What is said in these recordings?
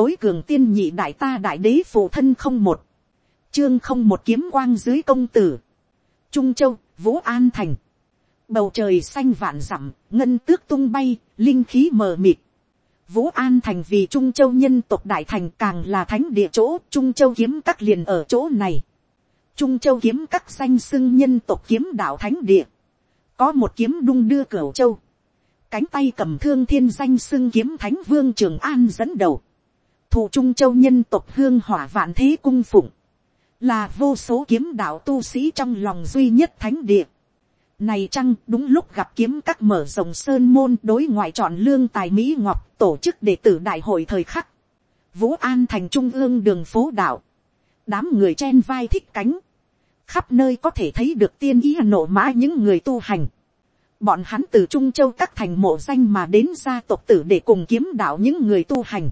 tối cường tiên nhị đại ta đại đế phụ thân không một, chương không một kiếm quang dưới công tử, trung châu, vũ an thành, bầu trời xanh vạn dặm, ngân tước tung bay, linh khí mờ mịt, Vũ An thành vì Trung Châu nhân tộc Đại Thành càng là thánh địa chỗ, Trung Châu kiếm các liền ở chỗ này. Trung Châu kiếm các danh sưng nhân tộc kiếm đạo thánh địa. Có một kiếm đung đưa cửu châu. Cánh tay cầm thương thiên danh xưng kiếm thánh vương Trường An dẫn đầu. Thủ Trung Châu nhân tộc hương hỏa vạn thế cung phụng. Là vô số kiếm đạo tu sĩ trong lòng duy nhất thánh địa. Này chăng, đúng lúc gặp kiếm các mở rộng sơn môn đối ngoại chọn lương tài Mỹ Ngọc tổ chức đệ tử đại hội thời khắc. Vũ An thành trung ương đường phố đạo. Đám người chen vai thích cánh. Khắp nơi có thể thấy được tiên ý nổ mã những người tu hành. Bọn hắn từ Trung Châu các thành mộ danh mà đến gia tộc tử để cùng kiếm đạo những người tu hành.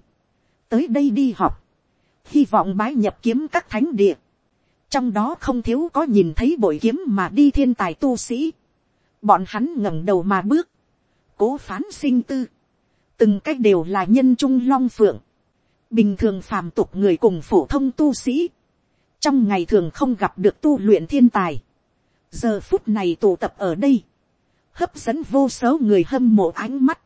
Tới đây đi học. Hy vọng bái nhập kiếm các thánh địa. Trong đó không thiếu có nhìn thấy bội kiếm mà đi thiên tài tu sĩ, bọn hắn ngẩng đầu mà bước, cố phán sinh tư, từng cách đều là nhân trung long phượng, bình thường phàm tục người cùng phổ thông tu sĩ, trong ngày thường không gặp được tu luyện thiên tài, giờ phút này tụ tập ở đây, hấp dẫn vô số người hâm mộ ánh mắt,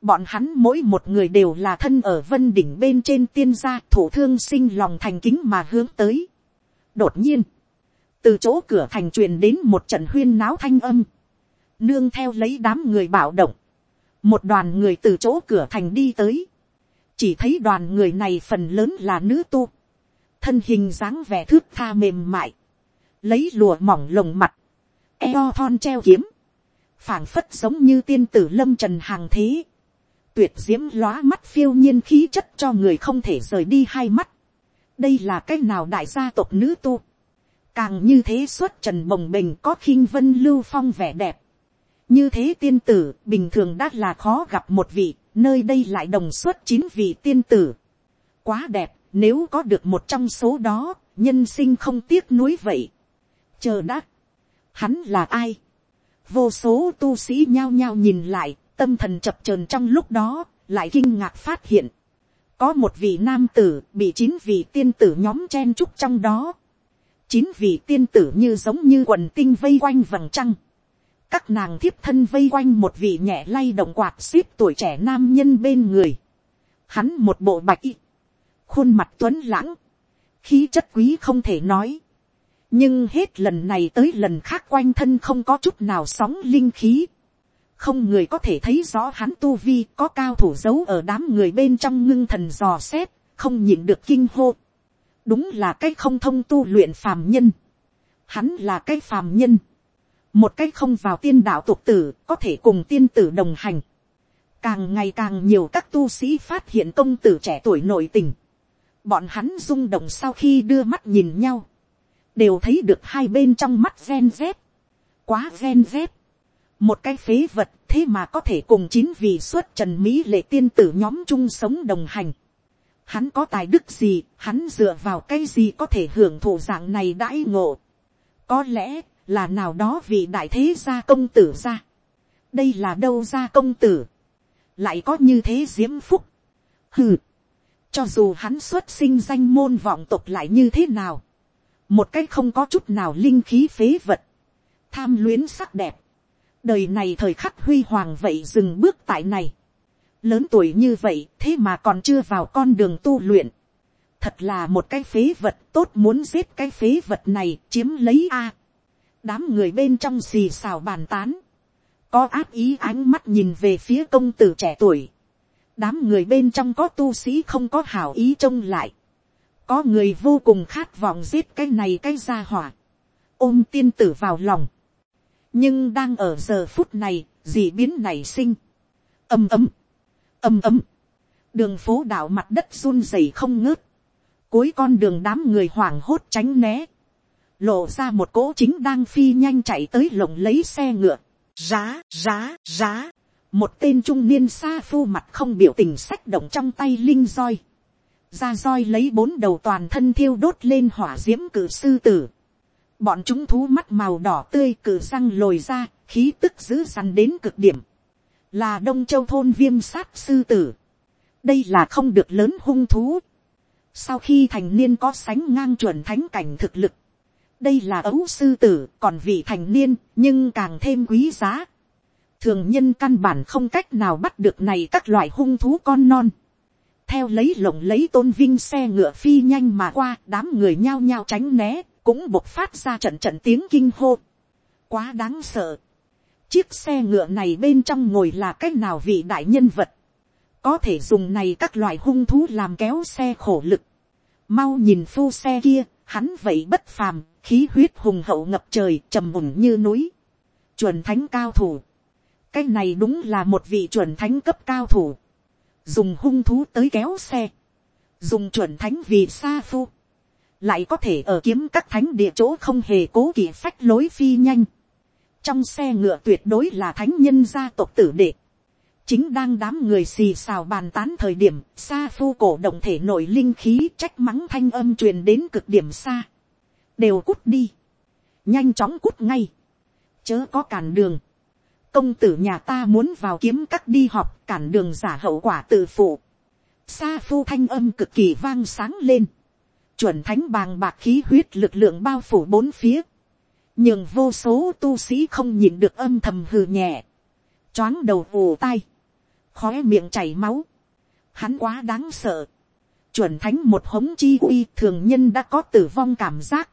bọn hắn mỗi một người đều là thân ở vân đỉnh bên trên tiên gia thủ thương sinh lòng thành kính mà hướng tới. đột nhiên, từ chỗ cửa thành truyền đến một trận huyên náo thanh âm, nương theo lấy đám người bảo động, một đoàn người từ chỗ cửa thành đi tới, chỉ thấy đoàn người này phần lớn là nữ tu, thân hình dáng vẻ thước tha mềm mại, lấy lùa mỏng lồng mặt, eo thon treo kiếm, phảng phất giống như tiên tử lâm trần hàng thế, tuyệt diễm lóa mắt phiêu nhiên khí chất cho người không thể rời đi hai mắt. đây là cái nào đại gia tộc nữ tu, càng như thế xuất trần bồng bềnh có khinh vân lưu phong vẻ đẹp, như thế tiên tử bình thường đã là khó gặp một vị, nơi đây lại đồng xuất chín vị tiên tử. quá đẹp, nếu có được một trong số đó, nhân sinh không tiếc nuối vậy. chờ đã, hắn là ai. vô số tu sĩ nhao nhao nhìn lại, tâm thần chập chờn trong lúc đó, lại kinh ngạc phát hiện. có một vị nam tử bị chín vị tiên tử nhóm chen chúc trong đó. chín vị tiên tử như giống như quần tinh vây quanh vầng trăng các nàng thiếp thân vây quanh một vị nhẹ lay động quạt xếp tuổi trẻ nam nhân bên người. Hắn một bộ bạch y, khuôn mặt tuấn lãng, khí chất quý không thể nói. nhưng hết lần này tới lần khác quanh thân không có chút nào sóng linh khí không người có thể thấy rõ hắn tu vi có cao thủ giấu ở đám người bên trong ngưng thần dò xét, không nhịn được kinh hô. đúng là cái không thông tu luyện phàm nhân. hắn là cái phàm nhân một cái không vào tiên đạo tục tử có thể cùng tiên tử đồng hành. càng ngày càng nhiều các tu sĩ phát hiện công tử trẻ tuổi nội tình. bọn hắn rung động sau khi đưa mắt nhìn nhau. đều thấy được hai bên trong mắt gen dép. quá gen dép một cái phế vật thế mà có thể cùng chín vị xuất trần mỹ lệ tiên tử nhóm chung sống đồng hành. Hắn có tài đức gì, hắn dựa vào cái gì có thể hưởng thụ dạng này đãi ngộ. Có lẽ là nào đó vì đại thế gia công tử gia. đây là đâu gia công tử, lại có như thế diễm phúc. hừ, cho dù hắn xuất sinh danh môn vọng tục lại như thế nào, một cách không có chút nào linh khí phế vật, tham luyến sắc đẹp, đời này thời khắc huy hoàng vậy dừng bước tại này, lớn tuổi như vậy thế mà còn chưa vào con đường tu luyện, thật là một cái phế vật tốt muốn giết cái phế vật này chiếm lấy a. Đám người bên trong xì xào bàn tán, có áp ý ánh mắt nhìn về phía công tử trẻ tuổi, đám người bên trong có tu sĩ không có hảo ý trông lại, có người vô cùng khát vọng giết cái này cái ra hỏa, ôm tiên tử vào lòng, nhưng đang ở giờ phút này, dị biến nảy sinh, ầm ầm, ầm ầm, đường phố đảo mặt đất run rẩy không ngớt, cuối con đường đám người hoảng hốt tránh né, lộ ra một cỗ chính đang phi nhanh chạy tới lồng lấy xe ngựa, giá giá giá. Một tên trung niên xa phu mặt không biểu tình sách động trong tay linh roi, ra roi lấy bốn đầu toàn thân thiêu đốt lên hỏa d i ễ m cử sư tử, bọn chúng thú mắt màu đỏ tươi cử răng lồi ra, khí tức dữ dằn đến cực điểm, là đông châu thôn viêm sát sư tử, đây là không được lớn hung thú. sau khi thành niên có sánh ngang chuẩn thánh cảnh thực lực, đây là ấu sư tử còn vị thành niên nhưng càng thêm quý giá. thường nhân căn bản không cách nào bắt được này các loại hung thú con non. theo lấy lộng lấy tôn vinh xe ngựa phi nhanh mà qua đám người nhao nhao tránh né cũng bộc phát ra trận trận tiếng kinh hô. quá đáng sợ. chiếc xe ngựa này bên trong ngồi là cách nào vị đại nhân vật. có thể dùng này các loại hung thú làm kéo xe khổ lực. mau nhìn phu xe kia, hắn vậy bất phàm, khí huyết hùng hậu ngập trời trầm mùng như núi, chuẩn thánh cao thủ, cái này đúng là một vị chuẩn thánh cấp cao thủ, dùng hung thú tới kéo xe, dùng chuẩn thánh vì xa phu, lại có thể ở kiếm các thánh địa chỗ không hề cố kỵ phách lối phi nhanh, trong xe ngựa tuyệt đối là thánh nhân gia tộc tử đệ, chính đang đám người xì xào bàn tán thời điểm xa phu cổ động thể nội linh khí trách mắng thanh âm truyền đến cực điểm xa. Đều cút đi, nhanh chóng cút ngay, chớ có cản đường, công tử nhà ta muốn vào kiếm các đi học cản đường giả hậu quả tự phụ, sa phu thanh âm cực kỳ vang sáng lên, chuẩn thánh bàng bạc khí huyết lực lượng bao phủ bốn phía, nhưng vô số tu sĩ không nhìn được âm thầm hừ nhẹ, choáng đầu ù tai, khóe miệng chảy máu, hắn quá đáng sợ, chuẩn thánh một hống chi uy thường nhân đã có tử vong cảm giác,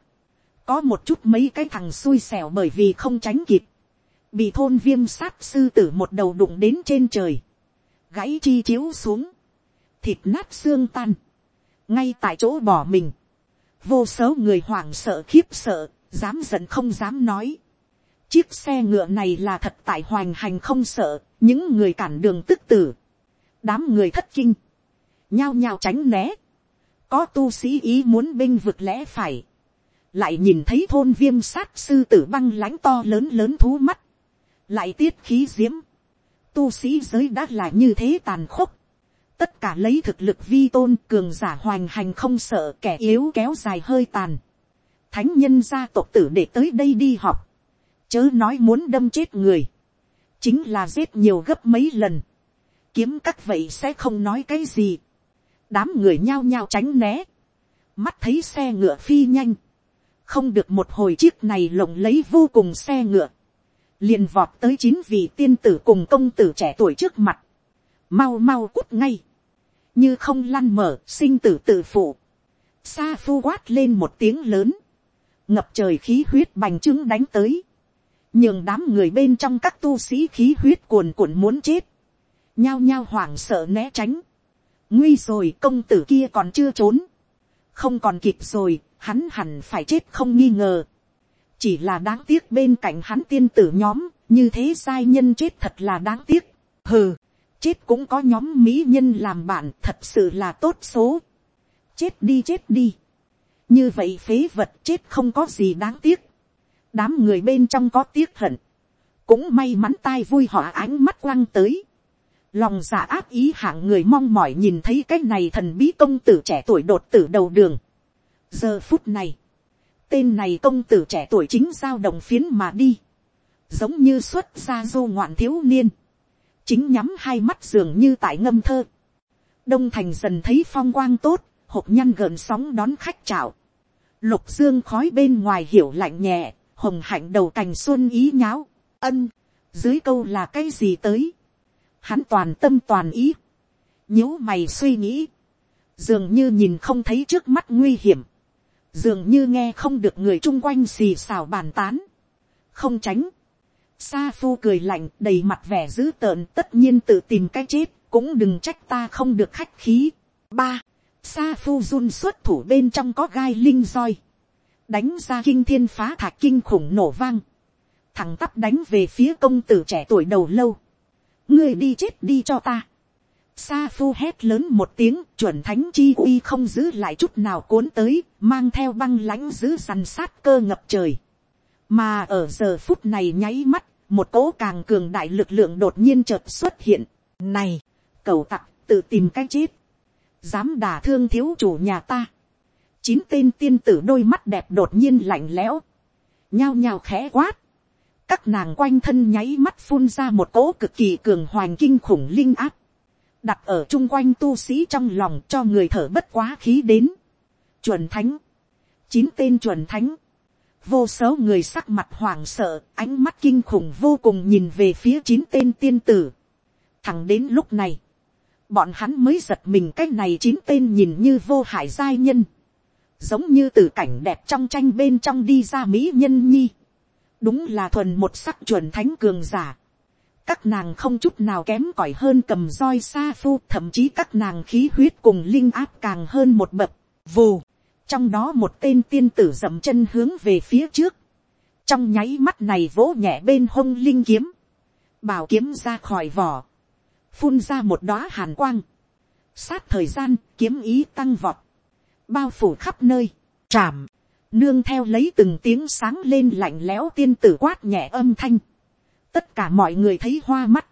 có một chút mấy cái thằng xui xẻo bởi vì không tránh kịp, bị thôn viêm sát sư tử một đầu đụng đến trên trời, gãy chi chiếu xuống, thịt nát xương tan, ngay tại chỗ bỏ mình, vô số người hoảng sợ khiếp sợ, dám giận không dám nói. Chiếc xe ngựa này là thật tại hoành hành không sợ, những người cản đường tức tử, đám người thất kinh, nhao nhao tránh né, có tu sĩ ý muốn binh vực lẽ phải, lại nhìn thấy thôn viêm sát sư tử băng lãnh to lớn lớn thú mắt, lại tiết khí diễm, tu sĩ giới đã là như thế tàn khốc, tất cả lấy thực lực vi tôn cường giả hoành hành không sợ kẻ yếu kéo dài hơi tàn, thánh nhân gia tộc tử để tới đây đi học, chớ nói muốn đâm chết người, chính là giết nhiều gấp mấy lần, kiếm các vậy sẽ không nói cái gì, đám người nhao nhao tránh né, mắt thấy xe ngựa phi nhanh, không được một hồi chiếc này lộng lấy vô cùng xe ngựa, liền vọt tới chín vị tiên tử cùng công tử trẻ tuổi trước mặt, mau mau cút ngay, như không lăn mở sinh tử tự phụ, sa phu quát lên một tiếng lớn, ngập trời khí huyết bành trướng đánh tới, nhường đám người bên trong các tu sĩ khí huyết cuồn cuộn muốn chết, nhao nhao hoảng sợ né tránh, nguy rồi công tử kia còn chưa trốn, không còn kịp rồi, hắn hẳn phải chết không nghi ngờ. chỉ là đáng tiếc bên cạnh hắn tiên tử nhóm, như thế sai nhân chết thật là đáng tiếc. hừ, chết cũng có nhóm mỹ nhân làm bạn thật sự là tốt số. chết đi chết đi. như vậy phế vật chết không có gì đáng tiếc. đám người bên trong có tiếc hận. cũng may mắn tai vui họ ánh mắt quăng tới. lòng dạ giả áp ý hạng người mong mỏi nhìn thấy cái này thần bí công tử trẻ tuổi đột tử đầu đường giờ phút này, tên này công tử trẻ tuổi chính giao động phiến mà đi, giống như xuất ra du ngoạn thiếu niên, chính nhắm hai mắt dường như tại ngâm thơ. đông thành dần thấy phong quang tốt, hộp nhăn gợn sóng đón khách chào. Lục dương khói bên ngoài hiểu lạnh nhẹ, hồng hạnh đầu cành xuân ý nháo, ân, dưới câu là cái gì tới, hắn toàn tâm toàn ý, nhíu mày suy nghĩ, dường như nhìn không thấy trước mắt nguy hiểm, dường như nghe không được người chung quanh xì xào bàn tán, không tránh, sa phu cười lạnh đầy mặt vẻ dữ tợn tất nhiên tự tìm cái chết cũng đừng trách ta không được khách khí. ba, sa phu run xuất thủ bên trong có gai linh roi, đánh ra kinh thiên phá thạch kinh khủng nổ vang, thằng tắp đánh về phía công tử trẻ tuổi đầu lâu, ngươi đi chết đi cho ta, Sa phu hét lớn một tiếng, chuẩn thánh chi uy không giữ lại chút nào cuốn tới, mang theo băng lãnh giữ săn sát cơ ngập trời. Mà ở giờ phút này nháy mắt, một cỗ càng cường đại lực lượng đột nhiên chợt xuất hiện. Này, cầu tặc, tự tìm cách chết. Dám đả thương thiếu chủ nhà ta. Chín tên tiên tử đôi mắt đẹp đột nhiên lạnh lẽo. Nhao nhao khẽ quát. Các nàng quanh thân nháy mắt phun ra một cỗ cực kỳ cường hoành kinh khủng linh áp đặt ở chung quanh tu sĩ trong lòng cho người thở bất quá khí đến. chuẩn thánh, chín tên chuẩn thánh, vô số người sắc mặt hoảng sợ, ánh mắt kinh khủng vô cùng nhìn về phía chín tên tiên tử. thẳng đến lúc này, bọn hắn mới giật mình cái này chín tên nhìn như vô hại giai nhân, giống như từ cảnh đẹp trong tranh bên trong đi ra mỹ nhân nhi, đúng là thuần một sắc chuẩn thánh cường giả. các nàng không chút nào kém cỏi hơn cầm roi xa phu, thậm chí các nàng khí huyết cùng linh áp càng hơn một bậc, vù, trong đó một tên tiên tử dậm chân hướng về phía trước, trong nháy mắt này vỗ nhẹ bên hông linh kiếm, bảo kiếm ra khỏi vỏ, phun ra một đóa hàn quang, sát thời gian kiếm ý tăng vọt, bao phủ khắp nơi, chạm, nương theo lấy từng tiếng sáng lên lạnh lẽo tiên tử quát nhẹ âm thanh, tất cả mọi người thấy hoa mắt,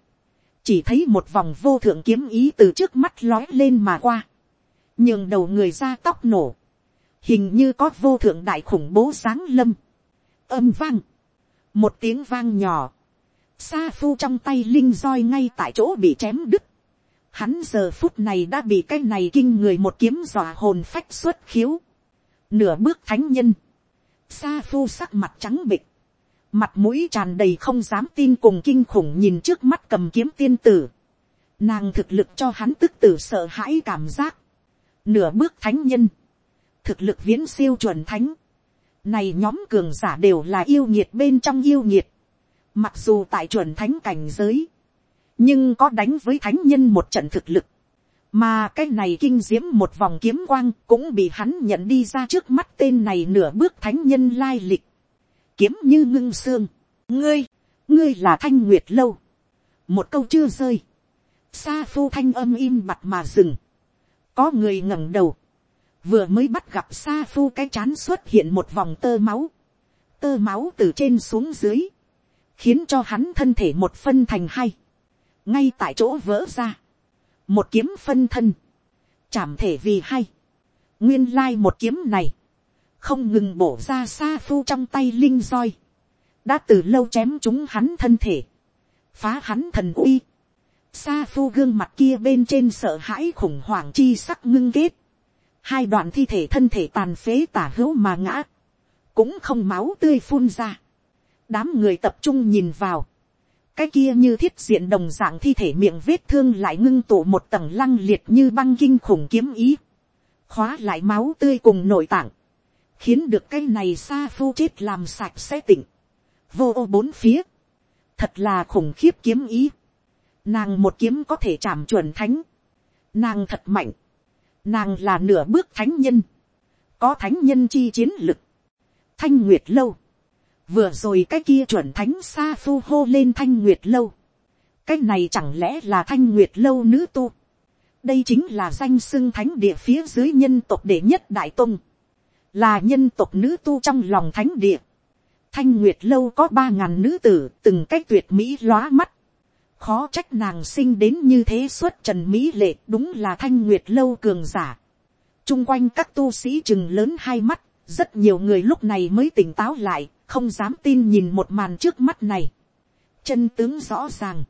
chỉ thấy một vòng vô thượng kiếm ý từ trước mắt lói lên mà qua, nhường đầu người ra tóc nổ, hình như có vô thượng đại khủng bố sáng lâm, âm vang, một tiếng vang nhỏ, Sa phu trong tay linh roi ngay tại chỗ bị chém đứt. Hắn giờ phút này đã bị cái này kinh người một kiếm dọa hồn phách xuất khiếu. Nửa bước thánh nhân. Sa phu sắc mặt trắng bịch. Mặt mũi tràn đầy không dám tin cùng kinh khủng nhìn trước mắt cầm kiếm tiên tử. Nàng thực lực cho hắn tức tử sợ hãi cảm giác. Nửa bước thánh nhân. Thực lực viễn siêu chuẩn thánh. Này nhóm cường giả đều là yêu nhiệt bên trong yêu nhiệt Mặc dù tại chuẩn thánh cảnh giới. Nhưng có đánh với thánh nhân một trận thực lực. Mà cái này kinh diễm một vòng kiếm quang cũng bị hắn nhận đi ra trước mắt tên này nửa bước thánh nhân lai lịch. Kiếm như ngưng xương. Ngươi, ngươi là thanh nguyệt lâu. Một câu chưa rơi. Sa phu thanh âm im mặt mà dừng. Có người ngẩng đầu. Vừa mới bắt gặp sa phu cái chán xuất hiện một vòng tơ máu. Tơ máu từ trên xuống dưới khiến cho hắn thân thể một phân thành hai, ngay tại chỗ vỡ ra, một kiếm phân thân, chảm thể vì hay, nguyên lai một kiếm này, không ngừng bổ ra Sa phu trong tay linh roi, đã từ lâu chém chúng hắn thân thể, phá hắn thần uy, Sa phu gương mặt kia bên trên sợ hãi khủng hoảng chi sắc ngưng kết, hai đoạn thi thể thân thể tàn phế tả hữu mà ngã, cũng không máu tươi phun ra, đám người tập trung nhìn vào, cái kia như thiết diện đồng dạng thi thể miệng vết thương lại ngưng tụ một tầng lăng liệt như băng kinh khủng kiếm ý, khóa lại máu tươi cùng nội tạng, khiến được cái này xa phu chết làm sạch sẽ tỉnh, vô ô bốn phía, thật là khủng khiếp kiếm ý, nàng một kiếm có thể chạm chuẩn thánh, nàng thật mạnh, nàng là nửa bước thánh nhân, có thánh nhân chi chiến lực, thanh nguyệt lâu, vừa rồi cái kia chuẩn thánh xa phu hô lên thanh nguyệt lâu, cái này chẳng lẽ là thanh nguyệt lâu nữ tu, đây chính là danh xưng thánh địa phía dưới nhân tộc đệ nhất đại tông, là nhân tộc nữ tu trong lòng thánh địa, thanh nguyệt lâu có ba ngàn nữ tử từng cách tuyệt mỹ lóa mắt, khó trách nàng sinh đến như thế suốt trần mỹ lệ đúng là thanh nguyệt lâu cường giả, chung quanh các tu sĩ chừng lớn hai mắt, rất nhiều người lúc này mới tỉnh táo lại, không dám tin nhìn một màn trước mắt này. chân tướng rõ ràng.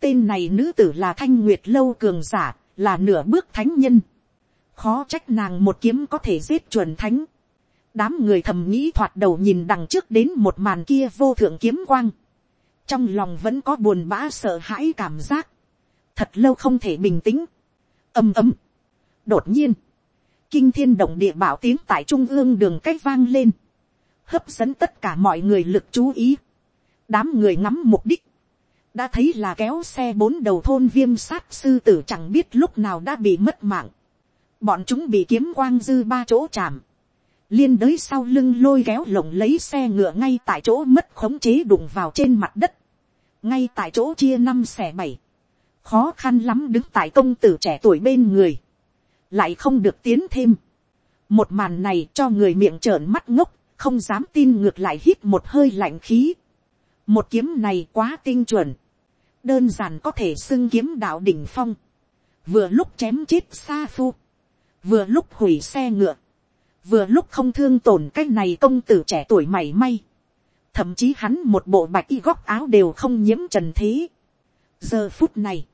tên này nữ tử là thanh nguyệt lâu cường giả, là nửa bước thánh nhân. khó trách nàng một kiếm có thể giết chuẩn thánh. đám người thầm nghĩ thoạt đầu nhìn đằng trước đến một màn kia vô thượng kiếm quang trong lòng vẫn có buồn bã sợ hãi cảm giác. thật lâu không thể bình tĩnh. ầm ầm. đột nhiên, kinh thiên động địa bảo tiếng tại trung ương đường cách vang lên hấp dẫn tất cả mọi người lực chú ý. đám người ngắm mục đích, đã thấy là kéo xe bốn đầu thôn viêm sát sư tử chẳng biết lúc nào đã bị mất mạng. bọn chúng bị kiếm quang dư ba chỗ chạm liên đới sau lưng lôi kéo lồng lấy xe ngựa ngay tại chỗ mất khống chế đụng vào trên mặt đất. ngay tại chỗ chia năm xẻ bảy. khó khăn lắm đứng tại công tử trẻ tuổi bên người. lại không được tiến thêm. một màn này cho người miệng trợn mắt ngốc không dám tin ngược lại hít một hơi lạnh khí. một kiếm này quá tinh chuẩn, đơn giản có thể xưng kiếm đạo đỉnh phong, vừa lúc chém chết xa phu, vừa lúc hủy xe ngựa, vừa lúc không thương tổn cái này công tử trẻ tuổi mảy may, thậm chí hắn một bộ bạch y góc áo đều không nhiễm trần thế. giờ phút này,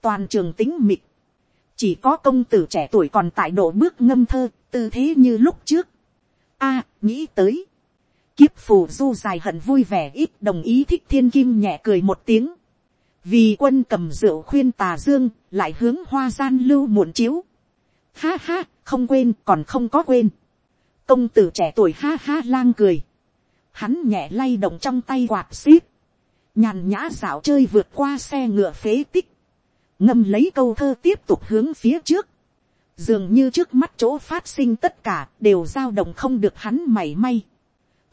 toàn trường tính mịt, chỉ có công tử trẻ tuổi còn tại độ bước ngâm thơ, tư thế như lúc trước. a, nghĩ tới, kiếp phù du dài hận vui vẻ ít đồng ý thích thiên kim nhẹ cười một tiếng, vì quân cầm rượu khuyên tà dương, lại hướng hoa gian lưu muộn chiếu. Ha ha, không quên, còn không có quên công tử trẻ tuổi ha ha lang cười. Hắn nhẹ lay động trong tay quạt xíp. nhàn nhã dạo chơi vượt qua xe ngựa phế tích ngâm lấy câu thơ tiếp tục hướng phía trước, dường như trước mắt chỗ phát sinh tất cả đều dao động không được hắn mảy may.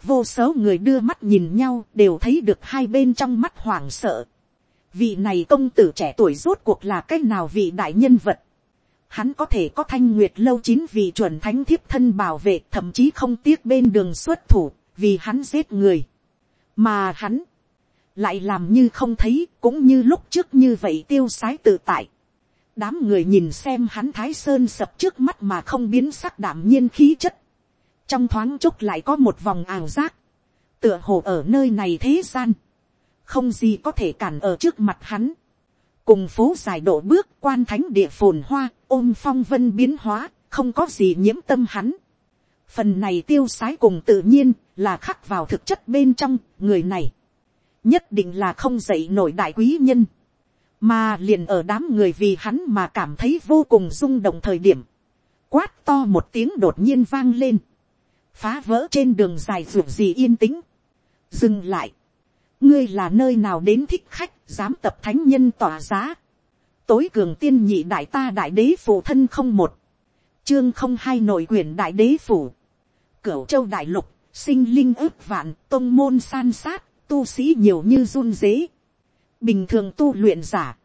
vô số người đưa mắt nhìn nhau đều thấy được hai bên trong mắt hoảng sợ. vị này công tử trẻ tuổi rốt cuộc là c á c h nào vị đại nhân vật hắn có thể có thanh nguyệt lâu chín vị chuẩn thánh thiếp thân bảo vệ thậm chí không tiếc bên đường xuất thủ vì hắn giết người. mà hắn lại làm như không thấy, cũng như lúc trước như vậy tiêu sái tự tại. đám người nhìn xem hắn thái sơn sập trước mắt mà không biến sắc đảm nhiên khí chất. trong thoáng chốc lại có một vòng ảo giác, tựa hồ ở nơi này thế gian, không gì có thể cản ở trước mặt hắn. cùng phố dài độ bước quan thánh địa phồn hoa, ôm phong vân biến hóa, không có gì nhiễm tâm hắn. phần này tiêu sái cùng tự nhiên là khắc vào thực chất bên trong người này. Nhất định là không dậy nổi đại quý nhân, mà liền ở đám người vì hắn mà cảm thấy vô cùng rung động thời điểm, quát to một tiếng đột nhiên vang lên, phá vỡ trên đường dài ruột gì yên tĩnh, dừng lại, ngươi là nơi nào đến thích khách, dám tập thánh nhân tỏa giá, tối cường tiên nhị đại ta đại đế phủ thân không một, chương không hai nội quyền đại đế phủ, cửu châu đại lục, sinh linh ước vạn, tôn môn san sát, tu sĩ nhiều như run dế. Bình thường tu luyện giả,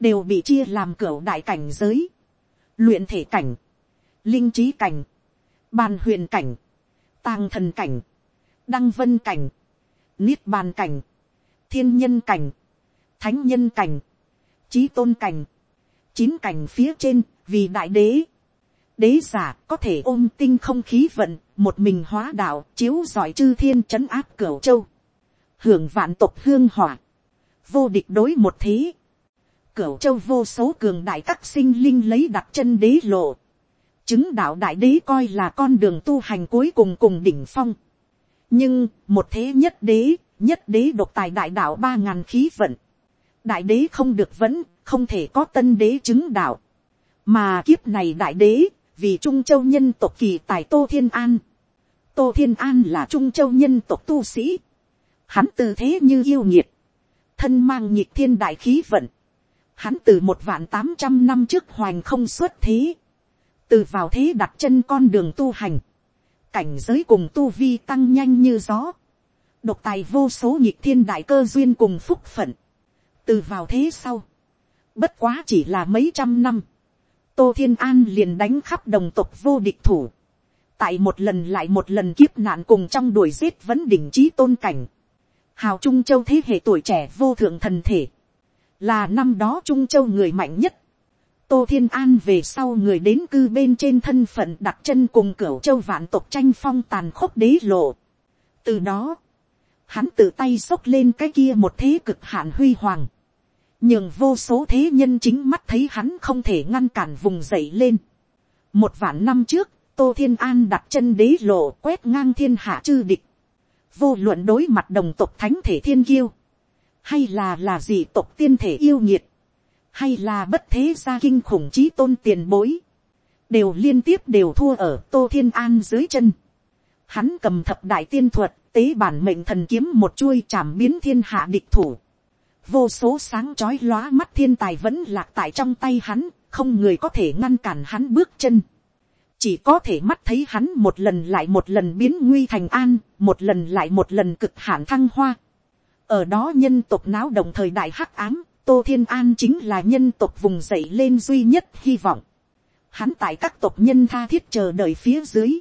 đều bị chia làm cửu đại cảnh giới, luyện thể cảnh, linh trí cảnh, bàn huyền cảnh, tàng thần cảnh, đăng vân cảnh, niết bàn cảnh, thiên nhân cảnh, thánh nhân cảnh, trí tôn cảnh, chín cảnh phía trên vì đại đế. Đế giả có thể ôm tinh không khí vận, một mình hóa đạo, chiếu giỏi chư thiên trấn áp cửu châu. Hưởng vạn tộc hương hỏa, vô địch đối một thế, cửu châu vô số cường đại các sinh linh lấy đặt chân đế lộ, chứng đạo đại đế coi là con đường tu hành cuối cùng cùng đỉnh phong. nhưng một thế nhất đế, nhất đế độc tài đại đạo ba ngàn khí vận, đại đế không được vẫn, không thể có tân đế chứng đạo, mà kiếp này đại đế, vì trung châu nhân tộc kỳ tài tô thiên an, tô thiên an là trung châu nhân tộc tu sĩ, Hắn tư thế như yêu nhiệt. Thân mang nhịp thiên đại khí vận. Hắn từ một vạn tám trăm năm trước hoành không xuất thế. Từ vào thế đặt chân con đường tu hành. Cảnh giới cùng tu vi tăng nhanh như gió. Độc tài vô số nhịp thiên đại cơ duyên cùng phúc phận. Từ vào thế sau. Bất quá chỉ là mấy trăm năm. Tô Thiên An liền đánh khắp đồng tộc vô địch thủ. Tại một lần lại một lần kiếp nạn cùng trong đuổi giết vấn đỉnh trí tôn cảnh hào trung châu thế hệ tuổi trẻ vô thượng thần thể, là năm đó trung châu người mạnh nhất. tô thiên an về sau người đến cư bên trên thân phận đặt chân cùng cửa châu vạn tộc tranh phong tàn khốc đế lộ. từ đó, hắn tự tay xốc lên cái kia một thế cực hạn huy hoàng, nhưng vô số thế nhân chính mắt thấy hắn không thể ngăn cản vùng dậy lên. một vạn năm trước, tô thiên an đặt chân đế lộ quét ngang thiên hạ chư địch, vô luận đối mặt đồng tộc thánh thể thiên kiêu, hay là là gì tộc tiên thể yêu nhiệt, hay là bất thế gia kinh khủng trí tôn tiền bối, đều liên tiếp đều thua ở tô thiên an dưới chân. Hắn cầm thập đại tiên thuật, tế bản mệnh thần kiếm một chuôi chạm biến thiên hạ địch thủ. Vô số sáng chói lóa mắt thiên tài vẫn lạc tại trong tay hắn, không người có thể ngăn cản hắn bước chân chỉ có thể mắt thấy hắn một lần lại một lần biến nguy thành an, một lần lại một lần cực hạn thăng hoa. ở đó nhân tộc náo động thời đại hắc ám, tô thiên an chính là nhân tộc vùng dậy lên duy nhất hy vọng. hắn tại các tộc nhân tha thiết chờ đợi phía dưới,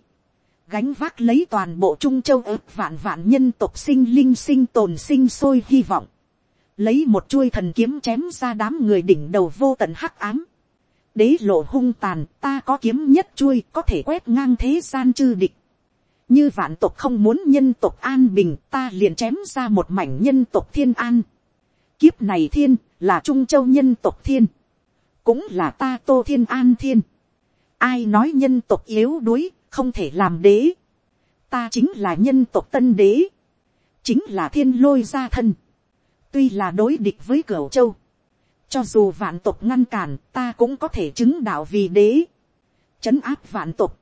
gánh vác lấy toàn bộ trung châu ước vạn vạn nhân tộc sinh linh sinh tồn sinh sôi hy vọng, lấy một chuôi thần kiếm chém ra đám người đỉnh đầu vô tận hắc ám đế lộ hung tàn, ta có kiếm nhất chuôi có thể quét ngang thế gian chư địch. Như vạn tộc không muốn nhân tộc an bình, ta liền chém ra một mảnh nhân tộc thiên an. Kiếp này thiên, là trung châu nhân tộc thiên. cũng là ta tô thiên an thiên, ai nói nhân tộc yếu đuối, không thể làm đế, ta chính là nhân tộc tân đế, chính là thiên lôi gia thân, tuy là đối địch với cửu châu, cho dù vạn tộc ngăn cản, ta cũng có thể chứng đạo vì đế, trấn áp vạn tộc,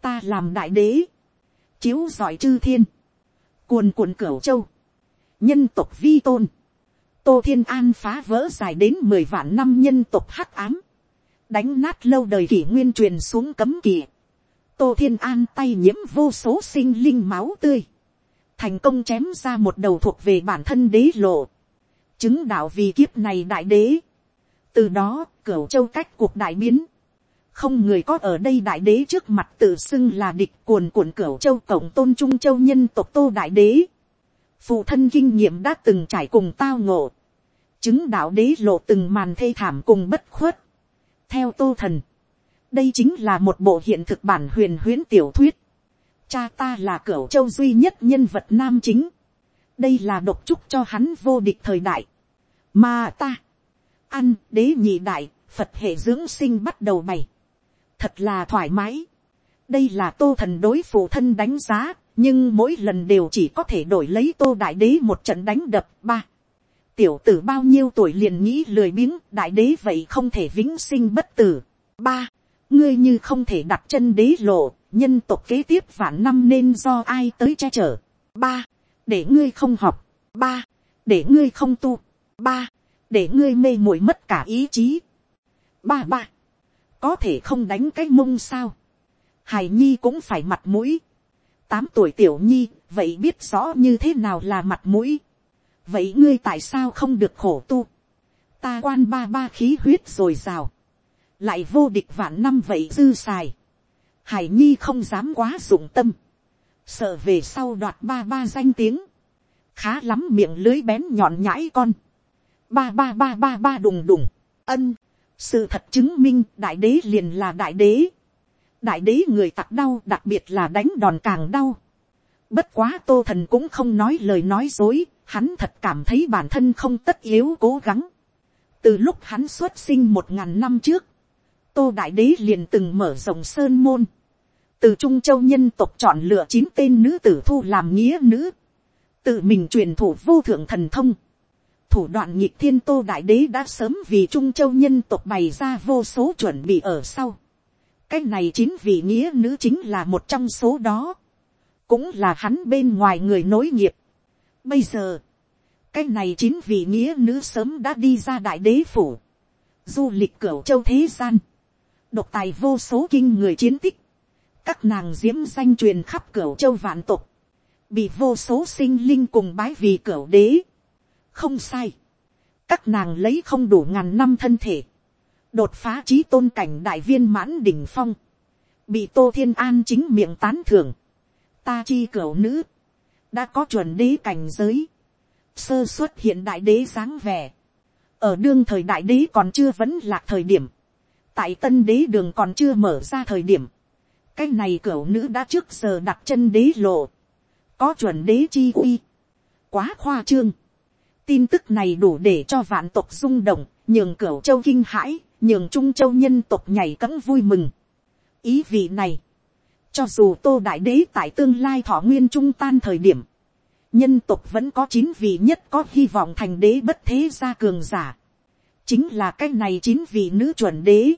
ta làm đại đế, chiếu giỏi chư thiên, cuồn cuộn cửu châu, nhân tộc vi tôn, tô thiên an phá vỡ dài đến mười vạn năm nhân tộc hắc ám, đánh nát lâu đời kỷ nguyên truyền xuống cấm kỵ, tô thiên an tay nhiễm vô số sinh linh máu tươi, thành công chém ra một đầu thuộc về bản thân đế lộ, chứng đạo vì kiếp này đại đế, từ đó cửu châu cách cuộc đại biến, không người có ở đây đại đế trước mặt tự xưng là địch cuồn cuộn cửu châu cộng tôn trung châu nhân tộc tô đại đế. Phụ thân kinh nghiệm đã từng trải cùng tao ngộ. Chứng đạo đế lộ từng màn thê thảm cùng bất khuất. Theo tô thần. Đây chính là một bộ hiện thực bản huyền huyễn tiểu thuyết. Cha ta là cửu châu duy nhất nhân vật nam chính. Đây là độc trúc cho hắn vô địch thời đại. Mà ta. Ăn đế nhị đại. Phật hệ dưỡng sinh bắt đầu bày thật là thoải mái. đây là tô thần đối phụ thân đánh giá, nhưng mỗi lần đều chỉ có thể đổi lấy tô đại đế một trận đánh đập ba. tiểu tử bao nhiêu tuổi liền nghĩ lười biếng đại đế vậy không thể vĩnh sinh bất tử. ba, ngươi như không thể đặt chân đế lộ, nhân tộc kế tiếp vạn năm nên do ai tới che chở. ba, để ngươi không học. ba, để ngươi không tu. ba, để ngươi mê muội mất cả ý chí. ba ba, có thể không đánh cái mông sao. hài nhi cũng phải mặt mũi. tám tuổi tiểu nhi, vậy biết rõ như thế nào là mặt mũi. vậy ngươi tại sao không được khổ tu. ta quan ba ba khí huyết rồi rào. lại vô địch vạn năm vậy dư xài. hải nhi không dám quá dụng tâm sợ về sau đoạt ba ba danh tiếng. khá lắm miệng lưới bén nhọn nhãi con. ba ba ba ba ba đùng đùng. ân sự thật chứng minh đại đế liền là đại đế. đại đế người tặc đau đặc biệt là đánh đòn càng đau. bất quá tô thần cũng không nói lời nói dối, hắn thật cảm thấy bản thân không tất yếu cố gắng. từ lúc hắn xuất sinh một ngàn năm trước, tô đại đế liền từng mở rộng sơn môn từ trung châu nhân tộc chọn lựa chín tên nữ tử thu làm nghĩa nữ. tự mình truyền thủ vô thượng thần thông thủ đoạn nhịp thiên tô đại đế đã sớm vì trung châu nhân tộc bày ra vô số chuẩn bị ở sau. cái này chính vì nghĩa nữ chính là một trong số đó. cũng là hắn bên ngoài người nối nghiệp. bây giờ, cái này chính vì nghĩa nữ sớm đã đi ra đại đế phủ. du lịch cửa châu thế gian. độc tài vô số kinh người chiến tích các nàng diễm danh truyền khắp cửu châu vạn tộc. bị vô số sinh linh cùng bái vì cửu đế không sai. các nàng lấy không đủ ngàn năm thân thể, đột phá trí tôn cảnh đại viên mãn đỉnh phong, bị tô thiên an chính miệng tán thưởng, ta chi cửa nữ, đã có chuẩn đế cảnh giới, sơ xuất hiện đại đế dáng vẻ, ở đương thời đại đế còn chưa vẫn là thời điểm, tại tân đế đường còn chưa mở ra thời điểm, cái này cửa nữ đã trước giờ đặt chân đế lộ, có chuẩn đế chi uy, quá khoa trương, tin tức này đủ để cho vạn tộc rung động, nhường cửa châu kinh hãi, nhường trung châu nhân tộc nhảy cẫng vui mừng. ý vị này, cho dù tô đại đế tại tương lai thọ nguyên trung tan thời điểm, nhân tộc vẫn có chín vị nhất có hy vọng thành đế bất thế gia cường giả. chính là cái này chín vị nữ chuẩn đế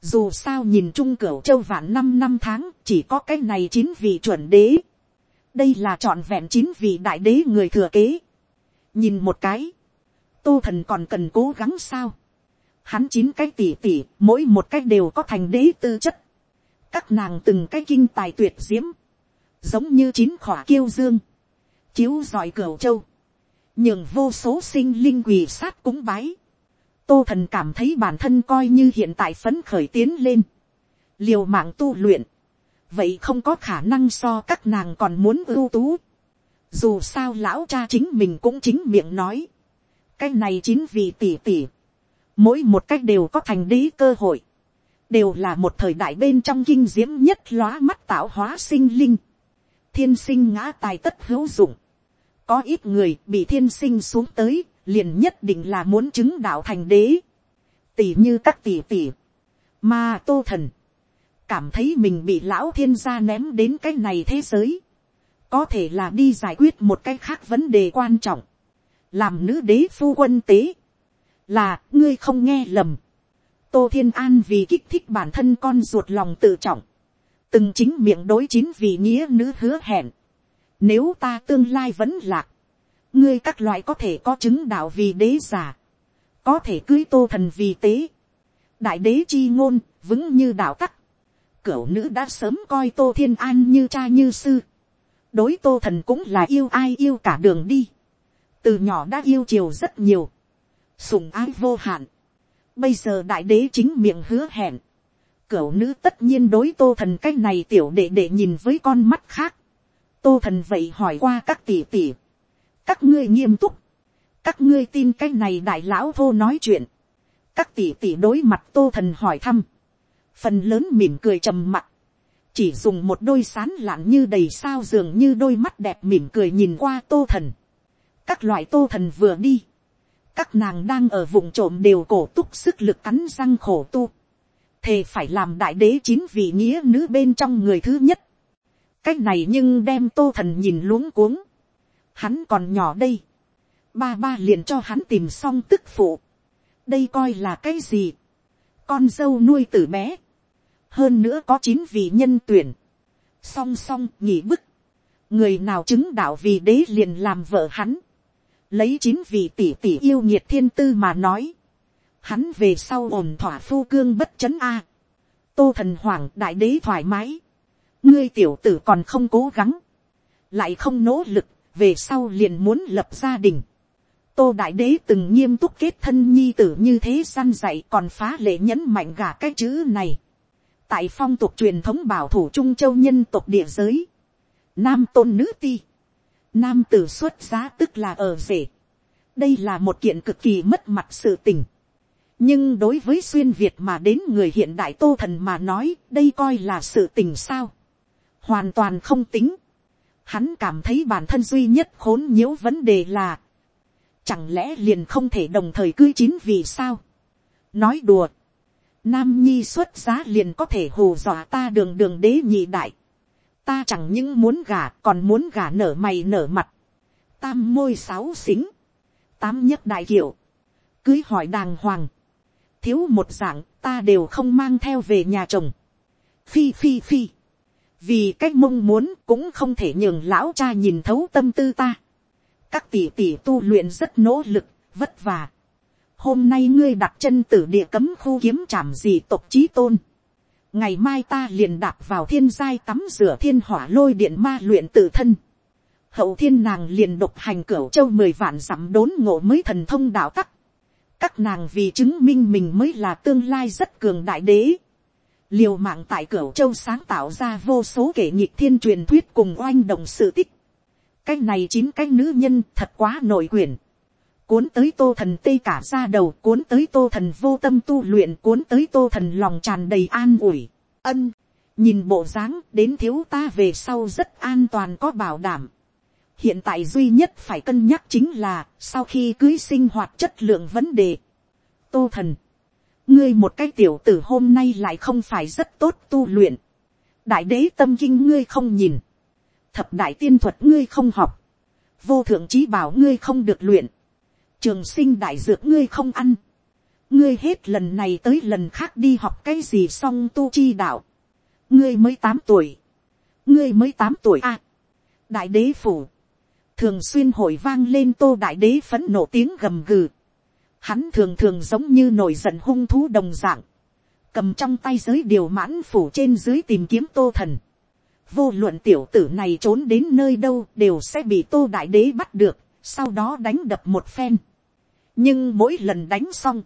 dù sao nhìn trung cửu châu vạn năm năm tháng chỉ có cái này chín vị chuẩn đế. đây là trọn vẹn chín vị đại đế người thừa kế nhìn một cái, tô thần còn cần cố gắng sao. hắn chín cái tỉ tỉ, mỗi một cái đều có thành đế tư chất. các nàng từng cái kinh tài tuyệt diễm, giống như chín khỏa kiêu dương, chiếu giỏi cửu châu, nhường vô số sinh linh quỳ sát cúng bái tô thần cảm thấy bản thân coi như hiện tại phấn khởi tiến lên, liều mạng tu luyện, vậy không có khả năng so các nàng còn muốn ưu tú. Dù sao lão cha chính mình cũng chính miệng nói, cái này chính vì tỷ tỷ, mỗi một cách đều có thành đế cơ hội, đều là một thời đại bên trong kinh diễm nhất lóa mắt tạo hóa sinh linh, thiên sinh ngã tài tất hữu dụng, có ít người bị thiên sinh xuống tới, liền nhất định là muốn chứng đạo thành đế, tỷ như các tỷ tỷ, mà tô thần, cảm thấy mình bị lão thiên gia ném đến cái này thế giới, có thể là đi giải quyết một cái khác vấn đề quan trọng, làm nữ đế phu quân tế, là ngươi không nghe lầm, tô thiên an vì kích thích bản thân con ruột lòng tự trọng, từng chính miệng đối chín vì nghĩa nữ hứa hẹn, nếu ta tương lai vẫn lạc, ngươi các loại có thể có chứng đạo vì đế giả, có thể cưới tô thần vì tế, đại đế chi ngôn vững như đạo tắc, cửu nữ đã sớm coi tô thiên an như cha như sư, đối tô thần cũng là yêu ai yêu cả đường đi, từ nhỏ đã yêu chiều rất nhiều, sùng ái vô hạn, bây giờ đại đế chính miệng hứa hẹn, cửu nữ tất nhiên đối tô thần cái này tiểu đệ đệ nhìn với con mắt khác, tô thần vậy hỏi qua các tỷ tỷ, các ngươi nghiêm túc, các ngươi tin cái này đại lão thô nói chuyện, các tỷ tỷ đối mặt tô thần hỏi thăm, phần lớn mỉm cười trầm mặc, chỉ dùng một đôi sán lạn như đầy sao dường như đôi mắt đẹp mỉm cười nhìn qua tô thần, các loại tô thần vừa đi, các nàng đang ở vùng trộm đều cổ túc sức lực cắn răng khổ tu, thề phải làm đại đế chín vị nghĩa nữ bên trong người thứ nhất, cái này nhưng đem tô thần nhìn luống cuống, hắn còn nhỏ đây, ba ba liền cho hắn tìm xong tức phụ, đây coi là cái gì, con dâu nuôi tử bé, hơn nữa có chín vị nhân tuyển, song song nghỉ bức, người nào chứng đạo vì đế liền làm vợ hắn, lấy chín vị tỷ tỷ yêu nhiệt thiên tư mà nói, hắn về sau ổn thỏa phu cương bất chấn a, tô thần hoàng đại đế thoải mái, ngươi tiểu tử còn không cố gắng, lại không nỗ lực, về sau liền muốn lập gia đình. Tô đại đế từng nghiêm túc kết thân nhi tử như thế săn dạy còn phá lệ nhấn mạnh gả cái chữ này. Tại phong tục truyền thống bảo thủ Trung Châu nhân tộc địa giới. Nam tôn nữ ti. Nam tử xuất giá tức là ở rể. Đây là một kiện cực kỳ mất mặt sự tình. Nhưng đối với xuyên Việt mà đến người hiện đại tô thần mà nói, đây coi là sự tình sao. Hoàn toàn không tính hắn cảm thấy bản thân duy nhất khốn nhiễu vấn đề là, chẳng lẽ liền không thể đồng thời cưới chín vì sao. nói đùa, nam nhi xuất giá liền có thể hù dọa ta đường đường đế nhị đại. ta chẳng những muốn gả còn muốn gả nở mày nở mặt. tam môi sáu xính, tám nhất đại kiệu, cưới hỏi đàng hoàng, thiếu một dạng ta đều không mang theo về nhà chồng. phi phi phi, vì cách mong muốn cũng không thể nhường lão cha nhìn thấu tâm tư ta. các tỷ tỷ tu luyện rất nỗ lực, vất vả. hôm nay ngươi đặt chân từ địa cấm khu kiếm trảm gì tộc trí tôn. ngày mai ta liền đạp vào thiên giai tắm rửa thiên hỏa lôi điện ma luyện tự thân. hậu thiên nàng liền độc hành cửu châu mười vạn dặm đốn ngộ mới thần thông đạo tắc. các nàng vì chứng minh mình mới là tương lai rất cường đại đế liều mạng tại cửu châu sáng tạo ra vô số kể nhịp thiên truyền thuyết cùng oanh động sự tích. cái này chín cái nữ nhân thật quá nội quyền. cuốn tới tô thần tê cả ra đầu cuốn tới tô thần vô tâm tu luyện cuốn tới tô thần lòng tràn đầy an ủi. ân, nhìn bộ dáng đến thiếu ta về sau rất an toàn có bảo đảm. hiện tại duy nhất phải cân nhắc chính là sau khi cưới sinh hoạt chất lượng vấn đề. tô thần ngươi một cái tiểu tử hôm nay lại không phải rất tốt tu luyện. đại đế tâm kinh ngươi không nhìn. thập đại tiên thuật ngươi không học. vô thượng trí bảo ngươi không được luyện. trường sinh đại dược ngươi không ăn. ngươi hết lần này tới lần khác đi học cái gì xong tu chi đạo. ngươi mới tám tuổi. ngươi mới tám tuổi à. đại đế phủ. thường xuyên hội vang lên tô đại đế phấn nộ tiếng gầm gừ Hắn thường thường giống như nổi giận hung thú đồng dạng. Cầm trong tay giới điều mãn phủ trên dưới tìm kiếm tô thần. Vô luận tiểu tử này trốn đến nơi đâu đều sẽ bị tô đại đế bắt được. Sau đó đánh đập một phen. Nhưng mỗi lần đánh xong.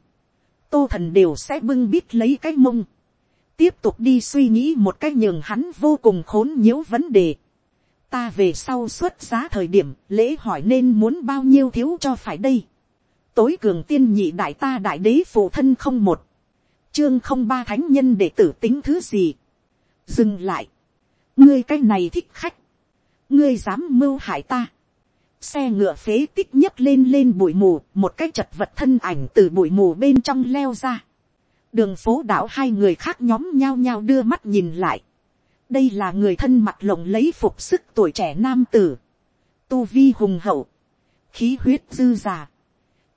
Tô thần đều sẽ bưng bít lấy cái mông. Tiếp tục đi suy nghĩ một cách nhường hắn vô cùng khốn nhiễu vấn đề ta về sau xuất giá thời điểm, lễ hỏi nên muốn bao nhiêu thiếu cho phải đây tối cường tiên nhị đại ta đại đế phụ thân không một, chương không ba thánh nhân để tử tính thứ gì. dừng lại, ngươi cái này thích khách, ngươi dám mưu hại ta. xe ngựa phế tích nhấc lên lên bụi mù, một cái chật vật thân ảnh từ bụi mù bên trong leo ra. đường phố đảo hai người khác nhóm nhao nhao đưa mắt nhìn lại. đây là người thân mặt lồng lấy phục sức tuổi trẻ nam tử. tu vi hùng hậu. khí huyết dư già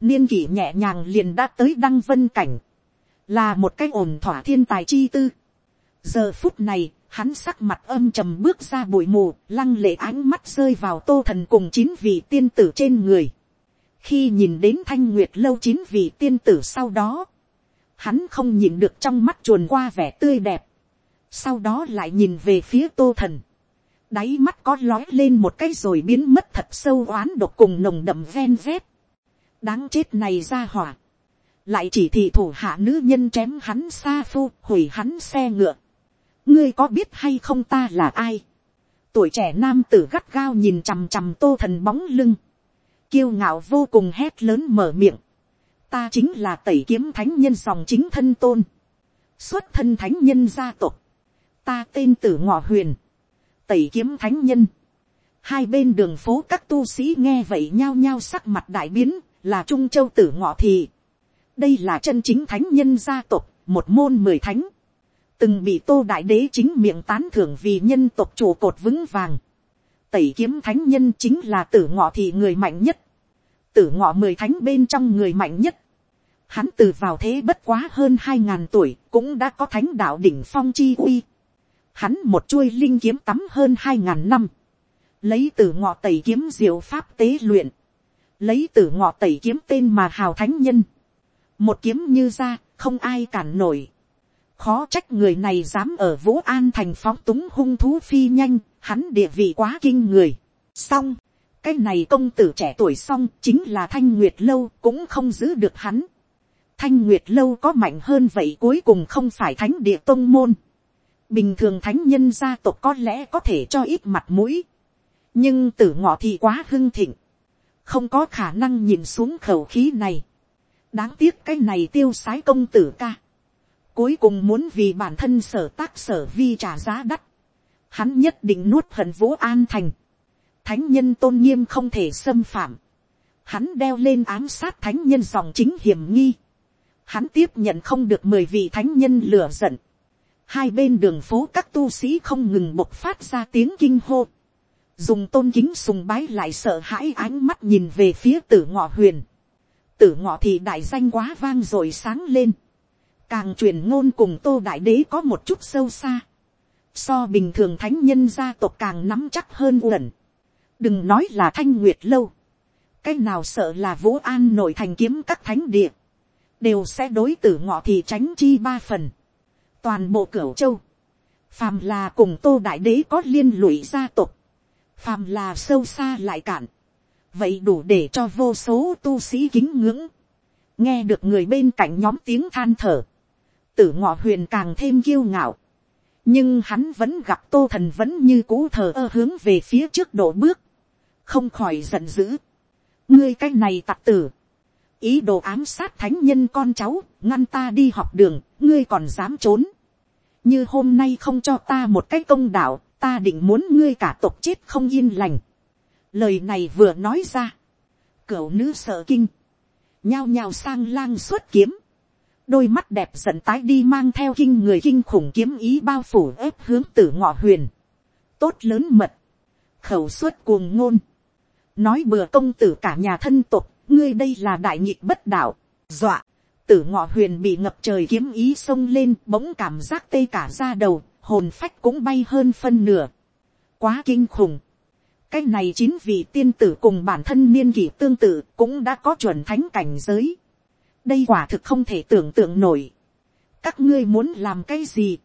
niên kỷ nhẹ nhàng liền đã tới đăng vân cảnh. là một cái ổn thỏa thiên tài chi tư. giờ phút này, hắn sắc mặt âm trầm bước ra bụi mù, lăng lệ ánh mắt rơi vào tô thần cùng chín vị tiên tử trên người. khi nhìn đến thanh nguyệt lâu chín vị tiên tử sau đó, hắn không nhìn được trong mắt chuồn qua vẻ tươi đẹp, sau đó lại nhìn về phía tô thần, đáy mắt có lói lên một cái rồi biến mất thật sâu oán độc cùng nồng đậm ven vét, đáng chết này ra hỏa, lại chỉ thị thủ hạ nữ nhân chém hắn xa phu hủy hắn xe ngựa, ngươi có biết hay không ta là ai, tuổi trẻ nam tử gắt gao nhìn chằm chằm tô thần bóng lưng, kiêu ngạo vô cùng hét lớn mở miệng, ta chính là tẩy kiếm thánh nhân dòng chính thân tôn, xuất thân thánh nhân gia tộc, ta tên tử ngọ huyền, tẩy kiếm thánh nhân, hai bên đường phố các tu sĩ nghe vậy nhao nhao sắc mặt đại biến, là trung châu tử ngọ thì, đây là chân chính thánh nhân gia tộc, một môn mười thánh, từng bị tô đại đế chính miệng tán thưởng vì nhân tộc trụ cột vững vàng, tẩy kiếm thánh nhân chính là tử ngọ thì người mạnh nhất, tử ngọ mười thánh bên trong người mạnh nhất, Hắn từ vào thế bất quá hơn hai ngàn tuổi, cũng đã có thánh đạo đỉnh phong chi uy. Hắn một chuôi linh kiếm tắm hơn hai ngàn năm. Lấy từ ngọ tẩy kiếm diệu pháp tế luyện. Lấy tử ngọ tẩy kiếm tên mà hào thánh nhân. Một kiếm như ra, không ai cản nổi. Khó trách người này dám ở Vũ An thành phóng túng hung thú phi nhanh, hắn địa vị quá kinh người. Xong, cái này công tử trẻ tuổi xong chính là thanh nguyệt lâu cũng không giữ được hắn thanh nguyệt lâu có mạnh hơn vậy cuối cùng không phải thánh địa tôn môn. bình thường thánh nhân gia tộc có lẽ có thể cho ít mặt mũi. nhưng tử ngọ thì quá hưng thịnh không có khả năng nhìn xuống khẩu khí này. đáng tiếc cái này tiêu sái công tử ca. cuối cùng muốn vì bản thân sở tác sở vi trả giá đắt. hắn nhất định nuốt hận vũ an thành. thánh nhân tôn nghiêm không thể xâm phạm. hắn đeo lên ám sát thánh nhân dòng chính hiểm nghi hắn tiếp nhận không được mười vị thánh nhân lửa giận. Hai bên đường phố các tu sĩ không ngừng bộc phát ra tiếng kinh hô. Dùng tôn kính sùng bái lại sợ hãi ánh mắt nhìn về phía tử ngọ huyền. Tử ngọ thì đại danh quá vang rồi sáng lên. Càng truyền ngôn cùng tô đại đế có một chút sâu xa. So bình thường thánh nhân gia tộc càng nắm chắc hơn uẩn. Đừng nói là thanh nguyệt lâu. Cái nào sợ là vũ an nội thành kiếm các thánh địa đều sẽ đối tử ngọ thì tránh chi ba phần. toàn bộ cửu châu, phàm là cùng tô đại đế có liên lụy gia tộc, phàm là sâu xa lại cạn, vậy đủ để cho vô số tu sĩ kính ngưỡng, nghe được người bên cạnh nhóm tiếng than thở, tử ngọ huyền càng thêm kiêu ngạo, nhưng hắn vẫn gặp tô thần vẫn như cũ thờ ơ hướng về phía trước độ bước, không khỏi giận dữ. ngươi cái này tặc tử, ý đồ ám sát thánh nhân con cháu, ngăn ta đi học đường, ngươi còn dám trốn. như hôm nay không cho ta một cái công đạo, ta định muốn ngươi cả tộc chết không yên lành. lời này vừa nói ra, cửu nữ sợ kinh, nhao nhao sang lang xuất kiếm, đôi mắt đẹp giận tái đi mang theo kinh người kinh khủng kiếm ý bao phủ ép hướng tử ngọ huyền, tốt lớn mật, khẩu suất cuồng ngôn, nói bừa công tử cả nhà thân tộc ngươi đây là đại nhịp bất đạo, dọa, tử ngọ huyền bị ngập trời kiếm ý xông lên bỗng cảm giác tê cả ra đầu, hồn phách cũng bay hơn phân nửa. Quá kinh khủng. Cái này chín vị tiên tử cùng bản thân niên kỷ tương tự cũng đã có chuẩn thánh cảnh giới. Đây quả thực không thể tưởng tượng nổi. Các ngươi muốn làm cái gì?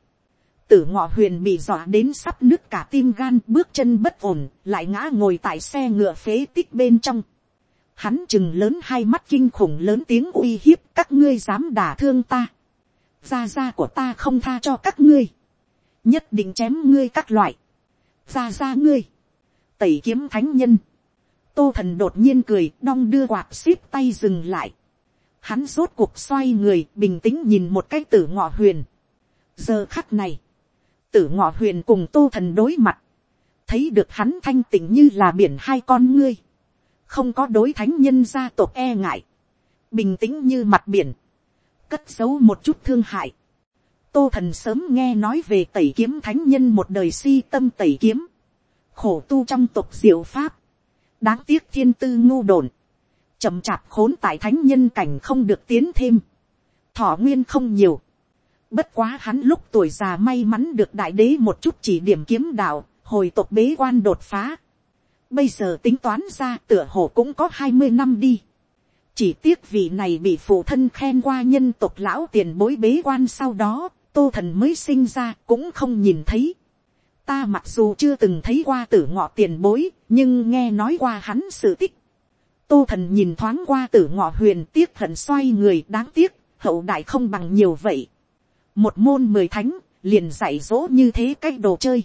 Tử ngọ huyền bị dọa đến sắp nứt cả tim gan bước chân bất ổn, lại ngã ngồi tại xe ngựa phế tích bên trong hắn chừng lớn hai mắt kinh khủng lớn tiếng uy hiếp các ngươi dám đả thương ta. gia gia của ta không tha cho các ngươi nhất định chém ngươi các loại. ra ra ngươi. tẩy kiếm thánh nhân. tô thần đột nhiên cười đong đưa quạt xíp tay dừng lại. hắn rốt cuộc xoay người bình tĩnh nhìn một cái tử ngọ huyền. giờ khắc này, tử ngọ huyền cùng tô thần đối mặt. thấy được hắn thanh tịnh như là biển hai con ngươi không có đối thánh nhân gia tộc e ngại, bình tĩnh như mặt biển, cất giấu một chút thương hại tô thần sớm nghe nói về tẩy kiếm thánh nhân một đời si tâm tẩy kiếm, khổ tu trong tục diệu pháp, đáng tiếc thiên tư ngu đồn, chậm chạp khốn tại thánh nhân cảnh không được tiến thêm, thọ nguyên không nhiều, bất quá hắn lúc tuổi già may mắn được đại đế một chút chỉ điểm kiếm đạo, hồi tộc bế quan đột phá, bây giờ tính toán ra tựa hồ cũng có hai mươi năm đi, chỉ tiếc vị này bị phụ thân khen qua nhân tộc lão tiền bối bế quan sau đó, tô thần mới sinh ra cũng không nhìn thấy. ta mặc dù chưa từng thấy qua tử ngọ tiền bối, nhưng nghe nói qua hắn sự tích. tô thần nhìn thoáng qua tử ngọ huyền tiếc thần xoay người đáng tiếc, hậu đại không bằng nhiều vậy. một môn mười thánh, liền dạy dỗ như thế cái đồ chơi.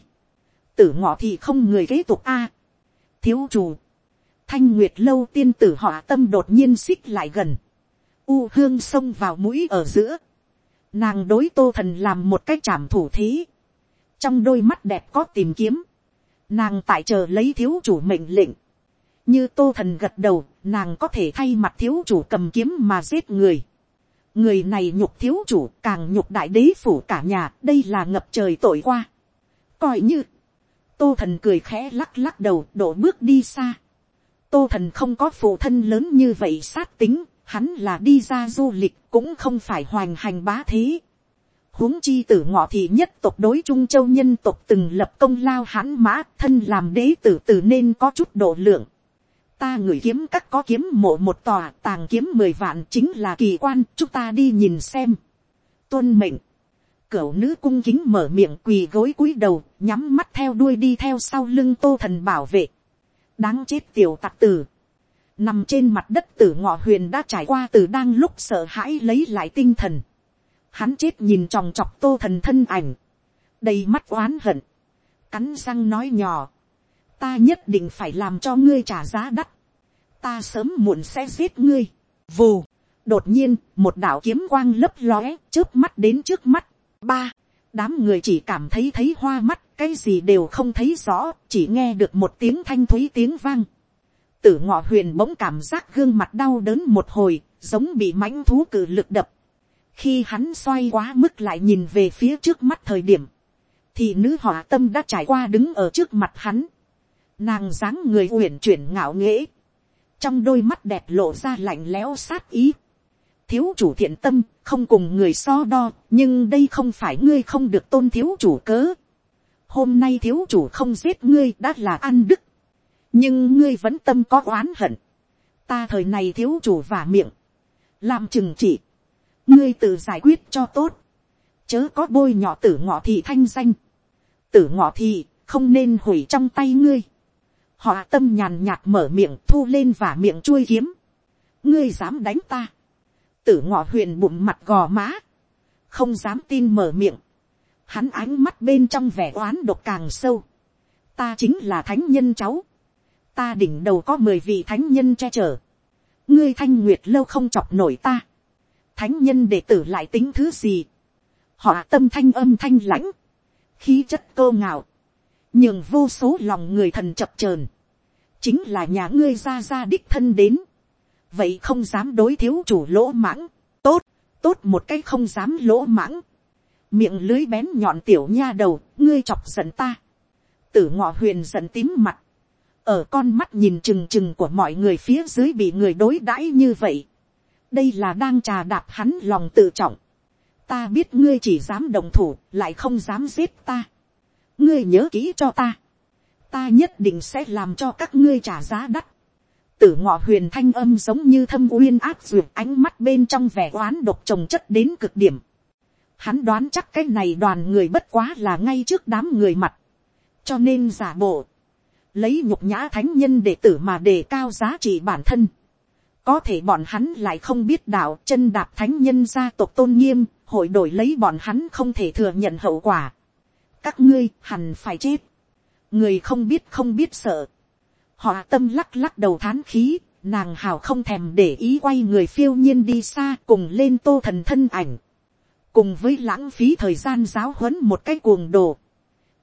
tử ngọ thì không người kế tục a. thiếu chủ thanh nguyệt lâu tiên tử họ tâm đột nhiên xích lại gần, u hương xông vào mũi ở giữa, nàng đối tô thần làm một cái chạm thủ thí. Trong đôi mắt đẹp có tìm kiếm, nàng tại chờ lấy thiếu chủ mệnh lệnh, như tô thần gật đầu, nàng có thể thay mặt thiếu chủ cầm kiếm mà giết người. người này nhục thiếu chủ càng nhục đại đế phủ cả nhà, đây là ngập trời tội qua. coi như, tô thần cười khẽ lắc lắc đầu đổ bước đi xa. Tô thần không có phụ thân lớn như vậy sát tính, hắn là đi ra du lịch cũng không phải hoành hành bá thế. huống chi tử ngọ thị nhất tộc đối trung châu nhân tộc từng lập công lao hãn mã thân làm đế tử tử nên có chút độ lượng. ta ngửi kiếm các có kiếm mộ một tòa tàng kiếm mười vạn chính là kỳ quan chúng ta đi nhìn xem. tuân mệnh. Cửu nữ cung kính mở miệng quỳ gối cúi đầu nhắm mắt theo đuôi đi theo sau lưng tô thần bảo vệ đáng chết tiểu tặc tử, nằm trên mặt đất tử ngọ huyền đã trải qua từ đang lúc sợ hãi lấy lại tinh thần, hắn chết nhìn tròng trọc tô thần thân ảnh, đầy mắt oán hận, cắn răng nói nhỏ, ta nhất định phải làm cho ngươi trả giá đắt, ta sớm muộn sẽ giết ngươi, vù, đột nhiên một đạo kiếm quang lấp lóe trước mắt đến trước mắt, ba, đám người chỉ cảm thấy thấy hoa mắt cái gì đều không thấy rõ, chỉ nghe được một tiếng thanh thúy tiếng vang. Tử ngọ huyền bỗng cảm giác gương mặt đau đớn một hồi, giống bị mãnh thú cử lực đập. Khi hắn xoay quá mức lại nhìn về phía trước mắt thời điểm, thì nữ họ tâm đã trải qua đứng ở trước mặt hắn. Nàng dáng người uyển chuyển ngạo nghễ, trong đôi mắt đẹp lộ ra lạnh lẽo sát ý. Thiếu chủ thiện tâm, không cùng người so đo, nhưng đây không phải ngươi không được tôn thiếu chủ cớ hôm nay thiếu chủ không giết ngươi đã là ăn đức, nhưng ngươi vẫn tâm có oán hận, ta thời này thiếu chủ và miệng, làm chừng chỉ, ngươi tự giải quyết cho tốt, chớ có bôi nhỏ tử ngọ thị thanh danh, tử ngọ thị không nên hủy trong tay ngươi, họ tâm nhàn nhạt mở miệng thu lên và miệng chui kiếm, ngươi dám đánh ta, tử ngọ huyền bụng mặt gò má, không dám tin mở miệng, hắn ánh mắt bên trong vẻ oán độc càng sâu. ta chính là thánh nhân cháu ta đỉnh đầu có mười vị thánh nhân che chở. ngươi thanh nguyệt lâu không chọc nổi ta. thánh nhân đệ tử lại tính thứ gì. họ tâm thanh âm thanh lãnh. khí chất cơ ngạo. nhường vô số lòng người thần chập trờn, chính là nhà ngươi ra ra đích thân đến. vậy không dám đối thiếu chủ lỗ mãng. tốt, tốt một cái không dám lỗ mãng miệng lưới bén nhọn tiểu nha đầu, ngươi chọc giận ta. tử ngọ huyền giận tím mặt, ở con mắt nhìn trừng trừng của mọi người phía dưới bị người đối đãi như vậy. đây là đang trà đạp hắn lòng tự trọng. ta biết ngươi chỉ dám đồng thủ, lại không dám giết ta. ngươi nhớ kỹ cho ta. ta nhất định sẽ làm cho các ngươi trả giá đắt. tử ngọ huyền thanh âm giống như thâm uyên áp duyệt ánh mắt bên trong vẻ oán độc trồng chất đến cực điểm Hắn đoán chắc cái này đoàn người bất quá là ngay trước đám người mặt. Cho nên giả bộ. Lấy nhục nhã thánh nhân đệ tử mà đề cao giá trị bản thân. Có thể bọn hắn lại không biết đạo chân đạp thánh nhân gia tộc tôn nghiêm, hội đổi lấy bọn hắn không thể thừa nhận hậu quả. Các ngươi hẳn phải chết. Người không biết không biết sợ. Họ tâm lắc lắc đầu thán khí, nàng hào không thèm để ý quay người phiêu nhiên đi xa cùng lên tô thần thân ảnh cùng với lãng phí thời gian giáo huấn một cái cuồng đồ,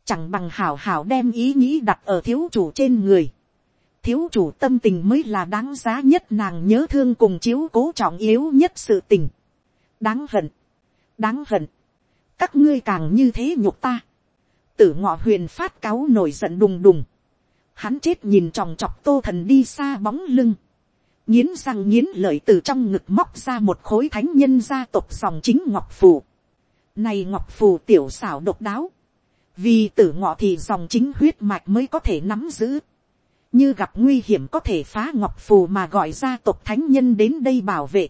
chẳng bằng hảo hảo đem ý nghĩ đặt ở thiếu chủ trên người. thiếu chủ tâm tình mới là đáng giá nhất nàng nhớ thương cùng chiếu cố trọng yếu nhất sự tình. đáng hận, đáng hận, các ngươi càng như thế nhục ta, tử ngọ huyền phát cáo nổi giận đùng đùng, hắn chết nhìn tròng trọc tô thần đi xa bóng lưng, nghiến răng nghiến lợi từ trong ngực móc ra một khối thánh nhân gia tộc dòng chính ngọc phù. Này ngọc phù tiểu xảo độc đáo, vì tử ngọ thì dòng chính huyết mạch mới có thể nắm giữ. như gặp nguy hiểm có thể phá ngọc phù mà gọi gia tộc thánh nhân đến đây bảo vệ.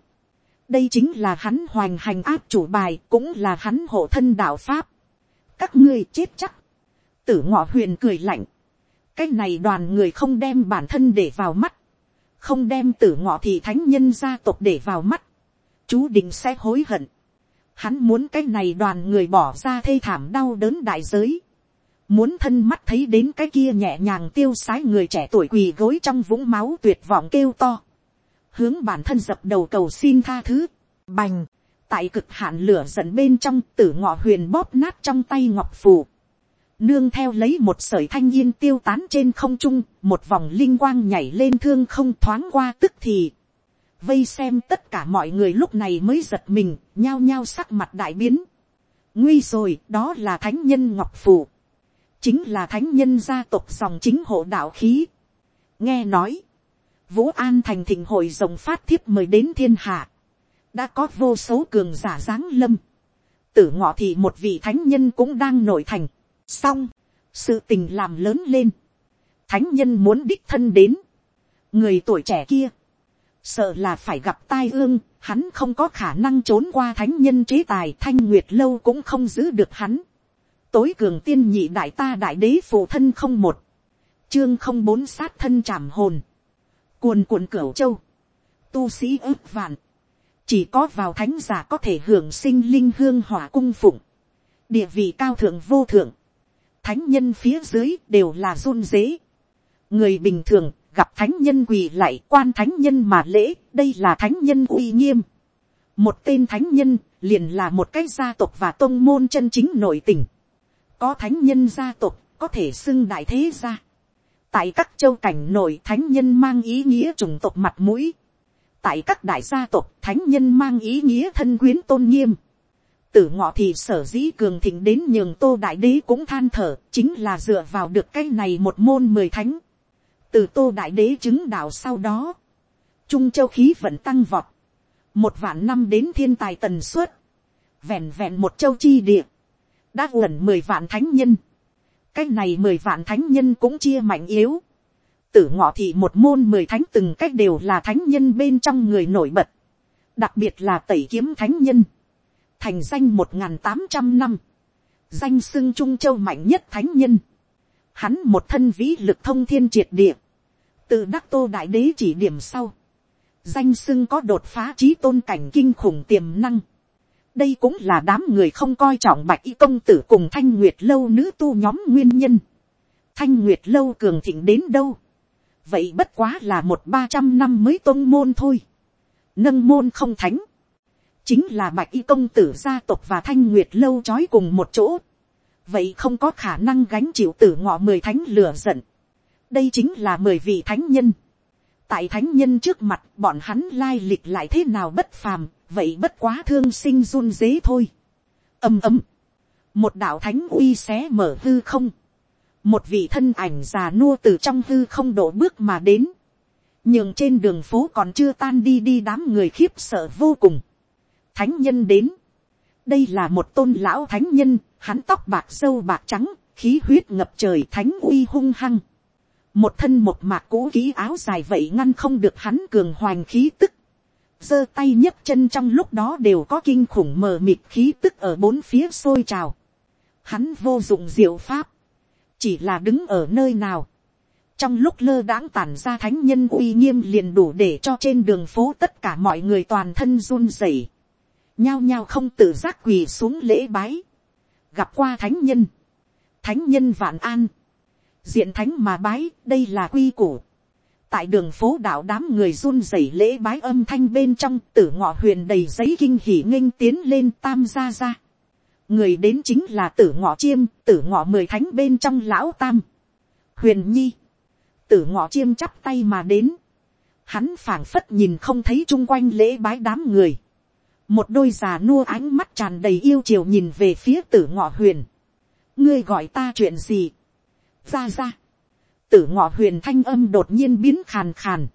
đây chính là hắn hoành hành áp chủ bài cũng là hắn hộ thân đạo pháp. các ngươi chết chắc. tử ngọ huyền cười lạnh. cái này đoàn người không đem bản thân để vào mắt không đem tử ngọ thì thánh nhân gia tộc để vào mắt, chú định sẽ hối hận. Hắn muốn cái này đoàn người bỏ ra thê thảm đau đớn đại giới. Muốn thân mắt thấy đến cái kia nhẹ nhàng tiêu sái người trẻ tuổi quỳ gối trong vũng máu tuyệt vọng kêu to. Hướng bản thân dập đầu cầu xin tha thứ. Bành. Tại cực hạn lửa giận bên trong tử ngọ huyền bóp nát trong tay ngọc phù nương theo lấy một sợi thanh yên tiêu tán trên không trung, một vòng linh quang nhảy lên thương không thoáng qua tức thì. Vây xem tất cả mọi người lúc này mới giật mình, nhao nhao sắc mặt đại biến. Nguy rồi, đó là thánh nhân Ngọc Phù. Chính là thánh nhân gia tộc dòng chính hộ đạo khí. Nghe nói, Vũ An thành thịnh hội rồng phát thiếp mời đến thiên hạ. Đã có vô số cường giả giáng lâm. Tử ngọ thì một vị thánh nhân cũng đang nổi thành xong, sự tình làm lớn lên, thánh nhân muốn đích thân đến, người tuổi trẻ kia, sợ là phải gặp tai ương, hắn không có khả năng trốn qua thánh nhân chế tài thanh nguyệt lâu cũng không giữ được hắn. tối cường tiên nhị đại ta đại đế phụ thân không một, chương không bốn sát thân trảm hồn, cuồn cuộn cửu châu, tu sĩ ước vạn, chỉ có vào thánh giả có thể hưởng sinh linh hương hỏa cung phụng, địa vị cao thượng vô thượng, thánh nhân phía dưới đều là run dế. người bình thường gặp thánh nhân quỳ lại quan thánh nhân mà lễ, đây là thánh nhân uy nghiêm. một tên thánh nhân liền là một cái gia tộc và tôn môn chân chính nội tình. có thánh nhân gia tộc có thể xưng đại thế gia. tại các châu cảnh nội thánh nhân mang ý nghĩa chủng tộc mặt mũi. tại các đại gia tộc thánh nhân mang ý nghĩa thân quyến tôn nghiêm tử ngọ thì sở dĩ cường thịnh đến nhường tô đại đế cũng than thở chính là dựa vào được cái này một môn mười thánh từ tô đại đế chứng đạo sau đó trung châu khí vẫn tăng vọt một vạn năm đến thiên tài tần suất vẹn vẹn một châu chi địa đã gần mười vạn thánh nhân. Cái này mười vạn thánh nhân cũng chia mạnh yếu. Tử ngọ thị một môn mười thánh từng cách đều là thánh nhân bên trong người nổi bật. Đặc biệt là tẩy kiếm thánh nhân. Thành danh một n tám trăm năm, danh sưng trung châu mạnh nhất thánh nhân, hắn một thân vĩ lực thông thiên triệt địa, từ đắc tô đại đế chỉ điểm sau, danh sưng có đột phá trí tôn cảnh kinh khủng tiềm năng, đây cũng là đám người không coi trọng bạch y công tử cùng thanh nguyệt lâu nữ tu nhóm nguyên nhân, thanh nguyệt lâu cường thịnh đến đâu, vậy bất quá là một ba trăm năm mới tôn môn thôi, nâng môn không thánh, chính là bạch y công tử gia tộc và thanh nguyệt lâu trói cùng một chỗ, vậy không có khả năng gánh chịu tử ngọ mười thánh lửa giận đây chính là mười vị thánh nhân. tại thánh nhân trước mặt bọn hắn lai lịch lại thế nào bất phàm, vậy bất quá thương sinh run dế thôi. ầm ầm, một đạo thánh uy xé mở hư không, một vị thân ảnh già nua từ trong hư không đổ bước mà đến, nhường trên đường phố còn chưa tan đi đi đám người khiếp sợ vô cùng thánh nhân đến. đây là một tôn lão thánh nhân, hắn tóc bạc sâu bạc trắng, khí huyết ngập trời thánh uy hung hăng một thân một mạc cũ ký áo dài vậy ngăn không được hắn cường hoành khí tức. giơ tay nhấc chân trong lúc đó đều có kinh khủng mờ mịt khí tức ở bốn phía sôi trào. hắn vô dụng diệu pháp, chỉ là đứng ở nơi nào. Trong lúc lơ đãng tản ra thánh nhân uy nghiêm liền đủ để cho trên đường phố tất cả mọi người toàn thân run rẩy. Nhao nhao không tự giác quỳ xuống lễ bái, gặp qua thánh nhân, thánh nhân vạn an, diện thánh mà bái, đây là quy củ. tại đường phố đạo đám người run rẩy lễ bái âm thanh bên trong tử ngọ huyền đầy giấy kinh hỉ nghênh tiến lên tam gia gia. người đến chính là tử ngọ chiêm, tử ngọ mười thánh bên trong lão tam. huyền nhi, tử ngọ chiêm chắp tay mà đến. hắn phảng phất nhìn không thấy chung quanh lễ bái đám người một đôi già nua ánh mắt tràn đầy yêu chiều nhìn về phía tử ngọ huyền, ngươi gọi ta chuyện gì, ra ra, tử ngọ huyền thanh âm đột nhiên biến khàn khàn,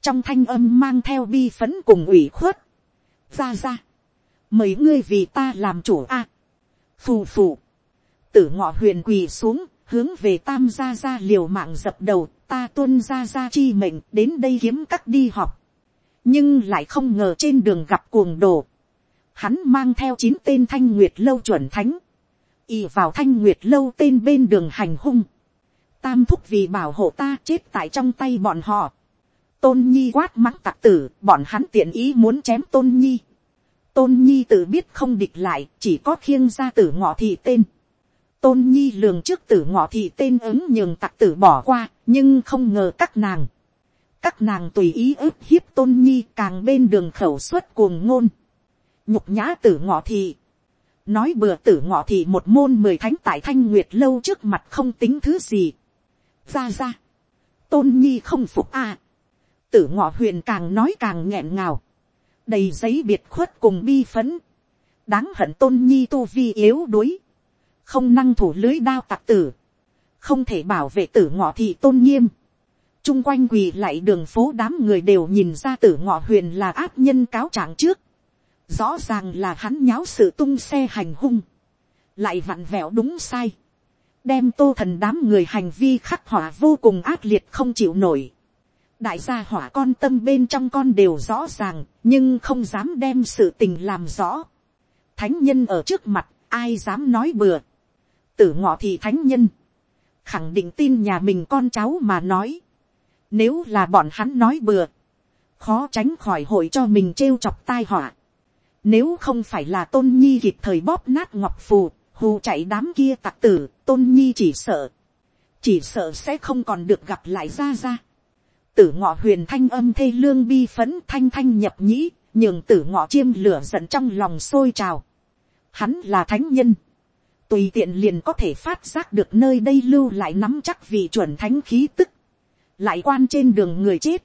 trong thanh âm mang theo bi phấn cùng ủy khuất, ra ra, mấy ngươi vì ta làm chủ a, phù phù, tử ngọ huyền quỳ xuống, hướng về tam gia gia liều mạng dập đầu, ta tuân gia gia chi mệnh đến đây kiếm cắt đi học, nhưng lại không ngờ trên đường gặp cuồng đồ, hắn mang theo chín tên thanh nguyệt lâu chuẩn thánh, y vào thanh nguyệt lâu tên bên đường hành hung, tam thúc vì bảo hộ ta chết tại trong tay bọn họ, tôn nhi quát mắng tặc tử, bọn hắn tiện ý muốn chém tôn nhi, tôn nhi tự biết không địch lại, chỉ có khiêng ra tử ngọ thị tên, tôn nhi lường trước tử ngọ thị tên ứng nhường tặc tử bỏ qua, nhưng không ngờ các nàng, các nàng tùy ý ức hiếp tôn nhi càng bên đường khẩu suất cuồng ngôn, nhục nhã tử ngọ thị, nói bừa tử ngọ thị một môn mười thánh tại thanh nguyệt lâu trước mặt không tính thứ gì, ra ra, tôn nhi không phục a, tử ngọ huyền càng nói càng nghẹn ngào, đầy giấy biệt khuất cùng bi phấn, đáng hận tôn nhi tu vi yếu đuối, không năng thủ lưới đao tặc tử, không thể bảo vệ tử ngọ thị tôn nghiêm, chung quanh quỳ lại đường phố đám người đều nhìn ra tử ngọ huyền là áp nhân cáo trạng trước. Rõ ràng là hắn nháo sự tung xe hành hung. Lại vặn vẹo đúng sai. Đem tô thần đám người hành vi khắc họa vô cùng ác liệt không chịu nổi. Đại gia hỏa con tâm bên trong con đều rõ ràng, nhưng không dám đem sự tình làm rõ. Thánh nhân ở trước mặt, ai dám nói bừa. Tử ngọ thì thánh nhân. Khẳng định tin nhà mình con cháu mà nói nếu là bọn hắn nói bừa, khó tránh khỏi hội cho mình trêu chọc tai họa. Nếu không phải là tôn nhi kịp thời bóp nát ngọc phù, hù chạy đám kia tặc tử, tôn nhi chỉ sợ. Chỉ sợ sẽ không còn được gặp lại ra ra. Tử ngọ huyền thanh âm thê lương bi phấn thanh thanh nhập nhĩ, nhường tử ngọ chiêm lửa giận trong lòng sôi trào. Hắn là thánh nhân. Tùy tiện liền có thể phát giác được nơi đây lưu lại nắm chắc vị chuẩn thánh khí tức lại quan trên đường người chết,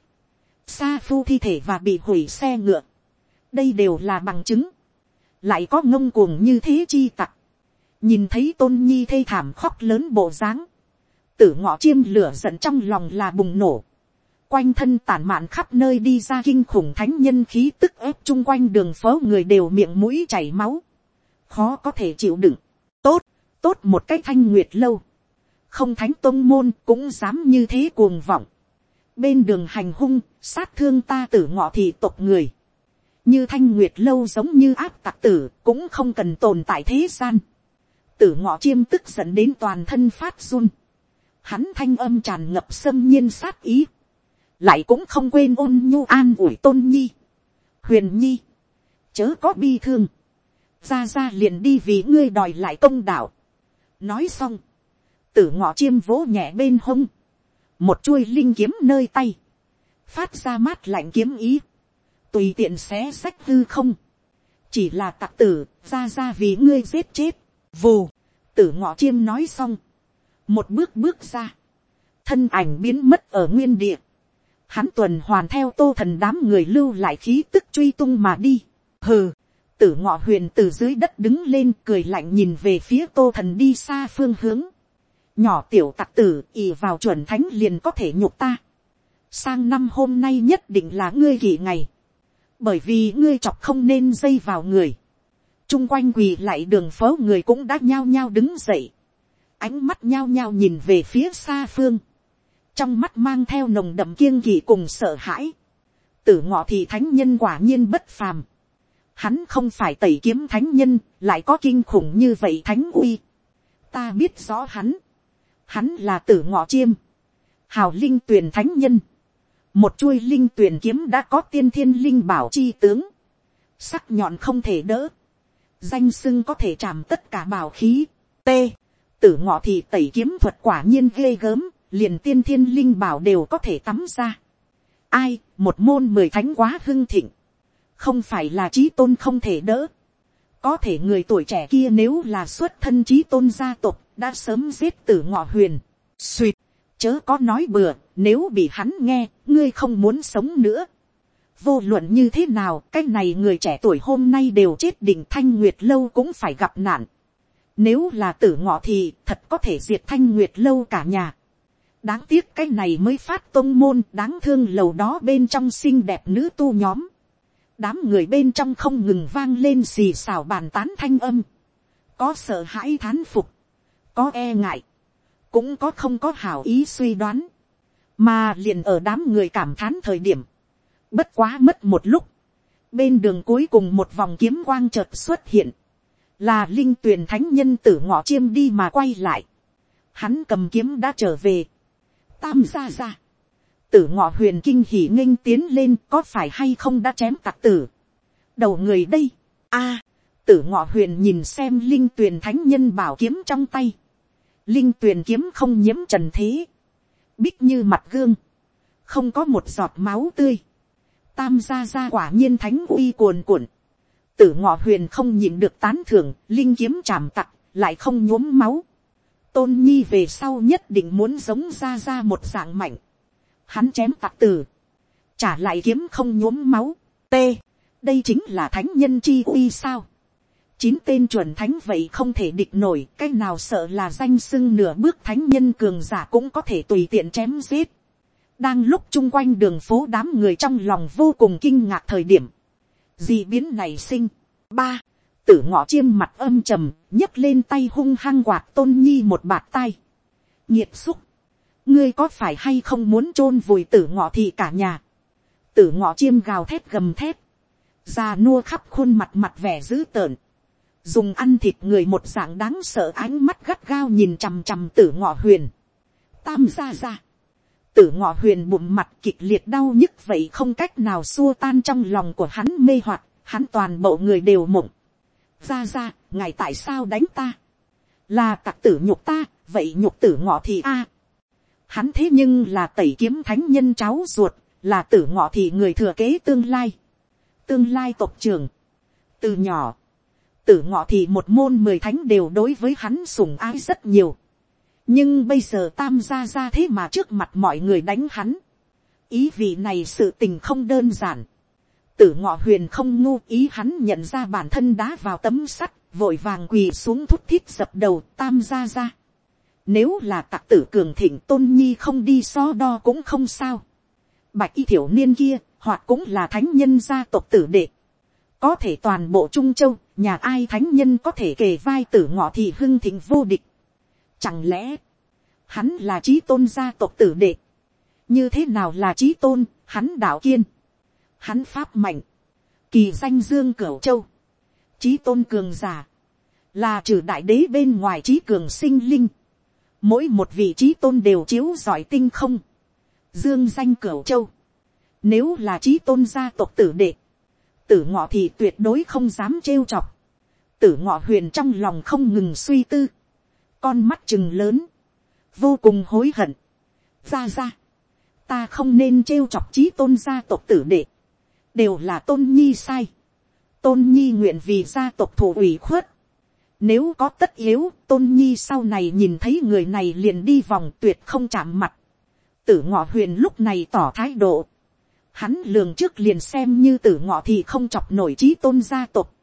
sa phu thi thể và bị hủy xe ngựa, đây đều là bằng chứng, lại có ngông cuồng như thế chi tặc, nhìn thấy tôn nhi thê thảm khóc lớn bộ dáng, tử ngọ chiêm lửa giận trong lòng là bùng nổ, quanh thân tản mạn khắp nơi đi ra kinh khủng thánh nhân khí tức ép chung quanh đường phố người đều miệng mũi chảy máu, khó có thể chịu đựng, tốt, tốt một cách thanh nguyệt lâu, không thánh tôn môn cũng dám như thế cuồng vọng. Bên đường hành hung, sát thương ta tử ngọ thị tộc người. Như thanh nguyệt lâu giống như áp tặc tử, cũng không cần tồn tại thế gian. Tử ngọ chiêm tức dẫn đến toàn thân phát run. Hắn thanh âm tràn ngập xâm nhiên sát ý. Lại cũng không quên ôn nhu an ủi tôn nhi. Huyền nhi. Chớ có bi thương. Ra ra liền đi vì ngươi đòi lại công đạo. Nói xong tử ngọ chiêm vỗ nhẹ bên hông, một chuôi linh kiếm nơi tay, phát ra mát lạnh kiếm ý, tùy tiện xé sách hư không, chỉ là tặc tử, ra ra vì ngươi giết chết, vù, tử ngọ chiêm nói xong, một bước bước ra, thân ảnh biến mất ở nguyên địa, hắn tuần hoàn theo tô thần đám người lưu lại khí tức truy tung mà đi, hừ, tử ngọ huyền từ dưới đất đứng lên cười lạnh nhìn về phía tô thần đi xa phương hướng, nhỏ tiểu tặc tử ì vào chuẩn thánh liền có thể nhục ta. sang năm hôm nay nhất định là ngươi kỳ ngày bởi vì ngươi chọc không nên dây vào người. chung quanh quỳ lại đường phố người cũng đã nhao nhao đứng dậy. ánh mắt nhao nhao nhìn về phía xa phương. trong mắt mang theo nồng đậm kiêng kỵ cùng sợ hãi. tử ngọ thì thánh nhân quả nhiên bất phàm. hắn không phải tẩy kiếm thánh nhân, lại có kinh khủng như vậy thánh uy. ta biết rõ hắn Hắn là tử ngọ chiêm. Hào linh tuyển thánh nhân. Một chuôi linh tuyển kiếm đã có tiên thiên linh bảo chi tướng. Sắc nhọn không thể đỡ. Danh sưng có thể chạm tất cả bảo khí. T. Tử ngọ thì tẩy kiếm thuật quả nhiên ghê gớm. Liền tiên thiên linh bảo đều có thể tắm ra. Ai, một môn mười thánh quá hưng thịnh. Không phải là trí tôn không thể đỡ có thể người tuổi trẻ kia nếu là xuất thân trí tôn gia tộc đã sớm giết tử ngọ huyền. suỵt, chớ có nói bừa, nếu bị hắn nghe, ngươi không muốn sống nữa. vô luận như thế nào cái này người trẻ tuổi hôm nay đều chết đỉnh thanh nguyệt lâu cũng phải gặp nạn. Nếu là tử ngọ thì thật có thể diệt thanh nguyệt lâu cả nhà. Đáng tiếc cái này mới phát tôn môn đáng thương lầu đó bên trong xinh đẹp nữ tu nhóm. Đám người bên trong không ngừng vang lên xì xào bàn tán thanh âm. Có sợ hãi thán phục. Có e ngại. Cũng có không có hảo ý suy đoán. Mà liền ở đám người cảm thán thời điểm. Bất quá mất một lúc. Bên đường cuối cùng một vòng kiếm quang chợt xuất hiện là linh tuyền thánh nhân tử ngọ chiêm đi mà quay lại, hắn cầm kiếm đã trở về, tam gia gia, tử ngọ huyền kinh hỉ nghênh tiến lên có phải hay không đã chém tặc tử, đầu người đây, a, tử ngọ huyền nhìn xem linh tuyền thánh nhân bảo kiếm trong tay, linh tuyền kiếm không nhiễm trần thế, bích như mặt gương, không có một giọt máu tươi, tam gia gia quả nhiên thánh uy cuồn cuộn, tử ngọ huyền không nhịn được tán thưởng, linh kiếm chạm tặc, lại không nhuốm máu. tôn nhi về sau nhất định muốn giống ra ra một dạng mạnh. hắn chém tặc tử, trả lại kiếm không nhuốm máu. t, đây chính là thánh nhân chi uy sao chín tên chuẩn thánh vậy không thể địch nổi, cái nào sợ là danh sưng nửa bước thánh nhân cường giả cũng có thể tùy tiện chém giết. đang lúc chung quanh đường phố đám người trong lòng vô cùng kinh ngạc thời điểm, Dị biến này sinh. Ba. Tử ngọ chiêm mặt âm trầm, nhấc lên tay hung hăng quạt tôn nhi một bạt tay. Nhiệt xúc. Ngươi có phải hay không muốn chôn vùi tử ngọ thì cả nhà. Tử ngọ chiêm gào thét gầm thét. Già nua khắp khuôn mặt mặt vẻ dữ tợn. Dùng ăn thịt người một dạng đáng sợ ánh mắt gắt gao nhìn chằm chằm tử ngọ huyền. Tam gia gia tử ngọ huyền bụng mặt kịch liệt đau nhức vậy không cách nào xua tan trong lòng của hắn mê hoặc, hắn toàn bộ người đều mộng. ra ra, ngài tại sao đánh ta, là tặc tử nhục ta, vậy nhục tử ngọ thì a. hắn thế nhưng là tẩy kiếm thánh nhân cháu ruột, là tử ngọ thì người thừa kế tương lai, tương lai tộc trường. từ nhỏ, tử ngọ thì một môn mười thánh đều đối với hắn sùng ái rất nhiều nhưng bây giờ tam gia ra thế mà trước mặt mọi người đánh hắn. ý vị này sự tình không đơn giản. tử ngọ huyền không ngu ý hắn nhận ra bản thân đá vào tấm sắt, vội vàng quỳ xuống thút thít dập đầu tam gia ra. nếu là tặc tử cường thịnh tôn nhi không đi so đo cũng không sao. bạch y thiểu niên kia, hoặc cũng là thánh nhân gia tộc tử đệ. có thể toàn bộ trung châu, nhà ai thánh nhân có thể kề vai tử ngọ thì hưng thịnh vô địch Chẳng lẽ, hắn là trí tôn gia tộc tử đệ. Như thế nào là trí tôn, hắn đạo kiên. Hắn pháp mạnh. Kỳ danh dương cửu châu. Trí tôn cường giả. Là trừ đại đế bên ngoài trí cường sinh linh. Mỗi một vị trí tôn đều chiếu giỏi tinh không. Dương danh cửu châu. Nếu là trí tôn gia tộc tử đệ. Tử ngọ thì tuyệt đối không dám trêu chọc. Tử ngọ huyền trong lòng không ngừng suy tư con mắt chừng lớn, vô cùng hối hận. ra ra, ta không nên trêu chọc trí tôn gia tộc tử đệ, đều là tôn nhi sai, tôn nhi nguyện vì gia tộc thủ ủy khuất, nếu có tất yếu, tôn nhi sau này nhìn thấy người này liền đi vòng tuyệt không chạm mặt. Tử ngọ huyền lúc này tỏ thái độ. Hắn lường trước liền xem như tử ngọ thì không chọc nổi trí tôn gia tộc.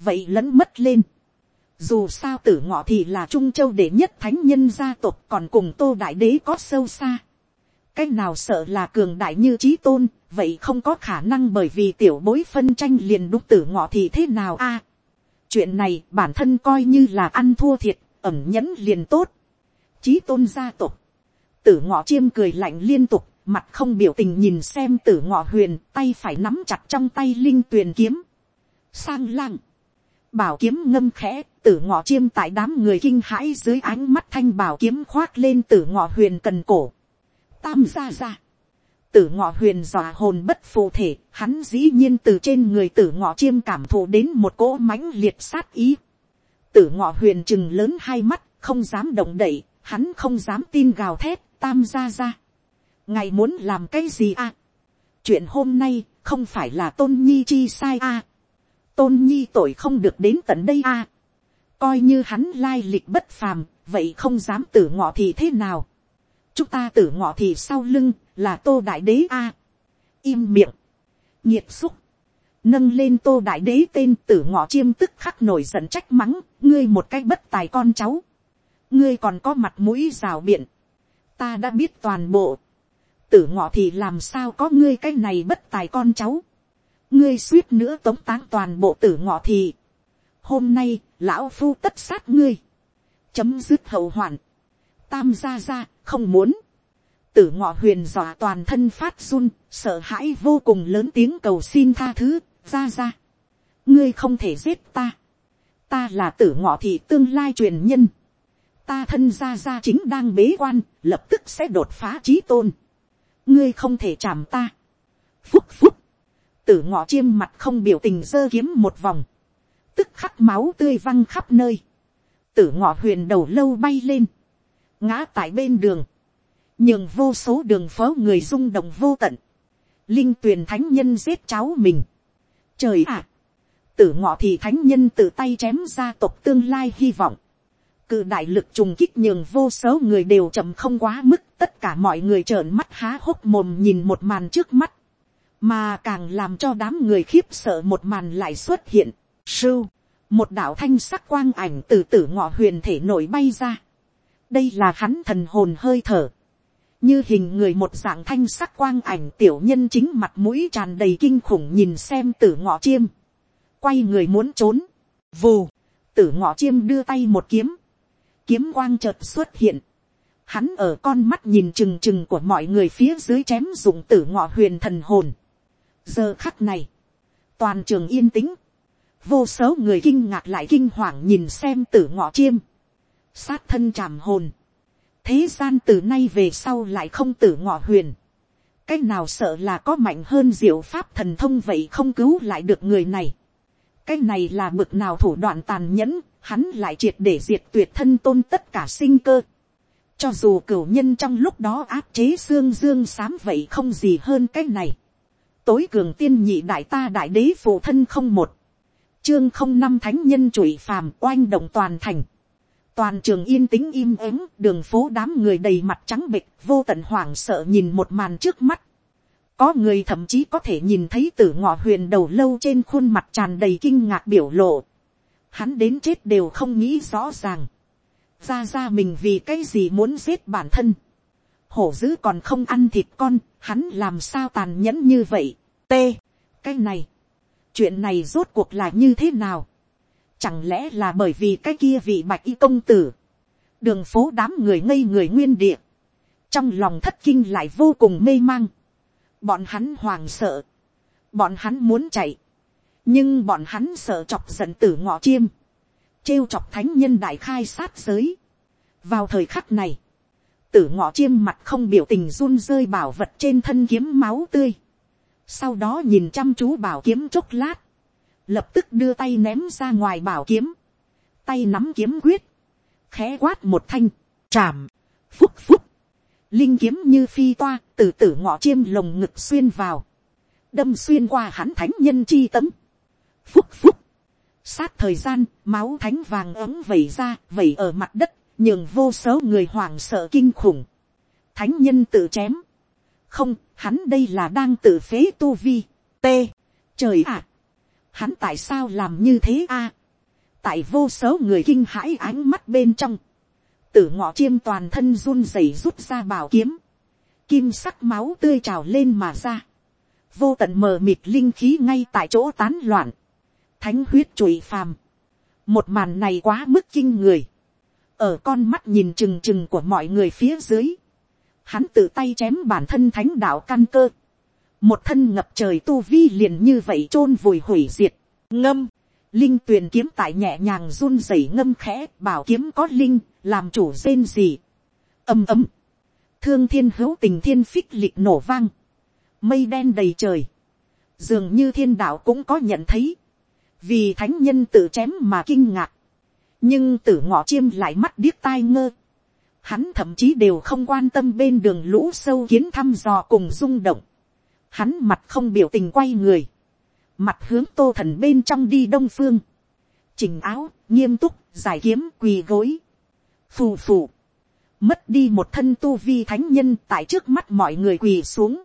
Vậy lẫn mất lên. Dù sao tử ngọ thì là Trung Châu đệ nhất thánh nhân gia tộc còn cùng tô đại đế có sâu xa. Cách nào sợ là cường đại như trí tôn, vậy không có khả năng bởi vì tiểu bối phân tranh liền đúc tử ngọ thì thế nào a Chuyện này bản thân coi như là ăn thua thiệt, ẩm nhẫn liền tốt. Trí tôn gia tộc. Tử ngọ chiêm cười lạnh liên tục, mặt không biểu tình nhìn xem tử ngọ huyền, tay phải nắm chặt trong tay linh tuyền kiếm. Sang lang, bảo kiếm ngâm khẽ, tử ngọ chiêm tại đám người kinh hãi dưới ánh mắt thanh bảo kiếm khoác lên tử ngọ huyền cần cổ. Tam gia gia. Tử ngọ huyền dọa hồn bất phù thể, hắn dĩ nhiên từ trên người tử ngọ chiêm cảm thụ đến một cỗ mãnh liệt sát ý. Tử ngọ huyền chừng lớn hai mắt, không dám động đậy, hắn không dám tin gào thét, tam gia gia. Ngài muốn làm cái gì à? Chuyện hôm nay, không phải là tôn nhi chi sai à? tôn nhi tội không được đến tận đây. À. coi như hắn lai lịch bất phàm, vậy không dám tử ngọ thì thế nào. chúng ta tử ngọ thì sau lưng, là tô đại đế a. im miệng. nhiệt xúc, nâng lên tô đại đế tên tử ngọ chiêm tức khắc nổi giận trách mắng, ngươi một cái bất tài con cháu, ngươi còn có mặt mũi rào biện, ta đã biết toàn bộ, tử ngọ thì làm sao có ngươi cái này bất tài con cháu, ngươi suýt nữa tống táng toàn bộ tử ngọ thì, hôm nay lão phu tất sát ngươi, chấm dứt hậu hoạn, tam gia gia không muốn, tử ngọ huyền dọa toàn thân phát run, sợ hãi vô cùng lớn tiếng cầu xin tha thứ, gia gia ngươi không thể giết ta. ta là tử ngọ thị tương lai truyền nhân. ta thân ra ra chính đang bế quan, lập tức sẽ đột phá trí tôn ngươi không thể chạm ta. phúc phúc. tử ngọ chiêm mặt không biểu tình dơ kiếm một vòng. tức khắc máu tươi văng khắp nơi. tử ngọ huyền đầu lâu bay lên. ngã tại bên đường nhường vô số đường phố người rung động vô tận, linh tuyền thánh nhân giết cháu mình. Trời ạ, tử ngọ thì thánh nhân tự tay chém ra tộc tương lai hy vọng. Cự đại lực trùng kích nhường vô số người đều chậm không quá mức, tất cả mọi người trợn mắt há hốc mồm nhìn một màn trước mắt. Mà càng làm cho đám người khiếp sợ một màn lại xuất hiện. Sưu, một đạo thanh sắc quang ảnh từ tử ngọ huyền thể nổi bay ra. Đây là hắn thần hồn hơi thở như hình người một dạng thanh sắc quang ảnh tiểu nhân chính mặt mũi tràn đầy kinh khủng nhìn xem tử ngọ chiêm, quay người muốn trốn, vù, tử ngọ chiêm đưa tay một kiếm, kiếm quang chợt xuất hiện, hắn ở con mắt nhìn trừng trừng của mọi người phía dưới chém dụng tử ngọ huyền thần hồn. giờ khắc này, toàn trường yên tĩnh, vô số người kinh ngạc lại kinh hoàng nhìn xem tử ngọ chiêm, sát thân tràm hồn, thế gian từ nay về sau lại không tử ngọ huyền. cái nào sợ là có mạnh hơn diệu pháp thần thông vậy không cứu lại được người này. cái này là bực nào thủ đoạn tàn nhẫn, hắn lại triệt để diệt tuyệt thân tôn tất cả sinh cơ cho dù cửu nhân trong lúc đó áp chế xương dương sám vậy không gì hơn cái này. tối cường tiên nhị đại ta đại đế phụ thân không một. chương không năm thánh nhân trụy phàm oanh động toàn thành toàn trường yên tĩnh im ắng, đường phố đám người đầy mặt trắng bịch vô tận hoảng sợ nhìn một màn trước mắt có người thậm chí có thể nhìn thấy từ ngọ huyền đầu lâu trên khuôn mặt tràn đầy kinh ngạc biểu lộ hắn đến chết đều không nghĩ rõ ràng ra ra mình vì cái gì muốn giết bản thân hổ dữ còn không ăn thịt con, hắn làm sao tàn nhẫn như vậy t cái này chuyện này rốt cuộc là như thế nào Chẳng lẽ là bởi vì cái kia vị bạch y công tử. Đường phố đám người ngây người nguyên địa. Trong lòng thất kinh lại vô cùng mê mang. Bọn hắn hoàng sợ. Bọn hắn muốn chạy. Nhưng bọn hắn sợ chọc giận tử ngọ chiêm trêu chọc thánh nhân đại khai sát giới. Vào thời khắc này. Tử ngọ chiêm mặt không biểu tình run rơi bảo vật trên thân kiếm máu tươi. Sau đó nhìn chăm chú bảo kiếm chốc lát lập tức đưa tay ném ra ngoài bảo kiếm, tay nắm kiếm quyết, khẽ quát một thanh, chạm, phúc phúc, linh kiếm như phi toa, từ tử ngọ chiêm lồng ngực xuyên vào, đâm xuyên qua hắn thánh nhân chi tấm, phúc phúc, sát thời gian, máu thánh vàng ấm vẩy ra, vẩy ở mặt đất, nhường vô số người hoảng sợ kinh khủng, thánh nhân tự chém, không, hắn đây là đang tự phế tu vi, t, trời ạ, hắn tại sao làm như thế a, tại vô số người kinh hãi ánh mắt bên trong, tử ngọ chiêm toàn thân run rẩy rút ra bảo kiếm, kim sắc máu tươi trào lên mà ra, vô tận mờ mịt linh khí ngay tại chỗ tán loạn, thánh huyết trụi phàm, một màn này quá mức kinh người, ở con mắt nhìn trừng trừng của mọi người phía dưới, hắn tự tay chém bản thân thánh đạo căn cơ, một thân ngập trời tu vi liền như vậy chôn vùi hủy diệt, ngâm, linh tuyền kiếm tại nhẹ nhàng run rẩy ngâm khẽ, bảo kiếm có linh, làm chủ rên gì, Âm ấm. thương thiên hữu tình thiên phích lịch nổ vang, mây đen đầy trời, dường như thiên đạo cũng có nhận thấy, vì thánh nhân tự chém mà kinh ngạc, nhưng tử ngọ chiêm lại mắt điếc tai ngơ, hắn thậm chí đều không quan tâm bên đường lũ sâu kiến thăm dò cùng rung động, hắn mặt không biểu tình quay người, mặt hướng tô thần bên trong đi đông phương, chỉnh áo, nghiêm túc, giải kiếm, quỳ gối, phù phù, mất đi một thân tu vi thánh nhân tại trước mắt mọi người quỳ xuống,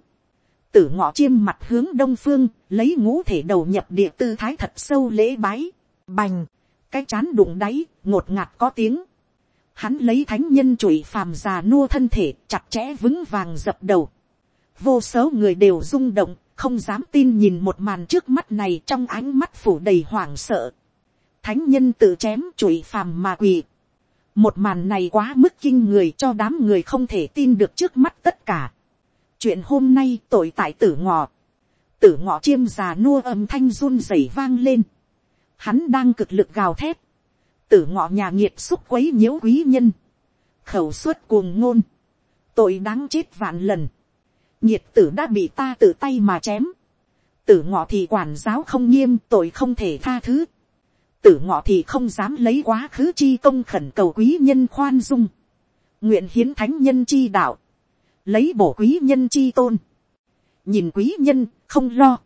tử ngọ chiêm mặt hướng đông phương, lấy ngũ thể đầu nhập địa tư thái thật sâu lễ bái, bành, cái chán đụng đáy, ngột ngạt có tiếng. Hắn lấy thánh nhân chùi phàm già nua thân thể, chặt chẽ vững vàng dập đầu. Vô số người đều rung động, không dám tin nhìn một màn trước mắt này trong ánh mắt phủ đầy hoảng sợ. Thánh nhân tự chém chùi phàm mà quỳ. Một màn này quá mức kinh người cho đám người không thể tin được trước mắt tất cả chuyện hôm nay tội tại tử ngọ, tử ngọ chiêm già nua âm thanh run rẩy vang lên, hắn đang cực lực gào thét, tử ngọ nhà nghiệt xúc quấy nhiễu quý nhân, khẩu suất cuồng ngôn, tội đáng chết vạn lần, nhiệt tử đã bị ta tự tay mà chém, tử ngọ thì quản giáo không nghiêm tội không thể tha thứ, tử ngọ thì không dám lấy quá khứ chi công khẩn cầu quý nhân khoan dung, nguyện hiến thánh nhân chi đạo, lấy bổ quý nhân chi tôn, nhìn quý nhân không lo,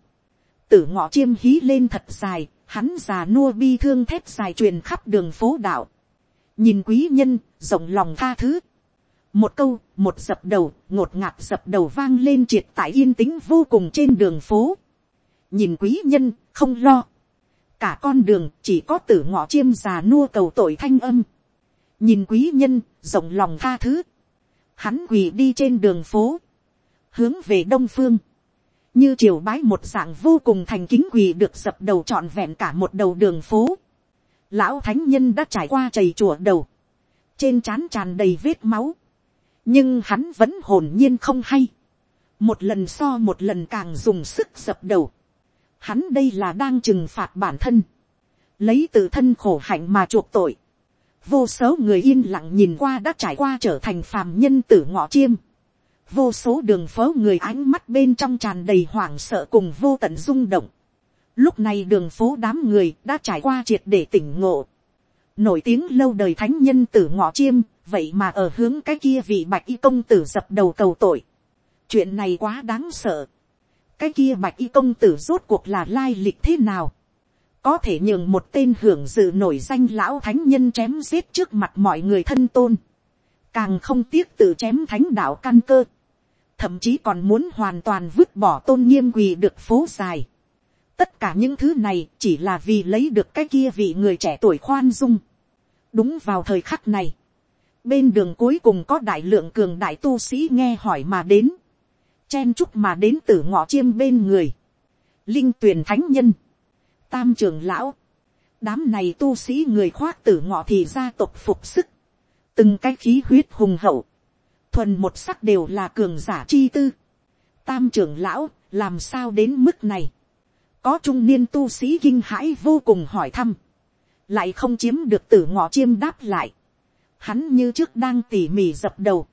tử ngọ chiêm hí lên thật dài, hắn già nua bi thương thép dài truyền khắp đường phố đạo, nhìn quý nhân rộng lòng tha thứ, một câu một dập đầu ngột ngạt dập đầu vang lên triệt tại yên tĩnh vô cùng trên đường phố, nhìn quý nhân không lo, cả con đường chỉ có tử ngọ chiêm già nua cầu tội thanh âm, nhìn quý nhân rộng lòng tha thứ, hắn quỳ đi trên đường phố, hướng về đông phương, như triều bái một dạng vô cùng thành kính quỳ được dập đầu trọn vẹn cả một đầu đường phố. Lão thánh nhân đã trải qua chầy chùa đầu, trên trán tràn đầy vết máu, nhưng hắn vẫn hồn nhiên không hay, một lần so một lần càng dùng sức dập đầu. Hắn đây là đang trừng phạt bản thân, lấy tự thân khổ hạnh mà chuộc tội vô số người yên lặng nhìn qua đã trải qua trở thành phàm nhân tử ngọ chiêm. vô số đường phố người ánh mắt bên trong tràn đầy hoảng sợ cùng vô tận rung động. lúc này đường phố đám người đã trải qua triệt để tỉnh ngộ. nổi tiếng lâu đời thánh nhân tử ngọ chiêm, vậy mà ở hướng cái kia vị bạch y công tử dập đầu cầu tội. chuyện này quá đáng sợ. cái kia bạch y công tử rốt cuộc là lai lịch thế nào có thể nhường một tên hưởng dự nổi danh lão thánh nhân chém giết trước mặt mọi người thân tôn, càng không tiếc tự chém thánh đạo căn cơ, thậm chí còn muốn hoàn toàn vứt bỏ tôn nghiêm quỳ được phố dài. tất cả những thứ này chỉ là vì lấy được cái kia vị người trẻ tuổi khoan dung. đúng vào thời khắc này, bên đường cuối cùng có đại lượng cường đại tu sĩ nghe hỏi mà đến, chen chúc mà đến từ ngõ chiêm bên người, linh tuyền thánh nhân, tam trường lão, đám này tu sĩ người khoác tử ngọ thì gia tộc phục sức, từng cái khí huyết hùng hậu, thuần một sắc đều là cường giả chi tư. Tam trưởng lão, làm sao đến mức này? Có trung niên tu sĩ kinh hãi vô cùng hỏi thăm. Lại không chiếm được tử ngọ chiêm đáp lại. Hắn như trước đang tỉ mỉ dập đầu.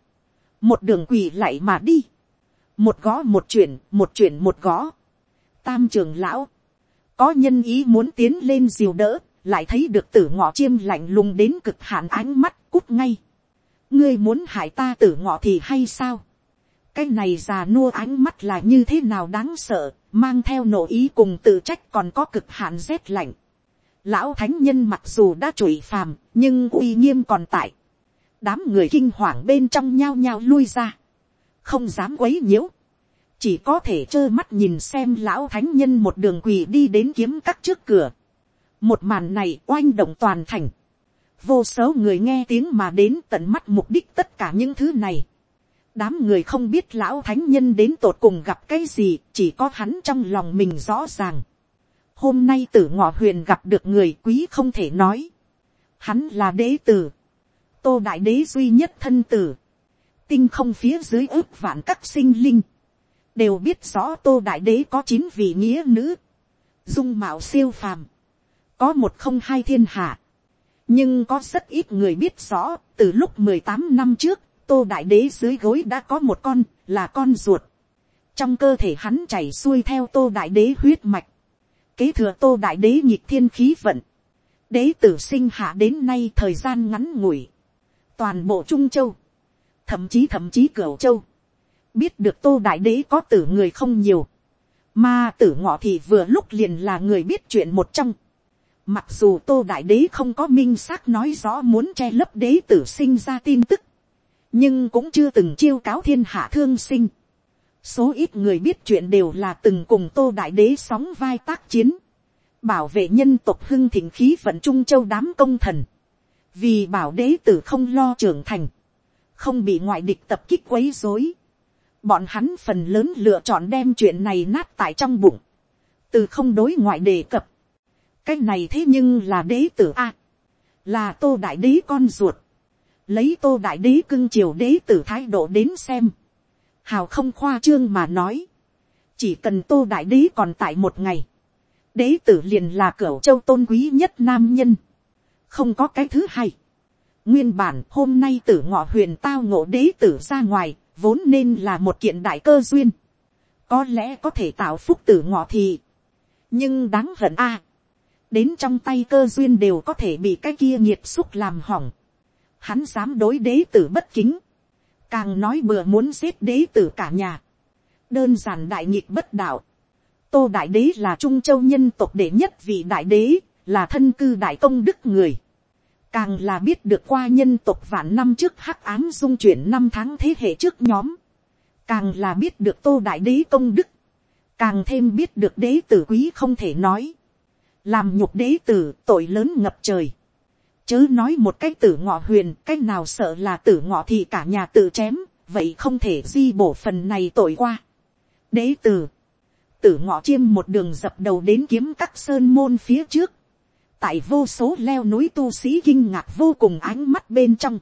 Một đường quỳ lại mà đi. Một gõ một chuyển, một chuyển một gõ. Tam trưởng lão, có nhân ý muốn tiến lên diều đỡ, lại thấy được tử ngọ chiêm lạnh lùng đến cực hạn ánh mắt cút ngay. ngươi muốn hại ta tử ngọ thì hay sao. cái này già nua ánh mắt là như thế nào đáng sợ, mang theo nổ ý cùng tự trách còn có cực hạn rét lạnh. lão thánh nhân mặc dù đã trụi phàm, nhưng uy nghiêm còn tại. đám người kinh hoàng bên trong nhao nhao lui ra, không dám quấy nhiễu chỉ có thể trơ mắt nhìn xem lão thánh nhân một đường quỳ đi đến kiếm cắt trước cửa. một màn này oanh động toàn thành. vô số người nghe tiếng mà đến tận mắt mục đích tất cả những thứ này. đám người không biết lão thánh nhân đến tột cùng gặp cái gì, chỉ có hắn trong lòng mình rõ ràng. hôm nay tử ngọ huyền gặp được người quý không thể nói. hắn là đế tử. tô đại đế duy nhất thân tử. tinh không phía dưới ước vạn các sinh linh đều biết rõ tô đại đế có chín vị nghĩa nữ, dung mạo siêu phàm, có một không hai thiên hạ, nhưng có rất ít người biết rõ, từ lúc mười tám năm trước, tô đại đế dưới gối đã có một con, là con ruột, trong cơ thể hắn chảy xuôi theo tô đại đế huyết mạch, kế thừa tô đại đế nhịp thiên khí vận, đế tử sinh hạ đến nay thời gian ngắn ngủi, toàn bộ trung châu, thậm chí thậm chí cửu châu, biết được tô đại đế có tử người không nhiều, mà tử ngọ thì vừa lúc liền là người biết chuyện một trong. Mặc dù tô đại đế không có minh xác nói rõ muốn che lấp đế tử sinh ra tin tức, nhưng cũng chưa từng chiêu cáo thiên hạ thương sinh. số ít người biết chuyện đều là từng cùng tô đại đế sóng vai tác chiến, bảo vệ nhân tộc hưng thịnh khí vận trung châu đám công thần, vì bảo đế tử không lo trưởng thành, không bị ngoại địch tập kích quấy dối, bọn hắn phần lớn lựa chọn đem chuyện này nát tại trong bụng, từ không đối ngoại đề cập, cái này thế nhưng là đế tử a, là tô đại đế con ruột, lấy tô đại đế cưng chiều đế tử thái độ đến xem, hào không khoa trương mà nói, chỉ cần tô đại đế còn tại một ngày, đế tử liền là cửa châu tôn quý nhất nam nhân, không có cái thứ hai. nguyên bản hôm nay tử ngọ huyền tao ngộ đế tử ra ngoài, vốn nên là một kiện đại cơ duyên, có lẽ có thể tạo phúc tử ngọ thì, nhưng đáng hận a, đến trong tay cơ duyên đều có thể bị cái kia nhiệt xúc làm hỏng, hắn dám đối đế tử bất kính, càng nói bừa muốn giết đế tử cả nhà, đơn giản đại nhịp bất đạo, tô đại đế là trung châu nhân tộc đệ nhất vị đại đế, là thân cư đại công đức người, càng là biết được qua nhân tộc vạn năm trước hắc ám dung chuyển năm tháng thế hệ trước nhóm, càng là biết được tô đại đế công đức, càng thêm biết được đế tử quý không thể nói, làm nhục đế tử tội lớn ngập trời, chớ nói một cái tử ngọ huyền cái nào sợ là tử ngọ thì cả nhà tự chém vậy không thể di bổ phần này tội qua. Đế tử. Tử ngọ chiêm một đường dập đầu đến kiếm các sơn môn phía trước tại vô số leo núi tu sĩ kinh ngạc vô cùng ánh mắt bên trong.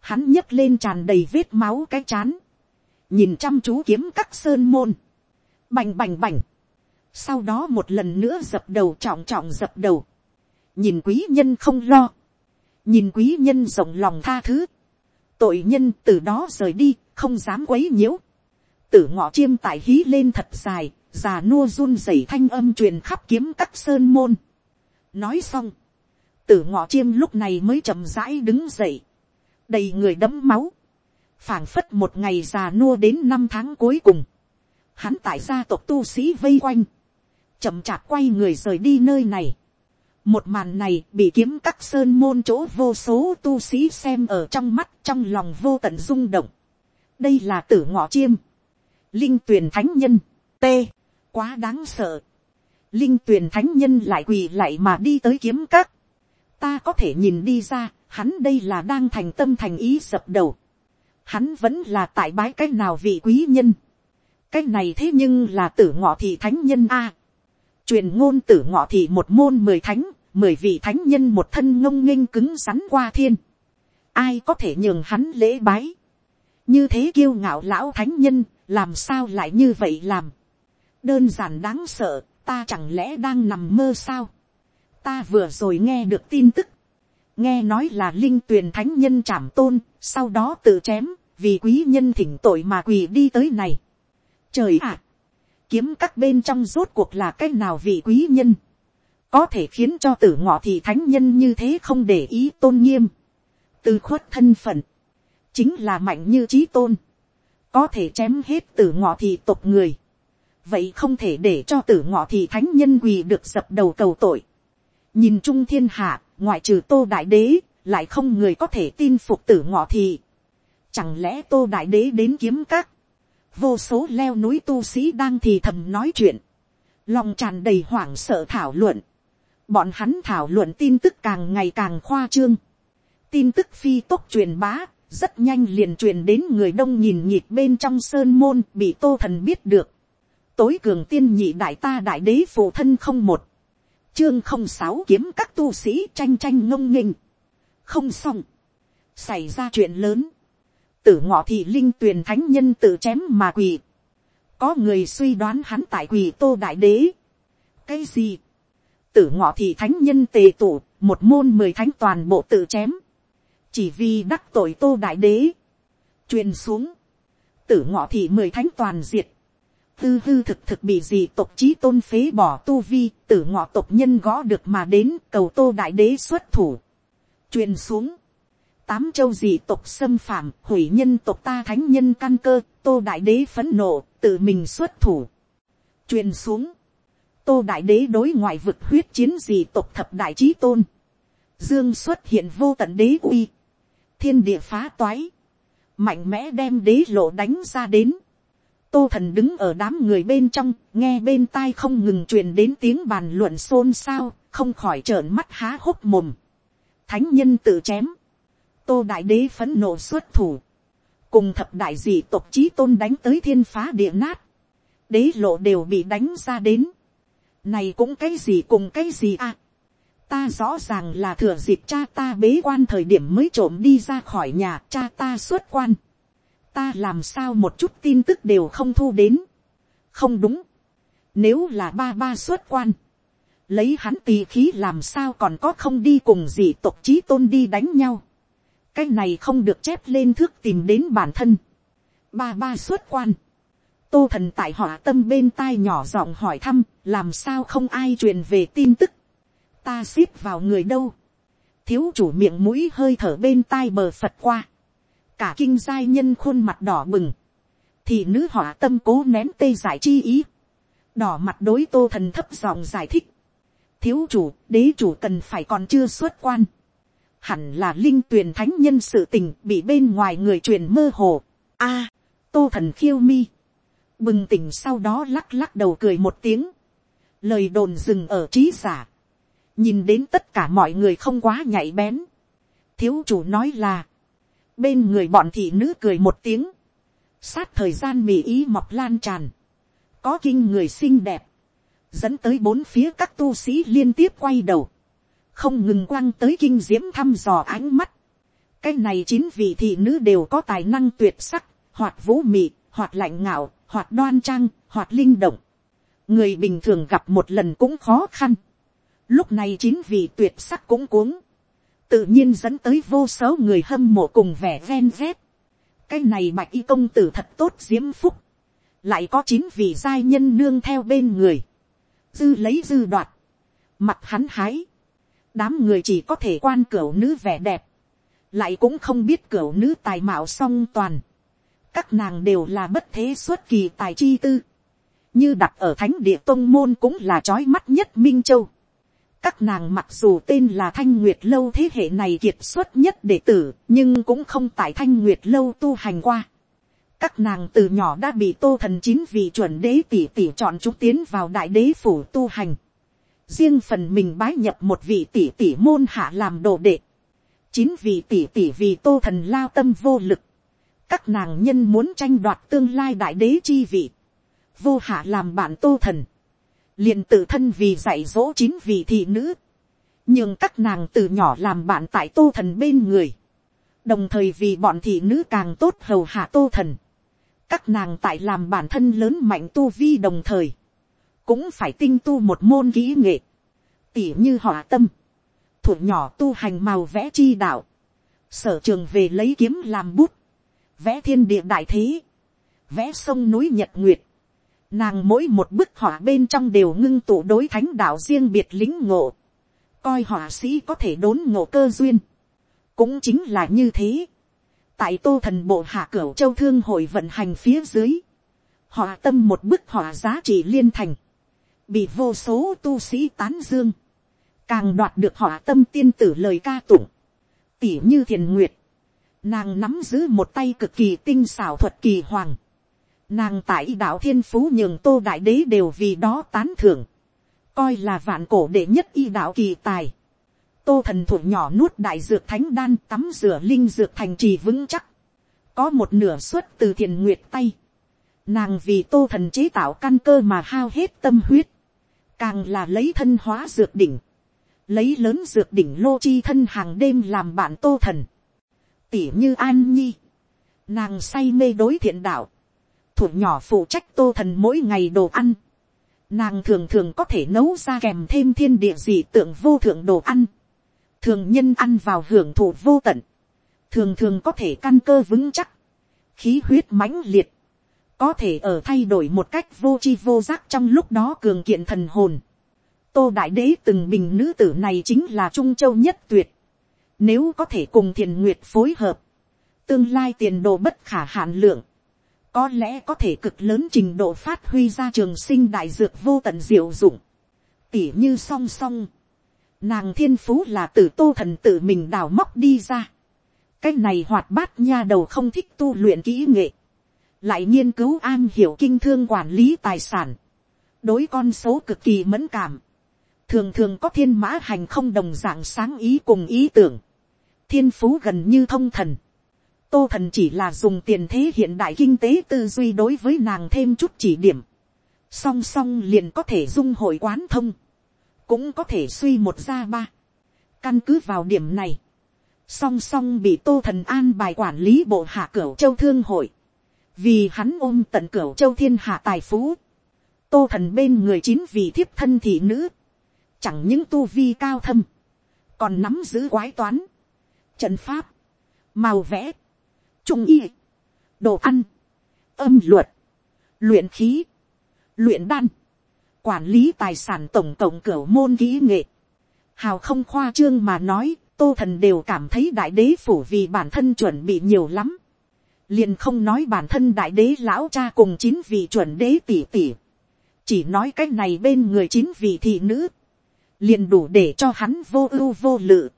Hắn nhấc lên tràn đầy vết máu cái chán. Nhìn chăm chú kiếm các sơn môn. Bành bành bành. Sau đó một lần nữa dập đầu trọng trọng dập đầu. Nhìn quý nhân không lo. Nhìn quý nhân rộng lòng tha thứ, tội nhân từ đó rời đi, không dám quấy nhiễu, tử ngọ chiêm tại hí lên thật dài, già nua run rẩy thanh âm truyền khắp kiếm các sơn môn nói xong, tử ngọ chiêm lúc này mới chậm rãi đứng dậy, đầy người đấm máu, phảng phất một ngày già nua đến năm tháng cuối cùng, hắn tại gia tộc tu sĩ vây quanh, chậm chạp quay người rời đi nơi này, một màn này bị kiếm các sơn môn chỗ vô số tu sĩ xem ở trong mắt trong lòng vô tận rung động. Đây là tử ngọ chiêm. Linh tuyển thánh nhân. T. Quá đáng sợ. Linh tuyển thánh nhân lại quỳ lại mà đi tới kiếm các. Ta có thể nhìn đi ra, hắn đây là đang thành tâm thành ý sập đầu. Hắn vẫn là tại bái cách nào vị quý nhân. Cách này thế nhưng là tử ngọ thị thánh nhân A. Truyền ngôn tử ngọ thị một môn mười thánh mười vị thánh nhân một thân ngông nghênh cứng rắn qua thiên, ai có thể nhường hắn lễ bái, như thế kiêu ngạo lão thánh nhân, làm sao lại như vậy làm, đơn giản đáng sợ, ta chẳng lẽ đang nằm mơ sao, ta vừa rồi nghe được tin tức, nghe nói là linh tuyền thánh nhân trảm tôn, sau đó tự chém, vì quý nhân thỉnh tội mà quỳ đi tới này. Trời ạ, kiếm các bên trong rốt cuộc là cái nào vị quý nhân, có thể khiến cho tử ngọ thị thánh nhân như thế không để ý tôn nghiêm, từ khuất thân phận, chính là mạnh như trí tôn, có thể chém hết tử ngọ thị tộc người, vậy không thể để cho tử ngọ thị thánh nhân quỳ được dập đầu cầu tội. nhìn trung thiên hạ, ngoại trừ tô đại đế, lại không người có thể tin phục tử ngọ thị. chẳng lẽ tô đại đế đến kiếm các, vô số leo núi tu sĩ đang thì thầm nói chuyện, lòng tràn đầy hoảng sợ thảo luận, bọn hắn thảo luận tin tức càng ngày càng khoa trương, tin tức phi tốc truyền bá, rất nhanh liền truyền đến người đông nhìn nhịp bên trong sơn môn bị tô thần biết được tối cường tiên nhị đại ta đại đế phụ thân không một, chương không sáu kiếm các tu sĩ tranh tranh ngông nghênh. không xong, xảy ra chuyện lớn, tử ngọ thị linh tuyền thánh nhân tự chém mà quỳ. có người suy đoán hắn tại quỳ tô đại đế. cái gì, tử ngọ thị thánh nhân tề tụ, một môn mười thánh toàn bộ tự chém, chỉ vì đắc tội tô đại đế, truyền xuống, tử ngọ thị mười thánh toàn diệt, hư hư thực thực bị gì tộc trí tôn phế bỏ tu vi, tử ngọ tộc nhân gõ được mà đến cầu tô đại đế xuất thủ, truyền xuống, tám châu dị tộc xâm phạm hủy nhân tộc ta thánh nhân căn cơ tô đại đế phấn nộ tự mình xuất thủ. Truyền xuống. Tô đại đế đối ngoại vực huyết chiến gì tộc thập đại trí tôn, dương xuất hiện vô tận đế uy, thiên địa phá toái, mạnh mẽ đem đế lộ đánh ra đến, tô thần đứng ở đám người bên trong, nghe bên tai không ngừng truyền đến tiếng bàn luận xôn xao, không khỏi trợn mắt há hốc mồm. thánh nhân tự chém, tô đại đế phấn nộ xuất thủ, cùng thập đại dị tộc chí tôn đánh tới thiên phá địa nát, đế lộ đều bị đánh ra đến, này cũng cái gì cùng cái gì à, ta rõ ràng là thừa dịp cha ta bế quan thời điểm mới trộm đi ra khỏi nhà cha ta xuất quan, ta làm sao một chút tin tức đều không thu đến, không đúng, nếu là ba ba xuất quan, lấy hắn tì khí làm sao còn có không đi cùng gì tộc chí tôn đi đánh nhau, cái này không được chép lên thước tìm đến bản thân. ba ba xuất quan. tô thần tại họ tâm bên tai nhỏ giọng hỏi thăm, làm sao không ai truyền về tin tức. ta xếp vào người đâu. thiếu chủ miệng mũi hơi thở bên tai bờ phật qua cả kinh giai nhân khuôn mặt đỏ bừng. thì nữ họa tâm cố nén tê giải chi ý. đỏ mặt đối tô thần thấp giọng giải thích. thiếu chủ, đế chủ cần phải còn chưa xuất quan hẳn là linh tuyền thánh nhân sự tình bị bên ngoài người truyền mơ hồ. A, à, tô thần khiêu mi, bừng tỉnh sau đó lắc lắc đầu cười một tiếng, lời đồn dừng ở trí giả, nhìn đến tất cả mọi người không quá nhạy bén, thiếu chủ nói là, bên người bọn thị nữ cười một tiếng, sát thời gian mì ý mọc lan tràn, có kinh người xinh đẹp, dẫn tới bốn phía các tu sĩ liên tiếp quay đầu, không ngừng quăng tới kinh diễm thăm dò ánh mắt. cái này chín vị thị nữ đều có tài năng tuyệt sắc, hoặc vũ mị, hoặc lạnh ngạo, hoặc đoan trang, hoặc linh động. người bình thường gặp một lần cũng khó khăn. lúc này chín vị tuyệt sắc cũng cuống tự nhiên dẫn tới vô số người hâm mộ cùng vẻ ven vét. cái này bạch y công tử thật tốt diễm phúc. lại có chín vị giai nhân nương theo bên người. dư lấy dư đoạt. mặt hắn hái đám người chỉ có thể quan cửa nữ vẻ đẹp, lại cũng không biết cửa nữ tài mạo song toàn, các nàng đều là bất thế xuất kỳ tài chi tư, như đặt ở thánh địa tôn môn cũng là trói mắt nhất minh châu các nàng mặc dù tên là thanh nguyệt lâu thế hệ này kiệt xuất nhất đệ tử, nhưng cũng không tại thanh nguyệt lâu tu hành qua. các nàng từ nhỏ đã bị tô thần chín vị chuẩn đế tỷ tỷ chọn chúng tiến vào đại đế phủ tu hành. Riêng phần mình bái nhập một vị tỷ tỷ môn hạ làm đồ đệ, chín vị tỷ tỷ vì tô thần lao tâm vô lực, các nàng nhân muốn tranh đoạt tương lai đại đế chi vị, vô hạ làm bạn tô thần, liền tự thân vì dạy dỗ chín vị thị nữ, nhưng các nàng từ nhỏ làm bạn tại tô thần bên người, đồng thời vì bọn thị nữ càng tốt hầu hạ tô thần, các nàng tại làm bản thân lớn mạnh tu vi đồng thời, cũng phải tinh tu một môn kỹ nghệ, tỉ như họ tâm, thủ nhỏ tu hành màu vẽ chi đạo, sở trường về lấy kiếm làm bút, vẽ thiên địa đại thế, vẽ sông núi nhật nguyệt, nàng mỗi một bức họa bên trong đều ngưng tụ đối thánh đạo riêng biệt lính ngộ, coi họa sĩ có thể đốn ngộ cơ duyên, cũng chính là như thế, tại tô thần bộ hạ cửu châu thương hội vận hành phía dưới, họa tâm một bức họa giá trị liên thành, bị vô số tu sĩ tán dương, càng đoạt được họa tâm tiên tử lời ca tụng, tỉ như thiền nguyệt, nàng nắm giữ một tay cực kỳ tinh xảo thuật kỳ hoàng, nàng tại đạo thiên phú nhường tô đại đế đều vì đó tán thưởng, coi là vạn cổ đệ nhất y đạo kỳ tài, tô thần thủ nhỏ nuốt đại dược thánh đan tắm rửa linh dược thành trì vững chắc, có một nửa suất từ thiền nguyệt tay, nàng vì tô thần chế tạo căn cơ mà hao hết tâm huyết, càng là lấy thân hóa dược đỉnh, lấy lớn dược đỉnh lô chi thân hàng đêm làm bạn tô thần, tỉ như an nhi, nàng say mê đối thiện đạo, thủ nhỏ phụ trách tô thần mỗi ngày đồ ăn, nàng thường thường có thể nấu ra kèm thêm thiên địa dị tượng vô thượng đồ ăn, thường nhân ăn vào hưởng thụ vô tận, thường thường có thể căn cơ vững chắc, khí huyết mãnh liệt, có thể ở thay đổi một cách vô chi vô giác trong lúc đó cường kiện thần hồn. Tô Đại Đế từng bình nữ tử này chính là Trung Châu nhất tuyệt. Nếu có thể cùng thiền nguyệt phối hợp, tương lai tiền đồ bất khả hạn lượng, có lẽ có thể cực lớn trình độ phát huy ra trường sinh đại dược vô tận diệu dụng. Tỉ như song song, nàng thiên phú là tử tô thần tự mình đào móc đi ra. Cái này hoạt bát nha đầu không thích tu luyện kỹ nghệ. Lại nghiên cứu an hiểu kinh thương quản lý tài sản, đối con số cực kỳ mẫn cảm, thường thường có thiên mã hành không đồng dạng sáng ý cùng ý tưởng, thiên phú gần như thông thần, tô thần chỉ là dùng tiền thế hiện đại kinh tế tư duy đối với nàng thêm chút chỉ điểm, song song liền có thể dung hội quán thông, cũng có thể suy một ra ba, căn cứ vào điểm này, song song bị tô thần an bài quản lý bộ hạ cửu châu thương hội, vì hắn ôm tận cửu châu thiên hạ tài phú, tô thần bên người chín vị thiếp thân thị nữ, chẳng những tu vi cao thâm, còn nắm giữ quái toán, trận pháp, màu vẽ, trung y, đồ ăn, âm luật, luyện khí, luyện đan, quản lý tài sản tổng cộng cửa môn kỹ nghệ. Hào không khoa trương mà nói, tô thần đều cảm thấy đại đế phủ vì bản thân chuẩn bị nhiều lắm. liền không nói bản thân đại đế lão cha cùng chín vị chuẩn đế tỷ tỷ. chỉ nói cái này bên người chín vị thị nữ. liền đủ để cho hắn vô ưu vô lự.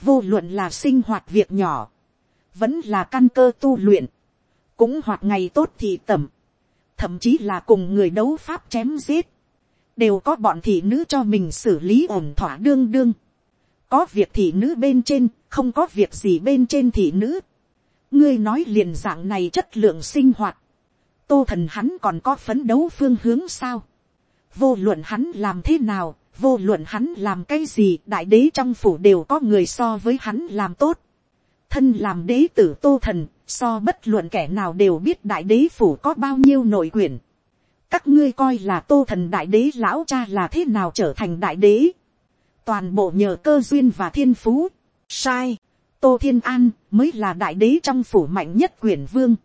vô luận là sinh hoạt việc nhỏ vẫn là căn cơ tu luyện. cũng hoặc ngày tốt thì tẩm thậm chí là cùng người đấu pháp chém giết đều có bọn thị nữ cho mình xử lý ổn thỏa đương đương. có việc thị nữ bên trên, không có việc gì bên trên thị nữ. ngươi nói liền dạng này chất lượng sinh hoạt. tô thần hắn còn có phấn đấu phương hướng sao. vô luận hắn làm thế nào, vô luận hắn làm cái gì, đại đế trong phủ đều có người so với hắn làm tốt thân làm đế tử tô thần, so bất luận kẻ nào đều biết đại đế phủ có bao nhiêu nội quyền các ngươi coi là tô thần đại đế lão cha là thế nào trở thành đại đế. toàn bộ nhờ cơ duyên và thiên phú. sai, tô thiên an mới là đại đế trong phủ mạnh nhất quyền vương.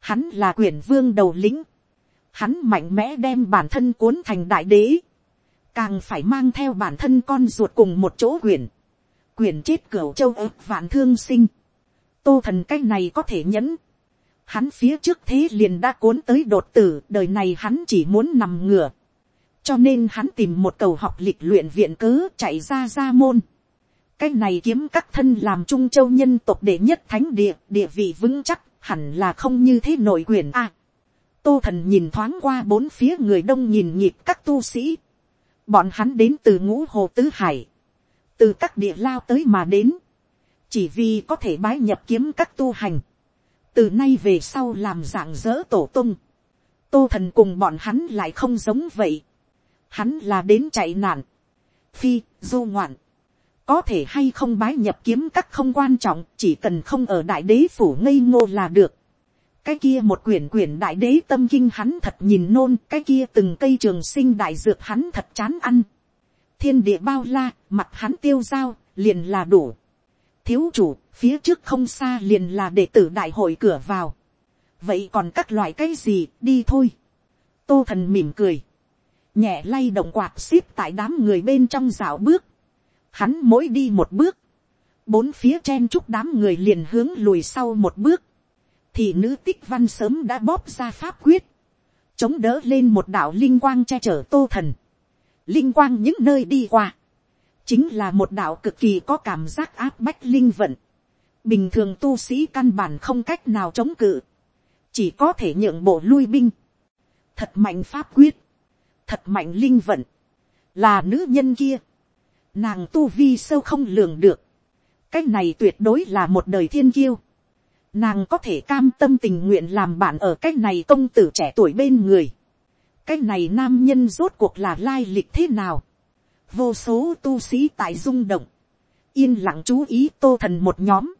hắn là quyền vương đầu lĩnh. hắn mạnh mẽ đem bản thân cuốn thành đại đế. càng phải mang theo bản thân con ruột cùng một chỗ quyển quyền chết cửa châu ớt vạn thương sinh. tô thần cái này có thể nhẫn Hắn phía trước thế liền đã cuốn tới đột tử, đời này hắn chỉ muốn nằm ngửa. Cho nên hắn tìm một cầu học lịch luyện viện cớ chạy ra ra môn. Cái này kiếm các thân làm trung châu nhân tộc đệ nhất thánh địa, địa vị vững chắc, hẳn là không như thế nội quyền a. tô thần nhìn thoáng qua bốn phía người đông nhìn nhịp các tu sĩ. Bọn hắn đến từ ngũ hồ tứ hải. Từ các địa lao tới mà đến. Chỉ vì có thể bái nhập kiếm các tu hành từ nay về sau làm dạng dỡ tổ tung, tô thần cùng bọn hắn lại không giống vậy, hắn là đến chạy nạn, phi, du ngoạn, có thể hay không bái nhập kiếm các không quan trọng, chỉ cần không ở đại đế phủ ngây ngô là được. cái kia một quyển quyển đại đế tâm kinh hắn thật nhìn nôn, cái kia từng cây trường sinh đại dược hắn thật chán ăn thiên địa bao la, mặt hắn tiêu dao, liền là đủ. thiếu chủ, phía trước không xa liền là đệ tử đại hội cửa vào. vậy còn các loại cái gì đi thôi. tô thần mỉm cười, nhẹ lay động quạt xíp tại đám người bên trong dạo bước. hắn mỗi đi một bước, bốn phía chen chúc đám người liền hướng lùi sau một bước, thì nữ tích văn sớm đã bóp ra pháp quyết, chống đỡ lên một đạo linh quang che chở tô thần, linh quang những nơi đi qua, chính là một đạo cực kỳ có cảm giác áp bách linh vận, bình thường tu sĩ căn bản không cách nào chống cự, chỉ có thể nhượng bộ lui binh, thật mạnh pháp quyết, thật mạnh linh vận, là nữ nhân kia, nàng tu vi sâu không lường được, cái này tuyệt đối là một đời thiên kiêu, nàng có thể cam tâm tình nguyện làm bạn ở cái này công tử trẻ tuổi bên người, cái này nam nhân rốt cuộc là lai lịch thế nào, vô số tu sĩ tại rung động, yên lặng chú ý tô thần một nhóm,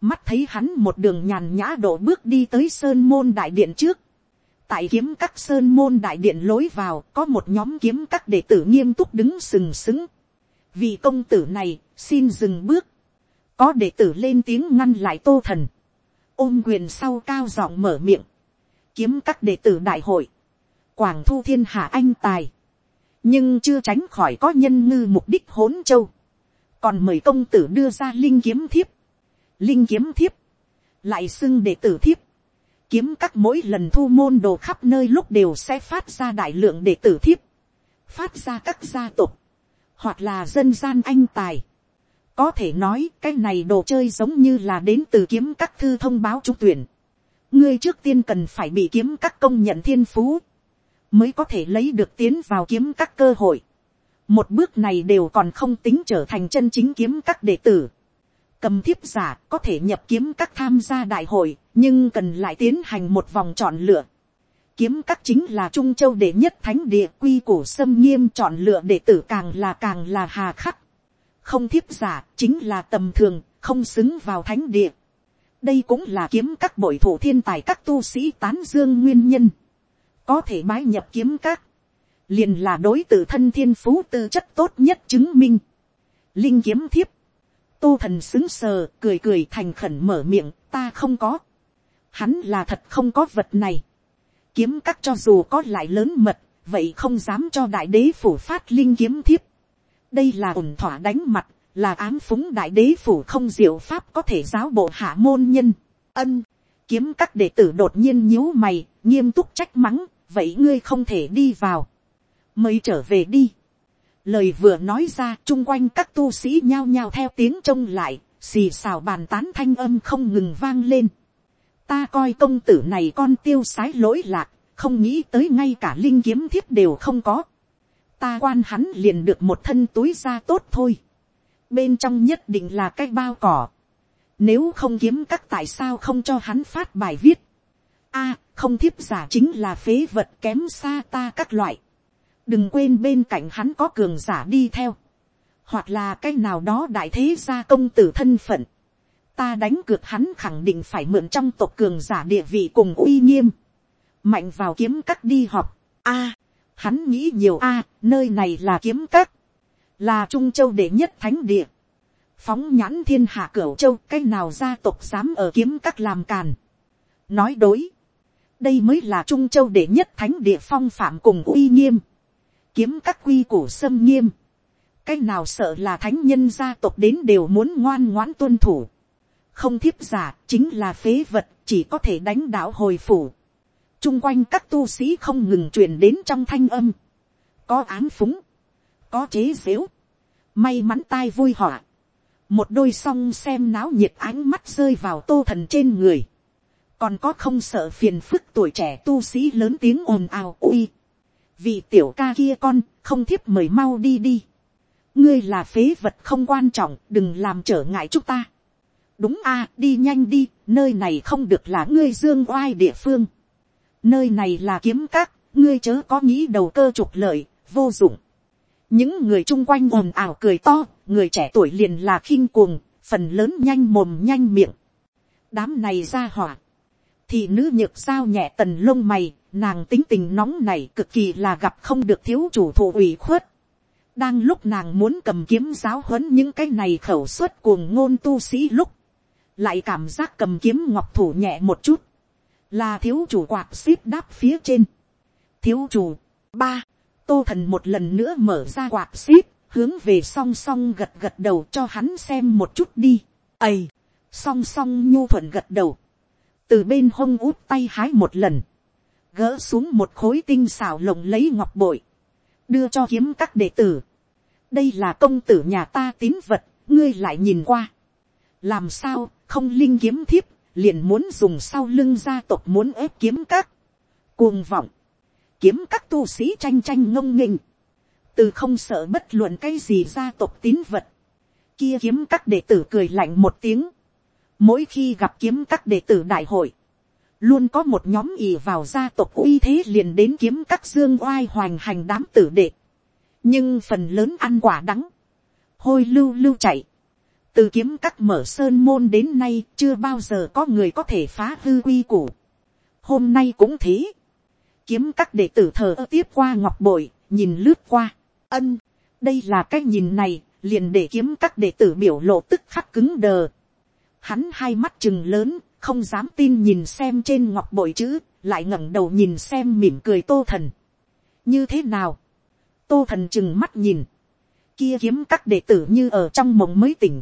mắt thấy hắn một đường nhàn nhã độ bước đi tới sơn môn đại điện trước, tại kiếm các sơn môn đại điện lối vào có một nhóm kiếm các đệ tử nghiêm túc đứng sừng sững. vì công tử này xin dừng bước, có đệ tử lên tiếng ngăn lại tô thần, ôm quyền sau cao giọng mở miệng, kiếm các đệ tử đại hội, quảng thu thiên hạ anh tài, nhưng chưa tránh khỏi có nhân ngư mục đích hỗn châu, còn mời công tử đưa ra linh kiếm thiếp, linh kiếm thiếp, lại xưng đệ tử thiếp, kiếm các mỗi lần thu môn đồ khắp nơi lúc đều sẽ phát ra đại lượng đệ tử thiếp, phát ra các gia tộc, hoặc là dân gian anh tài. Có thể nói cái này đồ chơi giống như là đến từ kiếm các thư thông báo trúng tuyển. ngươi trước tiên cần phải bị kiếm các công nhận thiên phú, mới có thể lấy được tiến vào kiếm các cơ hội. một bước này đều còn không tính trở thành chân chính kiếm các đệ tử. cầm thiếp giả có thể nhập kiếm các tham gia đại hội, nhưng cần lại tiến hành một vòng chọn lựa. kiếm các chính là trung châu đệ nhất thánh địa quy củ xâm nghiêm chọn lựa đệ tử càng là càng là hà khắc. không thiếp giả chính là tầm thường, không xứng vào thánh địa đây cũng là kiếm các bội thủ thiên tài các tu sĩ tán dương nguyên nhân, có thể bái nhập kiếm các, liền là đối t thân thiên phú tư chất tốt nhất chứng minh, linh kiếm thiếp, tô thần xứng sờ cười cười thành khẩn mở miệng ta không có, hắn là thật không có vật này, kiếm các cho dù có lại lớn mật, vậy không dám cho đại đế phủ phát linh kiếm thiếp, đây là ổn thỏa đánh mặt, là ám phúng đại đế phủ không diệu pháp có thể giáo bộ hạ môn nhân. ân, kiếm các đệ tử đột nhiên nhíu mày, nghiêm túc trách mắng, vậy ngươi không thể đi vào. mới trở về đi. lời vừa nói ra, chung quanh các tu sĩ nhao nhao theo tiếng trông lại, xì xào bàn tán thanh âm không ngừng vang lên. ta coi công tử này con tiêu sái lỗi lạc, không nghĩ tới ngay cả linh kiếm thiết đều không có. ta quan hắn liền được một thân túi ra tốt thôi bên trong nhất định là cái bao cỏ. Nếu không kiếm các tại sao không cho hắn phát bài viết a không thiếp giả chính là phế vật kém xa ta các loại. Đừng quên bên cạnh hắn có cường giả đi theo. Hoặc là cái nào đó đại thế gia công tử thân phận. Ta đánh cược hắn khẳng định phải mượn trong tộc cường giả địa vị cùng uy nghiêm. Mạnh vào kiếm cắt đi họp. a hắn nghĩ nhiều a nơi này là kiếm cắt. là trung châu đệ nhất thánh địa, phóng nhãn thiên hạ cửu châu cái nào gia tộc dám ở kiếm các làm càn. nói đối, đây mới là trung châu đệ nhất thánh địa phong phạm cùng uy nghiêm, kiếm các quy củ xâm nghiêm, cái nào sợ là thánh nhân gia tộc đến đều muốn ngoan ngoãn tuân thủ, không thiếp giả chính là phế vật chỉ có thể đánh đạo hồi phủ, chung quanh các tu sĩ không ngừng truyền đến trong thanh âm, có án phúng, có chế xếu, may mắn tai vui họa, một đôi song xem náo nhiệt ánh mắt rơi vào tô thần trên người, còn có không sợ phiền phức tuổi trẻ tu sĩ lớn tiếng ồn ào ui, vì tiểu ca kia con không thiếp mời mau đi đi, ngươi là phế vật không quan trọng đừng làm trở ngại chúng ta, đúng a đi nhanh đi nơi này không được là ngươi dương oai địa phương, nơi này là kiếm các ngươi chớ có nghĩ đầu cơ trục lợi vô dụng. Những người chung quanh ồn ào cười to, người trẻ tuổi liền là khinh cuồng, phần lớn nhanh mồm nhanh miệng. đám này ra hỏa, thì nữ nhược sao nhẹ tần lông mày, nàng tính tình nóng này cực kỳ là gặp không được thiếu chủ thụ ủy khuất. đang lúc nàng muốn cầm kiếm giáo huấn những cái này khẩu suất cuồng ngôn tu sĩ lúc, lại cảm giác cầm kiếm ngọc thủ nhẹ một chút, là thiếu chủ quạt xíp đáp phía trên. thiếu chủ, ba, tô thần một lần nữa mở ra quạt xíp, hướng về song song gật gật đầu cho hắn xem một chút đi. ầy, song song nhu thuận gật đầu, từ bên hông út tay hái một lần, gỡ xuống một khối tinh xảo lồng lấy ngọc bội, đưa cho kiếm các đệ tử. đây là công tử nhà ta tín vật, ngươi lại nhìn qua. làm sao, không linh kiếm thiếp, liền muốn dùng sau lưng gia tộc muốn ép kiếm các. cuồng vọng, kiếm các tu sĩ tranh tranh ngông nghênh, từ không sợ bất luận cái gì gia tộc tín vật, kia kiếm các đệ tử cười lạnh một tiếng, mỗi khi gặp kiếm các đệ tử đại hội, luôn có một nhóm ì vào gia tộc uy thế liền đến kiếm các dương oai hoành hành đám tử đệ, nhưng phần lớn ăn quả đắng, hôi lưu lưu chạy, từ kiếm các mở sơn môn đến nay chưa bao giờ có người có thể phá hư quy củ. hôm nay cũng thế, kiếm các đệ tử thờ tiếp qua ngọc bội, nhìn lướt qua, ân, đây là cái nhìn này, liền để kiếm các đệ tử biểu lộ tức khắc cứng đờ. Hắn hai mắt chừng lớn, không dám tin nhìn xem trên ngọc bội chữ, lại ngẩng đầu nhìn xem mỉm cười tô thần. như thế nào, tô thần chừng mắt nhìn, kia kiếm các đệ tử như ở trong mộng mới tỉnh,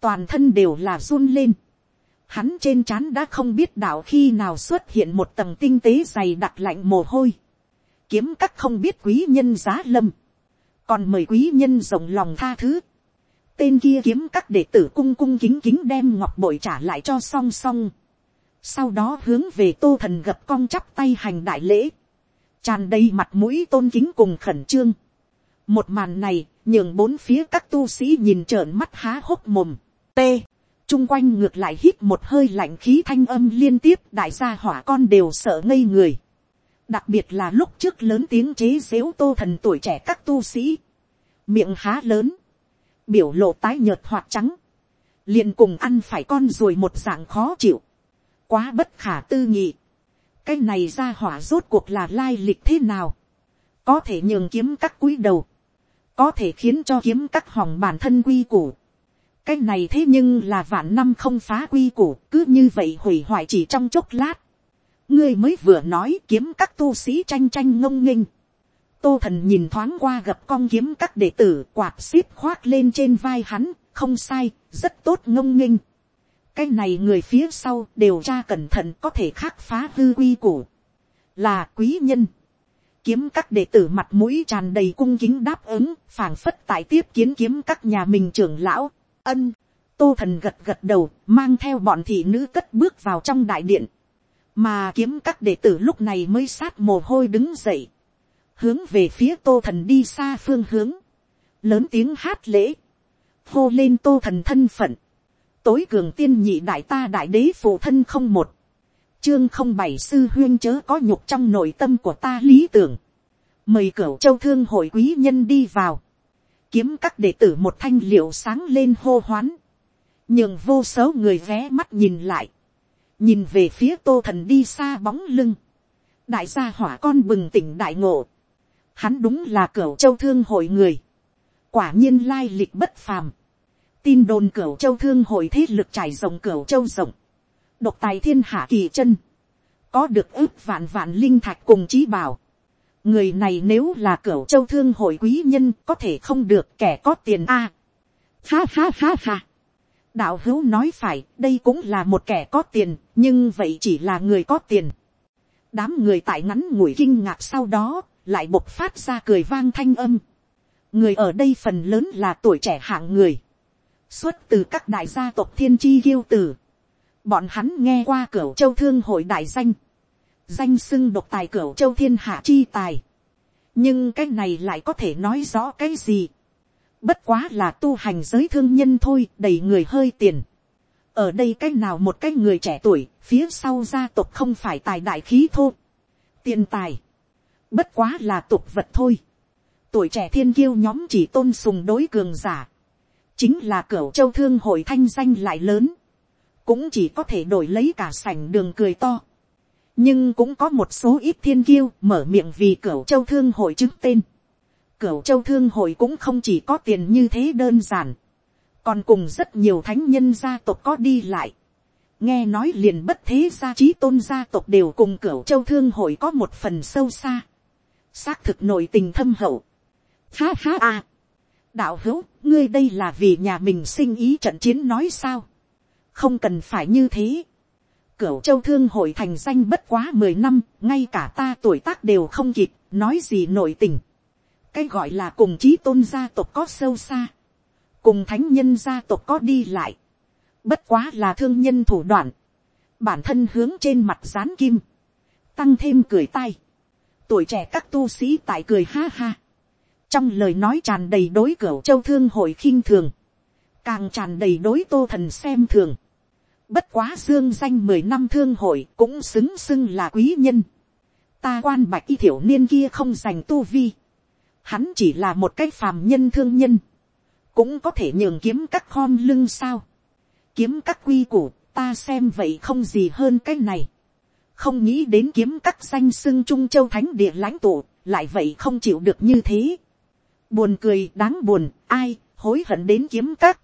toàn thân đều là run lên hắn trên trán đã không biết đạo khi nào xuất hiện một tầng tinh tế dày đặc lạnh mồ hôi. Kiếm các không biết quý nhân giá lâm. Còn mời quý nhân rộng lòng tha thứ. Tên kia kiếm các đệ tử cung cung kính kính đem ngọc bội trả lại cho song song. sau đó hướng về tô thần gập cong chắp tay hành đại lễ, tràn đầy mặt mũi tôn kính cùng khẩn trương. một màn này nhường bốn phía các tu sĩ nhìn trợn mắt há hốc mồm, t, chung quanh ngược lại hít một hơi lạnh khí thanh âm liên tiếp đại gia hỏa con đều sợ ngây người. đặc biệt là lúc trước lớn tiếng chế xếu tô thần tuổi trẻ các tu sĩ, miệng há lớn, biểu lộ tái nhợt hoặc trắng, liền cùng ăn phải con ruồi một dạng khó chịu, quá bất khả tư nghị, cái này ra hỏa rốt cuộc là lai lịch thế nào, có thể nhường kiếm các cúi đầu, có thể khiến cho kiếm các hỏng bản thân quy củ, cái này thế nhưng là vạn năm không phá quy củ, cứ như vậy hủy hoại chỉ trong chốc lát. ngươi mới vừa nói kiếm các tu sĩ tranh tranh ngông nghênh tô thần nhìn thoáng qua gặp con kiếm các đệ tử quạt xíp khoác lên trên vai hắn, không sai, rất tốt ngông nghênh. cái này người phía sau đều tra cẩn thận có thể khắc phá hư quy củ. là quý nhân. kiếm các đệ tử mặt mũi tràn đầy cung kính đáp ứng, phảng phất tại tiếp kiến kiếm các nhà mình trưởng lão ân, tô thần gật gật đầu, mang theo bọn thị nữ cất bước vào trong đại điện, mà kiếm các đệ tử lúc này mới sát mồ hôi đứng dậy, hướng về phía tô thần đi xa phương hướng, lớn tiếng hát lễ, hô lên tô thần thân phận, tối cường tiên nhị đại ta đại đế phụ thân không một, chương không bảy sư huyên chớ có nhục trong nội tâm của ta lý tưởng, mời cửu châu thương hội quý nhân đi vào, kiếm các đệ tử một thanh liệu sáng lên hô hoán, nhường vô số người ghé mắt nhìn lại, nhìn về phía tô thần đi xa bóng lưng, đại gia hỏa con bừng tỉnh đại ngộ, hắn đúng là cửu châu thương hội người, quả nhiên lai lịch bất phàm, tin đồn cửu châu thương hội thế lực trải rộng cửu châu rộng, độc tài thiên hạ kỳ chân, có được ước vạn vạn linh thạch cùng trí bảo, người này nếu là cửu châu thương hội quý nhân có thể không được kẻ có tiền a. À, ha ha ha ha. đạo hữu nói phải đây cũng là một kẻ có tiền nhưng vậy chỉ là người có tiền. đám người tại ngắn ngủi kinh ngạc sau đó lại bộc phát ra cười vang thanh âm. người ở đây phần lớn là tuổi trẻ hạng người. xuất từ các đại gia tộc thiên chi kiêu tử. bọn hắn nghe qua cửa châu thương hội đại danh danh sưng độc tài cửa châu thiên hạ chi tài. nhưng cái này lại có thể nói rõ cái gì. bất quá là tu hành giới thương nhân thôi, đầy người hơi tiền. ở đây cái nào một cái người trẻ tuổi, phía sau gia tộc không phải tài đại khí thô. tiền tài bất quá là tục vật thôi. tuổi trẻ thiên kiêu nhóm chỉ tôn sùng đối cường giả. chính là cửa châu thương hội thanh danh lại lớn. cũng chỉ có thể đổi lấy cả sảnh đường cười to nhưng cũng có một số ít thiên kiêu mở miệng vì cửa châu thương hội chứng tên. cửa châu thương hội cũng không chỉ có tiền như thế đơn giản, còn cùng rất nhiều thánh nhân gia tộc có đi lại. nghe nói liền bất thế gia trí tôn gia tộc đều cùng cửa châu thương hội có một phần sâu xa xác thực nội tình thâm hậu. Ha ha à. đạo hữu, ngươi đây là vì nhà mình sinh ý trận chiến nói sao. không cần phải như thế cửu châu thương hội thành danh bất quá mười năm, ngay cả ta tuổi tác đều không kịp, nói gì nội tình. cái gọi là cùng chí tôn gia tộc có sâu xa, cùng thánh nhân gia tộc có đi lại, bất quá là thương nhân thủ đoạn, bản thân hướng trên mặt dán kim, tăng thêm cười tay, tuổi trẻ các tu sĩ tại cười ha ha, trong lời nói tràn đầy đối cửa châu thương hội khinh thường, càng tràn đầy đối tô thần xem thường, Bất quá dương danh mười năm thương hội cũng xứng xưng là quý nhân. Ta quan bạch y thiểu niên kia không dành tu vi. Hắn chỉ là một cái phàm nhân thương nhân. Cũng có thể nhường kiếm các khom lưng sao. Kiếm các quy củ ta xem vậy không gì hơn cái này. Không nghĩ đến kiếm các danh sưng Trung Châu Thánh Địa lãnh tụ, lại vậy không chịu được như thế. Buồn cười đáng buồn, ai, hối hận đến kiếm các.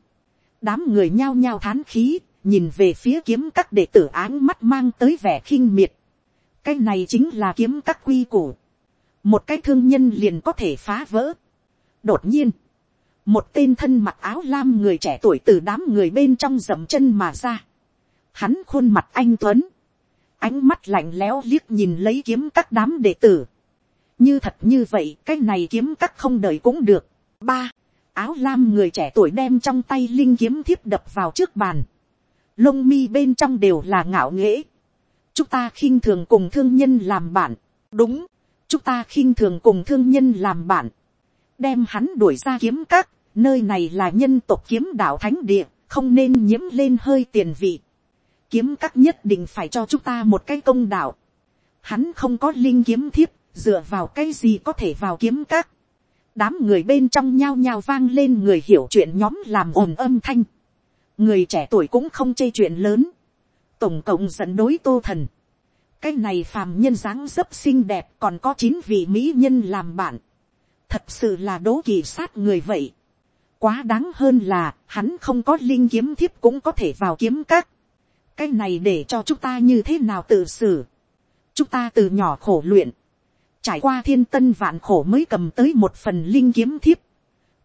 Đám người nhao nhao thán khí, nhìn về phía kiếm các đệ tử áng mắt mang tới vẻ khinh miệt. cái này chính là kiếm các quy củ. một cái thương nhân liền có thể phá vỡ. đột nhiên, một tên thân mặc áo lam người trẻ tuổi từ đám người bên trong dậm chân mà ra. hắn khuôn mặt anh tuấn, ánh mắt lạnh lẽo liếc nhìn lấy kiếm các đám đệ tử. như thật như vậy cái này kiếm các không đợi cũng được. ba, áo lam người trẻ tuổi đem trong tay linh kiếm thiếp đập vào trước bàn. Lông mi bên trong đều là ngạo nghễ, chúng ta khinh thường cùng thương nhân làm bạn, đúng, chúng ta khinh thường cùng thương nhân làm bạn, đem hắn đuổi ra kiếm các, nơi này là nhân tộc kiếm đạo thánh địa, không nên nhiễm lên hơi tiền vị, kiếm các nhất định phải cho chúng ta một cái công đạo, hắn không có linh kiếm thiếp, dựa vào cái gì có thể vào kiếm các, đám người bên trong nhao nhao vang lên người hiểu chuyện nhóm làm ồn âm thanh, người trẻ tuổi cũng không chê chuyện lớn, tổng cộng dẫn đối tô thần, cái này phàm nhân dáng dấp xinh đẹp còn có chín vị mỹ nhân làm bạn, thật sự là đố kỳ sát người vậy, quá đáng hơn là hắn không có linh kiếm thiếp cũng có thể vào kiếm các, cái này để cho chúng ta như thế nào tự xử, chúng ta từ nhỏ khổ luyện, trải qua thiên tân vạn khổ mới cầm tới một phần linh kiếm thiếp,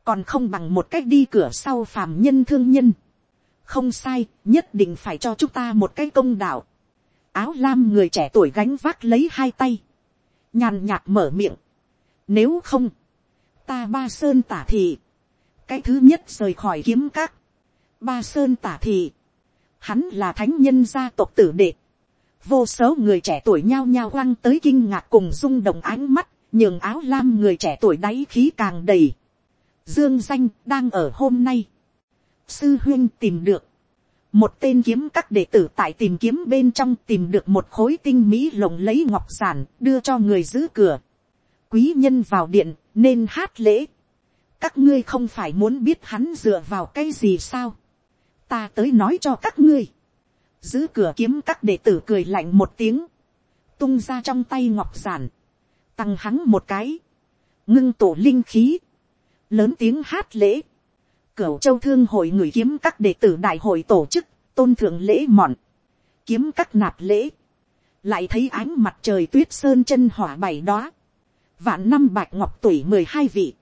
còn không bằng một cách đi cửa sau phàm nhân thương nhân. không sai, nhất định phải cho chúng ta một cái công đạo. áo lam người trẻ tuổi gánh vác lấy hai tay, nhàn nhạt mở miệng. nếu không, ta ba sơn tả thị, cái thứ nhất rời khỏi kiếm các, ba sơn tả thị, hắn là thánh nhân gia tộc tử đệ, vô số người trẻ tuổi nhao nhao quăng tới kinh ngạc cùng rung động ánh mắt, nhường áo lam người trẻ tuổi đáy khí càng đầy. Dương danh đang ở hôm nay. Sư huyên tìm được. Một tên kiếm các đệ tử tại tìm kiếm bên trong tìm được một khối tinh mỹ lồng lấy ngọc giản đưa cho người giữ cửa. Quý nhân vào điện nên hát lễ. Các ngươi không phải muốn biết hắn dựa vào cái gì sao. Ta tới nói cho các ngươi. Giữ cửa kiếm các đệ tử cười lạnh một tiếng, tung ra trong tay ngọc giản, tăng hắn một cái, ngưng tổ linh khí, lớn tiếng hát lễ, cửu châu thương hội người kiếm các đệ tử đại hội tổ chức, tôn thượng lễ mọn, kiếm các nạp lễ, lại thấy ánh mặt trời tuyết sơn chân hỏa bảy đó, vạn năm bạch ngọc tuổi mười hai vị,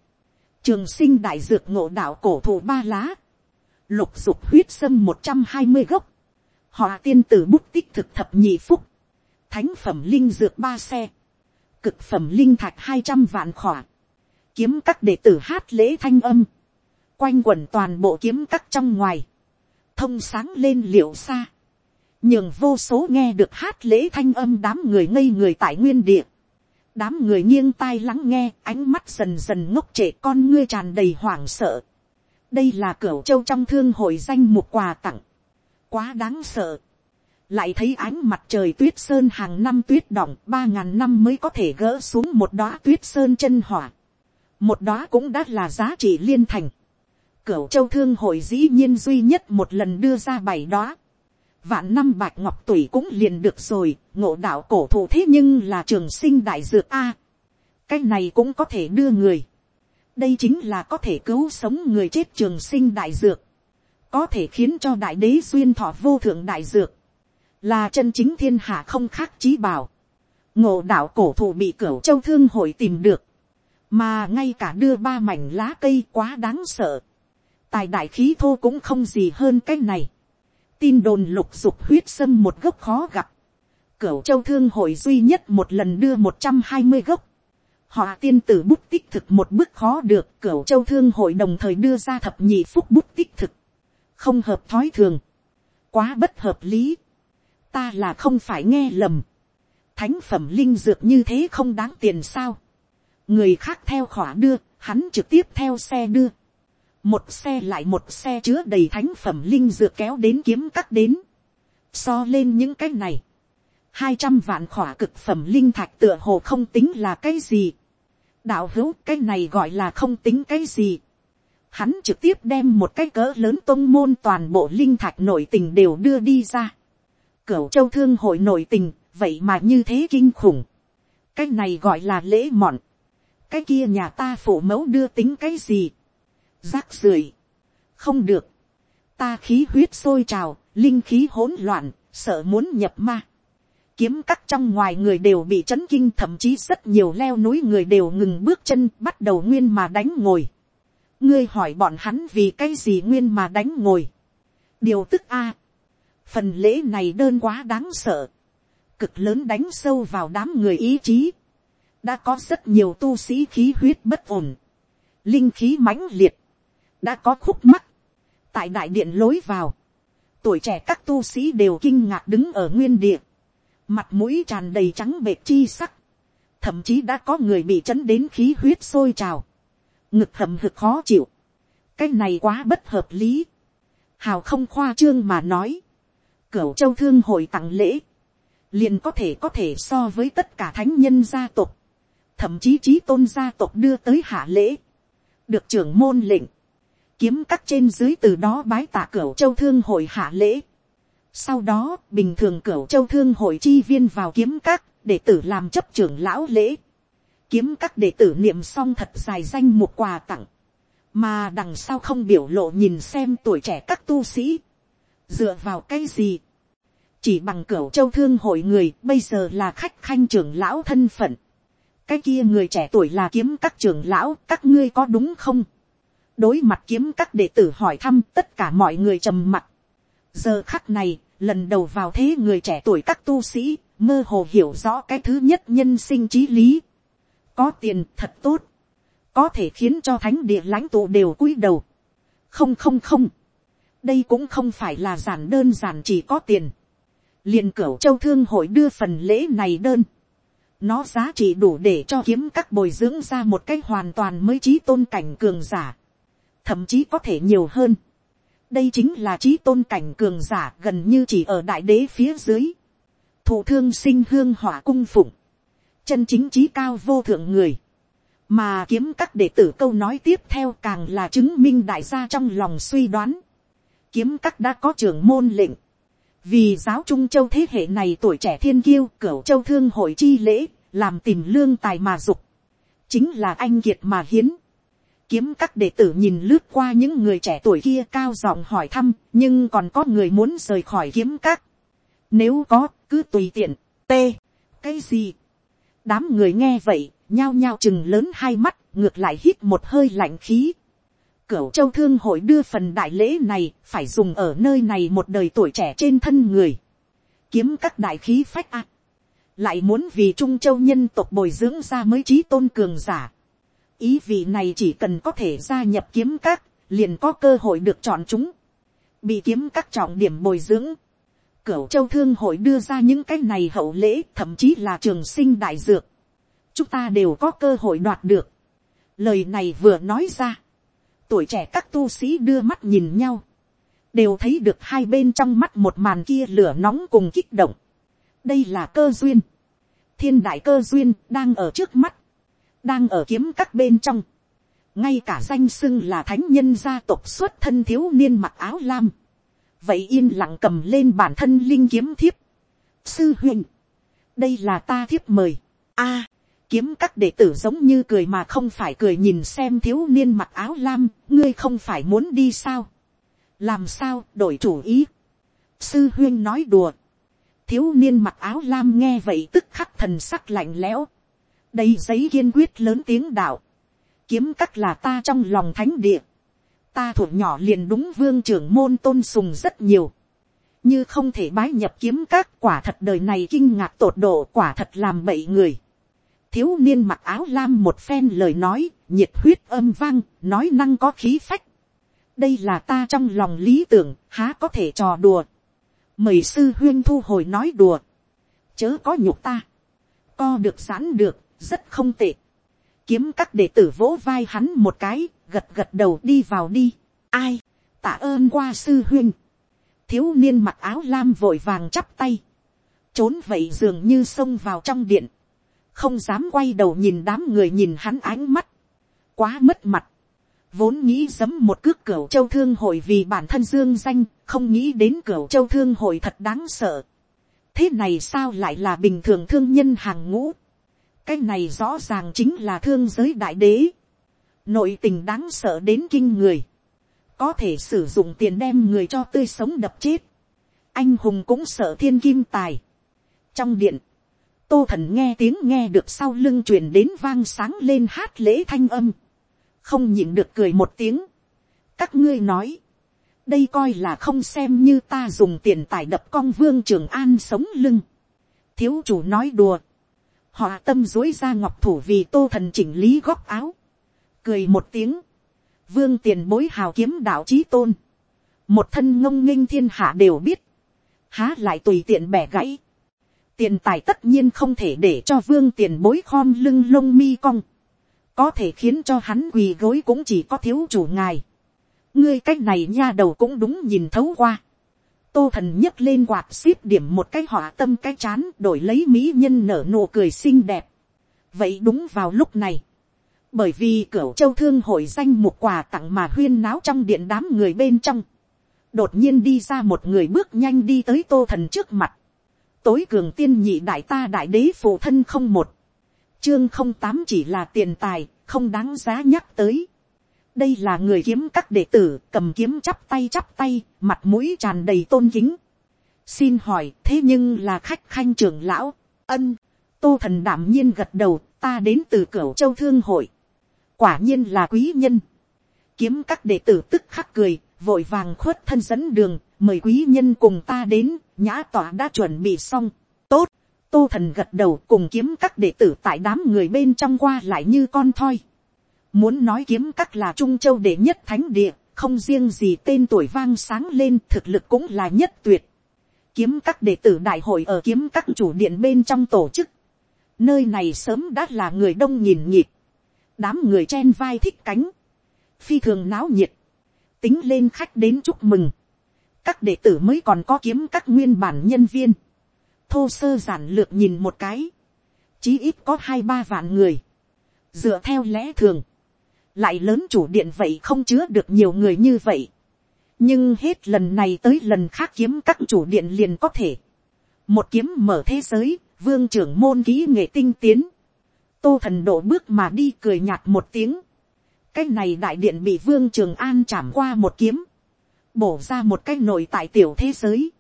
trường sinh đại dược ngộ đạo cổ thụ ba lá, lục dục huyết sâm một trăm hai mươi gốc, họ tiên tử bút tích thực thập nhị phúc, thánh phẩm linh dược ba xe, cực phẩm linh thạch hai trăm vạn khỏa, kiếm các đệ tử hát lễ thanh âm, quanh quẩn toàn bộ kiếm các trong ngoài, thông sáng lên liệu xa, nhường vô số nghe được hát lễ thanh âm đám người ngây người tại nguyên địa, đám người nghiêng tai lắng nghe ánh mắt dần dần ngốc trệ con ngươi tràn đầy hoảng sợ đây là cửa châu trong thương hội danh một quà tặng, quá đáng sợ. lại thấy ánh mặt trời tuyết sơn hàng năm tuyết đỏng ba ngàn năm mới có thể gỡ xuống một đóa tuyết sơn chân hỏa. một đóa cũng đã là giá trị liên thành. cửu châu thương hội dĩ nhiên duy nhất một lần đưa ra bảy đóa. vạn năm bạch ngọc tủy cũng liền được rồi, ngộ đạo cổ thụ thế nhưng là trường sinh đại dược a. cái này cũng có thể đưa người đây chính là có thể cứu sống người chết trường sinh đại dược có thể khiến cho đại đế duyên thọ vô thượng đại dược, là chân chính thiên hạ không khác chí bảo. ngộ đạo cổ thụ bị cửu châu thương hội tìm được, mà ngay cả đưa ba mảnh lá cây quá đáng sợ. tài đại khí thô cũng không gì hơn cái này. tin đồn lục dục huyết sâm một gốc khó gặp. cửu châu thương hội duy nhất một lần đưa một trăm hai mươi gốc họ tiên tử bút tích thực một bước khó được cửu châu thương hội đồng thời đưa ra thập nhị phúc bút tích thực. Không hợp thói thường, quá bất hợp lý, ta là không phải nghe lầm, thánh phẩm linh dược như thế không đáng tiền sao, người khác theo khỏa đưa, hắn trực tiếp theo xe đưa, một xe lại một xe chứa đầy thánh phẩm linh dược kéo đến kiếm cắt đến, so lên những cái này, hai trăm vạn khỏa cực phẩm linh thạch tựa hồ không tính là cái gì, đạo hữu cái này gọi là không tính cái gì, hắn trực tiếp đem một cái cỡ lớn tôn môn toàn bộ linh thạch nội tình đều đưa đi ra. Cửu châu thương hội nội tình, vậy mà như thế kinh khủng. cái này gọi là lễ mọn. cái kia nhà ta phụ mẫu đưa tính cái gì. rác rưởi. không được. ta khí huyết sôi trào, linh khí hỗn loạn, sợ muốn nhập ma kiếm cắt trong ngoài người đều bị chấn kinh thậm chí rất nhiều leo núi người đều ngừng bước chân bắt đầu nguyên mà đánh ngồi. Ngươi hỏi bọn hắn vì cái gì nguyên mà đánh ngồi. điều tức a, phần lễ này đơn quá đáng sợ, cực lớn đánh sâu vào đám người ý chí, đã có rất nhiều tu sĩ khí huyết bất ổn, linh khí mãnh liệt, đã có khúc mắc, tại đại điện lối vào, tuổi trẻ các tu sĩ đều kinh ngạc đứng ở nguyên địa, mặt mũi tràn đầy trắng bệt chi sắc, thậm chí đã có người bị chấn đến khí huyết sôi trào, ngực hầm hực khó chịu, cái này quá bất hợp lý, hào không khoa trương mà nói, cửu châu thương hội tặng lễ, liền có thể có thể so với tất cả thánh nhân gia tộc, thậm chí trí tôn gia tộc đưa tới hạ lễ, được trưởng môn lệnh, kiếm các trên dưới từ đó bái tạ cửu châu thương hội hạ lễ. Sau đó, bình thường cửu châu thương hội chi viên vào kiếm các, đệ tử làm chấp trưởng lão lễ. Kiếm các đệ tử niệm xong thật dài danh một quà tặng. Mà đằng sau không biểu lộ nhìn xem tuổi trẻ các tu sĩ. Dựa vào cái gì? Chỉ bằng cửu châu thương hội người bây giờ là khách khanh trưởng lão thân phận. Cái kia người trẻ tuổi là kiếm các trưởng lão, các ngươi có đúng không? đối mặt kiếm các đệ tử hỏi thăm tất cả mọi người trầm mặt giờ khắc này, lần đầu vào thế người trẻ tuổi các tu sĩ, mơ hồ hiểu rõ cái thứ nhất nhân sinh trí lý. có tiền thật tốt, có thể khiến cho thánh địa lãnh tụ đều cúi đầu. không không không, đây cũng không phải là giản đơn giản chỉ có tiền. liền cửu châu thương hội đưa phần lễ này đơn. nó giá trị đủ để cho kiếm các bồi dưỡng ra một cách hoàn toàn mới trí tôn cảnh cường giả thậm chí có thể nhiều hơn đây chính là trí tôn cảnh cường giả gần như chỉ ở đại đế phía dưới. thủ thương sinh hương hỏa cung phụng. chân chính trí cao vô thượng người. mà kiếm các đệ tử câu nói tiếp theo càng là chứng minh đại gia trong lòng suy đoán. kiếm các đã có trưởng môn lệnh. vì giáo trung châu thế hệ này tuổi trẻ thiên kiêu, cửu châu thương hội chi lễ, làm tìm lương tài mà dục chính là anh kiệt mà hiến kiếm các đệ tử nhìn lướt qua những người trẻ tuổi kia cao giọng hỏi thăm, nhưng còn có người muốn rời khỏi kiếm các. Nếu có, cứ tùy tiện, t, cái gì. đám người nghe vậy, nhao nhao chừng lớn hai mắt, ngược lại hít một hơi lạnh khí. Cửu châu thương hội đưa phần đại lễ này, phải dùng ở nơi này một đời tuổi trẻ trên thân người. Kiếm các đại khí phách ạ. Lại muốn vì Trung Châu nhân tộc bồi dưỡng ra mới trí tôn cường giả ý vị này chỉ cần có thể gia nhập kiếm các, liền có cơ hội được chọn chúng, bị kiếm các trọng điểm bồi dưỡng. Cửu châu thương hội đưa ra những cái này hậu lễ, thậm chí là trường sinh đại dược. Chúng ta đều có cơ hội đoạt được. Lời này vừa nói ra. Tuổi trẻ các tu sĩ đưa mắt nhìn nhau. Đều thấy được hai bên trong mắt một màn kia lửa nóng cùng kích động. Đây là cơ duyên. Thiên đại cơ duyên đang ở trước mắt đang ở kiếm các bên trong, ngay cả danh xưng là thánh nhân gia tộc xuất thân thiếu niên mặc áo lam, vậy yên lặng cầm lên bản thân linh kiếm thiếp, sư huynh, đây là ta thiếp mời, a, kiếm các đệ tử giống như cười mà không phải cười nhìn xem thiếu niên mặc áo lam, ngươi không phải muốn đi sao, làm sao đổi chủ ý, sư huyên nói đùa, thiếu niên mặc áo lam nghe vậy tức khắc thần sắc lạnh lẽo, đây giấy kiên quyết lớn tiếng đạo, kiếm các là ta trong lòng thánh địa, ta thuộc nhỏ liền đúng vương trưởng môn tôn sùng rất nhiều, như không thể bái nhập kiếm các quả thật đời này kinh ngạc tột độ quả thật làm bậy người. thiếu niên mặc áo lam một phen lời nói, nhiệt huyết âm vang, nói năng có khí phách. đây là ta trong lòng lý tưởng, há có thể trò đùa. mời sư huyên thu hồi nói đùa, chớ có nhục ta, co được sẵn được, rất không tệ. kiếm các đệ tử vỗ vai hắn một cái, gật gật đầu đi vào đi. ai, tạ ơn qua sư huynh. thiếu niên mặc áo lam vội vàng chắp tay. trốn vậy dường như xông vào trong điện. không dám quay đầu nhìn đám người nhìn hắn ánh mắt. quá mất mặt. vốn nghĩ giấm một cước cửa châu thương hội vì bản thân dương danh, không nghĩ đến cửa châu thương hội thật đáng sợ. thế này sao lại là bình thường thương nhân hàng ngũ cái này rõ ràng chính là thương giới đại đế. nội tình đáng sợ đến kinh người. có thể sử dụng tiền đem người cho tươi sống đập chết. anh hùng cũng sợ thiên kim tài. trong điện, tô thần nghe tiếng nghe được sau lưng truyền đến vang sáng lên hát lễ thanh âm. không nhịn được cười một tiếng. các ngươi nói, đây coi là không xem như ta dùng tiền tài đập con vương trường an sống lưng. thiếu chủ nói đùa họ tâm dối ra ngọc thủ vì tô thần chỉnh lý góc áo, cười một tiếng, vương tiền bối hào kiếm đạo trí tôn, một thân ngông nghênh thiên hạ đều biết, há lại tùy tiện bẻ gãy, tiền tài tất nhiên không thể để cho vương tiền bối khom lưng lông mi cong, có thể khiến cho hắn quỳ gối cũng chỉ có thiếu chủ ngài. ngươi cái này nha đầu cũng đúng nhìn thấu qua tô thần nhấc lên quạt xíp điểm một cái họa tâm cái chán đổi lấy mỹ nhân nở nụ cười xinh đẹp. vậy đúng vào lúc này, bởi vì cửa châu thương hội danh một quà tặng mà huyên náo trong điện đám người bên trong, đột nhiên đi ra một người bước nhanh đi tới tô thần trước mặt, tối cường tiên nhị đại ta đại đế phụ thân không một, chương không tám chỉ là tiền tài, không đáng giá nhắc tới đây là người kiếm các đệ tử cầm kiếm chắp tay chắp tay, mặt mũi tràn đầy tôn kính. xin hỏi thế nhưng là khách khanh trưởng lão, ân, tô thần đảm nhiên gật đầu, ta đến từ cửa châu thương hội. quả nhiên là quý nhân. kiếm các đệ tử tức khắc cười, vội vàng khuất thân dẫn đường, mời quý nhân cùng ta đến, nhã tỏa đã chuẩn bị xong. tốt, tô thần gật đầu cùng kiếm các đệ tử tại đám người bên trong qua lại như con thoi muốn nói kiếm các là trung châu đệ nhất thánh địa, không riêng gì tên tuổi vang sáng lên thực lực cũng là nhất tuyệt. kiếm các đệ tử đại hội ở kiếm các chủ điện bên trong tổ chức. nơi này sớm đã là người đông nhìn nhịp. đám người chen vai thích cánh. phi thường náo nhiệt. tính lên khách đến chúc mừng. các đệ tử mới còn có kiếm các nguyên bản nhân viên thô sơ giản lược nhìn một cái, chí ít có hai ba vạn người, dựa theo lẽ thường, lại lớn chủ điện vậy không chứa được nhiều người như vậy, nhưng hết lần này tới lần khác kiếm các chủ điện liền có thể, một kiếm mở thế giới, vương trưởng môn kỹ nghệ tinh tiến, tô thần độ bước mà đi cười nhạt một tiếng, cái này đại điện bị vương trường an chạm qua một kiếm, bổ ra một cái nội tại tiểu thế giới,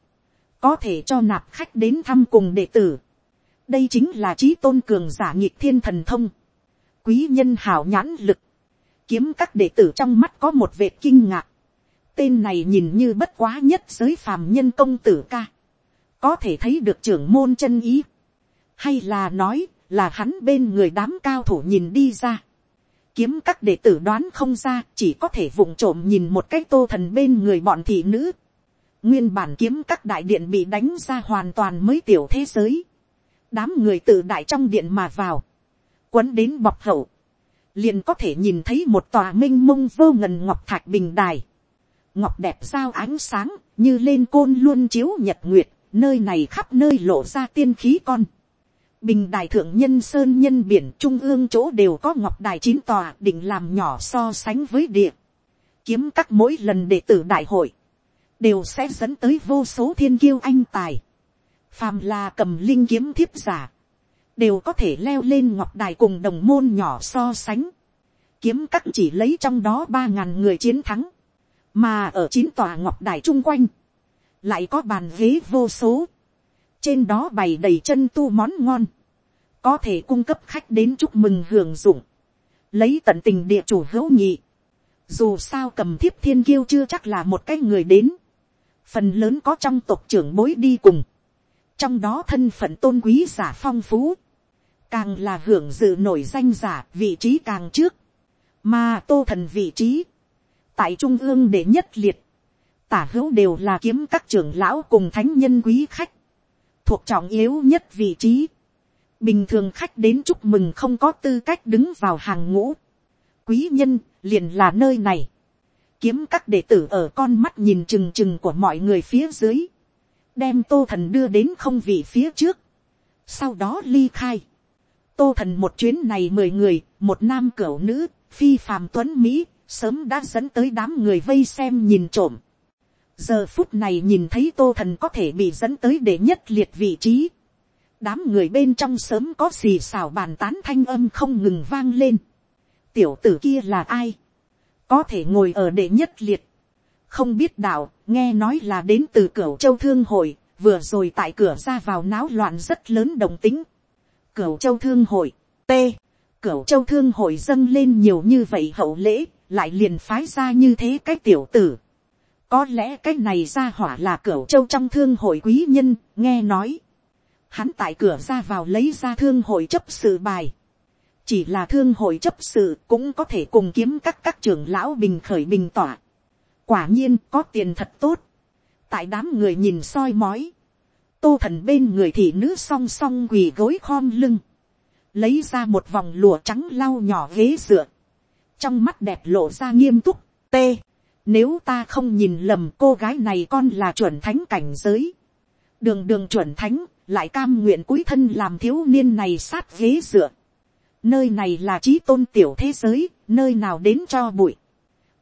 có thể cho nạp khách đến thăm cùng đệ tử. đây chính là trí tôn cường giả nhịp thiên thần thông. quý nhân hảo nhãn lực, kiếm các đệ tử trong mắt có một vệt kinh ngạc. tên này nhìn như bất quá nhất giới phàm nhân công tử ca. có thể thấy được trưởng môn chân ý. hay là nói là hắn bên người đám cao thủ nhìn đi ra. kiếm các đệ tử đoán không ra, chỉ có thể vụng trộm nhìn một cái tô thần bên người bọn thị nữ Nguyên bản kiếm các đại điện bị đánh ra hoàn toàn mới tiểu thế giới. Đám người tự đại trong điện mà vào. Quấn đến bọc hậu. Liền có thể nhìn thấy một tòa minh mông vô ngần ngọc thạch bình đài. Ngọc đẹp giao ánh sáng, như lên côn luôn chiếu nhật nguyệt, nơi này khắp nơi lộ ra tiên khí con. Bình đài thượng nhân sơn nhân biển trung ương chỗ đều có ngọc đài chín tòa định làm nhỏ so sánh với địa. Kiếm các mỗi lần đệ tử đại hội đều sẽ dẫn tới vô số thiên kiêu anh tài. phàm là cầm linh kiếm thiếp giả, đều có thể leo lên ngọc đài cùng đồng môn nhỏ so sánh. kiếm các chỉ lấy trong đó ba ngàn người chiến thắng, mà ở chín tòa ngọc đài chung quanh, lại có bàn ghế vô số, trên đó bày đầy chân tu món ngon, có thể cung cấp khách đến chúc mừng hưởng dụng, lấy tận tình địa chủ hữu nhị, dù sao cầm thiếp thiên kiêu chưa chắc là một cái người đến, phần lớn có trong tộc trưởng bối đi cùng, trong đó thân phận tôn quý giả phong phú, càng là hưởng dự nổi danh giả vị trí càng trước, mà tô thần vị trí, tại trung ương để nhất liệt, tả hữu đều là kiếm các trưởng lão cùng thánh nhân quý khách, thuộc trọng yếu nhất vị trí, bình thường khách đến chúc mừng không có tư cách đứng vào hàng ngũ, quý nhân liền là nơi này, kiếm các đệ tử ở con mắt nhìn trừng trừng của mọi người phía dưới, đem tô thần đưa đến không vị phía trước, sau đó ly khai tô thần một chuyến này mười người, một nam cửu nữ, phi phàm tuấn mỹ, sớm đã dẫn tới đám người vây xem nhìn trộm. giờ phút này nhìn thấy tô thần có thể bị dẫn tới để nhất liệt vị trí. đám người bên trong sớm có xì xào bàn tán thanh âm không ngừng vang lên. tiểu tử kia là ai có thể ngồi ở đệ nhất liệt, không biết đạo, nghe nói là đến từ cửa châu thương hội, vừa rồi tại cửa ra vào náo loạn rất lớn đồng tính cửu châu thương hội, t, cửu châu thương hội dâng lên nhiều như vậy hậu lễ, lại liền phái ra như thế cái tiểu tử. Có lẽ cái này ra hỏa là cửu châu trong thương hội quý nhân, nghe nói. Hắn tại cửa ra vào lấy ra thương hội chấp sự bài chỉ là thương hội chấp sự cũng có thể cùng kiếm các các trưởng lão bình khởi bình tỏa. quả nhiên có tiền thật tốt. tại đám người nhìn soi mói, tô thần bên người thị nữ song song quỳ gối khom lưng, lấy ra một vòng lụa trắng lau nhỏ ghế dựa, trong mắt đẹp lộ ra nghiêm túc, t, nếu ta không nhìn lầm cô gái này con là chuẩn thánh cảnh giới, đường đường chuẩn thánh, lại cam nguyện cúi thân làm thiếu niên này sát ghế dựa, nơi này là trí tôn tiểu thế giới, nơi nào đến cho bụi,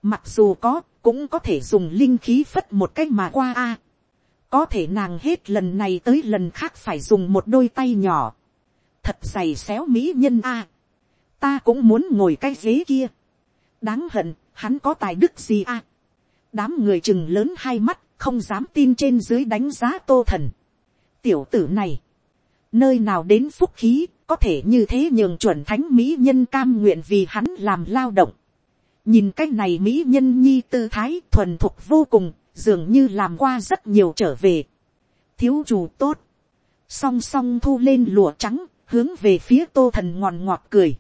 mặc dù có, cũng có thể dùng linh khí phất một cách mà qua a, có thể nàng hết lần này tới lần khác phải dùng một đôi tay nhỏ, thật dày xéo mỹ nhân a, ta cũng muốn ngồi cái ghế kia, đáng hận, hắn có tài đức gì a, đám người chừng lớn hai mắt, không dám tin trên dưới đánh giá tô thần. tiểu tử này, nơi nào đến phúc khí, có thể như thế nhường chuẩn thánh mỹ nhân cam nguyện vì hắn làm lao động. nhìn cái này mỹ nhân nhi tư thái thuần thục vô cùng, dường như làm qua rất nhiều trở về. thiếu chủ tốt, song song thu lên lụa trắng, hướng về phía tô thần ngòn ngọt cười.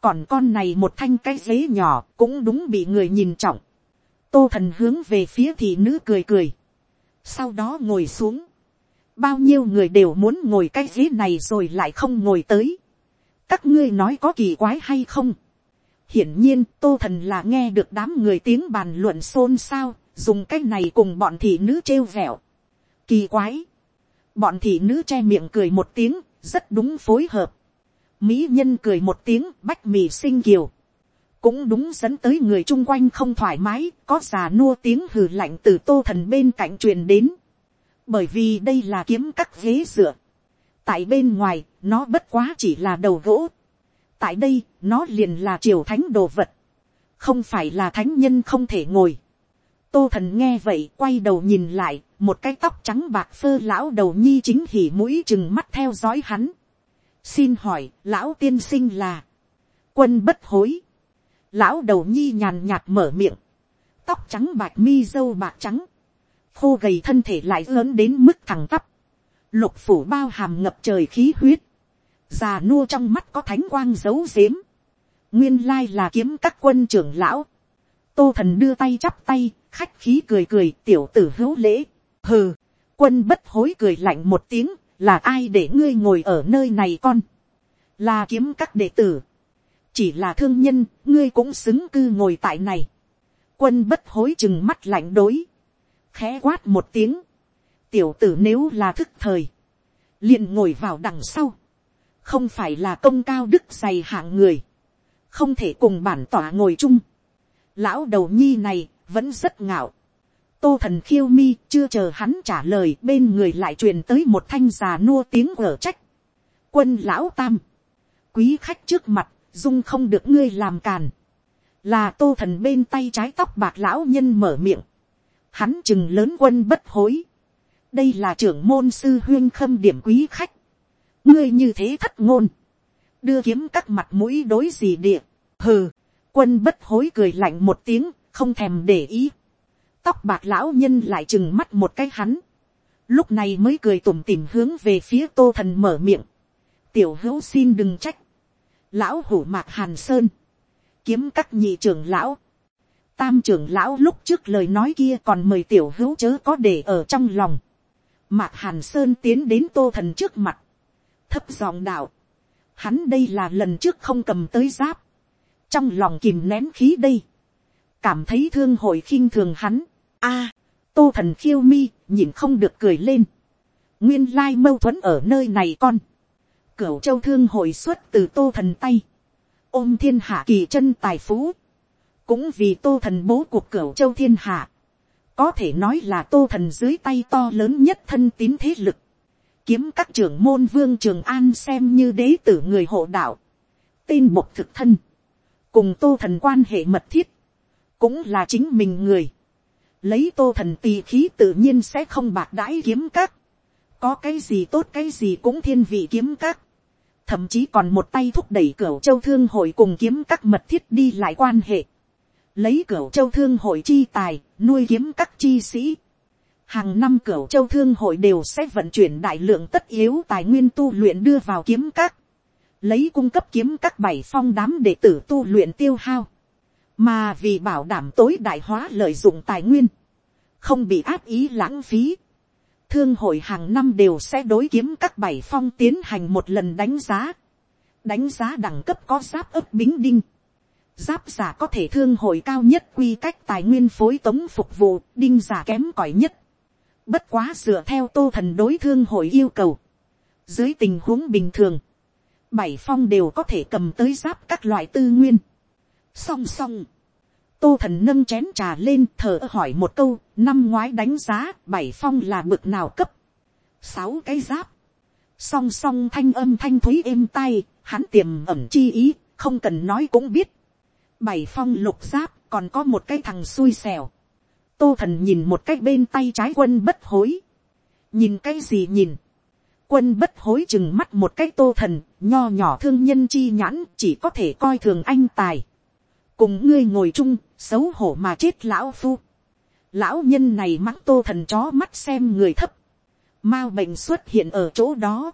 còn con này một thanh cái ghế nhỏ cũng đúng bị người nhìn trọng. tô thần hướng về phía thị nữ cười cười. sau đó ngồi xuống. bao nhiêu người đều muốn ngồi cái ghế này rồi lại không ngồi tới. các ngươi nói có kỳ quái hay không. hiển nhiên tô thần là nghe được đám người tiếng bàn luận xôn xao dùng cái này cùng bọn thị nữ trêu vẹo. Kỳ quái. Bọn thị nữ che miệng cười một tiếng, rất đúng phối hợp. Mỹ nhân cười một tiếng bách mì sinh kiều. Cũng đúng dẫn tới người chung quanh không thoải mái, có già nua tiếng hừ lạnh từ tô thần bên cạnh truyền đến. Bởi vì đây là kiếm cắt ghế dựa. Tại bên ngoài, nó bất quá chỉ là đầu gỗ. Tại đây, nó liền là triều thánh đồ vật. Không phải là thánh nhân không thể ngồi tô thần nghe vậy quay đầu nhìn lại, một cái tóc trắng bạc phơ lão đầu nhi chính hỉ mũi chừng mắt theo dõi hắn. xin hỏi, lão tiên sinh là, quân bất hối. lão đầu nhi nhàn nhạt mở miệng, tóc trắng bạc mi dâu bạc trắng, khô gầy thân thể lại lớn đến mức thẳng tắp, lục phủ bao hàm ngập trời khí huyết, già nua trong mắt có thánh quang giấu giếm, nguyên lai là kiếm các quân trưởng lão, tô thần đưa tay chắp tay, khách khí cười cười tiểu tử hữu lễ, hừ, quân bất hối cười lạnh một tiếng, là ai để ngươi ngồi ở nơi này con, là kiếm các đệ tử, chỉ là thương nhân, ngươi cũng xứng cư ngồi tại này, quân bất hối chừng mắt lạnh đối, khẽ quát một tiếng, tiểu tử nếu là thức thời, liền ngồi vào đằng sau, không phải là công cao đức dày hạng người, không thể cùng bản tỏa ngồi chung, lão đầu nhi này vẫn rất ngạo. tô thần khiêu mi chưa chờ hắn trả lời bên người lại truyền tới một thanh già nua tiếng ở trách. quân lão tam, quý khách trước mặt, dung không được ngươi làm càn. là tô thần bên tay trái tóc bạc lão nhân mở miệng. hắn chừng lớn quân bất hối. đây là trưởng môn sư huyên khâm điểm quý khách. ngươi như thế thất ngôn. đưa kiếm các mặt mũi đối gì địa. hừ, quân bất hối cười lạnh một tiếng không thèm để ý. Tóc bạc lão nhân lại chừng mắt một cái hắn. Lúc này mới cười tủm tỉm hướng về phía tô thần mở miệng. Tiểu hữu xin đừng trách. Lão hủ mạc hàn sơn. Kiếm các nhị trưởng lão. Tam trưởng lão lúc trước lời nói kia còn mời tiểu hữu chớ có để ở trong lòng. Mạc hàn sơn tiến đến tô thần trước mặt. Thấp giọng đạo. Hắn đây là lần trước không cầm tới giáp. Trong lòng kìm nén khí đây cảm thấy thương hội khinh thường hắn. a, tô thần khiêu mi, nhìn không được cười lên. nguyên lai mâu thuẫn ở nơi này con. cửu châu thương hội xuất từ tô thần tay. ôm thiên hạ kỳ chân tài phú. cũng vì tô thần bố cuộc cửu châu thiên hạ. có thể nói là tô thần dưới tay to lớn nhất thân tín thế lực. kiếm các trưởng môn vương trường an xem như đế tử người hộ đạo. tên một thực thân. cùng tô thần quan hệ mật thiết cũng là chính mình người, lấy tô thần tì khí tự nhiên sẽ không bạc đãi kiếm các, có cái gì tốt cái gì cũng thiên vị kiếm các, thậm chí còn một tay thúc đẩy cửa châu thương hội cùng kiếm các mật thiết đi lại quan hệ, lấy cửa châu thương hội chi tài, nuôi kiếm các chi sĩ, hàng năm cửa châu thương hội đều sẽ vận chuyển đại lượng tất yếu tài nguyên tu luyện đưa vào kiếm các, lấy cung cấp kiếm các bảy phong đám đệ tử tu luyện tiêu hao, mà vì bảo đảm tối đại hóa lợi dụng tài nguyên, không bị áp ý lãng phí, thương hội hàng năm đều sẽ đối kiếm các bảy phong tiến hành một lần đánh giá. đánh giá đẳng cấp có giáp ấp bính đinh. giáp giả có thể thương hội cao nhất quy cách tài nguyên phối tống phục vụ, đinh giả kém cỏi nhất. bất quá dựa theo tô thần đối thương hội yêu cầu. dưới tình huống bình thường, bảy phong đều có thể cầm tới giáp các loại tư nguyên song song, tô thần nâng chén trà lên thở hỏi một câu, năm ngoái đánh giá bảy phong là bực nào cấp. sáu cái giáp, song song thanh âm thanh thúy êm tay, hắn tiềm ẩm chi ý, không cần nói cũng biết. bảy phong lục giáp còn có một cái thằng xui xẻo. tô thần nhìn một cái bên tay trái quân bất hối. nhìn cái gì nhìn quân bất hối chừng mắt một cái tô thần, nho nhỏ thương nhân chi nhãn chỉ có thể coi thường anh tài cùng ngươi ngồi chung, xấu hổ mà chết lão phu. lão nhân này mắng tô thần chó mắt xem người thấp. Mao bệnh xuất hiện ở chỗ đó.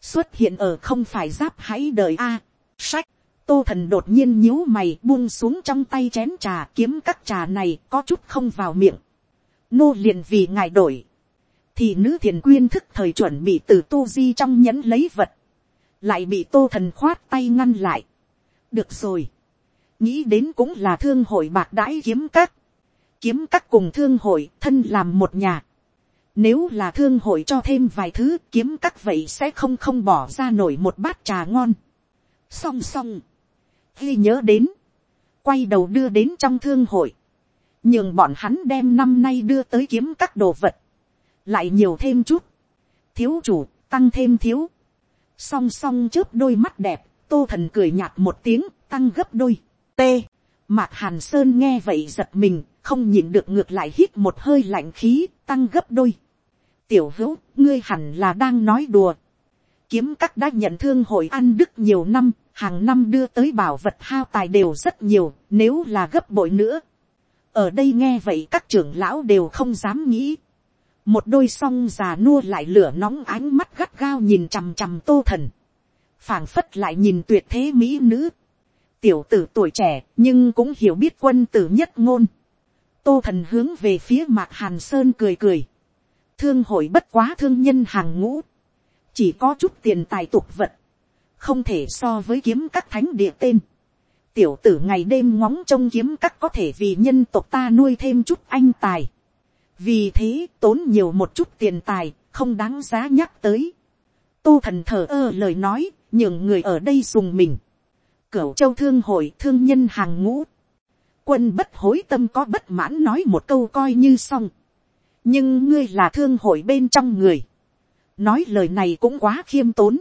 xuất hiện ở không phải giáp hãy đợi a. sách, tô thần đột nhiên nhíu mày buông xuống trong tay chén trà kiếm các trà này có chút không vào miệng. nô liền vì ngài đổi thì nữ thiền quyên thức thời chuẩn bị từ tu di trong nhẫn lấy vật, lại bị tô thần khoát tay ngăn lại. được rồi, nghĩ đến cũng là thương hội bạc đãi kiếm các, kiếm các cùng thương hội thân làm một nhà. Nếu là thương hội cho thêm vài thứ kiếm các vậy sẽ không không bỏ ra nổi một bát trà ngon. Song song. Khi nhớ đến. Quay đầu đưa đến trong thương hội. Nhưng bọn hắn đem năm nay đưa tới kiếm các đồ vật lại nhiều thêm chút, thiếu chủ, tăng thêm thiếu, song song chớp đôi mắt đẹp, tô thần cười nhạt một tiếng, tăng gấp đôi, t, mạc hàn sơn nghe vậy giật mình, không nhìn được ngược lại hít một hơi lạnh khí, tăng gấp đôi. tiểu hữu, ngươi hẳn là đang nói đùa. kiếm các đã nhận thương hội ăn đức nhiều năm, hàng năm đưa tới bảo vật hao tài đều rất nhiều, nếu là gấp bội nữa. ở đây nghe vậy các trưởng lão đều không dám nghĩ một đôi song già nua lại lửa nóng ánh mắt gắt gao nhìn chằm chằm tô thần, phảng phất lại nhìn tuyệt thế mỹ nữ, tiểu tử tuổi trẻ nhưng cũng hiểu biết quân tử nhất ngôn, tô thần hướng về phía mạc hàn sơn cười cười, thương hội bất quá thương nhân hàng ngũ, chỉ có chút tiền tài tục vật, không thể so với kiếm các thánh địa tên, tiểu tử ngày đêm ngóng trông kiếm các có thể vì nhân tộc ta nuôi thêm chút anh tài, vì thế tốn nhiều một chút tiền tài, không đáng giá nhắc tới. tô thần thờ ơ lời nói, nhường người ở đây dùng mình cửu châu thương hội thương nhân hàng ngũ. quân bất hối tâm có bất mãn nói một câu coi như xong. nhưng ngươi là thương hội bên trong người. nói lời này cũng quá khiêm tốn.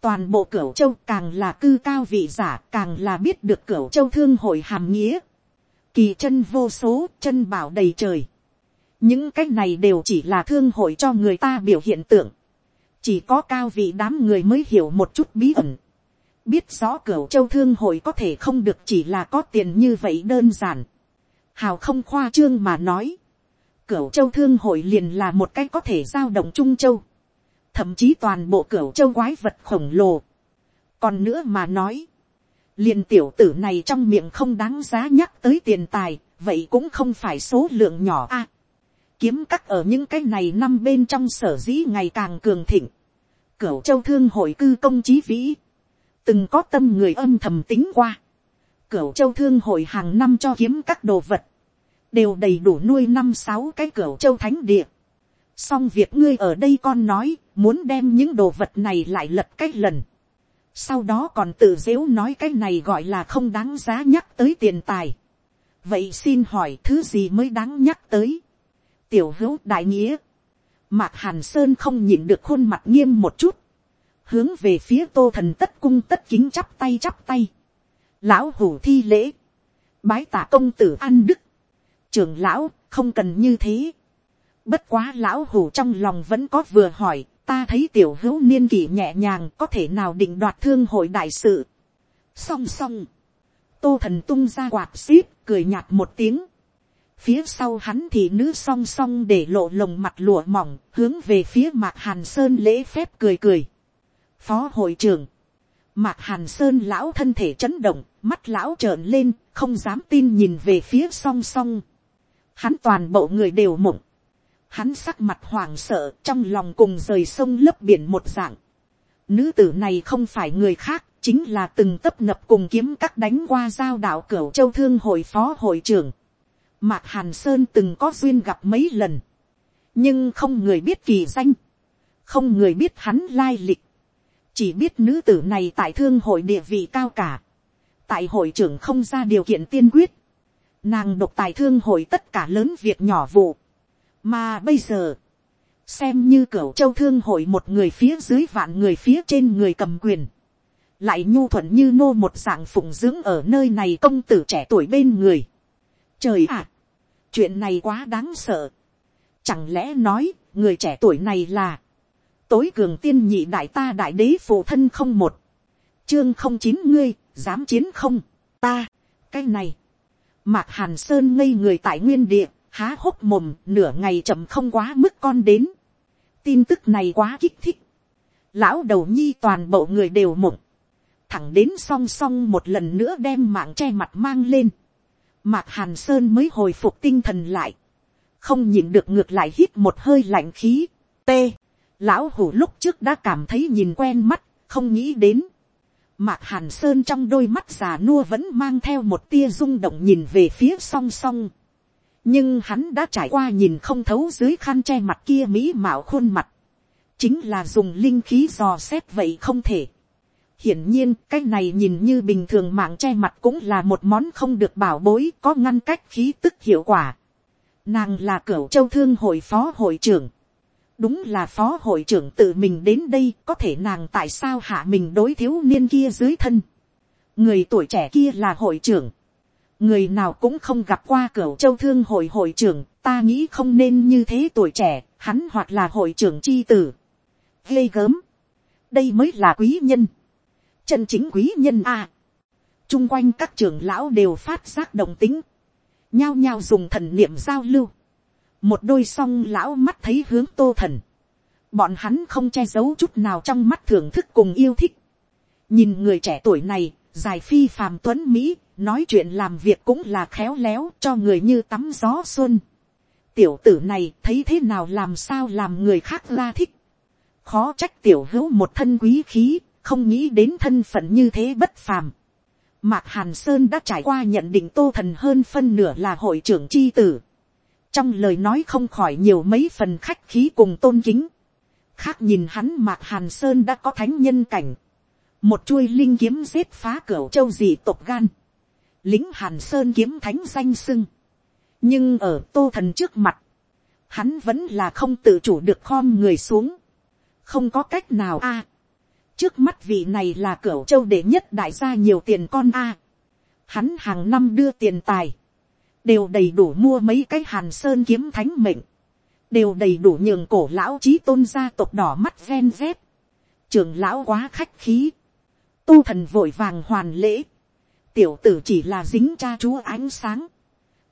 toàn bộ cửu châu càng là cư cao vị giả, càng là biết được cửu châu thương hội hàm nghĩa. kỳ chân vô số, chân bảo đầy trời những cái này đều chỉ là thương hội cho người ta biểu hiện tượng. chỉ có cao vị đám người mới hiểu một chút bí ẩn biết rõ cửa châu thương hội có thể không được chỉ là có tiền như vậy đơn giản. hào không khoa trương mà nói. cửa châu thương hội liền là một cái có thể giao động trung châu. thậm chí toàn bộ cửa châu quái vật khổng lồ. còn nữa mà nói. liền tiểu tử này trong miệng không đáng giá nhắc tới tiền tài, vậy cũng không phải số lượng nhỏ a kiếm cắt ở những cái này năm bên trong sở dĩ ngày càng cường thịnh. Cửu châu thương hội cư công chí vĩ. Từng có tâm người âm thầm tính qua. Cửu châu thương hội hàng năm cho kiếm các đồ vật. Đều đầy đủ nuôi năm sáu cái cửu châu thánh địa. Xong việc ngươi ở đây con nói, muốn đem những đồ vật này lại lật cách lần. Sau đó còn tự dễu nói cái này gọi là không đáng giá nhắc tới tiền tài. Vậy xin hỏi thứ gì mới đáng nhắc tới? tiểu hữu đại nghĩa, mạc hàn sơn không nhìn được khuôn mặt nghiêm một chút, hướng về phía tô thần tất cung tất kính chắp tay chắp tay, lão hủ thi lễ, bái tạ công tử an đức, trưởng lão không cần như thế, bất quá lão hủ trong lòng vẫn có vừa hỏi, ta thấy tiểu hữu niên kỷ nhẹ nhàng có thể nào định đoạt thương hội đại sự. song song, tô thần tung ra quạt xíp cười nhạt một tiếng, phía sau hắn thì nữ song song để lộ lồng mặt lụa mỏng, hướng về phía mạc hàn sơn lễ phép cười cười phó hội trưởng, mạc hàn sơn lão thân thể chấn động, mắt lão trợn lên, không dám tin nhìn về phía song song. hắn toàn bộ người đều mộng. hắn sắc mặt hoảng sợ trong lòng cùng rời sông lấp biển một dạng. Nữ tử này không phải người khác, chính là từng tấp nập cùng kiếm các đánh qua giao đạo cửu châu thương hội phó hội trưởng. Mạc Hàn Sơn từng có duyên gặp mấy lần, nhưng không người biết kỳ danh, không người biết hắn lai lịch, chỉ biết nữ tử này tại thương hội địa vị cao cả, tại hội trưởng không ra điều kiện tiên quyết, nàng độc tài thương hội tất cả lớn việc nhỏ vụ, mà bây giờ, xem như cửa châu thương hội một người phía dưới vạn người phía trên người cầm quyền, lại nhu thuận như nô một dạng phụng dưỡng ở nơi này công tử trẻ tuổi bên người. Trời ạ, chuyện này quá đáng sợ. Chẳng lẽ nói, người trẻ tuổi này là tối cường tiên nhị đại ta đại đế phụ thân không một, chương không chín ngươi, dám chiến không, ta, cái này, mạc hàn sơn ngây người tại nguyên địa, há hốc mồm nửa ngày chậm không quá mức con đến, tin tức này quá kích thích, lão đầu nhi toàn bộ người đều mộng, thẳng đến song song một lần nữa đem mạng che mặt mang lên, mạc hàn sơn mới hồi phục tinh thần lại, không nhìn được ngược lại hít một hơi lạnh khí, t, lão hủ lúc trước đã cảm thấy nhìn quen mắt, không nghĩ đến, mạc hàn sơn trong đôi mắt già nua vẫn mang theo một tia rung động nhìn về phía song song, nhưng hắn đã trải qua nhìn không thấu dưới khăn che mặt kia mỹ mạo khuôn mặt, chính là dùng linh khí dò xét vậy không thể, hiển nhiên cái này nhìn như bình thường mạng che mặt cũng là một món không được bảo bối có ngăn cách khí tức hiệu quả. Nàng là cửu châu thương hội phó hội trưởng đúng là phó hội trưởng tự mình đến đây có thể nàng tại sao hạ mình đối thiếu niên kia dưới thân. người tuổi trẻ kia là hội trưởng. người nào cũng không gặp qua cửa châu thương hội hội trưởng ta nghĩ không nên như thế tuổi trẻ hắn hoặc là hội trưởng c tử. ghê gớm. đây mới là quý nhân chân chính quý nhân a. À. chung quanh các trưởng lão đều phát giác động tính, nhao nhao dùng thần niệm giao lưu, một đôi song lão mắt thấy hướng tô thần, bọn hắn không che giấu chút nào trong mắt thưởng thức cùng yêu thích, nhìn người trẻ tuổi này, dài phi phàm tuấn mỹ, nói chuyện làm việc cũng là khéo léo cho người như tắm gió xuân. tiểu tử này thấy thế nào làm sao làm người khác la thích. khó trách tiểu hữu một thân quý khí, không nghĩ đến thân phận như thế bất phàm. Mạc Hàn Sơn đã trải qua nhận định tô thần hơn phân nửa là hội trưởng chi tử. Trong lời nói không khỏi nhiều mấy phần khách khí cùng tôn kính. Khác nhìn hắn Mạc Hàn Sơn đã có thánh nhân cảnh. Một chuôi linh kiếm giết phá cửa châu dị tộc gan. Lính Hàn Sơn kiếm thánh danh sưng. Nhưng ở tô thần trước mặt. Hắn vẫn là không tự chủ được khom người xuống. Không có cách nào a trước mắt vị này là cửa châu đệ nhất đại gia nhiều tiền con a. Hắn hàng năm đưa tiền tài, đều đầy đủ mua mấy cái hàn sơn kiếm thánh mệnh, đều đầy đủ nhường cổ lão trí tôn gia tộc đỏ mắt ven vét. Trường lão quá khách khí, tu thần vội vàng hoàn lễ, tiểu tử chỉ là dính cha chúa ánh sáng,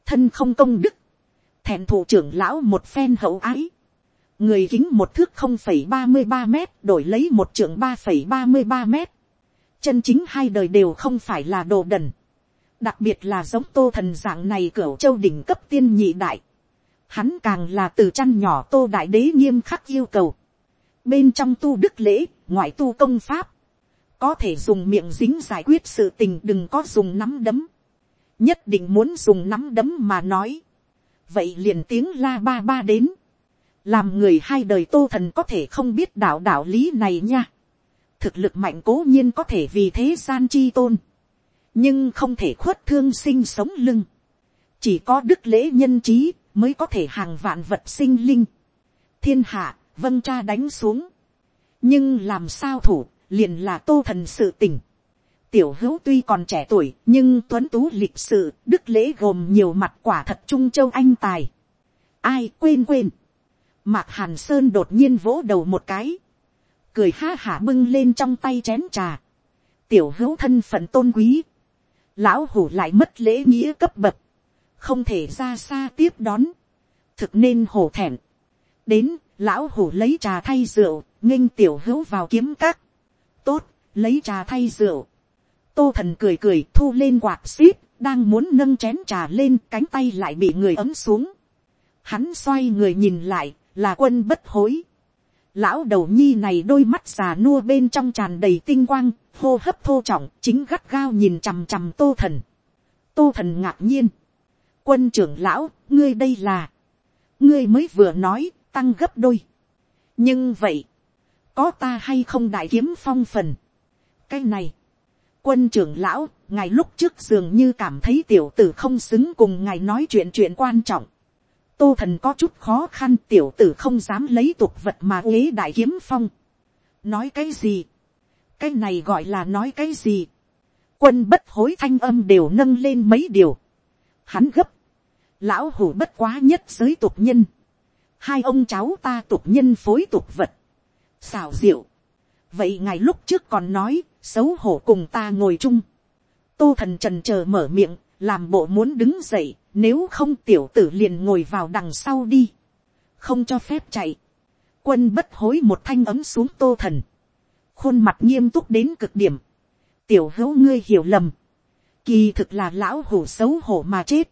thân không công đức, thẹn thủ trưởng lão một phen hậu ái, người kính một thước không phẩy ba mươi ba mét đổi lấy một trưởng ba phẩy ba mươi ba mét. Chân chính hai đời đều không phải là đồ đần đặc biệt là giống tô thần dạng này cửa châu đỉnh cấp tiên nhị đại. Hắn càng là từ chăn nhỏ tô đại đế nghiêm khắc yêu cầu. Bên trong tu đức lễ ngoại tu công pháp. Có thể dùng miệng dính giải quyết sự tình đừng có dùng nắm đấm. Nhất định muốn dùng nắm đấm mà nói. Vậy liền tiếng la ba ba đến. Làm người hai đời tô thần có thể không biết đạo đạo lý này nha. thực lực mạnh cố nhiên có thể vì thế gian chi tôn, nhưng không thể khuất thương sinh sống lưng. chỉ có đức lễ nhân trí mới có thể hàng vạn vật sinh linh. thiên hạ, vâng cha đánh xuống. nhưng làm sao thủ, liền là tô thần sự tình. tiểu hữu tuy còn trẻ tuổi, nhưng tuấn tú lịch sự, đức lễ gồm nhiều mặt quả thật trung châu anh tài. ai quên quên Mạc Hàn Sơn đột nhiên vỗ đầu một cái. Cười ha hả bưng lên trong tay chén trà. Tiểu hữu thân phận tôn quý. Lão hủ lại mất lễ nghĩa cấp bậc. Không thể ra xa tiếp đón. Thực nên hổ thẹn. Đến, lão hủ lấy trà thay rượu, nghênh tiểu hữu vào kiếm các. Tốt, lấy trà thay rượu. Tô thần cười cười thu lên quạt xíp, đang muốn nâng chén trà lên cánh tay lại bị người ấm xuống hắn xoay người nhìn lại, là quân bất hối. Lão đầu nhi này đôi mắt già nua bên trong tràn đầy tinh quang, hô hấp thô trọng, chính gắt gao nhìn chằm chằm tô thần. Tô thần ngạc nhiên. Quân trưởng lão, ngươi đây là. Ngươi mới vừa nói, tăng gấp đôi. Nhưng vậy, có ta hay không đại kiếm phong phần. Cái này, quân trưởng lão, ngài lúc trước dường như cảm thấy tiểu tử không xứng cùng ngài nói chuyện chuyện quan trọng tô thần có chút khó khăn tiểu tử không dám lấy tục vật mà uế đại kiếm phong. nói cái gì, cái này gọi là nói cái gì. quân bất hối thanh âm đều nâng lên mấy điều. hắn gấp, lão hủ bất quá nhất giới tục nhân. hai ông cháu ta tục nhân phối tục vật. xào diệu. vậy ngày lúc trước còn nói, xấu hổ cùng ta ngồi chung. tô thần trần chờ mở miệng, làm bộ muốn đứng dậy, nếu không tiểu tử liền ngồi vào đằng sau đi. Không cho phép chạy. Quân bất hối một thanh ấm xuống tô thần. Khuôn mặt nghiêm túc đến cực điểm. Tiểu hữu ngươi hiểu lầm. Kỳ thực là lão hủ xấu hổ mà chết.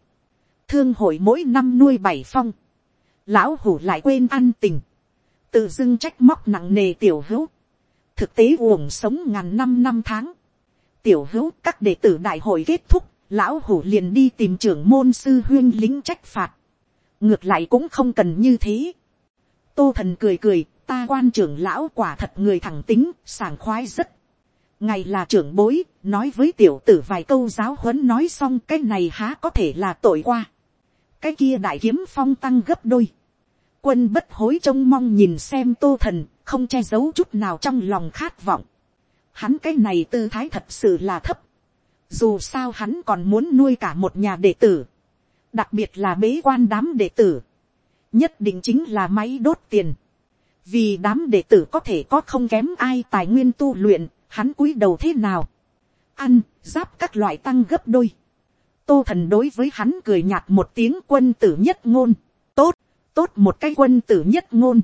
Thương hội mỗi năm nuôi bảy phong. Lão hủ lại quên ăn tình. Tự dưng trách móc nặng nề tiểu hữu. Thực tế uổng sống ngàn năm năm tháng. Tiểu hữu các đệ tử đại hội kết thúc lão hủ liền đi tìm trưởng môn sư huyên lính trách phạt. ngược lại cũng không cần như thế. tô thần cười cười, ta quan trưởng lão quả thật người thẳng tính, sảng khoái rất. ngày là trưởng bối, nói với tiểu tử vài câu giáo huấn nói xong cái này há có thể là tội qua. cái kia đại kiếm phong tăng gấp đôi. quân bất hối trông mong nhìn xem tô thần, không che giấu chút nào trong lòng khát vọng. hắn cái này tư thái thật sự là thấp dù sao hắn còn muốn nuôi cả một nhà đệ tử. Đặc biệt là bế quan đám đệ tử. Nhất định chính là máy đốt tiền. Vì đám đệ tử có thể có không kém ai tài nguyên tu luyện, hắn cúi đầu thế nào. Ăn, giáp các loại tăng gấp đôi. Tô thần đối với hắn cười nhạt một tiếng quân tử nhất ngôn. Tốt, tốt một cái quân tử nhất ngôn.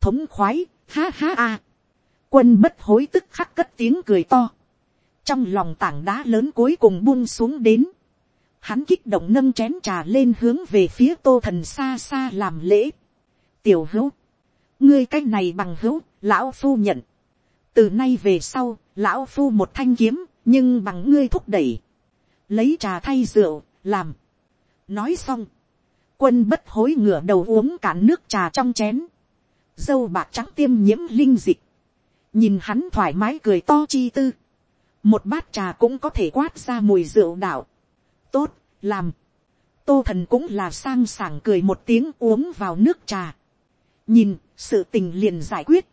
Thống khoái, ha ha a. Quân bất hối tức khắc cất tiếng cười to trong lòng tảng đá lớn cuối cùng buông xuống đến, hắn kích động nâng chén trà lên hướng về phía tô thần xa xa làm lễ. tiểu hữu, ngươi cái này bằng hữu, lão phu nhận. từ nay về sau, lão phu một thanh kiếm, nhưng bằng ngươi thúc đẩy, lấy trà thay rượu, làm. nói xong, quân bất hối ngửa đầu uống cạn nước trà trong chén, dâu bạc trắng tiêm nhiễm linh dịch, nhìn hắn thoải mái cười to chi tư, một bát trà cũng có thể quát ra mùi rượu đạo. tốt, làm. tô thần cũng là sang sảng cười một tiếng uống vào nước trà. nhìn, sự tình liền giải quyết.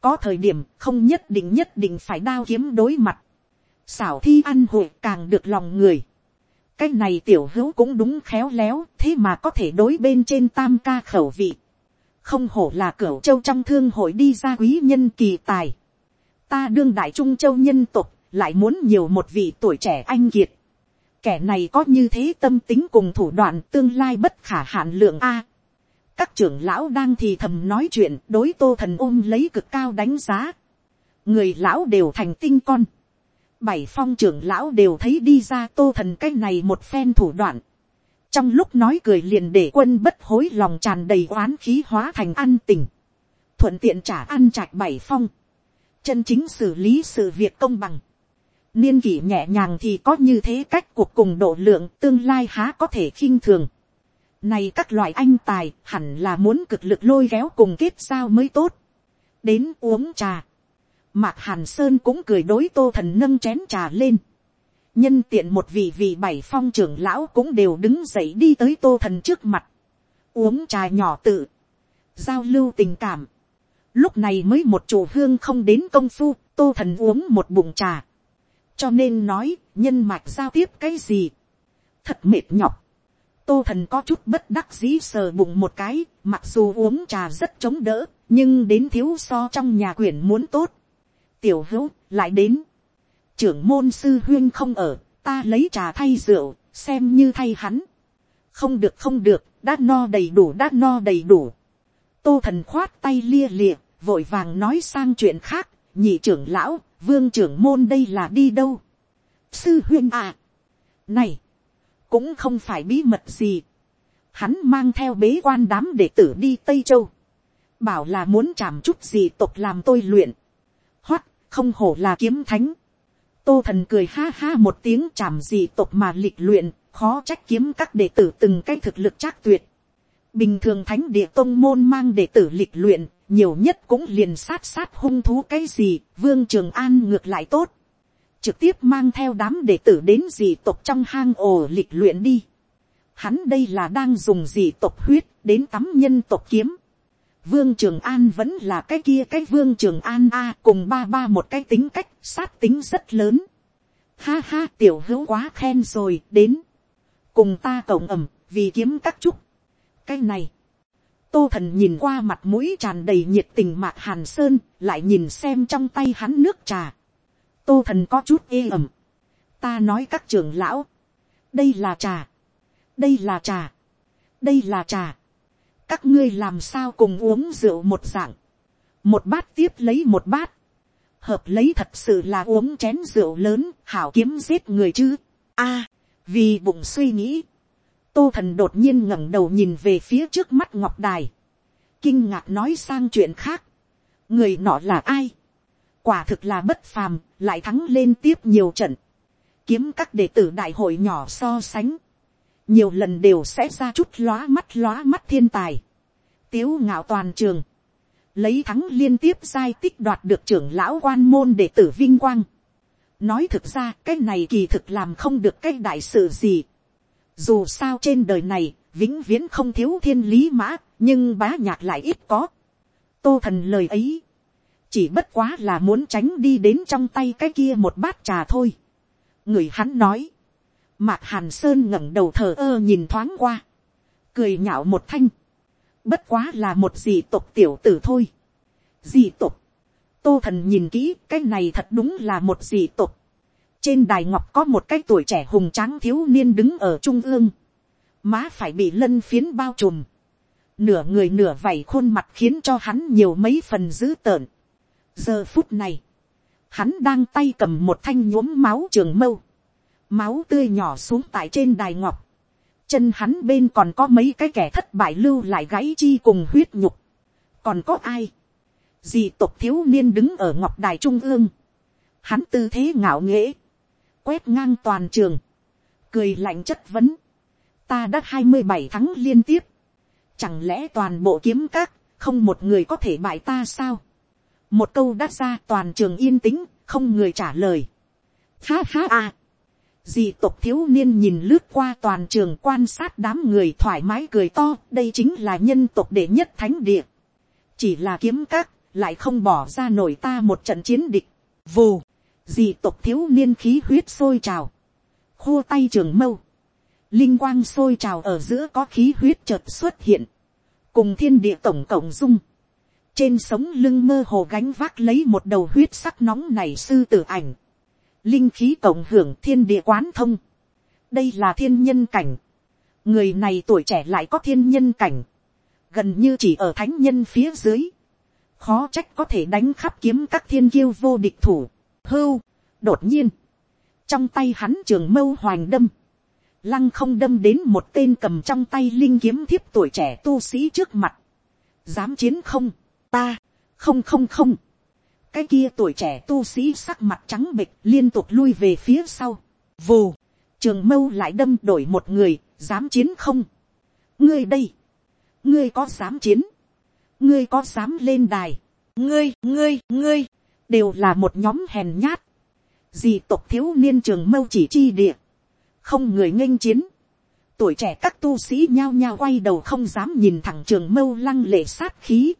có thời điểm không nhất định nhất định phải đao kiếm đối mặt. xảo thi ăn hội càng được lòng người. cái này tiểu hữu cũng đúng khéo léo, thế mà có thể đối bên trên tam ca khẩu vị. không hổ là cửa châu trong thương hội đi ra quý nhân kỳ tài. ta đương đại trung châu nhân tục lại muốn nhiều một vị tuổi trẻ anh kiệt. Kẻ này có như thế tâm tính cùng thủ đoạn tương lai bất khả hạn lượng A. Các trưởng lão đang thì thầm nói chuyện, đối tô thần ôm lấy cực cao đánh giá. Người lão đều thành tinh con. Bảy phong trưởng lão đều thấy đi ra tô thần cái này một phen thủ đoạn. Trong lúc nói cười liền để quân bất hối lòng tràn đầy oán khí hóa thành ăn tình. Thuận tiện trả ăn trạch bảy phong. Chân chính xử lý sự việc công bằng niên kỷ nhẹ nhàng thì có như thế cách cuộc cùng độ lượng tương lai há có thể khinh thường. Này các loại anh tài hẳn là muốn cực lực lôi kéo cùng kết giao mới tốt. Đến uống trà. Mạc Hàn Sơn cũng cười đối tô thần nâng chén trà lên. Nhân tiện một vị vị bảy phong trưởng lão cũng đều đứng dậy đi tới tô thần trước mặt. Uống trà nhỏ tự. Giao lưu tình cảm. Lúc này mới một chủ hương không đến công phu, tô thần uống một bụng trà cho nên nói, nhân mạch giao tiếp cái gì, thật mệt nhọc tô thần có chút bất đắc dĩ sờ bụng một cái, mặc dù uống trà rất chống đỡ, nhưng đến thiếu so trong nhà quyển muốn tốt. tiểu hữu, lại đến. trưởng môn sư huyên không ở, ta lấy trà thay rượu, xem như thay hắn. không được không được, đã no đầy đủ đã no đầy đủ. tô thần khoát tay lia lịa, vội vàng nói sang chuyện khác, nhị trưởng lão, vương trưởng môn đây là đi đâu. sư huyên à. này, cũng không phải bí mật gì. hắn mang theo bế quan đám đệ tử đi tây châu, bảo là muốn chạm chút gì tộc làm tôi luyện, hoắt, không hổ là kiếm thánh, tô thần cười ha ha một tiếng chạm gì tộc mà lịch luyện, khó trách kiếm các đệ tử từng cái thực lực chắc tuyệt, bình thường thánh địa tôn môn mang đệ tử lịch luyện, nhiều nhất cũng liền sát sát hung thú cái gì, vương trường an ngược lại tốt, trực tiếp mang theo đám đệ tử đến dị tộc trong hang ổ lịch luyện đi. Hắn đây là đang dùng dị tộc huyết đến tắm nhân tộc kiếm. Vương Trường An vẫn là cái kia cái Vương Trường An a cùng ba ba một cái tính cách sát tính rất lớn. Ha ha, tiểu hữu quá khen rồi, đến. Cùng ta cổng ẩm, vì kiếm các trúc. Cái này. Tô thần nhìn qua mặt mũi tràn đầy nhiệt tình mạc hàn sơn, lại nhìn xem trong tay hắn nước trà tô thần có chút ê ẩm. ta nói các trưởng lão, đây là trà, đây là trà, đây là trà. các ngươi làm sao cùng uống rượu một dạng, một bát tiếp lấy một bát, hợp lấy thật sự là uống chén rượu lớn, hảo kiếm giết người chứ. a, vì bụng suy nghĩ, tô thần đột nhiên ngẩng đầu nhìn về phía trước mắt ngọc đài, kinh ngạc nói sang chuyện khác, người nọ là ai, quả thực là bất phàm, lại thắng lên tiếp nhiều trận, kiếm các đệ tử đại hội nhỏ so sánh, nhiều lần đều sẽ ra chút lóa mắt lóa mắt thiên tài, tiếu ngạo toàn trường, lấy thắng liên tiếp giai tích đoạt được trưởng lão quan môn đệ tử vinh quang. nói thực ra cái này kỳ thực làm không được cái đại sự gì. dù sao trên đời này vĩnh viễn không thiếu thiên lý mã nhưng bá nhạc lại ít có. tô thần lời ấy chỉ bất quá là muốn tránh đi đến trong tay cái kia một bát trà thôi. người hắn nói, mạc hàn sơn ngẩng đầu thờ ơ nhìn thoáng qua, cười nhạo một thanh, bất quá là một dị tộc tiểu tử thôi. dị tộc, tô thần nhìn kỹ cái này thật đúng là một dị tộc. trên đài ngọc có một cái tuổi trẻ hùng tráng thiếu niên đứng ở trung ương, má phải bị lân phiến bao trùm, nửa người nửa vảy khuôn mặt khiến cho hắn nhiều mấy phần dữ tợn giờ phút này, hắn đang tay cầm một thanh nhuốm máu trường mâu, máu tươi nhỏ xuống tại trên đài ngọc, chân hắn bên còn có mấy cái kẻ thất bại lưu lại gãy chi cùng huyết nhục, còn có ai, dì tộc thiếu niên đứng ở ngọc đài trung ương, hắn tư thế ngạo nghễ, quét ngang toàn trường, cười lạnh chất vấn, ta đã hai mươi bảy tháng liên tiếp, chẳng lẽ toàn bộ kiếm các, không một người có thể bại ta sao, một câu đắt ra toàn trường yên tĩnh, không người trả lời. Ha ha à. Dì tộc thiếu niên nhìn lướt qua toàn trường quan sát đám người thoải mái cười to, đây chính là nhân tộc đệ nhất thánh địa. Chỉ là kiếm các, lại không bỏ ra nổi ta một trận chiến địch. Vù, dì tộc thiếu niên khí huyết sôi trào. Khô tay trường mâu. Linh quang sôi trào ở giữa có khí huyết chợt xuất hiện. Cùng thiên địa tổng cộng dung trên sống lưng mơ hồ gánh vác lấy một đầu huyết sắc nóng này sư tử ảnh, linh khí cộng hưởng thiên địa quán thông, đây là thiên nhân cảnh, người này tuổi trẻ lại có thiên nhân cảnh, gần như chỉ ở thánh nhân phía dưới, khó trách có thể đánh khắp kiếm các thiên kiêu vô địch thủ, hưu, đột nhiên, trong tay hắn trường mâu hoành đâm, lăng không đâm đến một tên cầm trong tay linh kiếm thiếp tuổi trẻ tu sĩ trước mặt, dám chiến không, ta, không không không, cái kia tuổi trẻ tu sĩ sắc mặt trắng bịch liên tục lui về phía sau, vù, trường mâu lại đâm đổi một người, dám chiến không, ngươi đây, ngươi có dám chiến, ngươi có dám lên đài, ngươi, ngươi, ngươi, đều là một nhóm hèn nhát, dì tộc thiếu niên trường mâu chỉ chi địa, không người nghênh chiến, tuổi trẻ các tu sĩ nhao nhao quay đầu không dám nhìn thẳng trường mâu lăng lệ sát khí,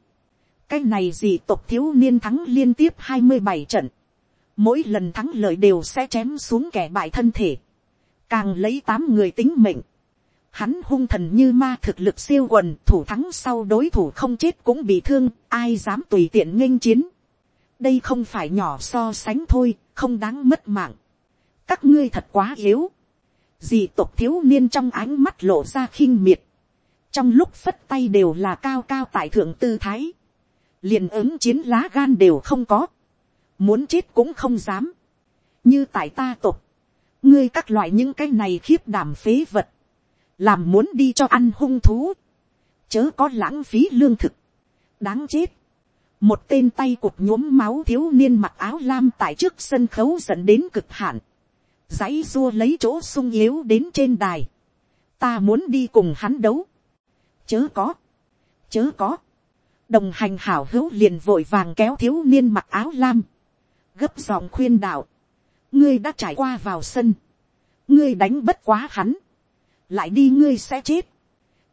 cái này gì tộc thiếu niên thắng liên tiếp hai mươi bảy trận. Mỗi lần thắng lợi đều sẽ chém xuống kẻ bại thân thể. Càng lấy tám người tính mệnh. Hắn hung thần như ma thực lực siêu quần, thủ thắng sau đối thủ không chết cũng bị thương. Ai dám tùy tiện nghênh chiến. Đây không phải nhỏ so sánh thôi. Không đáng mất mạng. Các ngươi thật quá yếu. Dì tộc thiếu niên trong ánh mắt lộ ra khinh miệt. Trong lúc phất tay đều là cao cao tại thượng tư thái liền ứng chiến lá gan đều không có, muốn chết cũng không dám, như tại ta tục, ngươi các loại những cái này khiếp đảm phế vật, làm muốn đi cho ăn hung thú, chớ có lãng phí lương thực, đáng chết, một tên tay cụt nhuốm máu thiếu niên mặc áo lam tại trước sân khấu dẫn đến cực hạn, dãy dua lấy chỗ sung yếu đến trên đài, ta muốn đi cùng hắn đấu, chớ có, chớ có, đồng hành hảo hữu liền vội vàng kéo thiếu niên mặc áo lam, gấp giọng khuyên đạo, ngươi đã trải qua vào sân, ngươi đánh bất quá hắn, lại đi ngươi sẽ chết,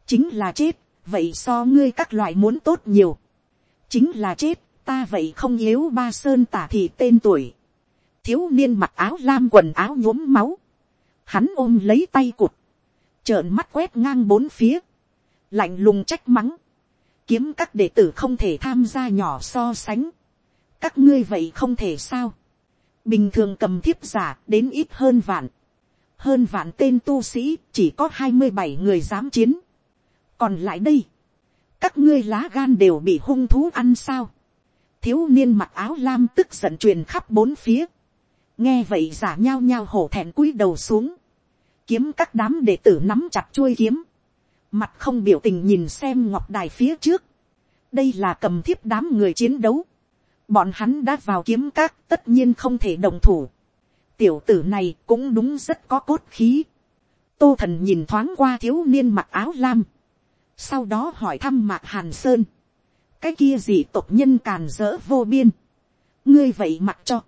chính là chết, vậy so ngươi các loại muốn tốt nhiều, chính là chết, ta vậy không yếu ba sơn tả thì tên tuổi, thiếu niên mặc áo lam quần áo nhuốm máu, hắn ôm lấy tay cụt, trợn mắt quét ngang bốn phía, lạnh lùng trách mắng, kiếm các đệ tử không thể tham gia nhỏ so sánh, các ngươi vậy không thể sao, bình thường cầm thiếp giả đến ít hơn vạn, hơn vạn tên tu sĩ chỉ có hai mươi bảy người dám chiến, còn lại đây, các ngươi lá gan đều bị hung thú ăn sao, thiếu niên mặc áo lam tức giận truyền khắp bốn phía, nghe vậy giả nhao nhao hổ thẹn cúi đầu xuống, kiếm các đám đệ tử nắm chặt chuôi kiếm, mặt không biểu tình nhìn xem ngọc đài phía trước, đây là cầm thiếp đám người chiến đấu, bọn hắn đã vào kiếm các tất nhiên không thể đồng thủ, tiểu tử này cũng đúng rất có cốt khí, tô thần nhìn thoáng qua thiếu niên mặc áo lam, sau đó hỏi thăm mạc hàn sơn, cái kia gì tộc nhân càn dỡ vô biên, ngươi vậy mặc cho,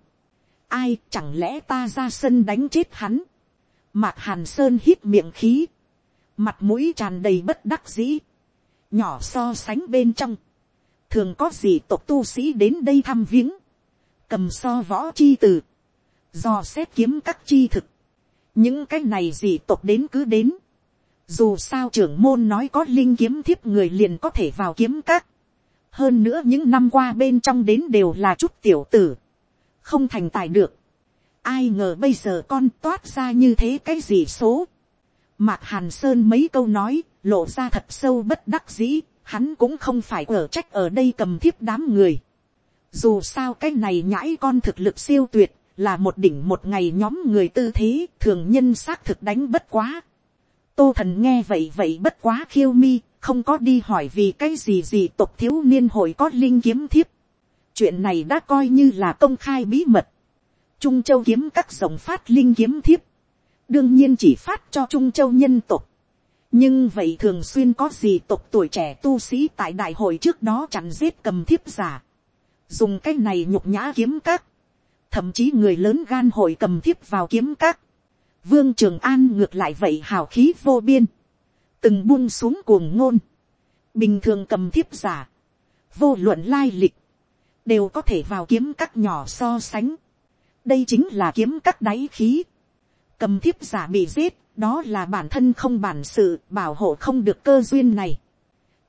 ai chẳng lẽ ta ra sân đánh chết hắn, mạc hàn sơn hít miệng khí, mặt mũi tràn đầy bất đắc dĩ, nhỏ so sánh bên trong, thường có gì tộc tu sĩ đến đây thăm viếng, cầm so võ chi từ, do xét kiếm các chi thực, những cái này gì tộc đến cứ đến, dù sao trưởng môn nói có linh kiếm thiếp người liền có thể vào kiếm các, hơn nữa những năm qua bên trong đến đều là chút tiểu tử, không thành tài được, ai ngờ bây giờ con toát ra như thế cái gì số, Mạc Hàn Sơn mấy câu nói, lộ ra thật sâu bất đắc dĩ, hắn cũng không phải ở trách ở đây cầm thiếp đám người. Dù sao cái này nhãi con thực lực siêu tuyệt, là một đỉnh một ngày nhóm người tư thế, thường nhân xác thực đánh bất quá. Tô thần nghe vậy vậy bất quá khiêu mi, không có đi hỏi vì cái gì gì tộc thiếu niên hội có linh kiếm thiếp. Chuyện này đã coi như là công khai bí mật. Trung châu kiếm các rồng phát linh kiếm thiếp đương nhiên chỉ phát cho trung châu nhân tộc. nhưng vậy thường xuyên có gì tộc tuổi trẻ tu sĩ tại đại hội trước đó chặn giết cầm thiếp giả. dùng cái này nhục nhã kiếm các. thậm chí người lớn gan hội cầm thiếp vào kiếm các. vương trường an ngược lại vậy hào khí vô biên. từng buông xuống cuồng ngôn. bình thường cầm thiếp giả. vô luận lai lịch. đều có thể vào kiếm các nhỏ so sánh. đây chính là kiếm các đáy khí cầm thiếp giả bị giết, đó là bản thân không bản sự bảo hộ không được cơ duyên này.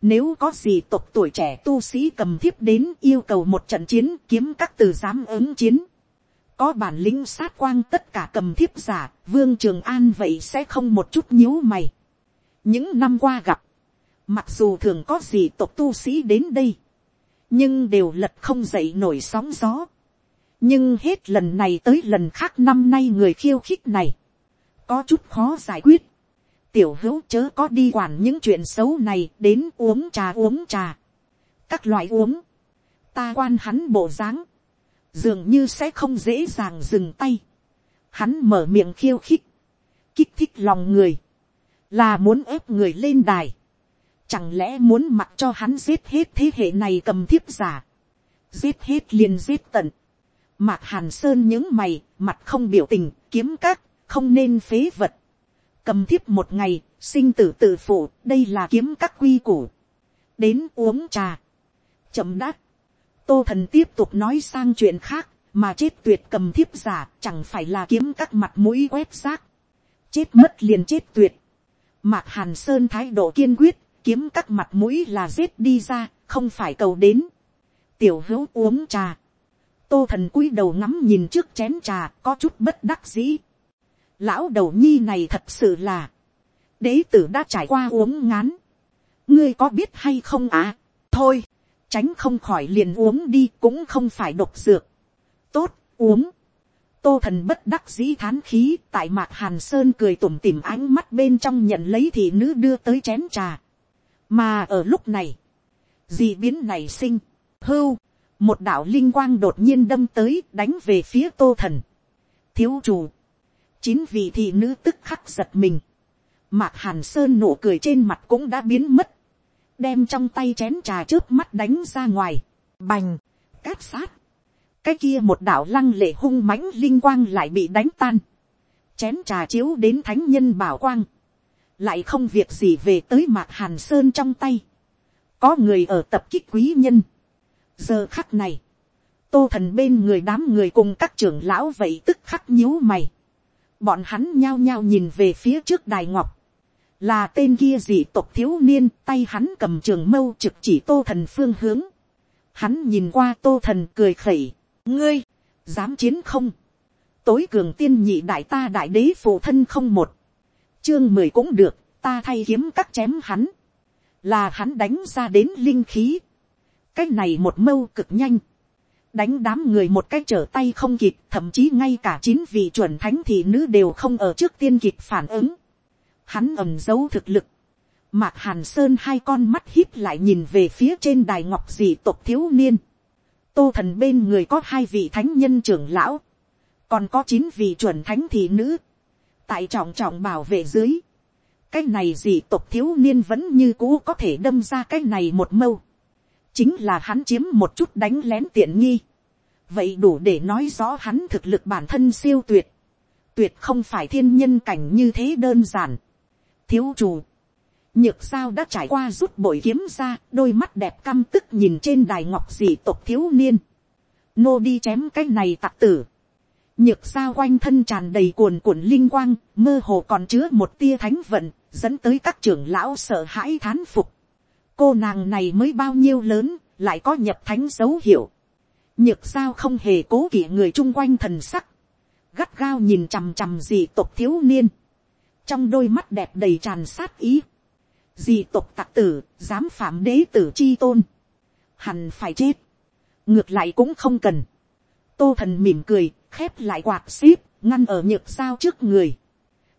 Nếu có gì tộc tuổi trẻ tu sĩ cầm thiếp đến yêu cầu một trận chiến kiếm các từ dám ứng chiến. Có bản lĩnh sát quang tất cả cầm thiếp giả, vương trường an vậy sẽ không một chút nhíu mày. Những năm qua gặp, mặc dù thường có gì tộc tu sĩ đến đây, nhưng đều lật không dậy nổi sóng gió. Nhưng hết lần này tới lần khác năm nay người khiêu khích này, có chút khó giải quyết. tiểu hữu chớ có đi quản những chuyện xấu này đến uống trà uống trà. các loại uống, ta quan hắn bộ dáng, dường như sẽ không dễ dàng dừng tay. hắn mở miệng khiêu khích, kích thích lòng người, là muốn ép người lên đài. Chẳng lẽ muốn mặc cho hắn giết hết thế hệ này cầm thiếp giả. Giết hết liền giết tận. Mạc Hàn Sơn những mày, mặt không biểu tình, kiếm các, không nên phế vật, cầm thiếp một ngày, sinh tử tự phụ, đây là kiếm các quy củ, đến uống trà, chậm đắt, tô thần tiếp tục nói sang chuyện khác, mà chết tuyệt cầm thiếp giả chẳng phải là kiếm các mặt mũi quét xác, chết mất liền chết tuyệt, mạc hàn sơn thái độ kiên quyết, kiếm các mặt mũi là giết đi ra, không phải cầu đến, tiểu hữu uống trà, tô thần cúi đầu ngắm nhìn trước chén trà có chút bất đắc dĩ, lão đầu nhi này thật sự là, đế tử đã trải qua uống ngán, ngươi có biết hay không à, thôi, tránh không khỏi liền uống đi cũng không phải độc dược, tốt uống, tô thần bất đắc dĩ thán khí tại mạc hàn sơn cười tủm tỉm ánh mắt bên trong nhận lấy thị nữ đưa tới chén trà. mà ở lúc này, dị biến này sinh, hưu, một đạo linh quang đột nhiên đâm tới đánh về phía tô thần. thiếu chủ, chín vị thị nữ tức khắc giật mình. mạc hàn sơn nụ cười trên mặt cũng đã biến mất, đem trong tay chén trà trước mắt đánh ra ngoài, bành, cát sát, cái kia một đạo lăng lệ hung mãnh linh quang lại bị đánh tan, chén trà chiếu đến thánh nhân bảo quang, lại không việc gì về tới mạc hàn sơn trong tay, có người ở tập kích quý nhân, giờ khắc này, tô thần bên người đám người cùng các trưởng lão vậy tức khắc nhíu mày, bọn hắn nhao nhao nhìn về phía trước đài ngọc, là tên kia dị tộc thiếu niên tay hắn cầm trường mâu trực chỉ tô thần phương hướng, hắn nhìn qua tô thần cười khẩy, ngươi, dám chiến không, tối cường tiên nhị đại ta đại đế phụ thân không một, chương mười cũng được, ta thay kiếm cắt chém hắn, là hắn đánh ra đến linh khí, cái này một mâu cực nhanh, đánh đám người một cái trở tay không kịp, thậm chí ngay cả chín vị chuẩn thánh thị nữ đều không ở trước tiên kịp phản ứng. Hắn ẩm giấu thực lực. Mạc Hàn Sơn hai con mắt híp lại nhìn về phía trên đài ngọc dị tộc thiếu niên. Tô thần bên người có hai vị thánh nhân trưởng lão. Còn có chín vị chuẩn thánh thị nữ. Tại trọng trọng bảo vệ dưới. Cái này dị tộc thiếu niên vẫn như cũ có thể đâm ra cái này một mâu chính là hắn chiếm một chút đánh lén tiện nghi. vậy đủ để nói rõ hắn thực lực bản thân siêu tuyệt. tuyệt không phải thiên nhân cảnh như thế đơn giản. thiếu chủ. nhược sao đã trải qua rút bội kiếm ra, đôi mắt đẹp căm tức nhìn trên đài ngọc dị tộc thiếu niên. nô đi chém cái này tặc tử. nhược sao quanh thân tràn đầy cuồn cuộn linh quang, mơ hồ còn chứa một tia thánh vận, dẫn tới các trưởng lão sợ hãi thán phục cô nàng này mới bao nhiêu lớn, lại có nhập thánh dấu hiệu. nhược sao không hề cố kỵ người chung quanh thần sắc, gắt gao nhìn chằm chằm dì tộc thiếu niên, trong đôi mắt đẹp đầy tràn sát ý, dì tộc tặc tử, dám phạm đế tử chi tôn, hẳn phải chết, ngược lại cũng không cần, tô thần mỉm cười, khép lại quạt xíp, ngăn ở nhược sao trước người,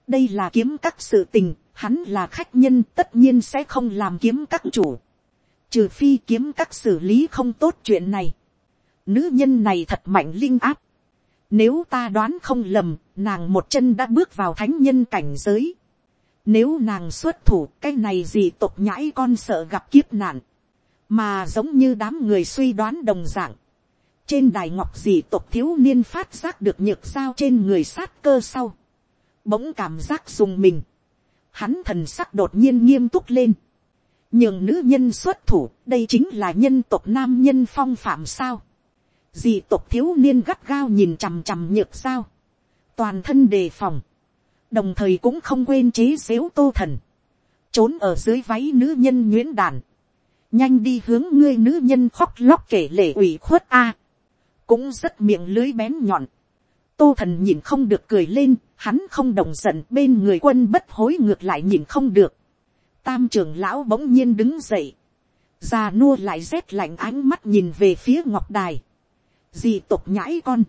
đây là kiếm các sự tình, hắn là khách nhân tất nhiên sẽ không làm kiếm các chủ, trừ phi kiếm các xử lý không tốt chuyện này. Nữ nhân này thật mạnh linh áp. Nếu ta đoán không lầm, nàng một chân đã bước vào thánh nhân cảnh giới. Nếu nàng xuất thủ, cái này gì tộc nhãi con sợ gặp kiếp nạn. Mà giống như đám người suy đoán đồng dạng. Trên đài ngọc gì tộc thiếu niên phát giác được nhược sao trên người sát cơ sau. Bỗng cảm giác dùng mình hắn thần sắc đột nhiên nghiêm túc lên. nhường nữ nhân xuất thủ, đây chính là nhân tộc nam nhân phong phạm sao. dì tộc thiếu niên gắt gao nhìn chằm chằm nhược sao. toàn thân đề phòng. đồng thời cũng không quên chế xếu tô thần. trốn ở dưới váy nữ nhân nguyễn đàn. nhanh đi hướng ngươi nữ nhân khóc lóc kể lể ủy khuất a. cũng rất miệng lưới bén nhọn tô thần nhìn không được cười lên, hắn không đồng giận bên người quân bất hối ngược lại nhìn không được. tam trưởng lão bỗng nhiên đứng dậy, già nua lại rét lạnh ánh mắt nhìn về phía ngọc đài, dì tục nhãi con,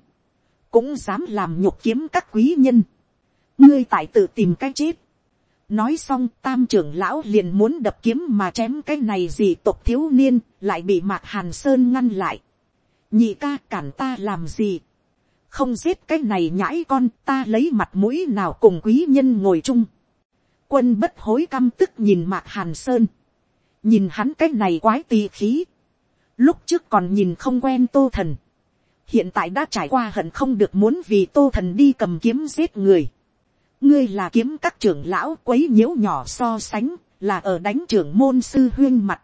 cũng dám làm nhục kiếm các quý nhân, ngươi tại tự tìm cái chết. nói xong tam trưởng lão liền muốn đập kiếm mà chém cái này dì tục thiếu niên, lại bị mạc hàn sơn ngăn lại. nhị ca cản ta làm gì không giết cái này nhãi con, ta lấy mặt mũi nào cùng quý nhân ngồi chung. quân bất hối căm tức nhìn mạc hàn sơn. nhìn hắn cái này quái tì khí. lúc trước còn nhìn không quen tô thần. hiện tại đã trải qua hận không được muốn vì tô thần đi cầm kiếm giết người. ngươi là kiếm các trưởng lão quấy nhiễu nhỏ so sánh, là ở đánh trưởng môn sư huyên mặt.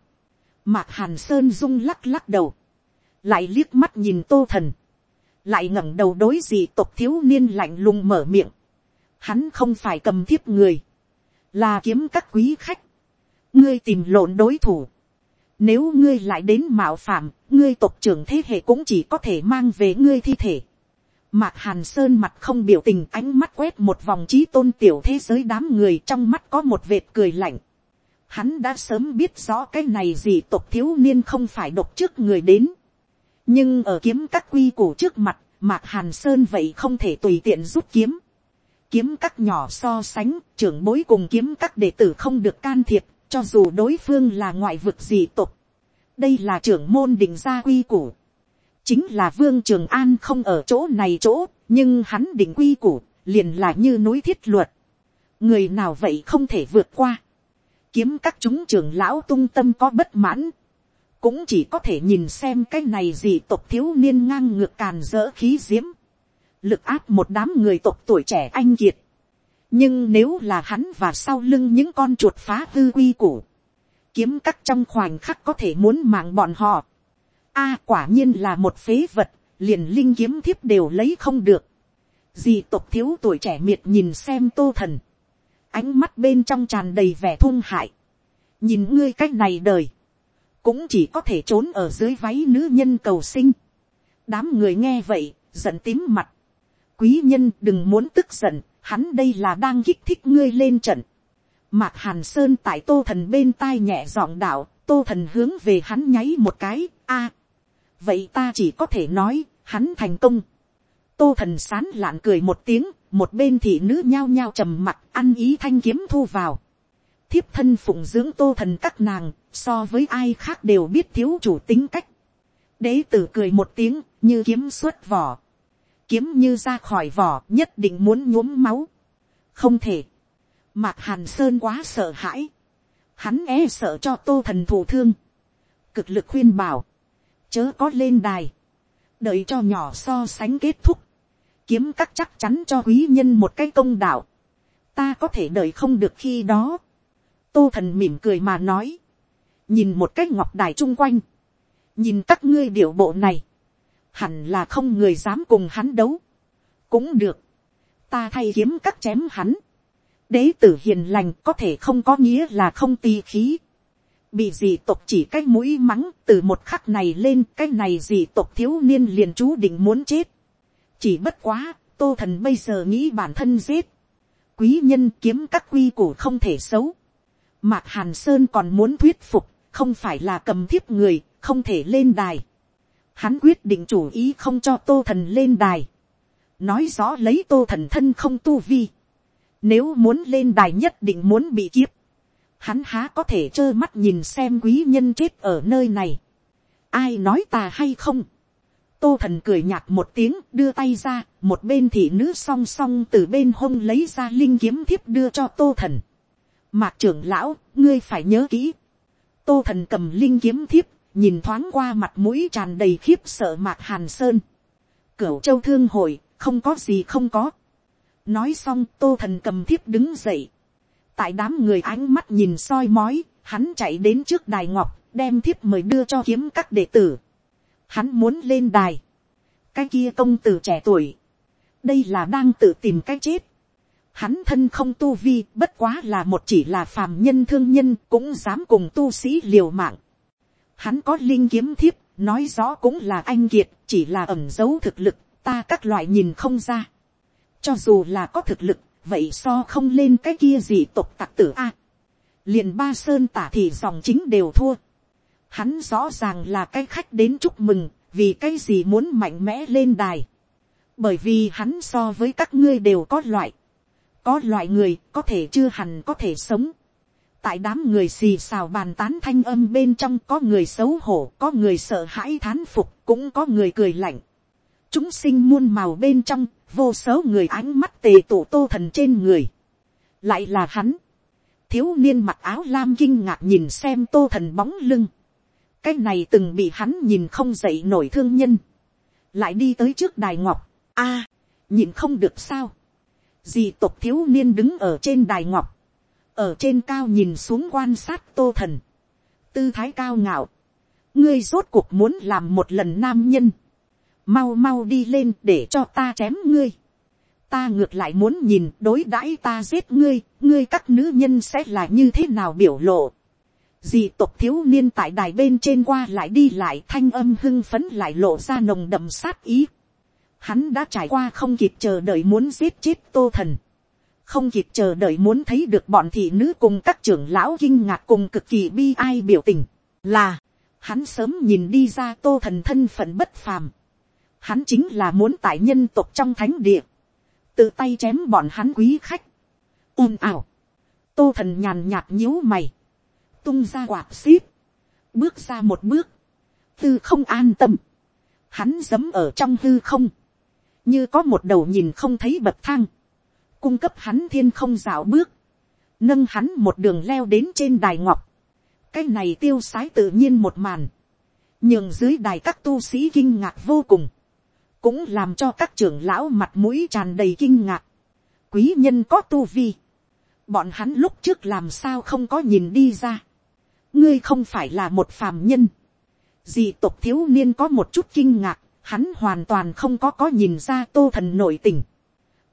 mạc hàn sơn rung lắc lắc đầu. lại liếc mắt nhìn tô thần lại ngẩng đầu đối gì tộc thiếu niên lạnh lùng mở miệng. Hắn không phải cầm thiếp người, là kiếm các quý khách. ngươi tìm lộn đối thủ. Nếu ngươi lại đến mạo phạm, ngươi tộc trưởng thế hệ cũng chỉ có thể mang về ngươi thi thể. Mạc Hàn Sơn mặt không biểu tình ánh mắt quét một vòng trí tôn tiểu thế giới đám người trong mắt có một vệt cười lạnh. Hắn đã sớm biết rõ cái này gì tộc thiếu niên không phải độc trước người đến nhưng ở kiếm các quy củ trước mặt, mạc hàn sơn vậy không thể tùy tiện rút kiếm, kiếm các nhỏ so sánh, trưởng bối cùng kiếm các đệ tử không được can thiệp, cho dù đối phương là ngoại vực gì tục. đây là trưởng môn định gia quy củ. chính là vương trường an không ở chỗ này chỗ, nhưng hắn định quy củ, liền là như núi thiết luật. người nào vậy không thể vượt qua. kiếm các chúng trưởng lão tung tâm có bất mãn cũng chỉ có thể nhìn xem cái này gì tộc thiếu niên ngang ngược càn dỡ khí diễm lực áp một đám người tộc tuổi trẻ anh kiệt. nhưng nếu là hắn và sau lưng những con chuột phá hư quy củ, kiếm cắt trong khoảnh khắc có thể muốn mạng bọn họ. a quả nhiên là một phế vật, liền linh kiếm thiếp đều lấy không được. dì tộc thiếu tuổi trẻ miệt nhìn xem tô thần, ánh mắt bên trong tràn đầy vẻ thung hại. nhìn ngươi cách này đời, cũng chỉ có thể trốn ở dưới váy nữ nhân cầu sinh. đám người nghe vậy, giận tím mặt, quý nhân đừng muốn tức giận, hắn đây là đang kích thích ngươi lên trận. Mạc Hàn Sơn tại tô thần bên tai nhẹ giọng đạo, tô thần hướng về hắn nháy một cái, a Vậy ta chỉ có thể nói, hắn thành công. Tô thần sán lạn cười một tiếng, một bên thị nữ nhao nhao trầm mặt, ăn ý thanh kiếm thu vào. Thiếp thân phụng dưỡng tô thần các nàng, so với ai khác đều biết thiếu chủ tính cách. Đế tử cười một tiếng, như kiếm xuất vỏ kiếm như ra khỏi vỏ nhất định muốn nhuốm máu. không thể. mạc hàn sơn quá sợ hãi. hắn e sợ cho tô thần thụ thương. cực lực khuyên bảo. chớ có lên đài. đợi cho nhỏ so sánh kết thúc. kiếm cắt chắc chắn cho quý nhân một cái công đạo. ta có thể đợi không được khi đó tô thần mỉm cười mà nói. nhìn một cái ngọc đài chung quanh. nhìn các ngươi điệu bộ này hẳn là không người dám cùng hắn đấu. cũng được, ta thay kiếm cắt chém hắn. đế tử hiền lành có thể không có nghĩa là không tì khí. bị dị tộc chỉ cái mũi mắng từ một khắc này lên cái này dị tộc thiếu niên liền chú định muốn chết. chỉ bất quá, tô thần bây giờ nghĩ bản thân giết. quý nhân kiếm các quy củ không thể xấu mạc hàn sơn còn muốn thuyết phục, không phải là cầm thiếp người, không thể lên đài. Hắn quyết định chủ ý không cho tô thần lên đài, nói rõ lấy tô thần thân không tu vi, nếu muốn lên đài nhất định muốn bị kiếp, hắn há có thể trơ mắt nhìn xem quý nhân chết ở nơi này, ai nói ta hay không, tô thần cười nhạt một tiếng đưa tay ra, một bên thị nữ song song từ bên hông lấy ra linh kiếm thiếp đưa cho tô thần mạc trưởng lão, ngươi phải nhớ kỹ. tô thần cầm linh kiếm thiếp nhìn thoáng qua mặt mũi tràn đầy khiếp sợ mạc hàn sơn, cửu châu thương hội, không có gì không có. nói xong tô thần cầm thiếp đứng dậy, tại đám người ánh mắt nhìn soi mói, hắn chạy đến trước đài ngọc, đem thiếp mời đưa cho kiếm các đệ tử. hắn muốn lên đài, cái kia công tử trẻ tuổi, đây là đang tự tìm cách chết. Hắn thân không tu vi, bất quá là một chỉ là phàm nhân thương nhân, cũng dám cùng tu sĩ liều mạng. Hắn có linh kiếm thiếp, nói rõ cũng là anh kiệt, chỉ là ẩm dấu thực lực, ta các loại nhìn không ra. Cho dù là có thực lực, vậy so không lên cái kia gì tộc tặc tử a. liền ba sơn tả thì dòng chính đều thua. Hắn rõ ràng là cái khách đến chúc mừng, vì cái gì muốn mạnh mẽ lên đài. Bởi vì hắn so với các ngươi đều có loại. Có loại người có thể chưa hẳn có thể sống tại đám người xì xào bàn tán thanh âm bên trong có người xấu hổ, có người sợ hãi thán phục, cũng có người cười lạnh. chúng sinh muôn màu bên trong, vô số người ánh mắt tề tụ tô thần trên người. lại là hắn. thiếu niên mặc áo lam kinh ngạc nhìn xem tô thần bóng lưng. cái này từng bị hắn nhìn không dậy nổi thương nhân. lại đi tới trước đài ngọc. a, nhìn không được sao dì tộc thiếu niên đứng ở trên đài ngọc. Ở trên cao nhìn xuống quan sát tô thần, tư thái cao ngạo, ngươi rốt cuộc muốn làm một lần nam nhân, mau mau đi lên để cho ta chém ngươi, ta ngược lại muốn nhìn đối đãi ta giết ngươi, ngươi các nữ nhân sẽ là như thế nào biểu lộ. Dì tộc thiếu niên tại đài bên trên qua lại đi lại thanh âm hưng phấn lại lộ ra nồng đậm sát ý. Hắn đã trải qua không kịp chờ đợi muốn giết chết tô thần. Không kịp chờ đợi muốn thấy được bọn thị nữ cùng các trưởng lão kinh ngạc cùng cực kỳ bi ai biểu tình, là, hắn sớm nhìn đi ra tô thần thân phận bất phàm, hắn chính là muốn tại nhân tộc trong thánh địa, tự tay chém bọn hắn quý khách, ồn ào, tô thần nhàn nhạt nhíu mày, tung ra quạt xíp, bước ra một bước, tư không an tâm, hắn dấm ở trong hư không, như có một đầu nhìn không thấy bậc thang, cung cấp hắn thiên không dạo bước, nâng hắn một đường leo đến trên đài ngọc, cái này tiêu sái tự nhiên một màn, nhường dưới đài các tu sĩ kinh ngạc vô cùng, cũng làm cho các trưởng lão mặt mũi tràn đầy kinh ngạc, quý nhân có tu vi, bọn hắn lúc trước làm sao không có nhìn đi ra, ngươi không phải là một phàm nhân, dì tộc thiếu niên có một chút kinh ngạc, hắn hoàn toàn không có có nhìn ra tô thần nội tình,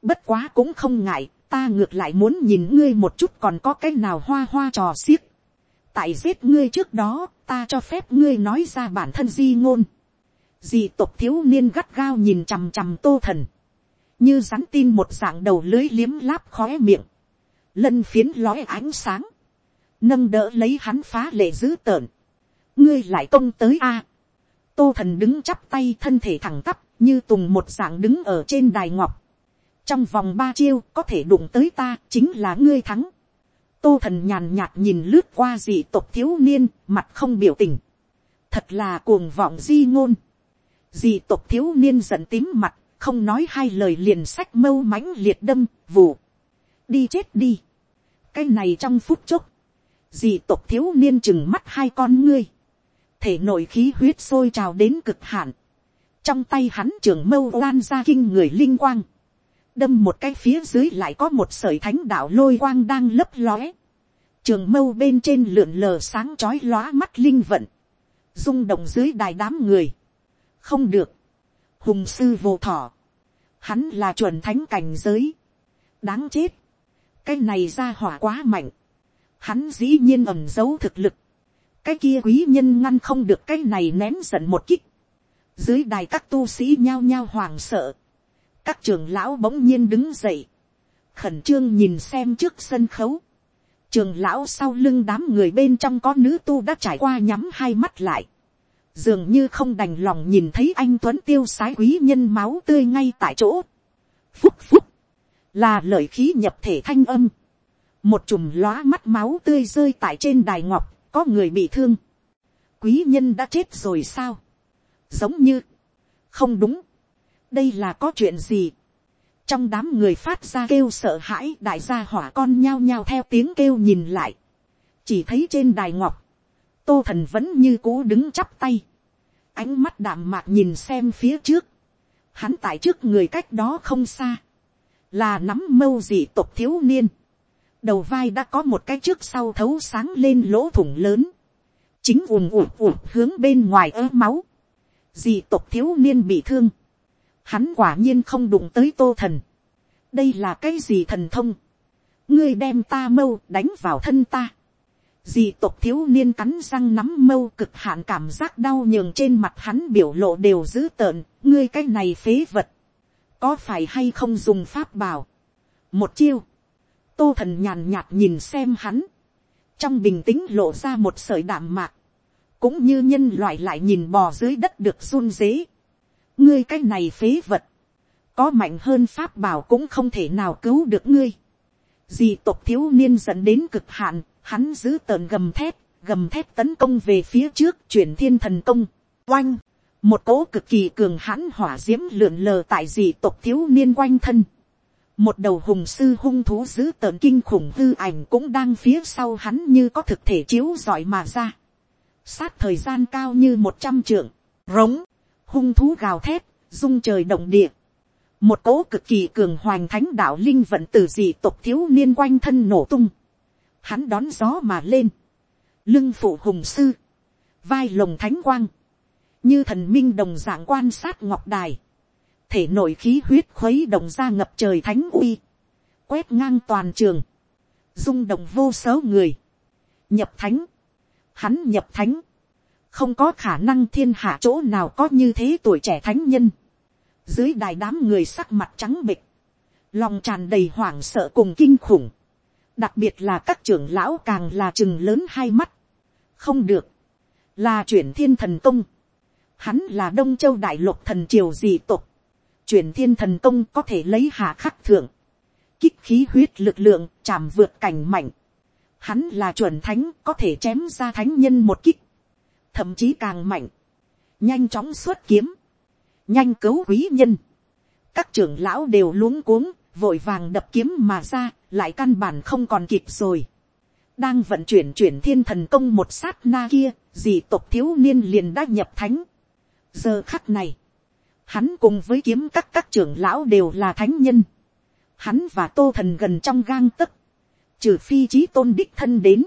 bất quá cũng không ngại, ta ngược lại muốn nhìn ngươi một chút còn có cái nào hoa hoa trò xiếc, tại giết ngươi trước đó, ta cho phép ngươi nói ra bản thân di ngôn, dì tộc thiếu niên gắt gao nhìn chằm chằm tô thần, như rắn tin một dạng đầu lưới liếm láp khóe miệng, lân phiến lói ánh sáng, nâng đỡ lấy hắn phá lệ dữ tợn, ngươi lại công tới a, tô thần đứng chắp tay thân thể thẳng tắp, như tùng một dạng đứng ở trên đài ngọc, trong vòng ba chiêu có thể đụng tới ta chính là ngươi thắng, tô thần nhàn nhạt nhìn lướt qua dị tộc thiếu niên, mặt không biểu tình, thật là cuồng vọng di ngôn, dị tộc thiếu niên giận tím mặt, không nói hai lời liền sách mâu mãnh liệt đâm, vù, đi chết đi, cái này trong phút chốc, dị tộc thiếu niên chừng mắt hai con ngươi, thể nội khí huyết sôi trào đến cực hạn, trong tay hắn trường mâu oan ra kinh người linh quang, đâm một cái phía dưới lại có một sợi thánh đạo lôi quang đang lấp lóe, trường mâu bên trên lượn lờ sáng chói lóa mắt linh vận, rung động dưới đài đám người, không được, hùng sư vô thọ, hắn là chuẩn thánh cảnh giới, đáng chết, cái này ra hỏa quá mạnh, hắn dĩ nhiên ẩm giấu thực lực, cái kia quý nhân ngăn không được cái này nén giận một kích, dưới đài các tu sĩ nhao nhao hoàng sợ, các trường lão bỗng nhiên đứng dậy, khẩn trương nhìn xem trước sân khấu, trường lão sau lưng đám người bên trong có nữ tu đã trải qua nhắm hai mắt lại, dường như không đành lòng nhìn thấy anh tuấn tiêu sái quý nhân máu tươi ngay tại chỗ. phúc phúc, là lời khí nhập thể thanh âm, một chùm lóa mắt máu tươi rơi tại trên đài ngọc, có người bị thương. quý nhân đã chết rồi sao, giống như, không đúng, đây là có chuyện gì, trong đám người phát ra kêu sợ hãi đại gia hỏa con nhao nhao theo tiếng kêu nhìn lại, chỉ thấy trên đài ngọc, tô thần vẫn như cũ đứng chắp tay, ánh mắt đạm mạc nhìn xem phía trước, hắn tại trước người cách đó không xa, là nắm mâu dị tộc thiếu niên, đầu vai đã có một cái trước sau thấu sáng lên lỗ thủng lớn, chính ùm ùm ùm hướng bên ngoài ớ máu, dị tộc thiếu niên bị thương, hắn quả nhiên không đụng tới tô thần, đây là cái gì thần thông, ngươi đem ta mâu đánh vào thân ta, Dì tộc thiếu niên cắn răng nắm mâu cực hạn cảm giác đau nhường trên mặt hắn biểu lộ đều dữ tợn, ngươi cái này phế vật. Có phải hay không dùng pháp bảo? Một chiêu. Tô thần nhàn nhạt nhìn xem hắn. Trong bình tĩnh lộ ra một sợi đạm mạc. Cũng như nhân loại lại nhìn bò dưới đất được run dế. Ngươi cái này phế vật. Có mạnh hơn pháp bảo cũng không thể nào cứu được ngươi. Dì tộc thiếu niên dẫn đến cực hạn, hắn giữ tợn gầm thép, gầm thép tấn công về phía trước chuyển thiên thần công, oanh, một cỗ cực kỳ cường hãn hỏa d i ễ m lượn lờ tại Dì tộc thiếu niên quanh thân, một đầu hùng sư hung thú dữ tợn kinh khủng hư ảnh cũng đang phía sau hắn như có thực thể chiếu giỏi mà ra, sát thời gian cao như một trăm trượng, rống, hung thú gào thét, rung trời động địa, một cỗ cực kỳ cường hoành thánh đạo linh vận từ dị tộc thiếu niên quanh thân nổ tung, hắn đón gió mà lên, lưng phụ hùng sư, vai lồng thánh quang, như thần minh đồng dạng quan sát ngọc đài, thể nội khí huyết khuấy động ra ngập trời thánh uy, quét ngang toàn trường, rung động vô số người, nhập thánh, hắn nhập thánh, không có khả năng thiên hạ chỗ nào có như thế tuổi trẻ thánh nhân, dưới đài đám người sắc mặt trắng bịch, lòng tràn đầy hoảng sợ cùng kinh khủng, đặc biệt là các trưởng lão càng là chừng lớn hai mắt, không được, là chuyển thiên thần công, Hắn là Đông Châu Đại Lục thần triều dị tục. Chuyển thiên thần công có thể lấy hạ khắc thượng. Kích khí huyết lực lượng, chạm vượt cảnh mạnh. Hắn là chuẩn thánh, có thể chém ra thánh nhân một kích. Thậm chí càng mạnh. Nhanh chóng xuất kiếm. Nhanh cứu quý nhân. Các trưởng lão đều luống cuống, vội vàng đập kiếm mà ra, lại căn bản không còn kịp rồi. Đang vận chuyển chuyển thiên thần công một sát na kia, dì tộc thiếu niên liền đã nhập thánh. Giờ khắc này, hắn cùng với kiếm các các trưởng lão đều là thánh nhân. Hắn và tô thần gần trong gang tấc, trừ phi trí tôn đích thân đến.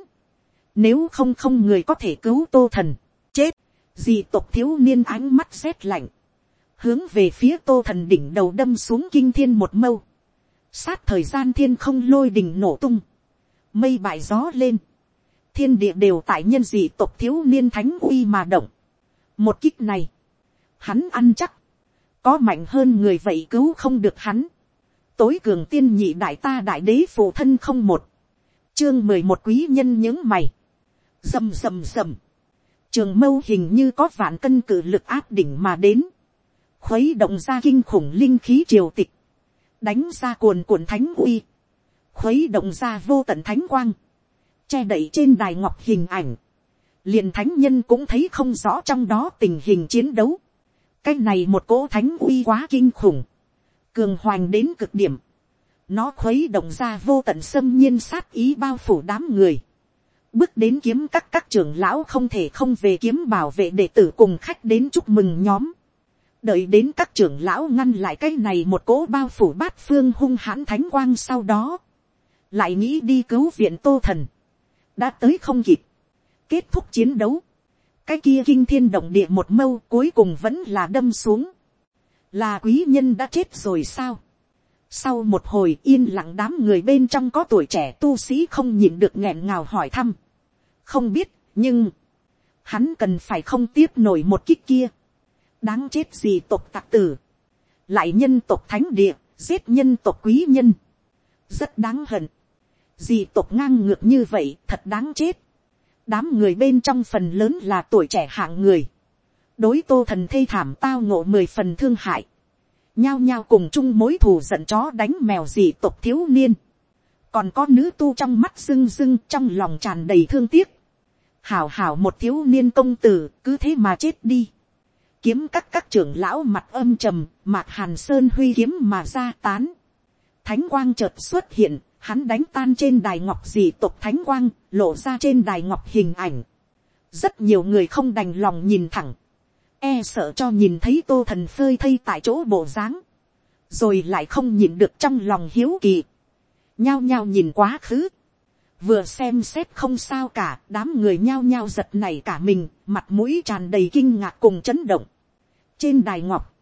Nếu không không người có thể cứu tô thần, chết, dì tộc thiếu niên ánh mắt rét lạnh. Hướng về phía tô thần đỉnh đầu đâm xuống kinh thiên một mâu. Sát thời gian thiên không lôi đỉnh nổ tung. Mây bại gió lên. Thiên địa đều tại nhân dị tộc thiếu niên thánh uy mà động. Một kích này. Hắn ăn chắc. Có mạnh hơn người vậy cứu không được hắn. Tối cường tiên nhị đại ta đại đế phụ thân không một. Chương mười một quý nhân những mày. Dầm dầm dầm. Trường mâu hình như có vạn cân cử lực áp đỉnh mà đến. Khuấy động ra kinh khủng linh khí triều tịch đánh ra cuồn cuộn thánh uy, khuấy động ra vô tận thánh quang, che đậy trên đài ngọc hình ảnh, liền thánh nhân cũng thấy không rõ trong đó tình hình chiến đấu cái này một cỗ thánh uy quá kinh khủng, cường hoành đến cực điểm, nó khuấy động ra vô tận xâm nhiên sát ý bao phủ đám người, bước đến kiếm các các trưởng lão không thể không về kiếm bảo vệ đệ tử cùng khách đến chúc mừng nhóm. Đợi đến các trưởng lão ngăn lại cái này một cỗ bao phủ bát phương hung hãn thánh quang sau đó, lại nghĩ đi cứu viện tô thần, đã tới không kịp, kết thúc chiến đấu, cái kia kinh thiên động địa một mâu cuối cùng vẫn là đâm xuống, là quý nhân đã chết rồi sao, sau một hồi yên lặng đám người bên trong có tuổi trẻ tu sĩ không nhìn được nghẹn ngào hỏi thăm, không biết nhưng, hắn cần phải không tiếp nổi một kích kia, đáng chết gì tộc tặc tử, lại nhân tộc thánh địa, giết nhân tộc quý nhân, rất đáng hận, gì tộc ngang ngược như vậy thật đáng chết, đám người bên trong phần lớn là tuổi trẻ hạng người, đối tô thần thê thảm tao ngộ mười phần thương hại, nhao nhao cùng chung mối thù giận chó đánh mèo gì tộc thiếu niên, còn có nữ tu trong mắt rưng rưng trong lòng tràn đầy thương tiếc, hảo hảo một thiếu niên công tử cứ thế mà chết đi, kiếm các các trưởng lão mặt âm trầm, mạc hàn sơn huy kiếm mà ra tán. Thánh quang chợt xuất hiện, hắn đánh tan trên đài ngọc dị tộc thánh quang, lộ ra trên đài ngọc hình ảnh. Rất nhiều người không đành lòng nhìn thẳng. E sợ cho nhìn thấy tô thần phơi thây tại chỗ bộ dáng Rồi lại không nhìn được trong lòng hiếu kỳ. Nhao nhao nhìn quá khứ. Vừa xem xét không sao cả, đám người nhao nhao giật này cả mình, mặt mũi tràn đầy kinh ngạc cùng chấn động trên đài ngọc,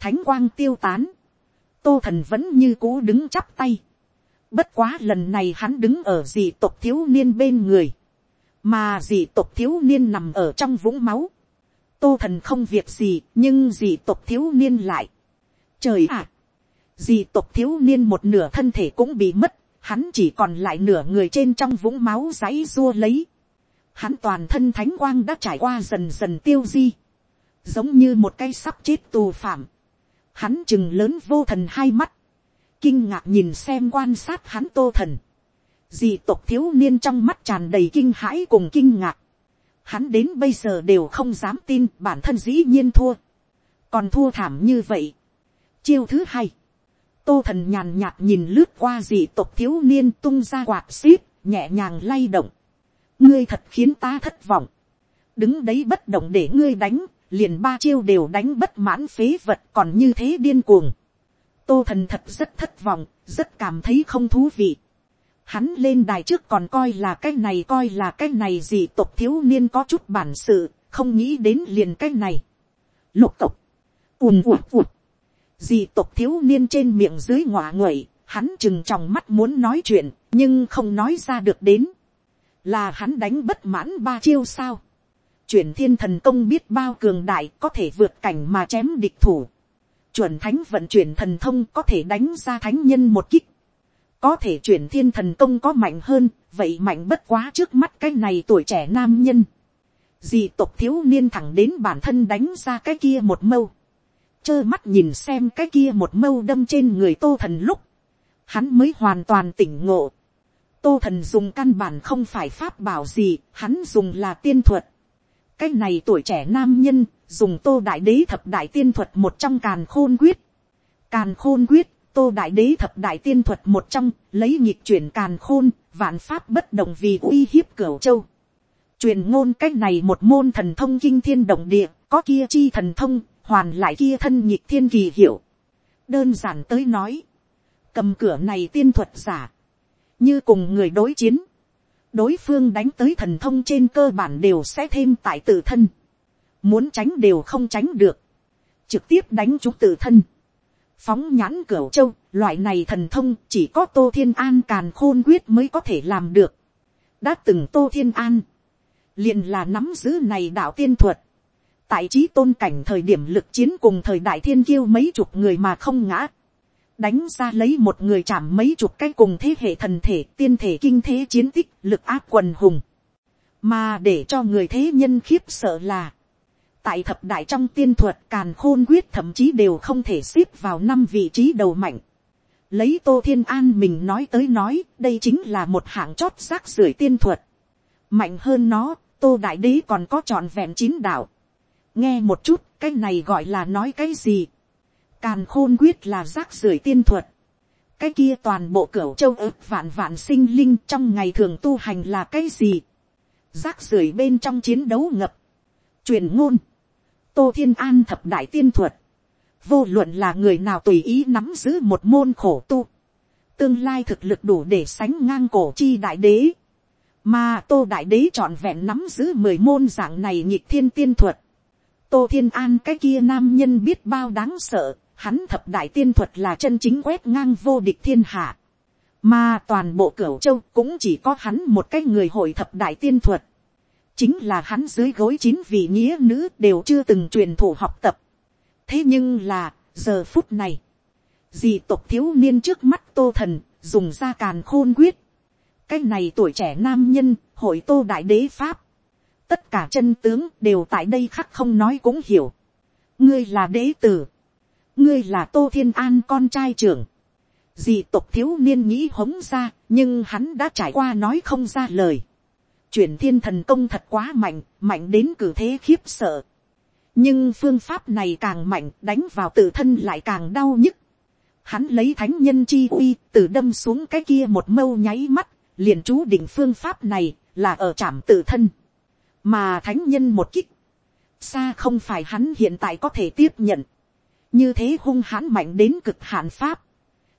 thánh quang tiêu tán, tô thần vẫn như cũ đứng chắp tay. Bất quá lần này hắn đứng ở dị tộc thiếu niên bên người, mà dị tộc thiếu niên nằm ở trong vũng máu. Tô thần không việc gì, nhưng dị tộc thiếu niên lại. Trời ạ! À, dị tộc thiếu niên một nửa thân thể cũng bị mất, hắn chỉ còn lại nửa người trên trong vũng máu giấy rua lấy. Hắn toàn thân thánh quang đã trải qua dần dần tiêu di giống như một cây sắp chết tù phạm. Hắn chừng lớn vô thần hai mắt, kinh ngạc nhìn xem quan sát hắn tô thần. Dì tộc thiếu niên trong mắt tràn đầy kinh hãi cùng kinh ngạc. Hắn đến bây giờ đều không dám tin bản thân dĩ nhiên thua. Còn thua thảm như vậy. Chiêu thứ hai. Tô thần nhàn nhạt nhìn lướt qua dì tộc thiếu niên tung ra quạt xíp, nhẹ nhàng lay động. Ngươi thật khiến ta thất vọng. Đứng đấy bất động để ngươi đánh, liền ba chiêu đều đánh bất mãn phế vật còn như thế điên cuồng tô thần thật rất thất vọng, rất cảm thấy không thú vị. Hắn lên đài trước còn coi là cái này coi là cái này gì tộc thiếu niên có chút bản sự, không nghĩ đến liền cái này. Lục tộc, ùn ụt ụt, dì tộc thiếu niên trên miệng dưới ngọa nguậy, hắn chừng trong mắt muốn nói chuyện, nhưng không nói ra được đến. Là hắn đánh bất mãn ba chiêu sao chuyển thiên thần công biết bao cường đại có thể vượt cảnh mà chém địch thủ chuẩn thánh vận chuyển thần thông có thể đánh ra thánh nhân một kích. có thể chuyển thiên thần công có mạnh hơn, vậy mạnh bất quá trước mắt cái này tuổi trẻ nam nhân. dì tộc thiếu niên thẳng đến bản thân đánh ra cái kia một mâu. Chơ mắt nhìn xem cái kia một mâu đâm trên người tô thần lúc. Hắn mới hoàn toàn tỉnh ngộ. Tô thần dùng căn bản không phải pháp bảo gì, hắn dùng là tiên thuật. Cái này tuổi trẻ nam nhân, dùng tô đại đế thập đại tiên thuật một trong càn khôn quyết. Càn khôn quyết, tô đại đế thập đại tiên thuật một trong, lấy nhịp chuyển càn khôn, vạn pháp bất đồng vì uy hiếp cửu châu. Truyền ngôn cách này một môn thần thông kinh thiên động địa, có kia chi thần thông, hoàn lại kia thân nhịp thiên kỳ hiểu. Đơn giản tới nói, cầm cửa này tiên thuật giả, như cùng người đối chiến, đối phương đánh tới thần thông trên cơ bản đều sẽ thêm tại tự thân, muốn tránh đều không tránh được, trực tiếp đánh chúng tự thân, phóng nhãn cửa châu, loại này thần thông chỉ có tô thiên an càn khôn quyết mới có thể làm được, đã từng tô thiên an, liền là nắm giữ này đạo tiên thuật, tại trí tôn cảnh thời điểm lực chiến cùng thời đại thiên kiêu mấy chục người mà không ngã, đánh ra lấy một người chạm mấy chục cái cùng thế hệ thần thể tiên thể kinh thế chiến tích lực áp quần hùng, mà để cho người thế nhân khiếp sợ là, tại thập đại trong tiên thuật càn khôn quyết thậm chí đều không thể xếp vào năm vị trí đầu mạnh. Lấy tô thiên an mình nói tới nói, đây chính là một hạng chót rác rưởi tiên thuật. Mạnh hơn nó, tô đại đế còn có trọn vẹn chín đạo. nghe một chút, cái này gọi là nói cái gì. càn khôn quyết là rác rưởi tiên thuật. cái kia toàn bộ cửu châu ức vạn vạn sinh linh trong ngày thường tu hành là cái gì. rác rưởi bên trong chiến đấu ngập. truyền ngôn tô thiên an thập đại tiên thuật, vô luận là người nào tùy ý nắm giữ một môn khổ tu, tương lai thực lực đủ để sánh ngang cổ chi đại đế, mà tô đại đế trọn vẹn nắm giữ mười môn dạng này nhịp thiên tiên thuật, tô thiên an cái kia nam nhân biết bao đáng sợ, hắn thập đại tiên thuật là chân chính quét ngang vô địch thiên hạ, mà toàn bộ cửu châu cũng chỉ có hắn một cái người hội thập đại tiên thuật, chính là hắn dưới gối chín vị nghĩa nữ đều chưa từng truyền thụ học tập. thế nhưng là, giờ phút này, dì tộc thiếu niên trước mắt tô thần, dùng ra càn khôn quyết. cái này tuổi trẻ nam nhân, hội tô đại đế pháp. tất cả chân tướng đều tại đây khắc không nói cũng hiểu. ngươi là đế tử. ngươi là tô thiên an con trai trưởng. dì tộc thiếu niên nghĩ hống ra, nhưng hắn đã trải qua nói không ra lời chuyển thiên thần công thật quá mạnh, mạnh đến cử thế khiếp sợ. nhưng phương pháp này càng mạnh đánh vào tự thân lại càng đau nhức. hắn lấy thánh nhân chi uy từ đâm xuống cái kia một mâu nháy mắt, liền chú định phương pháp này là ở trảm tự thân. mà thánh nhân một kích, xa không phải hắn hiện tại có thể tiếp nhận. như thế hung hãn mạnh đến cực hạn pháp,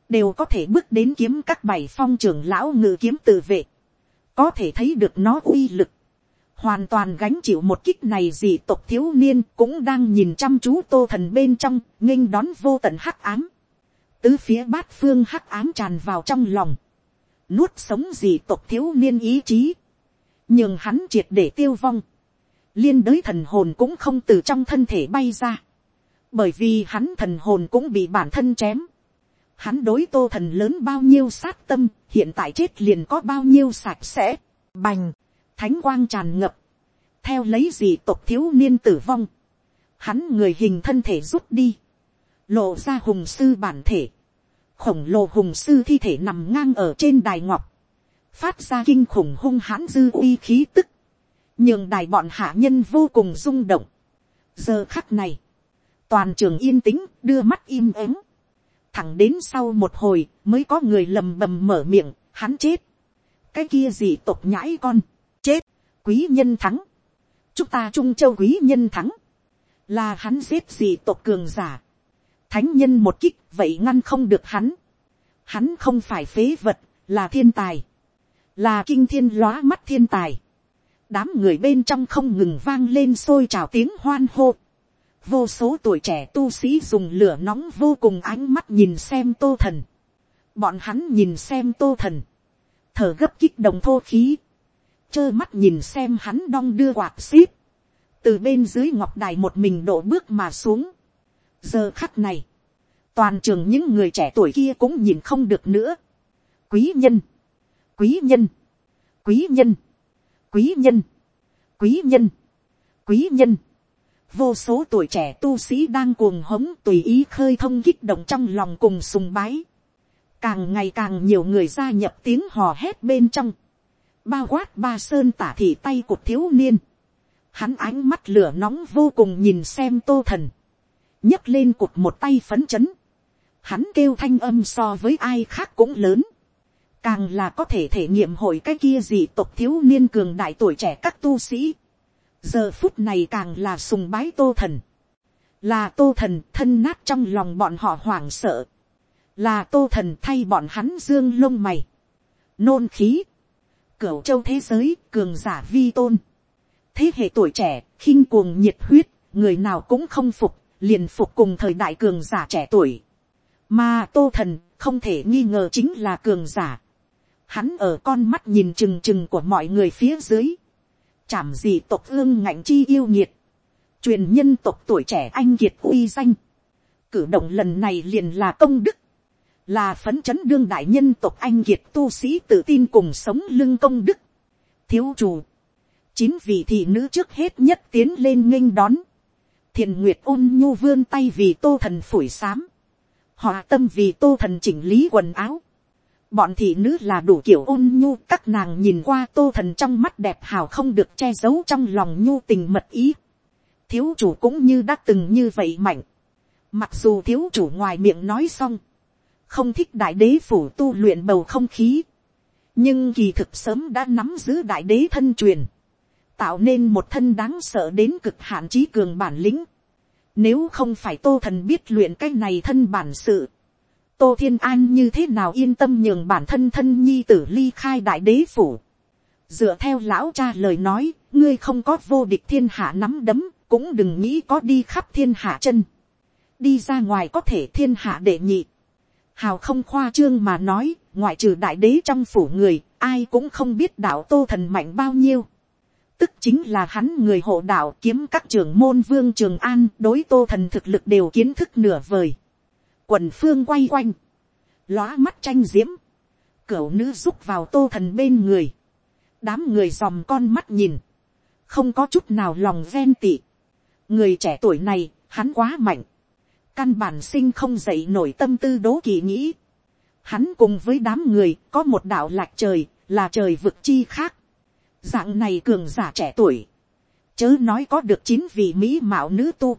đều có thể bước đến kiếm các bảy phong trưởng lão ngự kiếm tự vệ có thể thấy được nó uy lực, hoàn toàn gánh chịu một kích này gì tộc thiếu niên cũng đang nhìn chăm chú tô thần bên trong, nghênh đón vô tận hắc ám, tứ phía bát phương hắc ám tràn vào trong lòng, nuốt sống gì tộc thiếu niên ý chí, nhưng hắn triệt để tiêu vong, liên đới thần hồn cũng không từ trong thân thể bay ra, bởi vì hắn thần hồn cũng bị bản thân chém, hắn đối tô thần lớn bao nhiêu sát tâm, hiện tại chết liền có bao nhiêu sạch sẽ, bành, thánh quang tràn ngập, theo lấy gì tộc thiếu niên tử vong, hắn người hình thân thể rút đi, lộ ra hùng sư bản thể, khổng lồ hùng sư thi thể nằm ngang ở trên đài ngọc, phát ra kinh khủng hung hãn dư uy khí tức, nhường đài bọn hạ nhân vô cùng rung động. giờ khắc này, toàn trường yên tĩnh đưa mắt im ắng, thẳng đến sau một hồi mới có người lầm bầm mở miệng, hắn chết. cái kia gì tộc nhãi con, chết, quý nhân thắng. chúng ta trung châu quý nhân thắng, là hắn giết gì tộc cường giả. thánh nhân một kích vậy ngăn không được hắn. hắn không phải phế vật, là thiên tài, là kinh thiên lóa mắt thiên tài. đám người bên trong không ngừng vang lên xôi trào tiếng hoan hô vô số tuổi trẻ tu sĩ dùng lửa nóng vô cùng ánh mắt nhìn xem tô thần. bọn hắn nhìn xem tô thần, thở gấp kích động thô khí, trơ mắt nhìn xem hắn đong đưa quạt xíp, từ bên dưới ngọc đài một mình đổ bước mà xuống. giờ khắc này, toàn trường những người trẻ tuổi kia cũng nhìn không được nữa. quý nhân, quý nhân, quý nhân, quý nhân, quý nhân, quý nhân, vô số tuổi trẻ tu sĩ đang cuồng hống tùy ý khơi thông kích động trong lòng cùng sùng bái, càng ngày càng nhiều người gia nhập tiếng hò hét bên trong, bao quát ba sơn tả thị tay của thiếu niên, hắn ánh mắt lửa nóng vô cùng nhìn xem tô thần, nhấc lên cục một tay phấn chấn, hắn kêu thanh âm so với ai khác cũng lớn, càng là có thể thể nghiệm hội cái kia gì tộc thiếu niên cường đại tuổi trẻ các tu sĩ, giờ phút này càng là sùng bái tô thần, là tô thần thân nát trong lòng bọn họ hoảng sợ, là tô thần thay bọn hắn dương lông mày, nôn khí, cửu châu thế giới cường giả vi tôn, thế hệ tuổi trẻ khinh cuồng nhiệt huyết người nào cũng không phục liền phục cùng thời đại cường giả trẻ tuổi. Mà tô thần không thể nghi ngờ chính là cường giả. Hắn ở con mắt nhìn trừng trừng của mọi người phía dưới chảm gì tộc ương ngạnh chi yêu nhiệt truyền nhân tộc tuổi trẻ anh kiệt uy danh. Cử động lần này liền là công đức. Là phấn chấn đương đại nhân tộc anh kiệt tu sĩ tự tin cùng sống lưng công đức. Thiếu chủ. Chín vị thị nữ trước hết nhất tiến lên nghênh đón. Thiền nguyệt ôn nhu vươn tay vì tô thần phủi sám họ tâm vì tô thần chỉnh lý quần áo bọn thị nữ là đủ kiểu ôn nhu các nàng nhìn qua tô thần trong mắt đẹp hào không được che giấu trong lòng nhu tình mật ý thiếu chủ cũng như đã từng như vậy mạnh mặc dù thiếu chủ ngoài miệng nói xong không thích đại đế phủ tu luyện bầu không khí nhưng kỳ thực sớm đã nắm giữ đại đế thân truyền tạo nên một thân đáng sợ đến cực hạn trí cường bản lĩnh. Nếu không phải tô thần biết luyện cái này thân bản sự, tô thiên an như thế nào yên tâm nhường bản thân thân nhi tử ly khai đại đế phủ. Dựa theo lão cha lời nói, ngươi không có vô địch thiên hạ nắm đấm, cũng đừng nghĩ có đi khắp thiên hạ chân. Đi ra ngoài có thể thiên hạ đệ nhị. Hào không khoa trương mà nói, ngoại trừ đại đế trong phủ người, ai cũng không biết đạo tô thần mạnh bao nhiêu tức chính là hắn người hộ đạo kiếm các trưởng môn vương trường an đối tô thần thực lực đều kiến thức nửa vời quần phương quay quanh, lóa mắt tranh diễm, cửu nữ rúc vào tô thần bên người, đám người dòm con mắt nhìn, không có chút nào lòng ven tị. người trẻ tuổi này, hắn quá mạnh, căn bản sinh không dậy nổi tâm tư đố kỳ nghĩ. Hắn cùng với đám người có một đạo lạc trời, là trời vực chi khác dạng này cường giả trẻ tuổi, chớ nói có được chín vị mỹ mạo nữ tu,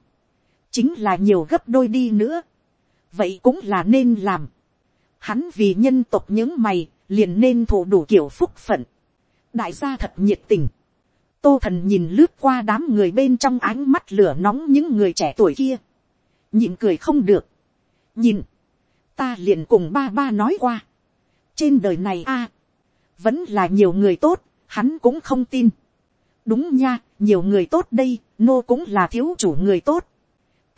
chính là nhiều gấp đôi đi nữa, vậy cũng là nên làm. Hắn vì nhân tộc những mày, liền nên thụ đủ kiểu phúc phận. đại gia thật nhiệt tình. tô thần nhìn lướt qua đám người bên trong ánh mắt lửa nóng những người trẻ tuổi kia. nhìn cười không được. nhìn, ta liền cùng ba ba nói qua. trên đời này a, vẫn là nhiều người tốt, hắn cũng không tin. đúng nha, nhiều người tốt đây, nô cũng là thiếu chủ người tốt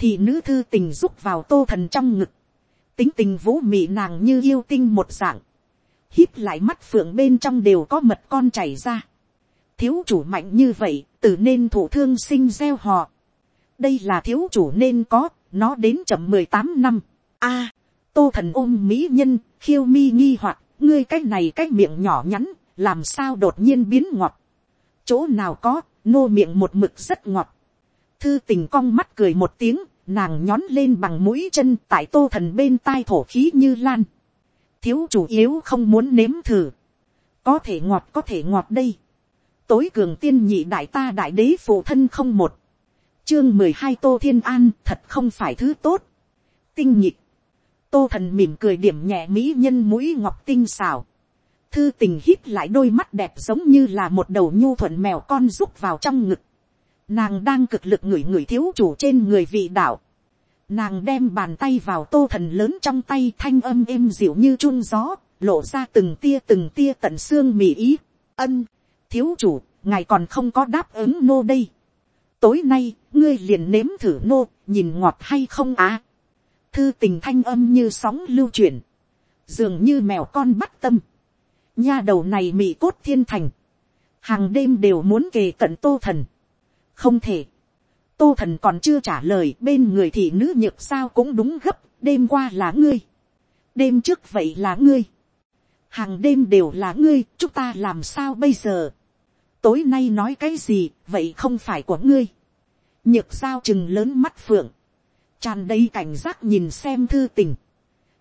thì nữ thư tình rúc vào tô thần trong ngực. tính tình vũ mị nàng như yêu tinh một dạng. hít lại mắt phượng bên trong đều có mật con chảy ra. thiếu chủ mạnh như vậy, từ nên thủ thương sinh gieo họ. đây là thiếu chủ nên có, nó đến chậm mười tám năm. a, tô thần ôm mỹ nhân, khiêu mi nghi hoặc ngươi cái này cái miệng nhỏ nhắn, làm sao đột nhiên biến ngọt, chỗ nào có, nô miệng một mực rất ngọt, thư tình cong mắt cười một tiếng, nàng nhón lên bằng mũi chân tại tô thần bên tai thổ khí như lan, thiếu chủ yếu không muốn nếm thử, có thể ngọt có thể ngọt đây, tối cường tiên nhị đại ta đại đế phụ thân không một, chương mười hai tô thiên an thật không phải thứ tốt, tinh nhịp, tô thần mỉm cười điểm nhẹ mỹ nhân mũi ngọc tinh xào, Thư tình hít lại đôi mắt đẹp giống như là một đầu nhu thuận mèo con rúc vào trong ngực. Nàng đang cực lực ngửi ngửi thiếu chủ trên người vị đạo. Nàng đem bàn tay vào tô thần lớn trong tay thanh âm êm dịu như chun gió, lộ ra từng tia từng tia tận xương mỉ ý. Ân, thiếu chủ, ngài còn không có đáp ứng nô đây. Tối nay, ngươi liền nếm thử nô, nhìn ngọt hay không á. Thư tình thanh âm như sóng lưu chuyển. Dường như mèo con bắt tâm nha đầu này mị cốt thiên thành, hàng đêm đều muốn kề cận tô thần, không thể, tô thần còn chưa trả lời bên người thị nữ nhược sao cũng đúng gấp, đêm qua là ngươi, đêm trước vậy là ngươi, hàng đêm đều là ngươi, chúng ta làm sao bây giờ, tối nay nói cái gì, vậy không phải của ngươi, nhược sao chừng lớn mắt phượng, tràn đầy cảnh giác nhìn xem thư tình,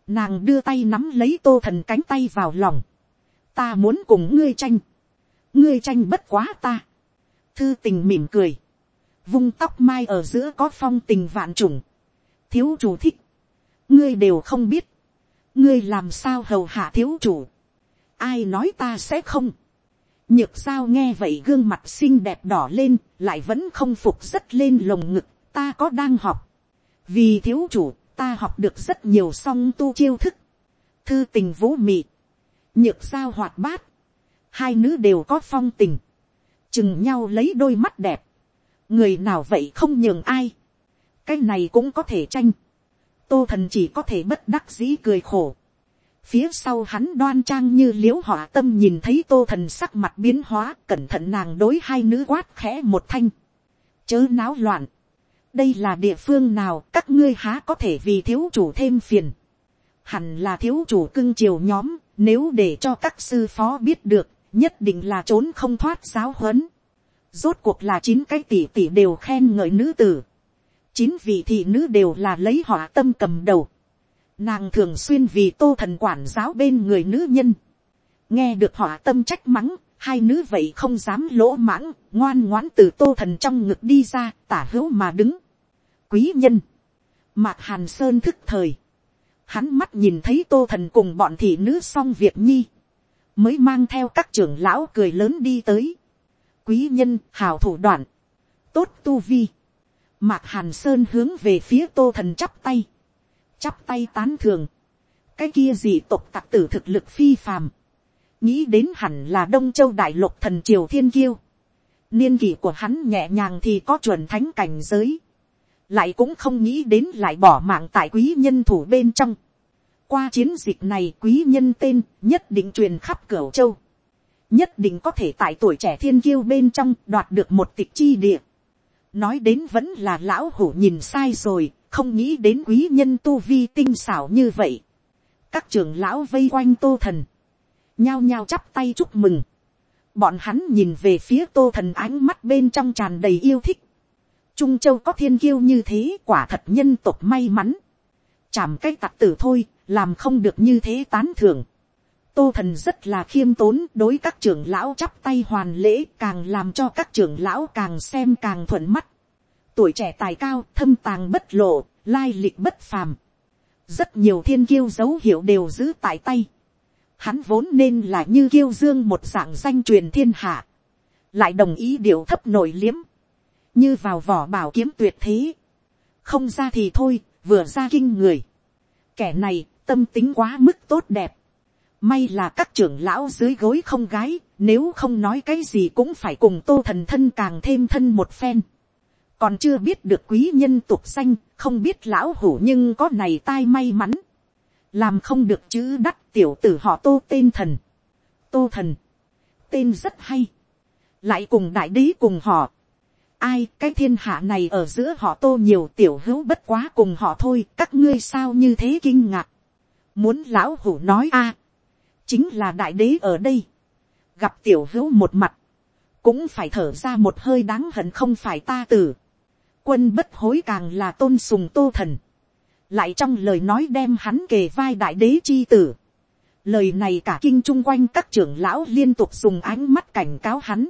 nàng đưa tay nắm lấy tô thần cánh tay vào lòng, ta muốn cùng ngươi tranh, ngươi tranh bất quá ta, thư tình mỉm cười, vung tóc mai ở giữa có phong tình vạn trùng, thiếu chủ thích, ngươi đều không biết, ngươi làm sao hầu hạ thiếu chủ, ai nói ta sẽ không, nhược sao nghe vậy gương mặt xinh đẹp đỏ lên, lại vẫn không phục rất lên lồng ngực, ta có đang học, vì thiếu chủ, ta học được rất nhiều song tu chiêu thức, thư tình vũ mị, nhược sao hoạt bát, hai nữ đều có phong tình, chừng nhau lấy đôi mắt đẹp, người nào vậy không nhường ai, cái này cũng có thể tranh, tô thần chỉ có thể bất đắc dĩ cười khổ, phía sau hắn đoan trang như l i ễ u họa tâm nhìn thấy tô thần sắc mặt biến hóa cẩn thận nàng đối hai nữ quát khẽ một thanh, chớ náo loạn, đây là địa phương nào các ngươi há có thể vì thiếu chủ thêm phiền, hẳn là thiếu chủ cưng chiều nhóm, nếu để cho các sư phó biết được, nhất định là trốn không thoát giáo huấn. Rốt cuộc là chín cái tỷ tỷ đều khen ngợi nữ tử. Chín vị thị nữ đều là lấy họa tâm cầm đầu Nàng thường xuyên vì tô thần quản giáo bên người nữ nhân. Nghe được họ tâm trách mắng, hai nữ vậy không dám lỗ mãng, ngoan ngoãn từ tô thần trong ngực đi ra, tả hữu mà đứng. Quý nhân. Mạc Hàn Sơn thức thời. Hắn mắt nhìn thấy tô thần cùng bọn thị nữ xong việc nhi. Mới mang theo các trưởng lão cười lớn đi tới. Quý nhân, hào thủ đoạn. Tốt tu vi. Mạc Hàn Sơn hướng về phía tô thần chắp tay chắp tay tán thường, cái kia gì tộc tặc tử thực lực phi phàm, nghĩ đến hẳn là đông châu đại lục thần triều thiên kiêu, niên kỷ của hắn nhẹ nhàng thì có chuẩn thánh cảnh giới, lại cũng không nghĩ đến lại bỏ mạng tại quý nhân thủ bên trong. qua chiến dịch này quý nhân tên nhất định truyền khắp cửa châu, nhất định có thể tại tuổi trẻ thiên kiêu bên trong đoạt được một tịch chi địa. nói đến vẫn là lão hủ nhìn sai rồi, không nghĩ đến quý nhân tu vi tinh xảo như vậy. các trưởng lão vây quanh tô thần, nhao nhao chắp tay chúc mừng. bọn hắn nhìn về phía tô thần ánh mắt bên trong tràn đầy yêu thích. trung châu có thiên kiêu như thế quả thật nhân tộc may mắn. chảm cái tặc tử thôi, làm không được như thế tán thưởng tô thần rất là khiêm tốn đối các trưởng lão chắp tay hoàn lễ càng làm cho các trưởng lão càng xem càng thuận mắt tuổi trẻ tài cao, thâm tàng bất lộ, lai lịch bất phàm. Rất nhiều thiên kiêu dấu hiệu đều giữ tại tay. Hắn vốn nên là như kiêu dương một dạng danh truyền thiên hạ. Lại đồng ý điều thấp nổi liếm. Như vào vỏ bảo kiếm tuyệt thế. Không ra thì thôi, vừa ra kinh người. Kẻ này, tâm tính quá mức tốt đẹp. May là các trưởng lão dưới gối không gái, nếu không nói cái gì cũng phải cùng tô thần thân càng thêm thân một phen. Còn chưa biết được quý nhân tục xanh, không biết lão hủ nhưng có này tai may mắn, làm không được chữ đắt tiểu tử họ tô tên thần, tô thần, tên rất hay, lại cùng đại đế cùng họ, ai cái thiên hạ này ở giữa họ tô nhiều tiểu hữu bất quá cùng họ thôi các ngươi sao như thế kinh ngạc. Muốn lão hủ nói a chính là đại đế ở đây gặp tiểu hữu một mặt, cũng phải thở ra một hơi đáng hận không phải ta tử quân bất hối càng là tôn sùng tô thần. Lại trong lời nói đem hắn kề vai đại đế chi tử. Lời này cả kinh chung quanh các trưởng lão liên tục dùng ánh mắt cảnh cáo hắn.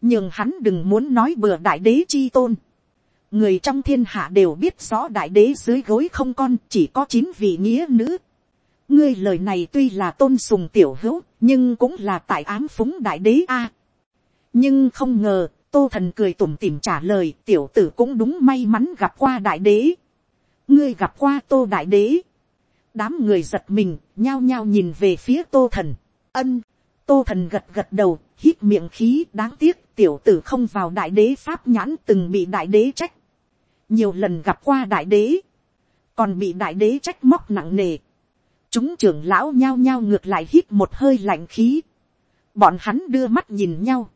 Nhưng hắn đừng muốn nói bừa đại đế chi tôn. Người trong thiên hạ đều biết rõ đại đế dưới gối không con, chỉ có chín vị nghĩa nữ. Ngươi lời này tuy là tôn sùng tiểu hữu nhưng cũng là tại ám phúng đại đế a. nhưng không ngờ tô thần cười tủm tỉm trả lời tiểu tử cũng đúng may mắn gặp qua đại đế. ngươi gặp qua tô đại đế. đám người giật mình nhao nhao nhìn về phía tô thần. ân, tô thần gật gật đầu hít miệng khí đáng tiếc tiểu tử không vào đại đế pháp nhãn từng bị đại đế trách. nhiều lần gặp qua đại đế. còn bị đại đế trách móc nặng nề chúng trưởng lão nhao nhao ngược lại hít một hơi lạnh khí. bọn hắn đưa mắt nhìn nhau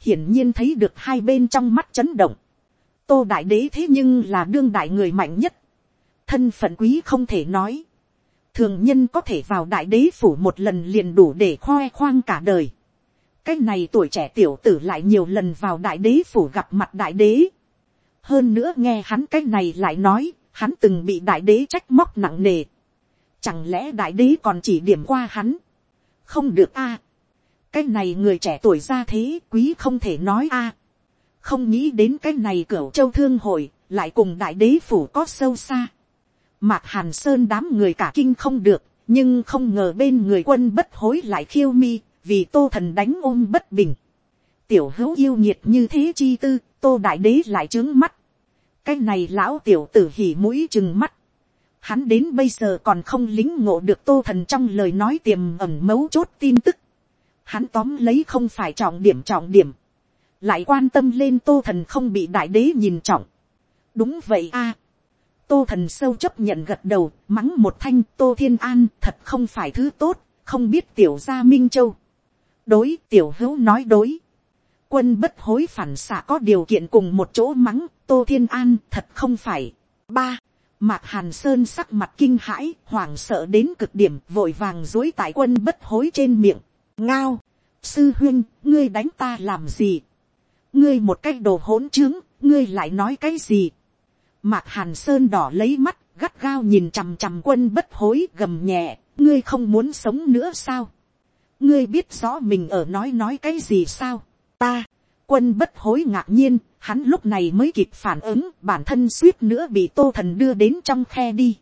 hiển nhiên thấy được hai bên trong mắt chấn động. tô đại đế thế nhưng là đương đại người mạnh nhất. thân phận quý không thể nói. thường nhân có thể vào đại đế phủ một lần liền đủ để khoe khoang cả đời. cái này tuổi trẻ tiểu tử lại nhiều lần vào đại đế phủ gặp mặt đại đế. hơn nữa nghe hắn cái này lại nói, hắn từng bị đại đế trách móc nặng nề. Chẳng lẽ đại đế còn chỉ điểm qua hắn? Không được a. Cái này người trẻ tuổi ra thế quý không thể nói a. Không nghĩ đến cái này cửa châu thương hội, lại cùng đại đế phủ có sâu xa. Mạc Hàn Sơn đám người cả kinh không được, nhưng không ngờ bên người quân bất hối lại khiêu mi, vì tô thần đánh ôm bất bình. Tiểu hữu yêu nhiệt như thế chi tư, tô đại đế lại trướng mắt. Cái này lão tiểu tử hỉ mũi chừng mắt. Hắn đến bây giờ còn không lính ngộ được tô thần trong lời nói tiềm ẩn mấu chốt tin tức. Hắn tóm lấy không phải trọng điểm trọng điểm. Lại quan tâm lên tô thần không bị đại đế nhìn trọng. Đúng vậy a tô thần sâu chấp nhận gật đầu, mắng một thanh tô thiên an thật không phải thứ tốt, không biết tiểu gia minh châu. đối tiểu hữu nói đối. quân bất hối phản xạ có điều kiện cùng một chỗ mắng tô thiên an thật không phải. ba, mạc hàn sơn sắc mặt kinh hãi, hoảng sợ đến cực điểm vội vàng dối tại quân bất hối trên miệng. ngao, sư huynh, ngươi đánh ta làm gì. ngươi một cái đồ hỗn trướng, ngươi lại nói cái gì Mạc Hàn Sơn đỏ lấy mắt, gắt gao nhìn chằm chằm quân bất hối gầm nhẹ, ngươi không muốn sống nữa sao? Ngươi biết rõ mình ở nói nói cái gì sao? Ta, quân bất hối ngạc nhiên, hắn lúc này mới kịp phản ứng, bản thân suýt nữa bị tô thần đưa đến trong khe đi.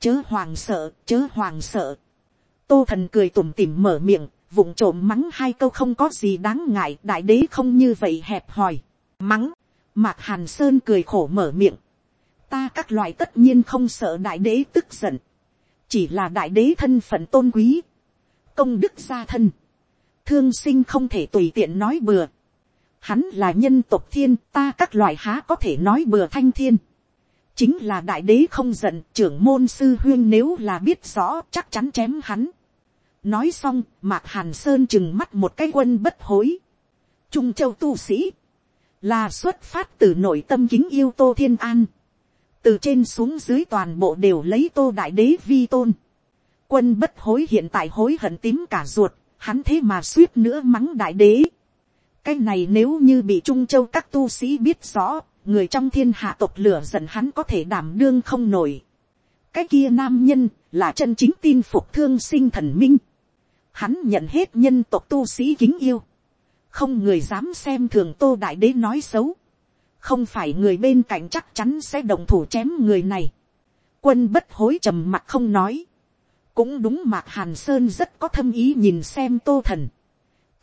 Chớ hoàng sợ, chớ hoàng sợ. Tô thần cười tủm tỉm mở miệng, vụng trộm mắng hai câu không có gì đáng ngại, đại đế không như vậy hẹp hòi. Mắng, mạc hàn sơn cười khổ mở miệng ta các loại tất nhiên không sợ đại đế tức giận, chỉ là đại đế thân phận tôn quý, công đức gia thân, thương sinh không thể tùy tiện nói bừa, hắn là nhân tộc thiên ta các loại há có thể nói bừa thanh thiên, chính là đại đế không giận trưởng môn sư huyên nếu là biết rõ chắc chắn chém hắn. nói xong mạc hàn sơn chừng mắt một cái quân bất hối. trung châu tu sĩ là xuất phát từ nội tâm kính yêu tô thiên an từ trên xuống dưới toàn bộ đều lấy tô đại đế vi tôn. quân bất hối hiện tại hối hận tím cả ruột, hắn thế mà suýt nữa mắng đại đế cái này nếu như bị trung châu các tu sĩ biết rõ, người trong thiên hạ tộc lửa giận hắn có thể đảm đương không nổi. cái kia nam nhân là chân chính tin phục thương sinh thần minh. hắn nhận hết nhân tộc tu sĩ kính yêu. không người dám xem thường tô đại đế nói xấu không phải người bên cạnh chắc chắn sẽ đồng thủ chém người này. quân bất hối trầm mặt không nói. cũng đúng mạc hàn sơn rất có thâm ý nhìn xem tô thần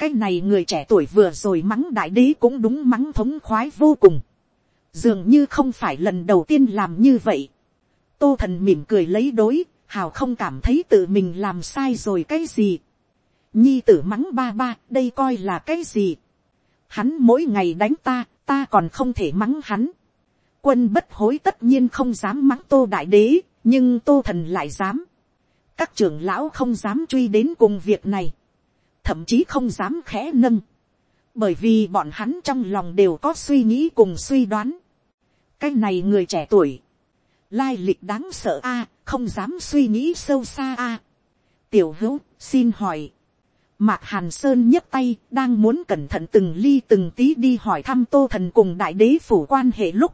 cái này người trẻ tuổi vừa rồi mắng đại đế cũng đúng mắng thống khoái vô cùng. dường như không phải lần đầu tiên làm như vậy. tô thần mỉm cười lấy đối, hào không cảm thấy tự mình làm sai rồi cái gì. nhi tử mắng ba ba, đây coi là cái gì. hắn mỗi ngày đánh ta, ta còn không thể mắng hắn. quân bất hối tất nhiên không dám mắng tô đại đế, nhưng tô thần lại dám. các trưởng lão không dám truy đến cùng việc này, thậm chí không dám khẽ nâng, bởi vì bọn hắn trong lòng đều có suy nghĩ cùng suy đoán. cái này người trẻ tuổi, lai lịch đáng sợ a, không dám suy nghĩ sâu xa a. tiểu hữu, xin hỏi, Mạc Hàn Sơn nhấc tay, đang muốn cẩn thận từng ly từng tí đi hỏi thăm tô thần cùng đại đế phủ quan hệ lúc.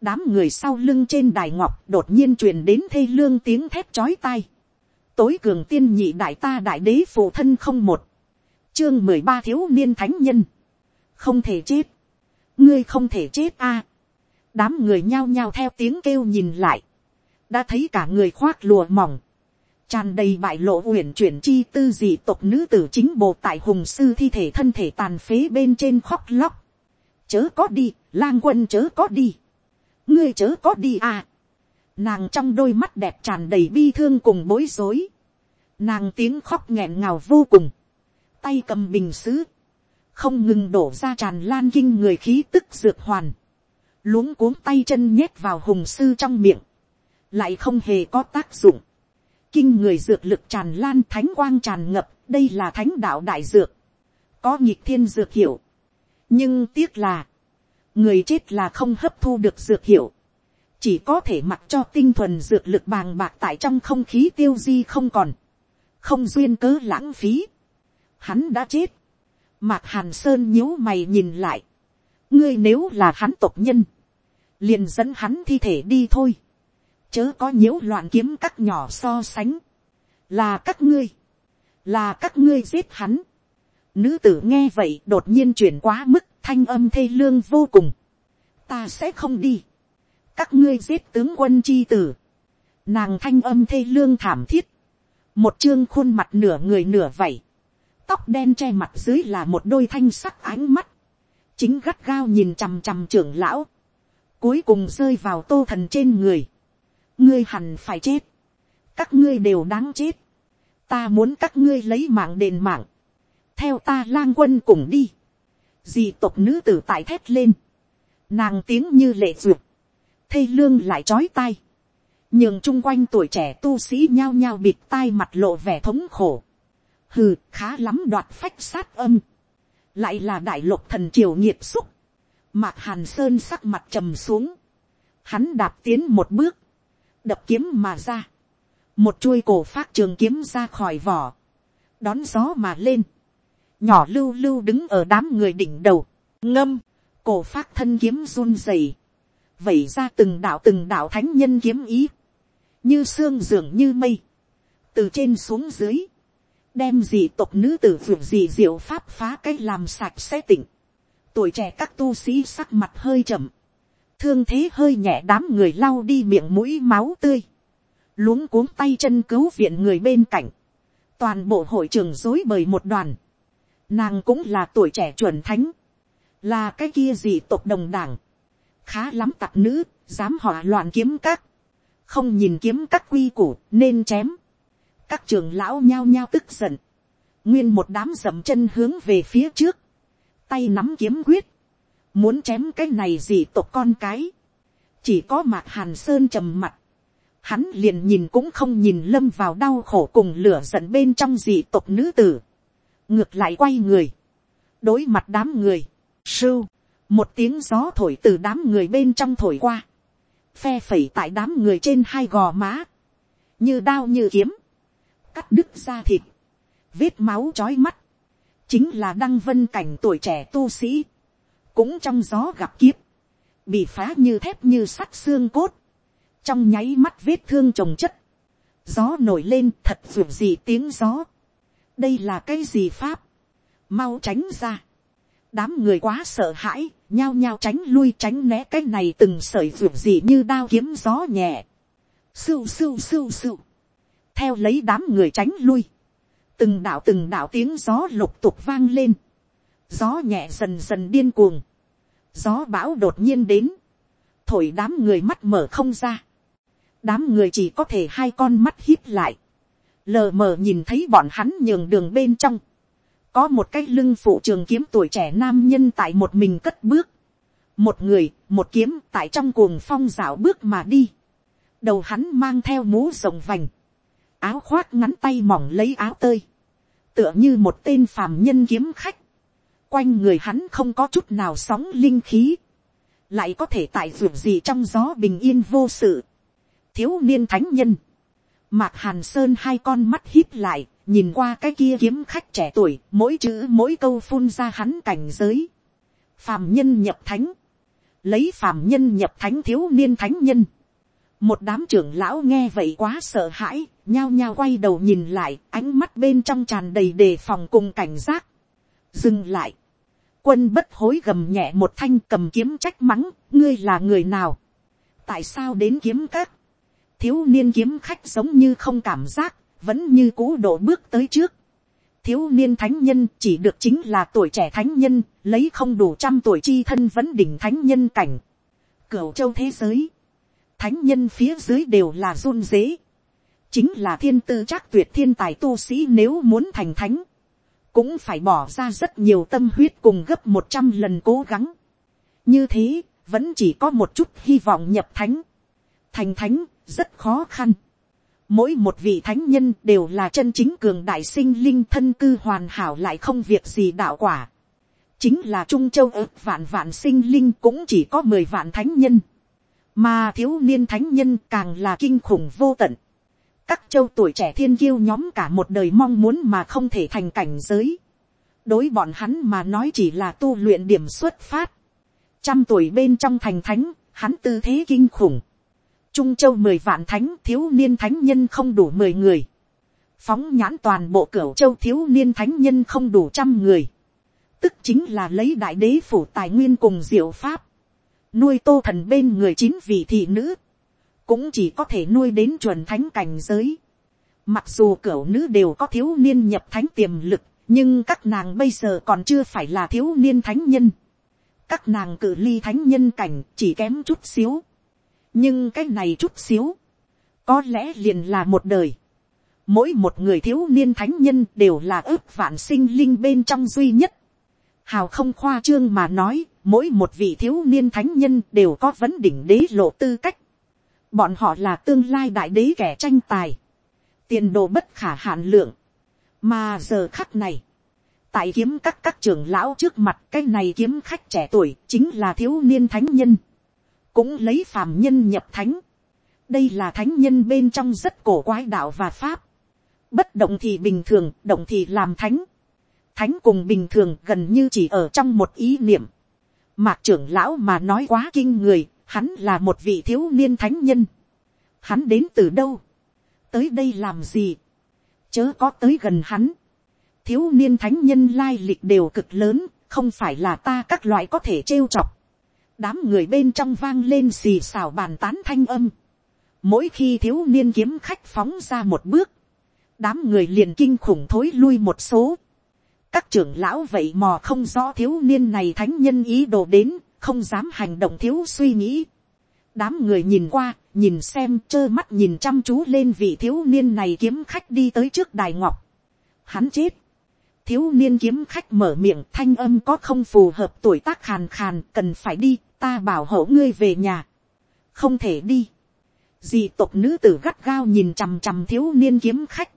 Đám người sau lưng trên đài ngọc đột nhiên truyền đến thê lương tiếng thép chói tai. Tối cường tiên nhị đại ta đại đế phụ thân không một. Chương mười ba thiếu niên thánh nhân. Không thể chết. Ngươi không thể chết a Đám người nhao nhao theo tiếng kêu nhìn lại. Đã thấy cả người khoác lùa mỏng tràn đầy bại lộ uyển chuyển chi tư dị tộc nữ tử chính bộ tại hùng sư thi thể thân thể tàn phế bên trên khóc lóc. chớ có đi, lang quân chớ có đi. ngươi chớ có đi à. nàng trong đôi mắt đẹp tràn đầy bi thương cùng bối rối. nàng tiếng khóc nghẹn ngào vô cùng tay cầm bình xứ. không ngừng đổ ra tràn lan kinh người khí tức dược hoàn. luống cuống tay chân nhét vào hùng sư trong miệng. lại không hề có tác dụng kinh người dược lực tràn lan thánh quang tràn ngập, đây là thánh đạo đại dược, có nhịp thiên dược hiệu. nhưng tiếc là, người chết là không hấp thu được dược hiệu, chỉ có thể mặc cho tinh thuần dược lực bàng bạc tại trong không khí tiêu di không còn, không duyên cớ lãng phí. Hắn đã chết, mạc hàn sơn nhíu mày nhìn lại, ngươi nếu là hắn tộc nhân, liền dẫn hắn thi thể đi thôi, chớ có nhiễu loạn kiếm các nhỏ so sánh, là các ngươi, là các ngươi giết hắn. Nữ tử nghe vậy đột nhiên chuyển quá mức thanh âm thê lương vô cùng. ta sẽ không đi. các ngươi giết tướng quân chi tử. nàng thanh âm thê lương thảm thiết. một chương khuôn mặt nửa người nửa vảy tóc đen che mặt dưới là một đôi thanh sắc ánh mắt. chính gắt gao nhìn chằm chằm trưởng lão. cuối cùng rơi vào tô thần trên người. ngươi hẳn phải chết. các ngươi đều đáng chết ta muốn các ngươi lấy mạng đền mạng, theo ta lang quân cùng đi, dì tộc nữ tử tại thét lên, nàng tiếng như lệ duyệt, thê lương lại chói tai, nhường chung quanh tuổi trẻ tu sĩ nhao nhao bịt tai mặt lộ vẻ thống khổ, hừ khá lắm đoạt phách sát âm, lại là đại lục thần triều nhiệt xúc, mạc hàn sơn sắc mặt trầm xuống, hắn đạp tiến một bước, đập kiếm mà ra, một chuôi cổ phát trường kiếm ra khỏi vỏ, đón gió mà lên, nhỏ lưu lưu đứng ở đám người đỉnh đầu, ngâm, cổ phát thân kiếm run rẩy, vẩy ra từng đạo từng đạo thánh nhân kiếm ý, như xương dường như mây, từ trên xuống dưới, đem dị tộc nữ tử vượt dị diệu pháp phá cái làm sạch sẽ tỉnh, tuổi trẻ các tu sĩ sắc mặt hơi chậm, thương thế hơi nhẹ đám người lau đi miệng mũi máu tươi, luống cuống tay chân cứu viện người bên cạnh, toàn bộ hội trường dối bời một đoàn, nàng cũng là tuổi trẻ chuẩn thánh, là cái kia gì tộc đồng đảng, khá lắm tặc nữ, dám họ loạn kiếm các, không nhìn kiếm các quy củ nên chém, các trường lão nhao nhao tức giận, nguyên một đám dậm chân hướng về phía trước, tay nắm kiếm quyết, muốn chém cái này gì tộc con cái, chỉ có mạc hàn sơn trầm mặt, hắn liền nhìn cũng không nhìn lâm vào đau khổ cùng lửa giận bên trong dị tộc nữ tử, ngược lại quay người, đối mặt đám người, sưu, một tiếng gió thổi từ đám người bên trong thổi qua, phe phẩy tại đám người trên hai gò má, như đao như kiếm, cắt đứt da thịt, vết máu trói mắt, chính là đăng vân cảnh tuổi trẻ tu sĩ, cũng trong gió gặp kiếp, bị phá như thép như sắt xương cốt, trong nháy mắt vết thương trồng chất, gió nổi lên thật ruột gì tiếng gió, đây là cái gì pháp, mau tránh ra, đám người quá sợ hãi, nhao nhao tránh lui tránh né cái này từng sởi ruột gì như đao kiếm gió nhẹ, sưu sưu sưu sưu, theo lấy đám người tránh lui, từng đạo từng đạo tiếng gió lục tục vang lên, gió nhẹ dần dần điên cuồng, gió bão đột nhiên đến, thổi đám người mắt mở không ra, đám người chỉ có thể hai con mắt hít lại, lờ mờ nhìn thấy bọn hắn nhường đường bên trong, có một cái lưng phụ trường kiếm tuổi trẻ nam nhân tại một mình cất bước, một người, một kiếm tại trong cuồng phong rảo bước mà đi, đầu hắn mang theo mũ rồng vành, áo khoác ngắn tay mỏng lấy áo tơi, tựa như một tên phàm nhân kiếm khách, quanh người hắn không có chút nào sóng linh khí, lại có thể tại ruột gì trong gió bình yên vô sự, thiếu niên thánh nhân. Mạc Hàn Sơn hai con mắt hít lại, nhìn qua cái kia kiếm khách trẻ tuổi, mỗi chữ mỗi câu phun ra hắn cảnh giới. Phàm nhân nhập thánh. Lấy phàm nhân nhập thánh thiếu niên thánh nhân. Một đám trưởng lão nghe vậy quá sợ hãi, nhao nhao quay đầu nhìn lại, ánh mắt bên trong tràn đầy đề phòng cùng cảnh giác. Dừng lại. Quân bất hối gầm nhẹ một thanh cầm kiếm trách mắng, ngươi là người nào? Tại sao đến kiếm các? thiếu niên kiếm khách giống như không cảm giác, vẫn như cũ độ bước tới trước. thiếu niên thánh nhân chỉ được chính là tuổi trẻ thánh nhân, lấy không đủ trăm tuổi chi thân vẫn đỉnh thánh nhân cảnh. cửu châu thế giới, thánh nhân phía dưới đều là run dế chính là thiên tư chắc tuyệt thiên tài tu sĩ nếu muốn thành thánh, cũng phải bỏ ra rất nhiều tâm huyết cùng gấp một trăm lần cố gắng. như thế, vẫn chỉ có một chút hy vọng nhập thánh. thành thánh rất khó khăn. Mỗi một vị thánh nhân đều là chân chính cường đại sinh linh thân cư hoàn hảo lại không việc gì đạo quả. Chính là Trung Châu ước vạn vạn sinh linh cũng chỉ có mười vạn thánh nhân. Mà thiếu niên thánh nhân càng là kinh khủng vô tận. Các châu tuổi trẻ thiên kiêu nhóm cả một đời mong muốn mà không thể thành cảnh giới. Đối bọn hắn mà nói chỉ là tu luyện điểm xuất phát. Trăm tuổi bên trong thành thánh, hắn tư thế kinh khủng, trung châu mười vạn thánh thiếu niên thánh nhân không đủ mười người, phóng nhãn toàn bộ cửa châu thiếu niên thánh nhân không đủ trăm người, tức chính là lấy đại đế phủ tài nguyên cùng diệu pháp, nuôi tô thần bên người chín vị thị nữ, cũng chỉ có thể nuôi đến chuẩn thánh cảnh giới. Mặc dù cửu nữ đều có thiếu niên nhập thánh tiềm lực, nhưng các nàng bây giờ còn chưa phải là thiếu niên thánh nhân. Các nàng cử ly thánh nhân cảnh chỉ kém chút xíu. Nhưng cái này chút xíu, có lẽ liền là một đời. Mỗi một người thiếu niên thánh nhân đều là ước vạn sinh linh bên trong duy nhất. Hào không khoa trương mà nói, mỗi một vị thiếu niên thánh nhân đều có vấn đỉnh đế lộ tư cách. Bọn họ là tương lai đại đế kẻ tranh tài. Tiền đồ bất khả hạn lượng. Mà giờ khắc này, tại kiếm các các trưởng lão trước mặt cái này kiếm khách trẻ tuổi chính là thiếu niên thánh nhân. Cũng lấy phàm nhân nhập thánh. Đây là thánh nhân bên trong rất cổ quái đạo và pháp. Bất động thì bình thường, động thì làm thánh. Thánh cùng bình thường gần như chỉ ở trong một ý niệm. Mạc trưởng lão mà nói quá kinh người, hắn là một vị thiếu niên thánh nhân. Hắn đến từ đâu? Tới đây làm gì? Chớ có tới gần hắn. Thiếu niên thánh nhân lai lịch đều cực lớn, không phải là ta các loại có thể trêu chọc. Đám người bên trong vang lên xì xào bàn tán thanh âm. Mỗi khi thiếu niên kiếm khách phóng ra một bước, đám người liền kinh khủng thối lui một số. Các trưởng lão vậy mò không rõ thiếu niên này thánh nhân ý đồ đến, không dám hành động thiếu suy nghĩ. Đám người nhìn qua, nhìn xem trơ mắt nhìn chăm chú lên vị thiếu niên này kiếm khách đi tới trước đài ngọc. Hắn chết. Thiếu niên kiếm khách mở miệng thanh âm có không phù hợp tuổi tác khàn khàn cần phải đi, ta bảo hộ ngươi về nhà. Không thể đi. Dì tộc nữ tử gắt gao nhìn chằm chằm thiếu niên kiếm khách.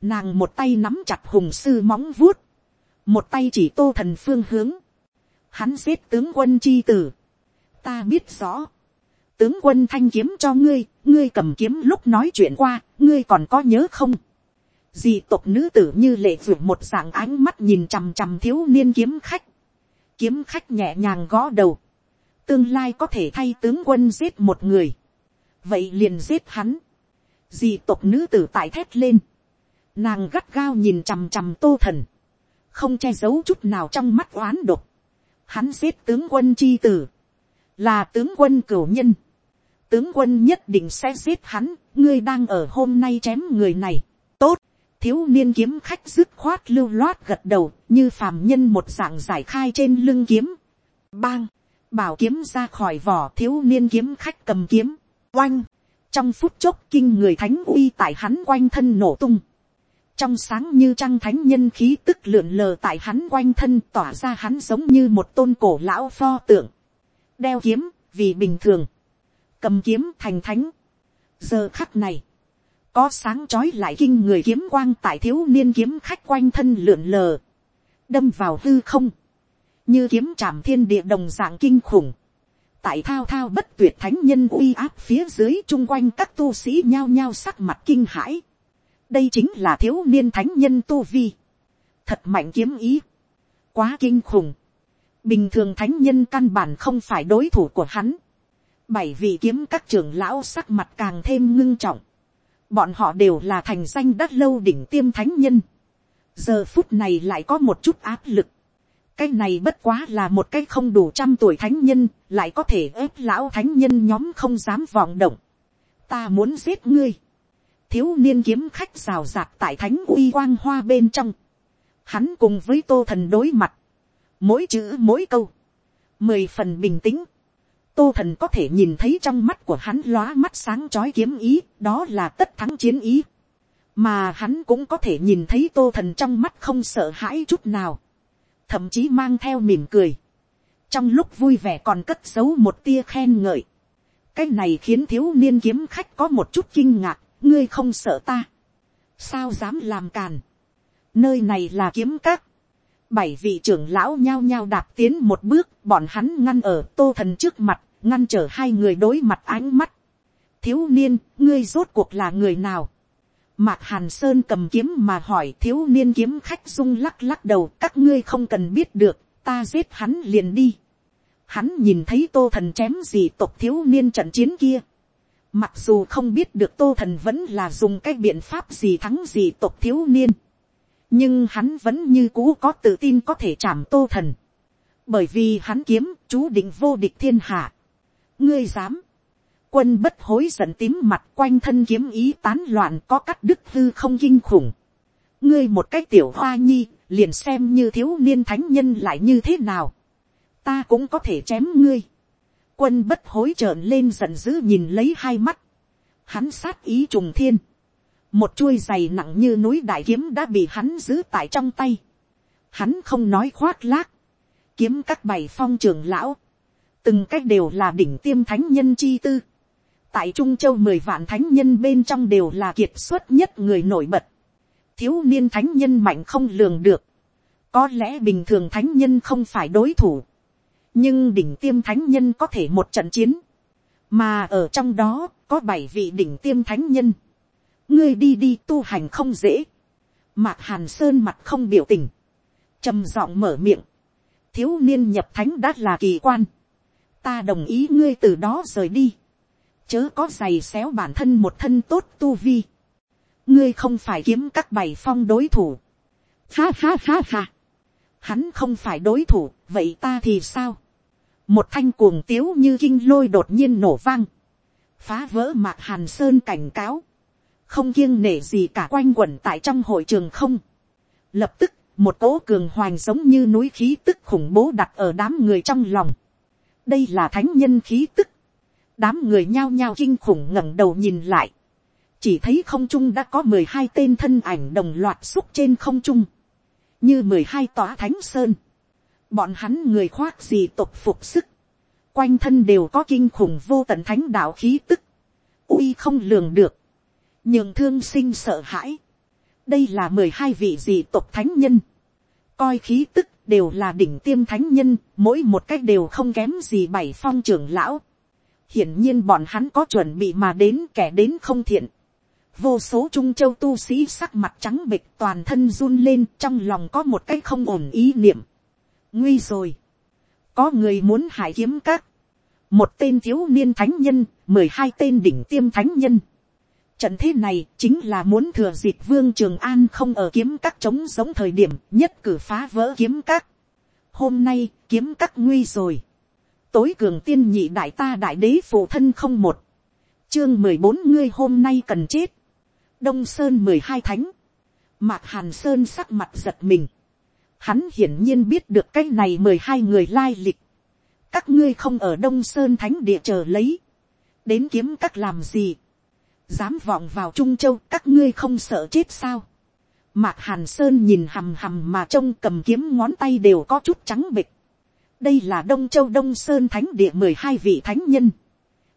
Nàng một tay nắm chặt hùng sư móng vuốt. Một tay chỉ tô thần phương hướng. Hắn giết tướng quân chi tử. Ta biết rõ tướng quân thanh kiếm cho ngươi, ngươi cầm kiếm lúc nói chuyện qua, ngươi còn có nhớ không? Dì tộc nữ tử như lệ vượt một dạng ánh mắt nhìn chằm chằm thiếu niên kiếm khách. Kiếm khách nhẹ nhàng gõ đầu. Tương lai có thể thay tướng quân giết một người. Vậy liền giết hắn. Dì tộc nữ tử tại thét lên. Nàng gắt gao nhìn chằm chằm tô thần. Không che giấu chút nào trong mắt oán độc. Hắn giết tướng quân chi tử. Là tướng quân cửu nhân tướng quân nhất định sẽ giết hắn, ngươi đang ở hôm nay chém người này. Tốt, thiếu niên kiếm khách dứt khoát lưu loát gật đầu, như phàm nhân một dạng giải khai trên lưng kiếm. Bang, bảo kiếm ra khỏi vỏ thiếu niên kiếm khách cầm kiếm, oanh. Trong phút chốc kinh người thánh uy tại hắn quanh thân nổ tung. Trong sáng như trăng thánh nhân khí tức lượn lờ tại hắn quanh thân tỏa ra hắn giống như một tôn cổ lão pho tượng. Đeo kiếm, vì bình thường cầm kiếm thành thánh. giờ khắc này, có sáng trói lại kinh người kiếm quang tại thiếu niên kiếm khách quanh thân lượn lờ, đâm vào hư không, như kiếm chạm thiên địa đồng dạng kinh khủng, tại thao thao bất tuyệt thánh nhân uy áp phía dưới chung quanh các tu sĩ nhao nhao sắc mặt kinh hãi đây chính là thiếu niên thánh nhân tu vi, thật mạnh kiếm ý, quá kinh khủng, bình thường thánh nhân căn bản không phải đối thủ của hắn, bảy vị kiếm các trưởng lão sắc mặt càng thêm ngưng trọng. Bọn họ đều là thành danh đất lâu đỉnh tiêm thánh nhân. Giờ phút này lại có một chút áp lực. Cái này bất quá là một cái không đủ trăm tuổi thánh nhân, lại có thể ép lão thánh nhân nhóm không dám vọng động. Ta muốn giết ngươi. Thiếu niên kiếm khách rào rạc tại thánh uy quang hoa bên trong. Hắn cùng với tô thần đối mặt. Mỗi chữ mỗi câu. Mười phần bình tĩnh tô thần có thể nhìn thấy trong mắt của hắn lóa mắt sáng trói kiếm ý, đó là tất thắng chiến ý. mà hắn cũng có thể nhìn thấy tô thần trong mắt không sợ hãi chút nào, thậm chí mang theo mỉm cười. trong lúc vui vẻ còn cất giấu một tia khen ngợi. cái này khiến thiếu niên kiếm khách có một chút kinh ngạc, ngươi không sợ ta. sao dám làm càn. nơi này là kiếm các bảy vị trưởng lão nhao nhao đạp tiến một bước, bọn hắn ngăn ở tô thần trước mặt, ngăn trở hai người đối mặt ánh mắt. thiếu niên, ngươi rốt cuộc là người nào. mạc hàn sơn cầm kiếm mà hỏi thiếu niên kiếm khách rung lắc lắc đầu các ngươi không cần biết được, ta giết hắn liền đi. Hắn nhìn thấy tô thần chém gì tộc thiếu niên trận chiến kia. Mặc dù không biết được tô thần vẫn là dùng cái biện pháp gì thắng gì tộc thiếu niên. Nhưng hắn vẫn như cũ có tự tin có thể chạm tô thần. Bởi vì hắn kiếm chú định vô địch thiên hạ. Ngươi dám. Quân bất hối giận tím mặt quanh thân kiếm ý tán loạn có cắt đứt hư không kinh khủng. Ngươi một cách tiểu hoa nhi, liền xem như thiếu niên thánh nhân lại như thế nào ta cũng có thể chém ngươi quân bất hối trợn lên giận dữ nhìn lấy hai mắt. hắn sát ý trùng thiên. một chuôi dày nặng như núi đại kiếm đã bị hắn giữ tại trong tay. hắn không nói khoác lác. kiếm các bảy phong trường lão. từng cách đều là đỉnh tiêm thánh nhân chi tư. tại trung châu mười vạn thánh nhân bên trong đều là kiệt xuất nhất người nổi bật. thiếu niên thánh nhân mạnh không lường được. có lẽ bình thường thánh nhân không phải đối thủ nhưng đỉnh tiêm thánh nhân có thể một trận chiến, mà ở trong đó có bảy vị đỉnh tiêm thánh nhân, ngươi đi đi tu hành không dễ, mạc hàn sơn mặt không biểu tình, trầm giọng mở miệng, thiếu niên nhập thánh đã là kỳ quan, ta đồng ý ngươi từ đó rời đi, chớ có giày xéo bản thân một thân tốt tu vi, ngươi không phải kiếm các bảy phong đối thủ, ha ha ha ha, hắn không phải đối thủ, vậy ta thì sao, một thanh cuồng tiếu như kinh lôi đột nhiên nổ vang, phá vỡ mạc hàn sơn cảnh cáo, không kiêng nể gì cả quanh quẩn tại trong hội trường không. Lập tức, một cỗ cường hoành giống như núi khí tức khủng bố đặt ở đám người trong lòng. đây là thánh nhân khí tức. đám người nhao nhao kinh khủng ngẩng đầu nhìn lại. chỉ thấy không trung đã có mười hai tên thân ảnh đồng loạt xúc trên không trung như mười hai tòa thánh sơn bọn hắn người khoác gì tục phục sức, quanh thân đều có kinh khủng vô tận thánh đạo khí tức, uy không lường được, nhường thương sinh sợ hãi. đây là mười hai vị dị tộc thánh nhân, coi khí tức đều là đỉnh tiêm thánh nhân, mỗi một cách đều không kém gì bảy phong trưởng lão. hiển nhiên bọn hắn có chuẩn bị mà đến kẻ đến không thiện vô số trung châu tu sĩ sắc mặt trắng bịch toàn thân run lên trong lòng có một cái không ổn ý niệm nguy rồi, có người muốn hại kiếm các, một tên thiếu niên thánh nhân, mười hai tên đỉnh tiêm thánh nhân. Trận thế này chính là muốn thừa dịp vương trường an không ở kiếm các trống giống thời điểm nhất cử phá vỡ kiếm các. Hôm nay kiếm các nguy rồi. Tối cường tiên nhị đại ta đại đế phụ thân không một. Chương mười bốn ngươi hôm nay cần chết. Đông Sơn mười hai thánh. Mạc Hàn Sơn sắc mặt giật mình Hắn hiển nhiên biết được cái này mười hai người lai lịch. Các ngươi không ở Đông Sơn Thánh địa chờ lấy. Đến kiếm các làm gì. Dám vọng vào Trung Châu, các ngươi không sợ chết sao. Mạc Hàn Sơn nhìn hầm hầm mà trông cầm kiếm ngón tay đều có chút trắng bịch. Đây là Đông Châu Đông Sơn Thánh địa mười hai vị thánh nhân.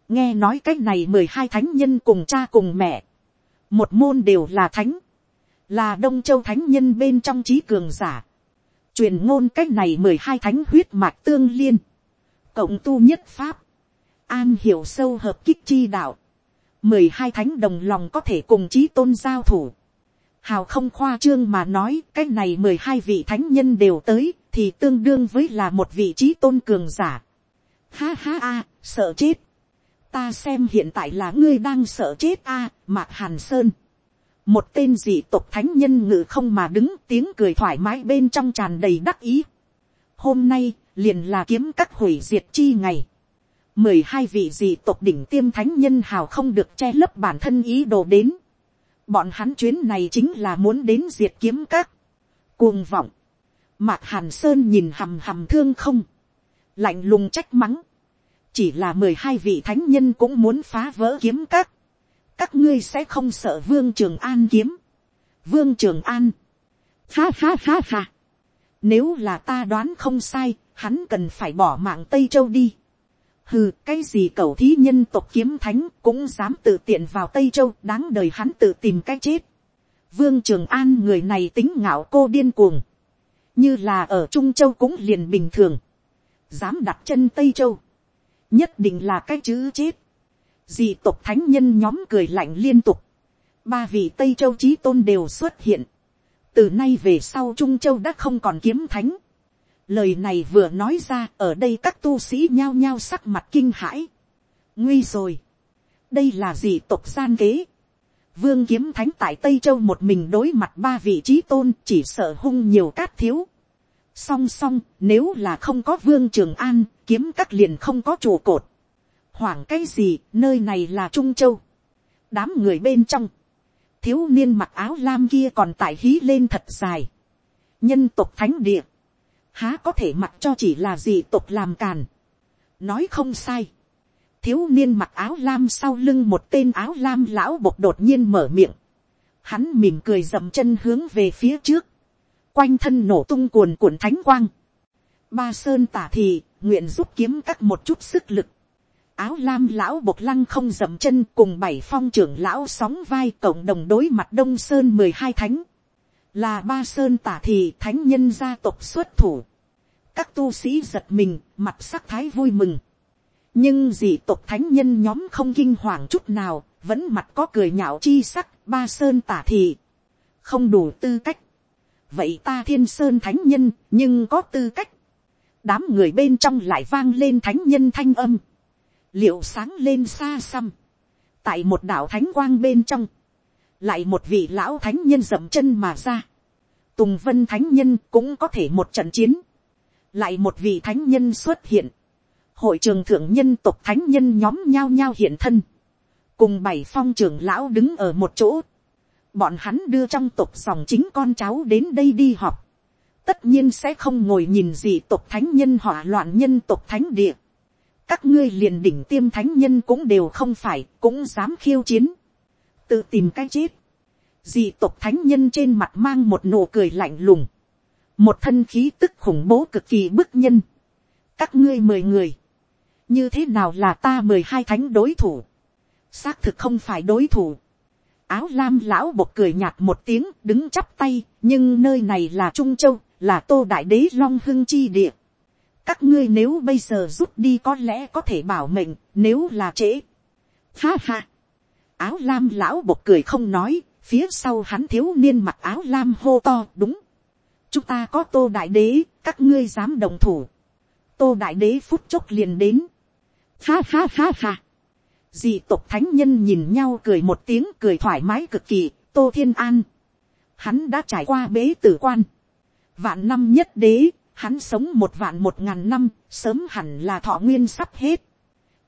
Nghe nói cái này mười hai thánh nhân cùng cha cùng mẹ. Một môn đều là thánh. Là Đông Châu Thánh nhân bên trong trí cường giả truyền ngôn cách này mười hai thánh huyết mạch tương liên, cộng tu nhất pháp, an hiểu sâu hợp kích chi đạo, mười hai thánh đồng lòng có thể cùng trí tôn giao thủ, hào không khoa trương mà nói cái này mười hai vị thánh nhân đều tới thì tương đương với là một vị trí tôn cường giả. Ha ha a, sợ chết. Ta xem hiện tại là ngươi đang sợ chết a, mạc hàn sơn một tên dị tộc thánh nhân ngự không mà đứng tiếng cười thoải mái bên trong tràn đầy đắc ý. hôm nay liền là kiếm các hủy diệt chi ngày. mười hai vị dị tộc đỉnh tiêm thánh nhân hào không được che lấp bản thân ý đồ đến. bọn hắn chuyến này chính là muốn đến diệt kiếm các. cuồng vọng. mạc hàn sơn nhìn hầm hầm thương không. lạnh lùng trách mắng chỉ là mười hai vị thánh nhân cũng muốn phá vỡ kiếm các các ngươi sẽ không sợ vương trường an kiếm. vương trường an. ha ha ha ha. nếu là ta đoán không sai, hắn cần phải bỏ mạng tây châu đi. hừ, cái gì cầu thí nhân tộc kiếm thánh cũng dám tự tiện vào tây châu đáng đời hắn tự tìm cách chết. vương trường an người này tính ngạo cô điên cuồng. như là ở trung châu cũng liền bình thường. dám đặt chân tây châu nhất định là cái chữ chết dị tộc thánh nhân nhóm cười lạnh liên tục, ba vị tây châu chí tôn đều xuất hiện, từ nay về sau trung châu đã không còn kiếm thánh, lời này vừa nói ra ở đây các tu sĩ nhao nhao sắc mặt kinh hãi. nguy rồi. đây là gì tộc gian kế. vương kiếm thánh tại tây châu một mình đối mặt ba vị trí tôn chỉ sợ hung nhiều cát thiếu song song nếu là không có vương trường an kiếm các liền không có trụ cột. hoảng cái gì nơi này là trung châu. đám người bên trong thiếu niên mặc áo lam kia còn tại hí lên thật dài. nhân tộc thánh địa, há có thể mặc cho chỉ là gì tộc làm càn. nói không sai. thiếu niên mặc áo lam sau lưng một tên áo lam lão bộc đột nhiên mở miệng. hắn mỉm cười dậm chân hướng về phía trước quanh thân nổ tung cuồn cuộn thánh quang. ba sơn tả thì nguyện giúp kiếm các một chút sức lực áo lam lão bộc lăng không dậm chân cùng bảy phong trưởng lão sóng vai cộng đồng đối mặt đông sơn mười hai thánh. Là ba sơn tả thì thánh nhân gia tộc xuất thủ. Các tu sĩ giật mình, mặt sắc thái vui mừng. Nhưng dị tộc thánh nhân nhóm không kinh hoàng chút nào, vẫn mặt có cười nhạo chi sắc, ba sơn tả thì. Không đủ tư cách. Vậy ta thiên sơn thánh nhân, nhưng có tư cách. Đám người bên trong lại vang lên thánh nhân thanh âm. Liệu sáng lên xa xăm, tại một đảo thánh quang bên trong, lại một vị lão thánh nhân dậm chân mà ra, tùng vân thánh nhân cũng có thể một trận chiến, lại một vị thánh nhân xuất hiện, hội trường thượng nhân tộc thánh nhân nhóm nhao nhao hiện thân, cùng bảy phong trưởng lão đứng ở một chỗ, bọn hắn đưa trong tộc dòng chính con cháu đến đây đi họp, tất nhiên sẽ không ngồi nhìn gì tộc thánh nhân hỏa loạn nhân tộc thánh địa, các ngươi liền đỉnh tiêm thánh nhân cũng đều không phải, cũng dám khiêu chiến, tự tìm cái chết, dị tộc thánh nhân trên mặt mang một nụ cười lạnh lùng, một thân khí tức khủng bố cực kỳ bức nhân, các ngươi mười người, như thế nào là ta mười hai thánh đối thủ, xác thực không phải đối thủ, áo lam lão bột cười nhạt một tiếng đứng chắp tay nhưng nơi này là trung châu là tô đại đế long hưng chi địa các ngươi nếu bây giờ rút đi có lẽ có thể bảo mệnh, nếu là trễ. Ha ha. Áo lam lão bột cười không nói, phía sau hắn thiếu niên mặc áo lam hô to, đúng. Chúng ta có tô đại đế, các ngươi dám đồng thủ. Tô đại đế phút chốc liền đến. Ha ha ha ha. Dị tộc thánh nhân nhìn nhau cười một tiếng cười thoải mái cực kỳ, tô thiên an. Hắn đã trải qua bế tử quan. Vạn năm nhất đế, hắn sống một vạn một ngàn năm, sớm hẳn là thọ nguyên sắp hết.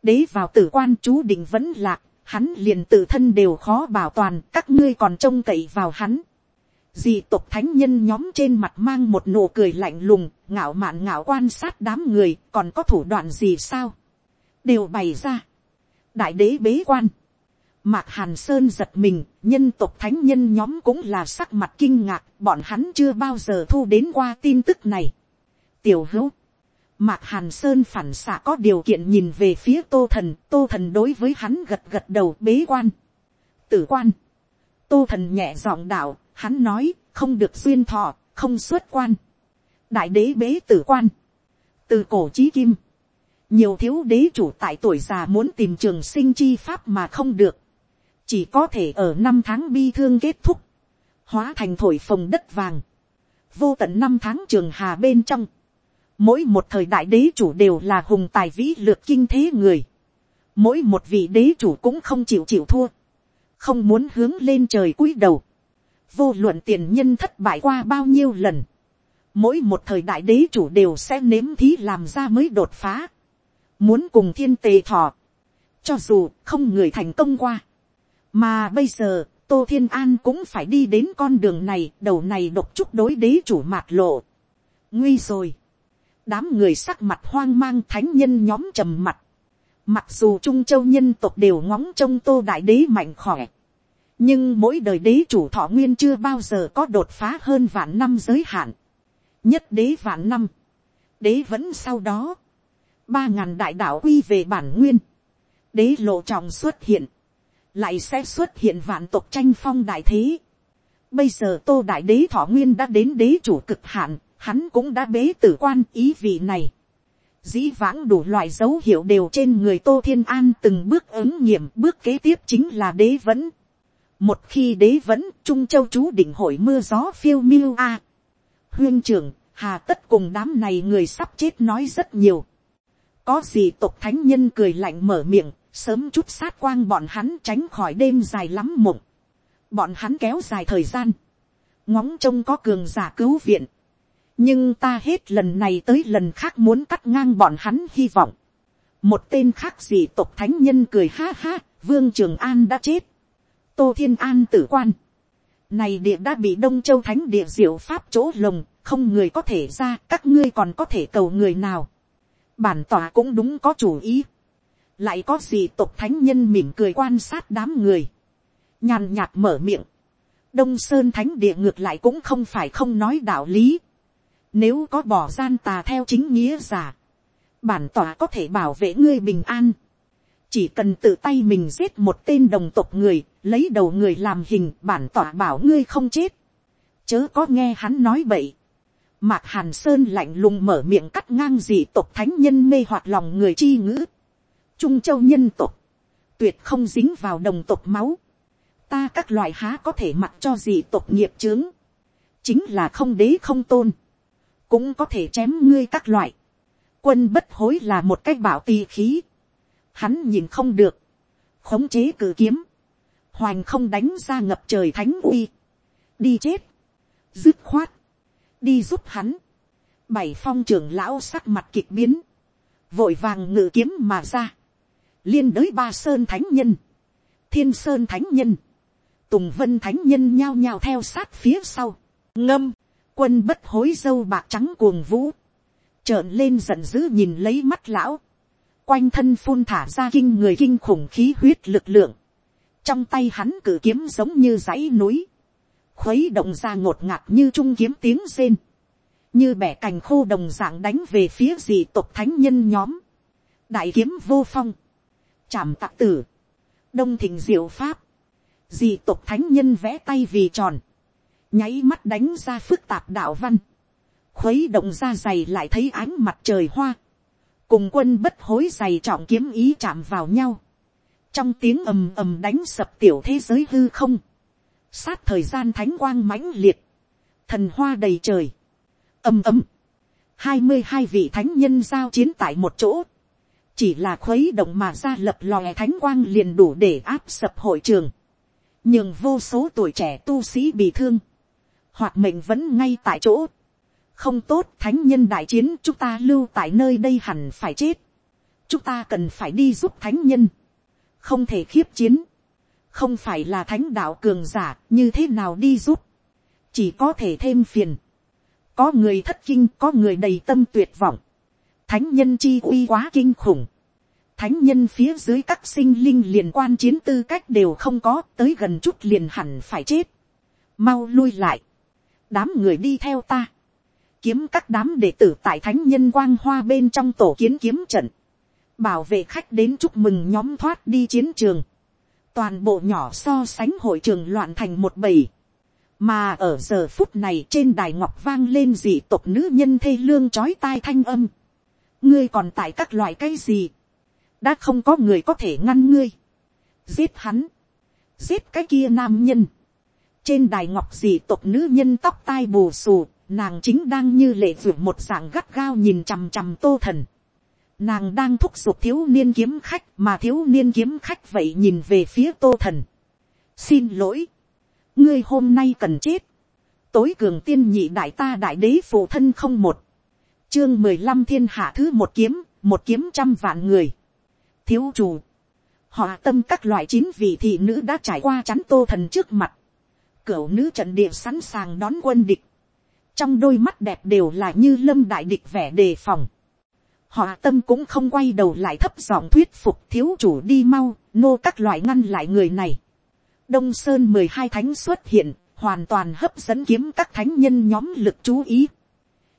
đế vào tử quan chú định vẫn lạc, hắn liền tự thân đều khó bảo toàn, các ngươi còn trông cậy vào hắn. Dì tộc thánh nhân nhóm trên mặt mang một nụ cười lạnh lùng, ngạo mạn ngạo quan sát đám người, còn có thủ đoạn gì sao? Đều bày ra. Đại đế bế quan. Mạc Hàn Sơn giật mình, nhân tộc thánh nhân nhóm cũng là sắc mặt kinh ngạc, bọn hắn chưa bao giờ thu đến qua tin tức này tiểu hữu. Mạc Hàn Sơn phản xạ có điều kiện nhìn về phía tô thần, tô thần đối với hắn gật gật đầu bế quan. Tử quan. Tô thần nhẹ giọng đạo, hắn nói, không được xuyên thọ, không xuất quan. Đại đế bế tử quan. Từ cổ chí kim. Nhiều thiếu đế chủ tại tuổi già muốn tìm trường sinh chi pháp mà không được. Chỉ có thể ở năm tháng bi thương kết thúc. Hóa thành thổi phồng đất vàng. Vô tận năm tháng trường hà bên trong Mỗi một thời đại đế chủ đều là hùng tài vĩ lược kinh thế người. Mỗi một vị đế chủ cũng không chịu chịu thua. Không muốn hướng lên trời cúi đầu. Vô luận tiền nhân thất bại qua bao nhiêu lần. Mỗi một thời đại đế chủ đều sẽ nếm thí làm ra mới đột phá. Muốn cùng thiên tề thọ. Cho dù không người thành công qua. Mà bây giờ, Tô Thiên An cũng phải đi đến con đường này, đầu này độc chúc đối đế chủ mạt lộ. Nguy rồi đám người sắc mặt hoang mang thánh nhân nhóm trầm mặt. Mặc dù Trung Châu nhân tộc đều ngóng trông tô đại đế mạnh khỏe. Nhưng mỗi đời đế chủ thọ nguyên chưa bao giờ có đột phá hơn vạn năm giới hạn. Nhất đế vạn năm. Đế vẫn sau đó. Ba ngàn đại đạo quy về bản nguyên. Đế lộ trọng xuất hiện. Lại sẽ xuất hiện vạn tộc tranh phong đại thế. Bây giờ tô đại đế thọ nguyên đã đến đế chủ cực hạn hắn cũng đã bế tử quan ý vị này. Dĩ vãng đủ loại dấu hiệu đều trên người Tô Thiên An từng bước ứng nghiệm bước kế tiếp chính là đế vẫn. Một khi đế vẫn, Trung Châu chú định hội mưa gió phiêu miêu a. Huyên trưởng, hà tất cùng đám này người sắp chết nói rất nhiều có gì tộc thánh nhân cười lạnh mở miệng, sớm chút sát quang bọn hắn tránh khỏi đêm dài lắm mộng. bọn hắn kéo dài thời gian, ngóng trông có cường giả cứu viện. nhưng ta hết lần này tới lần khác muốn cắt ngang bọn hắn hy vọng. một tên khác gì tộc thánh nhân cười ha ha, vương trường an đã chết. tô thiên an tử quan. này địa đã bị đông châu thánh địa diệu pháp chỗ lồng, không người có thể ra, các ngươi còn có thể cầu người nào bản tòa cũng đúng có chủ ý. lại có gì tộc thánh nhân mỉm cười quan sát đám người. nhàn nhạt mở miệng. đông sơn thánh địa ngược lại cũng không phải không nói đạo lý. nếu có bỏ gian tà theo chính nghĩa giả, bản tòa có thể bảo vệ ngươi bình an. chỉ cần tự tay mình giết một tên đồng tộc người, lấy đầu người làm hình bản tòa bảo ngươi không chết. chớ có nghe hắn nói bậy Mạc Hàn Sơn lạnh lùng mở miệng cắt ngang dị tộc thánh nhân mê hoặc lòng người chi ngữ. Trung châu nhân tộc. Tuyệt không dính vào đồng tộc máu. Ta các loại há có thể mặc cho dị tộc nghiệp chướng. Chính là không đế không tôn. Cũng có thể chém ngươi các loại. Quân bất hối là một cách bảo tì khí. Hắn nhìn không được. Khống chế cử kiếm. Hoành không đánh ra ngập trời thánh uy. Đi chết. Dứt khoát đi giúp hắn. Bảy phong trưởng lão sắc mặt kịch biến. Vội vàng ngự kiếm mà ra. Liên đới ba sơn thánh nhân. Thiên sơn thánh nhân. Tùng vân thánh nhân nhao nhao theo sát phía sau. Ngâm. Quân bất hối dâu bạc trắng cuồng vũ. Trợn lên giận dữ nhìn lấy mắt lão. Quanh thân phun thả ra kinh người kinh khủng khí huyết lực lượng. Trong tay hắn cử kiếm giống như dãy núi khuấy động ra ngột ngạt như trung kiếm tiếng rên, như bẻ cành khô đồng dạng đánh về phía dị tộc thánh nhân nhóm, đại kiếm vô phong, chạm tạc tử, đông thịnh diệu pháp, dị tộc thánh nhân vẽ tay vì tròn, nháy mắt đánh ra phức tạp đạo văn, khuấy động ra dày lại thấy ánh mặt trời hoa, cùng quân bất hối dày trọng kiếm ý chạm vào nhau, trong tiếng ầm ầm đánh sập tiểu thế giới hư không, sát thời gian thánh quang mãnh liệt, thần hoa đầy trời, ầm ầm, hai mươi hai vị thánh nhân giao chiến tại một chỗ, chỉ là khuấy động mà ra lập lòe thánh quang liền đủ để áp sập hội trường, nhưng vô số tuổi trẻ tu sĩ bị thương, hoặc mệnh vẫn ngay tại chỗ, không tốt thánh nhân đại chiến chúng ta lưu tại nơi đây hẳn phải chết, chúng ta cần phải đi giúp thánh nhân, không thể khiếp chiến, không phải là thánh đạo cường giả như thế nào đi giúp, chỉ có thể thêm phiền, có người thất kinh có người đầy tâm tuyệt vọng, thánh nhân chi uy quá kinh khủng, thánh nhân phía dưới các sinh linh liền quan chiến tư cách đều không có tới gần chút liền hẳn phải chết, mau lui lại, đám người đi theo ta, kiếm các đám đệ tử tại thánh nhân quang hoa bên trong tổ kiến kiếm trận, bảo vệ khách đến chúc mừng nhóm thoát đi chiến trường, toàn bộ nhỏ so sánh hội trường loạn thành một bầy. mà ở giờ phút này trên đài ngọc vang lên dị tộc nữ nhân thê lương chói tai thanh âm. ngươi còn tại các loại cái gì. đã không có người có thể ngăn ngươi. giết hắn. giết cái kia nam nhân. trên đài ngọc dị tộc nữ nhân tóc tai bù xù, nàng chính đang như lệ ruột một dạng gắt gao nhìn chằm chằm tô thần Nàng đang thúc giục thiếu niên kiếm khách mà thiếu niên kiếm khách vậy nhìn về phía tô thần. Xin lỗi. Ngươi hôm nay cần chết. Tối cường tiên nhị đại ta đại đế phụ thân không một. Chương mười lăm thiên hạ thứ một kiếm, một kiếm trăm vạn người. Thiếu chủ. Họ tâm các loại chín vị thị nữ đã trải qua chắn tô thần trước mặt. Cửu nữ trận địa sẵn sàng đón quân địch. Trong đôi mắt đẹp đều là như lâm đại địch vẻ đề phòng họ tâm cũng không quay đầu lại thấp giọng thuyết phục thiếu chủ đi mau, nô các loại ngăn lại người này. đông sơn mười hai thánh xuất hiện, hoàn toàn hấp dẫn kiếm các thánh nhân nhóm lực chú ý.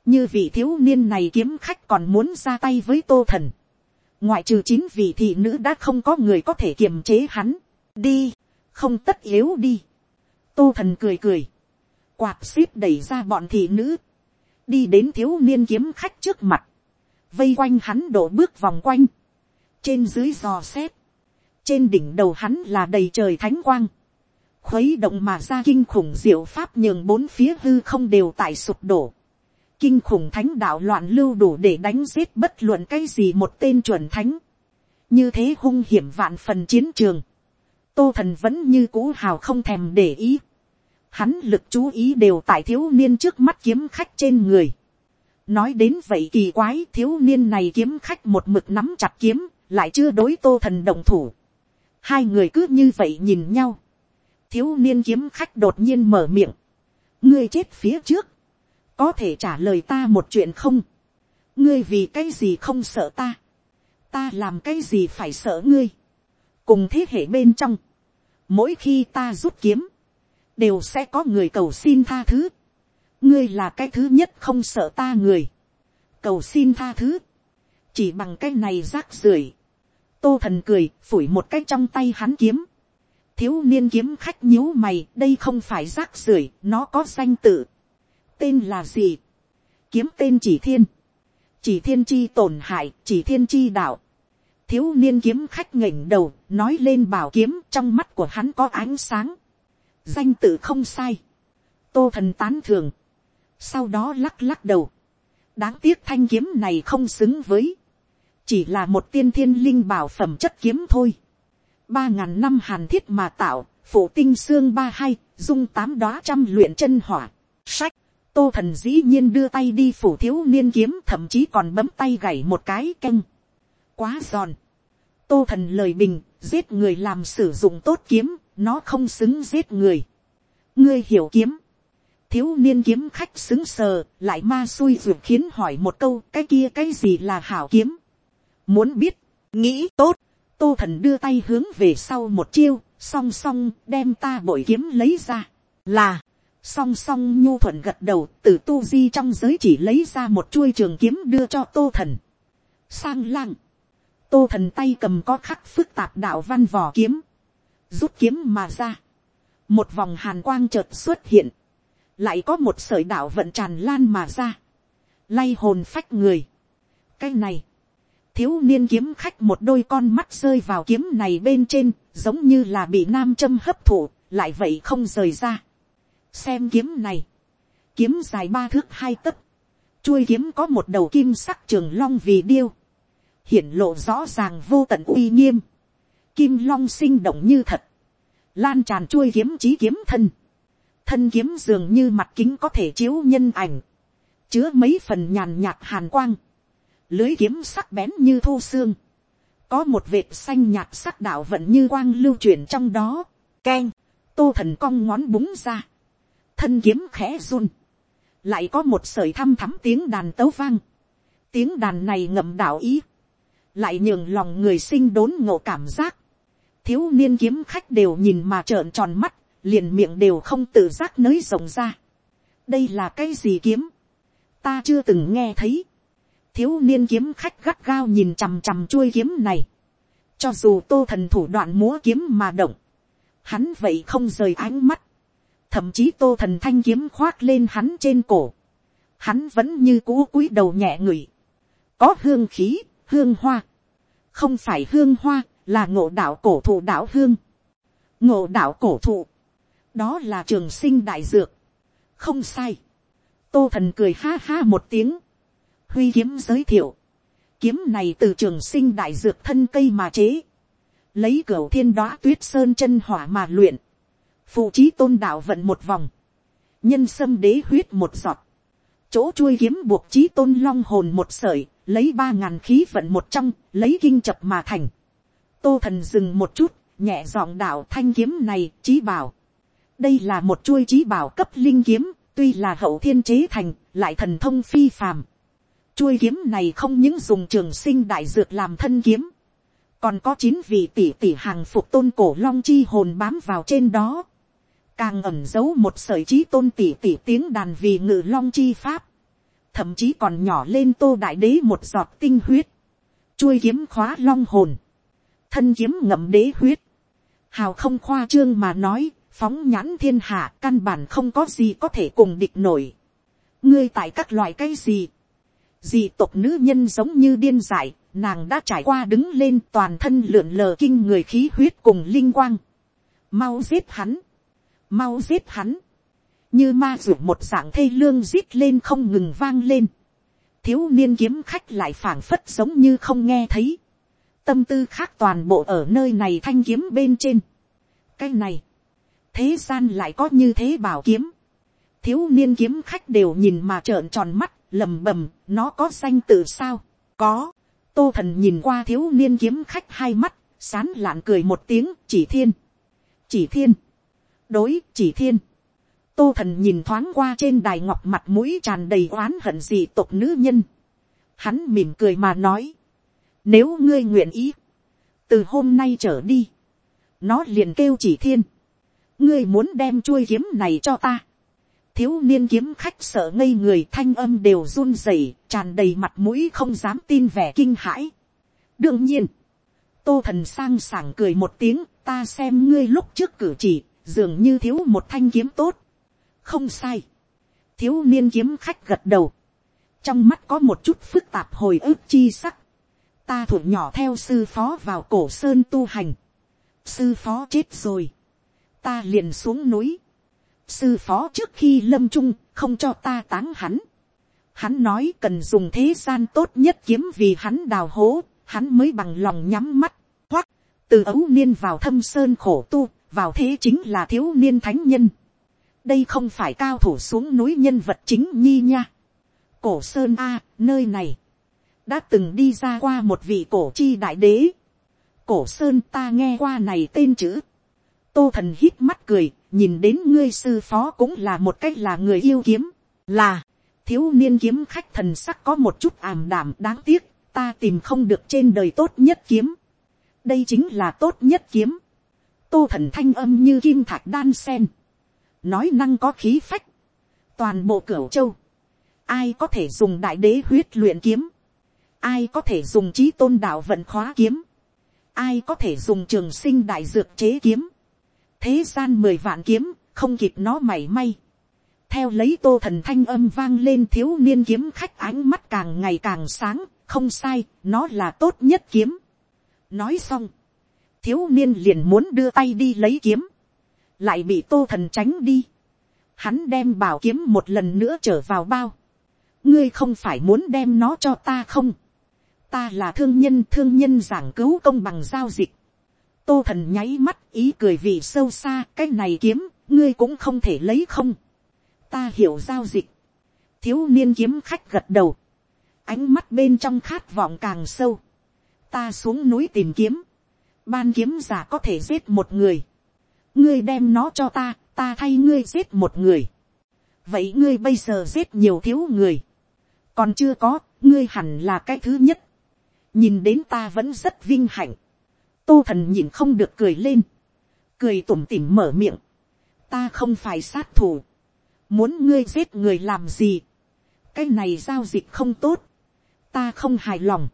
như vị thiếu niên này kiếm khách còn muốn ra tay với tô thần. ngoại trừ chín vị thị nữ đã không có người có thể kiềm chế hắn. đi, không tất yếu đi. tô thần cười cười. quạt xíp đẩy ra bọn thị nữ. đi đến thiếu niên kiếm khách trước mặt vây quanh hắn đổ bước vòng quanh, trên dưới dò xét, trên đỉnh đầu hắn là đầy trời thánh quang, khuấy động mà ra kinh khủng diệu pháp nhường bốn phía hư không đều tại sụp đổ, kinh khủng thánh đạo loạn lưu đủ để đánh giết bất luận cái gì một tên chuẩn thánh. như thế hung hiểm vạn phần chiến trường. tô thần vẫn như cũ hào không thèm để ý. hắn lực chú ý đều tại thiếu niên trước mắt kiếm khách trên người nói đến vậy kỳ quái thiếu niên này kiếm khách một mực nắm chặt kiếm, lại chưa đối tô thần đồng thủ. hai người cứ như vậy nhìn nhau. thiếu niên kiếm khách đột nhiên mở miệng. ngươi chết phía trước có thể trả lời ta một chuyện không, ngươi vì cái gì không sợ ta, ta làm cái gì phải sợ ngươi, cùng thế hệ bên trong, mỗi khi ta rút kiếm, đều sẽ có người cầu xin tha thứ, ngươi là cái thứ nhất không sợ ta người, cầu xin tha thứ, chỉ bằng cái này rác rưởi, tô thần cười phủi một cái trong tay hắn kiếm, thiếu niên kiếm khách nhíu mày đây không phải rác rưởi nó có danh tự. Tên là gì, kiếm tên chỉ thiên, chỉ thiên chi tổn hại, chỉ thiên chi đạo, thiếu niên kiếm khách nghỉnh đầu, nói lên bảo kiếm trong mắt của hắn có ánh sáng, danh tự không sai, tô thần tán thường, sau đó lắc lắc đầu, đáng tiếc thanh kiếm này không xứng với, chỉ là một tiên thiên linh bảo phẩm chất kiếm thôi, ba ngàn năm hàn thiết mà tạo, phủ tinh xương ba hai, dung tám đó trăm luyện chân hỏa, sách, tô thần dĩ nhiên đưa tay đi phủ thiếu niên kiếm thậm chí còn bấm tay gảy một cái canh. quá giòn. tô thần lời bình, giết người làm sử dụng tốt kiếm, nó không xứng giết người. ngươi hiểu kiếm thiếu niên kiếm khách xứng sờ, lại ma xui ruột khiến hỏi một câu cái kia cái gì là hảo kiếm. muốn biết, nghĩ tốt, tô thần đưa tay hướng về sau một chiêu, song song đem ta bội kiếm lấy ra, là, song song nhu thuận gật đầu từ tu di trong giới chỉ lấy ra một chuôi trường kiếm đưa cho tô thần. sang lang, tô thần tay cầm có khắc phức tạp đạo văn vò kiếm, rút kiếm mà ra, một vòng hàn quang chợt xuất hiện, lại có một sợi đạo vận tràn lan mà ra, lay hồn phách người. cái này, thiếu niên kiếm khách một đôi con mắt rơi vào kiếm này bên trên, giống như là bị nam châm hấp thụ, lại vậy không rời ra. Xem kiếm này, kiếm dài ba thước hai tấc, chuôi kiếm có một đầu kim sắc trường long vì điêu, hiển lộ rõ ràng vô tận uy nghiêm, kim long sinh động như thật, lan tràn chuôi kiếm trí kiếm thân, thân kiếm dường như mặt kính có thể chiếu nhân ảnh, chứa mấy phần nhàn nhạt hàn quang, lưới kiếm sắc bén như thu xương, có một vệt xanh nhạt sắc đạo vận như quang lưu chuyển trong đó, k tô thần cong ngón búng ra, thân kiếm khẽ run, lại có một sởi thăm thắm tiếng đàn tấu vang, tiếng đàn này ngậm đạo ý, lại nhường lòng người sinh đốn ngộ cảm giác, thiếu niên kiếm khách đều nhìn mà trợn tròn mắt, liền miệng đều không tự giác nới rộng ra. đây là cái gì kiếm, ta chưa từng nghe thấy, thiếu niên kiếm khách gắt gao nhìn chằm chằm chuôi kiếm này, cho dù tô thần thủ đoạn múa kiếm mà động, hắn vậy không rời ánh mắt, thậm chí tô thần thanh kiếm khoác lên hắn trên cổ, hắn vẫn như cũ cúi đầu nhẹ ngửi, có hương khí, hương hoa, không phải hương hoa, là ngộ đạo cổ thụ đạo hương, ngộ đạo cổ thụ, đó là trường sinh đại dược, không sai, tô thần cười ha ha một tiếng, huy kiếm giới thiệu, kiếm này từ trường sinh đại dược thân cây mà chế, lấy cửa thiên đoá tuyết sơn chân hỏa mà luyện, phụ trí tôn đạo vận một vòng, nhân sâm đế huyết một giọt, chỗ chuôi kiếm buộc trí tôn long hồn một sợi, lấy ba ngàn khí vận một trong, lấy kinh chập mà thành. tô thần dừng một chút, nhẹ giọng đạo thanh kiếm này, trí bảo đây là một chuôi trí bảo cấp linh kiếm, tuy là hậu thiên chế thành, lại thần thông phi phàm. chuôi kiếm này không những dùng trường sinh đại dược làm thân kiếm, còn có chín vị tỷ tỷ hàng phục tôn cổ long chi hồn bám vào trên đó. Càng ẩm giấu một sợi trí tôn tỷ tỷ tiếng đàn vì ngự long chi pháp, thậm chí còn nhỏ lên tô đại đế một giọt tinh huyết, chuôi kiếm khóa long hồn, thân kiếm ngậm đế huyết, hào không khoa trương mà nói, phóng nhãn thiên hạ căn bản không có gì có thể cùng địch nổi. ngươi tại các loại cái gì, dị tộc nữ nhân giống như điên dại, nàng đã trải qua đứng lên toàn thân lượn lờ kinh người khí huyết cùng linh quang. mau giết hắn, mau giết hắn, như ma ruột một dạng thê lương giết lên không ngừng vang lên, thiếu niên kiếm khách lại phảng phất giống như không nghe thấy, tâm tư khác toàn bộ ở nơi này thanh kiếm bên trên. cái này, thế gian lại có như thế bảo kiếm, thiếu niên kiếm khách đều nhìn mà trợn tròn mắt, lầm bầm, nó có danh tự sao, có, tô thần nhìn qua thiếu niên kiếm khách hai mắt, sán lạn cười một tiếng, chỉ thiên, chỉ thiên, đối, chỉ thiên, tô thần nhìn thoáng qua trên đài ngọc mặt mũi tràn đầy oán hận gì tộc nữ nhân, hắn mỉm cười mà nói, nếu ngươi nguyện ý, từ hôm nay trở đi, nó liền kêu chỉ thiên, ngươi muốn đem chuôi kiếm này cho ta, thiếu niên kiếm khách sợ ngây người thanh âm đều run rẩy, tràn đầy mặt mũi không dám tin vẻ kinh hãi. đương nhiên, tô thần sang sảng cười một tiếng, ta xem ngươi lúc trước cử chỉ, dường như thiếu một thanh kiếm tốt. không sai. thiếu niên kiếm khách gật đầu. trong mắt có một chút phức tạp hồi ức chi sắc. ta thuộc nhỏ theo sư phó vào cổ sơn tu hành. sư phó chết rồi ta liền xuống núi sư phó trước khi lâm trung không cho ta táng hắn. Hắn nói cần dùng thế gian tốt nhất kiếm vì hắn đào hố, hắn mới bằng lòng nhắm mắt, hoắc, từ ấu niên vào thâm sơn khổ tu, vào thế chính là thiếu niên thánh nhân. đây không phải cao thủ xuống núi nhân vật chính nhi nha. cổ sơn a, nơi này, đã từng đi ra qua một vị cổ chi đại đế. cổ sơn ta nghe qua này tên chữ tô thần hít mắt cười, nhìn đến ngươi sư phó cũng là một cách là người yêu kiếm, là, thiếu niên kiếm khách thần sắc có một chút ảm đảm đáng tiếc, ta tìm không được trên đời tốt nhất kiếm. đây chính là tốt nhất kiếm. tô thần thanh âm như kim thạch đan sen, nói năng có khí phách, toàn bộ cửu châu, ai có thể dùng đại đế huyết luyện kiếm, ai có thể dùng trí tôn đạo vận khóa kiếm, ai có thể dùng trường sinh đại dược chế kiếm, thế gian mười vạn kiếm, không kịp nó mảy may. theo lấy tô thần thanh âm vang lên thiếu niên kiếm khách ánh mắt càng ngày càng sáng, không sai, nó là tốt nhất kiếm. nói xong, thiếu niên liền muốn đưa tay đi lấy kiếm, lại bị tô thần tránh đi. hắn đem bảo kiếm một lần nữa trở vào bao. ngươi không phải muốn đem nó cho ta không. ta là thương nhân thương nhân giảng cứu công bằng giao dịch tô thần nháy mắt ý cười vì sâu xa, cái này kiếm, ngươi cũng không thể lấy không? Ta hiểu giao dịch. Thiếu niên kiếm khách gật đầu. Ánh mắt bên trong khát vọng càng sâu. Ta xuống núi tìm kiếm. Ban kiếm giả có thể giết một người. Ngươi đem nó cho ta ta thay ngươi giết một người. Vậy ngươi bây giờ giết nhiều thiếu người. Còn chưa có, ngươi hẳn là cái thứ nhất. Nhìn đến ta vẫn rất vinh hạnh tô thần nhìn không được cười lên, cười tủm tỉm mở miệng, ta không phải sát thủ, muốn ngươi giết người làm gì, cái này giao dịch không tốt, ta không hài lòng,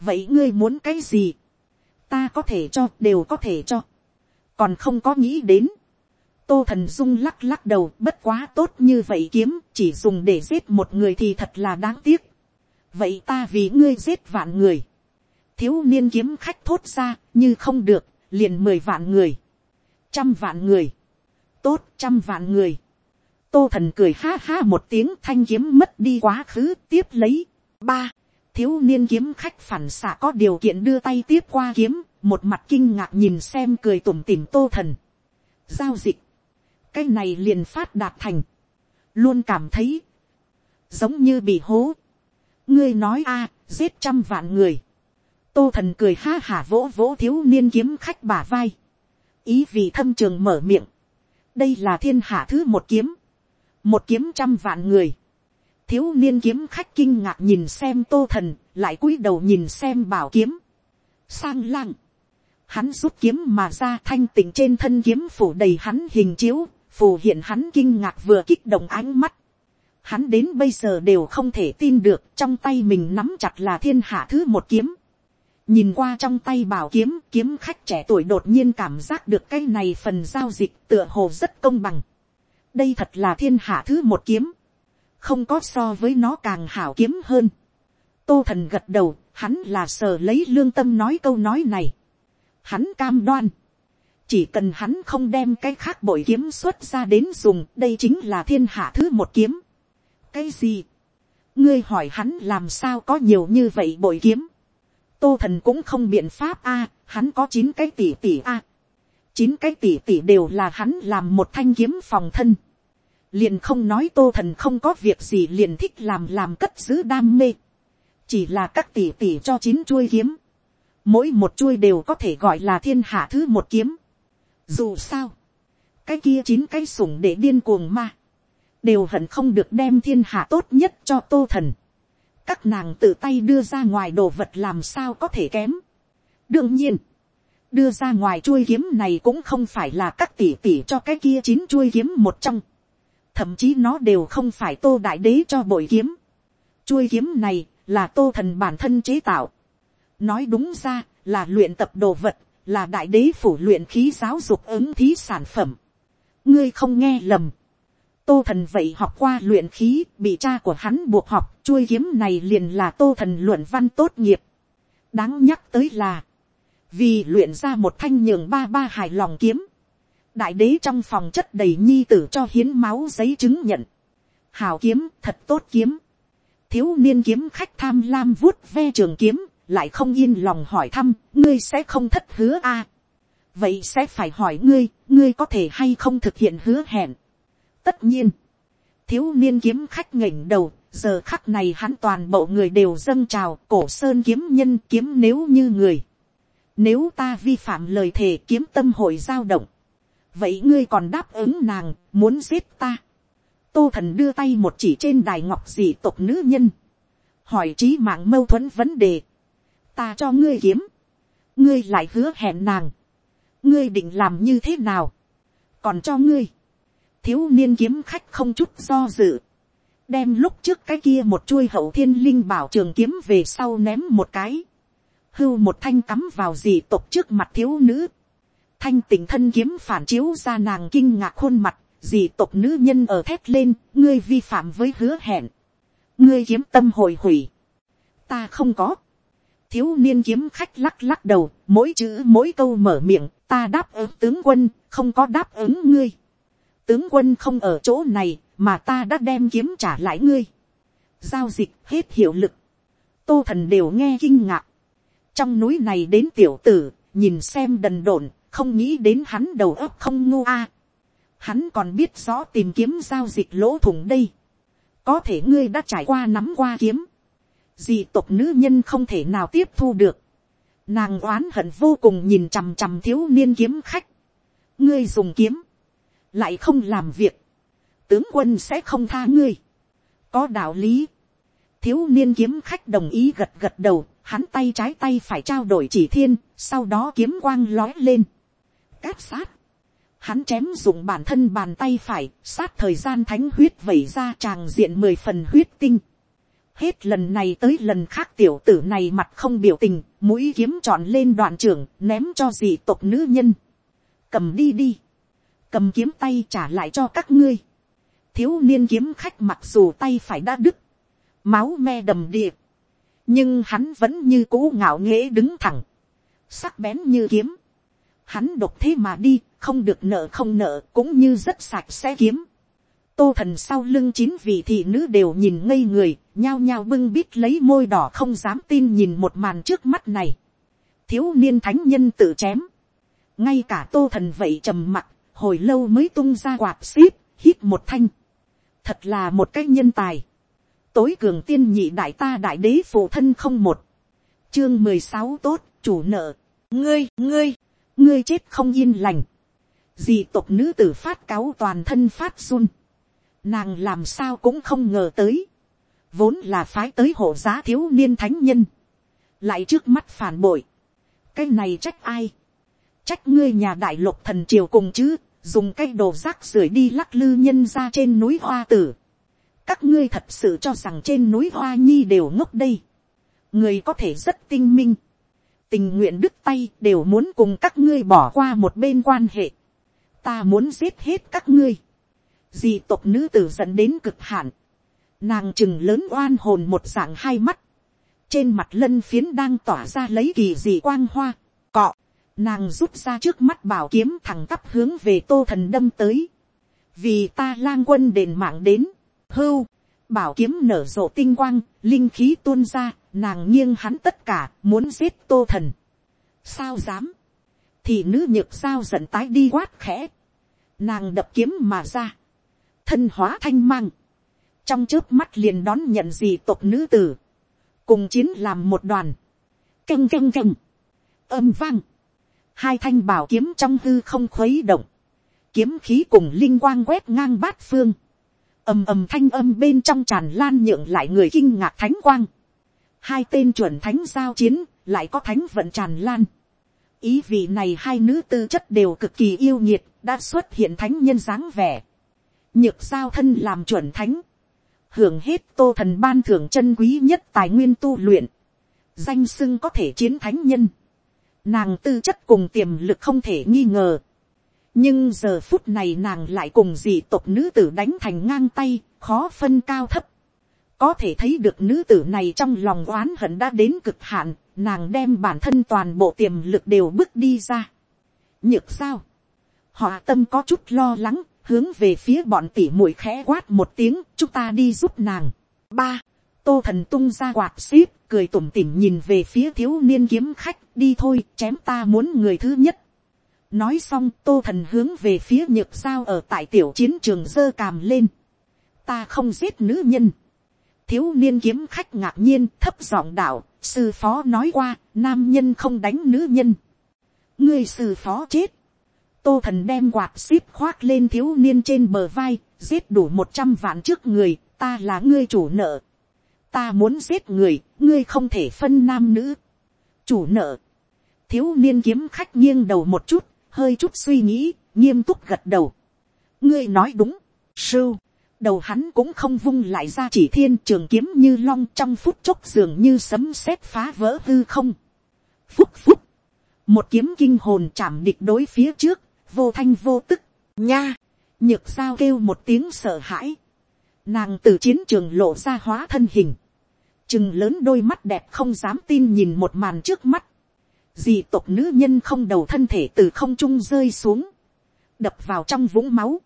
vậy ngươi muốn cái gì, ta có thể cho đều có thể cho, còn không có nghĩ đến, tô thần dung lắc lắc đầu bất quá tốt như vậy kiếm chỉ dùng để giết một người thì thật là đáng tiếc, vậy ta vì ngươi giết vạn người, thiếu niên kiếm khách thốt ra, như không được, liền mười vạn người, trăm vạn người, tốt trăm vạn người. tô thần cười ha ha một tiếng thanh kiếm mất đi quá khứ tiếp lấy. ba, thiếu niên kiếm khách phản xạ có điều kiện đưa tay tiếp qua kiếm, một mặt kinh ngạc nhìn xem cười tủm tỉm tô thần. giao dịch, cái này liền phát đạt thành, luôn cảm thấy, giống như bị hố. ngươi nói a, giết trăm vạn người, tô thần cười ha hả vỗ vỗ thiếu niên kiếm khách bả vai. ý vì thâm trường mở miệng. đây là thiên hạ thứ một kiếm. một kiếm trăm vạn người. thiếu niên kiếm khách kinh ngạc nhìn xem tô thần, lại cúi đầu nhìn xem bảo kiếm. sang lang. hắn rút kiếm mà ra thanh tỉnh trên thân kiếm phủ đầy hắn hình chiếu, phù hiện hắn kinh ngạc vừa kích động ánh mắt. Hắn đến bây giờ đều không thể tin được trong tay mình nắm chặt là thiên hạ thứ một kiếm nhìn qua trong tay bảo kiếm kiếm khách trẻ tuổi đột nhiên cảm giác được cái này phần giao dịch tựa hồ rất công bằng. đây thật là thiên hạ thứ một kiếm. không có so với nó càng hảo kiếm hơn. tô thần gật đầu, hắn là sờ lấy lương tâm nói câu nói này. hắn cam đoan. chỉ cần hắn không đem cái khác bội kiếm xuất ra đến dùng đây chính là thiên hạ thứ một kiếm. cái gì, ngươi hỏi hắn làm sao có nhiều như vậy bội kiếm tô thần cũng không biện pháp a, hắn có chín cái tỷ tỷ a. chín cái tỷ tỷ đều là hắn làm một thanh kiếm phòng thân. liền không nói tô thần không có việc gì liền thích làm làm cất giữ đam mê. chỉ là các tỷ tỷ cho chín chuôi kiếm. mỗi một chuôi đều có thể gọi là thiên hạ thứ một kiếm dù sao, cái kia chín cái sủng để điên cuồng ma, đều hận không được đem thiên hạ tốt nhất cho tô thần các nàng tự tay đưa ra ngoài đồ vật làm sao có thể kém. đương nhiên, đưa ra ngoài chuôi kiếm này cũng không phải là các tỷ tỷ cho cái kia chín chuôi kiếm một trong. thậm chí nó đều không phải tô đại đế cho bội kiếm. chuôi kiếm này là tô thần bản thân chế tạo. nói đúng ra là luyện tập đồ vật là đại đế phủ luyện khí giáo dục ứng thí sản phẩm. ngươi không nghe lầm. tô thần vậy học qua luyện khí, bị cha của hắn buộc học, chuôi kiếm này liền là tô thần luận văn tốt nghiệp. đáng nhắc tới là, vì luyện ra một thanh nhường ba ba hài lòng kiếm, đại đế trong phòng chất đầy nhi tử cho hiến máu giấy chứng nhận. hào kiếm thật tốt kiếm. thiếu niên kiếm khách tham lam vuốt ve trường kiếm lại không yên lòng hỏi thăm, ngươi sẽ không thất hứa a. vậy sẽ phải hỏi ngươi, ngươi có thể hay không thực hiện hứa hẹn. tất nhiên, thiếu niên kiếm khách nghỉnh đầu, giờ khắc này hắn toàn bộ người đều dâng trào, cổ sơn kiếm nhân kiếm nếu như người. nếu ta vi phạm lời thề kiếm tâm hội giao động, vậy ngươi còn đáp ứng nàng, muốn giết ta. tô thần đưa tay một chỉ trên đài ngọc dị tộc nữ nhân, hỏi trí mạng mâu thuẫn vấn đề. Ta cho ngươi kiếm, ngươi lại hứa hẹn nàng, ngươi định làm như thế nào, còn cho ngươi, thiếu niên kiếm khách không chút do dự, đem lúc trước cái kia một chuôi hậu thiên linh bảo trường kiếm về sau ném một cái, hưu một thanh cắm vào dì tộc trước mặt thiếu nữ, thanh tình thân kiếm phản chiếu ra nàng kinh ngạc khuôn mặt, dì tộc nữ nhân ở thét lên, ngươi vi phạm với hứa hẹn, ngươi kiếm tâm hồi hủy, ta không có, thiếu niên kiếm khách lắc lắc đầu, mỗi chữ mỗi câu mở miệng, ta đáp ứng tướng quân, không có đáp ứng ngươi. tướng quân không ở chỗ này, mà ta đã đem kiếm trả lại ngươi. giao dịch hết hiệu lực. tô thần đều nghe kinh ngạc. trong núi này đến tiểu tử, nhìn xem đần độn, không nghĩ đến hắn đầu óc không ngu a. hắn còn biết rõ tìm kiếm giao dịch lỗ thủng đây. có thể ngươi đã trải qua nắm qua kiếm dị tộc nữ nhân không thể nào tiếp thu được. Nàng oán hận vô cùng nhìn chằm chằm thiếu niên kiếm khách. ngươi dùng kiếm, lại không làm việc, tướng quân sẽ không tha ngươi. có đạo lý. thiếu niên kiếm khách đồng ý gật gật đầu, hắn tay trái tay phải trao đổi chỉ thiên, sau đó kiếm quang lói lên. cát sát. Hắn chém dùng bản thân bàn tay phải, sát thời gian thánh huyết vẩy ra tràng diện mười phần huyết tinh Hết lần này tới lần khác tiểu tử này mặt không biểu tình, mũi kiếm tròn lên đoạn trưởng, ném cho dị tộc nữ nhân. Cầm đi đi. Cầm kiếm tay trả lại cho các ngươi. Thiếu niên kiếm khách mặc dù tay phải đã đứt. Máu me đầm điệp. Nhưng hắn vẫn như cũ ngạo nghễ đứng thẳng. Sắc bén như kiếm. Hắn độc thế mà đi, không được nợ không nợ, cũng như rất sạch sẽ kiếm tô thần sau lưng chín vị thị nữ đều nhìn ngây người, nhao nhao bưng bít lấy môi đỏ không dám tin nhìn một màn trước mắt này. thiếu niên thánh nhân tự chém. ngay cả tô thần vậy trầm mặc, hồi lâu mới tung ra quạt xíp, hít một thanh thật là một cái nhân tài. tối cường tiên nhị đại ta đại đế phụ thân không một. chương mười sáu tốt, chủ nợ. ngươi, ngươi, ngươi chết không yên lành. dì tộc nữ tử phát cáo toàn thân phát run Nàng làm sao cũng không ngờ tới. Vốn là phái tới hộ giá thiếu niên thánh nhân. Lại trước mắt phản bội. Cái này trách ai? Trách ngươi nhà đại lục thần triều cùng chứ. Dùng cái đồ rác rưởi đi lắc lư nhân ra trên núi hoa tử. Các ngươi thật sự cho rằng trên núi hoa nhi đều ngốc đây. Người có thể rất tinh minh. Tình nguyện đứt tay đều muốn cùng các ngươi bỏ qua một bên quan hệ. Ta muốn giết hết các ngươi dì tộc nữ tử dẫn đến cực hạn, nàng chừng lớn oan hồn một dạng hai mắt, trên mặt lân phiến đang tỏa ra lấy kỳ dị quang hoa, cọ, nàng rút ra trước mắt bảo kiếm thẳng tắp hướng về tô thần đâm tới, vì ta lang quân đền mạng đến, hưu, bảo kiếm nở rộ tinh quang, linh khí tuôn ra, nàng nghiêng hắn tất cả, muốn giết tô thần. sao dám, thì nữ nhược sao giận tái đi quát khẽ, nàng đập kiếm mà ra, thân hóa thanh mang, trong trước mắt liền đón nhận gì tộc nữ tử, cùng chiến làm một đoàn, căng căng căng, âm vang, hai thanh bảo kiếm trong hư không khuấy động, kiếm khí cùng linh quang quét ngang bát phương, ầm ầm thanh âm bên trong tràn lan nhượng lại người kinh ngạc thánh quang, hai tên chuẩn thánh giao chiến, lại có thánh vận tràn lan, ý vị này hai nữ tư chất đều cực kỳ yêu nhiệt, đã xuất hiện thánh nhân dáng vẻ, nhược giao thân làm chuẩn thánh, hưởng hết tô thần ban thưởng chân quý nhất tài nguyên tu luyện, danh sưng có thể chiến thánh nhân, nàng tư chất cùng tiềm lực không thể nghi ngờ, nhưng giờ phút này nàng lại cùng dị tộc nữ tử đánh thành ngang tay, khó phân cao thấp, có thể thấy được nữ tử này trong lòng oán hận đã đến cực hạn, nàng đem bản thân toàn bộ tiềm lực đều bước đi ra. nhược sao, họ tâm có chút lo lắng, hướng về phía bọn tỉ mũi khẽ quát một tiếng, chúng ta đi giúp nàng. ba, tô thần tung ra quạt xíp, cười tủm tỉm nhìn về phía thiếu niên kiếm khách, đi thôi, chém ta muốn người thứ nhất. nói xong, tô thần hướng về phía nhược sao ở tại tiểu chiến trường dơ càm lên. ta không giết nữ nhân. thiếu niên kiếm khách ngạc nhiên thấp giọng đạo, sư phó nói qua, nam nhân không đánh nữ nhân. ngươi sư phó chết tô thần đem quạt xíp khoác lên thiếu niên trên bờ vai, giết đủ một trăm vạn trước người, ta là ngươi chủ nợ ta muốn giết người, ngươi không thể phân nam nữ. chủ nợ. thiếu niên kiếm khách nghiêng đầu một chút, hơi chút suy nghĩ, nghiêm túc gật đầu. ngươi nói đúng, sưu. đầu hắn cũng không vung lại ra chỉ thiên trường kiếm như long trong phút chốc dường như sấm sét phá vỡ hư không. phúc phúc. một kiếm kinh hồn chạm địch đối phía trước, vô thanh vô tức, nha, nhược sao kêu một tiếng sợ hãi, nàng từ chiến trường lộ ra hóa thân hình, chừng lớn đôi mắt đẹp không dám tin nhìn một màn trước mắt, dì tộc nữ nhân không đầu thân thể từ không trung rơi xuống, đập vào trong vũng máu,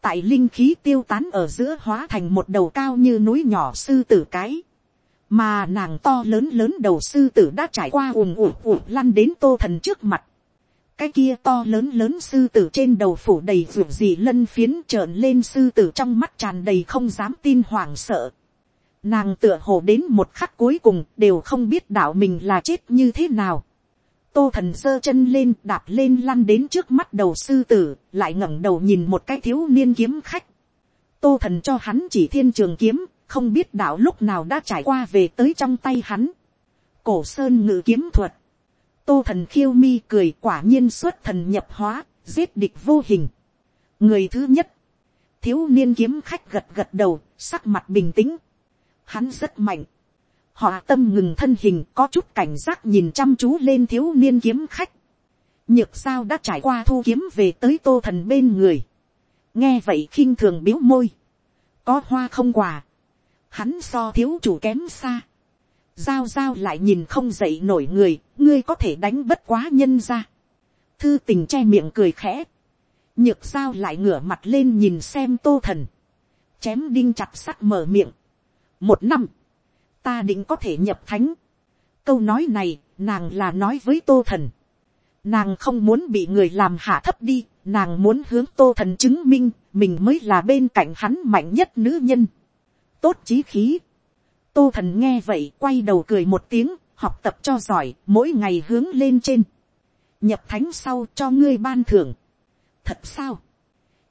tại linh khí tiêu tán ở giữa hóa thành một đầu cao như núi nhỏ sư tử cái, mà nàng to lớn lớn đầu sư tử đã trải qua ùm ùm ùm lăn đến tô thần trước mặt, cái kia to lớn lớn sư tử trên đầu phủ đầy ruột gì lân phiến trợn lên sư tử trong mắt tràn đầy không dám tin hoảng sợ. Nàng tựa hồ đến một khắc cuối cùng đều không biết đạo mình là chết như thế nào. Tô thần giơ chân lên đạp lên lăn đến trước mắt đầu sư tử, lại ngẩng đầu nhìn một cái thiếu niên kiếm khách. Tô thần cho hắn chỉ thiên trường kiếm, không biết đạo lúc nào đã trải qua về tới trong tay hắn. Cổ sơn ngự kiếm thuật tô thần khiêu mi cười quả nhiên xuất thần nhập hóa, giết địch vô hình. người thứ nhất, thiếu niên kiếm khách gật gật đầu, sắc mặt bình tĩnh. hắn rất mạnh. họ tâm ngừng thân hình có chút cảnh giác nhìn chăm chú lên thiếu niên kiếm khách. nhược sao đã trải qua thu kiếm về tới tô thần bên người. nghe vậy khinh thường biếu môi. có hoa không quà. hắn so thiếu chủ kém xa giao giao lại nhìn không dậy nổi người, ngươi có thể đánh bất quá nhân ra. thư tình che miệng cười khẽ. nhược giao lại ngửa mặt lên nhìn xem tô thần. chém đinh chặt sắt mở miệng. một năm, ta định có thể nhập thánh. câu nói này, nàng là nói với tô thần. nàng không muốn bị người làm hạ thấp đi, nàng muốn hướng tô thần chứng minh, mình mới là bên cạnh hắn mạnh nhất nữ nhân. tốt chí khí tô thần nghe vậy quay đầu cười một tiếng, học tập cho giỏi, mỗi ngày hướng lên trên. nhập thánh sau cho ngươi ban thưởng. thật sao,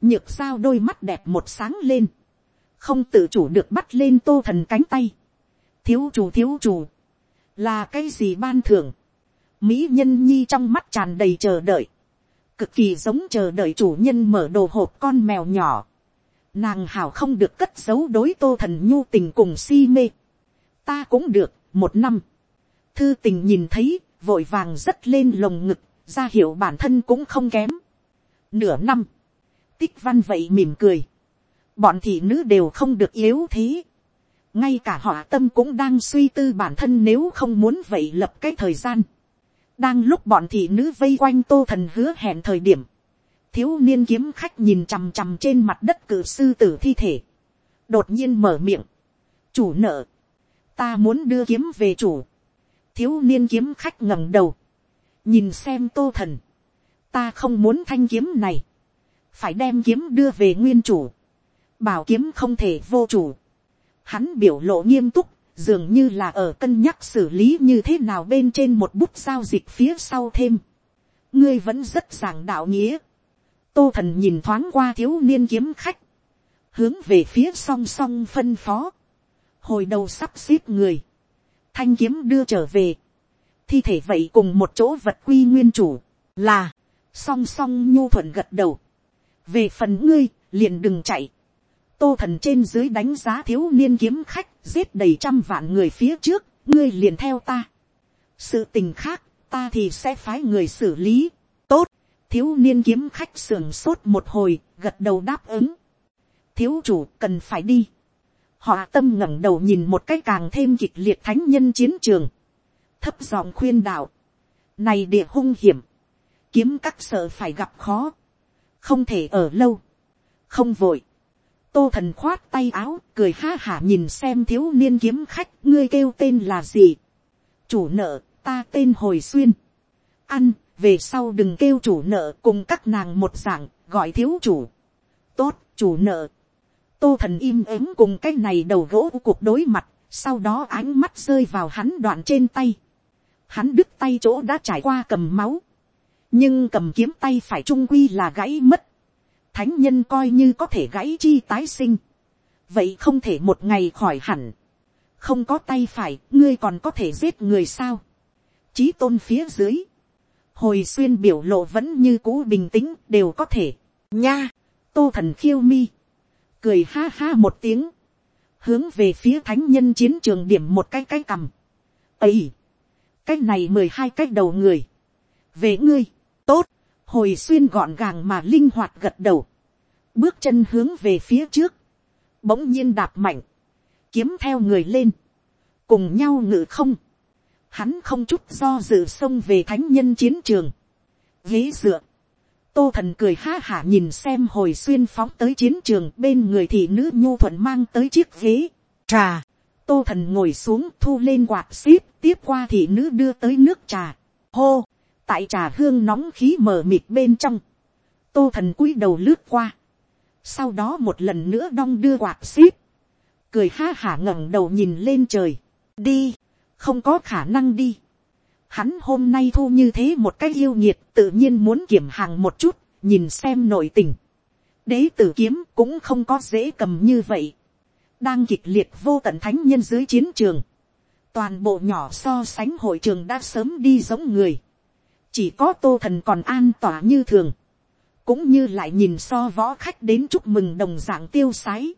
nhược sao đôi mắt đẹp một sáng lên, không tự chủ được bắt lên tô thần cánh tay. thiếu chủ thiếu chủ, là cái gì ban thưởng. mỹ nhân nhi trong mắt tràn đầy chờ đợi, cực kỳ giống chờ đợi chủ nhân mở đồ hộp con mèo nhỏ. Nàng hảo không được cất giấu đối tô thần nhu tình cùng si mê ta cũng được, một năm. Thư tình nhìn thấy, vội vàng rất lên lồng ngực, ra hiệu bản thân cũng không kém. Nửa năm, tích văn vậy mỉm cười. Bọn thị nữ đều không được yếu thế. Ngay cả họ tâm cũng đang suy tư bản thân nếu không muốn vậy lập cái thời gian. đang lúc bọn thị nữ vây quanh tô thần hứa hẹn thời điểm, thiếu niên kiếm khách nhìn chằm chằm trên mặt đất cử sư tử thi thể, đột nhiên mở miệng, chủ nợ, ta muốn đưa kiếm về chủ, thiếu niên kiếm khách ngẩng đầu, nhìn xem tô thần, ta không muốn thanh kiếm này, phải đem kiếm đưa về nguyên chủ, bảo kiếm không thể vô chủ, hắn biểu lộ nghiêm túc, dường như là ở cân nhắc xử lý như thế nào bên trên một bút giao dịch phía sau thêm. ngươi vẫn rất giảng đạo nghĩa. tô thần nhìn thoáng qua thiếu niên kiếm khách, hướng về phía song song phân phó, hồi đầu sắp xếp người, thanh kiếm đưa trở về, thi thể vậy cùng một chỗ vật quy nguyên chủ, là, song song nhu thuận gật đầu, về phần ngươi, liền đừng chạy, tô thần trên dưới đánh giá thiếu niên kiếm khách, giết đầy trăm vạn người phía trước, ngươi liền theo ta. sự tình khác, ta thì sẽ phái người xử lý. tốt, thiếu niên kiếm khách sưởng sốt một hồi, gật đầu đáp ứng. thiếu chủ cần phải đi họ tâm ngẩng đầu nhìn một cái càng thêm kịch liệt thánh nhân chiến trường. thấp giọng khuyên đạo. này địa hung hiểm. kiếm các sợ phải gặp khó. không thể ở lâu. không vội tô thần khoát tay áo, cười ha hả nhìn xem thiếu niên kiếm khách, ngươi kêu tên là gì. chủ nợ, ta tên hồi xuyên. ăn, về sau đừng kêu chủ nợ cùng các nàng một dạng, gọi thiếu chủ. tốt, chủ nợ tô thần im ắng cùng cái này đầu gỗ cuộc đối mặt, sau đó ánh mắt rơi vào hắn đoạn trên tay. hắn đứt tay chỗ đã trải qua cầm máu. nhưng cầm kiếm tay phải trung quy là gãy mất. Thánh nhân coi như có thể gãy chi tái sinh, vậy không thể một ngày khỏi hẳn, không có tay phải, ngươi còn có thể giết người sao, Chí tôn phía dưới, hồi xuyên biểu lộ vẫn như cũ bình tĩnh đều có thể, nha, tô thần khiêu mi, cười ha ha một tiếng, hướng về phía thánh nhân chiến trường điểm một cái cái cầm, ấy, cái này mười hai cái đầu người, về ngươi, tốt, hồi xuyên gọn gàng mà linh hoạt gật đầu, bước chân hướng về phía trước, bỗng nhiên đạp mạnh, kiếm theo người lên, cùng nhau ngự không, hắn không chút do dự xông về thánh nhân chiến trường, ghế dựa, tô thần cười ha hả nhìn xem hồi xuyên phóng tới chiến trường bên người thị nữ nhu thuận mang tới chiếc ghế, trà, tô thần ngồi xuống thu lên quạt xíp tiếp qua thị nữ đưa tới nước trà, hô, tại trà hương nóng khí mờ mịt bên trong, tô thần cúi đầu lướt qua, sau đó một lần nữa đong đưa quạt xíp, cười ha hả ngẩng đầu nhìn lên trời, đi, không có khả năng đi. Hắn hôm nay thu như thế một cái yêu nhiệt tự nhiên muốn kiểm hàng một chút, nhìn xem nội tình. Đế tử kiếm cũng không có dễ cầm như vậy. Đang kịch liệt vô tận thánh nhân dưới chiến trường. Toàn bộ nhỏ so sánh hội trường đã sớm đi giống người chỉ có tô thần còn an tỏa như thường, cũng như lại nhìn so võ khách đến chúc mừng đồng dạng tiêu sái,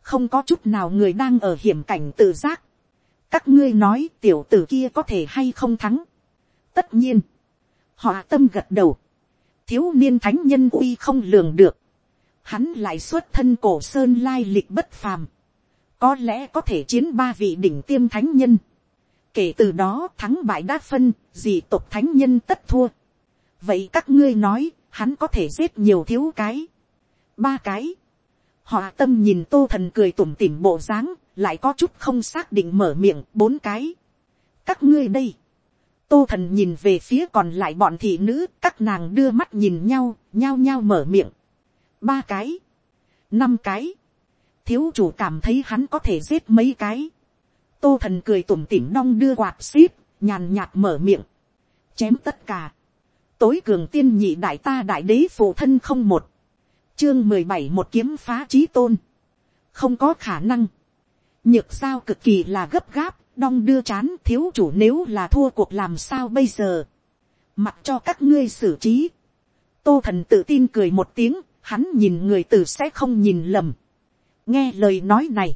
không có chút nào người đang ở hiểm cảnh tự giác, các ngươi nói tiểu tử kia có thể hay không thắng, tất nhiên, họ tâm gật đầu, thiếu niên thánh nhân uy không lường được, hắn lại xuất thân cổ sơn lai lịch bất phàm, có lẽ có thể chiến ba vị đỉnh tiêm thánh nhân, Kể từ đó thắng bại đã phân, gì tộc thánh nhân tất thua. Vậy các ngươi nói, hắn có thể giết nhiều thiếu cái. Ba cái. Họ tâm nhìn tô thần cười tủm tỉm bộ dáng, lại có chút không xác định mở miệng bốn cái. Các ngươi đây. Tô thần nhìn về phía còn lại bọn thị nữ, các nàng đưa mắt nhìn nhau, nhao nhao mở miệng. Ba cái. Năm cái. Thiếu chủ cảm thấy hắn có thể giết mấy cái tô thần cười tủm tỉm đong đưa quạt xíp, nhàn nhạt mở miệng, chém tất cả, tối cường tiên nhị đại ta đại đế phụ thân không một, chương mười bảy một kiếm phá trí tôn, không có khả năng, nhược sao cực kỳ là gấp gáp, đong đưa chán thiếu chủ nếu là thua cuộc làm sao bây giờ, mặc cho các ngươi xử trí, tô thần tự tin cười một tiếng, hắn nhìn người tử sẽ không nhìn lầm, nghe lời nói này,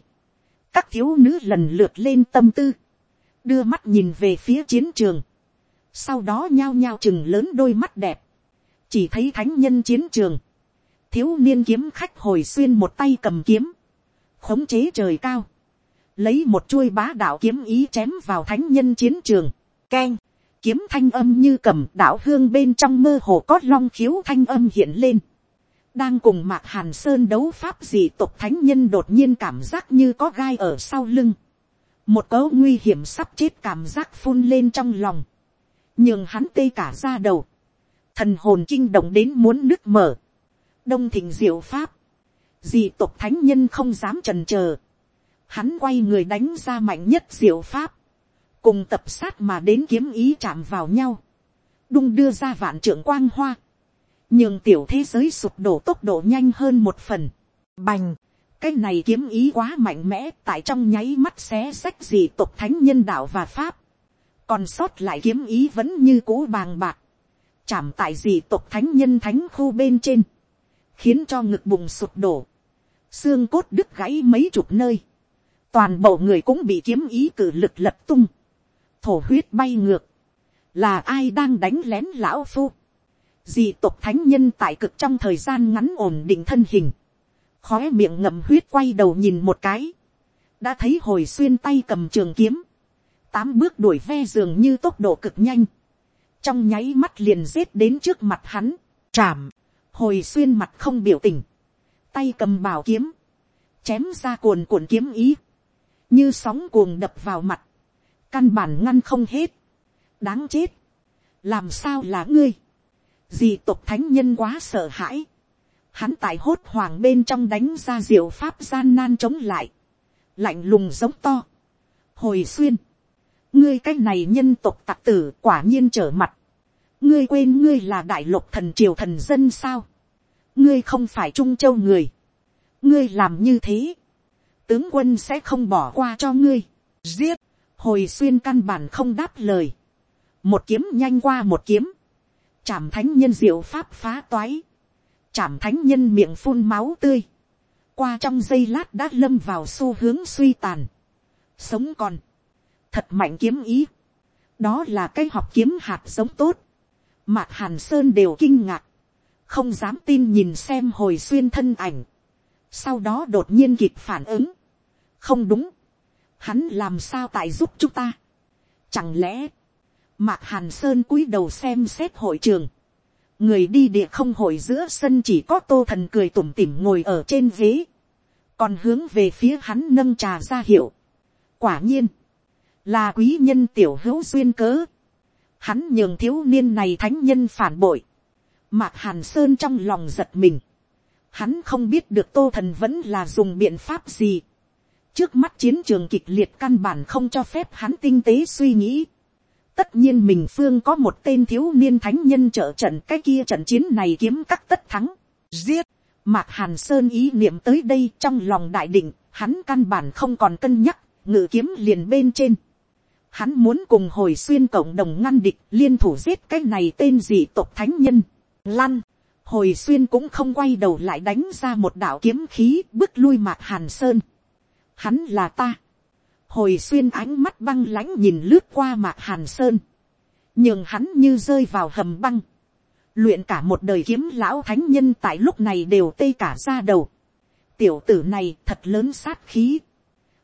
các thiếu nữ lần lượt lên tâm tư, đưa mắt nhìn về phía chiến trường, sau đó nhao nhao chừng lớn đôi mắt đẹp, chỉ thấy thánh nhân chiến trường, thiếu niên kiếm khách hồi xuyên một tay cầm kiếm, khống chế trời cao, lấy một chuôi bá đạo kiếm ý chém vào thánh nhân chiến trường, k kiếm thanh âm như cầm đạo hương bên trong mơ hồ có long khiếu thanh âm hiện lên. đang cùng mạc hàn sơn đấu pháp gì tộc thánh nhân đột nhiên cảm giác như có gai ở sau lưng. một cấu nguy hiểm sắp chết cảm giác phun lên trong lòng. nhưng hắn tê cả ra đầu. thần hồn kinh động đến muốn nứt mở. đông thịnh diệu pháp. dì tộc thánh nhân không dám trần chờ hắn quay người đánh ra mạnh nhất diệu pháp. Cùng tập sát mà đến kiếm ý chạm vào nhau, đung đưa ra vạn trưởng quang hoa, nhưng tiểu thế giới sụp đổ tốc độ nhanh hơn một phần, bành, cái này kiếm ý quá mạnh mẽ tại trong nháy mắt xé sách gì tục thánh nhân đạo và pháp, còn sót lại kiếm ý vẫn như cũ bàng bạc, chạm tại gì tộc thánh nhân thánh khu bên trên, khiến cho ngực bùng sụp đổ, xương cốt đứt gãy mấy chục nơi, toàn bộ người cũng bị kiếm ý cử lực lật tung, thổ huyết bay ngược, là ai đang đánh lén lão phu, dị tộc thánh nhân tại cực trong thời gian ngắn ổn định thân hình, khói miệng ngậm huyết quay đầu nhìn một cái, đã thấy hồi xuyên tay cầm trường kiếm, tám bước đuổi ve dường như tốc độ cực nhanh, trong nháy mắt liền rết đến trước mặt hắn, chạm, hồi xuyên mặt không biểu tình, tay cầm bảo kiếm, chém ra cuồn cuộn kiếm ý, như sóng cuồng đập vào mặt, căn bản ngăn không hết, đáng chết, làm sao là ngươi, dì tộc thánh nhân quá sợ hãi, hắn tại hốt hoàng bên trong đánh ra diệu pháp gian nan chống lại, lạnh lùng giống to, hồi xuyên, ngươi cái này nhân tộc tặc tử quả nhiên trở mặt, ngươi quên ngươi là đại lục thần triều thần dân sao, ngươi không phải trung châu người, ngươi làm như thế, tướng quân sẽ không bỏ qua cho ngươi, giết, hồi xuyên căn bản không đáp lời, một kiếm nhanh qua một kiếm, chảm thánh nhân diệu pháp phá toái, chảm thánh nhân miệng phun máu tươi, qua trong giây lát đã lâm vào xu hướng suy tàn, sống còn, thật mạnh kiếm ý, đó là cái học kiếm hạt giống tốt, mạc hàn sơn đều kinh ngạc, không dám tin nhìn xem hồi xuyên thân ảnh, sau đó đột nhiên kịp phản ứng, không đúng, hắn làm sao tại giúp chúng ta. Chẳng lẽ, mạc hàn sơn cúi đầu xem xét hội trường, người đi địa không hội giữa sân chỉ có tô thần cười tủm tỉm ngồi ở trên ghế, còn hướng về phía hắn nâng trà ra hiệu. quả nhiên, là quý nhân tiểu hữu duyên cớ, hắn nhường thiếu niên này thánh nhân phản bội, mạc hàn sơn trong lòng giật mình, hắn không biết được tô thần vẫn là dùng biện pháp gì, trước mắt chiến trường kịch liệt căn bản không cho phép hắn tinh tế suy nghĩ. tất nhiên mình phương có một tên thiếu niên thánh nhân trợ trận cái kia trận chiến này kiếm các tất thắng. giết, mạc hàn sơn ý niệm tới đây trong lòng đại định, hắn căn bản không còn cân nhắc, ngự kiếm liền bên trên. Hắn muốn cùng hồi xuyên cộng đồng ngăn địch liên thủ giết cái này tên gì tộc thánh nhân. Lăn, hồi xuyên cũng không quay đầu lại đánh ra một đạo kiếm khí bước lui mạc hàn sơn hắn là ta. hồi xuyên ánh mắt băng lãnh nhìn lướt qua mạc hàn sơn, nhưng hắn như rơi vào hầm băng, luyện cả một đời kiếm lão thánh nhân tại lúc này đều tê cả ra đầu. tiểu tử này thật lớn sát khí.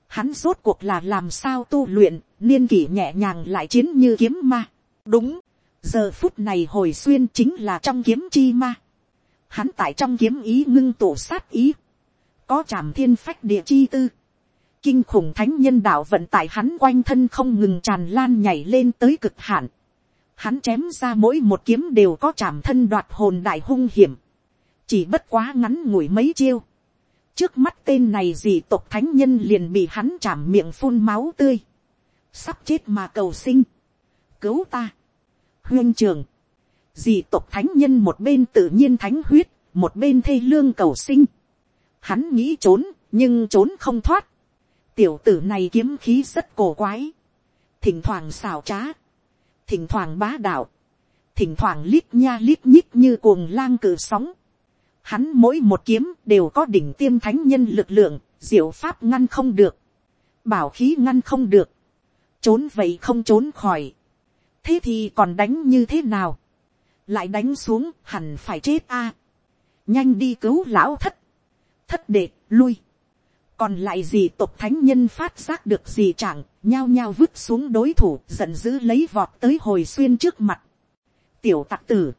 hắn rốt cuộc là làm sao tu luyện, niên kỷ nhẹ nhàng lại chiến như kiếm ma. đúng, giờ phút này hồi xuyên chính là trong kiếm chi ma. hắn tại trong kiếm ý ngưng tổ sát ý, có trảm thiên phách địa chi tư kinh khủng thánh nhân đạo vận tải hắn quanh thân không ngừng tràn lan nhảy lên tới cực hạn. Hắn chém ra mỗi một kiếm đều có chạm thân đoạt hồn đại hung hiểm. Chỉ bất quá ngắn ngủi mấy chiêu. Trước mắt tên này gì tộc thánh nhân liền bị hắn chạm miệng phun máu tươi. Sắp chết mà cầu sinh. Cứu ta. Huyên trường. Dì tộc thánh nhân một bên tự nhiên thánh huyết, một bên thê lương cầu sinh. Hắn nghĩ trốn, nhưng trốn không thoát Tiểu tử này kiếm khí rất cổ quái. Thỉnh thoảng xào trá. Thỉnh thoảng bá đạo. Thỉnh thoảng lít nha lít nhít như cuồng lang cử sóng. Hắn mỗi một kiếm đều có đỉnh tiêm thánh nhân lực lượng, diệu pháp ngăn không được. Bảo khí ngăn không được. Trốn vậy không trốn khỏi. Thế thì còn đánh như thế nào? Lại đánh xuống hẳn phải chết a Nhanh đi cứu lão thất. Thất đệ, lui còn lại gì tộc thánh nhân phát giác được gì chẳng, nhao nhao vứt xuống đối thủ giận dữ lấy vọt tới hồi xuyên trước mặt. tiểu tặc tử,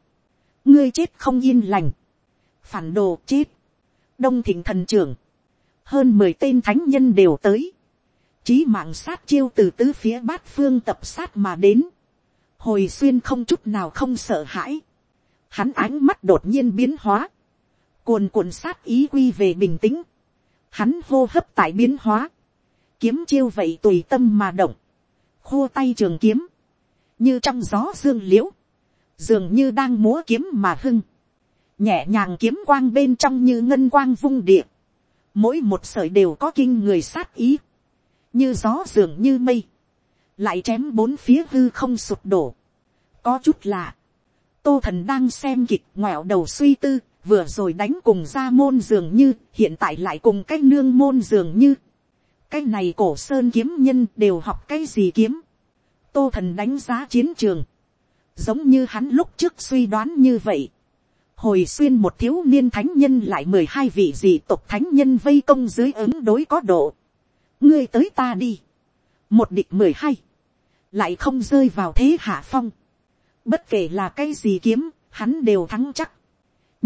ngươi chết không yên lành, phản đồ chết, đông thịnh thần trưởng, hơn mười tên thánh nhân đều tới, trí mạng sát chiêu từ tứ phía bát phương tập sát mà đến, hồi xuyên không chút nào không sợ hãi, hắn ánh mắt đột nhiên biến hóa, cuồn cuộn sát ý quy về bình tĩnh, hắn hô hấp tại biến hóa, kiếm chiêu vậy tùy tâm mà động, khô tay trường kiếm, như trong gió dương liễu, dường như đang múa kiếm mà hưng, nhẹ nhàng kiếm quang bên trong như ngân quang vung địa, mỗi một sợi đều có kinh người sát ý, như gió dường như mây, lại chém bốn phía hư không sụp đổ, có chút lạ, tô thần đang xem kịch ngoẹo đầu suy tư, vừa rồi đánh cùng ra môn dường như, hiện tại lại cùng cái nương môn dường như, cái này cổ sơn kiếm nhân đều học cái gì kiếm, tô thần đánh giá chiến trường, giống như hắn lúc trước suy đoán như vậy, hồi xuyên một thiếu niên thánh nhân lại mười hai vị dị tộc thánh nhân vây công dưới ứng đối có độ, ngươi tới ta đi, một địch mười hai, lại không rơi vào thế hạ phong, bất kể là cái gì kiếm, hắn đều thắng chắc,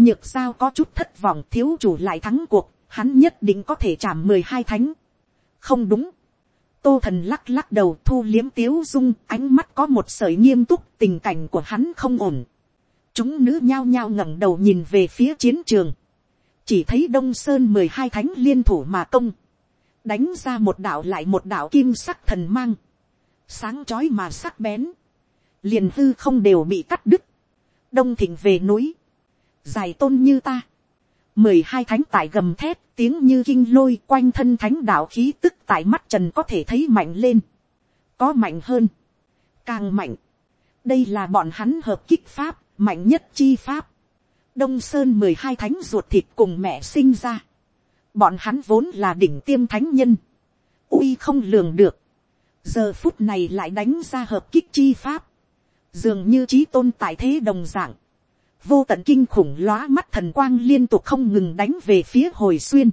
nhược sao có chút thất vọng thiếu chủ lại thắng cuộc, hắn nhất định có thể chạm mười hai thánh, không đúng, tô thần lắc lắc đầu thu liếm tiếu dung ánh mắt có một sợi nghiêm túc tình cảnh của hắn không ổn. Chúng nữ nhao nhao ngẩng đầu nhìn về phía chiến trường, chỉ thấy đông sơn mười hai thánh liên thủ mà công, đánh ra một đạo lại một đạo kim sắc thần mang, sáng chói mà sắc bén, liền hư không đều bị cắt đứt, đông thịnh về núi, dài tôn như ta, mười hai thánh tại gầm thép tiếng như kinh lôi quanh thân thánh đạo khí tức tại mắt trần có thể thấy mạnh lên, có mạnh hơn, càng mạnh, đây là bọn hắn hợp kích pháp, mạnh nhất chi pháp, đông sơn mười hai thánh ruột thịt cùng mẹ sinh ra, bọn hắn vốn là đỉnh tiêm thánh nhân, uy không lường được, giờ phút này lại đánh ra hợp kích chi pháp, dường như trí tôn tại thế đồng dạng, vô tận kinh khủng lóa mắt thần quang liên tục không ngừng đánh về phía hồi xuyên,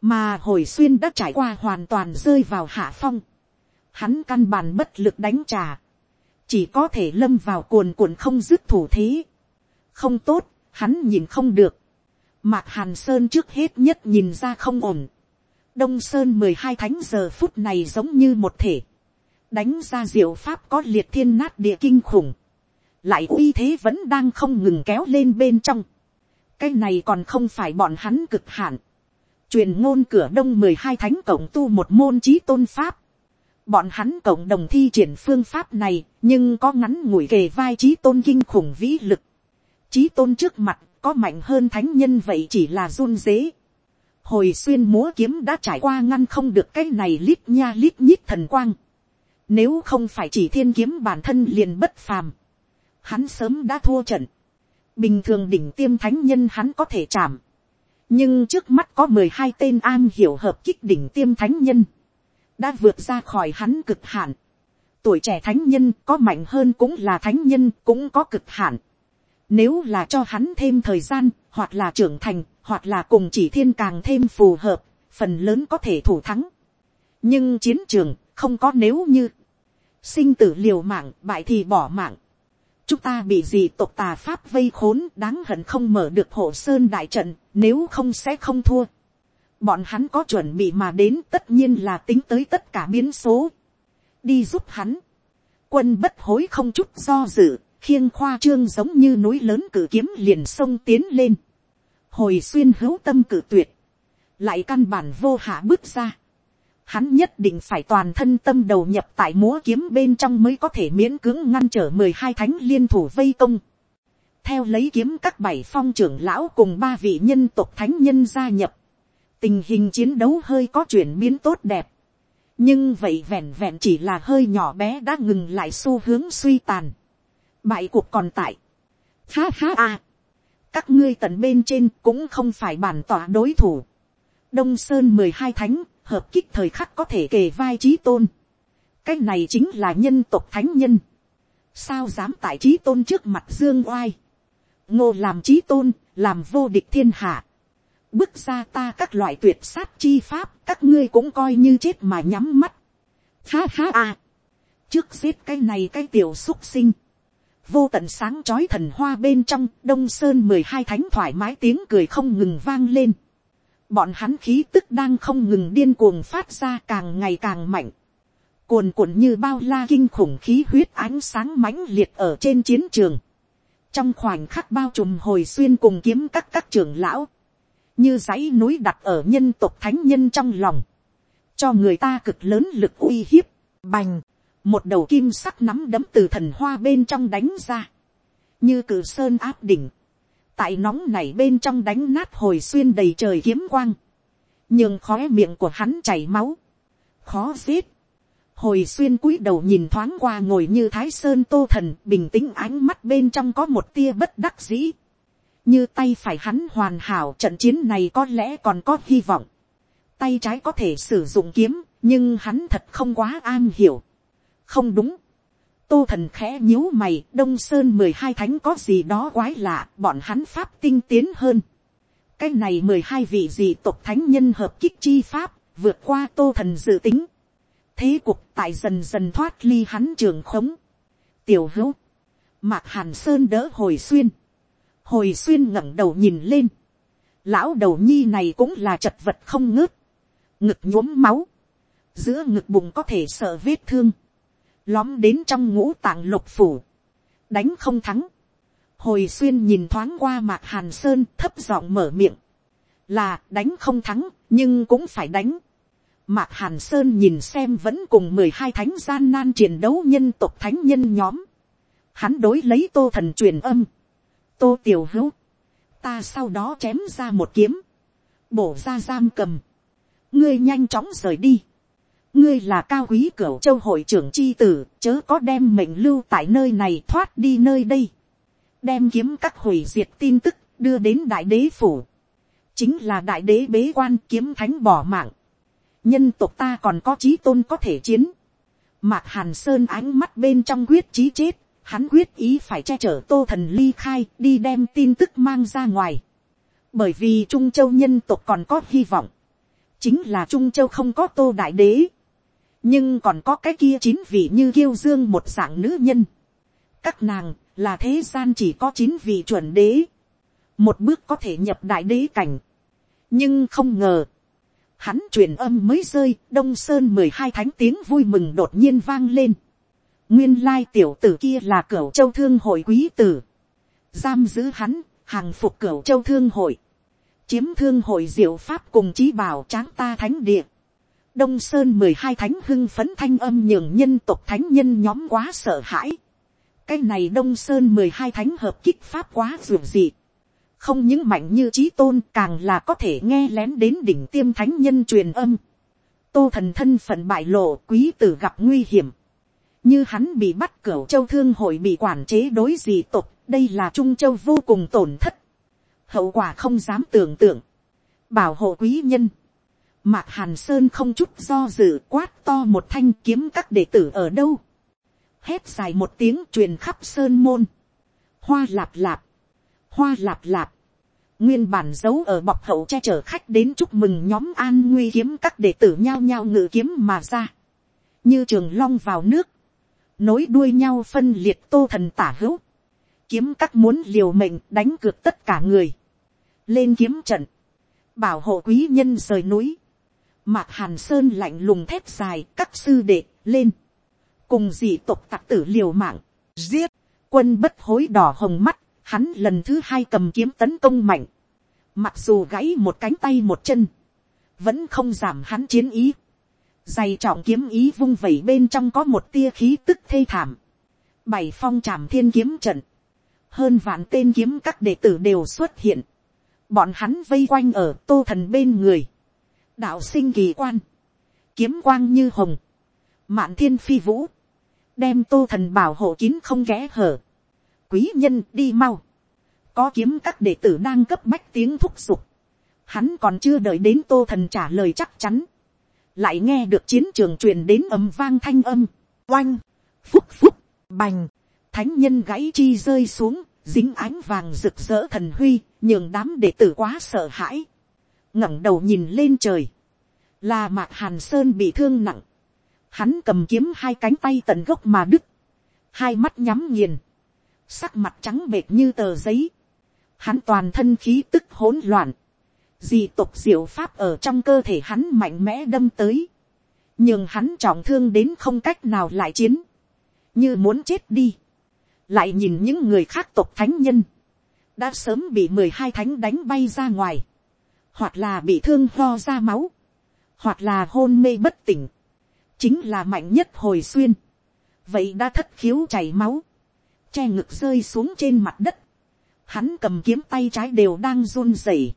mà hồi xuyên đã trải qua hoàn toàn rơi vào hạ phong, hắn căn bản bất lực đánh trà, chỉ có thể lâm vào cuồn cuộn không dứt thủ thế. không tốt, hắn nhìn không được. mạc hàn sơn trước hết nhất nhìn ra không ổn. đông sơn mười hai thánh giờ phút này giống như một thể. đánh ra diệu pháp có liệt thiên nát địa kinh khủng lại uy thế vẫn đang không ngừng kéo lên bên trong. cái này còn không phải bọn hắn cực hạn. truyền ngôn cửa đông mười hai thánh cộng tu một môn trí tôn pháp Bọn hắn cộng đồng thi triển phương pháp này, nhưng có ngắn ngủi kề vai trí tôn kinh khủng vĩ lực. Trí tôn trước mặt, có mạnh hơn thánh nhân vậy chỉ là run dế. Hồi xuyên múa kiếm đã trải qua ngăn không được cái này lít nha lít nhít thần quang. Nếu không phải chỉ thiên kiếm bản thân liền bất phàm. Hắn sớm đã thua trận. Bình thường đỉnh tiêm thánh nhân hắn có thể chạm. Nhưng trước mắt có mười hai tên an hiểu hợp kích đỉnh tiêm thánh nhân đã vượt ra khỏi hắn cực hạn. Tuổi trẻ thánh nhân có mạnh hơn cũng là thánh nhân cũng có cực hạn. Nếu là cho hắn thêm thời gian, hoặc là trưởng thành, hoặc là cùng chỉ thiên càng thêm phù hợp, phần lớn có thể thủ thắng. Nhưng chiến trường không có nếu như sinh tử liều mạng, bại thì bỏ mạng. Chúng ta bị gì tộc tà pháp vây khốn đáng hận không mở được hộ sơn đại trận, nếu không sẽ không thua. Bọn hắn có chuẩn bị mà đến tất nhiên là tính tới tất cả biến số, đi giúp hắn, quân bất hối không chút do dự, khiêng khoa trương giống như núi lớn cử kiếm liền sông tiến lên, hồi xuyên hữu tâm cử tuyệt, lại căn bản vô hạ bước ra, hắn nhất định phải toàn thân tâm đầu nhập tại múa kiếm bên trong mới có thể miễn cưỡng ngăn trở mười hai thánh liên thủ vây công. theo lấy kiếm các bảy phong trưởng lão cùng ba vị nhân tộc thánh nhân gia nhập, tình hình chiến đấu hơi có chuyển biến tốt đẹp. nhưng vậy vẹn vẹn chỉ là hơi nhỏ bé đã ngừng lại xu hướng suy tàn. bại cuộc còn tại. ha ha a. các ngươi tận bên trên cũng không phải bản tỏa đối thủ. đông sơn mười hai thánh hợp kích thời khắc có thể kề vai trí tôn. cái này chính là nhân tộc thánh nhân. sao dám tại trí tôn trước mặt dương oai. ngô làm trí tôn, làm vô địch thiên hạ bước ra ta các loại tuyệt sát chi pháp, các ngươi cũng coi như chết mà nhắm mắt. Ha ha à. Trước giết cái này cái tiểu xúc sinh. Vô tận sáng chói thần hoa bên trong đông sơn mười hai thánh thoải mái tiếng cười không ngừng vang lên. Bọn hắn khí tức đang không ngừng điên cuồng phát ra càng ngày càng mạnh. Cuồn cuộn như bao la kinh khủng khí huyết ánh sáng mãnh liệt ở trên chiến trường. Trong khoảnh khắc bao trùm hồi xuyên cùng kiếm các các trưởng lão. Như dãy núi đặt ở nhân tộc thánh nhân trong lòng. Cho người ta cực lớn lực uy hiếp. Bành. Một đầu kim sắc nắm đấm từ thần hoa bên trong đánh ra. Như cử sơn áp đỉnh tại nóng này bên trong đánh nát hồi xuyên đầy trời kiếm quang, nhưng khóe miệng của hắn chảy máu, khó giết. Hồi xuyên cúi đầu nhìn thoáng qua ngồi như thái sơn tô thần bình tĩnh ánh mắt bên trong có một tia bất đắc dĩ. Như tay phải hắn hoàn hảo trận chiến này có lẽ còn có hy vọng. Tay trái có thể sử dụng kiếm nhưng hắn thật không quá an hiểu. Không đúng tô thần khẽ nhíu mày, đông sơn mười hai thánh có gì đó quái lạ, bọn hắn pháp tinh tiến hơn. cái này mười hai vị dị tộc thánh nhân hợp kích chi pháp, vượt qua tô thần dự tính. thế cuộc tại dần dần thoát ly hắn trường khống. tiểu hữu, mạc hàn sơn đỡ hồi xuyên. hồi xuyên ngẩng đầu nhìn lên. lão đầu nhi này cũng là chật vật không ngớt. ngực nhuốm máu. giữa ngực bụng có thể sợ vết thương lóm đến trong ngũ tạng lục phủ, đánh không thắng, hồi xuyên nhìn thoáng qua mạc hàn sơn thấp giọng mở miệng, là đánh không thắng nhưng cũng phải đánh. mạc hàn sơn nhìn xem vẫn cùng mười hai thánh gian nan chiến đấu nhân tộc thánh nhân nhóm, hắn đối lấy tô thần truyền âm, tô tiểu hữu, ta sau đó chém ra một kiếm, bổ ra giam cầm, ngươi nhanh chóng rời đi, ngươi là cao quý cửu châu hội trưởng chi tử, chớ có đem mệnh lưu tại nơi này thoát đi nơi đây. đem kiếm các hủy diệt tin tức, đưa đến đại đế phủ. chính là đại đế bế quan kiếm thánh bỏ mạng. nhân tộc ta còn có trí tôn có thể chiến. mạc hàn sơn ánh mắt bên trong quyết trí chết, hắn quyết ý phải che chở tô thần ly khai đi đem tin tức mang ra ngoài. bởi vì trung châu nhân tộc còn có hy vọng. chính là trung châu không có tô đại đế nhưng còn có cái kia chín vị như kiêu dương một dạng nữ nhân. các nàng là thế gian chỉ có chín vị chuẩn đế. một bước có thể nhập đại đế cảnh. nhưng không ngờ, hắn truyền âm mới rơi, đông sơn mười hai thánh tiếng vui mừng đột nhiên vang lên. nguyên lai tiểu tử kia là cửa châu thương hội quý tử. giam giữ hắn, hàng phục cửa châu thương hội. chiếm thương hội diệu pháp cùng trí bảo tráng ta thánh địa đông sơn mười hai thánh hưng phấn thanh âm nhường nhân tộc thánh nhân nhóm quá sợ hãi. cái này đông sơn mười hai thánh hợp kích pháp quá ruột dị. không những mạnh như trí tôn, càng là có thể nghe lén đến đỉnh tiêm thánh nhân truyền âm. tô thần thân phận bại lộ, quý tử gặp nguy hiểm. như hắn bị bắt cửa châu thương hội bị quản chế đối dị tộc, đây là trung châu vô cùng tổn thất. hậu quả không dám tưởng tượng. bảo hộ quý nhân Mạc Hàn Sơn không chút do dự quát to một thanh kiếm các đệ tử ở đâu. Hét dài một tiếng truyền khắp Sơn Môn. Hoa lạp lạp. Hoa lạp lạp. Nguyên bản giấu ở bọc hậu che chở khách đến chúc mừng nhóm an nguy kiếm các đệ tử nhao nhao ngự kiếm mà ra. Như trường long vào nước. Nối đuôi nhau phân liệt tô thần tả hữu. Kiếm các muốn liều mệnh đánh cược tất cả người. Lên kiếm trận. Bảo hộ quý nhân rời núi Mạc Hàn Sơn lạnh lùng thép dài, các sư đệ, lên. Cùng dị tộc tặc tử liều mạng, giết, quân bất hối đỏ hồng mắt, hắn lần thứ hai cầm kiếm tấn công mạnh. Mặc dù gãy một cánh tay một chân, vẫn không giảm hắn chiến ý. Dày trọng kiếm ý vung vẩy bên trong có một tia khí tức thê thảm. Bảy phong trảm thiên kiếm trận. Hơn vạn tên kiếm các đệ tử đều xuất hiện. Bọn hắn vây quanh ở tô thần bên người đạo sinh kỳ quan, kiếm quang như hồng, mạn thiên phi vũ, đem tô thần bảo hộ kín không ghé hở, quý nhân đi mau, có kiếm các đệ tử đang cấp bách tiếng thúc giục, hắn còn chưa đợi đến tô thần trả lời chắc chắn, lại nghe được chiến trường truyền đến ầm vang thanh âm, oanh, phúc phúc, bành, thánh nhân gãy chi rơi xuống, dính ánh vàng rực rỡ thần huy, nhường đám đệ tử quá sợ hãi ngẩng đầu nhìn lên trời, là mạc hàn sơn bị thương nặng, hắn cầm kiếm hai cánh tay tận gốc mà đứt, hai mắt nhắm nghiền, sắc mặt trắng bệt như tờ giấy, hắn toàn thân khí tức hỗn loạn, dì tục diệu pháp ở trong cơ thể hắn mạnh mẽ đâm tới, nhưng hắn trọng thương đến không cách nào lại chiến, như muốn chết đi, lại nhìn những người khác tục thánh nhân, đã sớm bị mười hai thánh đánh bay ra ngoài, hoặc là bị thương ho ra máu, hoặc là hôn mê bất tỉnh, chính là mạnh nhất hồi xuyên, vậy đã thất khiếu chảy máu, che ngực rơi xuống trên mặt đất, hắn cầm kiếm tay trái đều đang run rẩy,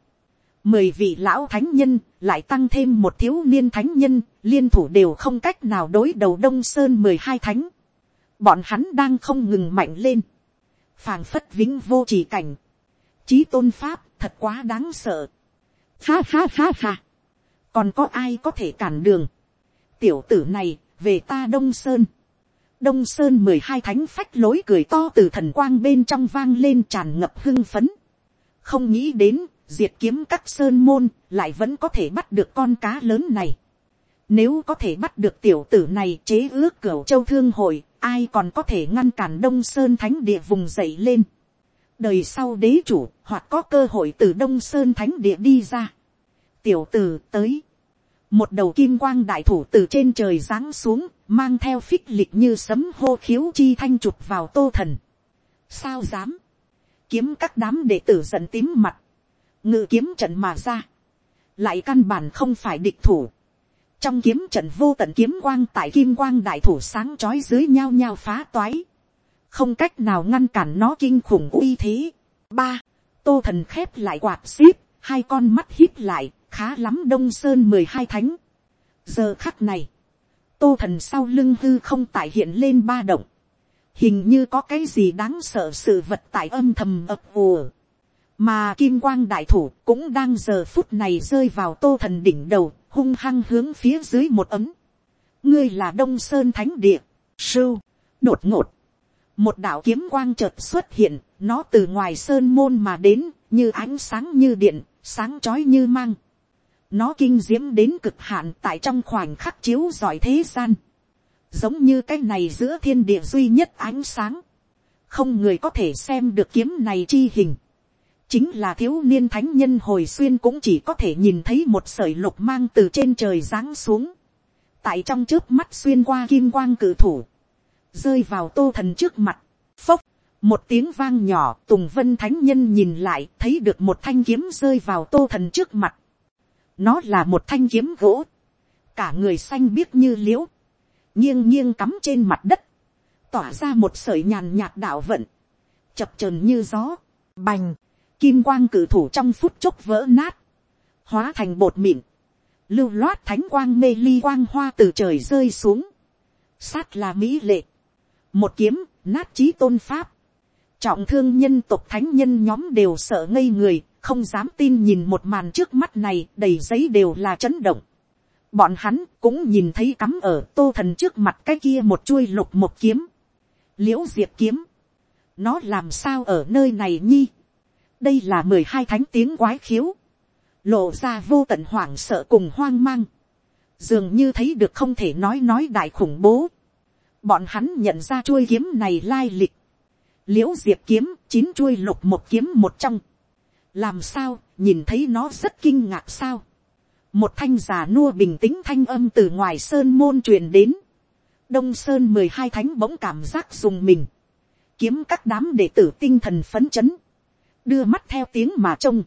mười vị lão thánh nhân lại tăng thêm một thiếu niên thánh nhân liên thủ đều không cách nào đối đầu đông sơn mười hai thánh. Bọn hắn đang không ngừng mạnh lên. Phàng phất vĩnh vô chỉ cảnh. Trí tôn pháp thật quá đáng sợ ha ha ha ha còn có ai có thể cản đường tiểu tử này về ta đông sơn đông sơn mười hai thánh phách lối cười to từ thần quang bên trong vang lên tràn ngập hưng phấn không nghĩ đến diệt kiếm các sơn môn lại vẫn có thể bắt được con cá lớn này. Nếu có thể bắt được tiểu tử này chế ước cửu châu thương hội, ai còn có thể ngăn cản đông sơn thánh địa vùng dậy lên. Đời sau đế chủ, hoặc có cơ hội từ đông sơn thánh địa đi ra. Tiểu tử tới. Một đầu kim quang đại thủ từ trên trời giáng xuống, mang theo phích lịch như sấm hô khiếu chi thanh trục vào tô thần. Sao dám? Kiếm các đám đệ tử giận tím mặt ngự kiếm trận mà ra, lại căn bản không phải địch thủ. trong kiếm trận vô tận kiếm quang tại kim quang đại thủ sáng trói dưới nhao nhao phá toái, không cách nào ngăn cản nó kinh khủng uy thế. ba, tô thần khép lại quạt xíp, hai con mắt hít lại, khá lắm đông sơn mười hai thánh. giờ khắc này, tô thần sau lưng hư không tại hiện lên ba động, hình như có cái gì đáng sợ sự vật tại âm thầm ập ùa mà kim quang đại thủ cũng đang giờ phút này rơi vào tô thần đỉnh đầu, hung hăng hướng phía dưới một ấm. ngươi là đông sơn thánh địa, sưu, đột ngột một đạo kiếm quang chợt xuất hiện, nó từ ngoài sơn môn mà đến, như ánh sáng như điện, sáng chói như mang. nó kinh diễm đến cực hạn tại trong khoảnh khắc chiếu giỏi thế gian. giống như cái này giữa thiên địa duy nhất ánh sáng. không người có thể xem được kiếm này chi hình chính là thiếu niên thánh nhân hồi xuyên cũng chỉ có thể nhìn thấy một sợi lục mang từ trên trời giáng xuống, tại trong trước mắt xuyên qua kim quang cử thủ, rơi vào tô thần trước mặt, phốc, một tiếng vang nhỏ tùng vân thánh nhân nhìn lại thấy được một thanh kiếm rơi vào tô thần trước mặt, nó là một thanh kiếm gỗ, cả người xanh biếc như l i ễ u nghiêng nghiêng cắm trên mặt đất, tỏa ra một sợi nhàn nhạt đạo vận, chập trờn như gió, bành, kim quang cử thủ trong phút chốc vỡ nát, hóa thành bột mịn, lưu loát thánh quang mê ly quang hoa từ trời rơi xuống, sát là mỹ lệ, một kiếm nát trí tôn pháp, trọng thương nhân tộc thánh nhân nhóm đều sợ ngây người, không dám tin nhìn một màn trước mắt này đầy giấy đều là chấn động. Bọn hắn cũng nhìn thấy cắm ở tô thần trước mặt cái kia một chuôi lục một kiếm. Liễu diệp kiếm. Nó làm sao ở nơi này nhi đây là mười hai thánh tiếng quái khiếu, lộ ra vô tận hoảng sợ cùng hoang mang, dường như thấy được không thể nói nói đại khủng bố bọn hắn nhận ra chuôi kiếm này lai lịch, l i ễ u diệp kiếm chín chuôi lục một kiếm một trong, làm sao nhìn thấy nó rất kinh ngạc sao, một thanh già nua bình tĩnh thanh âm từ ngoài sơn môn truyền đến, đông sơn mười hai thánh bỗng cảm giác dùng mình, kiếm các đám đệ tử tinh thần phấn chấn, đưa mắt theo tiếng mà trông,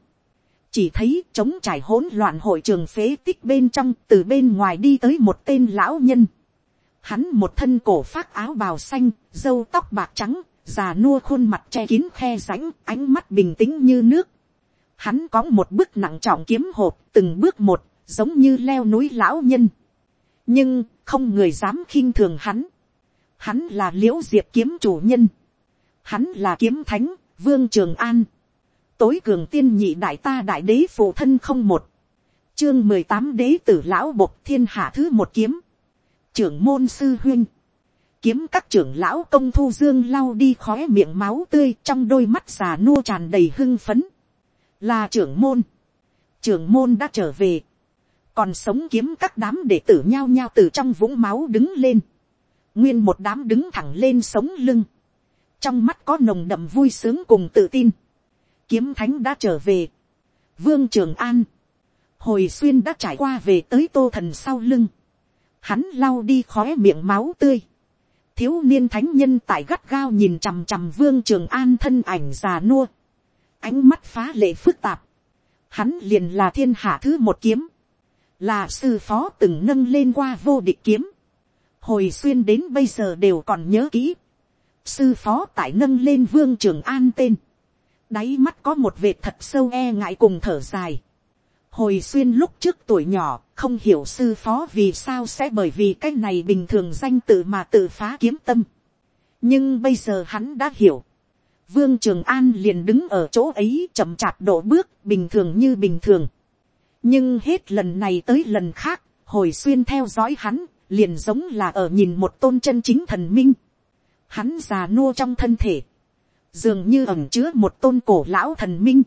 chỉ thấy trống trải hỗn loạn hội trường phế tích bên trong từ bên ngoài đi tới một tên lão nhân. Hắn một thân cổ phát áo bào xanh, dâu tóc bạc trắng, già nua khuôn mặt che kín khe rãnh, ánh mắt bình tĩnh như nước. Hắn có một bước nặng trọng kiếm hộp, từng bước một, giống như leo núi lão nhân. Nhưng, không người dám khinh thường hắn. Hắn là liễu diệp kiếm chủ nhân. Hắn là kiếm thánh, vương trường an tối cường tiên nhị đại ta đại đế phụ thân không một, chương mười tám đế tử lão bộc thiên hạ thứ một kiếm, trưởng môn sư huyên, kiếm các trưởng lão công thu dương lau đi khóe miệng máu tươi trong đôi mắt già nua tràn đầy hưng phấn, là trưởng môn, trưởng môn đã trở về, còn sống kiếm các đám đệ tử nhao nhao từ trong vũng máu đứng lên, nguyên một đám đứng thẳng lên sống lưng, trong mắt có nồng đậm vui sướng cùng tự tin, kiếm thánh đã trở về, vương trường an, hồi xuyên đã trải qua về tới tô thần sau lưng, hắn lau đi khóe miệng máu tươi, thiếu niên thánh nhân tại gắt gao nhìn chằm chằm vương trường an thân ảnh già nua, ánh mắt phá lệ phức tạp, hắn liền là thiên hạ thứ một kiếm, là sư phó từng nâng lên qua vô địch kiếm, hồi xuyên đến bây giờ đều còn nhớ kỹ, sư phó tại nâng lên vương trường an tên, đáy mắt có một vệt thật sâu e ngại cùng thở dài, hồi xuyên lúc trước tuổi nhỏ, không hiểu sư phó vì sao sẽ bởi vì cái này bình thường danh tự mà tự phá kiếm tâm. nhưng bây giờ hắn đã hiểu. vương trường an liền đứng ở chỗ ấy chậm chạp độ bước bình thường như bình thường. nhưng hết lần này tới lần khác, hồi xuyên theo dõi hắn, liền giống là ở nhìn một tôn chân chính thần minh. hắn già nua trong thân thể, dường như ẩm chứa một tôn cổ lão thần minh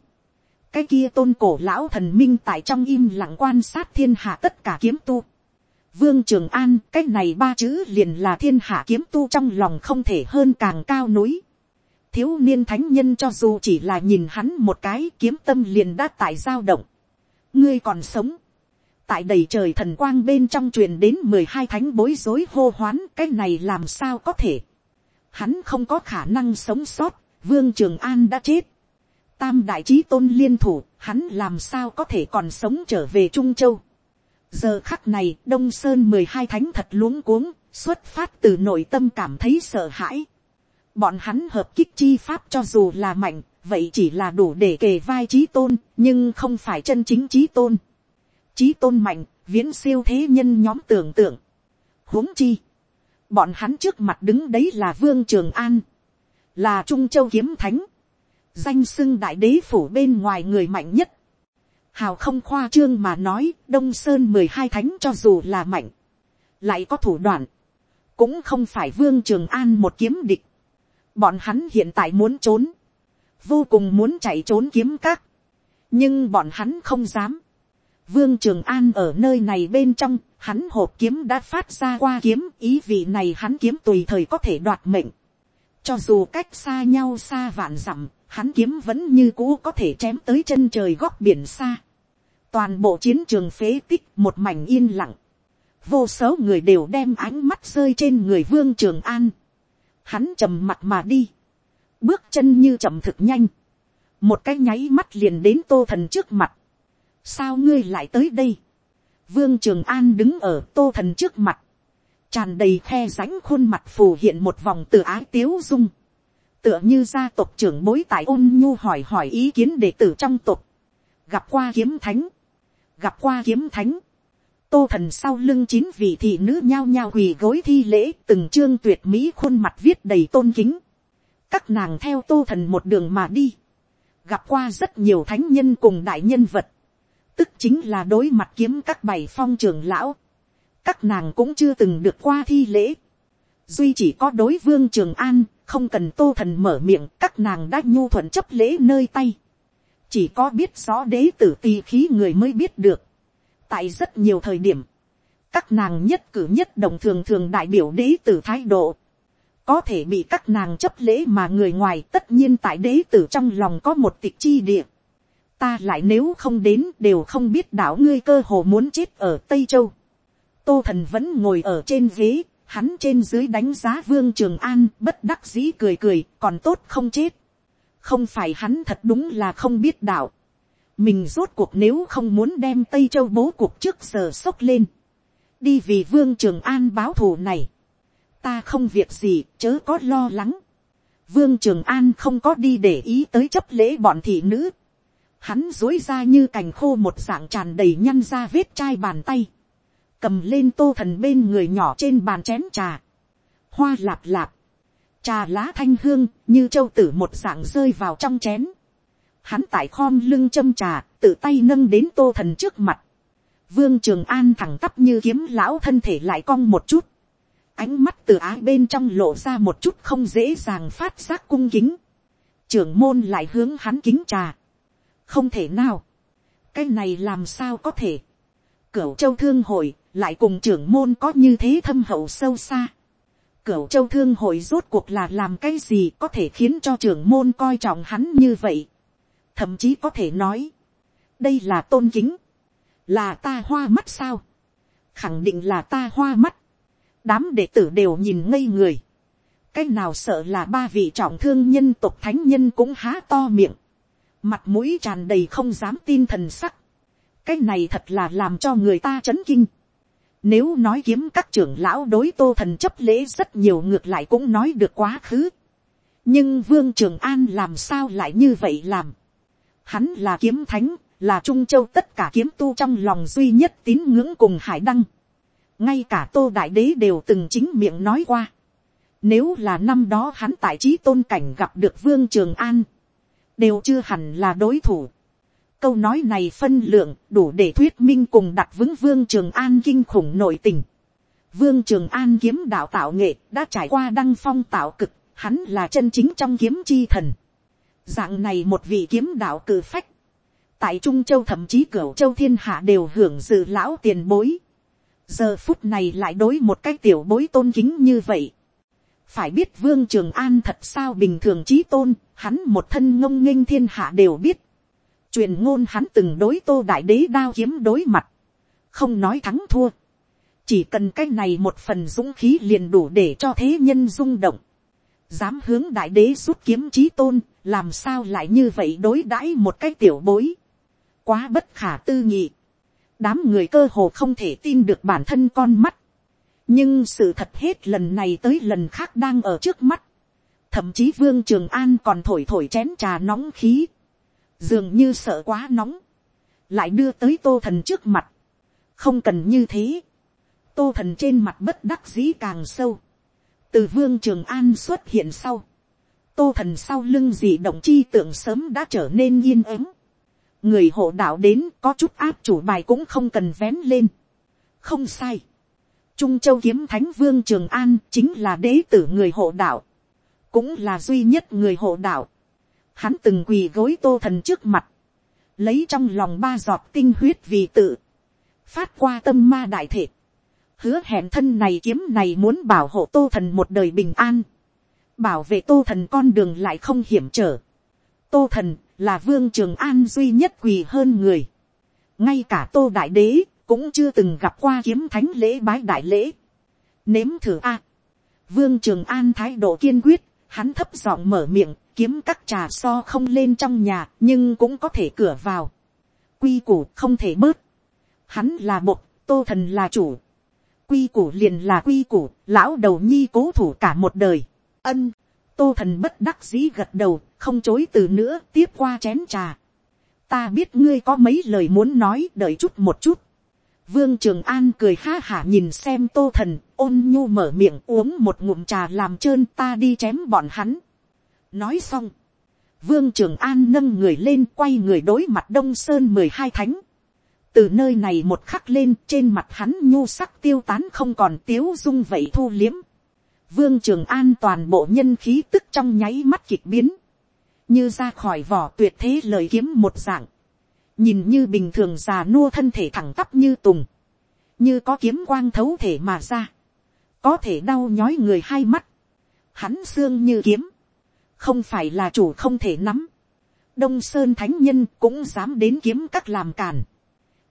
cái kia tôn cổ lão thần minh tại trong im lặng quan sát thiên hạ tất cả kiếm tu. Vương Trường An, cái này ba chữ liền là thiên hạ kiếm tu trong lòng không thể hơn càng cao núi. Thiếu niên thánh nhân cho dù chỉ là nhìn hắn một cái kiếm tâm liền đã tại dao động. Ngươi còn sống. Tại đầy trời thần quang bên trong truyền đến mười hai thánh bối rối hô hoán cái này làm sao có thể. Hắn không có khả năng sống sót, Vương Trường An đã chết tam đại trí tôn liên thủ, hắn làm sao có thể còn sống trở về Trung Châu. Giờ khắc này, Đông Sơn mười hai thánh thật luống cuống, xuất phát từ nội tâm cảm thấy sợ hãi. Bọn hắn hợp kích chi pháp cho dù là mạnh, vậy chỉ là đủ để kề vai trí tôn, nhưng không phải chân chính trí tôn. Trí tôn mạnh, viễn siêu thế nhân nhóm tưởng tượng. huống chi. Bọn hắn trước mặt đứng đấy là Vương Trường An. Là Trung Châu Kiếm Thánh danh sưng đại đế phủ bên ngoài người mạnh nhất. Hào không khoa trương mà nói, Đông Sơn mười hai thánh cho dù là mạnh, lại có thủ đoạn, cũng không phải Vương Trường An một kiếm địch. Bọn hắn hiện tại muốn trốn, vô cùng muốn chạy trốn kiếm các, nhưng bọn hắn không dám. Vương Trường An ở nơi này bên trong, hắn hộp kiếm đã phát ra qua kiếm, ý vị này hắn kiếm tùy thời có thể đoạt mệnh. Cho dù cách xa nhau xa vạn dặm, hắn kiếm vẫn như cũ có thể chém tới chân trời góc biển xa. Toàn bộ chiến trường phế tích, một mảnh yên lặng. Vô số người đều đem ánh mắt rơi trên người vương trường an. Hắn trầm mặt mà đi. Bước chân như chậm thực nhanh. Một cái nháy mắt liền đến tô thần trước mặt. Sao ngươi lại tới đây? Vương Trường An đứng ở tô thần trước mặt. Tràn đầy khe rãnh khuôn mặt phù hiện một vòng từ ái tiếu dung tựa như gia tộc trưởng bối tại ôn nhu hỏi hỏi ý kiến đệ tử trong tộc, gặp qua kiếm thánh, gặp qua kiếm thánh, tô thần sau lưng chín vị thị nữ nhao nhao quỳ gối thi lễ từng chương tuyệt mỹ khuôn mặt viết đầy tôn kính, các nàng theo tô thần một đường mà đi, gặp qua rất nhiều thánh nhân cùng đại nhân vật, tức chính là đối mặt kiếm các bảy phong trường lão, các nàng cũng chưa từng được qua thi lễ, duy chỉ có đối vương trường an không cần tô thần mở miệng, các nàng đã nhu thuận chấp lễ nơi tay. Chỉ có biết rõ đế tử tì khí người mới biết được. Tại rất nhiều thời điểm, các nàng nhất cử nhất động thường thường đại biểu đế tử thái độ. Có thể bị các nàng chấp lễ mà người ngoài tất nhiên tại đế tử trong lòng có một tịch chi địa. Ta lại nếu không đến đều không biết đảo ngươi cơ hồ muốn chết ở tây châu. Tô thần vẫn ngồi ở trên ghế hắn trên dưới đánh giá vương trường an, bất đắc dĩ cười cười, còn tốt không chết. Không phải hắn thật đúng là không biết đạo. Mình rốt cuộc nếu không muốn đem tây châu bố cuộc trước giờ sốc lên. Đi vì vương trường an báo thù này. Ta không việc gì, chớ có lo lắng. Vương trường an không có đi để ý tới chấp lễ bọn thị nữ. Hắn dối ra như cành khô một dạng tràn đầy nhăn ra vết chai bàn tay cầm lên tô thần bên người nhỏ trên bàn chén trà, hoa lạp lạp, trà lá thanh hương như châu tử một dạng rơi vào trong chén, hắn tại khom lưng châm trà, tự tay nâng đến tô thần trước mặt, vương trường an thẳng tắp như kiếm lão thân thể lại cong một chút, ánh mắt từ ái bên trong lộ ra một chút không dễ dàng phát giác cung kính, trưởng môn lại hướng hắn kính trà, không thể nào, cái này làm sao có thể, cửu châu thương hội lại cùng trưởng môn có như thế thâm hậu sâu xa. Cửu châu thương hội rốt cuộc là làm cái gì có thể khiến cho trưởng môn coi trọng hắn như vậy. Thậm chí có thể nói, đây là tôn kính, là ta hoa mắt sao. khẳng định là ta hoa mắt. đám đệ tử đều nhìn ngây người. cái nào sợ là ba vị trọng thương nhân tộc thánh nhân cũng há to miệng. mặt mũi tràn đầy không dám tin thần sắc. cái này thật là làm cho người ta chấn kinh nếu nói kiếm các trưởng lão đối tô thần chấp lễ rất nhiều ngược lại cũng nói được quá khứ. Nhưng vương trường an làm sao lại như vậy làm. Hắn là kiếm thánh, là trung châu tất cả kiếm tu trong lòng duy nhất tín ngưỡng cùng hải đăng. Ngay cả tô đại đế đều từng chính miệng nói qua. Nếu là năm đó hắn tại trí tôn cảnh gặp được vương trường an. Đều chưa hẳn là đối thủ câu nói này phân lượng đủ để thuyết minh cùng đặt vững vương trường an kinh khủng nội tình. Vương trường an kiếm đạo tạo nghệ đã trải qua đăng phong tạo cực, hắn là chân chính trong kiếm chi thần. Dạng này một vị kiếm đạo cử phách. Tại Trung Châu thậm chí cửu Châu thiên hạ đều hưởng dự lão tiền bối. Giờ phút này lại đối một cái tiểu bối tôn kính như vậy. Phải biết Vương Trường An thật sao bình thường trí tôn, hắn một thân ngông nghênh thiên hạ đều biết truyền ngôn hắn từng đối tô đại đế đao kiếm đối mặt, không nói thắng thua, chỉ cần cái này một phần dũng khí liền đủ để cho thế nhân rung động, dám hướng đại đế rút kiếm trí tôn, làm sao lại như vậy đối đãi một cái tiểu bối, quá bất khả tư nghị, đám người cơ hồ không thể tin được bản thân con mắt, nhưng sự thật hết lần này tới lần khác đang ở trước mắt, thậm chí vương trường an còn thổi thổi chén trà nóng khí, dường như sợ quá nóng, lại đưa tới tô thần trước mặt, không cần như thế, tô thần trên mặt bất đắc dĩ càng sâu, từ vương trường an xuất hiện sau, tô thần sau lưng dị động chi tưởng sớm đã trở nên yên ứng, người hộ đạo đến có chút áp chủ bài cũng không cần vén lên, không sai, trung châu kiếm thánh vương trường an chính là đế tử người hộ đạo, cũng là duy nhất người hộ đạo, hắn từng quỳ gối tô thần trước mặt, lấy trong lòng ba giọt tinh huyết vì tự, phát qua tâm ma đại thể, hứa hẹn thân này kiếm này muốn bảo hộ tô thần một đời bình an, bảo vệ tô thần con đường lại không hiểm trở. tô thần là vương trường an duy nhất quỳ hơn người, ngay cả tô đại đế cũng chưa từng gặp qua kiếm thánh lễ bái đại lễ. nếm thử a, vương trường an thái độ kiên quyết, hắn thấp giọng mở miệng kiếm các trà so không lên trong nhà nhưng cũng có thể cửa vào. quy củ không thể bớt. hắn là một tô thần là chủ. quy củ liền là quy củ, lão đầu nhi cố thủ cả một đời. ân, tô thần bất đắc dĩ gật đầu, không chối từ nữa tiếp qua chén trà. ta biết ngươi có mấy lời muốn nói đợi chút một chút. Vương Trường An cười ha hả nhìn xem tô thần, ôn nhu mở miệng uống một ngụm trà làm trơn ta đi chém bọn hắn nói xong, vương trường an nâng người lên quay người đối mặt đông sơn mười hai thánh. từ nơi này một khắc lên trên mặt hắn nhu sắc tiêu tán không còn tiếu dung vậy thu liếm. vương trường an toàn bộ nhân khí tức trong nháy mắt kịch biến, như ra khỏi vỏ tuyệt thế lời kiếm một dạng, nhìn như bình thường già nua thân thể thẳng tắp như tùng, như có kiếm quang thấu thể mà ra, có thể đau nhói người hai mắt, hắn xương như kiếm, không phải là chủ không thể nắm. đông sơn thánh nhân cũng dám đến kiếm các làm càn.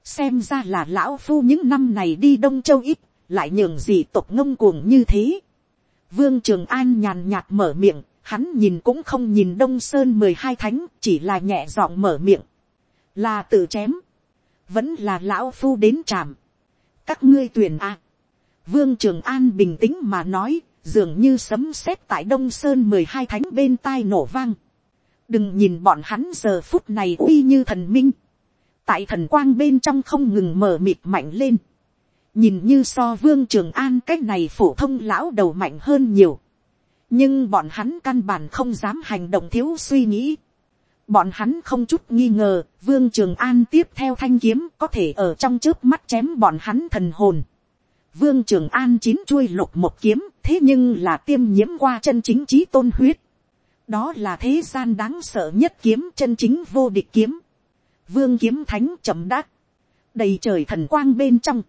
xem ra là lão phu những năm này đi đông châu ít, lại nhường gì tộc ngông cuồng như thế. vương trường an nhàn nhạt mở miệng, hắn nhìn cũng không nhìn đông sơn mười hai thánh, chỉ là nhẹ giọng mở miệng là tự chém, vẫn là lão phu đến tràm. các ngươi tuyển a. vương trường an bình tĩnh mà nói, dường như sấm sét tại đông sơn mười hai thánh bên tai nổ vang. đừng nhìn bọn hắn giờ phút này uy như thần minh. tại thần quang bên trong không ngừng mở mịt mạnh lên. nhìn như so vương trường an cái này phổ thông lão đầu mạnh hơn nhiều. nhưng bọn hắn căn bản không dám hành động thiếu suy nghĩ bọn hắn không chút nghi ngờ vương trường an tiếp theo thanh kiếm có thể ở trong trước mắt chém bọn hắn thần hồn Vương Trường An chín chuôi lục một kiếm, thế nhưng là tiêm nhiễm qua chân chính trí tôn huyết. Đó là thế gian đáng sợ nhất kiếm chân chính vô địch kiếm. Vương kiếm thánh chậm đắc. đầy trời thần quang bên trong,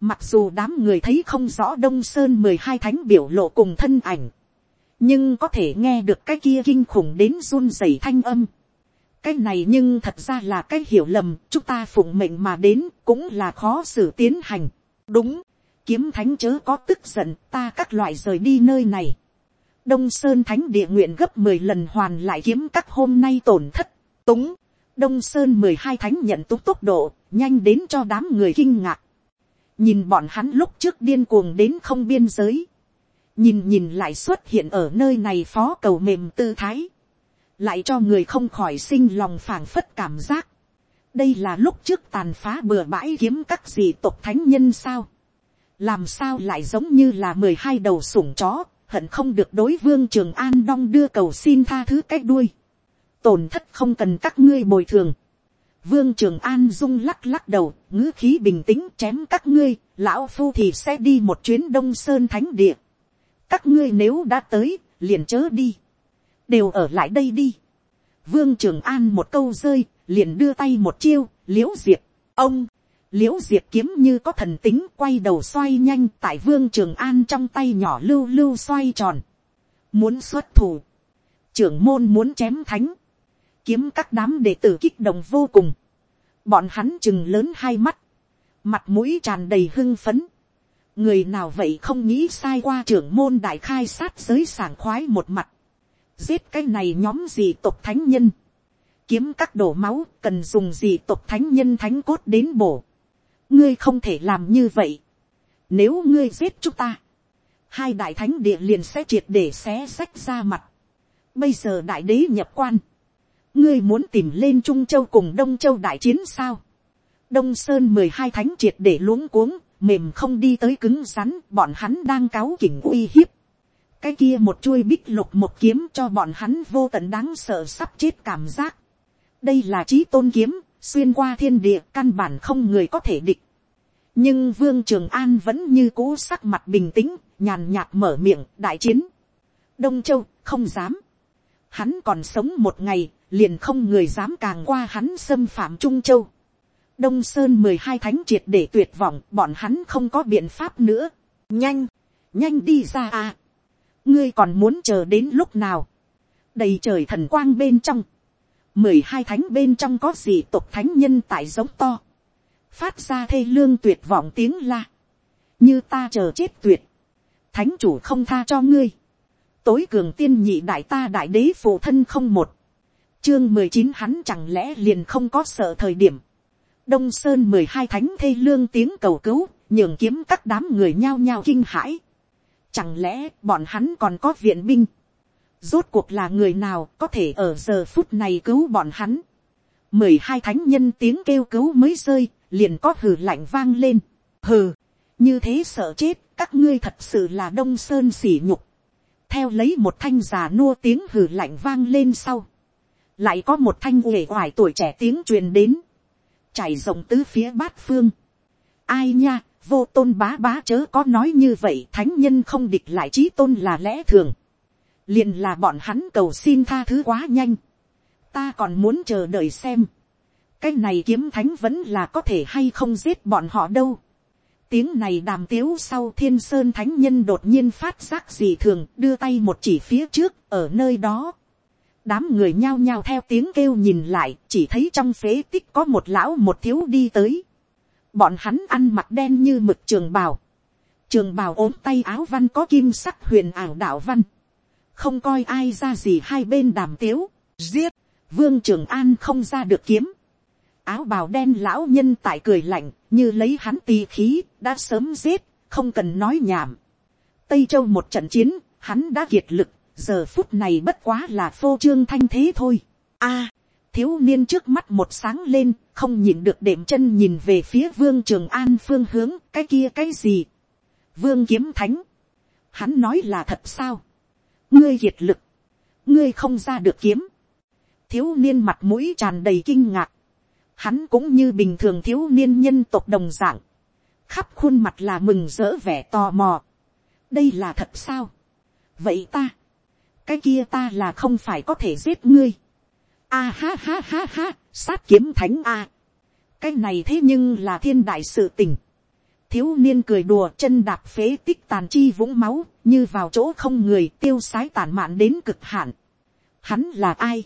mặc dù đám người thấy không rõ đông sơn mười hai thánh biểu lộ cùng thân ảnh, nhưng có thể nghe được cái kia kinh khủng đến run rẩy thanh âm cái này nhưng thật ra là cái hiểu lầm, chúng ta phụng mệnh mà đến cũng là khó xử tiến hành. đúng, kiếm thánh chớ có tức giận, ta các loại rời đi nơi này. đông sơn thánh địa nguyện gấp mười lần hoàn lại kiếm các hôm nay tổn thất, túng, đông sơn mười hai thánh nhận túng tốc độ, nhanh đến cho đám người kinh ngạc. nhìn bọn hắn lúc trước điên cuồng đến không biên giới, nhìn nhìn lại xuất hiện ở nơi này phó cầu mềm tư thái, lại cho người không khỏi sinh lòng phảng phất cảm giác. đây là lúc trước tàn phá bừa bãi kiếm các gì tộc thánh nhân sao. làm sao lại giống như là mười hai đầu sủng chó, hận không được đối vương trường an đong đưa cầu xin tha thứ cách đuôi. tổn thất không cần các ngươi bồi thường. vương trường an rung lắc lắc đầu, ngữ khí bình tĩnh chém các ngươi, lão phu thì sẽ đi một chuyến đông sơn thánh địa các ngươi nếu đã tới, liền chớ đi, đều ở lại đây đi. vương trường an một câu rơi, liền đưa tay một chiêu, Liễu diệp, ông, Liễu diệp kiếm như có thần tính quay đầu xoay nhanh tại vương trường an trong tay nhỏ lưu lưu xoay tròn, muốn xuất thủ, trưởng môn muốn chém thánh, kiếm các đám đệ tử kích động vô cùng, bọn hắn chừng lớn hai mắt, mặt mũi tràn đầy hưng phấn, người nào vậy không nghĩ sai qua trưởng môn đại khai sát giới sảng khoái một mặt, giết cái này nhóm gì tộc thánh nhân, kiếm các đổ máu cần dùng gì tộc thánh nhân thánh cốt đến bổ, ngươi không thể làm như vậy, nếu ngươi giết chúng ta, hai đại thánh địa liền sẽ triệt để xé sách ra mặt, bây giờ đại đế nhập quan, ngươi muốn tìm lên trung châu cùng đông châu đại chiến sao, đông sơn mười hai thánh triệt để luống cuống mềm không đi tới cứng rắn, bọn hắn đang cáo kỉnh uy hiếp cái kia một chuôi bích lục một kiếm cho bọn hắn vô tận đáng sợ sắp chết cảm giác. đây là trí tôn kiếm, xuyên qua thiên địa căn bản không người có thể địch. nhưng vương trường an vẫn như cũ sắc mặt bình tĩnh, nhàn nhạt mở miệng đại chiến. đông châu không dám. hắn còn sống một ngày, liền không người dám càng qua hắn xâm phạm trung châu đông sơn mười hai thánh triệt để tuyệt vọng, bọn hắn không có biện pháp nữa. nhanh, nhanh đi ra à ngươi còn muốn chờ đến lúc nào. đầy trời thần quang bên trong. mười hai thánh bên trong có gì tộc thánh nhân tại giống to. phát ra thê lương tuyệt vọng tiếng la. như ta chờ chết tuyệt. thánh chủ không tha cho ngươi. tối cường tiên nhị đại ta đại đế phụ thân không một. chương mười chín hắn chẳng lẽ liền không có sợ thời điểm đông sơn mười hai thánh thê lương tiếng cầu cứu, nhường kiếm các đám người nhao nhao kinh hãi. Chẳng lẽ bọn hắn còn có viện binh? Rốt cuộc là người nào có thể ở giờ phút này cứu bọn hắn? Mười hai thánh nhân tiếng kêu cứu mới rơi, liền có hừ lạnh vang lên. Hừ, như thế sợ chết, các ngươi thật sự là đông sơn sỉ nhục. Theo lấy một thanh già nua tiếng hừ lạnh vang lên sau. Lại có một thanh uể oải tuổi trẻ tiếng truyền đến trải rộng tứ phía bát phương. Ai nha, vô tôn bá bá chớ có nói như vậy thánh nhân không địch lại trí tôn là lẽ thường. liền là bọn hắn cầu xin tha thứ quá nhanh. ta còn muốn chờ đợi xem. cái này kiếm thánh vẫn là có thể hay không giết bọn họ đâu. tiếng này đàm tiếu sau thiên sơn thánh nhân đột nhiên phát giác gì thường đưa tay một chỉ phía trước ở nơi đó đám người nhao nhao theo tiếng kêu nhìn lại, chỉ thấy trong phế tích có một lão một thiếu đi tới. Bọn hắn ăn mặc đen như mực trường bào. Trường bào ốm tay áo văn có kim sắc huyền ảo đạo văn. Không coi ai ra gì hai bên đàm tiếu. Giết, vương trường an không ra được kiếm. Áo bào đen lão nhân tại cười lạnh, như lấy hắn tì khí, đã sớm giết, không cần nói nhảm. Tây Châu một trận chiến, hắn đã kiệt lực, giờ phút này bất quá là phô trương thanh thế thôi. a, thiếu niên trước mắt một sáng lên, không nhìn được đệm chân nhìn về phía vương trường an phương hướng, cái kia cái gì. vương kiếm thánh. hắn nói là thật sao. ngươi kiệt lực. ngươi không ra được kiếm. thiếu niên mặt mũi tràn đầy kinh ngạc. hắn cũng như bình thường thiếu niên nhân tộc đồng dạng. khắp khuôn mặt là mừng rỡ vẻ tò mò. đây là thật sao. vậy ta cái kia ta là không phải có thể giết ngươi a ha ha ha ha, sát kiếm thánh a. cái này thế nhưng là thiên đại sự tình. thiếu niên cười đùa chân đạp phế tích tàn chi vũng máu, như vào chỗ không người tiêu sái tàn mạn đến cực hạn. Hắn là ai?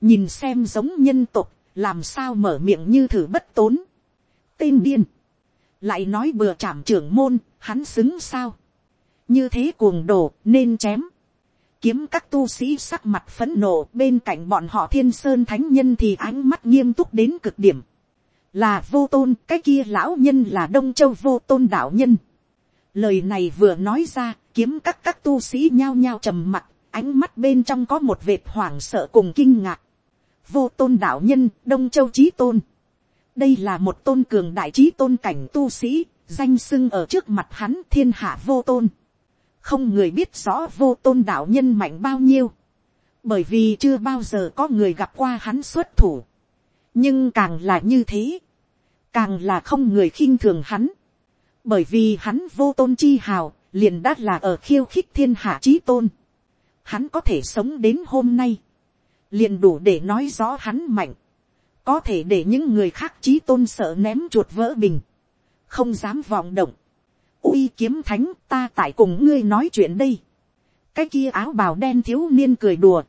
nhìn xem giống nhân tục, làm sao mở miệng như thử bất tốn. tên điên, lại nói bừa chạm trưởng môn, hắn xứng sao. như thế cuồng đổ nên chém kiếm các tu sĩ sắc mặt phấn nộ, bên cạnh bọn họ thiên sơn thánh nhân thì ánh mắt nghiêm túc đến cực điểm. là vô tôn, cái kia lão nhân là đông châu vô tôn đạo nhân. lời này vừa nói ra, kiếm các các tu sĩ nhao nhao trầm mặt, ánh mắt bên trong có một vệt hoảng sợ cùng kinh ngạc vô tôn đạo nhân, đông châu trí tôn đây là một tôn cường đại trí tôn cảnh tu sĩ, danh sưng ở trước mặt hắn thiên hạ vô tôn không người biết rõ vô tôn đạo nhân mạnh bao nhiêu. Bởi vì chưa bao giờ có người gặp qua hắn xuất thủ. Nhưng càng là như thế. Càng là không người khinh thường hắn. Bởi vì hắn vô tôn chi hào liền đắt là ở khiêu khích thiên hạ trí tôn. Hắn có thể sống đến hôm nay. Liền đủ để nói rõ hắn mạnh, có thể để những người khác trí tôn sợ ném chuột vỡ bình, không dám vọng động, uy kiếm thánh ta tại cùng ngươi nói chuyện đây, cái kia áo bào đen thiếu niên cười đùa,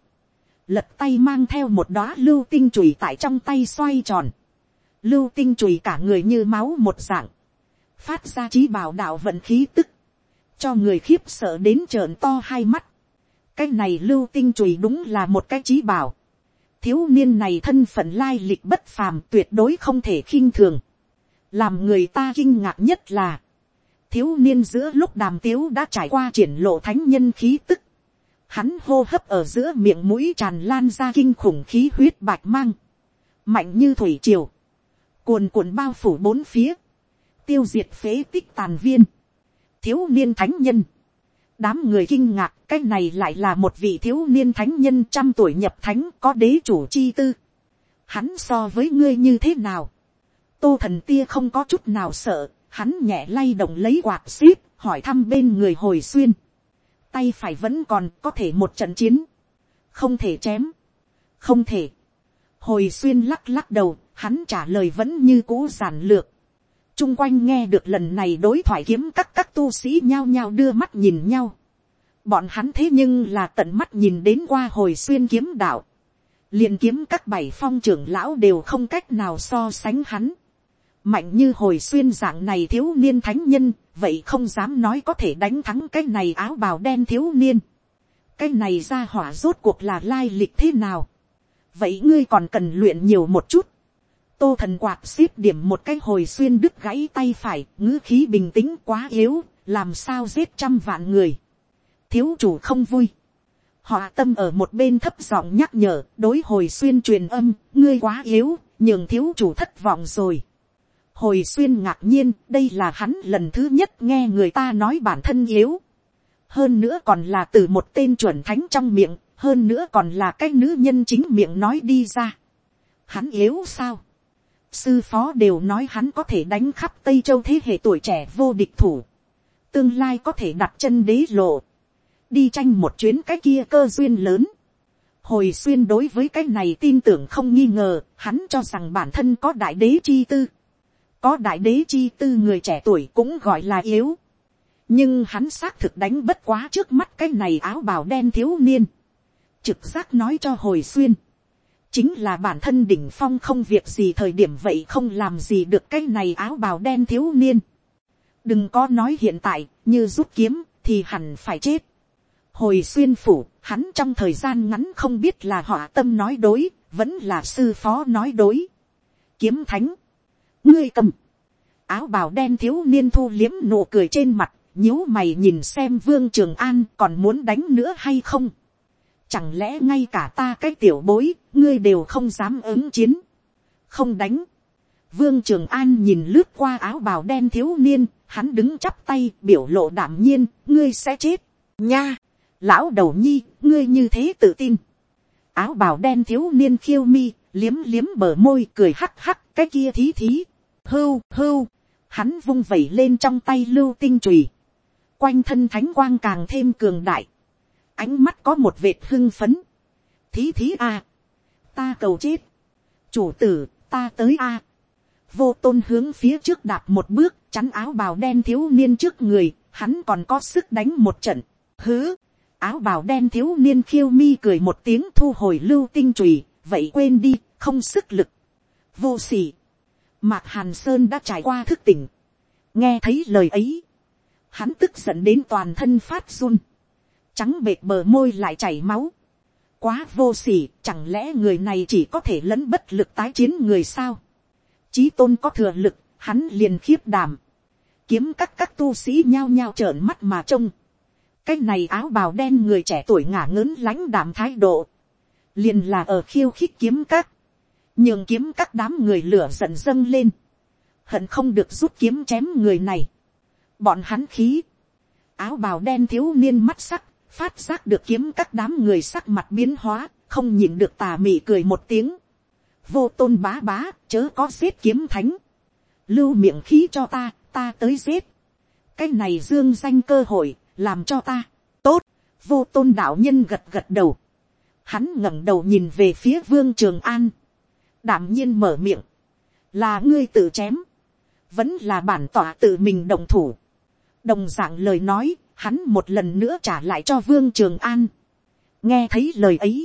lật tay mang theo một đóa lưu tinh chùy tại trong tay xoay tròn, lưu tinh chùy cả người như máu một dạng, phát ra trí bảo đạo vận khí tức, cho người khiếp sợ đến trợn to hai mắt, cái này lưu tinh chùy đúng là một cái trí bảo. thiếu niên này thân phận lai lịch bất phàm tuyệt đối không thể khinh thường. làm người ta kinh ngạc nhất là, thiếu niên giữa lúc đàm tiếu đã trải qua triển lộ thánh nhân khí tức. hắn hô hấp ở giữa miệng mũi tràn lan ra kinh khủng khí huyết bạch mang. mạnh như thủy triều. cuồn cuộn bao phủ bốn phía. tiêu diệt phế tích tàn viên. thiếu niên thánh nhân đám người kinh ngạc cái này lại là một vị thiếu niên thánh nhân trăm tuổi nhập thánh có đế chủ chi tư. Hắn so với ngươi như thế nào? Tô thần tia không có chút nào sợ, hắn nhẹ lay động lấy quạt xíp, hỏi thăm bên người hồi xuyên. Tay phải vẫn còn có thể một trận chiến. Không thể chém. Không thể. Hồi xuyên lắc lắc đầu, hắn trả lời vẫn như cũ giản lược. Trung quanh nghe được lần này đối thoại kiếm các các tu sĩ nhao nhao đưa mắt nhìn nhau. Bọn hắn thế nhưng là tận mắt nhìn đến qua hồi xuyên kiếm đạo. liền kiếm các bảy phong trưởng lão đều không cách nào so sánh hắn. Mạnh như hồi xuyên dạng này thiếu niên thánh nhân, vậy không dám nói có thể đánh thắng cái này áo bào đen thiếu niên. Cái này ra hỏa rốt cuộc là lai lịch thế nào. Vậy ngươi còn cần luyện nhiều một chút tô thần quạt xếp điểm một cái hồi xuyên đứt gãy tay phải, ngữ khí bình tĩnh quá yếu, làm sao giết trăm vạn người. thiếu chủ không vui. họ tâm ở một bên thấp giọng nhắc nhở, đối hồi xuyên truyền âm, ngươi quá yếu, nhường thiếu chủ thất vọng rồi hồi xuyên ngạc nhiên, đây là hắn lần thứ nhất nghe người ta nói bản thân yếu. hơn nữa còn là từ một tên chuẩn thánh trong miệng, hơn nữa còn là cái nữ nhân chính miệng nói đi ra. hắn yếu sao sư phó đều nói hắn có thể đánh khắp tây châu thế hệ tuổi trẻ vô địch thủ, tương lai có thể đặt chân đế lộ, đi tranh một chuyến cái kia cơ duyên lớn. hồi xuyên đối với cái này tin tưởng không nghi ngờ, hắn cho rằng bản thân có đại đế chi tư, có đại đế chi tư người trẻ tuổi cũng gọi là yếu, nhưng hắn xác thực đánh bất quá trước mắt cái này áo bào đen thiếu niên, trực giác nói cho hồi xuyên, chính là bản thân đỉnh phong không việc gì thời điểm vậy không làm gì được cái này áo bào đen thiếu niên. đừng có nói hiện tại như rút kiếm thì hẳn phải chết. hồi xuyên phủ hắn trong thời gian ngắn không biết là họ tâm nói đối vẫn là sư phó nói đối. kiếm thánh, ngươi cầm, áo bào đen thiếu niên thu liếm nụ cười trên mặt nhíu mày nhìn xem vương trường an còn muốn đánh nữa hay không Chẳng lẽ ngay cả ta cái tiểu bối, ngươi đều không dám ứng chiến. Không đánh. Vương Trường An nhìn lướt qua áo bào đen thiếu niên, hắn đứng chắp tay biểu lộ đảm nhiên, ngươi sẽ chết. Nha, lão đầu nhi, ngươi như thế tự tin. Áo bào đen thiếu niên khiêu mi, liếm liếm bờ môi cười hắc hắc cái kia thí thí. Hưu, hưu, hắn vung vẩy lên trong tay lưu tinh trùy. Quanh thân thánh quang càng thêm cường đại. Ánh mắt có một vệt hưng phấn, thí thí a, ta cầu chết, chủ tử ta tới a, vô tôn hướng phía trước đạp một bước chắn áo bào đen thiếu niên trước người hắn còn có sức đánh một trận. Hứ áo bào đen thiếu niên khiêu mi cười một tiếng thu hồi lưu tinh trùy vậy quên đi không sức lực. Vô sỉ mạc hàn sơn đã trải qua thức tỉnh. Nghe thấy lời ấy, hắn tức giận đến toàn thân phát run. Trắng bệt bờ môi lại chảy máu. Quá vô sỉ, chẳng lẽ người này chỉ có thể lẫn bất lực tái chiến người sao? Chí tôn có thừa lực, hắn liền khiếp đảm. Kiếm các các tu sĩ nhao nhao trợn mắt mà trông. Cái này áo bào đen người trẻ tuổi ngả ngớn lãnh đảm thái độ. Liền là ở khiêu khích kiếm các nhường kiếm các đám người lửa giận dâng lên. Hận không được rút kiếm chém người này. Bọn hắn khí. Áo bào đen thiếu niên mắt sắc, phát giác được kiếm các đám người sắc mặt biến hóa, không nhìn được tà mị cười một tiếng. Vô tôn bá bá, chớ có giết kiếm thánh. Lưu miệng khí cho ta ta tới giết. Cái này dương danh cơ hội, làm cho ta. Tốt, vô tôn đạo nhân gật gật đầu. Hắn ngẩng đầu nhìn về phía vương trường an đảm nhiên mở miệng. Là ngươi tự chém. Vẫn là bản tỏa tự mình đồng thủ. Đồng d ạ n g lời nói, hắn một lần nữa trả lại cho vương trường an. Nghe thấy lời ấy,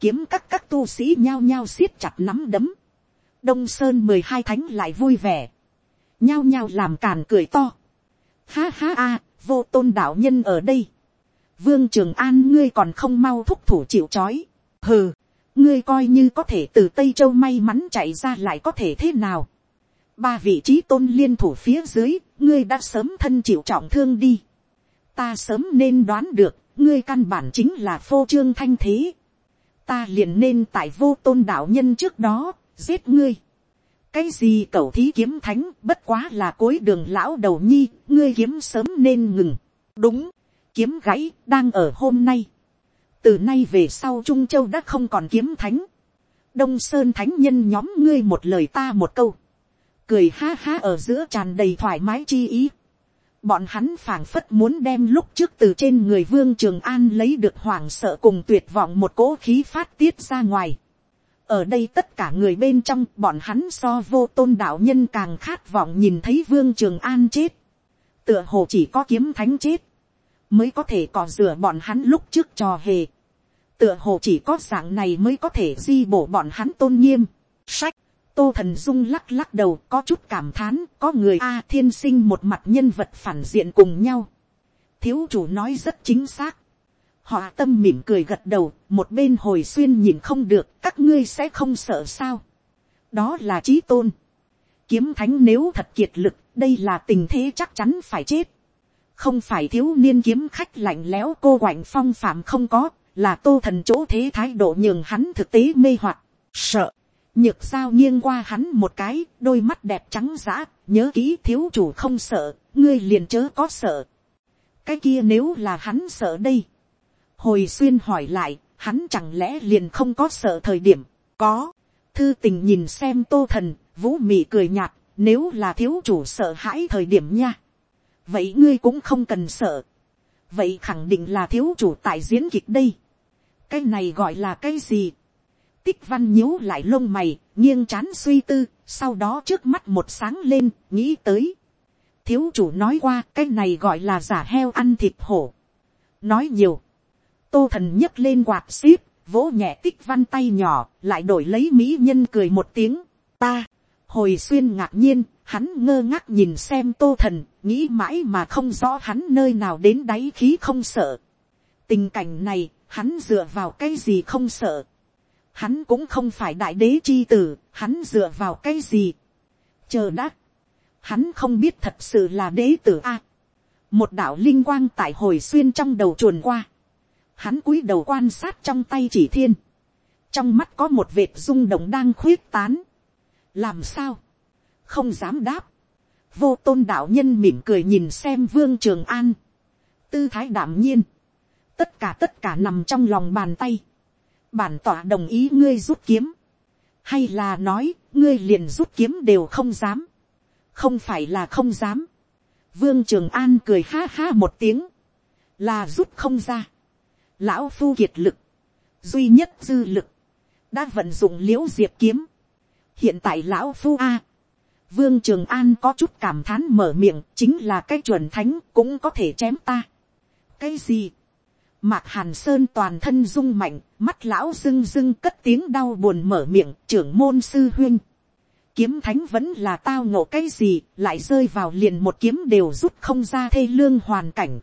kiếm các các tu sĩ nhao nhao siết chặt nắm đấm. Đông sơn mười hai thánh lại vui vẻ. Nhao nhao làm càn cười to. Ha ha a, vô tôn đạo nhân ở đây. Vương trường an, ngươi còn không mau thúc thủ chịu c h ó i hừ ngươi coi như có thể từ tây châu may mắn chạy ra lại có thể thế nào ba vị trí tôn liên thủ phía dưới, ngươi đã sớm thân chịu trọng thương đi. ta sớm nên đoán được, ngươi căn bản chính là phô trương thanh thế. ta liền nên tại vô tôn đạo nhân trước đó, giết ngươi. cái gì cầu thí kiếm thánh, bất quá là cối đường lão đầu nhi, ngươi kiếm sớm nên ngừng. đúng, kiếm gãy, đang ở hôm nay từ nay về sau trung châu đã không còn kiếm thánh. đông sơn thánh nhân nhóm ngươi một lời ta một câu cười ha ha ở giữa tràn đầy thoải mái chi ý. Bọn hắn phảng phất muốn đem lúc trước từ trên người vương trường an lấy được hoảng sợ cùng tuyệt vọng một cỗ khí phát tiết ra ngoài. Ở đây tất cả người bên trong, bọn hắn so vô tôn đạo nhân càng khát vọng nhìn thấy vương trường an chết. Tựa hồ chỉ có kiếm thánh chết. Mới có thể cò rửa bọn hắn lúc trước trò hề. Tựa hồ chỉ có dạng này mới có thể di bổ bọn hắn tôn nghiêm. Sách, tô thần dung lắc lắc đầu, có chút cảm thán, có người a thiên sinh một mặt nhân vật phản diện cùng nhau. Thiếu chủ nói rất chính xác. Họ tâm mỉm cười gật đầu, một bên hồi xuyên nhìn không được, các ngươi sẽ không sợ sao? Đó là trí tôn. Kiếm thánh nếu thật kiệt lực, đây là tình thế chắc chắn phải chết không phải thiếu niên kiếm khách lạnh lẽo cô quạnh phong phạm không có là tô thần chỗ thế thái độ nhường hắn thực tế mê hoặc sợ nhược sao nghiêng qua hắn một cái, đôi mắt đẹp trắng giã, nhớ kỹ thiếu chủ không sợ, ngươi liền chớ có sợ. cái kia nếu là hắn sợ đây. hồi xuyên hỏi lại, hắn chẳng lẽ liền không có sợ thời điểm, có. thư tình nhìn xem tô thần, vũ mị cười nhạt, nếu là thiếu chủ sợ hãi thời điểm nha vậy ngươi cũng không cần sợ. vậy khẳng định là thiếu chủ tại diễn kịch đây. cái này gọi là cái gì tích văn nhíu lại lông mày, nghiêng chán suy tư, sau đó trước mắt một sáng lên, nghĩ tới. Thiếu chủ nói qua cái này gọi là giả heo ăn thịt hổ. Nói nhiều. Tô thần nhấc lên quạt xíp, vỗ nhẹ tích văn tay nhỏ, lại đổi lấy mỹ nhân cười một tiếng. Ta, hồi xuyên ngạc nhiên, hắn ngơ ngác nhìn xem tô thần, nghĩ mãi mà không rõ hắn nơi nào đến đáy khí không sợ. Tình cảnh này, hắn dựa vào cái gì không sợ hắn cũng không phải đại đế chi tử, hắn dựa vào cái gì. chờ đã, hắn không biết thật sự là đế tử a. một đạo linh quang tại hồi xuyên trong đầu chuồn qua, hắn cúi đầu quan sát trong tay chỉ thiên, trong mắt có một vệt rung động đang khuyết tán. làm sao, không dám đáp, vô tôn đạo nhân mỉm cười nhìn xem vương trường an, tư thái đảm nhiên, tất cả tất cả nằm trong lòng bàn tay, bản tỏa đồng ý ngươi rút kiếm, hay là nói ngươi liền rút kiếm đều không dám, không phải là không dám, vương trường an cười ha ha một tiếng, là rút không ra, lão phu kiệt lực, duy nhất dư lực, đã vận dụng l i ễ u diệp kiếm, hiện tại lão phu a, vương trường an có chút cảm thán mở miệng, chính là cái chuẩn thánh cũng có thể chém ta. cái gì. mạc hàn sơn toàn thân rung mạnh, mắt lão rưng rưng cất tiếng đau buồn mở miệng, trưởng môn sư huyên. kiếm thánh vẫn là tao ngộ cái gì, lại rơi vào liền một kiếm đều rút không ra thê lương hoàn cảnh.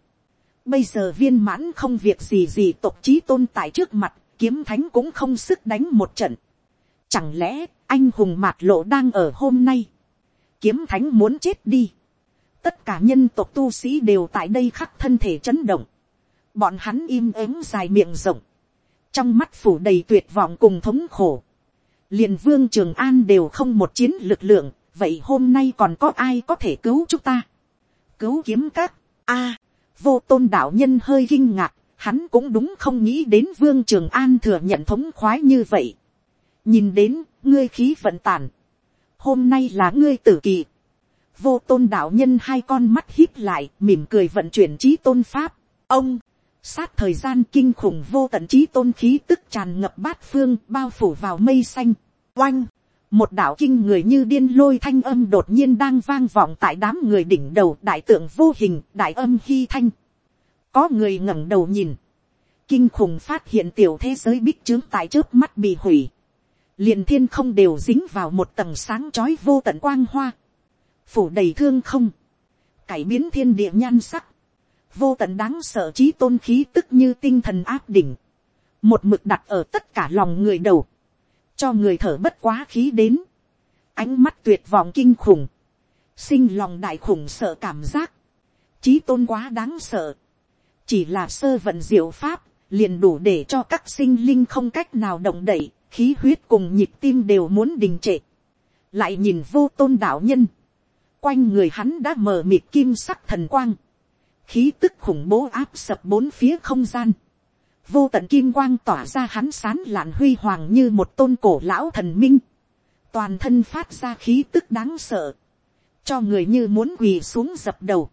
bây giờ viên mãn không việc gì gì tộc trí tôn tại trước mặt, kiếm thánh cũng không sức đánh một trận. Chẳng lẽ anh hùng mạt lộ đang ở hôm nay. Kiếm thánh muốn chết đi. Tất cả nhân tộc tu sĩ đều tại đây khắc thân thể chấn động. Bọn hắn im ắng dài miệng rộng. Trong mắt phủ đầy tuyệt vọng cùng thống khổ. liền vương trường an đều không một chiến lực lượng. Vậy hôm nay còn có ai có thể cứu chúng ta? Cứu kiếm các. a vô tôn đạo nhân hơi kinh ngạc. Hắn cũng đúng không nghĩ đến vương trường an thừa nhận thống khoái như vậy nhìn đến, ngươi khí vận tản, hôm nay là ngươi tử kỳ, vô tôn đạo nhân hai con mắt hít lại, mỉm cười vận chuyển trí tôn pháp, ông, sát thời gian kinh khủng vô tận trí tôn khí tức tràn ngập bát phương bao phủ vào mây xanh, oanh, một đạo kinh người như điên lôi thanh âm đột nhiên đang vang vọng tại đám người đỉnh đầu đại tượng vô hình đại âm hy thanh, có người ngẩng đầu nhìn, kinh khủng phát hiện tiểu thế giới bích trướng tại trước mắt bị hủy, liền thiên không đều dính vào một tầng sáng chói vô tận quang hoa, phủ đầy thương không, cải biến thiên địa nhan sắc, vô tận đáng sợ trí tôn khí tức như tinh thần áp đỉnh, một mực đặt ở tất cả lòng người đầu, cho người thở bất quá khí đến, ánh mắt tuyệt vọng kinh khủng, sinh lòng đại khủng sợ cảm giác, trí tôn quá đáng sợ, chỉ là sơ vận diệu pháp, liền đủ để cho các sinh linh không cách nào động đậy, khí huyết cùng nhịp tim đều muốn đình trệ, lại nhìn vô tôn đạo nhân, quanh người hắn đã mờ mịt kim sắc thần quang, khí tức khủng bố áp sập bốn phía không gian, vô tận kim quang tỏa ra hắn sán lạn huy hoàng như một tôn cổ lão thần minh, toàn thân phát ra khí tức đáng sợ, cho người như muốn quỳ xuống dập đầu,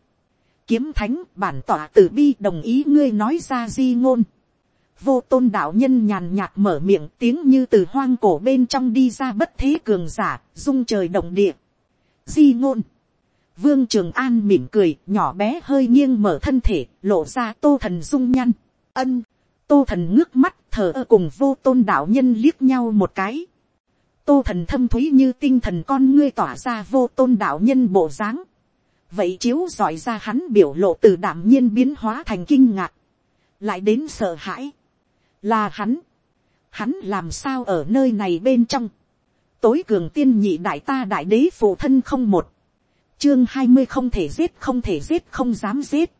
kiếm thánh bản tỏa tử bi đồng ý ngươi nói ra di ngôn, vô tôn đạo nhân nhàn nhạt mở miệng tiếng như từ hoang cổ bên trong đi ra bất thế cường giả, dung trời động địa. Di ngôn. Vương Trường An mỉm cười, nhỏ bé hơi nghiêng mở thân thể, lộ ra tô thần dung nhăn. Ân, tô thần ngước mắt thờ ơ cùng vô tôn đạo nhân liếc nhau một cái. Tô thần thâm thúy như tinh thần con ngươi tỏa ra vô tôn đạo nhân bộ dáng. Vậy chiếu giỏi ra hắn biểu lộ từ đảm nhiên biến hóa thành kinh ngạc. Lại đến sợ hãi là hắn, hắn làm sao ở nơi này bên trong, tối cường tiên nhị đại ta đại đế phụ thân không một, chương hai mươi không thể giết không thể giết không dám giết,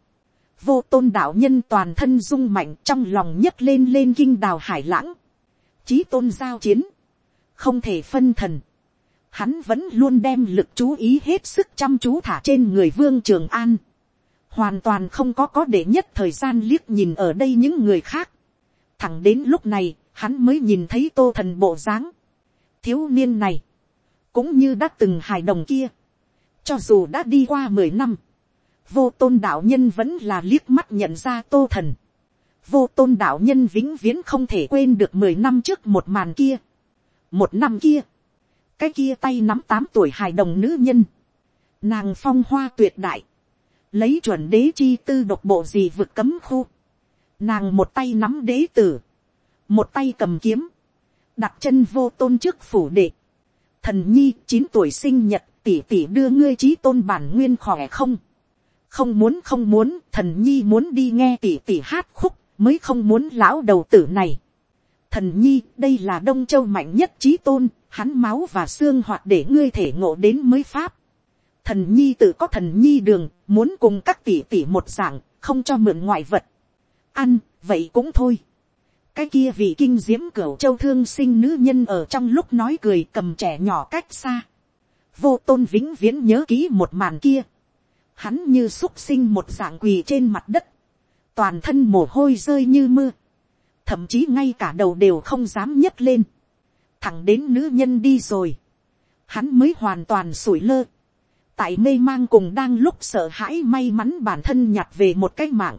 vô tôn đạo nhân toàn thân rung mạnh trong lòng nhấc lên lên kinh đào hải lãng, chí tôn giao chiến, không thể phân thần, hắn vẫn luôn đem lực chú ý hết sức chăm chú thả trên người vương trường an, hoàn toàn không có có để nhất thời gian liếc nhìn ở đây những người khác, Thẳng đến lúc này, hắn mới nhìn thấy tô thần bộ dáng. Thiếu niên này, cũng như đã từng hài đồng kia. Cho dù đã đi qua mười năm, vô tôn đạo nhân vẫn là liếc mắt nhận ra tô thần. Vô tôn đạo nhân vĩnh viễn không thể quên được mười năm trước một màn kia. Một năm kia, cái kia tay nắm tám tuổi hài đồng nữ nhân. Nàng phong hoa tuyệt đại, lấy chuẩn đế chi tư độc bộ gì vượt cấm khu Nàng một tay nắm đế tử. Một tay cầm kiếm. Đặt chân vô tôn trước phủ đệ. Thần nhi chín tuổi sinh nhật tỷ tỷ đưa ngươi trí tôn bản nguyên khỏe không. Không muốn không muốn thần nhi muốn đi nghe tỷ tỷ hát khúc mới không muốn lão đầu tử này. Thần nhi đây là đông châu mạnh nhất trí tôn hắn máu và xương hoạt để ngươi thể ngộ đến mới pháp. Thần nhi tự có thần nhi đường, muốn cùng các tỷ tỷ một dạng, không cho mượn ngoại vật ăn, vậy cũng thôi. cái kia vị kinh diễm cửu châu thương sinh nữ nhân ở trong lúc nói cười cầm trẻ nhỏ cách xa. vô tôn vĩnh viễn nhớ ký một màn kia. hắn như xúc sinh một dạng quỳ trên mặt đất. toàn thân mồ hôi rơi như mưa. thậm chí ngay cả đầu đều không dám nhấc lên. thẳng đến nữ nhân đi rồi. hắn mới hoàn toàn sủi lơ tại mê mang cùng đang lúc sợ hãi may mắn bản thân nhặt về một cái mạng.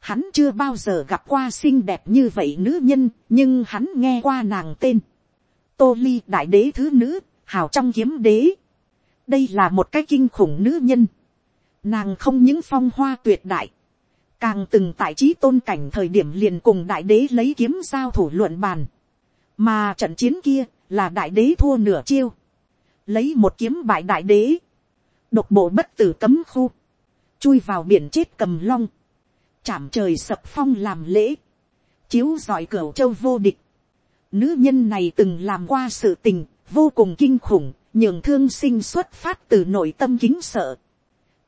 Hắn chưa bao giờ gặp qua xinh đẹp như vậy nữ nhân, nhưng hắn nghe qua nàng tên. Tô ly đại đế thứ nữ, hào trong kiếm đế. đây là một cái kinh khủng nữ nhân, nàng không những phong hoa tuyệt đại, càng từng tại trí tôn cảnh thời điểm liền cùng đại đế lấy kiếm giao thủ luận bàn, mà trận chiến kia là đại đế thua nửa chiêu, lấy một kiếm bại đại đế, độc bộ bất tử cấm khu, chui vào biển chết cầm long, chạm trời sập phong làm lễ, chiếu giỏi cửa châu vô địch. Nữ nhân này từng làm qua sự tình, vô cùng kinh khủng, nhường thương sinh xuất phát từ nội tâm kính sợ.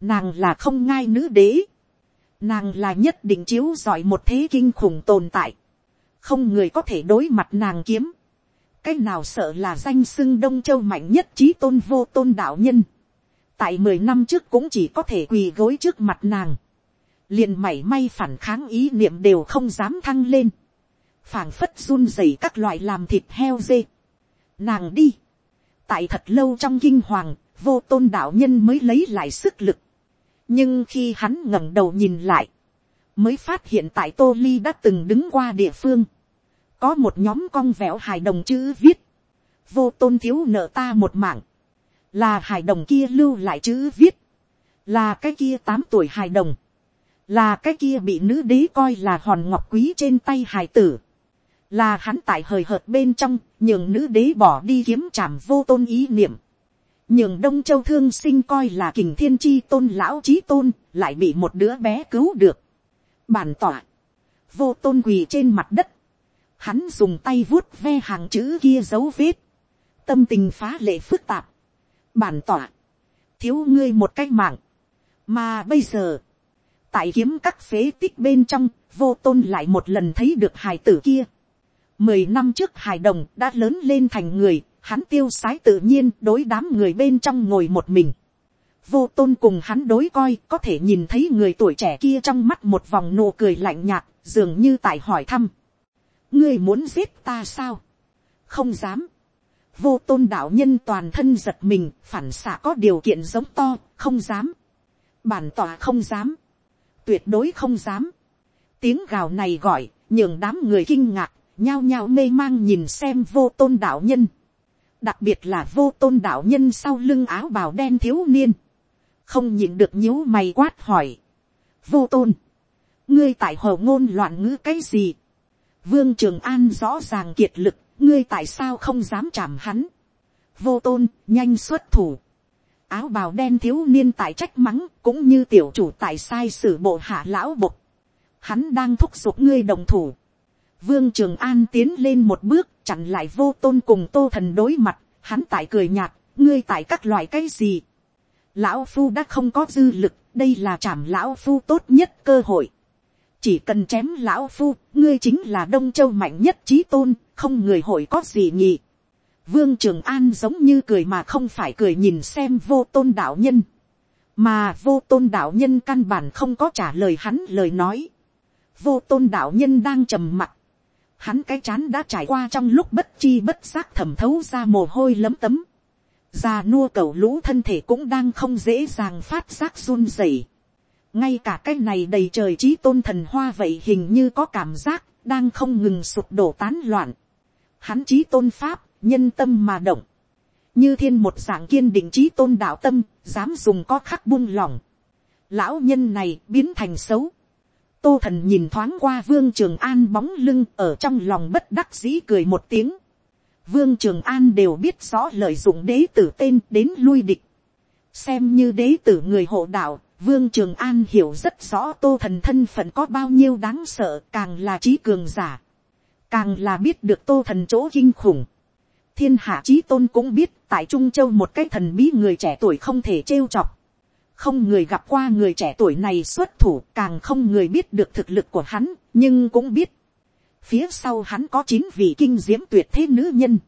Nàng là không ngai nữ đế. Nàng là nhất định chiếu giỏi một thế kinh khủng tồn tại. Không người có thể đối mặt nàng kiếm. Cái nào sợ là danh xưng Đông Châu mạnh nhất trí tôn vô tôn đạo nhân. Tại mười năm trước cũng chỉ có thể quỳ gối trước mặt nàng liền mảy may phản kháng ý niệm đều không dám thăng lên, phảng phất run rẩy các loại làm thịt heo dê. Nàng đi, tại thật lâu trong kinh hoàng, vô tôn đạo nhân mới lấy lại sức lực. nhưng khi hắn ngẩng đầu nhìn lại, mới phát hiện tại tô ly đã từng đứng qua địa phương, có một nhóm cong vẹo hài đồng chữ viết, vô tôn thiếu nợ ta một mạng, là hài đồng kia lưu lại chữ viết, là cái kia tám tuổi hài đồng, là cái kia bị nữ đế coi là hòn ngọc quý trên tay hài tử, là hắn tại hời hợt bên trong, nhường nữ đế bỏ đi kiếm trảm vô tôn ý niệm, nhường đông châu thương sinh coi là kình thiên chi tôn lão trí tôn, lại bị một đứa bé cứu được. Bản tỏa, vô tôn quỳ trên mặt đất, hắn dùng tay vuốt ve hàng chữ kia dấu vết, tâm tình phá lệ phức tạp, bản tỏa, thiếu ngươi một cái mạng, mà bây giờ, tại kiếm các phế tích bên trong, vô tôn lại một lần thấy được hài tử kia. Mười năm trước hài đồng đã lớn lên thành người, hắn tiêu sái tự nhiên đối đám người bên trong ngồi một mình. Vô tôn cùng hắn đối coi có thể nhìn thấy người tuổi trẻ kia trong mắt một vòng nụ cười lạnh nhạt, dường như tại hỏi thăm. Ngươi muốn giết ta sao? Không dám. Vô tôn đạo nhân toàn thân giật mình, phản xạ có điều kiện giống to, không dám. Bản tỏa không dám tuyệt đối không dám. tiếng gào này gọi, nhường đám người kinh ngạc, nhao nhao mê mang nhìn xem vô tôn đạo nhân. đặc biệt là vô tôn đạo nhân sau lưng áo bào đen thiếu niên. không nhìn được nhíu mày quát hỏi. vô tôn, ngươi tại hồ ngôn loạn ngữ cái gì. vương trường an rõ ràng kiệt lực, ngươi tại sao không dám chạm hắn. vô tôn, nhanh xuất thủ áo bào đen thiếu niên tại trách mắng, cũng như tiểu chủ tại sai sử bộ hạ lão bục. Hắn đang thúc giục ngươi đồng thủ. Vương Trường An tiến lên một bước, chặn lại vô tôn cùng tô thần đối mặt, hắn tại cười nhạt, ngươi tại các loại cái gì. Lão Phu đã không có dư lực, đây là trảm Lão Phu tốt nhất cơ hội. Chỉ cần chém Lão Phu, ngươi chính là Đông Châu mạnh nhất trí tôn, không người hội có gì nhỉ Vương Trường An giống như cười mà không phải cười nhìn xem vô tôn đạo nhân. Mà vô tôn đạo nhân căn bản không có trả lời hắn lời nói. Vô tôn đạo nhân đang trầm mặt. Hắn cái chán đã trải qua trong lúc bất chi bất giác thẩm thấu ra mồ hôi lấm tấm. Già nua cầu lũ thân thể cũng đang không dễ dàng phát giác run rẩy. Ngay cả cái này đầy trời trí tôn thần hoa vậy hình như có cảm giác đang không ngừng sụp đổ tán loạn. Hắn trí tôn pháp nhân tâm mà động, như thiên một dạng kiên định trí tôn đạo tâm, dám dùng có khắc buông lỏng. Lão nhân này biến thành xấu. Tô thần nhìn thoáng qua vương trường an bóng lưng ở trong lòng bất đắc dĩ cười một tiếng. Vương trường an đều biết rõ lợi dụng đế tử tên đến lui địch. Xem như đế tử người hộ đạo, vương trường an hiểu rất rõ tô thần thân phận có bao nhiêu đáng sợ càng là trí cường giả. Càng là biết được tô thần chỗ kinh khủng thiên hạ trí tôn cũng biết, tại trung châu một cái thần bí người trẻ tuổi không thể trêu chọc. không người gặp qua người trẻ tuổi này xuất thủ, càng không người biết được thực lực của hắn, nhưng cũng biết phía sau hắn có chín vị kinh diễm tuyệt thế nữ nhân.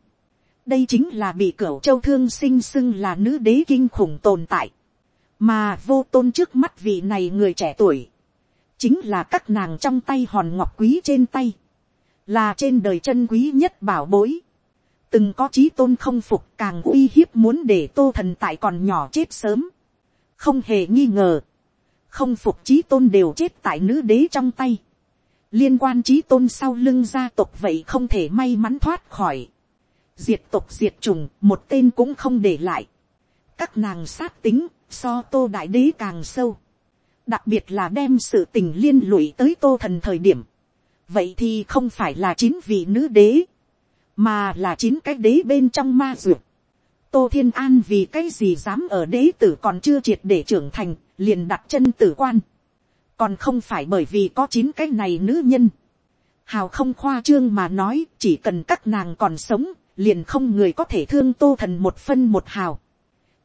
đây chính là bị cửu châu thương sinh xưng là nữ đế kinh khủng tồn tại. mà vô tôn trước mắt vị này người trẻ tuổi. chính là các nàng trong tay hòn ngọc quý trên tay. là trên đời chân quý nhất bảo bối từng có trí tôn không phục càng uy hiếp muốn để tô thần tại còn nhỏ chết sớm, không hề nghi ngờ, không phục trí tôn đều chết tại nữ đế trong tay, liên quan trí tôn sau lưng gia tộc vậy không thể may mắn thoát khỏi, diệt tộc diệt trùng một tên cũng không để lại, các nàng sát tính, so tô đại đế càng sâu, đặc biệt là đem sự tình liên lụy tới tô thần thời điểm, vậy thì không phải là chín vị nữ đế, mà là chín cái đế bên trong ma duyệt. tô thiên an vì cái gì dám ở đế tử còn chưa triệt để trưởng thành, liền đặt chân tử quan, còn không phải bởi vì có chín cái này nữ nhân, hào không khoa trương mà nói chỉ cần các nàng còn sống liền không người có thể thương tô thần một phân một hào.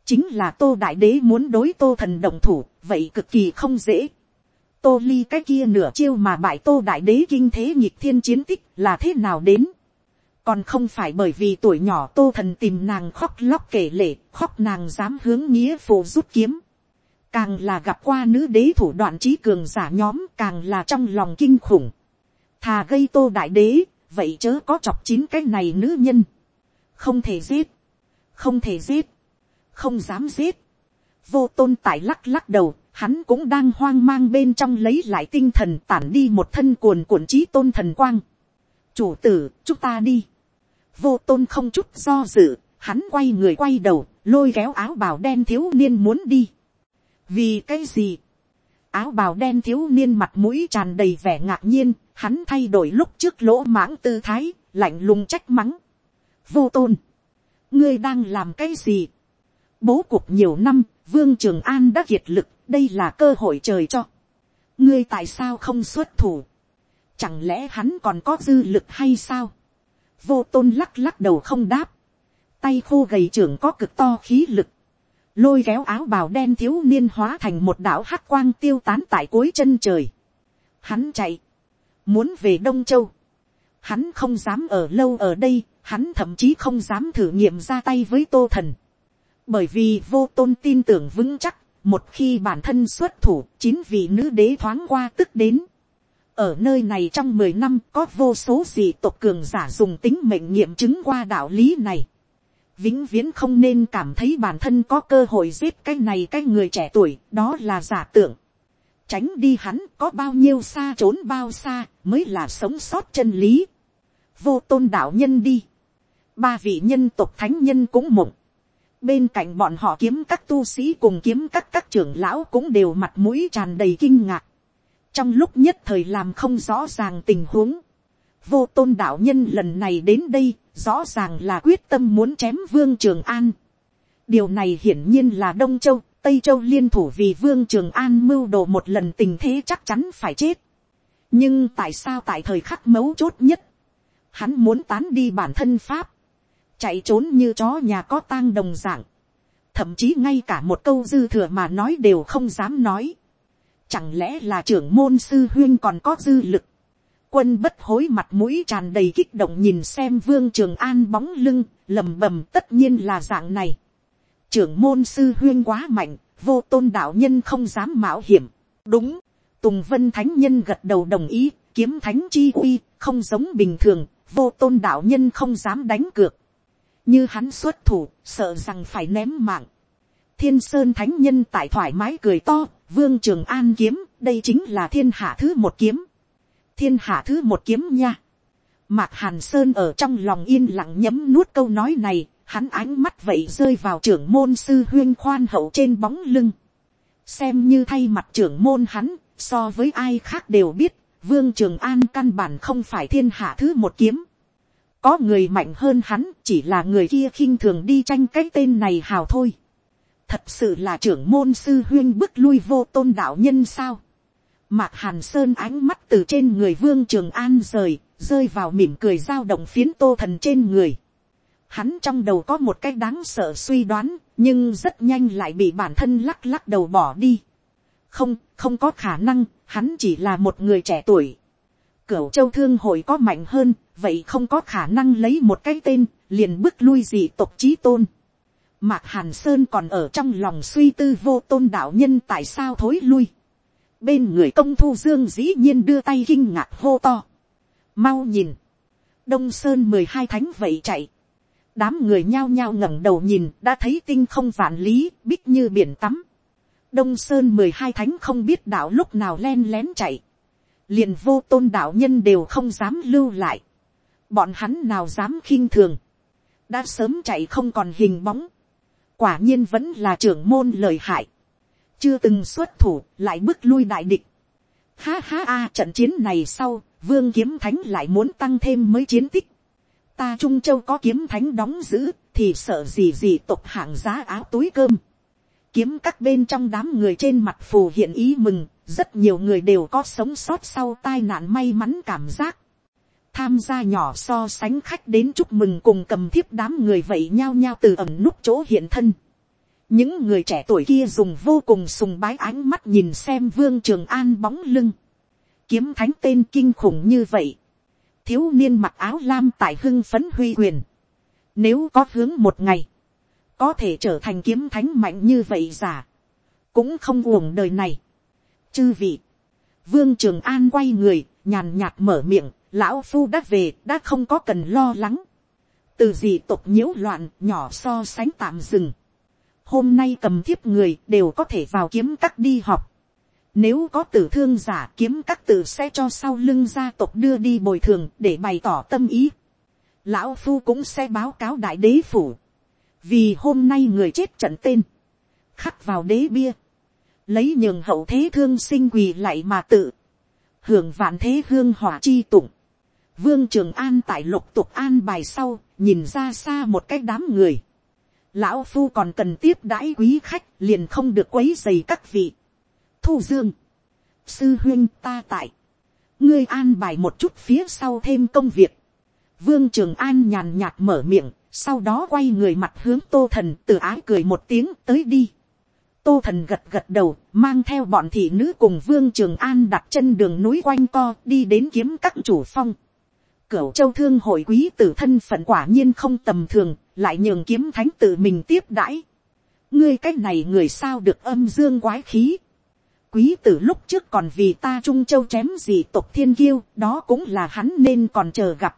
Chính là tô đại đế muốn đối tô thần đồng thủ vậy cực kỳ không dễ. Tô ly cái kia nửa chiêu mà bại tô đại đế kinh thế nhịp thiên chiến tích là thế nào đến? Còn không phải bởi vì tuổi nhỏ tô thần tìm nàng khóc lóc kể lể khóc nàng dám hướng nghĩa phụ rút kiếm. Càng là gặp qua nữ đế thủ đoạn trí cường giả nhóm càng là trong lòng kinh khủng. Thà gây tô đại đế, vậy chớ có chọc chín cái này nữ nhân, không thể giết, không thể giết, không dám giết, vô tôn tại lắc lắc đầu, hắn cũng đang hoang mang bên trong lấy lại tinh thần tản đi một thân cuồn cuộn trí tôn thần quang. chủ tử, chúng ta đi vô tôn không chút do dự, hắn quay người quay đầu, lôi kéo áo bào đen thiếu niên muốn đi. vì cái gì, áo bào đen thiếu niên mặt mũi tràn đầy vẻ ngạc nhiên, hắn thay đổi lúc trước lỗ mãng tư thái, lạnh lùng trách mắng. vô tôn, ngươi đang làm cái gì. bố cục nhiều năm, vương trường an đã kiệt lực, đây là cơ hội trời cho. ngươi tại sao không xuất thủ. chẳng lẽ hắn còn có dư lực hay sao vô tôn lắc lắc đầu không đáp. tay khô gầy trưởng có cực to khí lực lôi kéo áo bào đen thiếu niên hóa thành một đạo hắc quang tiêu tán tại cuối chân trời. Hắn chạy, muốn về đông châu. Hắn không dám ở lâu ở đây, hắn thậm chí không dám thử nghiệm ra tay với tô thần. Bởi vì vô tôn tin tưởng vững chắc, một khi bản thân xuất thủ, chín vị nữ đế thoáng qua tức đến. Ở nơi này trong mười năm có vô số gì tộc cường giả dùng tính mệnh nghiệm chứng qua đạo lý này vĩnh viễn không nên cảm thấy bản thân có cơ hội giết cái này cái người trẻ tuổi, đó là giả tưởng. Tránh đi hắn có bao nhiêu xa trốn bao xa mới là sống sót chân lý. Vô tôn đạo nhân đi. Ba vị nhân tộc thánh nhân cũng mộng. Bên cạnh bọn họ kiếm các tu sĩ cùng kiếm các các trưởng lão cũng đều mặt mũi tràn đầy kinh ngạc. Trong lúc nhất thời làm không rõ ràng tình huống. Vô tôn đạo nhân lần này đến đây rõ ràng là quyết tâm muốn chém vương trường an. điều này hiển nhiên là đông châu, tây châu liên thủ vì vương trường an mưu đồ một lần tình thế chắc chắn phải chết. nhưng tại sao tại thời khắc mấu chốt nhất, hắn muốn tán đi bản thân pháp, chạy trốn như chó nhà có tang đồng dạng, thậm chí ngay cả một câu dư thừa mà nói đều không dám nói. Chẳng lẽ là trưởng môn sư huyên còn có dư lực, quân bất hối mặt mũi tràn đầy kích động nhìn xem vương trường an bóng lưng, lầm bầm tất nhiên là dạng này. trưởng môn sư huyên quá mạnh, vô tôn đạo nhân không dám mạo hiểm. đúng, tùng vân thánh nhân gật đầu đồng ý, kiếm thánh chi uy, không giống bình thường, vô tôn đạo nhân không dám đánh cược. như hắn xuất thủ, sợ rằng phải ném mạng. thiên sơn thánh nhân tại thoải mái cười to, vương trường an kiếm, đây chính là thiên hạ thứ một kiếm thiên hạ thứ một kiếm nha. Mạc Hàn Sơn ở trong lòng yên lặng nhấm nuốt câu nói này, hắn ánh mắt vậy rơi vào trưởng môn sư huyên khoan hậu trên bóng lưng. Xem như thay mặt trưởng môn hắn, so với ai khác đều biết, Vương Trường An căn bản không phải thiên hạ thứ một kiếm. Có người mạnh hơn hắn, chỉ là người kia khinh thường đi tranh cái tên này hào thôi. Thật sự là trưởng môn sư huyên bức lui vô tôn đạo nhân sao Mạc Hàn Sơn ánh mắt từ trên người Vương Trường An rời, rơi vào mỉm cười giao động phiến tô thần trên người. Hắn trong đầu có một cái đáng sợ suy đoán, nhưng rất nhanh lại bị bản thân lắc lắc đầu bỏ đi. Không, không có khả năng, hắn chỉ là một người trẻ tuổi. Cửu châu thương hội có mạnh hơn, vậy không có khả năng lấy một cái tên, liền bước lui dị tộc trí tôn. Mạc Hàn Sơn còn ở trong lòng suy tư vô tôn đạo nhân tại sao thối lui bên người công thu dương dĩ nhiên đưa tay kinh ngạc hô to. mau nhìn, đông sơn mười hai thánh vậy chạy. đám người nhao nhao ngẩng đầu nhìn đã thấy tinh không vạn lý bích như biển tắm. đông sơn mười hai thánh không biết đạo lúc nào len lén chạy. liền vô tôn đạo nhân đều không dám lưu lại. bọn hắn nào dám khinh thường. đã sớm chạy không còn hình bóng quả nhiên vẫn là trưởng môn lời hại, chưa từng xuất thủ lại bước lui đại địch. Ha ha a trận chiến này sau, vương kiếm thánh lại muốn tăng thêm mới chiến tích. Ta Trung Châu có kiếm thánh đóng giữ, thì sợ gì gì tục hạng giá áo túi cơm. Kiếm các bên trong đám người trên mặt phù hiện ý mừng, rất nhiều người đều có sống sót sau tai nạn may mắn cảm giác. Tham gia nhỏ so sánh khách đến chúc mừng cùng cầm thiếp đám người vậy nhao nhao từ ẩm nút chỗ hiện thân. Những người trẻ tuổi kia dùng vô cùng sùng bái ánh mắt nhìn xem vương trường an bóng lưng, kiếm thánh tên kinh khủng như vậy, thiếu niên mặc áo lam tại hưng phấn huy quyền, nếu có hướng một ngày, có thể trở thành kiếm thánh mạnh như vậy giả, cũng không uổng đời này. Chư vị, vương trường an quay người, nhàn nhạt mở miệng, lão phu đã về, đã không có cần lo lắng. từ gì tục nhiễu loạn, nhỏ so sánh tạm dừng hôm nay cầm thiếp người đều có thể vào kiếm các đi học. Nếu có tử thương giả kiếm các tử sẽ cho sau lưng gia tộc đưa đi bồi thường để bày tỏ tâm ý. Lão Phu cũng sẽ báo cáo đại đế phủ. Vì hôm nay người chết trận tên. Khắc vào đế bia. Lấy nhường hậu thế thương sinh quỳ lại mà tự. Hưởng vạn thế hương hỏa chi tụng. Vương Trường An tại lục tục an bài sau, nhìn ra xa một cái đám người lão phu còn cần tiếp đãi quý khách liền không được quấy dày các vị. thu dương, sư huyên ta tại, ngươi an bài một chút phía sau thêm công việc. vương trường an nhàn nhạt mở miệng, sau đó quay người mặt hướng tô thần từ ái cười một tiếng tới đi. tô thần gật gật đầu, mang theo bọn thị nữ cùng vương trường an đặt chân đường núi quanh co đi đến kiếm các chủ phong. Cửu châu thương hội quý tử thân phận quả nhiên không tầm thường, lại nhường kiếm thánh tự mình tiếp đãi. ngươi cái này người sao được âm dương quái khí. quý tử lúc trước còn vì ta trung châu chém gì tộc thiên kiêu, đó cũng là hắn nên còn chờ gặp.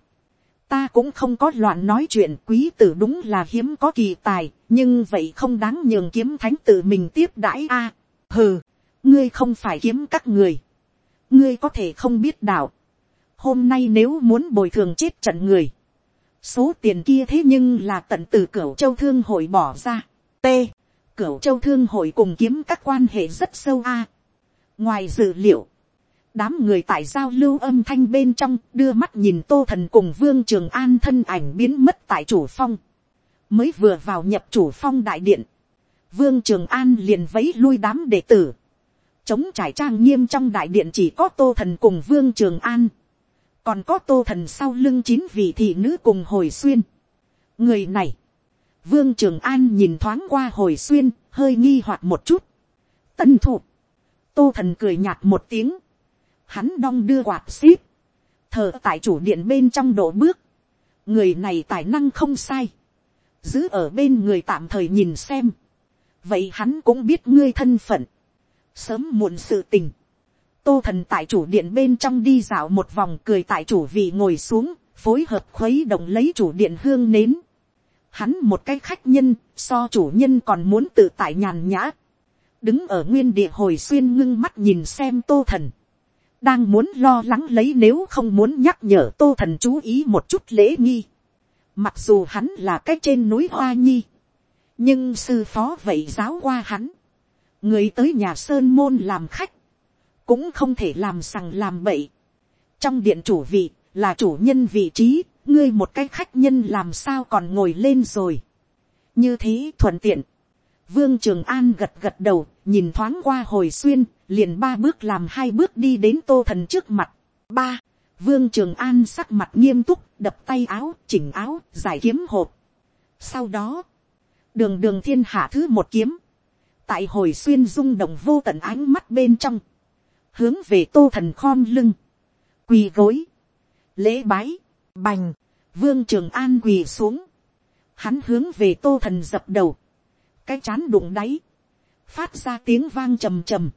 ta cũng không có loạn nói chuyện quý tử đúng là hiếm có kỳ tài, nhưng vậy không đáng nhường kiếm thánh tự mình tiếp đãi a. hừ, ngươi không phải kiếm các người. ngươi có thể không biết đạo hôm nay nếu muốn bồi thường chết trận người, số tiền kia thế nhưng là tận từ cửu châu thương hội bỏ ra. t. cửu châu thương hội cùng kiếm các quan hệ rất sâu a. ngoài dự liệu, đám người tại giao lưu âm thanh bên trong đưa mắt nhìn tô thần cùng vương trường an thân ảnh biến mất tại chủ phong. mới vừa vào nhập chủ phong đại điện. vương trường an liền vấy lui đám đệ tử. chống trải trang nghiêm trong đại điện chỉ có tô thần cùng vương trường an còn có tô thần sau lưng chín vị thị nữ cùng hồi xuyên. người này, vương trường an nhìn thoáng qua hồi xuyên, hơi nghi hoặc một chút. tân thụ, tô thần cười nhạt một tiếng, hắn đong đưa quạt xíp, thờ tại chủ điện bên trong độ bước, người này tài năng không sai, giữ ở bên người tạm thời nhìn xem, vậy hắn cũng biết ngươi thân phận, sớm muộn sự tình, tô thần tại chủ điện bên trong đi dạo một vòng cười tại chủ vị ngồi xuống, phối hợp khuấy động lấy chủ điện hương nến. Hắn một cái khách nhân, so chủ nhân còn muốn tự tại nhàn nhã. Đứng ở nguyên địa hồi xuyên ngưng mắt nhìn xem tô thần. Đang muốn lo lắng lấy nếu không muốn nhắc nhở tô thần chú ý một chút lễ nghi. Mặc dù hắn là cái trên núi Hoa Nhi. Nhưng sư phó vậy giáo qua hắn. Người tới nhà Sơn Môn làm khách cũng không thể làm sằng làm bậy. trong điện chủ vị, là chủ nhân vị trí, ngươi một cái khách nhân làm sao còn ngồi lên rồi. như thế thuận tiện. vương trường an gật gật đầu, nhìn thoáng qua hồi xuyên, liền ba bước làm hai bước đi đến tô thần trước mặt. ba, vương trường an sắc mặt nghiêm túc, đập tay áo, chỉnh áo, giải kiếm hộp. sau đó, đường đường thiên hạ thứ một kiếm, tại hồi xuyên rung động vô tận ánh mắt bên trong, hướng về tô thần khom lưng, quỳ gối, lễ bái, bành, vương trường an quỳ xuống, hắn hướng về tô thần dập đầu, cái chán đụng đáy, phát ra tiếng vang trầm trầm,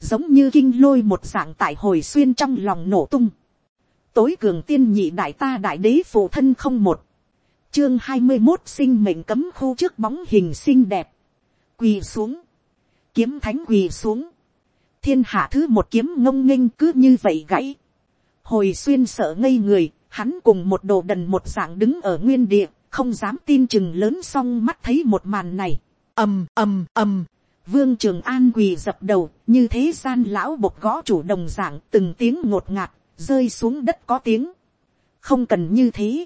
giống như kinh lôi một dạng tại hồi xuyên trong lòng nổ tung, tối cường tiên nhị đại ta đại đế phụ thân không một, chương hai mươi một sinh mệnh cấm khu trước bóng hình xinh đẹp, quỳ xuống, kiếm thánh quỳ xuống, thiên hạ thứ một kiếm ngông nghênh cứ như vậy gãy. Hồi xuyên sợ ngây người, hắn cùng một đồ đần một dạng đứng ở nguyên địa, không dám tin chừng lớn xong mắt thấy một màn này. ầm ầm ầm, vương trường an quỳ dập đầu, như thế gian lão bột gõ chủ đồng dạng từng tiếng ngột ngạt, rơi xuống đất có tiếng. không cần như thế.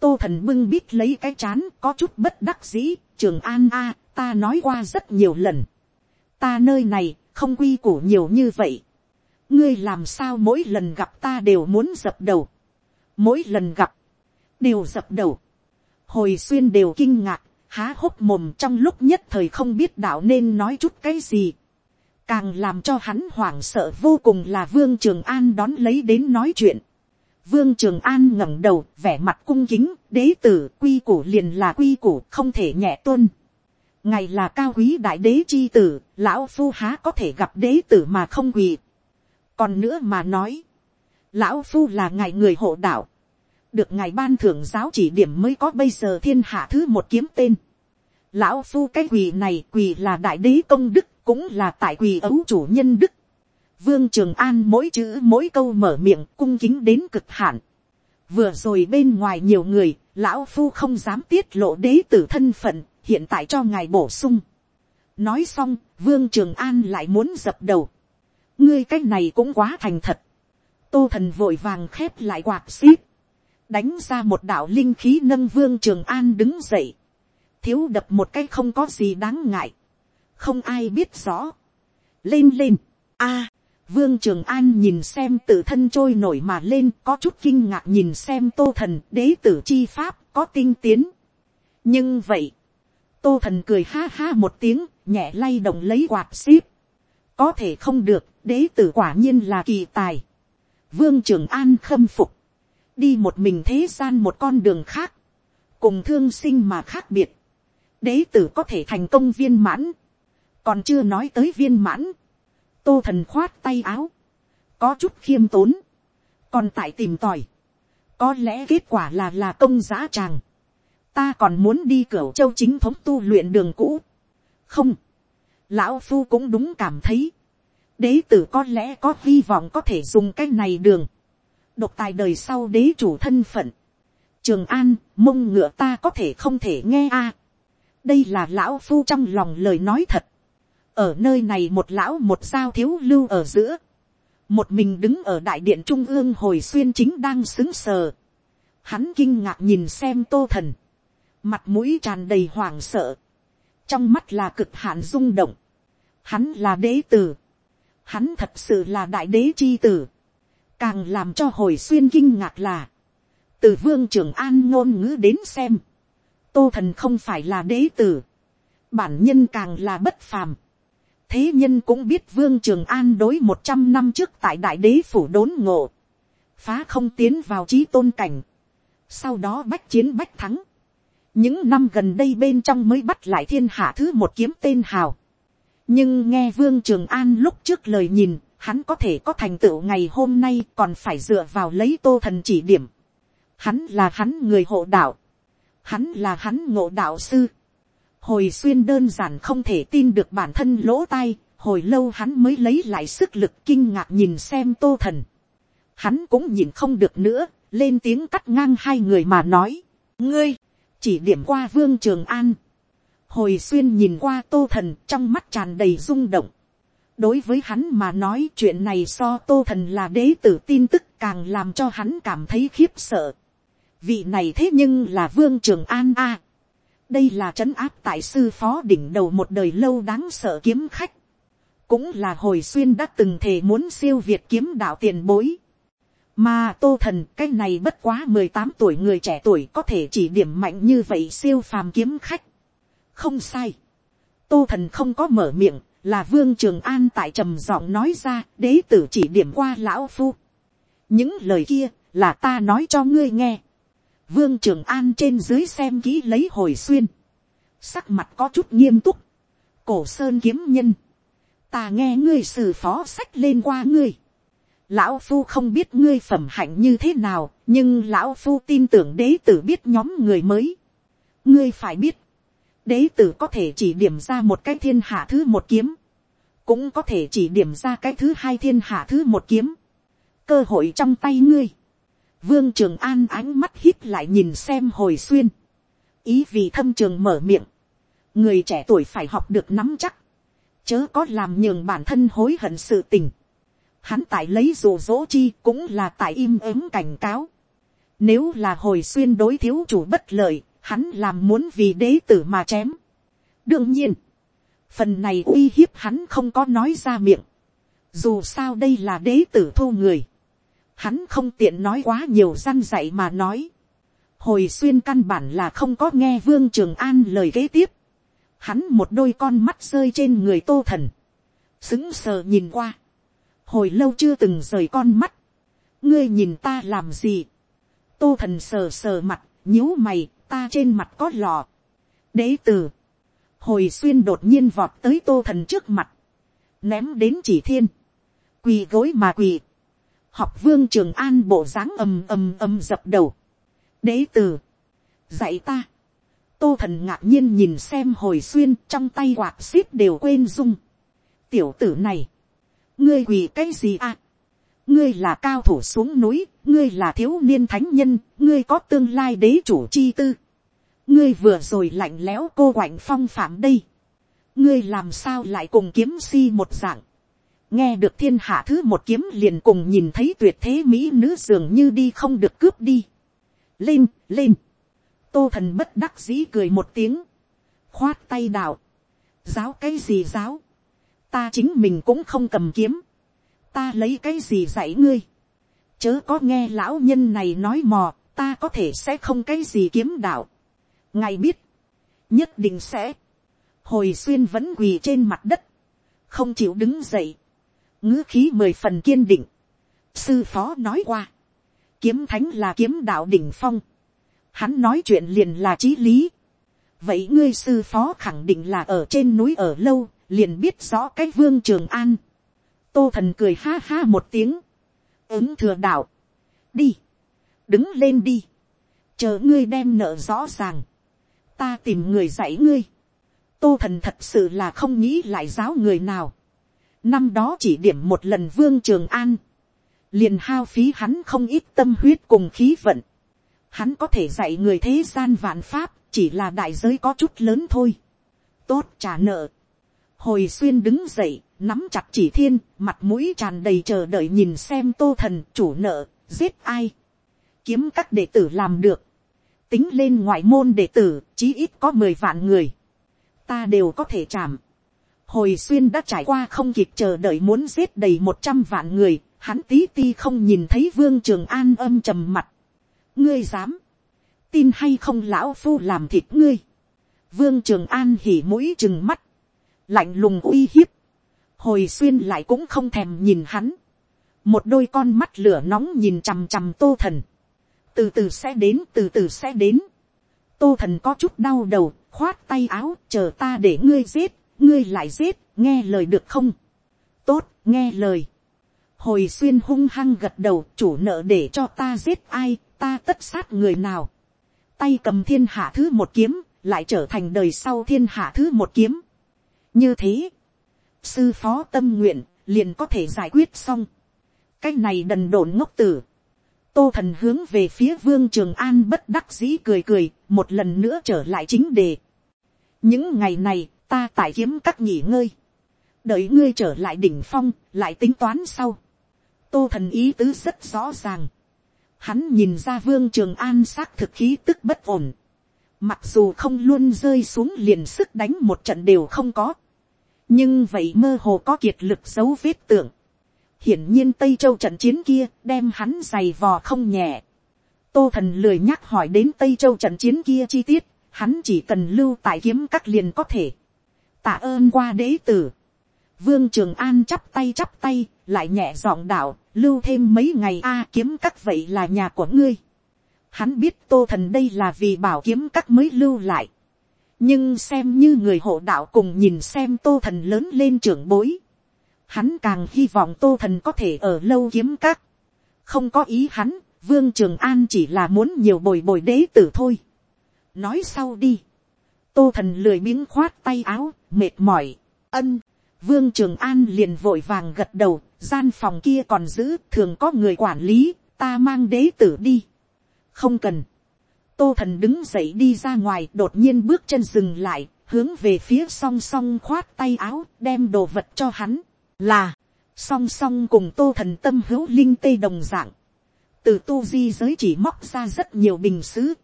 tô thần bưng bít lấy cái chán có chút bất đắc dĩ, trường an a, ta nói qua rất nhiều lần. ta nơi này, không quy củ nhiều như vậy. ngươi làm sao mỗi lần gặp ta đều muốn dập đầu. mỗi lần gặp, đều dập đầu. hồi xuyên đều kinh ngạc, há hốc mồm trong lúc nhất thời không biết đạo nên nói chút cái gì. càng làm cho hắn hoảng sợ vô cùng là vương trường an đón lấy đến nói chuyện. vương trường an ngẩng đầu vẻ mặt cung kính đế tử quy củ liền là quy củ không thể nhẹ tuân ngày là cao quý đại đế chi tử lão phu há có thể gặp đế tử mà không quỳ. còn nữa mà nói, lão phu là ngài người hộ đạo được ngài ban thưởng giáo chỉ điểm mới có bây giờ thiên hạ thứ một kiếm tên. Lão phu cái quỳ này quỳ là đại đế công đức cũng là tại quỳ ấu chủ nhân đức. Vương Trường An mỗi chữ mỗi câu mở miệng cung kính đến cực hạn. Vừa rồi bên ngoài nhiều người, lão phu không dám tiết lộ đế tử thân phận, hiện tại cho ngài bổ sung. Nói xong, Vương Trường An lại muốn dập đầu. Ngươi cái này cũng quá thành thật. Tô thần vội vàng khép lại quạt xíp đánh ra một đạo linh khí nâng vương trường an đứng dậy, thiếu đập một cái không có gì đáng ngại, không ai biết rõ, lên lên, a, vương trường an nhìn xem tự thân trôi nổi mà lên có chút kinh ngạc nhìn xem tô thần đế tử chi pháp có tinh tiến, nhưng vậy, tô thần cười ha ha một tiếng nhẹ lay động lấy quạt xíp, có thể không được đế tử quả nhiên là kỳ tài, vương trường an khâm phục, đi một mình thế gian một con đường khác, cùng thương sinh mà khác biệt, đế tử có thể thành công viên mãn, còn chưa nói tới viên mãn, tô thần khoát tay áo, có chút khiêm tốn, còn tại tìm tòi, có lẽ kết quả là là công giá tràng, ta còn muốn đi cửa châu chính thống tu luyện đường cũ, không, lão phu cũng đúng cảm thấy, đế tử có lẽ có hy vọng có thể dùng cái này đường, độc tài đời sau đế chủ thân phận. Trường An, mông ngựa ta có thể không thể nghe a. Đây là lão phu trong lòng lời nói thật. Ở nơi này một lão một sao thiếu lưu ở giữa. Một mình đứng ở đại điện trung ương hồi xuyên chính đang xứng sờ. Hắn kinh ngạc nhìn xem tô thần. Mặt mũi tràn đầy hoảng sợ. Trong mắt là cực hạn rung động. Hắn là đế tử. Hắn thật sự là đại đế chi tử càng làm cho hồi xuyên kinh ngạc là, từ vương trường an ngôn ngữ đến xem, tô thần không phải là đế tử, bản nhân càng là bất phàm. thế nhân cũng biết vương trường an đối một trăm năm trước tại đại đế phủ đốn ngộ, phá không tiến vào trí tôn cảnh, sau đó bách chiến bách thắng, những năm gần đây bên trong mới bắt lại thiên hạ thứ một kiếm tên hào. nhưng nghe vương trường an lúc trước lời nhìn, hắn có thể có thành tựu ngày hôm nay còn phải dựa vào lấy tô thần chỉ điểm. Hắn là hắn người hộ đạo. Hắn là hắn ngộ đạo sư. Hồi xuyên đơn giản không thể tin được bản thân lỗ tai, hồi lâu hắn mới lấy lại sức lực kinh ngạc nhìn xem tô thần. Hắn cũng nhìn không được nữa, lên tiếng cắt ngang hai người mà nói. Ngươi, chỉ điểm qua vương trường an. Hồi xuyên nhìn qua tô thần, trong mắt tràn đầy rung động đối với hắn mà nói, chuyện này so tô thần là đế tử tin tức càng làm cho hắn cảm thấy khiếp sợ. vị này thế nhưng là vương trường an a. đây là trấn áp tại sư phó đỉnh đầu một đời lâu đáng sợ kiếm khách. cũng là hồi xuyên đã từng thề muốn siêu việt kiếm đạo tiền bối mà tô thần, cái này bất quá mười tám tuổi, người trẻ tuổi có thể chỉ điểm mạnh như vậy siêu phàm kiếm khách. không sai. tô thần không có mở miệng, là vương trường an tại trầm giọng nói ra, đế tử chỉ điểm qua lão phu. những lời kia là ta nói cho ngươi nghe. vương trường an trên dưới xem kỹ lấy hồi xuyên. sắc mặt có chút nghiêm túc. cổ sơn kiếm nhân. ta nghe ngươi sử phó sách lên qua ngươi lão phu không biết ngươi phẩm hạnh như thế nào, nhưng lão phu tin tưởng đế tử biết nhóm người mới. ngươi phải biết, đế tử có thể chỉ điểm ra một cái thiên hạ thứ một kiếm, cũng có thể chỉ điểm ra cái thứ hai thiên hạ thứ một kiếm, cơ hội trong tay ngươi, vương trường an ánh mắt hít lại nhìn xem hồi xuyên, ý vì thâm trường mở miệng, người trẻ tuổi phải học được nắm chắc, chớ có làm nhường bản thân hối hận sự tình. Hắn tại lấy dù dỗ chi cũng là tại im ứng cảnh cáo. Nếu là hồi xuyên đối thiếu chủ bất lợi, hắn làm muốn vì đế tử mà chém. đương nhiên, phần này uy hiếp hắn không có nói ra miệng. dù sao đây là đế tử thu người. hắn không tiện nói quá nhiều răn dạy mà nói. hồi xuyên căn bản là không có nghe vương trường an lời kế tiếp. hắn một đôi con mắt rơi trên người tô thần. xứng sờ nhìn qua hồi lâu chưa từng rời con mắt. ngươi nhìn ta làm gì. tô thần sờ sờ mặt, nhíu mày, ta trên mặt có lò. đế tử. Hồi xuyên đột nhiên vọt tới tô thần trước mặt, ném đến chỉ thiên, quỳ gối mà quỳ, học vương trường an bộ dáng ầm ầm ầm dập đầu, đế tử, dạy ta, tô thần ngạc nhiên nhìn xem hồi xuyên trong tay quạt xít đều quên dung, tiểu tử này, ngươi quỳ cái gì à, ngươi là cao thủ xuống núi, ngươi là thiếu niên thánh nhân, ngươi có tương lai đế chủ chi tư, ngươi vừa rồi lạnh lẽo cô quạnh phong phạm đây, ngươi làm sao lại cùng kiếm si một dạng, nghe được thiên hạ thứ một kiếm liền cùng nhìn thấy tuyệt thế mỹ nữ dường như đi không được cướp đi, lên lên, tô thần bất đắc dĩ cười một tiếng, khoát tay đạo, giáo cái gì giáo, ta chính mình cũng không cầm kiếm, ta lấy cái gì dạy ngươi, chớ có nghe lão nhân này nói mò, ta có thể sẽ không cái gì kiếm đạo, ngài biết, nhất định sẽ, hồi xuyên vẫn quỳ trên mặt đất, không chịu đứng dậy, ngữ khí mười phần kiên định, sư phó nói qua, kiếm thánh là kiếm đạo đỉnh phong, hắn nói chuyện liền là trí lý, vậy ngươi sư phó khẳng định là ở trên núi ở lâu, liền biết rõ cái vương trường an, tô thần cười ha ha một tiếng, ứng thừa đạo, đi, đứng lên đi, chờ ngươi đem nợ rõ ràng, ta tìm người dạy ngươi. tô thần thật sự là không nghĩ lại giáo người nào. năm đó chỉ điểm một lần vương trường an. liền hao phí hắn không ít tâm huyết cùng khí vận. hắn có thể dạy người thế gian vạn pháp, chỉ là đại giới có chút lớn thôi. tốt trả nợ hồi xuyên đứng dậy, nắm chặt chỉ thiên, mặt mũi tràn đầy chờ đợi nhìn xem tô thần chủ nợ, giết ai. kiếm các đệ tử làm được tính lên ngoại môn đệ tử, chí ít có mười vạn người, ta đều có thể chạm. Hồi xuyên đã trải qua không kịp chờ đợi muốn giết đầy một trăm vạn người, hắn tí ti không nhìn thấy vương trường an âm trầm mặt. ngươi dám, tin hay không lão phu làm thịt ngươi. vương trường an hỉ mũi chừng mắt, lạnh lùng uy hiếp, hồi xuyên lại cũng không thèm nhìn hắn, một đôi con mắt lửa nóng nhìn chằm chằm tô thần, từ từ sẽ đến từ từ sẽ đến. tô thần có chút đau đầu, khoát tay áo, chờ ta để ngươi giết, ngươi lại giết, nghe lời được không. tốt, nghe lời. hồi xuyên hung hăng gật đầu, chủ nợ để cho ta giết ai, ta tất sát người nào. tay cầm thiên hạ thứ một kiếm, lại trở thành đời sau thiên hạ thứ một kiếm như thế, sư phó tâm nguyện, liền có thể giải quyết xong. cái này đần độn ngốc tử tô thần hướng về phía vương trường an bất đắc dĩ cười cười, một lần nữa trở lại chính đề. những ngày này, ta tại kiếm các nghỉ ngơi, đợi ngươi trở lại đỉnh phong, lại tính toán sau. tô thần ý tứ rất rõ ràng. hắn nhìn ra vương trường an xác thực khí tức bất ổn. mặc dù không luôn rơi xuống liền sức đánh một trận đều không có nhưng vậy mơ hồ có kiệt lực dấu vết tượng hiển nhiên tây châu trận chiến kia đem hắn giày vò không nhẹ. tô thần lười nhắc hỏi đến tây châu trận chiến kia chi tiết, hắn chỉ cần lưu tại kiếm các liền có thể. tạ ơn qua đế tử. vương trường an chắp tay chắp tay, lại nhẹ giọng đạo, lưu thêm mấy ngày a kiếm các vậy là nhà của ngươi. hắn biết tô thần đây là vì bảo kiếm các mới lưu lại nhưng xem như người hộ đạo cùng nhìn xem tô thần lớn lên trưởng bối hắn càng hy vọng tô thần có thể ở lâu kiếm các. không có ý hắn, vương trường an chỉ là muốn nhiều bồi bồi đế tử thôi. nói sau đi. tô thần lười miếng khoát tay áo, mệt mỏi, ân. vương trường an liền vội vàng gật đầu, gian phòng kia còn giữ, thường có người quản lý, ta mang đế tử đi. không cần tô thần đứng dậy đi ra ngoài, đột nhiên bước chân dừng lại, hướng về phía song song khoát tay áo đem đồ vật cho hắn, là, song song cùng tô thần tâm hữu linh tê đồng dạng, từ tu di giới chỉ móc ra rất nhiều bình xứ,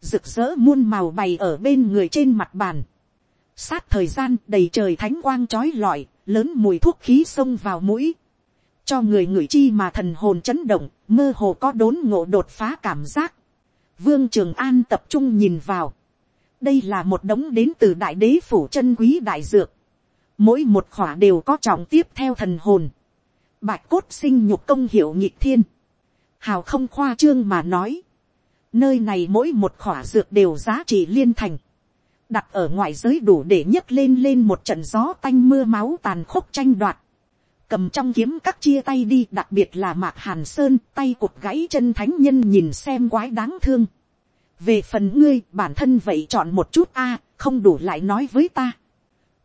rực rỡ muôn màu bày ở bên người trên mặt bàn, sát thời gian đầy trời thánh quang trói lọi, lớn mùi thuốc khí xông vào mũi, cho người ngửi chi mà thần hồn chấn động, mơ hồ có đốn ngộ đột phá cảm giác. Vương Trường An tập trung nhìn vào. Đây là một đống đến từ đại đế phủ chân quý đại dược. Mỗi một khỏa đều có trọng tiếp theo thần hồn. Bạch cốt sinh nhục công hiệu nhịp thiên. Hào không khoa trương mà nói. Nơi này mỗi một khỏa dược đều giá trị liên thành. Đặt ở ngoài giới đủ để nhấc lên lên một trận gió tanh mưa máu tàn khốc tranh đoạt cầm trong kiếm các chia tay đi, đặc biệt là mạc hàn sơn, tay cụt gãy chân thánh nhân nhìn xem quái đáng thương. Về phần ngươi, bản thân vậy chọn một chút a, không đủ lại nói với ta.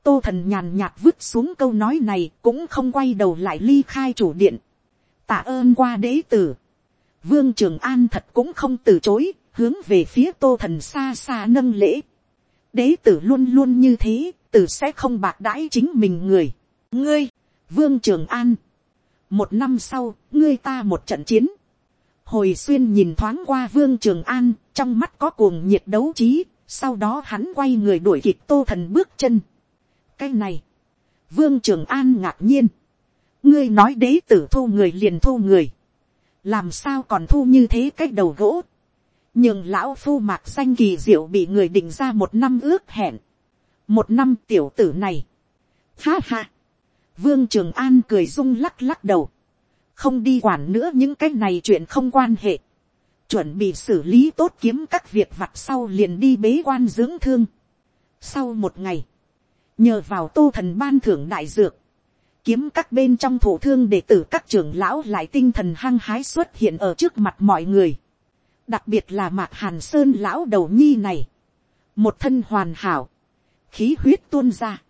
Tô thần nhàn nhạt vứt xuống câu nói này, cũng không quay đầu lại ly khai chủ điện. Tạ ơn qua đế tử. Vương trường an thật cũng không từ chối, hướng về phía tô thần xa xa nâng lễ. Đế tử luôn luôn như thế, tử sẽ không bạc đãi chính mình người. Ngươi! Vương trường an. Một năm sau, ngươi ta một trận chiến. Hồi xuyên nhìn thoáng qua vương trường an, trong mắt có cuồng nhiệt đấu trí, sau đó hắn quay người đuổi kịp tô thần bước chân. Cái này, vương trường an ngạc nhiên. Ngươi nói đế tử thu người liền thu người. Làm sao còn thu như thế cái đầu gỗ? Nhưng lão phu mạc xanh kỳ diệu bị người định ra một năm ước hẹn. Một năm tiểu tử này. Ha ha. Vương Trường An cười rung lắc lắc đầu. Không đi quản nữa, những cái này chuyện không quan hệ. Chuẩn bị xử lý tốt kiếm các việc vặt sau liền đi bế quan dưỡng thương. Sau một ngày. Nhờ vào tô thần ban thưởng đại dược. Kiếm các bên trong thủ thương đệ tử các trưởng lão lại tinh thần hăng hái xuất hiện ở trước mặt mọi người. Đặc biệt là mạc hàn sơn lão đầu nhi này. Một thân hoàn hảo. Khí huyết tuôn ra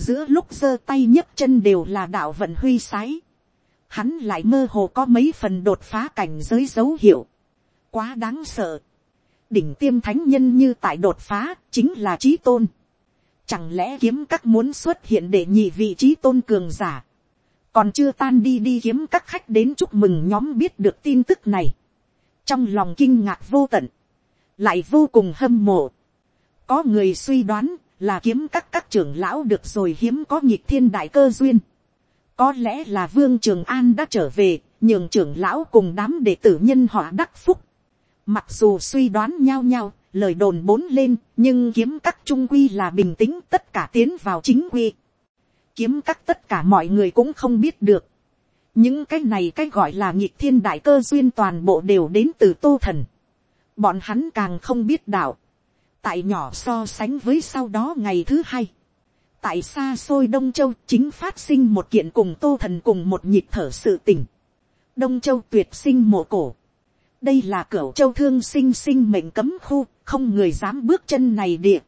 giữa lúc giơ tay nhấc chân đều là đạo vận huy sái, hắn lại mơ hồ có mấy phần đột phá cảnh giới dấu hiệu, quá đáng sợ, đỉnh tiêm thánh nhân như tại đột phá chính là trí tôn, chẳng lẽ kiếm các muốn xuất hiện để nhị vị trí tôn cường giả, còn chưa tan đi đi kiếm các khách đến chúc mừng nhóm biết được tin tức này, trong lòng kinh ngạc vô tận, lại vô cùng hâm mộ, có người suy đoán là kiếm các các trưởng lão được rồi hiếm có nhịp thiên đại cơ duyên. Có lẽ là vương trường an đã trở về, nhường trưởng lão cùng đám đệ tử nhân họ đắc phúc. Mặc dù suy đoán nhau nhau, lời đồn bốn lên, nhưng kiếm các trung quy là bình tĩnh tất cả tiến vào chính quy. Kiếm các tất cả mọi người cũng không biết được. Những cái này cái gọi là nhịp thiên đại cơ duyên toàn bộ đều đến từ tô thần. Bọn hắn càng không biết đạo tại nhỏ so sánh với sau đó ngày thứ hai, tại xa xôi đông châu chính phát sinh một kiện cùng tô thần cùng một nhịp thở sự tình. đông châu tuyệt sinh mộ cổ. đây là cửa châu thương sinh sinh mệnh cấm khu, không người dám bước chân này địa.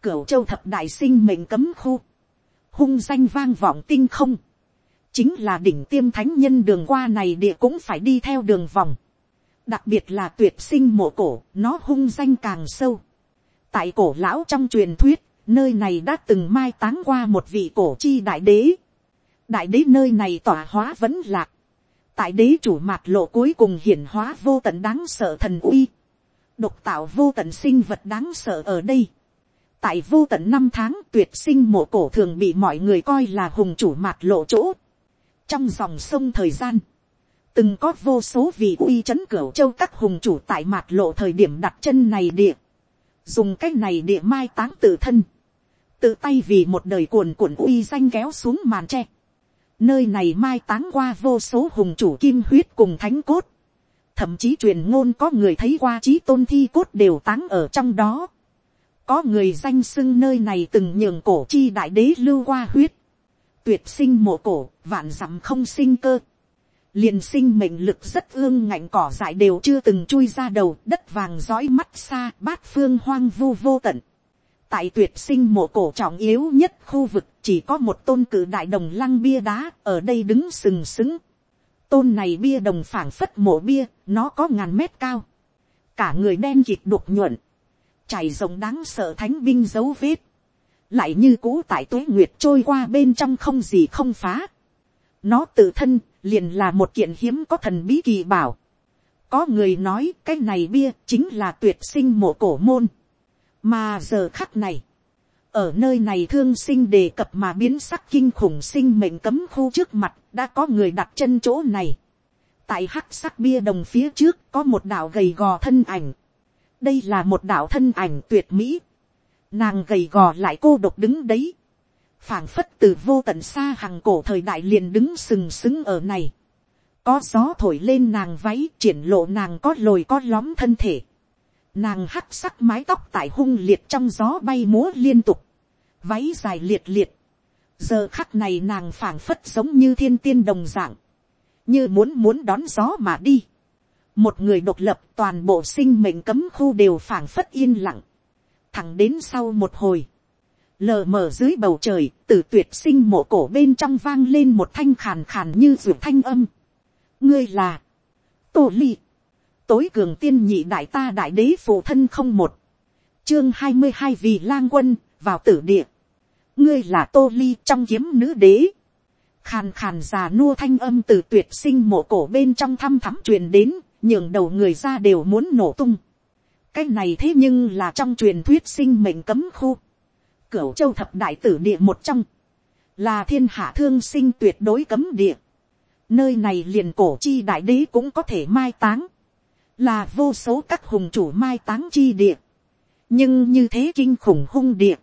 cửa châu thập đại sinh mệnh cấm khu, hung danh vang vọng tinh không. chính là đỉnh tiêm thánh nhân đường qua này địa cũng phải đi theo đường vòng. đặc biệt là tuyệt sinh mộ cổ, nó hung danh càng sâu tại cổ lão trong truyền thuyết, nơi này đã từng mai táng qua một vị cổ chi đại đế. đại đế nơi này tỏa hóa vẫn lạc. tại đế chủ mạc lộ cuối cùng hiển hóa vô tận đáng sợ thần uy. độc tạo vô tận sinh vật đáng sợ ở đây. tại vô tận năm tháng tuyệt sinh mộ cổ thường bị mọi người coi là hùng chủ mạc lộ chỗ. trong dòng sông thời gian, từng có vô số vị uy c h ấ n cửu châu các hùng chủ tại mạc lộ thời điểm đặt chân này địa dùng cái này địa mai táng tự thân, tự tay vì một đời cuồn cuộn uy danh kéo xuống màn tre. Nơi này mai táng qua vô số hùng chủ kim huyết cùng thánh cốt. Thậm chí truyền ngôn có người thấy qua trí tôn thi cốt đều táng ở trong đó. Có người danh xưng nơi này từng nhường cổ chi đại đế lưu qua huyết. Tuyệt sinh mộ cổ, vạn dặm không sinh cơ liền sinh mệnh lực rất ương ngạnh cỏ dại đều chưa từng chui ra đầu, đất vàng dõi mắt xa, bát phương hoang vu vô tận. tại tuyệt sinh mộ cổ trọng yếu nhất khu vực, chỉ có một tôn cử đại đồng lăng bia đá, ở đây đứng sừng sững. tôn này bia đồng phảng phất mộ bia, nó có ngàn mét cao. cả người đen kịt đục nhuận. chảy rồng đáng sợ thánh binh dấu vết. lại như cũ tại tuế nguyệt trôi qua bên trong không gì không phá. nó tự thân liền là một kiện hiếm có thần bí kỳ bảo. có người nói cái này bia chính là tuyệt sinh mộ cổ môn. mà giờ khắc này, ở nơi này thương sinh đề cập mà biến sắc kinh khủng sinh mệnh cấm khu trước mặt đã có người đặt chân chỗ này. tại hắc sắc bia đồng phía trước có một đạo gầy gò thân ảnh. đây là một đạo thân ảnh tuyệt mỹ. nàng gầy gò lại cô độc đứng đấy phảng phất từ vô tận xa hàng cổ thời đại liền đứng sừng sững ở này. có gió thổi lên nàng váy triển lộ nàng có lồi có lõm thân thể. Nàng hắc sắc mái tóc tại hung liệt trong gió bay múa liên tục. Váy dài liệt liệt, giờ khắc này nàng phảng phất giống như thiên tiên đồng dạng, như muốn muốn đón gió mà đi. một người độc lập toàn bộ sinh mệnh cấm khu đều phảng phất yên lặng, thẳng đến sau một hồi, lờ mờ dưới bầu trời, từ tuyệt sinh mộ cổ bên trong vang lên một thanh khàn khàn như ruột thanh âm. ngươi là, tô ly, tối cường tiên nhị đại ta đại đế phụ thân không một, chương hai mươi hai vì lang quân, vào tử địa. ngươi là tô ly trong kiếm nữ đế. khàn khàn già nua thanh âm từ tuyệt sinh mộ cổ bên trong thăm thắm truyền đến, nhường đầu người ra đều muốn nổ tung. cái này thế nhưng là trong truyền thuyết sinh mệnh cấm khu cửu châu thập đại tử địa một trong, là thiên hạ thương sinh tuyệt đối cấm địa. nơi này liền cổ chi đại đế cũng có thể mai táng, là vô số các hùng chủ mai táng chi địa. nhưng như thế kinh khủng hung địa,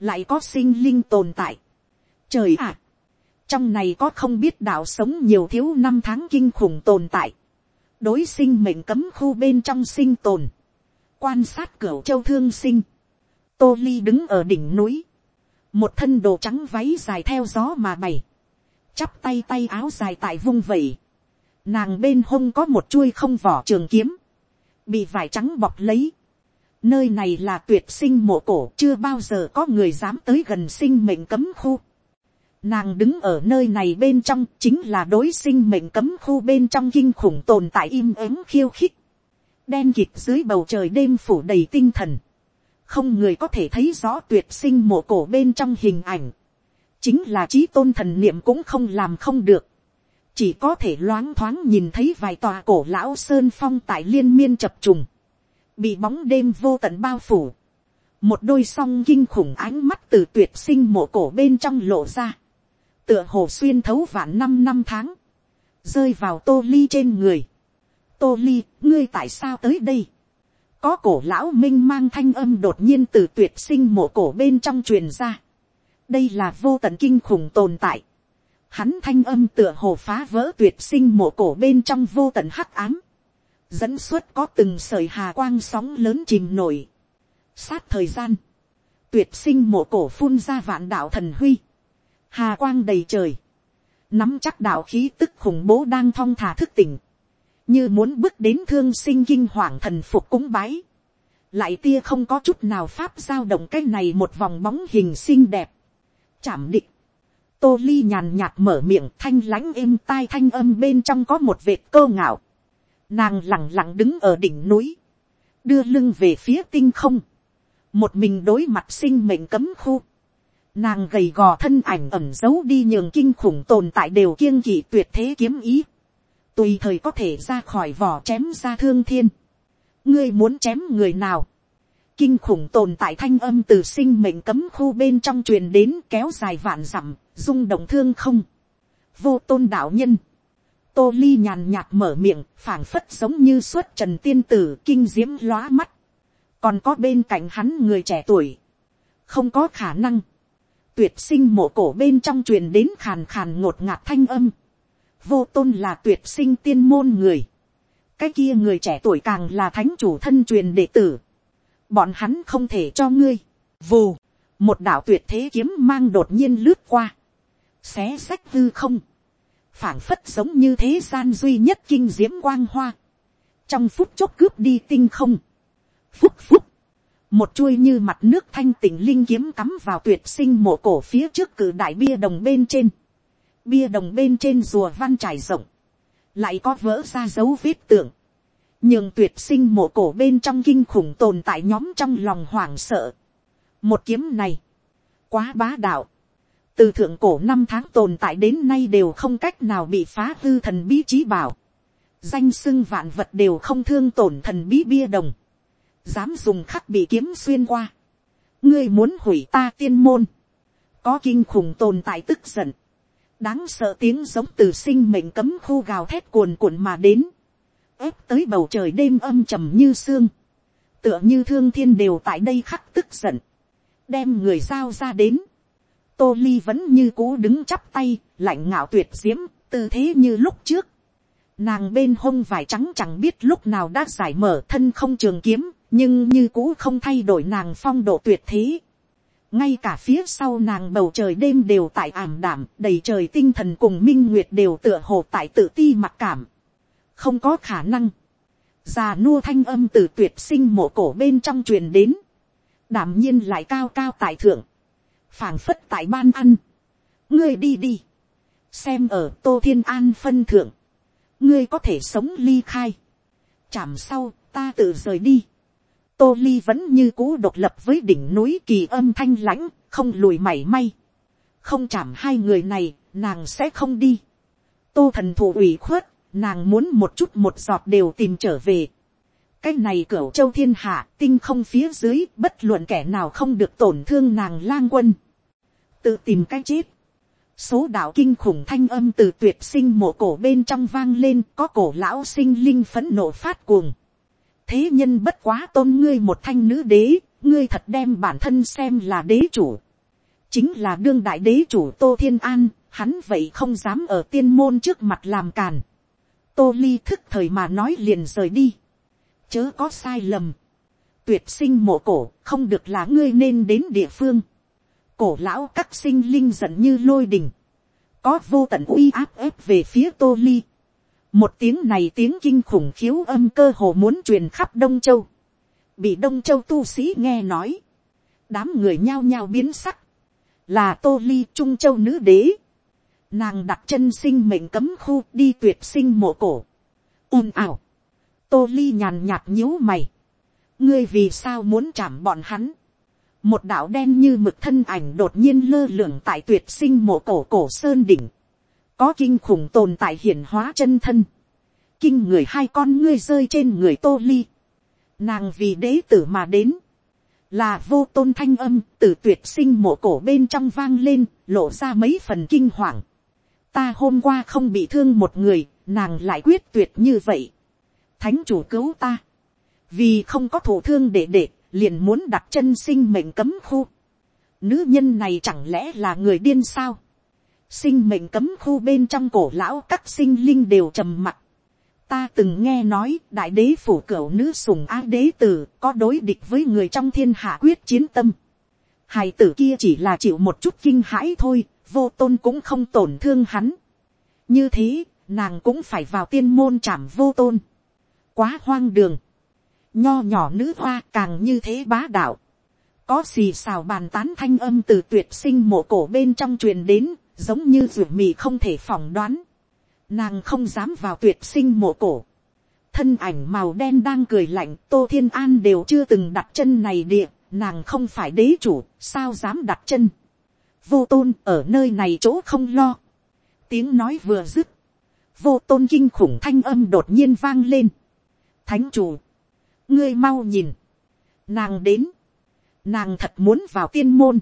lại có sinh linh tồn tại. Trời ạ! trong này có không biết đạo sống nhiều thiếu năm tháng kinh khủng tồn tại. đối sinh mệnh cấm khu bên trong sinh tồn. quan sát cửa châu thương sinh tô ly đứng ở đỉnh núi. một thân đồ trắng váy dài theo gió mà bày. chắp tay tay áo dài tại vung vẩy. nàng bên hông có một chuôi không vỏ trường kiếm. bị vải trắng bọc lấy Nơi này là tuyệt sinh mộ cổ, chưa bao giờ có người dám tới gần sinh mệnh cấm khu. Nàng đứng ở nơi này bên trong chính là đối sinh mệnh cấm khu bên trong kinh khủng tồn tại im ắng khiêu khích. Đen kịt dưới bầu trời đêm phủ đầy tinh thần. Không người có thể thấy rõ tuyệt sinh mộ cổ bên trong hình ảnh. Chính là trí tôn thần niệm cũng không làm không được. Chỉ có thể loáng thoáng nhìn thấy vài tòa cổ lão sơn phong tại liên miên chập trùng bị bóng đêm vô tận bao phủ, một đôi song kinh khủng ánh mắt từ tuyệt sinh mộ cổ bên trong lộ ra, tựa hồ xuyên thấu vạn năm năm tháng, rơi vào tô ly trên người. tô ly, ngươi tại sao tới đây, có cổ lão minh mang thanh âm đột nhiên từ tuyệt sinh mộ cổ bên trong truyền ra. đây là vô tận kinh khủng tồn tại. hắn thanh âm tựa hồ phá vỡ tuyệt sinh mộ cổ bên trong vô tận hắc ám dẫn xuất có từng sợi hà quang sóng lớn chìm nổi. sát thời gian, tuyệt sinh mộ cổ phun ra vạn đạo thần huy, hà quang đầy trời, nắm chắc đạo khí tức khủng bố đang thong thả thức tỉnh, như muốn bước đến thương sinh kinh hoàng thần phục cúng bái, lại tia không có chút nào pháp giao động cái này một vòng bóng hình xinh đẹp, chạm định, tô ly nhàn nhạt mở miệng thanh lãnh êm tai thanh âm bên trong có một vệt cơ ngạo, Nàng lặng lặng đứng ở đỉnh núi. Đưa lưng về phía tinh không. Một mình đối mặt sinh mệnh cấm khu. Nàng gầy gò thân ảnh ẩm giấu đi nhường kinh khủng tồn tại đều kiêng kỵ tuyệt thế kiếm ý. Tùy thời có thể ra khỏi vỏ chém ra thương thiên. Ngươi muốn chém người nào? Kinh khủng tồn tại thanh âm từ sinh mệnh cấm khu bên trong truyền đến kéo dài vạn dặm, rung động thương không. Vô tôn đạo nhân tô ly nhàn nhạt mở miệng phảng phất giống như suốt trần tiên tử kinh diễm lóa mắt còn có bên cạnh hắn người trẻ tuổi không có khả năng tuyệt sinh mộ cổ bên trong truyền đến khàn khàn ngột ngạt thanh âm vô tôn là tuyệt sinh tiên môn người. Cái kia người trẻ tuổi càng là thánh chủ thân truyền đệ tử. Bọn hắn không thể cho ngươi. Vù một đạo tuyệt thế kiếm mang đột nhiên lướt qua. Xé sách hư không. Phảng phất giống như thế gian duy nhất kinh diễm quang hoa, trong phút chốc cướp đi tinh không, phúc phúc, một chuôi như mặt nước thanh tỉnh linh kiếm cắm vào tuyệt sinh mộ cổ phía trước cử đại bia đồng bên trên, bia đồng bên trên rùa văn trải rộng, lại có vỡ ra dấu vết tượng, nhưng tuyệt sinh mộ cổ bên trong kinh khủng tồn tại nhóm trong lòng hoảng sợ. một kiếm này, quá bá đạo, từ thượng cổ năm tháng tồn tại đến nay đều không cách nào bị phá hư thần bí trí bảo, danh sưng vạn vật đều không thương tổn thần bí bia đồng, dám dùng khắc bị kiếm xuyên qua, ngươi muốn hủy ta tiên môn, có kinh khủng tồn tại tức giận, đáng sợ tiếng giống từ sinh mệnh cấm khu gào thét cuồn cuộn mà đến, ép tới bầu trời đêm âm trầm như xương, tựa như thương thiên đều tại đây khắc tức giận, đem người giao ra đến, tô ly vẫn như cũ đứng chắp tay, lạnh ngạo tuyệt diễm, tư thế như lúc trước, nàng bên hông vải trắng chẳng biết lúc nào đã giải mở thân không trường kiếm, nhưng như cũ không thay đổi nàng phong độ tuyệt thế ngay cả phía sau nàng bầu trời đêm đều tại ảm đảm, đầy trời tinh thần cùng minh nguyệt đều tựa hồ tại tự ti mặc cảm. không có khả năng. già nua thanh âm từ tuyệt sinh mộ cổ bên trong truyền đến. đảm nhiên lại cao cao tại thượng. phảng phất tại ban ăn. ngươi đi đi. xem ở tô thiên an phân thượng. ngươi có thể sống ly khai. chạm sau ta tự rời đi tô ly vẫn như cũ độc lập với đỉnh núi kỳ âm thanh lãnh, không lùi mảy may. không chạm hai người này, nàng sẽ không đi. tô thần thụ ủy khuất, nàng muốn một chút một giọt đều tìm trở về. cái này cửa châu thiên hạ, tinh không phía dưới, bất luận kẻ nào không được tổn thương nàng lang quân. tự tìm cái chết. số đạo kinh khủng thanh âm từ tuyệt sinh mộ cổ bên trong vang lên, có cổ lão sinh linh phấn nộ phát cuồng thế nhân bất quá tôn ngươi một thanh nữ đế, ngươi thật đem bản thân xem là đế chủ. chính là đương đại đế chủ tô thiên an, hắn vậy không dám ở tiên môn trước mặt làm càn. tô ly thức thời mà nói liền rời đi. chớ có sai lầm. tuyệt sinh mộ cổ không được là ngươi nên đến địa phương. cổ lão các sinh linh giận như lôi đình. có vô tận uy áp ép về phía tô ly một tiếng này tiếng kinh khủng khiếu âm cơ hồ muốn truyền khắp đông châu, bị đông châu tu sĩ nghe nói, đám người nhao nhao biến sắc, là tô ly trung châu nữ đế, nàng đặt chân sinh mệnh cấm khu đi tuyệt sinh mộ cổ, ồn ào, tô ly nhàn nhạt nhíu mày, ngươi vì sao muốn chạm bọn hắn, một đạo đen như mực thân ảnh đột nhiên lơ lửng tại tuyệt sinh mộ cổ cổ sơn đỉnh, có kinh khủng tồn tại hiển hóa chân thân, kinh người hai con ngươi rơi trên người tô ly, nàng vì đế tử mà đến, là vô tôn thanh âm từ tuyệt sinh mộ cổ bên trong vang lên, lộ ra mấy phần kinh hoàng. ta hôm qua không bị thương một người, nàng lại quyết tuyệt như vậy. thánh chủ cứu ta, vì không có thủ thương để để, liền muốn đặt chân sinh mệnh cấm khu. nữ nhân này chẳng lẽ là người điên sao sinh mệnh cấm khu bên trong cổ lão các sinh linh đều trầm mặc. Ta từng nghe nói đại đế phủ cửu nữ sùng á đế tử có đối địch với người trong thiên hạ quyết chiến tâm. Hài tử kia chỉ là chịu một chút kinh hãi thôi, vô tôn cũng không tổn thương hắn. Như thế, nàng cũng phải vào tiên môn trảm vô tôn. Quá hoang đường. Nho nhỏ nữ hoa càng như thế bá đạo. Có xì xào bàn tán thanh âm từ tuyệt sinh mộ cổ bên trong truyền đến, giống như ruột mì không thể phỏng đoán, nàng không dám vào tuyệt sinh mộ cổ, thân ảnh màu đen đang cười lạnh tô thiên an đều chưa từng đặt chân này địa, nàng không phải đế chủ, sao dám đặt chân, vô tôn ở nơi này chỗ không lo, tiếng nói vừa dứt, vô tôn kinh khủng thanh âm đột nhiên vang lên, thánh chủ, ngươi mau nhìn, nàng đến, nàng thật muốn vào tiên môn,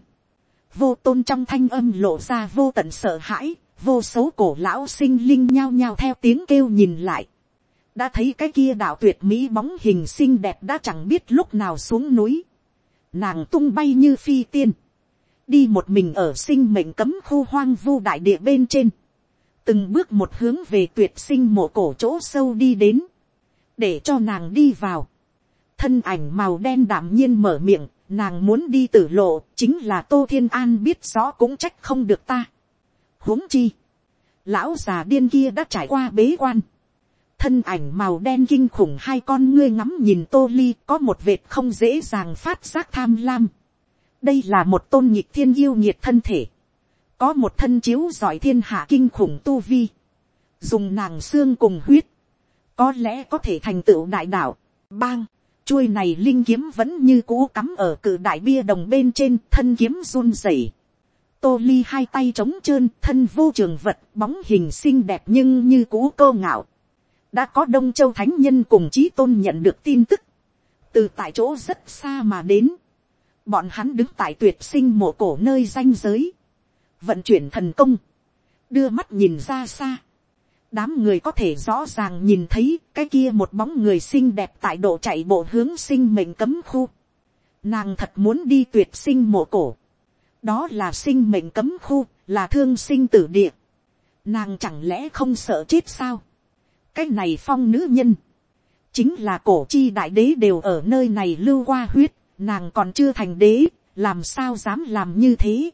vô tôn trong thanh âm lộ ra vô tận sợ hãi, vô số cổ lão sinh linh nhao nhao theo tiếng kêu nhìn lại. đã thấy cái kia đạo tuyệt mỹ bóng hình xinh đẹp đã chẳng biết lúc nào xuống núi. nàng tung bay như phi tiên. đi một mình ở sinh mệnh cấm khu hoang vu đại địa bên trên. từng bước một hướng về tuyệt sinh mộ cổ chỗ sâu đi đến. để cho nàng đi vào. thân ảnh màu đen đảm nhiên mở miệng nàng muốn đi tử lộ, chính là tô thiên an biết rõ cũng trách không được ta. huống chi, lão già điên kia đã trải qua bế quan, thân ảnh màu đen kinh khủng hai con ngươi ngắm nhìn tô ly có một vệt không dễ dàng phát giác tham lam. đây là một tôn nhịp thiên yêu nhiệt thân thể, có một thân chiếu giỏi thiên hạ kinh khủng tu vi, dùng nàng xương cùng huyết, có lẽ có thể thành tựu đại đạo, bang, chuôi này linh kiếm vẫn như cũ cắm ở cự đại bia đồng bên trên, thân kiếm run rẩy. tô ly hai tay trống trơn, thân vô trường vật, bóng hình xinh đẹp nhưng như cũ cơ ngạo. đã có đông châu thánh nhân cùng chí tôn nhận được tin tức. từ tại chỗ rất xa mà đến. bọn hắn đứng tại tuyệt sinh mộ cổ nơi danh giới. vận chuyển thần công. đưa mắt nhìn ra xa đám người có thể rõ ràng nhìn thấy cái kia một bóng người xinh đẹp tại độ chạy bộ hướng sinh mệnh cấm khu. Nàng thật muốn đi tuyệt sinh mộ cổ. Đó là sinh mệnh cấm khu, là thương sinh tử địa. Nàng chẳng lẽ không sợ chết sao? Cái này phong nữ nhân. Chính là cổ chi đại đế đều ở nơi này lưu qua huyết. Nàng còn chưa thành đế, làm sao dám làm như thế?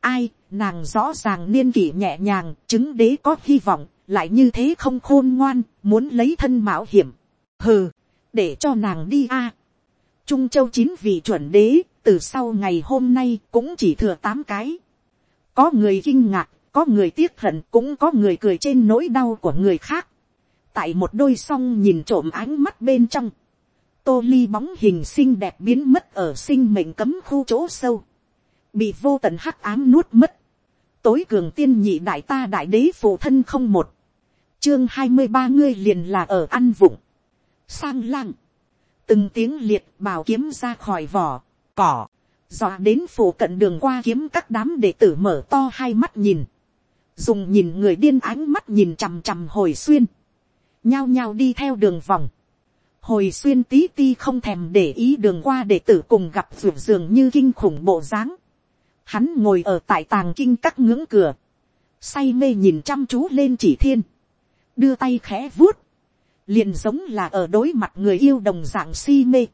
Ai, nàng rõ ràng niên kỷ nhẹ nhàng, chứng đế có hy vọng, lại như thế không khôn ngoan, muốn lấy thân mạo hiểm. Hừ, để cho nàng đi a. Trung châu chín vị chuẩn đế, từ sau ngày hôm nay cũng chỉ thừa tám cái. Có người kinh ngạc, có người tiếc hận, cũng có người cười trên nỗi đau của người khác. Tại một đôi song nhìn trộm ánh mắt bên trong. Tô ly bóng hình xinh đẹp biến mất ở sinh mệnh cấm khu chỗ sâu. Bị vô tận hắc ám nuốt mất tối cường tiên nhị đại ta đại đế phụ thân không một, chương hai mươi ba ngươi liền là ở ăn vụng, sang lang, từng tiếng liệt bảo kiếm ra khỏi vỏ, cỏ, dọa đến phủ cận đường qua kiếm các đám đệ tử mở to hai mắt nhìn, dùng nhìn người điên ánh mắt nhìn chằm chằm hồi xuyên, nhao nhao đi theo đường vòng, hồi xuyên tí ti không thèm để ý đường qua đệ tử cùng gặp ruột dường như kinh khủng bộ dáng, Hắn ngồi ở tại tàng kinh các ngưỡng cửa. Say mê nhìn chăm chú lên chỉ thiên. Đưa tay khẽ vuốt. Liền giống là ở đối mặt người yêu đồng dạng si mê.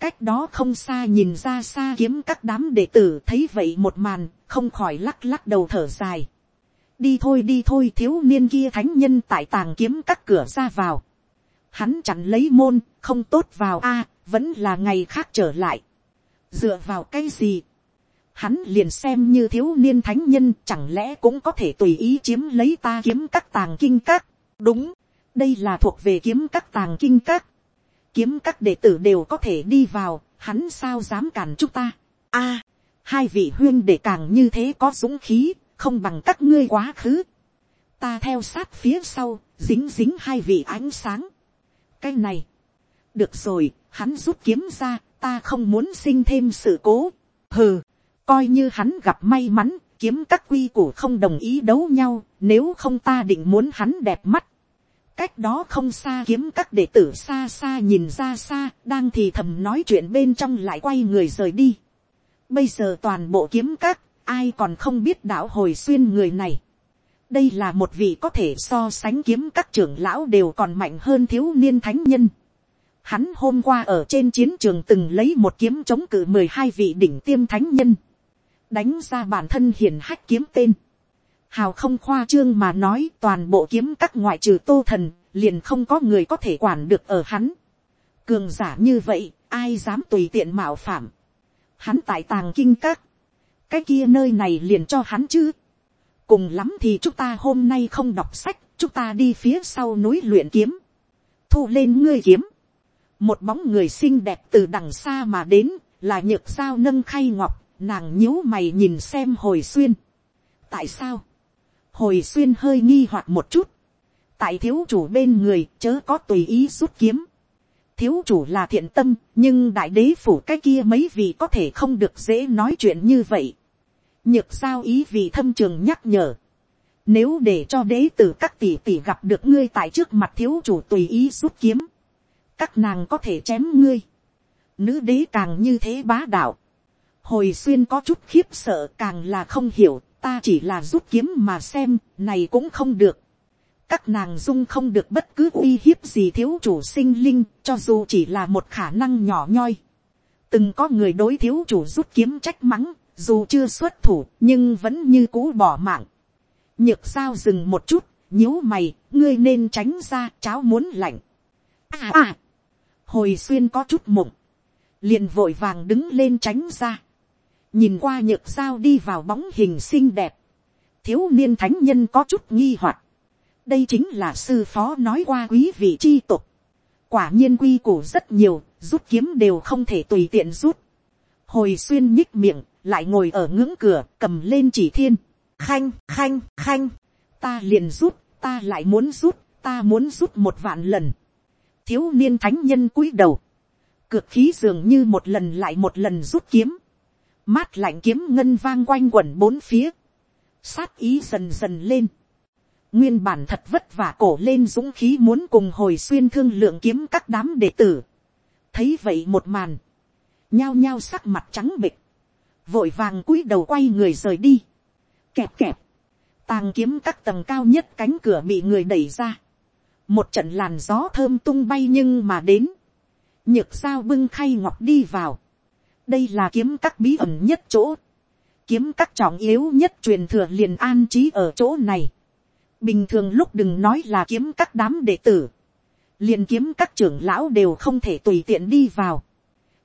Cách đó không xa nhìn ra xa kiếm các đám đệ tử thấy vậy một màn, không khỏi lắc lắc đầu thở dài. Đi thôi đi thôi thiếu niên kia thánh nhân tại tàng kiếm các cửa ra vào. Hắn chẳng lấy môn, không tốt vào a vẫn là ngày khác trở lại. Dựa vào cái gì? Hắn liền xem như thiếu niên thánh nhân chẳng lẽ cũng có thể tùy ý chiếm lấy ta kiếm các tàng kinh các. đúng, đây là thuộc về kiếm các tàng kinh các. kiếm các đệ tử đều có thể đi vào, hắn sao dám cản chúng ta. a, hai vị huyên để càng như thế có dũng khí, không bằng các ngươi quá khứ. ta theo sát phía sau, dính dính hai vị ánh sáng. cái này, được rồi, hắn rút kiếm ra, ta không muốn sinh thêm sự cố. hừ, coi như hắn gặp may mắn, kiếm các quy củ không đồng ý đấu nhau, nếu không ta định muốn hắn đẹp mắt. cách đó không xa kiếm các đệ tử xa xa nhìn ra xa, đang thì thầm nói chuyện bên trong lại quay người rời đi. bây giờ toàn bộ kiếm các, ai còn không biết đạo hồi xuyên người này. đây là một vị có thể so sánh kiếm các trưởng lão đều còn mạnh hơn thiếu niên thánh nhân. Hắn hôm qua ở trên chiến trường từng lấy một kiếm chống cự mười hai vị đỉnh tiêm thánh nhân đánh ra bản thân hiển hách kiếm tên. Hào không khoa trương mà nói toàn bộ kiếm các ngoại trừ tô thần, liền không có người có thể quản được ở hắn. Cường giả như vậy, ai dám tùy tiện mạo phạm. Hắn tại tàng kinh các. Cái kia nơi này liền cho hắn chứ. Cùng lắm thì chúng ta hôm nay không đọc sách, chúng ta đi phía sau núi luyện kiếm. Thu lên ngươi kiếm. Một bóng người xinh đẹp từ đằng xa mà đến, là nhược sao nâng khay ngọc Nàng nhíu mày nhìn xem hồi xuyên. Tại sao? Hồi xuyên hơi nghi hoặc một chút. Tại thiếu chủ bên người chớ có tùy ý rút kiếm. Thiếu chủ là thiện tâm, nhưng đại đế phủ cái kia mấy vị có thể không được dễ nói chuyện như vậy. Nhược sao ý vì thâm trường nhắc nhở. Nếu để cho đế tử các tỷ tỷ gặp được ngươi tại trước mặt thiếu chủ tùy ý rút kiếm. Các nàng có thể chém ngươi. Nữ đế càng như thế bá đạo hồi xuyên có chút khiếp sợ càng là không hiểu, ta chỉ là rút kiếm mà xem, này cũng không được. các nàng dung không được bất cứ uy hiếp gì thiếu chủ sinh linh, cho dù chỉ là một khả năng nhỏ nhoi. từng có người đối thiếu chủ rút kiếm trách mắng, dù chưa xuất thủ, nhưng vẫn như cũ bỏ mạng. nhược sao dừng một chút, nhíu mày, ngươi nên tránh ra, cháo muốn lạnh. à à, hồi xuyên có chút mộng, liền vội vàng đứng lên tránh ra nhìn qua nhược sao đi vào bóng hình xinh đẹp, thiếu niên thánh nhân có chút nghi hoặc, đây chính là sư phó nói qua quý vị chi tục, quả nhiên quy củ rất nhiều, rút kiếm đều không thể tùy tiện rút. hồi xuyên nhích miệng, lại ngồi ở ngưỡng cửa, cầm lên chỉ thiên. khanh, khanh, khanh, ta liền rút, ta lại muốn rút, ta muốn rút một vạn lần. thiếu niên thánh nhân cúi đầu, cược khí dường như một lần lại một lần rút kiếm, mát lạnh kiếm ngân vang quanh quẩn bốn phía, sát ý dần dần lên, nguyên bản thật vất vả cổ lên dũng khí muốn cùng hồi xuyên thương lượng kiếm các đám đệ tử, thấy vậy một màn, nhao nhao sắc mặt trắng bịch, vội vàng cúi đầu quay người rời đi, kẹp kẹp, tàng kiếm các tầng cao nhất cánh cửa bị người đẩy ra, một trận làn gió thơm tung bay nhưng mà đến, nhược sao bưng khay ngọc đi vào, đây là kiếm các bí ẩn nhất chỗ, kiếm các trọng yếu nhất truyền thừa liền an trí ở chỗ này, bình thường lúc đừng nói là kiếm các đám đệ tử, liền kiếm các trưởng lão đều không thể tùy tiện đi vào,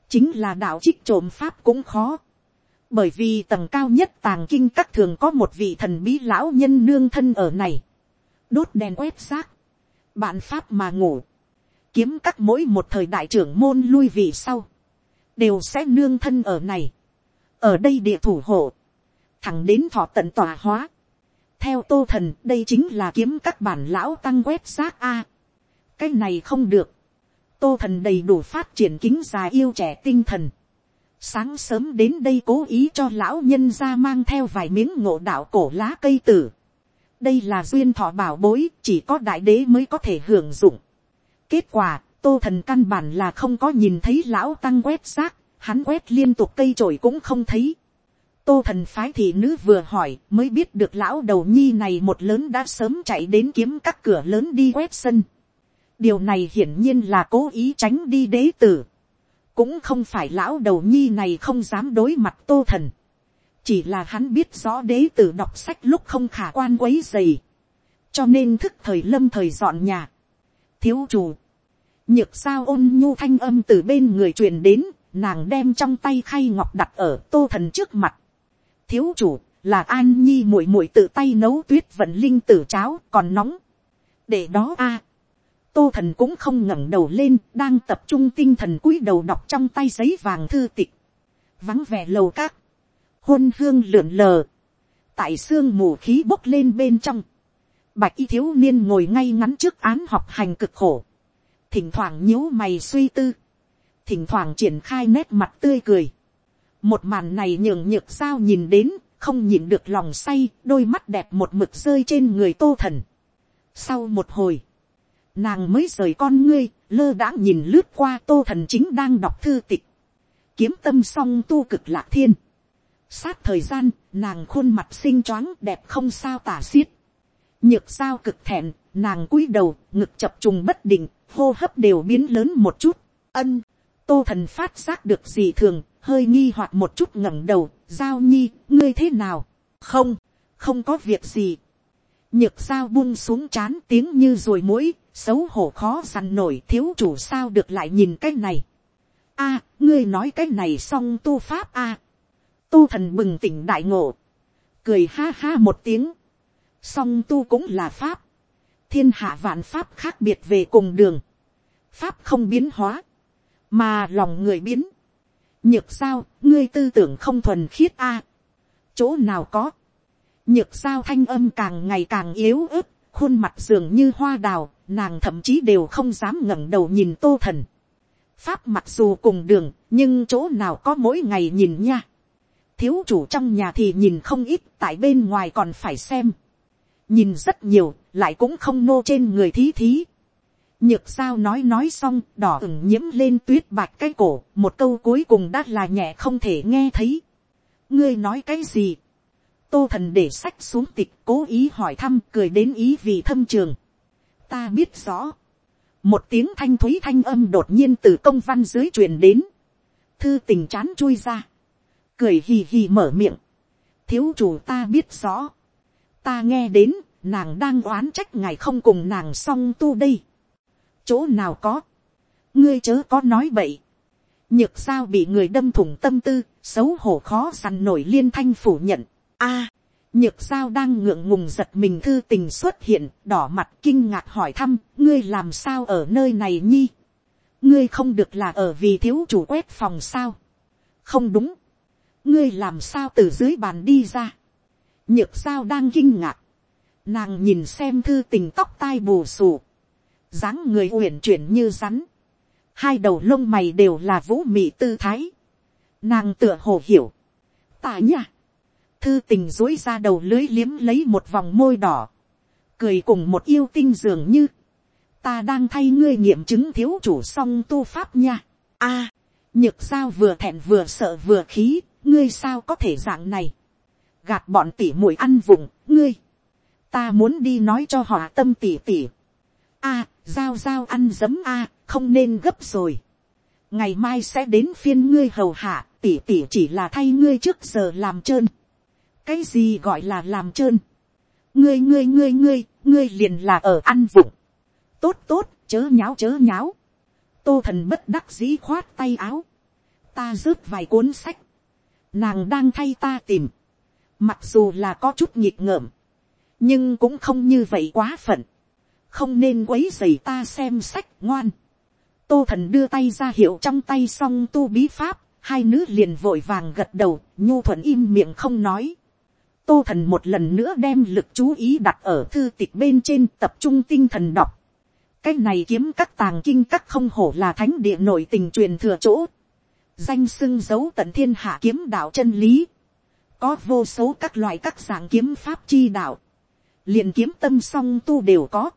chính là đạo trích trộm pháp cũng khó, bởi vì tầng cao nhất tàng kinh các thường có một vị thần bí lão nhân nương thân ở này, đốt đèn quét xác, bạn pháp mà ngủ, kiếm các mỗi một thời đại trưởng môn lui vì sau, đều sẽ nương thân ở này, ở đây địa thủ hộ, thẳng đến thọ tận tòa hóa. theo tô thần đây chính là kiếm các bản lão tăng quét xác a. cái này không được, tô thần đầy đủ phát triển kính già yêu trẻ tinh thần, sáng sớm đến đây cố ý cho lão nhân ra mang theo vài miếng ngộ đạo cổ lá cây tử. đây là duyên thọ bảo bối chỉ có đại đế mới có thể hưởng dụng. kết quả, tô thần căn bản là không có nhìn thấy lão tăng quét xác, hắn quét liên tục cây trổi cũng không thấy. tô thần phái thị nữ vừa hỏi mới biết được lão đầu nhi này một lớn đã sớm chạy đến kiếm các cửa lớn đi quét sân. điều này hiển nhiên là cố ý tránh đi đế tử cũng không phải lão đầu nhi này không dám đối mặt tô thần, chỉ là hắn biết rõ đế tử đọc sách lúc không khả quan quấy dày, cho nên thức thời lâm thời dọn nhà. thiếu chủ, nhược sao ôn nhu thanh âm từ bên người truyền đến, nàng đem trong tay khay ngọc đặt ở tô thần trước mặt. thiếu chủ, là an nhi muội muội tự tay nấu tuyết vận linh tử cháo còn nóng. để đó a, tô thần cũng không ngẩng đầu lên, đang tập trung tinh thần cúi đầu đọc trong tay giấy vàng thư tịch, vắng vẻ lầu các, hôn hương lượn lờ, tại xương mù khí bốc lên bên trong, bạch y thiếu niên ngồi ngay ngắn trước án học hành cực khổ, thỉnh thoảng nhíu mày suy tư, thỉnh thoảng triển khai nét mặt tươi cười, một màn này nhường nhược sao nhìn đến, không nhìn được lòng say, đôi mắt đẹp một mực rơi trên người tô thần. Sau một hồi, nàng mới rời con ngươi, lơ đãng nhìn lướt qua tô thần chính đang đọc thư tịch, kiếm tâm song tu cực lạc thiên. sát thời gian, nàng khuôn mặt xinh choáng đẹp không sao tả xiết, nhược sao cực thẹn, nàng cúi đầu, ngực chập trùng bất định, hô hấp đều biến lớn một chút, ân, tô thần phát giác được gì thường, hơi nghi hoặc một chút ngẩng đầu, giao nhi, ngươi thế nào, không, không có việc gì, nhược sao buông xuống chán tiếng như ruồi mũi, xấu hổ khó săn nổi thiếu chủ sao được lại nhìn cái này. a, ngươi nói cái này xong tu pháp a. tu thần bừng tỉnh đại ngộ, cười ha ha một tiếng, song tu cũng là pháp, thiên hạ vạn pháp khác biệt về cùng đường, pháp không biến hóa, mà lòng người biến, nhược sao, ngươi tư tưởng không thuần khiết a, chỗ nào có, nhược sao thanh âm càng ngày càng yếu ớt, khuôn mặt dường như hoa đào, nàng thậm chí đều không dám ngẩng đầu nhìn tô thần. pháp mặc dù cùng đường, nhưng chỗ nào có mỗi ngày nhìn nha. thiếu chủ trong nhà thì nhìn không ít, tại bên ngoài còn phải xem nhìn rất nhiều, lại cũng không nô trên người thí thí. nhược sao nói nói xong, đỏ ửng nhiễm lên tuyết bạch cái cổ, một câu cuối cùng đã là nhẹ không thể nghe thấy. ngươi nói cái gì tô thần để sách xuống tịch cố ý hỏi thăm cười đến ý vì thâm trường. ta biết rõ. một tiếng thanh thúy thanh âm đột nhiên từ công văn dưới truyền đến. thư tình chán chui ra. cười hì hì mở miệng. thiếu chủ ta biết rõ ta nghe đến nàng đang oán trách ngài không cùng nàng song tu đây. chỗ nào có. ngươi chớ có nói bậy. nhược sao bị người đâm thủng tâm tư, xấu hổ khó sằn nổi liên thanh phủ nhận a, nhược sao đang ngượng ngùng giật mình thư tình xuất hiện, đỏ mặt kinh ngạc hỏi thăm, ngươi làm sao ở nơi này nhi. ngươi không được là ở vì thiếu chủ quét phòng sao, không đúng, ngươi làm sao từ dưới bàn đi ra, nhược sao đang kinh ngạc, nàng nhìn xem thư tình tóc tai bù xù, dáng người uyển chuyển như rắn, hai đầu lông mày đều là vũ mị tư thái, nàng tựa hồ hiểu, Tạ nha, thư tình dối ra đầu lưới liếm lấy một vòng môi đỏ, cười cùng một yêu tinh dường như, ta đang thay ngươi nghiệm chứng thiếu chủ song tu pháp nha. a, nhược sao vừa thẹn vừa sợ vừa khí, ngươi sao có thể dạng này gạt bọn tỉ mũi ăn vùng, ngươi. ta muốn đi nói cho họ tâm tỉ tỉ. a, giao giao ăn dấm a, không nên gấp rồi. ngày mai sẽ đến phiên ngươi hầu hạ, tỉ tỉ chỉ là thay ngươi trước giờ làm trơn. cái gì gọi là làm trơn. ngươi ngươi ngươi ngươi, ngươi liền là ở ăn vụng tốt tốt, chớ nháo chớ nháo. tô thần bất đắc dĩ khoát tay áo. ta rớt vài cuốn sách. nàng đang thay ta tìm mặc dù là có chút nhịp ngợm. nhưng cũng không như vậy quá phận. không nên quấy dày ta xem sách ngoan. tô thần đưa tay ra hiệu trong tay xong tu bí pháp. hai nữ liền vội vàng gật đầu, nhu thuận im miệng không nói. Tô thần một lần nữa đem lực chú ý đặt ở thư tịch bên trên tập trung tinh thần đọc cái này kiếm các tàng kinh các không hổ là thánh địa nội tình truyền thừa chỗ, danh sưng giấu tận thiên hạ kiếm đạo chân lý, có vô số các loại các dạng kiếm pháp chi đạo, liền kiếm tâm song tu đều có,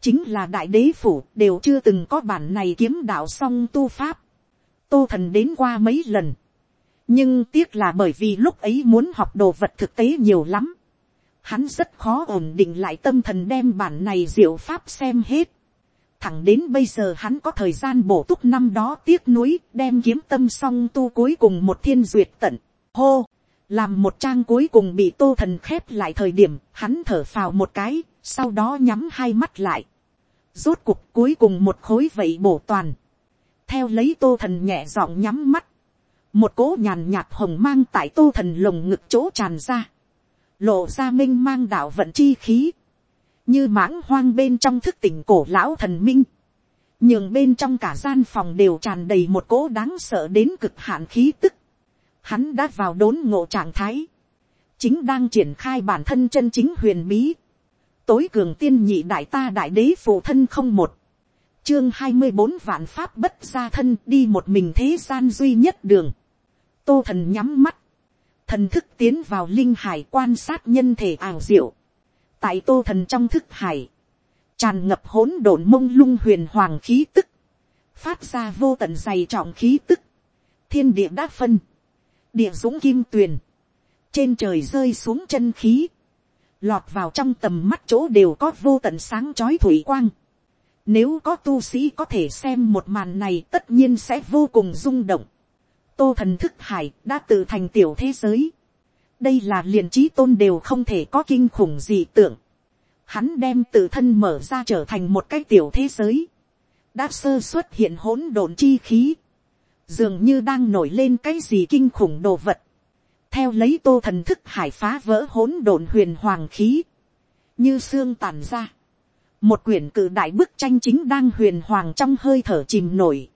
chính là đại đế phủ đều chưa từng có bản này kiếm đạo song tu pháp, tô thần đến qua mấy lần, nhưng tiếc là bởi vì lúc ấy muốn học đồ vật thực tế nhiều lắm, hắn rất khó ổn định lại tâm thần đem bản này diệu pháp xem hết, thẳng đến bây giờ hắn có thời gian bổ túc năm đó tiếc nuối đem kiếm tâm song tu cuối cùng một thiên duyệt tận. Hô, làm một trang cuối cùng bị tô thần khép lại thời điểm hắn thở phào một cái, sau đó nhắm hai mắt lại. Rốt cuộc cuối cùng một khối vậy bổ toàn. Theo lấy tô thần nhẹ giọng nhắm mắt. Một cỗ nhàn nhạt hồng mang tại tô thần lồng ngực chỗ tràn ra. Lộ ra minh mang đạo vận chi khí như mãng hoang bên trong thức tỉnh cổ lão thần minh, nhường bên trong cả gian phòng đều tràn đầy một cỗ đáng sợ đến cực hạn khí tức. Hắn đã vào đốn ngộ trạng thái, chính đang triển khai bản thân chân chính huyền bí. tối cường tiên nhị đại ta đại đế phụ thân không một, chương hai mươi bốn vạn pháp bất gia thân đi một mình thế gian duy nhất đường. tô thần nhắm mắt, thần thức tiến vào linh hải quan sát nhân thể ảo diệu. Tại tô thần trong thức hải, tràn ngập hỗn độn mông lung huyền hoàng khí tức, phát ra vô tận dày trọng khí tức, thiên địa đã phân, địa dũng kim tuyền, trên trời rơi xuống chân khí, lọt vào trong tầm mắt chỗ đều có vô tận sáng chói thủy quang. Nếu có tu sĩ có thể xem một màn này tất nhiên sẽ vô cùng rung động. Tô thần thức hải đã tự thành tiểu thế giới đây là liền trí tôn đều không thể có kinh khủng gì tưởng. Hắn đem tự thân mở ra trở thành một cái tiểu thế giới. đã sơ xuất hiện hỗn độn chi khí dường như đang nổi lên cái gì kinh khủng đồ vật. theo lấy tô thần thức hải phá vỡ hỗn độn huyền hoàng khí. như xương tàn ra. một quyển cự đại bức tranh chính đang huyền hoàng trong hơi thở chìm nổi.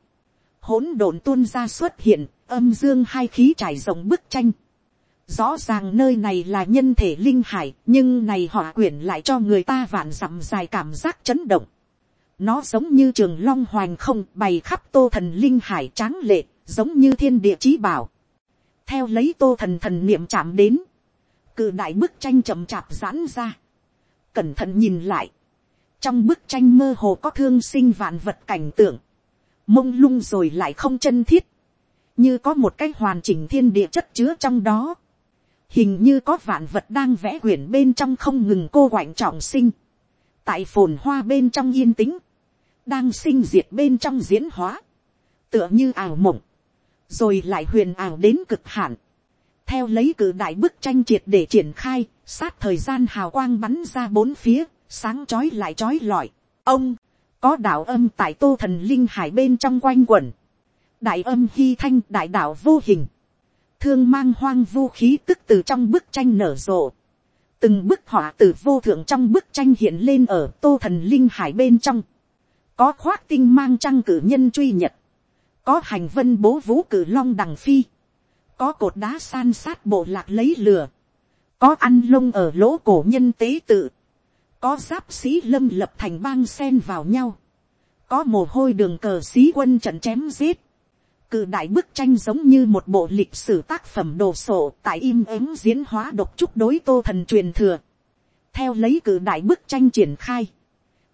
hỗn độn tuôn ra xuất hiện, âm dương hai khí trải rộng bức tranh Rõ ràng nơi này là nhân thể linh hải, nhưng này họ quyển lại cho người ta vạn dặm dài cảm giác chấn động. Nó giống như trường long hoành không bày khắp tô thần linh hải tráng lệ, giống như thiên địa chí bảo. Theo lấy tô thần thần niệm chạm đến, cự đại bức tranh chậm chạp giãn ra. Cẩn thận nhìn lại, trong bức tranh mơ hồ có thương sinh vạn vật cảnh tượng, mông lung rồi lại không chân thiết, như có một cái hoàn chỉnh thiên địa chất chứa trong đó. Hình như có vạn vật đang vẽ quyển bên trong không ngừng cô quạnh trọng sinh, tại phồn hoa bên trong yên tĩnh, đang sinh diệt bên trong diễn hóa, tựa như ảo mộng, rồi lại huyền ảo đến cực hạn, theo lấy cử đại bức tranh triệt để triển khai, sát thời gian hào quang bắn ra bốn phía, sáng chói lại chói lọi. ông, có đạo âm tại tô thần linh hải bên trong quanh quẩn, đại âm hy thanh đại đạo vô hình, thương mang hoang vu khí tức từ trong bức tranh nở rộ. Từng bức họa từ vô thượng trong bức tranh hiện lên ở tô thần linh hải bên trong. có khoác tinh mang trăng cử nhân truy nhật, có hành vân bố vũ cử long đằng phi, có cột đá san sát bộ lạc lấy lửa, có ăn lông ở lỗ cổ nhân tế tự, có giáp sĩ lâm lập thành bang sen vào nhau, có mồ hôi đường cờ sĩ quân trận chém giết, cự đại bức tranh giống như một bộ lịch sử tác phẩm đồ sộ tại im ắng diễn hóa độc trúc đối tô thần truyền thừa. Theo lấy cự đại bức tranh triển khai.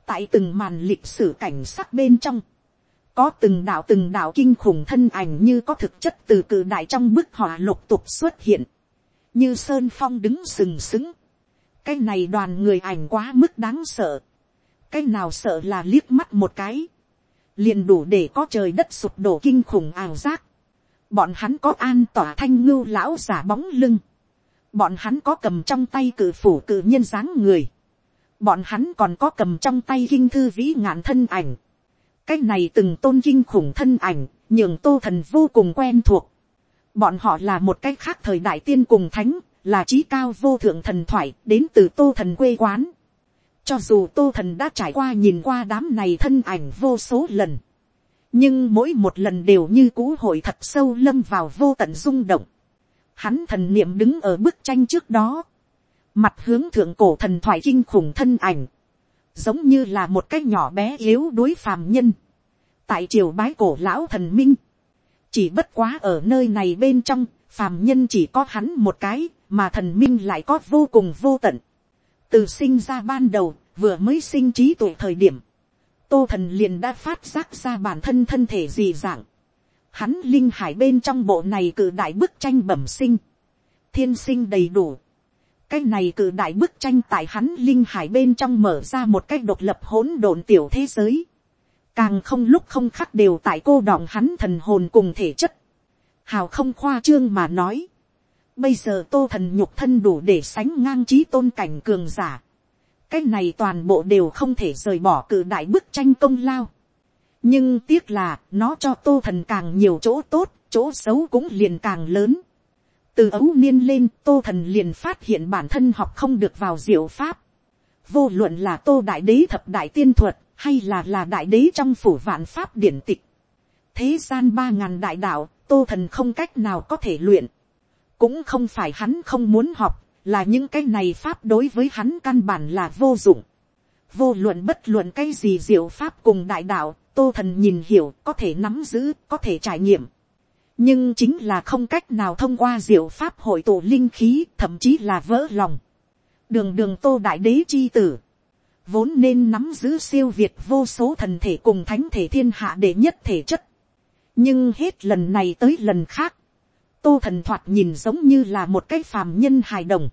Tại từng màn lịch sử cảnh sắc bên trong. Có từng đạo từng đạo kinh khủng thân ảnh như có thực chất từ cự đại trong bức họa lục tục xuất hiện. Như Sơn Phong đứng sừng sững. Cái này đoàn người ảnh quá mức đáng sợ. Cái nào sợ là liếc mắt một cái liền đủ để có trời đất sụp đổ kinh khủng ảo giác. Bọn hắn có an tỏa thanh ngưu lão giả bóng lưng. Bọn hắn có cầm trong tay cử phủ cử nhân dáng người. Bọn hắn còn có cầm trong tay kinh thư vĩ ngạn thân ảnh. Cái này từng tôn kinh khủng thân ảnh, nhường tô thần vô cùng quen thuộc. Bọn họ là một cách khác thời đại tiên cùng thánh, là trí cao vô thượng thần thoại, đến từ tô thần quê quán cho dù tô thần đã trải qua nhìn qua đám này thân ảnh vô số lần. Nhưng mỗi một lần đều như cũ hội thật sâu lâm vào vô tận rung động. Hắn thần niệm đứng ở bức tranh trước đó. Mặt hướng thượng cổ thần thoại kinh khủng thân ảnh. Giống như là một cái nhỏ bé yếu đối phàm nhân. Tại triều bái cổ lão thần minh. Chỉ bất quá ở nơi này bên trong, phàm nhân chỉ có hắn một cái, mà thần minh lại có vô cùng vô tận từ sinh ra ban đầu, vừa mới sinh trí tuệ thời điểm, tô thần liền đã phát giác ra bản thân thân thể dị dạng. Hắn linh hải bên trong bộ này cử đại bức tranh bẩm sinh, thiên sinh đầy đủ. cái này cử đại bức tranh tại hắn linh hải bên trong mở ra một cách độc lập hỗn độn tiểu thế giới. càng không lúc không khắc đều tại cô đọng hắn thần hồn cùng thể chất. hào không khoa trương mà nói. Bây giờ tô thần nhục thân đủ để sánh ngang trí tôn cảnh cường giả. Cái này toàn bộ đều không thể rời bỏ cử đại bức tranh công lao. Nhưng tiếc là nó cho tô thần càng nhiều chỗ tốt, chỗ xấu cũng liền càng lớn. Từ ấu niên lên tô thần liền phát hiện bản thân học không được vào diệu pháp. Vô luận là tô đại đế thập đại tiên thuật hay là là đại đế trong phủ vạn pháp điển tịch. Thế gian ba ngàn đại đạo, tô thần không cách nào có thể luyện cũng không phải hắn không muốn học, là những cái này pháp đối với hắn căn bản là vô dụng. vô luận bất luận cái gì diệu pháp cùng đại đạo, tô thần nhìn hiểu, có thể nắm giữ, có thể trải nghiệm. nhưng chính là không cách nào thông qua diệu pháp hội tụ linh khí, thậm chí là vỡ lòng. đường đường tô đại đế chi tử, vốn nên nắm giữ siêu việt vô số thần thể cùng thánh thể thiên hạ để nhất thể chất. nhưng hết lần này tới lần khác, tô thần thoạt nhìn giống như là một cái phàm nhân hài đồng.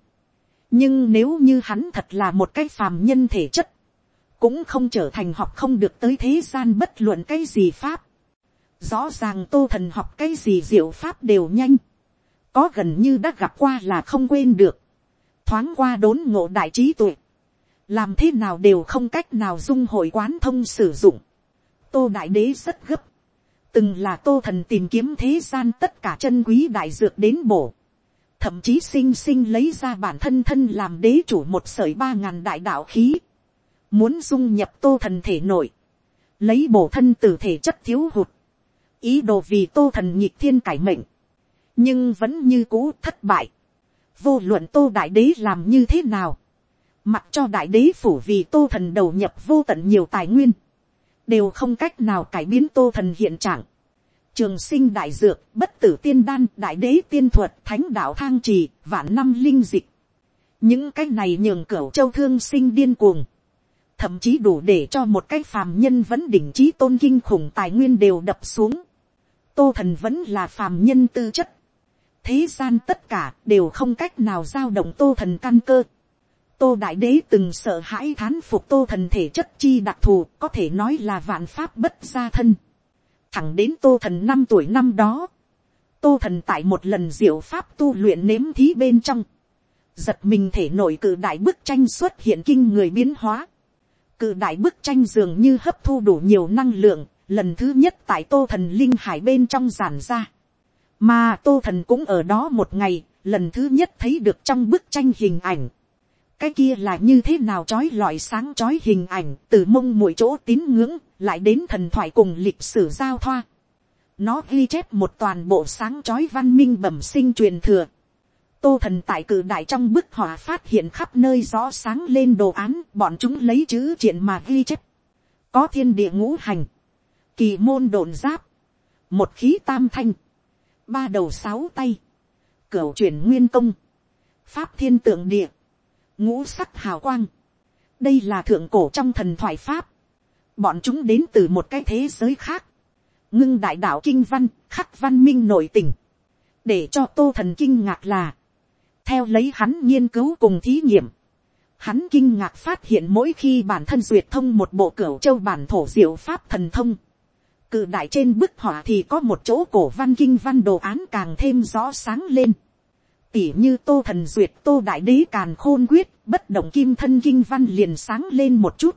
nhưng nếu như hắn thật là một cái phàm nhân thể chất, cũng không trở thành học không được tới thế gian bất luận cái gì pháp. rõ ràng tô thần học cái gì diệu pháp đều nhanh, có gần như đã gặp qua là không quên được, thoáng qua đốn ngộ đại trí tuệ, làm thế nào đều không cách nào dung hội quán thông sử dụng. tô đại đế rất gấp, từng là tô thần tìm kiếm thế gian tất cả chân quý đại dược đến bổ, thậm chí sinh sinh lấy ra bản thân thân làm đế chủ một sởi ba ngàn đại đạo khí, muốn dung nhập tô thần thể nội, lấy bổ thân từ thể chất thiếu hụt, ý đồ vì tô thần nhịp thiên cải mệnh, nhưng vẫn như cũ thất bại, vô luận tô đại đế làm như thế nào, mặc cho đại đế phủ vì tô thần đầu nhập vô tận nhiều tài nguyên, đều không cách nào cải biến tô thần hiện trạng. Trường sinh đại dược, bất tử tiên đan, đại đế tiên thuật, thánh đạo thang trì, vạn năm linh dịch. Những cái này nhường cửu châu thương sinh điên cuồng. Thậm chí đủ để cho một cái phàm nhân vẫn đỉnh trí tôn kinh khủng tài nguyên đều đập xuống. Tô thần vẫn là phàm nhân tư chất. Thế gian tất cả đều không cách nào giao động tô thần căn cơ tô đại đế từng sợ hãi thán phục tô thần thể chất chi đặc thù có thể nói là vạn pháp bất gia thân. thẳng đến tô thần năm tuổi năm đó, tô thần tại một lần diệu pháp tu luyện nếm thí bên trong, giật mình thể nổi cử đại bức tranh xuất hiện kinh người biến hóa. cử đại bức tranh dường như hấp thu đủ nhiều năng lượng, lần thứ nhất tại tô thần linh hải bên trong giản ra. mà tô thần cũng ở đó một ngày, lần thứ nhất thấy được trong bức tranh hình ảnh cái kia là như thế nào trói lọi sáng trói hình ảnh từ mông mỗi chỗ tín ngưỡng lại đến thần thoại cùng lịch sử giao thoa. nó ghi chép một toàn bộ sáng trói văn minh bẩm sinh truyền thừa. tô thần tại cử đại trong bức họa phát hiện khắp nơi rõ sáng lên đồ án bọn chúng lấy chữ triện mà ghi chép. có thiên địa ngũ hành, kỳ môn đồn giáp, một khí tam thanh, ba đầu sáu tay, cửu chuyển nguyên công, pháp thiên tượng địa, ngũ sắc hào quang, đây là thượng cổ trong thần thoại pháp, bọn chúng đến từ một cái thế giới khác, ngưng đại đạo kinh văn, khắc văn minh nội tình, để cho tô thần kinh ngạc là, theo lấy hắn nghiên cứu cùng thí nghiệm, hắn kinh ngạc phát hiện mỗi khi bản thân duyệt thông một bộ cửu châu bản thổ diệu pháp thần thông, cự đại trên bức họa thì có một chỗ cổ văn kinh văn đồ án càng thêm rõ sáng lên tỉ như tô thần duyệt, tô đại đế càn khôn quyết, bất động kim thân kinh văn liền sáng lên một chút.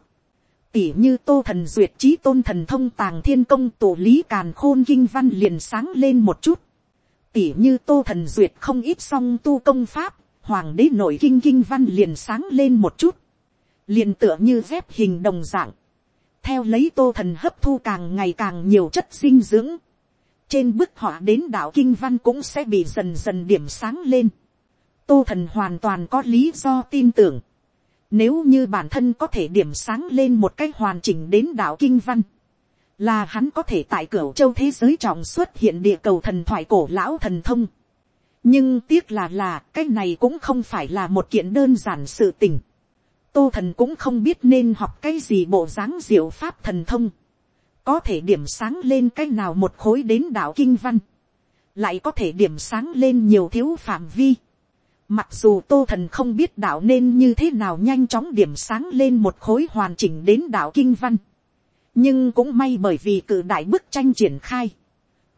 Tỉ như tô thần duyệt trí tôn thần thông tàng thiên công, tổ lý càn khôn kinh văn liền sáng lên một chút. Tỉ như tô thần duyệt không ít song tu công pháp, hoàng đế nội kinh kinh văn liền sáng lên một chút. Liền tựa như dép hình đồng dạng. Theo lấy tô thần hấp thu càng ngày càng nhiều chất dinh dưỡng trên bức họa đến đạo kinh văn cũng sẽ bị dần dần điểm sáng lên. tô thần hoàn toàn có lý do tin tưởng. nếu như bản thân có thể điểm sáng lên một cách hoàn chỉnh đến đạo kinh văn, là hắn có thể tại cửa châu thế giới trọng xuất hiện địa cầu thần thoại cổ lão thần thông. nhưng tiếc là là cái này cũng không phải là một kiện đơn giản sự tình. tô thần cũng không biết nên học cái gì bộ dáng diệu pháp thần thông có thể điểm sáng lên cái nào một khối đến đạo kinh văn, lại có thể điểm sáng lên nhiều thiếu phạm vi. Mặc dù tô thần không biết đạo nên như thế nào nhanh chóng điểm sáng lên một khối hoàn chỉnh đến đạo kinh văn. nhưng cũng may bởi vì cử đại bức tranh triển khai.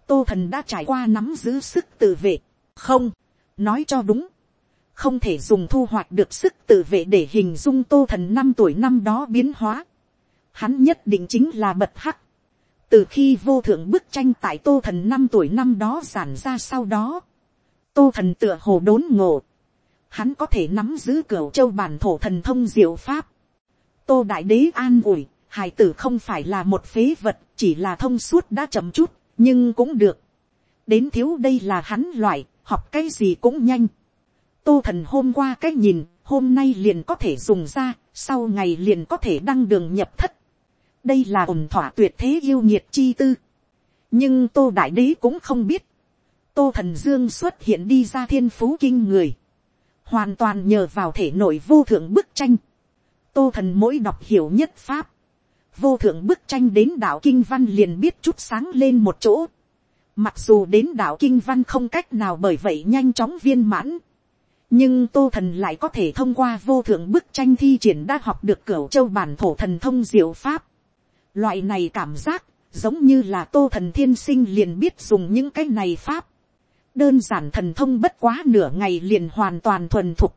tô thần đã trải qua nắm giữ sức tự vệ. không, nói cho đúng. không thể dùng thu hoạch được sức tự vệ để hình dung tô thần năm tuổi năm đó biến hóa. hắn nhất định chính là bật hắc từ khi vô thượng bức tranh tại tô thần năm tuổi năm đó giản ra sau đó, tô thần tựa hồ đốn ngộ, hắn có thể nắm giữ cửa châu bản thổ thần thông diệu pháp, tô đại đế an ủi, hài tử không phải là một phế vật, chỉ là thông suốt đã chậm chút, nhưng cũng được. đến thiếu đây là hắn loại, học cái gì cũng nhanh. tô thần hôm qua cái nhìn, hôm nay liền có thể dùng ra, sau ngày liền có thể đăng đường nhập thất đây là ổn thỏa tuyệt thế yêu nhiệt chi tư. nhưng tô đại đế cũng không biết, tô thần dương xuất hiện đi ra thiên phú kinh người, hoàn toàn nhờ vào thể nội vô thượng bức tranh. tô thần mỗi đọc hiểu nhất pháp, vô thượng bức tranh đến đạo kinh văn liền biết chút sáng lên một chỗ. Mặc dù đến đạo kinh văn không cách nào bởi vậy nhanh chóng viên mãn. Nhưng tô thần lại có thể thông qua vô thượng bức tranh thi triển đã học được cửu châu bản thổ thần thông diệu pháp. Loại này cảm giác, giống như là tô thần thiên sinh liền biết dùng những cái này pháp. Đơn giản thần thông bất quá nửa ngày liền hoàn toàn thuần thục.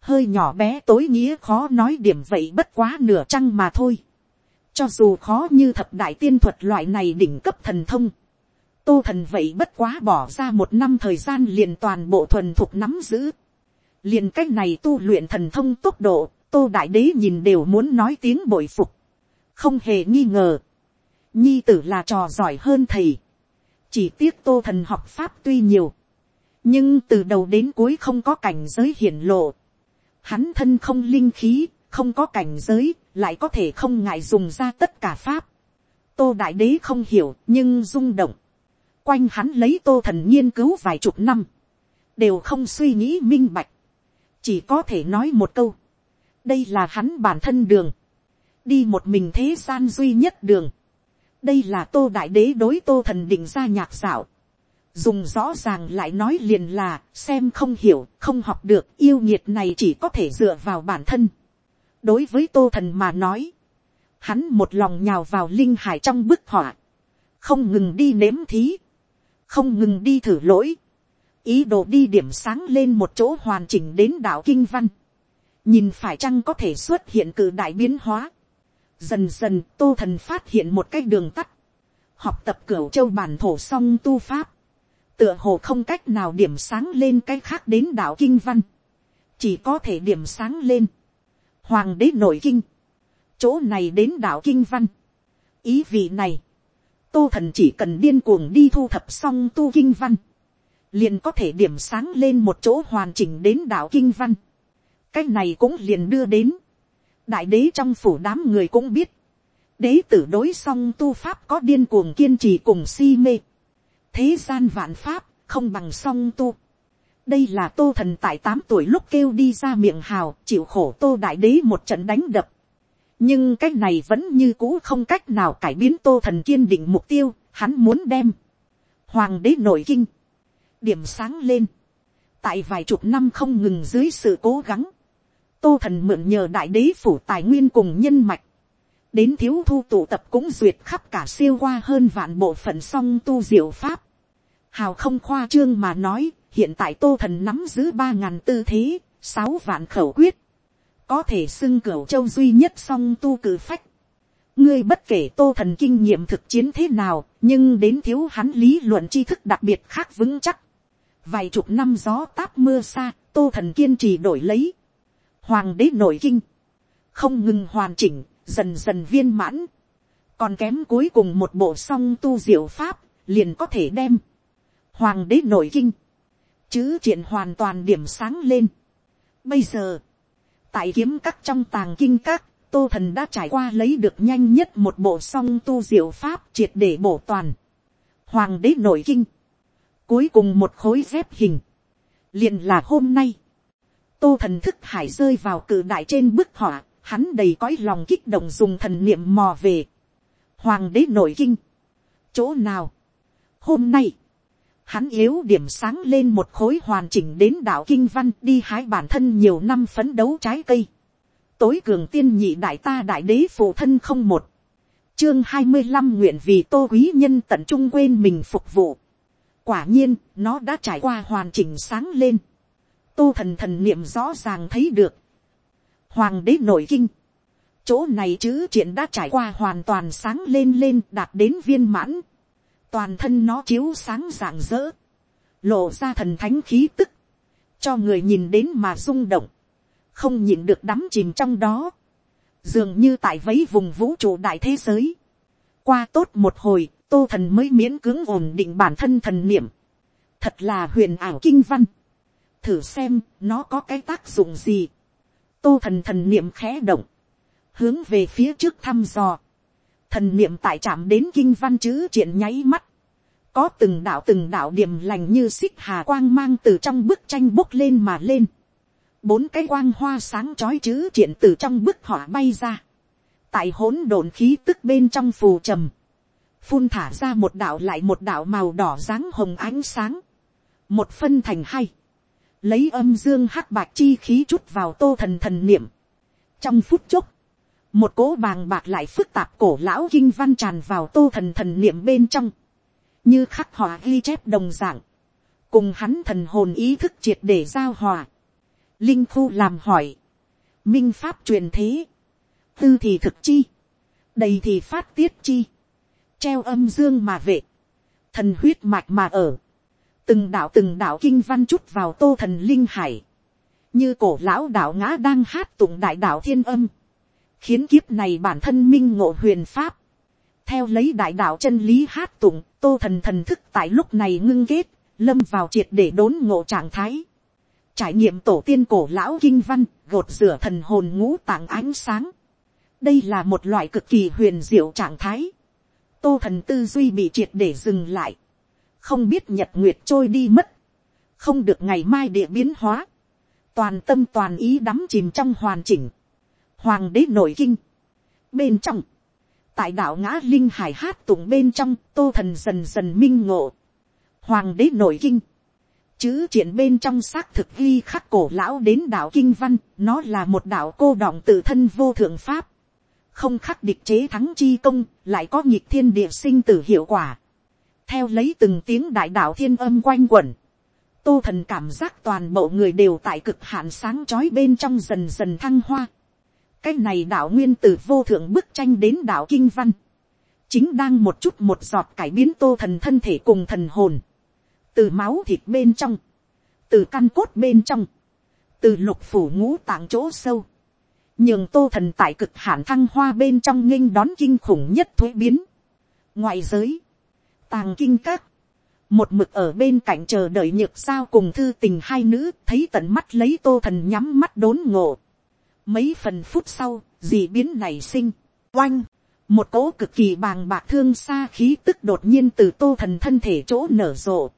Hơi nhỏ bé tối nghĩa khó nói điểm vậy bất quá nửa trăng mà thôi. Cho dù khó như thập đại tiên thuật loại này đỉnh cấp thần thông. Tô thần vậy bất quá bỏ ra một năm thời gian liền toàn bộ thuần thục nắm giữ. Liền cách này tu luyện thần thông tốc độ, tô đại đế nhìn đều muốn nói tiếng bội phục không hề nghi ngờ, nhi tử là trò giỏi hơn thầy, chỉ tiếc tô thần học pháp tuy nhiều, nhưng từ đầu đến cuối không có cảnh giới hiển lộ, hắn thân không linh khí, không có cảnh giới, lại có thể không ngại dùng ra tất cả pháp. tô đại đế không hiểu nhưng rung động, quanh hắn lấy tô thần nghiên cứu vài chục năm, đều không suy nghĩ minh bạch, chỉ có thể nói một câu, đây là hắn bản thân đường, đi một mình thế gian duy nhất đường. đây là tô đại đế đối tô thần định ra nhạc dạo. dùng rõ ràng lại nói liền là xem không hiểu không học được yêu nhiệt này chỉ có thể dựa vào bản thân. đối với tô thần mà nói, hắn một lòng nhào vào linh hải trong bức họa, không ngừng đi nếm thí, không ngừng đi thử lỗi, ý đồ đi điểm sáng lên một chỗ hoàn chỉnh đến đạo kinh văn, nhìn phải chăng có thể xuất hiện cử đại biến hóa, Dần dần tô thần phát hiện một cái đường tắt. Học tập cửu châu bản thổ song tu pháp. Tựa hồ không cách nào điểm sáng lên cái khác đến đạo kinh văn. chỉ có thể điểm sáng lên, hoàng đế nội kinh, chỗ này đến đạo kinh văn, ý vị này, tô thần chỉ cần điên cuồng đi thu thập xong tu kinh văn, liền có thể điểm sáng lên một chỗ hoàn chỉnh đến đạo kinh văn. cái này cũng liền đưa đến, đại đế trong phủ đám người cũng biết, đế tử đối song tu pháp có điên cuồng kiên trì cùng si mê, thế gian vạn pháp không bằng song tu. đây là tô thần tại tám tuổi lúc kêu đi ra miệng hào chịu khổ tô đại đế một trận đánh đập. nhưng cái này vẫn như cũ không cách nào cải biến tô thần kiên định mục tiêu, hắn muốn đem. hoàng đế nội kinh, điểm sáng lên, tại vài chục năm không ngừng dưới sự cố gắng, tô thần mượn nhờ đại đế phủ tài nguyên cùng nhân mạch, đến thiếu thu tụ tập cũng duyệt khắp cả siêu qua hơn vạn bộ phận song tu diệu pháp. Hào không khoa trương mà nói, hiện tại tô thần nắm giữ ba ngàn tư thế, sáu vạn khẩu quyết. Có thể xưng cửu châu duy nhất song tu cử phách. Ngươi bất kể tô thần kinh nghiệm thực chiến thế nào, nhưng đến thiếu hắn lý luận tri thức đặc biệt khác vững chắc. Vài chục năm gió táp mưa xa, tô thần kiên trì đổi lấy. Hoàng đế nội kinh. Không ngừng hoàn chỉnh, dần dần viên mãn. Còn kém cuối cùng một bộ song tu diệu pháp, liền có thể đem. Hoàng đế nội kinh. Chứ chuyện hoàn toàn điểm sáng lên. Bây giờ, tại kiếm các trong tàng kinh các, tô thần đã trải qua lấy được nhanh nhất một bộ song tu diệu pháp triệt để bổ toàn. Hoàng đế nội kinh. Cuối cùng một khối dép hình. liền là hôm nay. Tô thần thức hải rơi vào cử đại trên bức họa hắn đầy cõi lòng kích động dùng thần niệm mò về. Hoàng đế nội kinh. Chỗ nào? Hôm nay, hắn yếu điểm sáng lên một khối hoàn chỉnh đến đạo kinh văn đi hái bản thân nhiều năm phấn đấu trái cây. Tối cường tiên nhị đại ta đại đế phụ thân không một. Chương hai mươi 25 nguyện vì tô quý nhân tận trung quên mình phục vụ. Quả nhiên, nó đã trải qua hoàn chỉnh sáng lên. Tô thần thần niệm rõ ràng thấy được, Hoàng đế nội kinh. Chỗ này chữ triển đã trải qua hoàn toàn sáng lên lên đạt đến viên mãn. Toàn thân nó chiếu sáng rạng rỡ. Lộ ra thần thánh khí tức. Cho người nhìn đến mà rung động. Không nhìn được đắm chìm trong đó. Dường như tại vấy vùng vũ trụ đại thế giới. Qua tốt một hồi, tô thần mới miễn cưỡng ổn định bản thân thần niệm. Thật là huyền ảo kinh văn. Thử xem, nó có cái tác dụng gì. Tô thần thần niệm khẽ động, hướng về phía trước thăm dò, thần niệm tại trạm đến kinh văn chữ triển nháy mắt, có từng đạo từng đạo điểm lành như xích hà quang mang từ trong bức tranh bốc lên mà lên, bốn cái quang hoa sáng chói chữ triển từ trong bức họa bay ra, tại hỗn độn khí tức bên trong phù trầm, phun thả ra một đạo lại một đạo màu đỏ dáng hồng ánh sáng, một phân thành hai, lấy âm dương hắc bạc chi khí chút vào tô thần thần niệm. trong phút chốc, một cố bàng bạc lại phức tạp cổ lão kinh văn tràn vào tô thần thần niệm bên trong, như khắc họa ghi chép đồng dạng, cùng hắn thần hồn ý thức triệt để giao hòa. linh khu làm hỏi, minh pháp truyền thế, tư thì thực chi, đầy thì phát tiết chi, treo âm dương mà vệ, thần huyết mạch mà ở, từng đạo từng đạo kinh văn chút vào tô thần linh hải, như cổ lão đạo ngã đang hát tụng đại đạo thiên âm, khiến kiếp này bản thân minh ngộ huyền pháp, theo lấy đại đạo chân lý hát tụng, tô thần thần thức tại lúc này ngưng kết, lâm vào triệt để đốn ngộ trạng thái, trải nghiệm tổ tiên cổ lão kinh văn, gột rửa thần hồn ngũ tạng ánh sáng. đây là một loại cực kỳ huyền diệu trạng thái. tô thần tư duy bị triệt để dừng lại không biết nhật nguyệt trôi đi mất, không được ngày mai địa biến hóa, toàn tâm toàn ý đắm chìm trong hoàn chỉnh, hoàng đế nội kinh, bên trong, tại đạo ngã linh hải hát tụng bên trong tô thần dần dần minh ngộ, hoàng đế nội kinh, chữ triển bên trong xác thực ghi khắc cổ lão đến đạo kinh văn, nó là một đạo cô đọng tự thân vô thượng pháp, không khắc địch chế thắng chi công, lại có nhịp thiên địa sinh tử hiệu quả theo lấy từng tiếng đại đạo thiên âm quanh quẩn, tô thần cảm giác toàn bộ người đều tại cực hạn sáng trói bên trong dần dần thăng hoa. cái này đạo nguyên từ vô thượng bức tranh đến đạo kinh văn, chính đang một chút một giọt cải biến tô thần thân thể cùng thần hồn, từ máu thịt bên trong, từ căn cốt bên trong, từ lục phủ ngũ tạng chỗ sâu, nhường tô thần tại cực hạn thăng hoa bên trong nghênh đón kinh khủng nhất thuế biến. ngoại giới, tàng kinh các, một mực ở bên cạnh chờ đợi nhược sao cùng thư tình hai nữ thấy tận mắt lấy tô thần nhắm mắt đốn ngộ. mấy phần phút sau, dị biến này sinh, oanh, một cỗ cực kỳ bàng bạc thương xa khí tức đột nhiên từ tô thần thân thể chỗ nở rộ,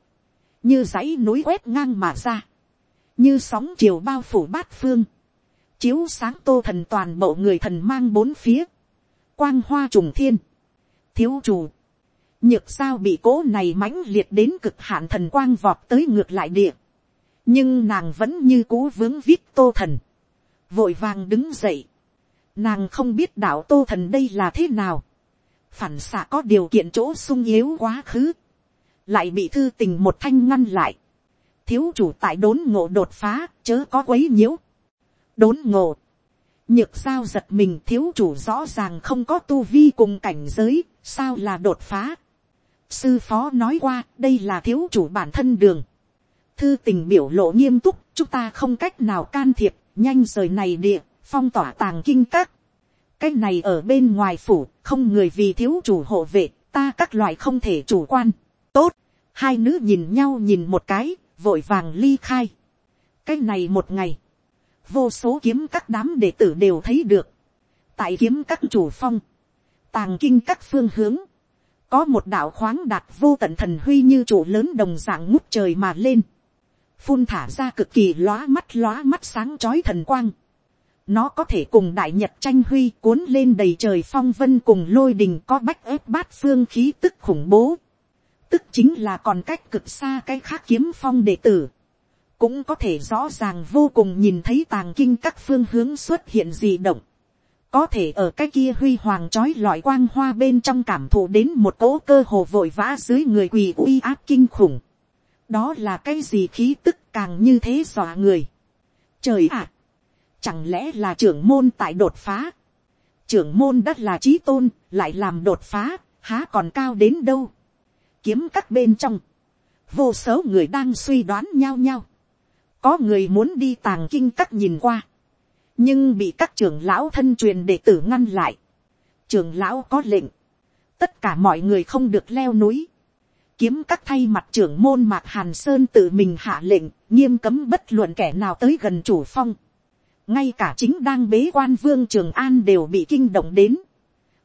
như dãy núi quét ngang mà ra, như sóng chiều bao phủ bát phương, chiếu sáng tô thần toàn bộ người thần mang bốn phía, quang hoa trùng thiên, thiếu chủ, nhược sao bị cố này mãnh liệt đến cực hạn thần quang vọt tới ngược lại địa, nhưng nàng vẫn như cố vướng viết tô thần, vội vàng đứng dậy, nàng không biết đạo tô thần đây là thế nào, phản xạ có điều kiện chỗ sung yếu quá khứ, lại bị thư tình một thanh ngăn lại, thiếu chủ tại đốn ngộ đột phá, chớ có quấy nhiễu, đốn ngộ, nhược sao giật mình thiếu chủ rõ ràng không có tu vi cùng cảnh giới, sao là đột phá sư phó nói qua, đây là thiếu chủ bản thân đường. thư tình biểu lộ nghiêm túc, chúng ta không cách nào can thiệp, nhanh rời này địa, phong tỏa tàng kinh các. cái này ở bên ngoài phủ, không người vì thiếu chủ hộ vệ, ta các loại không thể chủ quan. tốt, hai nữ nhìn nhau nhìn một cái, vội vàng ly khai. cái này một ngày, vô số kiếm các đám đệ tử đều thấy được. tại kiếm các chủ phong, tàng kinh các phương hướng, có một đạo khoáng đạt vô tận thần huy như trụ lớn đồng dạng ngút trời mà lên, phun thả ra cực kỳ lóa mắt lóa mắt sáng chói thần quang. Nó có thể cùng đại nhật tranh huy cuốn lên đầy trời phong vân cùng lôi đình có bách ép bát phương khí tức khủng bố. Tức chính là còn cách cực xa cái khác kiếm phong đệ tử cũng có thể rõ ràng vô cùng nhìn thấy tàng kinh các phương hướng xuất hiện gì động. Có thể ở cái kia huy hoàng trói lọi quang hoa bên trong cảm thụ đến một cỗ cơ hồ vội vã dưới người quỳ uy áp kinh khủng. Đó là cái gì khí tức càng như thế dọa người. Trời ạ! chẳng lẽ là trưởng môn tại đột phá? Trưởng môn đất là trí tôn, lại làm đột phá, há còn cao đến đâu? Kiếm các bên trong. Vô số người đang suy đoán nhau nhau có người muốn đi tàng kinh các nhìn qua, nhưng bị các trưởng lão thân truyền đệ tử ngăn lại. trưởng lão có lệnh, tất cả mọi người không được leo núi, kiếm các thay mặt trưởng môn mạc hàn sơn tự mình hạ lệnh, nghiêm cấm bất luận kẻ nào tới gần chủ phong. ngay cả chính đang bế quan vương trường an đều bị kinh động đến.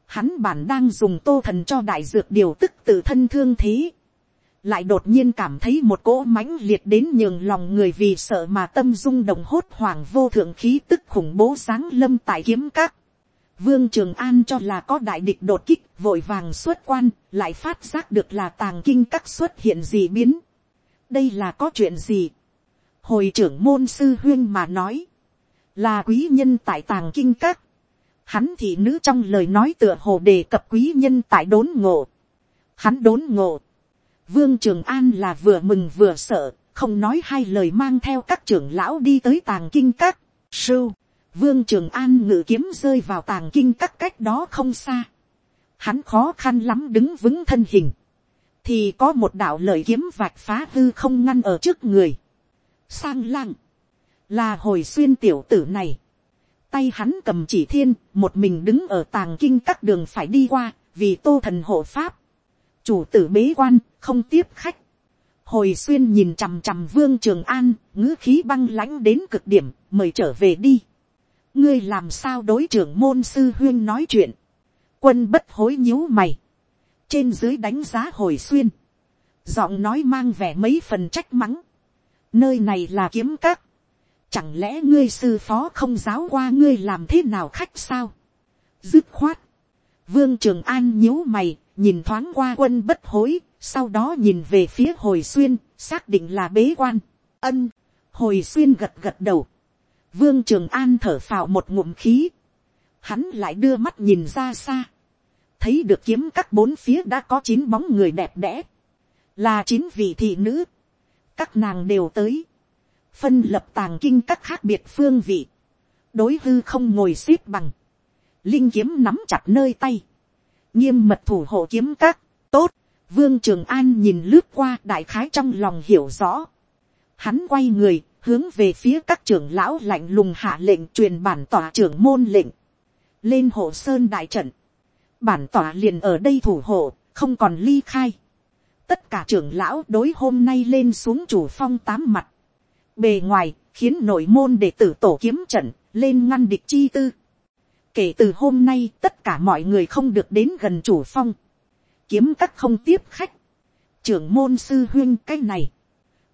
hắn bản đang dùng tô thần cho đại dược điều tức tự thân thương thế lại đột nhiên cảm thấy một cỗ mãnh liệt đến nhường lòng người vì sợ mà tâm rung động hốt hoảng vô thượng khí tức khủng bố sáng lâm tại kiếm các. Vương Trường An cho là có đại địch đột kích vội vàng xuất quan, lại phát giác được là tàng kinh các xuất hiện gì biến. Đây là có chuyện gì? Hồi trưởng môn sư huyên mà nói, là quý nhân tại tàng kinh các. Hắn thị nữ trong lời nói tựa hồ đề cập quý nhân tại đốn ngộ. Hắn đốn ngộ Vương Trường An là vừa mừng vừa sợ, không nói hai lời mang theo các trưởng lão đi tới tàng kinh các. Sưu, Vương Trường An ngự kiếm rơi vào tàng kinh các cách đó không xa. Hắn khó khăn lắm đứng vững thân hình. Thì có một đạo lợi kiếm vạch phá hư không ngăn ở trước người. Sang lặng. Là hồi xuyên tiểu tử này. Tay hắn cầm chỉ thiên, một mình đứng ở tàng kinh các đường phải đi qua, vì tô thần hộ pháp chủ tử bế quan, không tiếp khách. hồi xuyên nhìn chằm chằm vương trường an, ngữ khí băng lãnh đến cực điểm, mời trở về đi. ngươi làm sao đối trưởng môn sư huyên nói chuyện. quân bất hối nhíu mày. trên dưới đánh giá hồi xuyên. giọng nói mang vẻ mấy phần trách mắng. nơi này là kiếm các. chẳng lẽ ngươi sư phó không giáo qua ngươi làm thế nào khách sao. dứt khoát. vương trường an nhíu mày, nhìn thoáng qua quân bất hối, sau đó nhìn về phía hồi xuyên, xác định là bế quan. ân, hồi xuyên gật gật đầu. vương trường an thở phào một ngụm khí. hắn lại đưa mắt nhìn ra xa. thấy được kiếm các bốn phía đã có chín bóng người đẹp đẽ. là chín vị thị nữ. các nàng đều tới. phân lập tàng kinh các khác biệt phương vị. đối hư không ngồi xếp bằng. linh kiếm nắm chặt nơi tay nghiêm mật thủ hộ kiếm các, tốt, vương trường an nhìn lướt qua đại khái trong lòng hiểu rõ. Hắn quay người, hướng về phía các trưởng lão lạnh lùng hạ lệnh truyền bản tỏa trưởng môn lệnh, lên hộ sơn đại trận, bản tỏa liền ở đây thủ hộ, không còn ly khai. tất cả trưởng lão đối hôm nay lên xuống chủ phong tám mặt, bề ngoài khiến nội môn đệ tử tổ kiếm trận lên ngăn địch chi tư kể từ hôm nay tất cả mọi người không được đến gần chủ phong, kiếm các không tiếp khách, trưởng môn sư huyên cái này,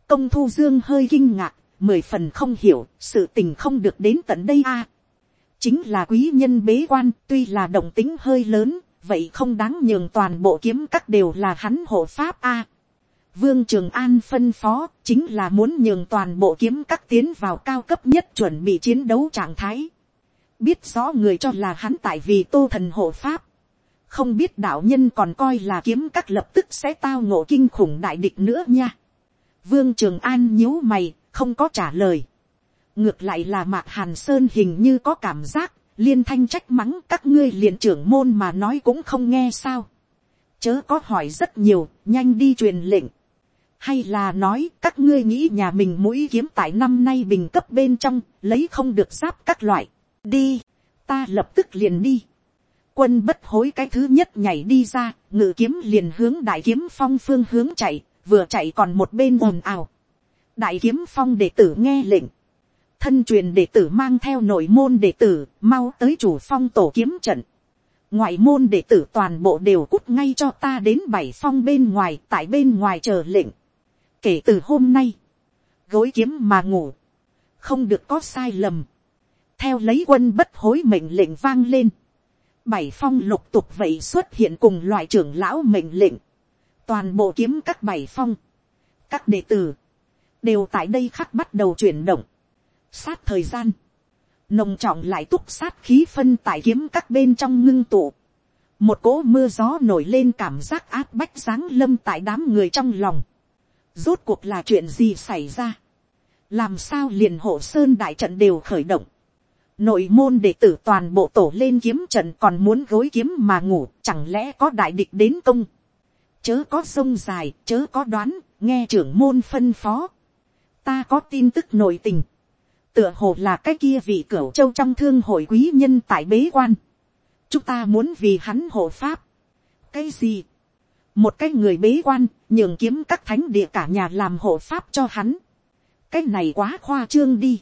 công thu dương hơi kinh ngạc, mười phần không hiểu, sự tình không được đến tận đây a. chính là quý nhân bế quan, tuy là động tính hơi lớn, vậy không đáng nhường toàn bộ kiếm các đều là hắn hộ pháp a. Vương Trường An phân phó chính là muốn nhường toàn bộ kiếm các tiến vào cao cấp nhất chuẩn bị chiến đấu trạng thái. Biết rõ người cho là hắn tại vì tô thần hộ pháp. Không biết đạo nhân còn coi là kiếm các lập tức sẽ tao ngộ kinh khủng đại địch nữa nha. Vương Trường An nhíu mày, không có trả lời. Ngược lại là Mạc Hàn Sơn hình như có cảm giác, liên thanh trách mắng các ngươi liền trưởng môn mà nói cũng không nghe sao. Chớ có hỏi rất nhiều, nhanh đi truyền lệnh. Hay là nói các ngươi nghĩ nhà mình mũi kiếm tại năm nay bình cấp bên trong, lấy không được giáp các loại. Đi, ta lập tức liền đi. Quân bất hối cái thứ nhất nhảy đi ra, ngự kiếm liền hướng đại kiếm phong phương hướng chạy, vừa chạy còn một bên ồn ào. đại kiếm phong đệ tử nghe lệnh, thân truyền đệ tử mang theo nội môn đệ tử, mau tới chủ phong tổ kiếm trận. ngoại môn đệ tử toàn bộ đều cút ngay cho ta đến bảy phong bên ngoài, tại bên ngoài chờ lệnh. kể từ hôm nay, gối kiếm mà ngủ, không được có sai lầm theo lấy quân bất hối mệnh lệnh vang lên, bảy phong lục tục vậy xuất hiện cùng loại trưởng lão mệnh lệnh. Toàn bộ kiếm các bảy phong, các đệ tử, đều tại đây khắc bắt đầu chuyển động, sát thời gian, nồng trọng lại túc sát khí phân tại kiếm các bên trong ngưng tụ, một cỗ mưa gió nổi lên cảm giác áp bách sáng lâm tại đám người trong lòng, rốt cuộc là chuyện gì xảy ra, làm sao liền hộ sơn đại trận đều khởi động, nội môn đệ tử toàn bộ tổ lên kiếm trận còn muốn gối kiếm mà ngủ chẳng lẽ có đại địch đến công chớ có sông dài, chớ có đoán, nghe trưởng môn phân phó. Ta có tin tức nội tình. Tựa hồ là cái kia vị cửu châu trong thương hội quý nhân tại bế quan. Chúng ta muốn vì hắn hộ pháp. Cái gì? Một cái người bế quan, nhường kiếm các thánh địa cả nhà làm hộ pháp cho hắn. Cái này quá khoa trương đi.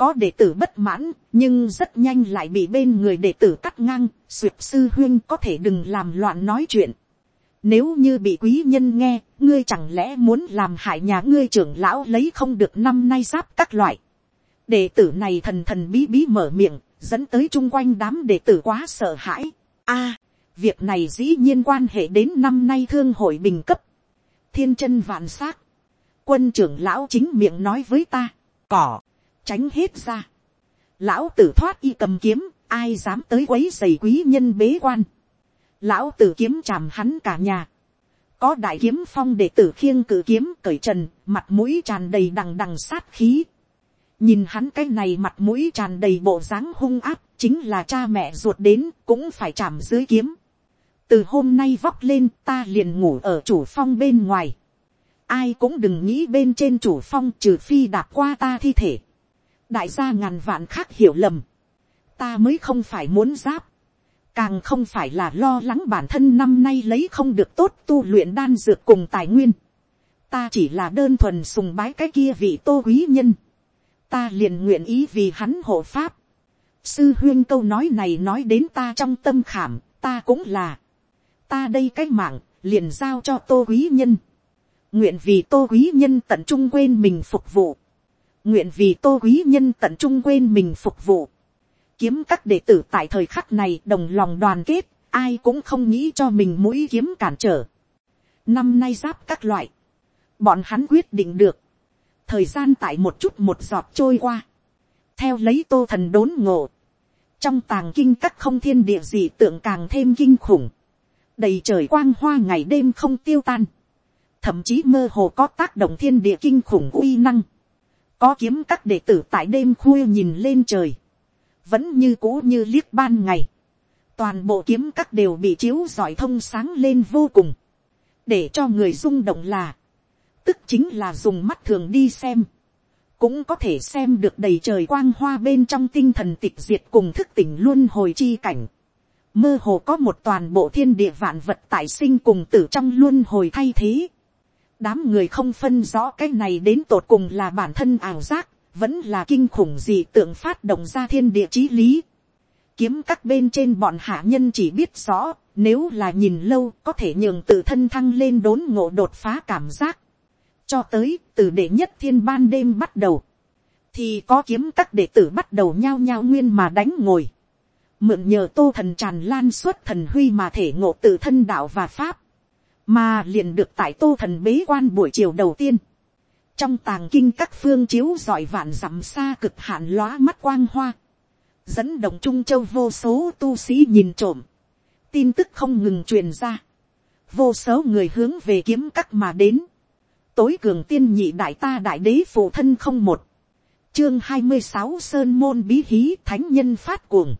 Có đệ tử bất mãn, nhưng rất nhanh lại bị bên người đệ tử cắt ngang, suyệt sư huyên có thể đừng làm loạn nói chuyện nếu như bị quý nhân nghe, ngươi chẳng lẽ muốn làm hại nhà ngươi trưởng lão lấy không được năm nay giáp các loại. Đệ tử này thần thần bí bí mở miệng, dẫn tới chung quanh đám đệ tử quá sợ hãi. a việc này dĩ nhiên quan hệ đến năm nay thương hội bình cấp. Thiên chân vạn s Quân trưởng lão chính miệng nói với ta. Cỏ, tránh hết ra. Lão tử thoát y cầm kiếm, ai dám tới quấy giày quý nhân bế quan lão tử kiếm chàm hắn cả nhà, có đại kiếm phong đệ tử khiêng cử kiếm cởi trần, mặt mũi tràn đầy đằng đằng sát khí. nhìn hắn cái này mặt mũi tràn đầy bộ dáng hung áp, chính là cha mẹ ruột đến cũng phải chạm dưới kiếm. từ hôm nay vóc lên ta liền ngủ ở chủ phong bên ngoài. ai cũng đừng nghĩ bên trên chủ phong trừ phi đạp qua ta thi thể đại gia ngàn vạn khác hiểu lầm. ta mới không phải muốn giáp càng không phải là lo lắng bản thân năm nay lấy không được tốt tu luyện đan dược cùng tài nguyên. ta chỉ là đơn thuần sùng bái cái kia vị tô quý nhân. ta liền nguyện ý vì hắn hộ pháp. sư huyên câu nói này nói đến ta trong tâm khảm, ta cũng là. ta đây cái mạng, liền giao cho tô quý nhân. nguyện vì tô quý nhân tận trung quên mình phục vụ nguyện vì tô quý nhân tận trung quên mình phục vụ. Kiếm các đệ tử tại thời khắc này đồng lòng đoàn kết, ai cũng không nghĩ cho mình mũi kiếm cản trở. Năm nay giáp các loại, bọn hắn quyết định được, thời gian tại một chút một giọt trôi qua, theo lấy tô thần đốn ngộ, trong tàng kinh các không thiên địa gì tượng càng thêm kinh khủng, đầy trời quang hoa ngày đêm không tiêu tan, thậm chí mơ hồ có tác động thiên địa kinh khủng uy năng, có kiếm các đệ tử tại đêm khuya nhìn lên trời, vẫn như cũ như liếc ban ngày, toàn bộ kiếm các đều bị chiếu giỏi thông sáng lên vô cùng, để cho người rung động là, tức chính là dùng mắt thường đi xem, cũng có thể xem được đầy trời quang hoa bên trong tinh thần tịch diệt cùng thức tỉnh luôn hồi chi cảnh. Mơ hồ có một toàn bộ thiên địa vạn vật tại sinh cùng tử trong luôn hồi thay thế. Đám người không phân rõ cái này đến tột cùng là bản thân ảo giác, vẫn là kinh khủng gì tượng phát động ra thiên địa chí lý. Kiếm các bên trên bọn hạ nhân chỉ biết rõ, nếu là nhìn lâu có thể nhường tự thân thăng lên đốn ngộ đột phá cảm giác. Cho tới từ đệ nhất thiên ban đêm bắt đầu. Thì có kiếm các đệ tử bắt đầu nhao nhao nguyên mà đánh ngồi. Mượn nhờ tô thần tràn lan suốt thần huy mà thể ngộ tự thân đạo và pháp. Mà liền được tại tô thần bế quan buổi chiều đầu tiên. Trong tàng kinh các phương chiếu giỏi vạn dặm xa cực hạn lóa mắt quang hoa. Dẫn động Trung Châu vô số tu sĩ nhìn trộm tin tức không ngừng truyền ra, vô số người hướng về kiếm các mà đến, tối cường tiên nhị đại ta đại đế phụ thân không một, chương hai mươi sáu sơn môn bí hí thánh nhân phát cuồng,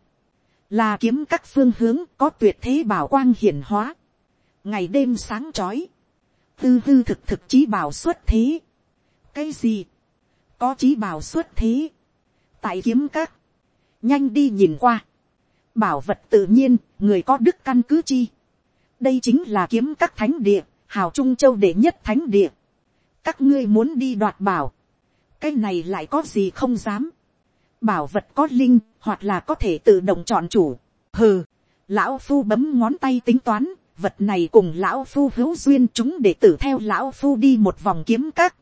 là kiếm các phương hướng có tuyệt thế bảo quang hiển hóa, ngày đêm sáng trói, tư tư thực thực trí bảo xuất thế, cái gì, có trí bảo xuất thế, tại kiếm các, nhanh đi nhìn qua, bảo vật tự nhiên, người có đức căn cứ chi. đây chính là kiếm các thánh địa, hào trung châu đệ nhất thánh địa. các ngươi muốn đi đoạt bảo, cái này lại có gì không dám. bảo vật có linh, hoặc là có thể tự động chọn chủ. hừ, lão phu bấm ngón tay tính toán, vật này cùng lão phu hữu duyên chúng để tử theo lão phu đi một vòng kiếm các.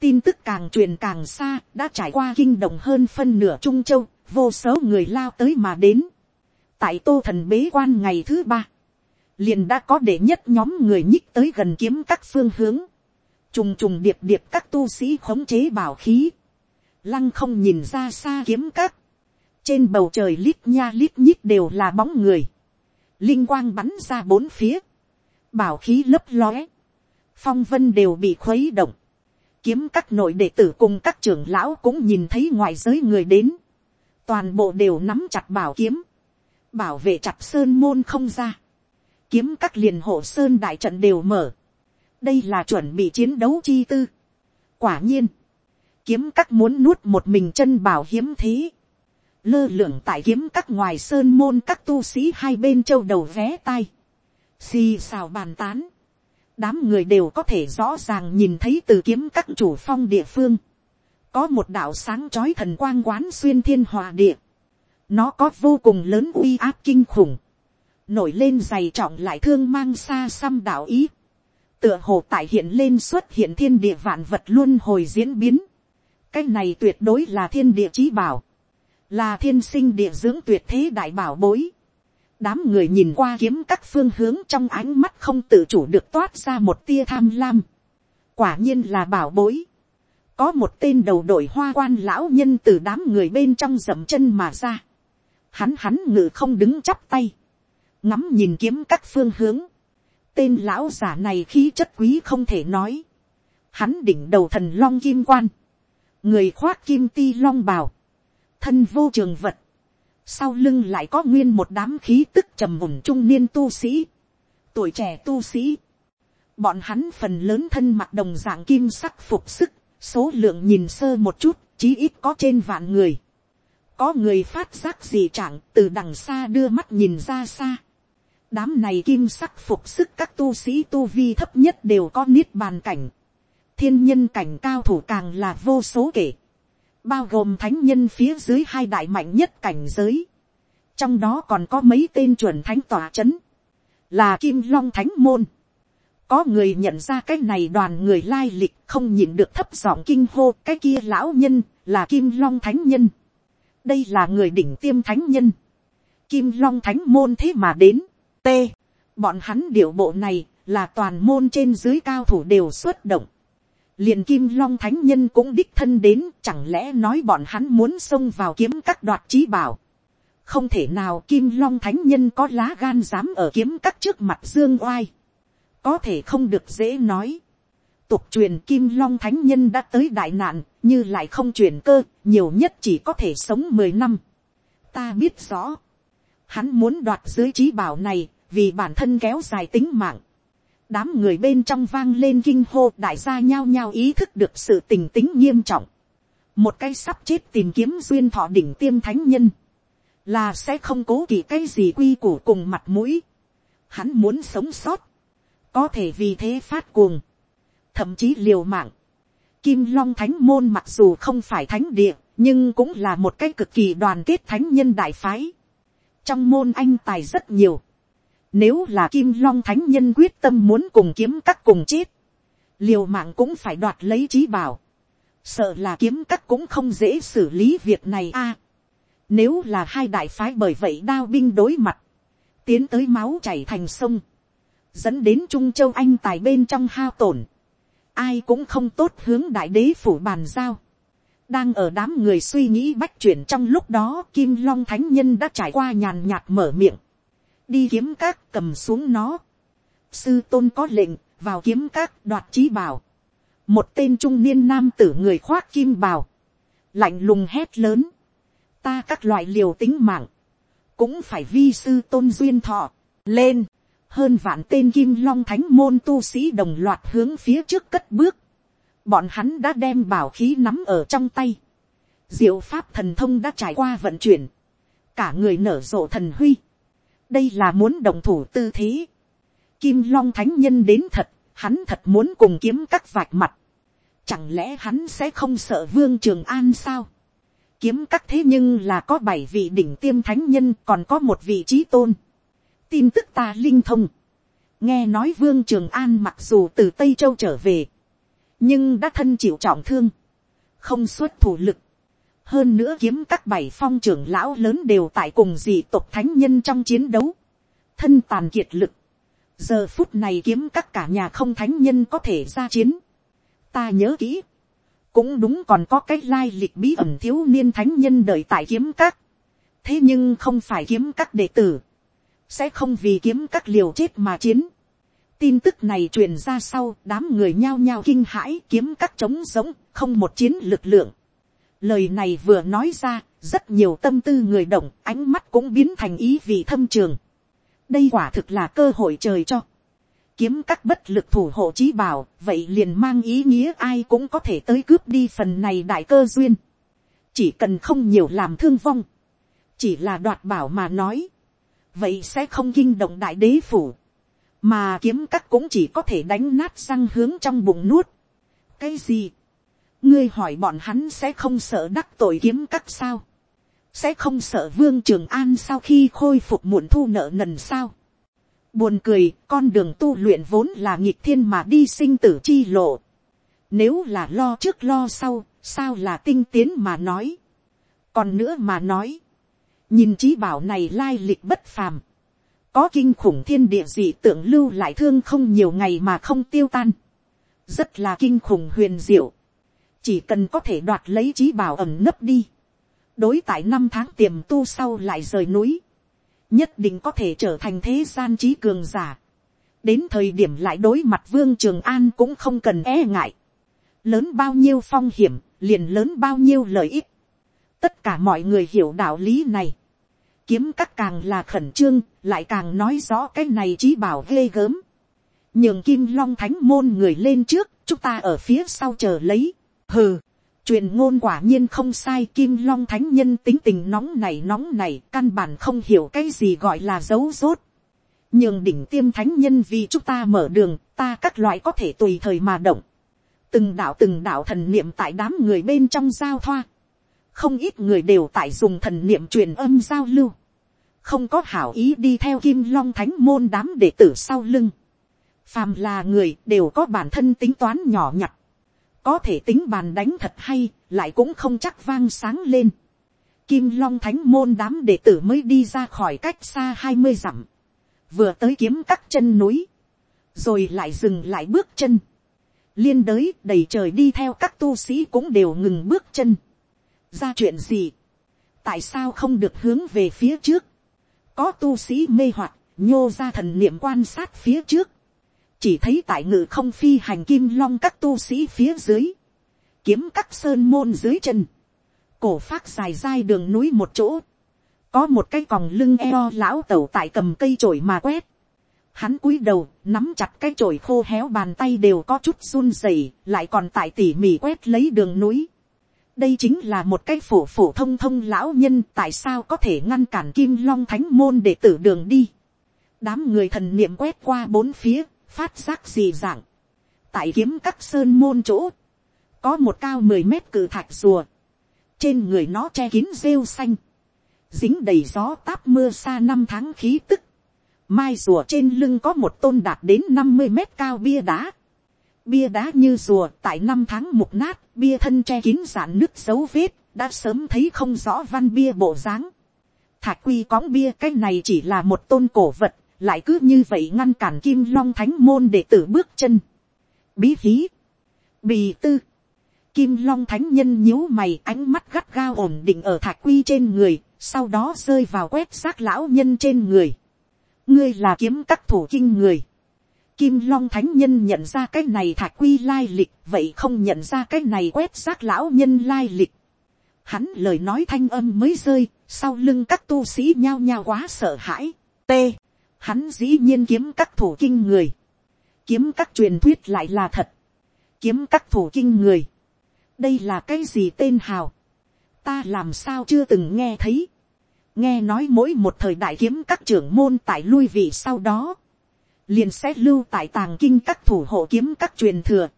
tin tức càng truyền càng xa, đã trải qua kinh động hơn phân nửa trung châu, vô số người lao tới mà đến. Tại tô thần bế quan ngày thứ ba, liền đã có để nhất nhóm người nhích tới gần kiếm các phương hướng, trùng trùng điệp điệp các tu sĩ khống chế bảo khí, lăng không nhìn ra xa kiếm các, trên bầu trời lít nha lít nhít đều là bóng người, linh quang bắn ra bốn phía, bảo khí lấp lóe, phong vân đều bị khuấy động, kiếm các nội đệ tử cùng các trưởng lão cũng nhìn thấy ngoài giới người đến, toàn bộ đều nắm chặt bảo kiếm, bảo vệ chặt sơn môn không ra, kiếm các liền hộ sơn đại trận đều mở, đây là chuẩn bị chiến đấu chi tư. quả nhiên, kiếm các muốn nuốt một mình chân bảo hiếm thế, lơ lửng tại kiếm các ngoài sơn môn các tu sĩ hai bên châu đầu vé tay, xì xào bàn tán, đám người đều có thể rõ ràng nhìn thấy từ kiếm các chủ phong địa phương, có một đạo sáng trói thần quang quán xuyên thiên hòa địa, nó có vô cùng lớn uy áp kinh khủng. Nổi lên dày trọng lại thương mang xa xăm đạo ý. Tựa hồ tại hiện lên xuất hiện thiên địa vạn vật luôn hồi diễn biến. Cái này tuyệt đối là thiên địa chí bảo. Là thiên sinh địa dưỡng tuyệt thế đại bảo bối. Đám người nhìn qua kiếm các phương hướng trong ánh mắt không tự chủ được toát ra một tia tham lam. Quả nhiên là bảo bối. Có một tên đầu đội hoa quan lão nhân từ đám người bên trong dậm chân mà ra. Hắn hắn ngự không đứng chắp tay, ngắm nhìn kiếm các phương hướng, tên lão giả này khí chất quý không thể nói, hắn đỉnh đầu thần long kim quan, người khoác kim ti long bào, thân vô trường vật, sau lưng lại có nguyên một đám khí tức trầm mùn trung niên tu sĩ, tuổi trẻ tu sĩ, bọn hắn phần lớn thân mặt đồng dạng kim sắc phục sức, số lượng nhìn sơ một chút, chí ít có trên vạn người có người phát giác gì chẳng từ đằng xa đưa mắt nhìn ra xa. đám này kim sắc phục sức các tu sĩ tu vi thấp nhất đều có niết bàn cảnh. thiên nhân cảnh cao thủ càng là vô số kể bao gồm thánh nhân phía dưới hai đại mạnh nhất cảnh giới. trong đó còn có mấy tên chuẩn thánh tòa c h ấ n là kim long thánh môn. có người nhận ra cái này đoàn người lai lịch không nhìn được thấp giọng kinh hô cái kia lão nhân là kim long thánh nhân. Đây là người đỉnh tiêm thánh nhân, kim long thánh môn thế mà đến, t, bọn hắn điệu bộ này là toàn môn trên dưới cao thủ đều xuất động, liền kim long thánh nhân cũng đích thân đến chẳng lẽ nói bọn hắn muốn xông vào kiếm các đoạt trí bảo, không thể nào kim long thánh nhân có lá gan dám ở kiếm các trước mặt dương oai, có thể không được dễ nói, tục truyền kim long thánh nhân đã tới đại nạn, như lại không truyền cơ, nhiều nhất chỉ có thể sống mười năm. Ta biết rõ, hắn muốn đoạt dưới trí bảo này, vì bản thân kéo dài tính mạng đám người bên trong vang lên kinh hô đại gia nhao nhao ý thức được sự tình tính nghiêm trọng. một cái sắp chết tìm kiếm duyên thọ đỉnh tiêm thánh nhân, là sẽ không cố kỵ cái gì quy củ cùng mặt mũi. Hắn muốn sống sót, có thể vì thế phát cuồng, thậm chí liều mạng. Kim Long Thánh Môn mặc dù không phải thánh địa, nhưng cũng là một cái cực kỳ đoàn kết thánh nhân đại phái. Trong môn anh tài rất nhiều. Nếu là Kim Long Thánh Nhân quyết tâm muốn cùng kiếm các cùng chết, liều mạng cũng phải đoạt lấy trí bảo. Sợ là kiếm các cũng không dễ xử lý việc này a. nếu là hai đại phái bởi vậy đao binh đối mặt, tiến tới máu chảy thành sông, dẫn đến Trung Châu Anh tài bên trong hao tổn, ai cũng không tốt hướng đại đế phủ bàn giao. đang ở đám người suy nghĩ bách chuyển trong lúc đó kim long thánh nhân đã trải qua nhàn nhạt mở miệng, đi kiếm các cầm xuống nó. sư tôn có lệnh vào kiếm các đoạt trí bảo. một tên trung niên nam tử người khoác kim bào, lạnh lùng hét lớn, ta các loại liều tính mạng, cũng phải vi sư tôn duyên thọ, lên, hơn vạn tên kim long thánh môn tu sĩ đồng loạt hướng phía trước cất bước, bọn hắn đã đem bảo khí nắm ở trong tay, diệu pháp thần thông đã trải qua vận chuyển, cả người nở rộ thần huy, đây là muốn đồng thủ tư thế, kim long thánh nhân đến thật, hắn thật muốn cùng kiếm các vạch mặt, chẳng lẽ hắn sẽ không sợ vương trường an sao, kiếm các thế nhưng là có bảy vị đỉnh tiêm thánh nhân còn có một vị trí tôn, tin tức ta linh thông, nghe nói vương trường an mặc dù từ tây châu trở về, nhưng đã thân chịu trọng thương, không xuất thủ lực, hơn nữa kiếm các bảy phong trưởng lão lớn đều tại cùng dị tộc thánh nhân trong chiến đấu, thân tàn kiệt lực, giờ phút này kiếm các cả nhà không thánh nhân có thể ra chiến, ta nhớ kỹ, cũng đúng còn có cái lai lịch bí ẩn thiếu niên thánh nhân đợi tại kiếm các, thế nhưng không phải kiếm các đệ tử, sẽ không vì kiếm các liều chết mà chiến. tin tức này truyền ra sau, đám người nhao nhao kinh hãi kiếm các trống giống, không một chiến lực lượng lời này vừa nói ra, rất nhiều tâm tư người động, ánh mắt cũng biến thành ý vị thâm trường. đây quả thực là cơ hội trời cho. kiếm các bất lực thủ hộ trí bảo, vậy liền mang ý nghĩa ai cũng có thể tới cướp đi phần này đại cơ duyên. chỉ cần không nhiều làm thương vong, chỉ là đoạt bảo mà nói vậy sẽ không kinh động đại đế phủ, mà kiếm các cũng chỉ có thể đánh nát răng hướng trong bụng nuốt. cái gì, ngươi hỏi bọn hắn sẽ không sợ đắc tội kiếm các sao, sẽ không sợ vương trường an sau khi khôi phục muộn thu nợ nần sao. buồn cười, con đường tu luyện vốn là nghịch thiên mà đi sinh tử chi lộ. nếu là lo trước lo sau, sao là tinh tiến mà nói. còn nữa mà nói, nhìn trí bảo này lai lịch bất phàm, có kinh khủng thiên địa dị tượng lưu lại thương không nhiều ngày mà không tiêu tan, rất là kinh khủng huyền diệu, chỉ cần có thể đoạt lấy trí bảo ẩm nấp đi, đối tại năm tháng tiềm tu sau lại rời núi, nhất định có thể trở thành thế gian trí cường giả, đến thời điểm lại đối mặt vương trường an cũng không cần e ngại, lớn bao nhiêu phong hiểm, liền lớn bao nhiêu lợi ích, tất cả mọi người hiểu đạo lý này, kiếm các càng là khẩn trương, lại càng nói rõ cái này trí bảo ghê gớm. nhường kim long thánh môn người lên trước, chúng ta ở phía sau chờ lấy hừ, truyền ngôn quả nhiên không sai kim long thánh nhân tính tình nóng này nóng này căn bản không hiểu cái gì gọi là dấu rốt. nhường đỉnh tiêm thánh nhân vì chúng ta mở đường, ta các loại có thể tùy thời mà động. từng đạo từng đạo thần niệm tại đám người bên trong giao thoa không ít người đều tại dùng thần niệm truyền âm giao lưu, không có hảo ý đi theo kim long thánh môn đám đệ tử sau lưng. phàm là người đều có bản thân tính toán nhỏ nhặt, có thể tính bàn đánh thật hay, lại cũng không chắc vang sáng lên. Kim long thánh môn đám đệ tử mới đi ra khỏi cách xa hai mươi dặm, vừa tới kiếm các chân núi, rồi lại dừng lại bước chân. liên đới đầy trời đi theo các tu sĩ cũng đều ngừng bước chân ra chuyện gì, tại sao không được hướng về phía trước, có tu sĩ mê hoặc, nhô ra thần niệm quan sát phía trước, chỉ thấy tại ngự không phi hành kim long các tu sĩ phía dưới, kiếm các sơn môn dưới chân, cổ phát dài dai đường núi một chỗ, có một cái còng lưng eo lão tẩu tại cầm cây chổi mà quét, hắn cúi đầu nắm chặt cái chổi khô héo bàn tay đều có chút run rẩy lại còn tại tỉ mỉ quét lấy đường núi. Đây chính là một cái phổ phổ thông thông lão nhân tại sao có thể ngăn cản kim long thánh môn để tử đường đi. đám người thần niệm quét qua bốn phía, phát giác gì dạng. tại kiếm các sơn môn chỗ, có một cao mười mét cử thạch rùa, trên người nó che kín rêu xanh, dính đầy gió táp mưa xa năm tháng khí tức, mai rùa trên lưng có một tôn đạt đến năm mươi mét cao bia đá, bia đá như rùa tại năm tháng mục nát, bia thân che kín giản nước dấu vết, đã sớm thấy không rõ văn bia bộ dáng. Thạch quy cõng bia cái này chỉ là một tôn cổ vật, lại cứ như vậy ngăn cản kim long thánh môn để tử bước chân. Bí hí, bì tư, kim long thánh nhân nhíu mày ánh mắt gắt gao ổn định ở thạch quy trên người, sau đó rơi vào quét xác lão nhân trên người. ngươi là kiếm các thủ kinh người Kim Long Thánh Nhân nhận ra cái này thạch quy lai lịch, vậy không nhận ra cái này quét xác lão nhân lai lịch. Hắn lời nói thanh âm mới rơi, sau lưng các tu sĩ nhao nhao quá sợ hãi. T. Hắn dĩ nhiên kiếm các thủ kinh người. Kiếm các truyền thuyết lại là thật. Kiếm các thủ kinh người. Đây là cái gì tên hào? Ta làm sao chưa từng nghe thấy. Nghe nói mỗi một thời đại kiếm các trưởng môn tại lui vị sau đó, liền sẽ lưu tại tàng kinh các thủ hộ kiếm các truyền thừa.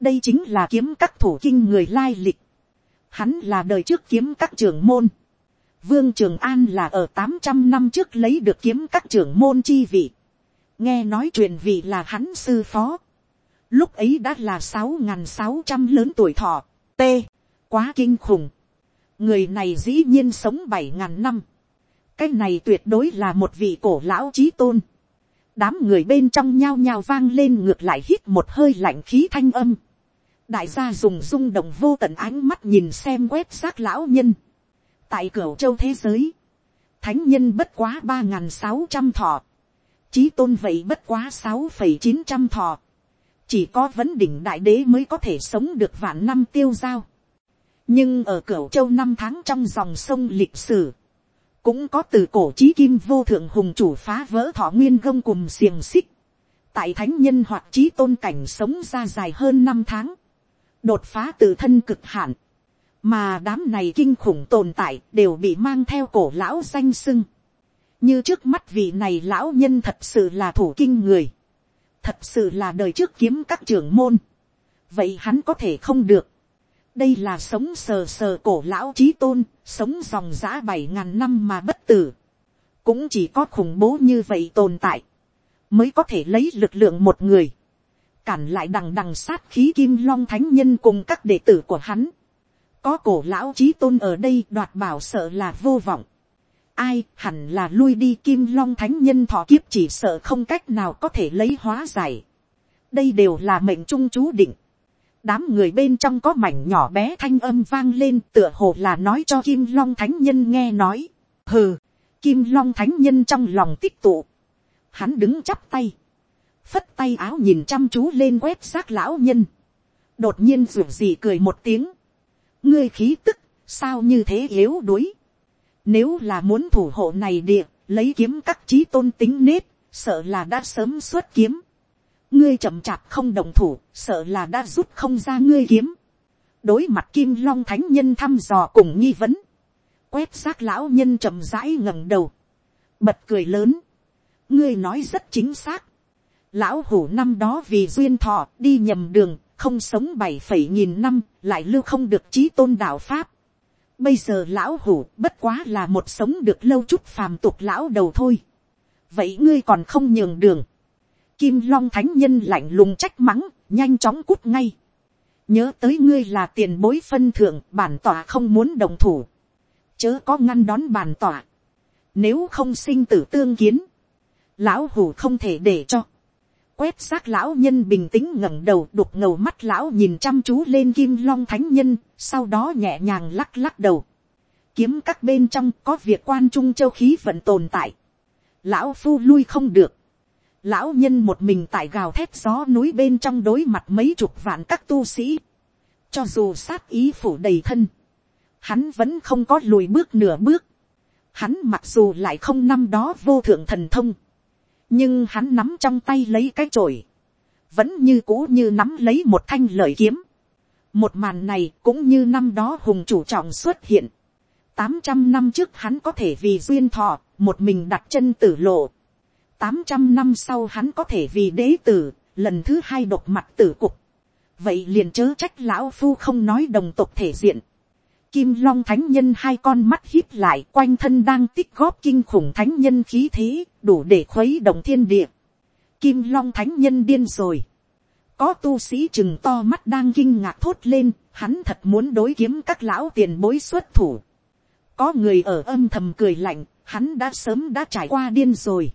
đây chính là kiếm các thủ kinh người lai lịch. hắn là đời trước kiếm các trưởng môn vương trường an là ở tám trăm năm trước lấy được kiếm các trưởng môn chi vị. nghe nói truyền vị là hắn sư phó. lúc ấy đã là sáu n sáu trăm lớn tuổi thọ. t. quá kinh khủng. người này dĩ nhiên sống bảy ngàn năm. cái này tuyệt đối là một vị cổ lão trí tôn đám người bên trong nhao nhao vang lên ngược lại hít một hơi lạnh khí thanh âm. đại gia dùng rung động vô tận ánh mắt nhìn xem quét xác lão nhân tại cửa châu thế giới, thánh nhân bất quá ba n g h n sáu trăm thọ, trí tôn vậy bất quá sáu phẩy chín trăm thọ, chỉ có vấn đỉnh đại đế mới có thể sống được vạn năm tiêu giao. nhưng ở cửa châu năm tháng trong dòng sông lịch sử, cũng có từ cổ chí kim vô thượng hùng chủ phá vỡ thọ nguyên gông cùng xiềng xích, tại thánh nhân hoặc trí tôn cảnh sống ra dài hơn năm tháng, đột phá từ thân cực hạn, mà đám này kinh khủng tồn tại đều bị mang theo cổ lão danh sưng, như trước mắt vị này lão nhân thật sự là thủ kinh người, thật sự là đời trước kiếm các trưởng môn, vậy hắn có thể không được, đây là sống sờ sờ cổ lão trí tôn, sống dòng giã bảy ngàn năm mà bất tử. cũng chỉ có khủng bố như vậy tồn tại, mới có thể lấy lực lượng một người, cản lại đằng đằng sát khí kim long thánh nhân cùng các đệ tử của hắn có cổ lão trí tôn ở đây đoạt bảo sợ là vô vọng. ai hẳn là lui đi kim long thánh nhân thọ kiếp chỉ sợ không cách nào có thể lấy hóa giải. đây đều là mệnh trung chú định đám người bên trong có mảnh nhỏ bé thanh âm vang lên tựa hồ là nói cho kim long thánh nhân nghe nói. hừ, kim long thánh nhân trong lòng tích tụ. hắn đứng chắp tay, phất tay áo nhìn chăm chú lên quét xác lão nhân. đột nhiên ruột gì cười một tiếng ngươi khí tức, sao như thế yếu đuối. nếu là muốn thủ hộ này địa, lấy kiếm các trí tôn tính nết, sợ là đã sớm xuất kiếm ngươi chậm chạp không đồng thủ, sợ là đã rút không ra ngươi kiếm. đối mặt kim long thánh nhân thăm dò cùng nghi vấn, quét xác lão nhân chậm rãi ngẩng đầu, bật cười lớn, ngươi nói rất chính xác. lão hủ năm đó vì duyên thọ đi nhầm đường, không sống bảy phẩy nghìn năm, lại lưu không được trí tôn đạo pháp. bây giờ lão hủ bất quá là một sống được lâu chút phàm tục lão đầu thôi. vậy ngươi còn không nhường đường Kim Long Thánh Nhân lạnh lùng trách mắng, nhanh chóng cút ngay. Nhớ tới ngươi là tiền bối phân thượng, bản tỏa không muốn đồng thủ. Chớ có ngăn đón bản tỏa. Nếu không sinh tử tương kiến, lão hủ không thể để cho. Quét xác lão nhân bình tĩnh ngẩng đầu đục ngầu mắt lão nhìn chăm chú lên Kim Long Thánh Nhân, sau đó nhẹ nhàng lắc lắc đầu. Kiếm các bên trong có việc quan trung châu khí vẫn tồn tại. Lão phu lui không được lão nhân một mình tại gào thét gió núi bên trong đối mặt mấy chục vạn các tu sĩ, cho dù sát ý phủ đầy thân, hắn vẫn không có lùi bước nửa bước, hắn mặc dù lại không năm đó vô thượng thần thông, nhưng hắn nắm trong tay lấy cái chổi, vẫn như cũ như nắm lấy một thanh lợi kiếm, Một màn này cũng như năm đó hùng chủ trọng xuất hiện. tám trăm năm trước hắn có thể vì duyên thọ, một mình đặt chân tử lộ. tám trăm năm sau hắn có thể vì đế tử, lần thứ hai độc mặt tử cục. Vậy liền chớ trách lão phu không nói đồng tộc thể diện. Kim long thánh nhân hai con mắt hít lại quanh thân đang tích góp kinh khủng thánh nhân khí thế, đủ để khuấy động thiên địa. Kim long thánh nhân điên rồi có tu sĩ chừng to mắt đang kinh ngạc thốt lên, hắn thật muốn đối kiếm các lão tiền bối xuất thủ. Có người ở âm thầm cười lạnh, hắn đã sớm đã trải qua điên rồi.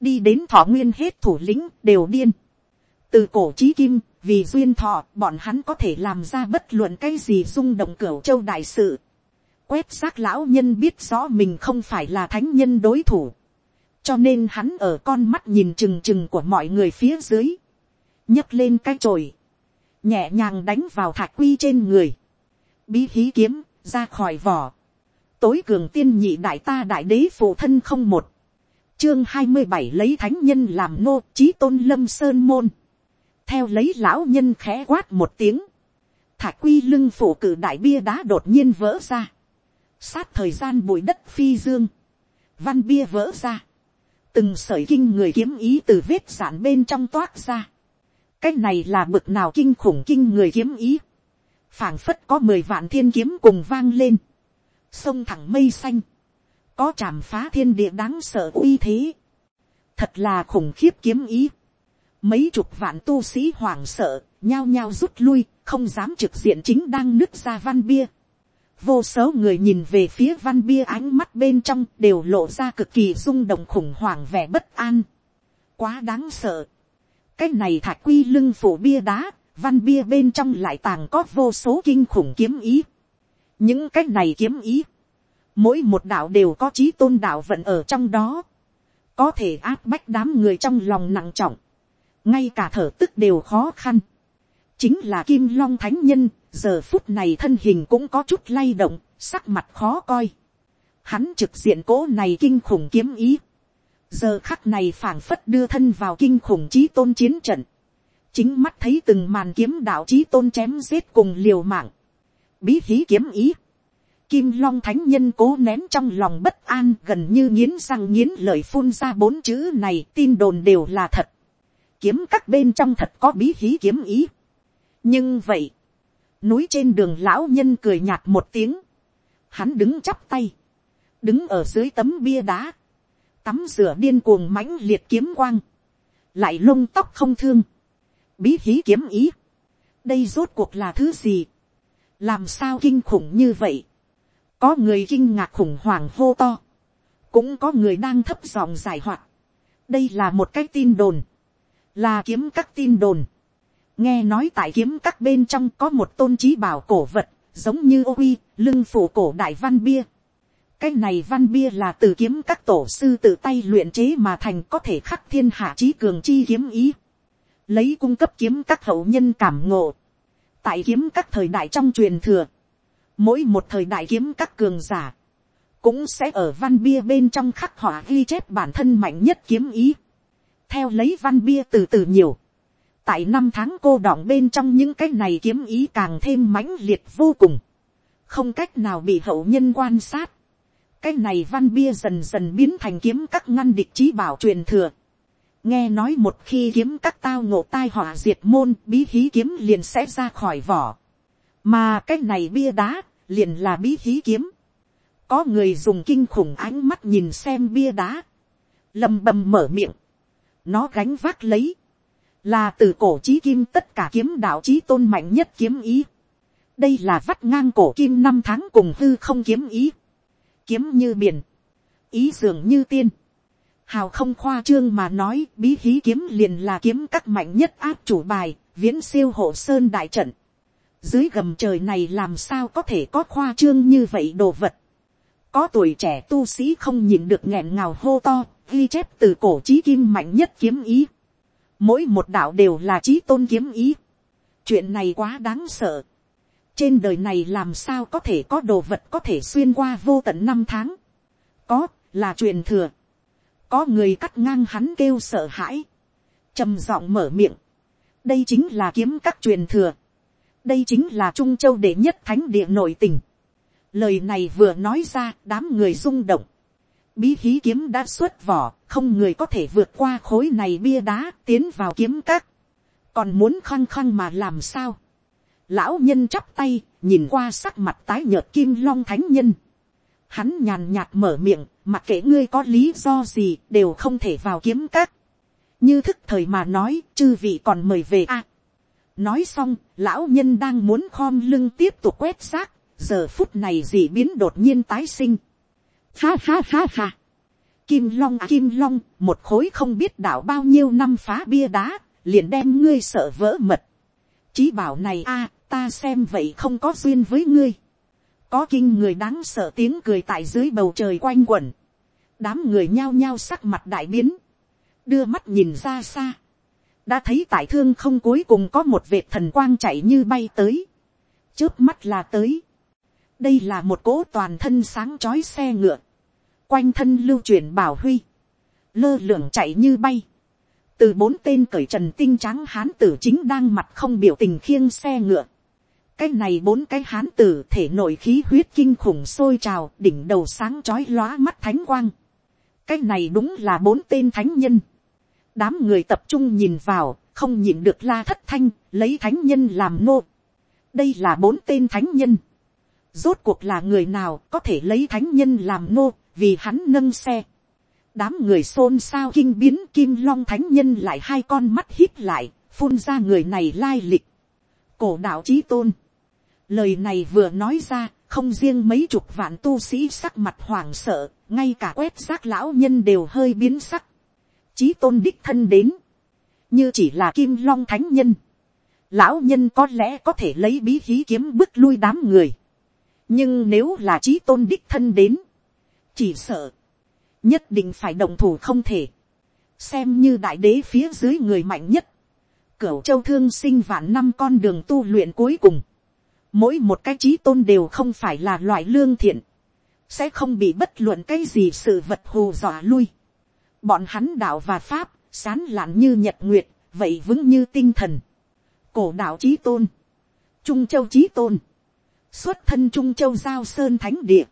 Đi đến thọ nguyên hết thủ lĩnh đều điên. Từ cổ chí kim, vì duyên thọ, bọn hắn có thể làm ra bất luận cái gì rung động cửu châu đại sự. Quét xác lão nhân biết rõ mình không phải là thánh nhân đối thủ. Cho nên hắn ở con mắt nhìn chừng chừng của mọi người phía dưới. Nhấc lên cái chổi, nhẹ nhàng đánh vào thạch quy trên người, bí hí kiếm ra khỏi vỏ, tối cường tiên nhị đại ta đại đế phụ thân không một, chương hai mươi bảy lấy thánh nhân làm nô trí tôn lâm sơn môn, theo lấy lão nhân khẽ quát một tiếng, thạch quy lưng phủ cử đại bia đá đột nhiên vỡ ra, sát thời gian bụi đất phi dương, văn bia vỡ ra, từng sởi kinh người kiếm ý từ vết sản bên trong toát ra, cái này là bực nào kinh khủng kinh người kiếm ý. phảng phất có mười vạn thiên kiếm cùng vang lên. sông thẳng mây xanh. có chạm phá thiên địa đáng sợ uy thế. thật là khủng khiếp kiếm ý mấy chục vạn tu sĩ hoảng sợ, nhao nhao rút lui, không dám trực diện chính đang nứt ra văn bia. vô số người nhìn về phía văn bia ánh mắt bên trong đều lộ ra cực kỳ rung động khủng hoảng vẻ bất an. quá đáng sợ cái này thạch quy lưng phủ bia đá, văn bia bên trong lại tàng có vô số kinh khủng kiếm ý. những cái này kiếm ý, mỗi một đạo đều có trí tôn đạo vận ở trong đó, có thể áp bách đám người trong lòng nặng trọng, ngay cả thở tức đều khó khăn. chính là kim long thánh nhân, giờ phút này thân hình cũng có chút lay động, sắc mặt khó coi. hắn trực diện cố này kinh khủng kiếm ý. Giờ khắc này phảng phất đưa thân vào kinh khủng trí tôn chiến trận, chính mắt thấy từng màn kiếm đạo trí tôn chém giết cùng liều mạng, bí hí kiếm ý, kim long thánh nhân cố nén trong lòng bất an gần như nghiến răng nghiến lời phun ra bốn chữ này tin đồn đều là thật, kiếm các bên trong thật có bí hí kiếm ý, nhưng vậy, núi trên đường lão nhân cười nhạt một tiếng, hắn đứng chắp tay, đứng ở dưới tấm bia đá, tắm rửa điên cuồng mãnh liệt kiếm quang, lại lông tóc không thương, bí hí kiếm ý, đây rốt cuộc là thứ gì, làm sao kinh khủng như vậy, có người kinh ngạc khủng hoảng hô to, cũng có người đang thấp giọng giải hoạt, đây là một cái tin đồn, là kiếm các tin đồn, nghe nói tại kiếm các bên trong có một tôn trí bảo cổ vật, giống như ô uy, lưng phủ cổ đại văn bia, cái này văn bia là từ kiếm các tổ sư tự tay luyện chế mà thành có thể khắc thiên hạ trí cường chi kiếm ý. Lấy cung cấp kiếm các hậu nhân cảm ngộ. Tại kiếm các thời đại trong truyền thừa. Mỗi một thời đại kiếm các cường giả. Cũng sẽ ở văn bia bên trong khắc họa ghi chép bản thân mạnh nhất kiếm ý. Theo lấy văn bia từ từ nhiều. Tại năm tháng cô đọng bên trong những cái này kiếm ý càng thêm mãnh liệt vô cùng. Không cách nào bị hậu nhân quan sát cái này văn bia dần dần biến thành kiếm các ngăn địch trí bảo truyền thừa. nghe nói một khi kiếm các tao ngộ tai họa diệt môn, bí khí kiếm liền sẽ ra khỏi vỏ. mà cái này bia đá liền là bí khí kiếm. có người dùng kinh khủng ánh mắt nhìn xem bia đá. lầm bầm mở miệng nó gánh vác lấy. là từ cổ chí kim tất cả kiếm đạo chí tôn mạnh nhất kiếm ý. đây là vắt ngang cổ kim năm tháng cùng hư không kiếm ý kiếm như biển, ý dường như tiên, hào không khoa trương mà nói bí hí kiếm liền là kiếm các mạnh nhất áp chủ bài, viễn siêu hộ sơn đại trận. Dưới gầm trời này làm sao có thể có khoa trương như vậy đồ vật. Có tuổi trẻ tu sĩ không nhìn được nghẹn ngào hô to, ghi chép từ cổ chí kim mạnh nhất kiếm ý. Mỗi một đạo đều là chí tôn kiếm ý. Chuyện này quá đáng sợ trên đời này làm sao có thể có đồ vật có thể xuyên qua vô tận năm tháng. có, là truyền thừa. có người cắt ngang hắn kêu sợ hãi. trầm giọng mở miệng. đây chính là kiếm các truyền thừa. đây chính là trung châu đệ nhất thánh địa nội tình lời này vừa nói ra đám người rung động. bí khí kiếm đã xuất vỏ, không người có thể vượt qua khối này bia đá tiến vào kiếm các. còn muốn khăng khăng mà làm sao. lão nhân chắp tay, nhìn qua sắc mặt tái nhợt kim long thánh nhân. hắn nhàn nhạt mở miệng, mặc kệ ngươi có lý do gì đều không thể vào kiếm các. như thức thời mà nói, chư vị còn mời về a. nói xong, lão nhân đang muốn khom lưng tiếp tục quét xác, giờ phút này dị biến đột nhiên tái sinh. Ha ha ha ha. Kim long à kim long, một khối không biết đảo bao nhiêu năm phá bia đá, liền đem ngươi sợ vỡ mật. Chí bảo này a ta xem vậy không có duyên với ngươi. Có kinh người đáng sợ tiếng cười tại dưới bầu trời quanh quẩn. Đám người nhao nhao sắc mặt đại biến. Đưa mắt nhìn ra xa. Đã thấy tại thương không cuối cùng có một vệt thần quang chạy như bay tới. Chớp mắt là tới. Đây là một cỗ toàn thân sáng chói xe ngựa. Quanh thân lưu truyền bảo huy, lơ lửng chạy như bay, từ bốn tên cởi trần tinh trắng hán tử chính đang mặt không biểu tình khiêng xe ngựa, cái này bốn cái hán tử thể nội khí huyết kinh khủng sôi trào đỉnh đầu sáng chói lóa mắt thánh quang, cái này đúng là bốn tên thánh nhân, đám người tập trung nhìn vào, không nhìn được la thất thanh, lấy thánh nhân làm nô. đây là bốn tên thánh nhân rốt cuộc là người nào có thể lấy thánh nhân làm nô, vì hắn nâng xe. đám người xôn xao kinh biến kim long thánh nhân lại hai con mắt hít lại, phun ra người này lai lịch. cổ đạo trí tôn. lời này vừa nói ra, không riêng mấy chục vạn tu sĩ sắc mặt hoảng sợ, ngay cả quét xác lão nhân đều hơi biến sắc. trí tôn đích thân đến, như chỉ là kim long thánh nhân. lão nhân có lẽ có thể lấy bí khí kiếm bức lui đám người nhưng nếu là trí tôn đích thân đến, chỉ sợ, nhất định phải đồng thủ không thể, xem như đại đế phía dưới người mạnh nhất, cửu châu thương sinh vạn năm con đường tu luyện cuối cùng, mỗi một cái trí tôn đều không phải là loại lương thiện, sẽ không bị bất luận cái gì sự vật hù dọa lui. Bọn hắn đạo và pháp, sán lạn như nhật nguyệt, vậy vững như tinh thần. Cổ đạo trí tôn, trung châu trí tôn, xuất thân trung châu giao sơn thánh địa,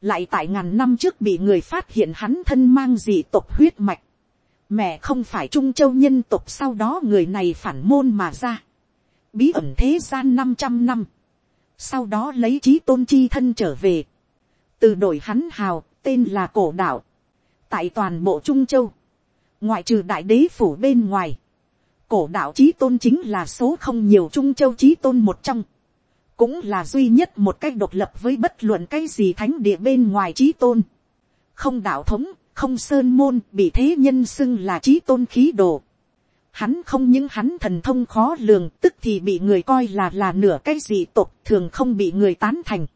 lại tại ngàn năm trước bị người phát hiện hắn thân mang dị tộc huyết mạch, mẹ không phải trung châu nhân tộc sau đó người này phản môn mà ra, bí ẩn thế gian năm trăm năm, sau đó lấy trí tôn chi thân trở về, từ đổi hắn hào, tên là cổ đạo, tại toàn bộ trung châu, ngoại trừ đại đế phủ bên ngoài, cổ đạo trí tôn chính là số không nhiều trung châu trí tôn một trong, cũng là duy nhất một cách độc lập với bất luận cái gì thánh địa bên ngoài trí tôn. không đạo thống, không sơn môn, bị thế nhân xưng là trí tôn khí đồ. Hắn không những hắn thần thông khó lường, tức thì bị người coi là là nửa cái gì tộc thường không bị người tán thành.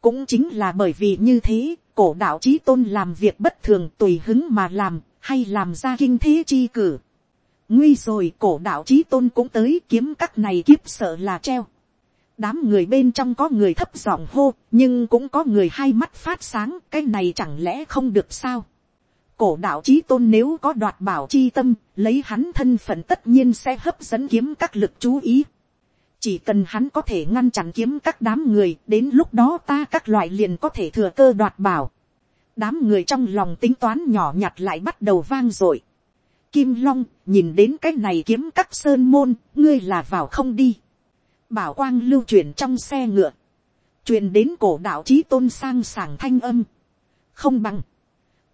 cũng chính là bởi vì như thế, cổ đạo trí tôn làm việc bất thường tùy hứng mà làm, hay làm ra kinh thế chi cử. nguy rồi cổ đạo trí tôn cũng tới kiếm các này kiếp sợ là treo đám người bên trong có người thấp giọng hô, nhưng cũng có người hai mắt phát sáng, cái này chẳng lẽ không được sao. cổ đạo chí tôn nếu có đoạt bảo chi tâm, lấy hắn thân phận tất nhiên sẽ hấp dẫn kiếm các lực chú ý. chỉ cần hắn có thể ngăn chặn kiếm các đám người, đến lúc đó ta các loại liền có thể thừa cơ đoạt bảo. đám người trong lòng tính toán nhỏ nhặt lại bắt đầu vang dội. Kim Long, nhìn đến cái này kiếm các sơn môn, ngươi là vào không đi bảo quang lưu chuyển trong xe ngựa, truyền đến cổ đạo trí tôn sang sảng thanh âm, không bằng,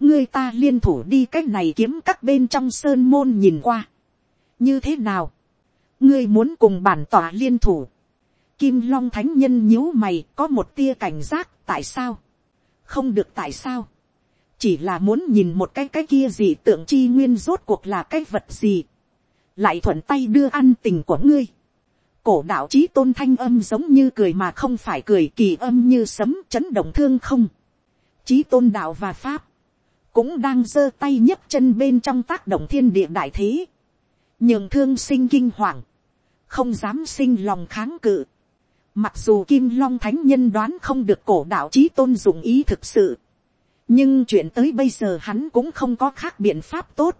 ngươi ta liên thủ đi c á c h này kiếm các bên trong sơn môn nhìn qua, như thế nào, ngươi muốn cùng bản tỏa liên thủ, kim long thánh nhân nhíu mày có một tia cảnh giác tại sao, không được tại sao, chỉ là muốn nhìn một cái cái kia gì tượng chi nguyên rốt cuộc là cái vật gì, lại thuận tay đưa ăn tình của ngươi, cổ đạo trí tôn thanh âm giống như cười mà không phải cười kỳ âm như sấm chấn động thương không. trí tôn đạo và pháp, cũng đang giơ tay nhấc chân bên trong tác động thiên địa đại thế. nhường thương sinh kinh hoàng, không dám sinh lòng kháng cự. Mặc dù kim long thánh nhân đoán không được cổ đạo trí tôn dụng ý thực sự. nhưng chuyện tới bây giờ hắn cũng không có khác biện pháp tốt.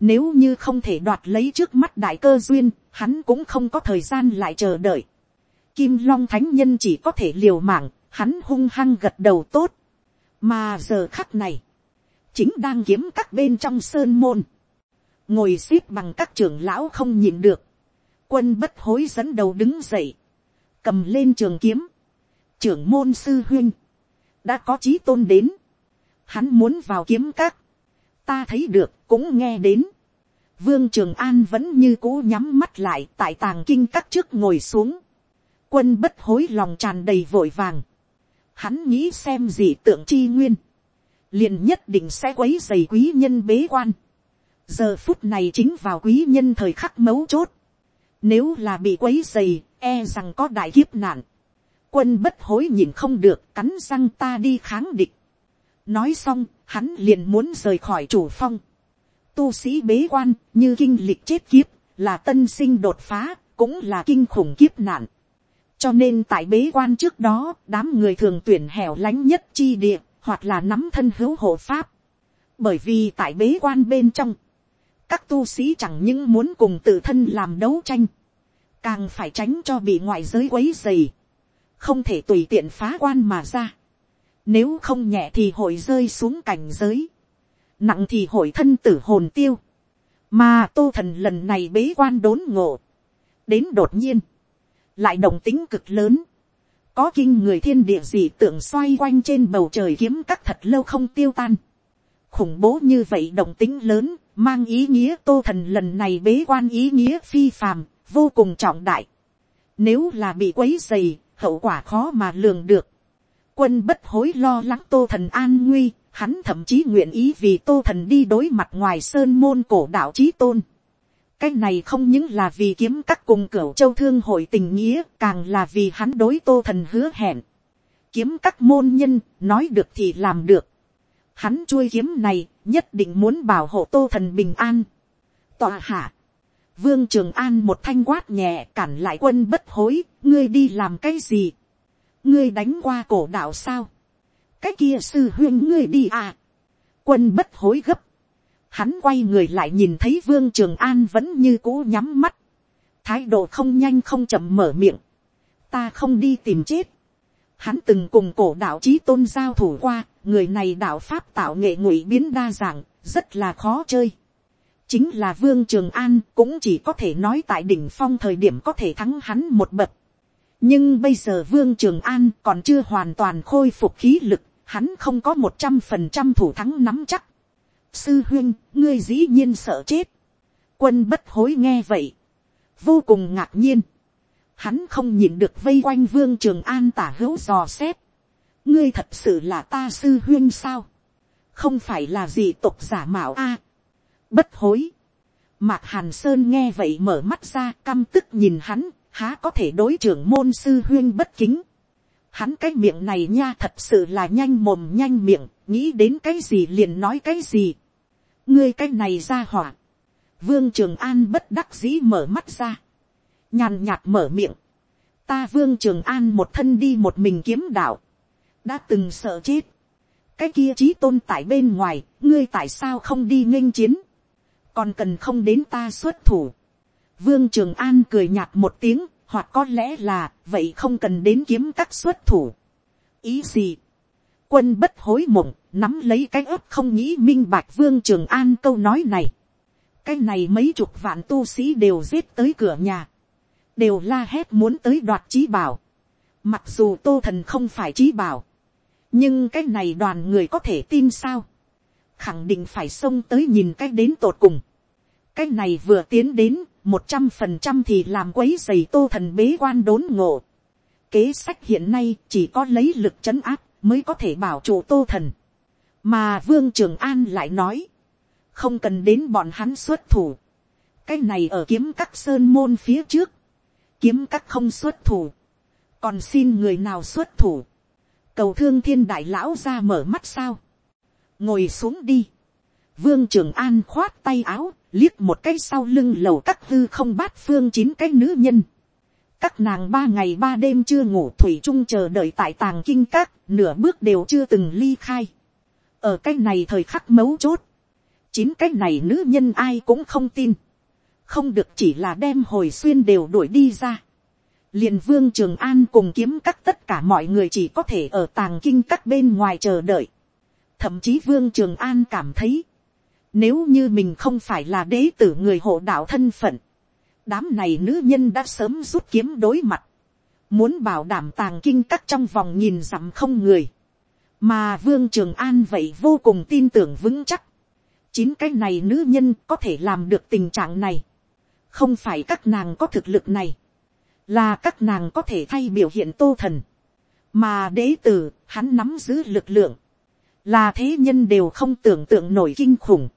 Nếu như không thể đoạt lấy trước mắt đại cơ duyên, hắn cũng không có thời gian lại chờ đợi. Kim long thánh nhân chỉ có thể liều mạng, hắn hung hăng gật đầu tốt. Mà giờ khắc này, chính đang kiếm các bên trong sơn môn. Ngồi xếp bằng các trưởng lão không nhìn được. Quân bất hối dẫn đầu đứng dậy. Cầm lên trường kiếm. Trưởng môn sư huynh. Đã có trí tôn đến. Hắn muốn vào kiếm các. Ta thấy được, cũng nghe đến. Vương Trường An vẫn như cũ nhắm mắt lại tại tàng kinh các trước ngồi xuống. Quân bất hối lòng tràn đầy vội vàng. Hắn nghĩ xem gì tượng chi nguyên. liền nhất định sẽ quấy dày quý nhân bế quan. Giờ phút này chính vào quý nhân thời khắc mấu chốt. Nếu là bị quấy dày, e rằng có đại kiếp nạn. Quân bất hối nhìn không được, cắn răng ta đi kháng địch. Nói xong, hắn liền muốn rời khỏi chủ phong tu sĩ bế quan như kinh lịch chết kiếp, là tân sinh đột phá, cũng là kinh khủng kiếp nạn. cho nên tại bế quan trước đó, đám người thường tuyển hẻo lánh nhất chi địa, hoặc là nắm thân hữu hộ pháp. bởi vì tại bế quan bên trong, các tu sĩ chẳng những muốn cùng tự thân làm đấu tranh, càng phải tránh cho bị ngoại giới quấy dày, không thể tùy tiện phá quan mà ra. Nếu không nhẹ thì hội rơi xuống cảnh giới. Nặng thì hội thân tử hồn tiêu, mà tô thần lần này bế quan đốn ngộ, đến đột nhiên, lại động tính cực lớn, có kinh người thiên địa dị tưởng xoay quanh trên bầu trời kiếm các thật lâu không tiêu tan, khủng bố như vậy động tính lớn, mang ý nghĩa tô thần lần này bế quan ý nghĩa phi phàm, vô cùng trọng đại. Nếu là bị quấy dày, hậu quả khó mà lường được. Quân bất hối lo lắng tô thần an nguy, Hắn thậm chí nguyện ý vì tô thần đi đối mặt ngoài sơn môn cổ đạo trí tôn. Cái này không những là vì kiếm các cùng cửu châu thương hội tình nghĩa, càng là vì hắn đối tô thần hứa hẹn. Kiếm các môn nhân, nói được thì làm được. Hắn chuôi kiếm này, nhất định muốn bảo hộ tô thần bình an. Tòa hạ. Vương Trường An một thanh quát nhẹ cản lại quân bất hối, ngươi đi làm cái gì? Ngươi đánh qua cổ đạo sao? cái kia sư huyên ngươi đi à. quân bất hối gấp. hắn quay người lại nhìn thấy vương trường an vẫn như cũ nhắm mắt. thái độ không nhanh không chậm mở miệng. ta không đi tìm chết. hắn từng cùng cổ đạo trí tôn giao thủ qua, người này đạo pháp tạo nghệ ngụy biến đa dạng, rất là khó chơi. chính là vương trường an cũng chỉ có thể nói tại đỉnh phong thời điểm có thể thắng hắn một bậc nhưng bây giờ vương trường an còn chưa hoàn toàn khôi phục khí lực, hắn không có một trăm phần trăm thủ thắng nắm chắc. sư huyên, ngươi dĩ nhiên sợ chết. quân bất hối nghe vậy, vô cùng ngạc nhiên. hắn không nhìn được vây quanh vương trường an tả hữu dò xét. ngươi thật sự là ta sư huyên sao. không phải là gì tục giả mạo a. bất hối. Mạc Hàn Sơn nghe vậy mở mắt ra căm tức nhìn hắn, há có thể đối trưởng môn sư huyên bất kính. Hắn cái miệng này nha thật sự là nhanh mồm nhanh miệng, nghĩ đến cái gì liền nói cái gì. Ngươi cái này ra hỏa. Vương Trường An bất đắc dĩ mở mắt ra. Nhàn nhạt mở miệng. Ta Vương Trường An một thân đi một mình kiếm đạo. Đã từng sợ chết. Cái kia trí tôn tại bên ngoài, ngươi tại sao không đi nghênh chiến. Còn cần không đến ta xuất thủ. Vương Trường An cười nhạt một tiếng, hoặc có lẽ là, vậy không cần đến kiếm các xuất thủ. ý gì. quân bất hối mộng, nắm lấy cái ớt không nghĩ minh bạch vương trường an câu nói này. cái này mấy chục vạn tu sĩ đều giết tới cửa nhà. đều la hét muốn tới đoạt trí bảo. mặc dù tô thần không phải trí bảo. nhưng cái này đoàn người có thể tin sao. khẳng định phải xông tới nhìn cái đến tột cùng. cái này vừa tiến đến một trăm phần trăm thì làm quấy dày tô thần bế quan đốn ngộ. Kế sách hiện nay chỉ có lấy lực chấn áp mới có thể bảo trụ tô thần. Mà Vương Trường An lại nói. Không cần đến bọn hắn xuất thủ. Cái này ở kiếm các sơn môn phía trước. Kiếm các không xuất thủ. Còn xin người nào xuất thủ. Cầu thương thiên đại lão ra mở mắt sao. Ngồi xuống đi. Vương Trường An khoát tay áo, liếc một cái sau lưng lầu các hư không bát phương chín cái nữ nhân. Các nàng ba ngày ba đêm chưa ngủ thủy chung chờ đợi tại tàng kinh các, nửa bước đều chưa từng ly khai. Ở cái này thời khắc mấu chốt, chín cái này nữ nhân ai cũng không tin. Không được chỉ là đem hồi xuyên đều đuổi đi ra. liền vương trường an cùng kiếm các tất cả mọi người chỉ có thể ở tàng kinh các bên ngoài chờ đợi. thậm chí vương trường an cảm thấy, nếu như mình không phải là đế tử người hộ đạo thân phận, đám này nữ nhân đã sớm rút kiếm đối mặt, muốn bảo đảm tàng kinh các trong vòng nhìn dặm không người, mà vương trường an vậy vô cùng tin tưởng vững chắc, chín cái này nữ nhân có thể làm được tình trạng này, không phải các nàng có thực lực này, là các nàng có thể thay biểu hiện tô thần, mà đế tử hắn nắm giữ lực lượng, là thế nhân đều không tưởng tượng nổi kinh khủng,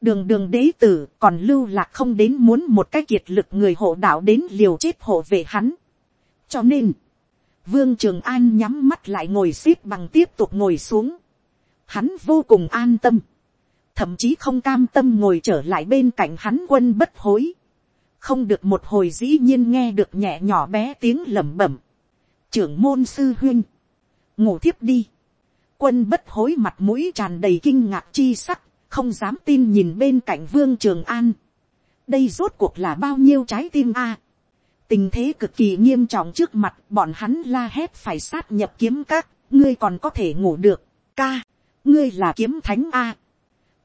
đường đường đế tử còn lưu lạc không đến muốn một cái kiệt lực người hộ đạo đến liều chết hộ về hắn. cho nên, vương trường an nhắm mắt lại ngồi x ế p bằng tiếp tục ngồi xuống. hắn vô cùng an tâm, thậm chí không cam tâm ngồi trở lại bên cạnh hắn quân bất hối. không được một hồi dĩ nhiên nghe được nhẹ nhỏ bé tiếng lẩm bẩm. trưởng môn sư huyên, ngủ thiếp đi. quân bất hối mặt mũi tràn đầy kinh ngạc chi sắc, không dám tin nhìn bên cạnh vương trường an. đây rốt cuộc là bao nhiêu trái tim a. tình thế cực kỳ nghiêm trọng trước mặt bọn hắn la hét phải sát nhập kiếm các, ngươi còn có thể ngủ được. ca, ngươi là kiếm thánh a.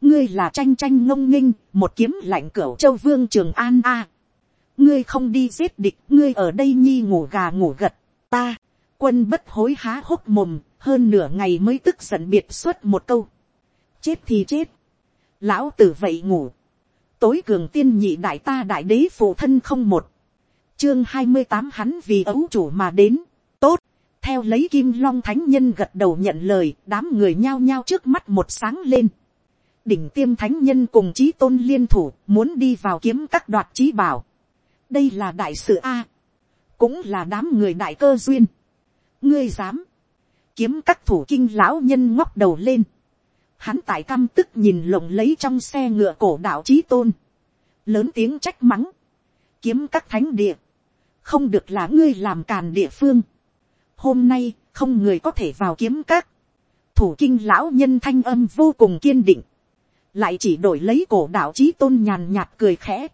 ngươi là tranh tranh ngông nghinh, một kiếm lạnh cửa châu vương trường an a. ngươi không đi giết địch, ngươi ở đây nhi ngủ gà ngủ gật, ta, quân bất hối há hốc mồm, hơn nửa ngày mới tức giận biệt xuất một câu. chết thì chết, lão tử vậy ngủ, tối cường tiên nhị đại ta đại đế phụ thân không một, chương hai mươi tám hắn vì ấu chủ mà đến, tốt, theo lấy kim long thánh nhân gật đầu nhận lời, đám người nhao nhao trước mắt một sáng lên. đỉnh tiêm thánh nhân cùng chí tôn liên thủ, muốn đi vào kiếm các đoạt chí bảo. đây là đại sự a, cũng là đám người đại cơ duyên. ngươi dám, kiếm các thủ kinh lão nhân ngóc đầu lên, Hắn tại căm tức nhìn lồng lấy trong xe ngựa cổ đạo trí tôn. Lớn tiếng trách mắng. Kiếm các thánh địa. Không được là ngươi làm càn địa phương. Hôm nay, không người có thể vào kiếm các. Thủ kinh lão nhân thanh âm vô cùng kiên định. Lại chỉ đổi lấy cổ đạo trí tôn nhàn nhạt cười khẽ.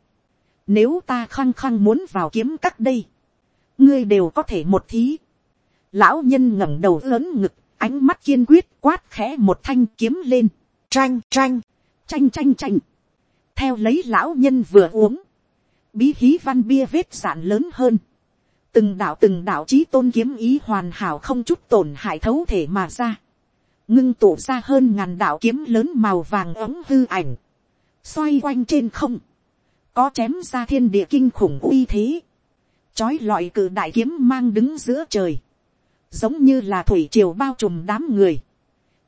Nếu ta khăng khăng muốn vào kiếm các đây. Ngươi đều có thể một thí. Lão nhân ngẩng đầu lớn ngực ánh mắt kiên quyết quát khẽ một thanh kiếm lên, tranh tranh, tranh tranh tranh, theo lấy lão nhân vừa uống, bí hí văn bia vết sạn lớn hơn, từng đạo từng đạo trí tôn kiếm ý hoàn hảo không chút tổn hại thấu thể mà ra, ngưng tụ ra hơn ngàn đạo kiếm lớn màu vàng ống hư ảnh, xoay quanh trên không, có chém ra thiên địa kinh khủng uy thế, chói lọi cử đại kiếm mang đứng giữa trời, giống như là thủy triều bao trùm đám người,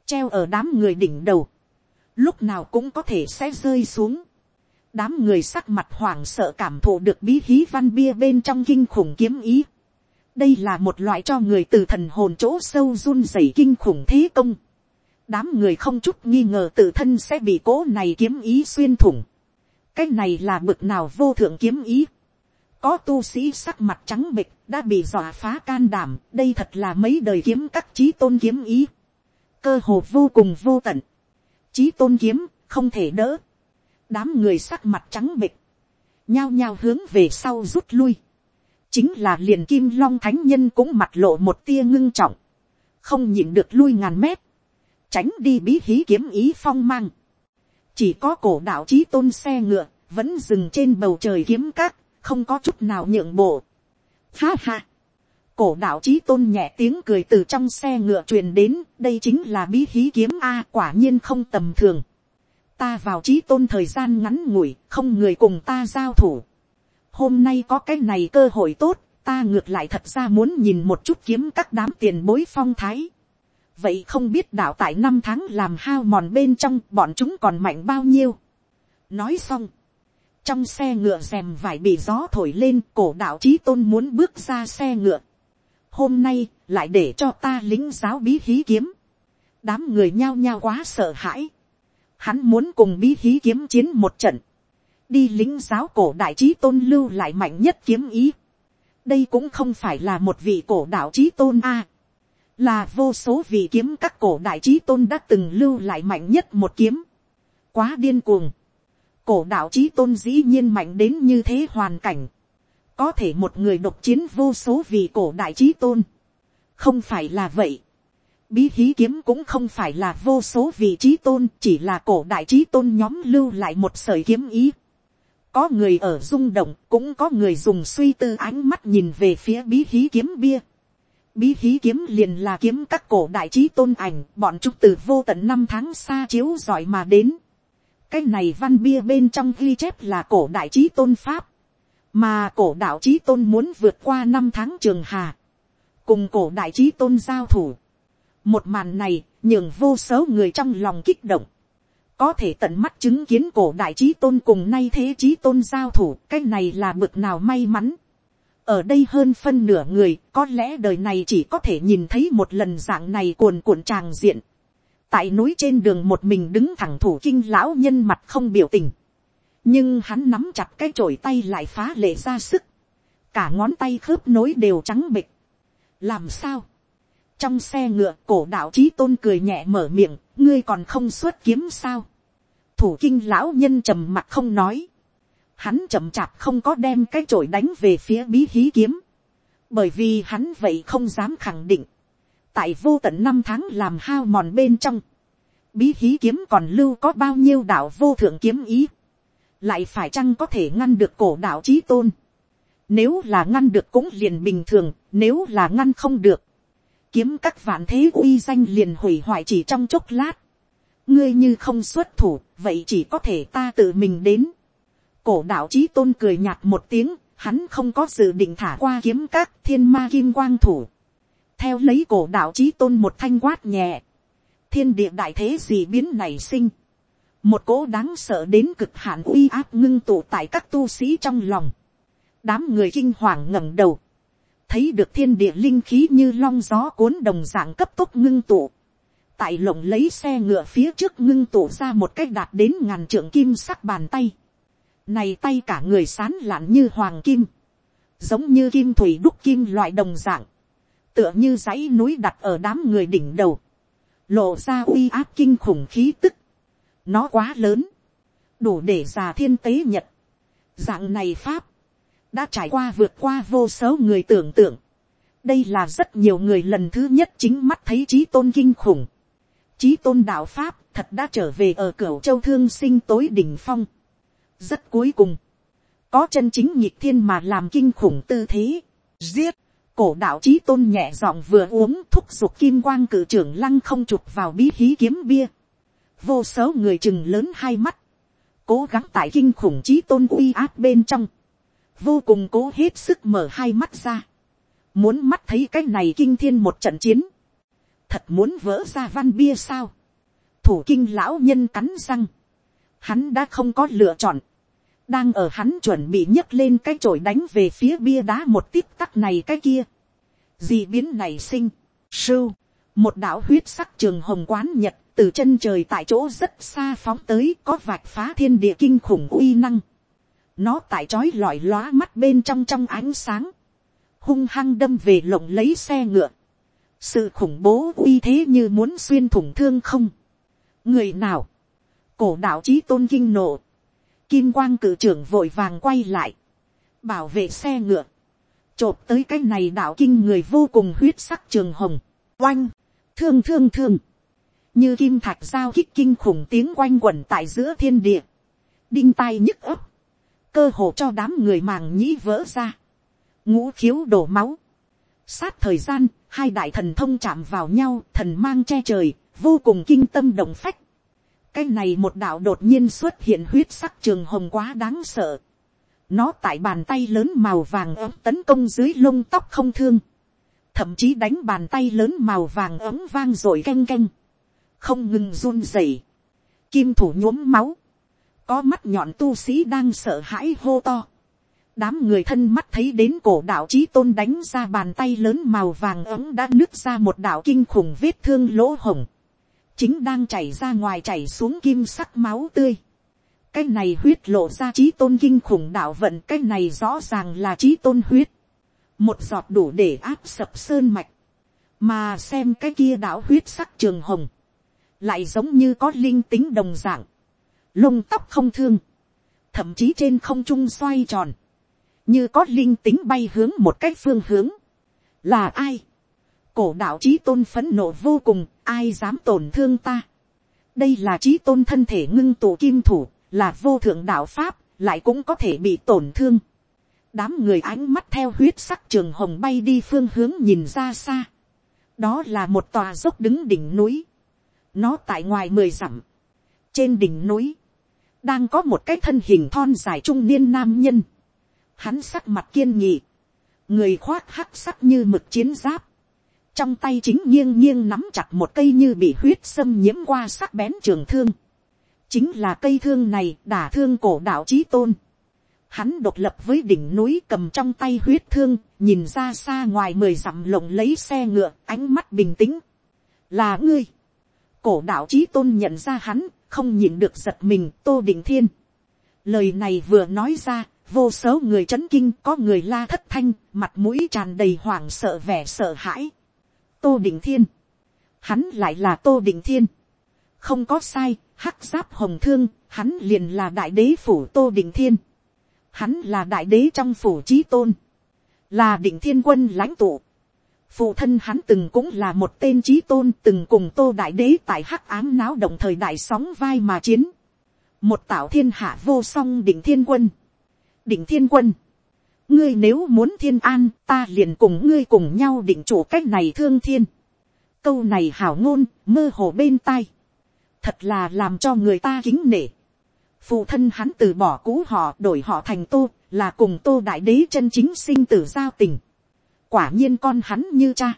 treo ở đám người đỉnh đầu, lúc nào cũng có thể sẽ rơi xuống. đám người sắc mặt hoảng sợ cảm thụ được bí hí văn bia bên trong kinh khủng kiếm ý. đây là một loại cho người từ thần hồn chỗ sâu run rẩy kinh khủng thế công. đám người không chút nghi ngờ tự thân sẽ bị cố này kiếm ý xuyên thủng. cái này là bực nào vô thượng kiếm ý có tu sĩ sắc mặt trắng bịch đã bị dọa phá can đảm, đây thật là mấy đời kiếm các trí tôn kiếm ý. Cơ hồ vô cùng vô tận. Trí tôn kiếm, không thể đỡ. Đám người sắc mặt trắng bịch nhao nhao hướng về sau rút lui. Chính là liền kim long thánh nhân cũng mặt lộ một tia ngưng trọng. Không nhịn được lui ngàn mét. Tránh đi bí hí kiếm ý phong mang. Chỉ có cổ đạo trí tôn xe ngựa, vẫn dừng trên bầu trời kiếm các, không có chút nào nhượng bộ. Ha ha. Cổ đạo chí tôn nhẹ tiếng cười từ trong xe ngựa truyền đến, đây chính là bí hí kiếm A quả nhiên không tầm thường. Ta vào chí tôn thời gian ngắn ngủi, không người cùng ta giao thủ. Hôm nay có cái này cơ hội tốt, ta ngược lại thật ra muốn nhìn một chút kiếm các đám tiền bối phong thái. Vậy không biết đạo tại năm tháng làm hao mòn bên trong bọn chúng còn mạnh bao nhiêu. Nói xong trong xe ngựa rèm vải bị gió thổi lên, cổ đạo trí tôn muốn bước ra xe ngựa. hôm nay, lại để cho ta lính giáo bí hí kiếm. đám người nhao nhao quá sợ hãi. hắn muốn cùng bí hí kiếm chiến một trận. đi lính giáo cổ đại trí tôn lưu lại mạnh nhất kiếm ý. đây cũng không phải là một vị cổ đạo trí tôn a. là vô số vị kiếm các cổ đại trí tôn đã từng lưu lại mạnh nhất một kiếm. quá điên cuồng cổ đạo chí tôn dĩ nhiên mạnh đến như thế hoàn cảnh, có thể một người độc chiến vô số vì cổ đại trí tôn, không phải là vậy. Bí hí kiếm cũng không phải là vô số vị trí tôn, chỉ là cổ đại trí tôn nhóm lưu lại một sợi kiếm ý. Có người ở rung động, cũng có người dùng suy tư ánh mắt nhìn về phía bí hí kiếm bia. Bí hí kiếm liền là kiếm các cổ đại trí tôn ảnh, bọn chúng từ vô tận năm tháng xa chiếu giỏi mà đến. Cái này văn bia bên trong ghi chép là cổ đại trí tôn pháp. Mà cổ đạo trí tôn muốn vượt qua năm tháng trường hà. Cùng cổ đại trí tôn giao thủ. Một màn này, nhường vô số người trong lòng kích động. Có thể tận mắt chứng kiến cổ đại trí tôn cùng nay thế trí tôn giao thủ, cái này là bực nào may mắn ở đây hơn phân nửa người có lẽ đời này chỉ có thể nhìn thấy một lần dạng này cuồn cuộn tràng diện tại núi trên đường một mình đứng thẳng thủ kinh lão nhân mặt không biểu tình. nhưng hắn nắm chặt cái chổi tay lại phá lệ ra sức. cả ngón tay khớp nối đều trắng bịch. làm sao. trong xe ngựa cổ đạo trí tôn cười nhẹ mở miệng, ngươi còn không xuất kiếm sao. thủ kinh lão nhân trầm mặt không nói hắn chậm chạp không có đem cái chổi đánh về phía bí hí kiếm, bởi vì hắn vậy không dám khẳng định, tại vô tận năm tháng làm hao mòn bên trong, bí hí kiếm còn lưu có bao nhiêu đạo vô thượng kiếm ý, lại phải chăng có thể ngăn được cổ đạo trí tôn, nếu là ngăn được cũng liền bình thường, nếu là ngăn không được, kiếm các vạn thế uy danh liền hủy hoại chỉ trong chốc lát, ngươi như không xuất thủ, vậy chỉ có thể ta tự mình đến, cổ đạo chí tôn cười nhạt một tiếng, hắn không có dự định thả qua kiếm các thiên ma kim quang thủ theo lấy cổ đạo chí tôn một thanh quát nhẹ, thiên địa đại thế gì biến nảy sinh. một cỗ đáng sợ đến cực hạn uy áp ngưng tụ tại các tu sĩ trong lòng. đám người kinh hoàng ngẩng đầu, thấy được thiên địa linh khí như long gió cuốn đồng dạng cấp tốc ngưng tụ. tại lồng lấy xe ngựa phía trước ngưng tụ ra một cách đạt đến ngàn trượng kim sắc bàn tay này tay cả người sán lạn như hoàng kim. Giống như kim thủy đúc kim loại đồng dạng. Tựa như dãy núi đặt ở đám người đỉnh đầu. Lộ ra uy áp kinh khủng khí tức. Nó quá lớn. Đủ để già thiên tế nhật. Dạng này Pháp. Đã trải qua vượt qua vô số người tưởng tượng. Đây là rất nhiều người lần thứ nhất chính mắt thấy trí tôn kinh khủng. Trí tôn đạo Pháp thật đã trở về ở cửa châu thương sinh tối đỉnh phong rất cuối cùng, có chân chính nhịp thiên mà làm kinh khủng tư thế, giết, cổ đạo trí tôn nhẹ giọng vừa uống thúc giục kim quang cử trưởng lăng không chụp vào bí hí kiếm bia, vô số người chừng lớn hai mắt, cố gắng tại kinh khủng trí tôn uy áp bên trong, vô cùng cố hết sức mở hai mắt ra, muốn mắt thấy cái này kinh thiên một trận chiến, thật muốn vỡ ra văn bia sao, thủ kinh lão nhân cắn răng, hắn đã không có lựa chọn, đang ở hắn chuẩn bị nhấc lên cái chổi đánh về phía bia đá một tiếp tắc này cái kia. dị biến này sinh, sưu, một đạo huyết sắc trường hồng quán nhật từ chân trời tại chỗ rất xa phóng tới có vạch phá thiên địa kinh khủng uy năng. nó tại trói lọi lóa mắt bên trong trong ánh sáng, hung hăng đâm về lộng lấy xe ngựa. sự khủng bố uy thế như muốn xuyên thủng thương không. người nào, cổ đạo chí tôn kinh nộ, kim quang cử trưởng vội vàng quay lại, bảo vệ xe ngựa, chộp tới cái này đạo kinh người vô cùng huyết sắc trường hồng, oanh, thương thương thương, như kim thạch giao kích kinh khủng tiếng quanh quẩn tại giữa thiên địa, đinh tai nhức ấp, cơ hồ cho đám người màng nhĩ vỡ ra, ngũ khiếu đổ máu, sát thời gian, hai đại thần thông chạm vào nhau, thần mang che trời, vô cùng kinh tâm động phách, cái này một đạo đột nhiên xuất hiện huyết sắc trường hồng quá đáng sợ. nó tại bàn tay lớn màu vàng ấm tấn công dưới lông tóc không thương. thậm chí đánh bàn tay lớn màu vàng ấm vang rồi canh canh. không ngừng run rẩy. kim thủ nhuốm máu. có mắt nhọn tu sĩ đang sợ hãi hô to. đám người thân mắt thấy đến cổ đạo trí tôn đánh ra bàn tay lớn màu vàng ấm đã nứt ra một đạo kinh khủng vết thương lỗ hồng chính đang chảy ra ngoài chảy xuống kim sắc máu tươi. cái này huyết lộ ra trí tôn kinh khủng đạo vận cái này rõ ràng là trí tôn huyết. một giọt đủ để áp sập sơn mạch. mà xem cái kia đạo huyết sắc trường hồng. lại giống như có linh tính đồng dạng. lông tóc không thương. thậm chí trên không trung xoay tròn. như có linh tính bay hướng một cách phương hướng, là ai, cổ đạo trí tôn phấn nộ vô cùng, ai dám tổn thương ta, đây là trí tôn thân thể ngưng tụ kim thủ, là vô thượng đạo pháp, lại cũng có thể bị tổn thương. đám người ánh mắt theo huyết sắc trường hồng bay đi phương hướng nhìn ra xa. đó là một tòa dốc đứng đỉnh núi. nó tại ngoài mười dặm. trên đỉnh núi, đang có một cái thân hình thon dài trung niên nam nhân. hắn sắc mặt kiên nghị, người khoác hắc sắc như mực chiến giáp, trong tay chính nghiêng nghiêng nắm chặt một cây như bị huyết xâm nhiễm qua sắc bén trường thương. chính là cây thương này đả thương cổ đạo trí tôn. hắn độc lập với đỉnh núi cầm trong tay huyết thương, nhìn ra xa ngoài mười dặm lồng lấy xe ngựa, ánh mắt bình tĩnh. là ngươi. cổ đạo trí tôn nhận ra hắn, không nhìn được giật mình tô định thiên. lời này vừa nói ra, vô số người c h ấ n kinh có người la thất thanh, mặt mũi tràn đầy hoảng sợ vẻ sợ hãi tô định thiên, hắn lại là tô định thiên, không có sai, hắc giáp hồng thương, hắn liền là đại đế phủ tô định thiên, hắn là đại đế trong phủ trí tôn, là định thiên quân lãnh tụ, phụ thân hắn từng cũng là một tên trí tôn từng cùng tô đại đế tại hắc ám náo động thời đại sóng vai mà chiến, một tạo thiên hạ vô song định thiên quân, định thiên quân, ngươi nếu muốn thiên an, ta liền cùng ngươi cùng nhau định chủ cách này thương thiên. câu này hảo ngôn, mơ hồ bên tai. thật là làm cho người ta kính nể. phụ thân hắn từ bỏ cũ họ đổi họ thành tô, là cùng tô đại đế chân chính sinh tử giao tình. quả nhiên con hắn như cha.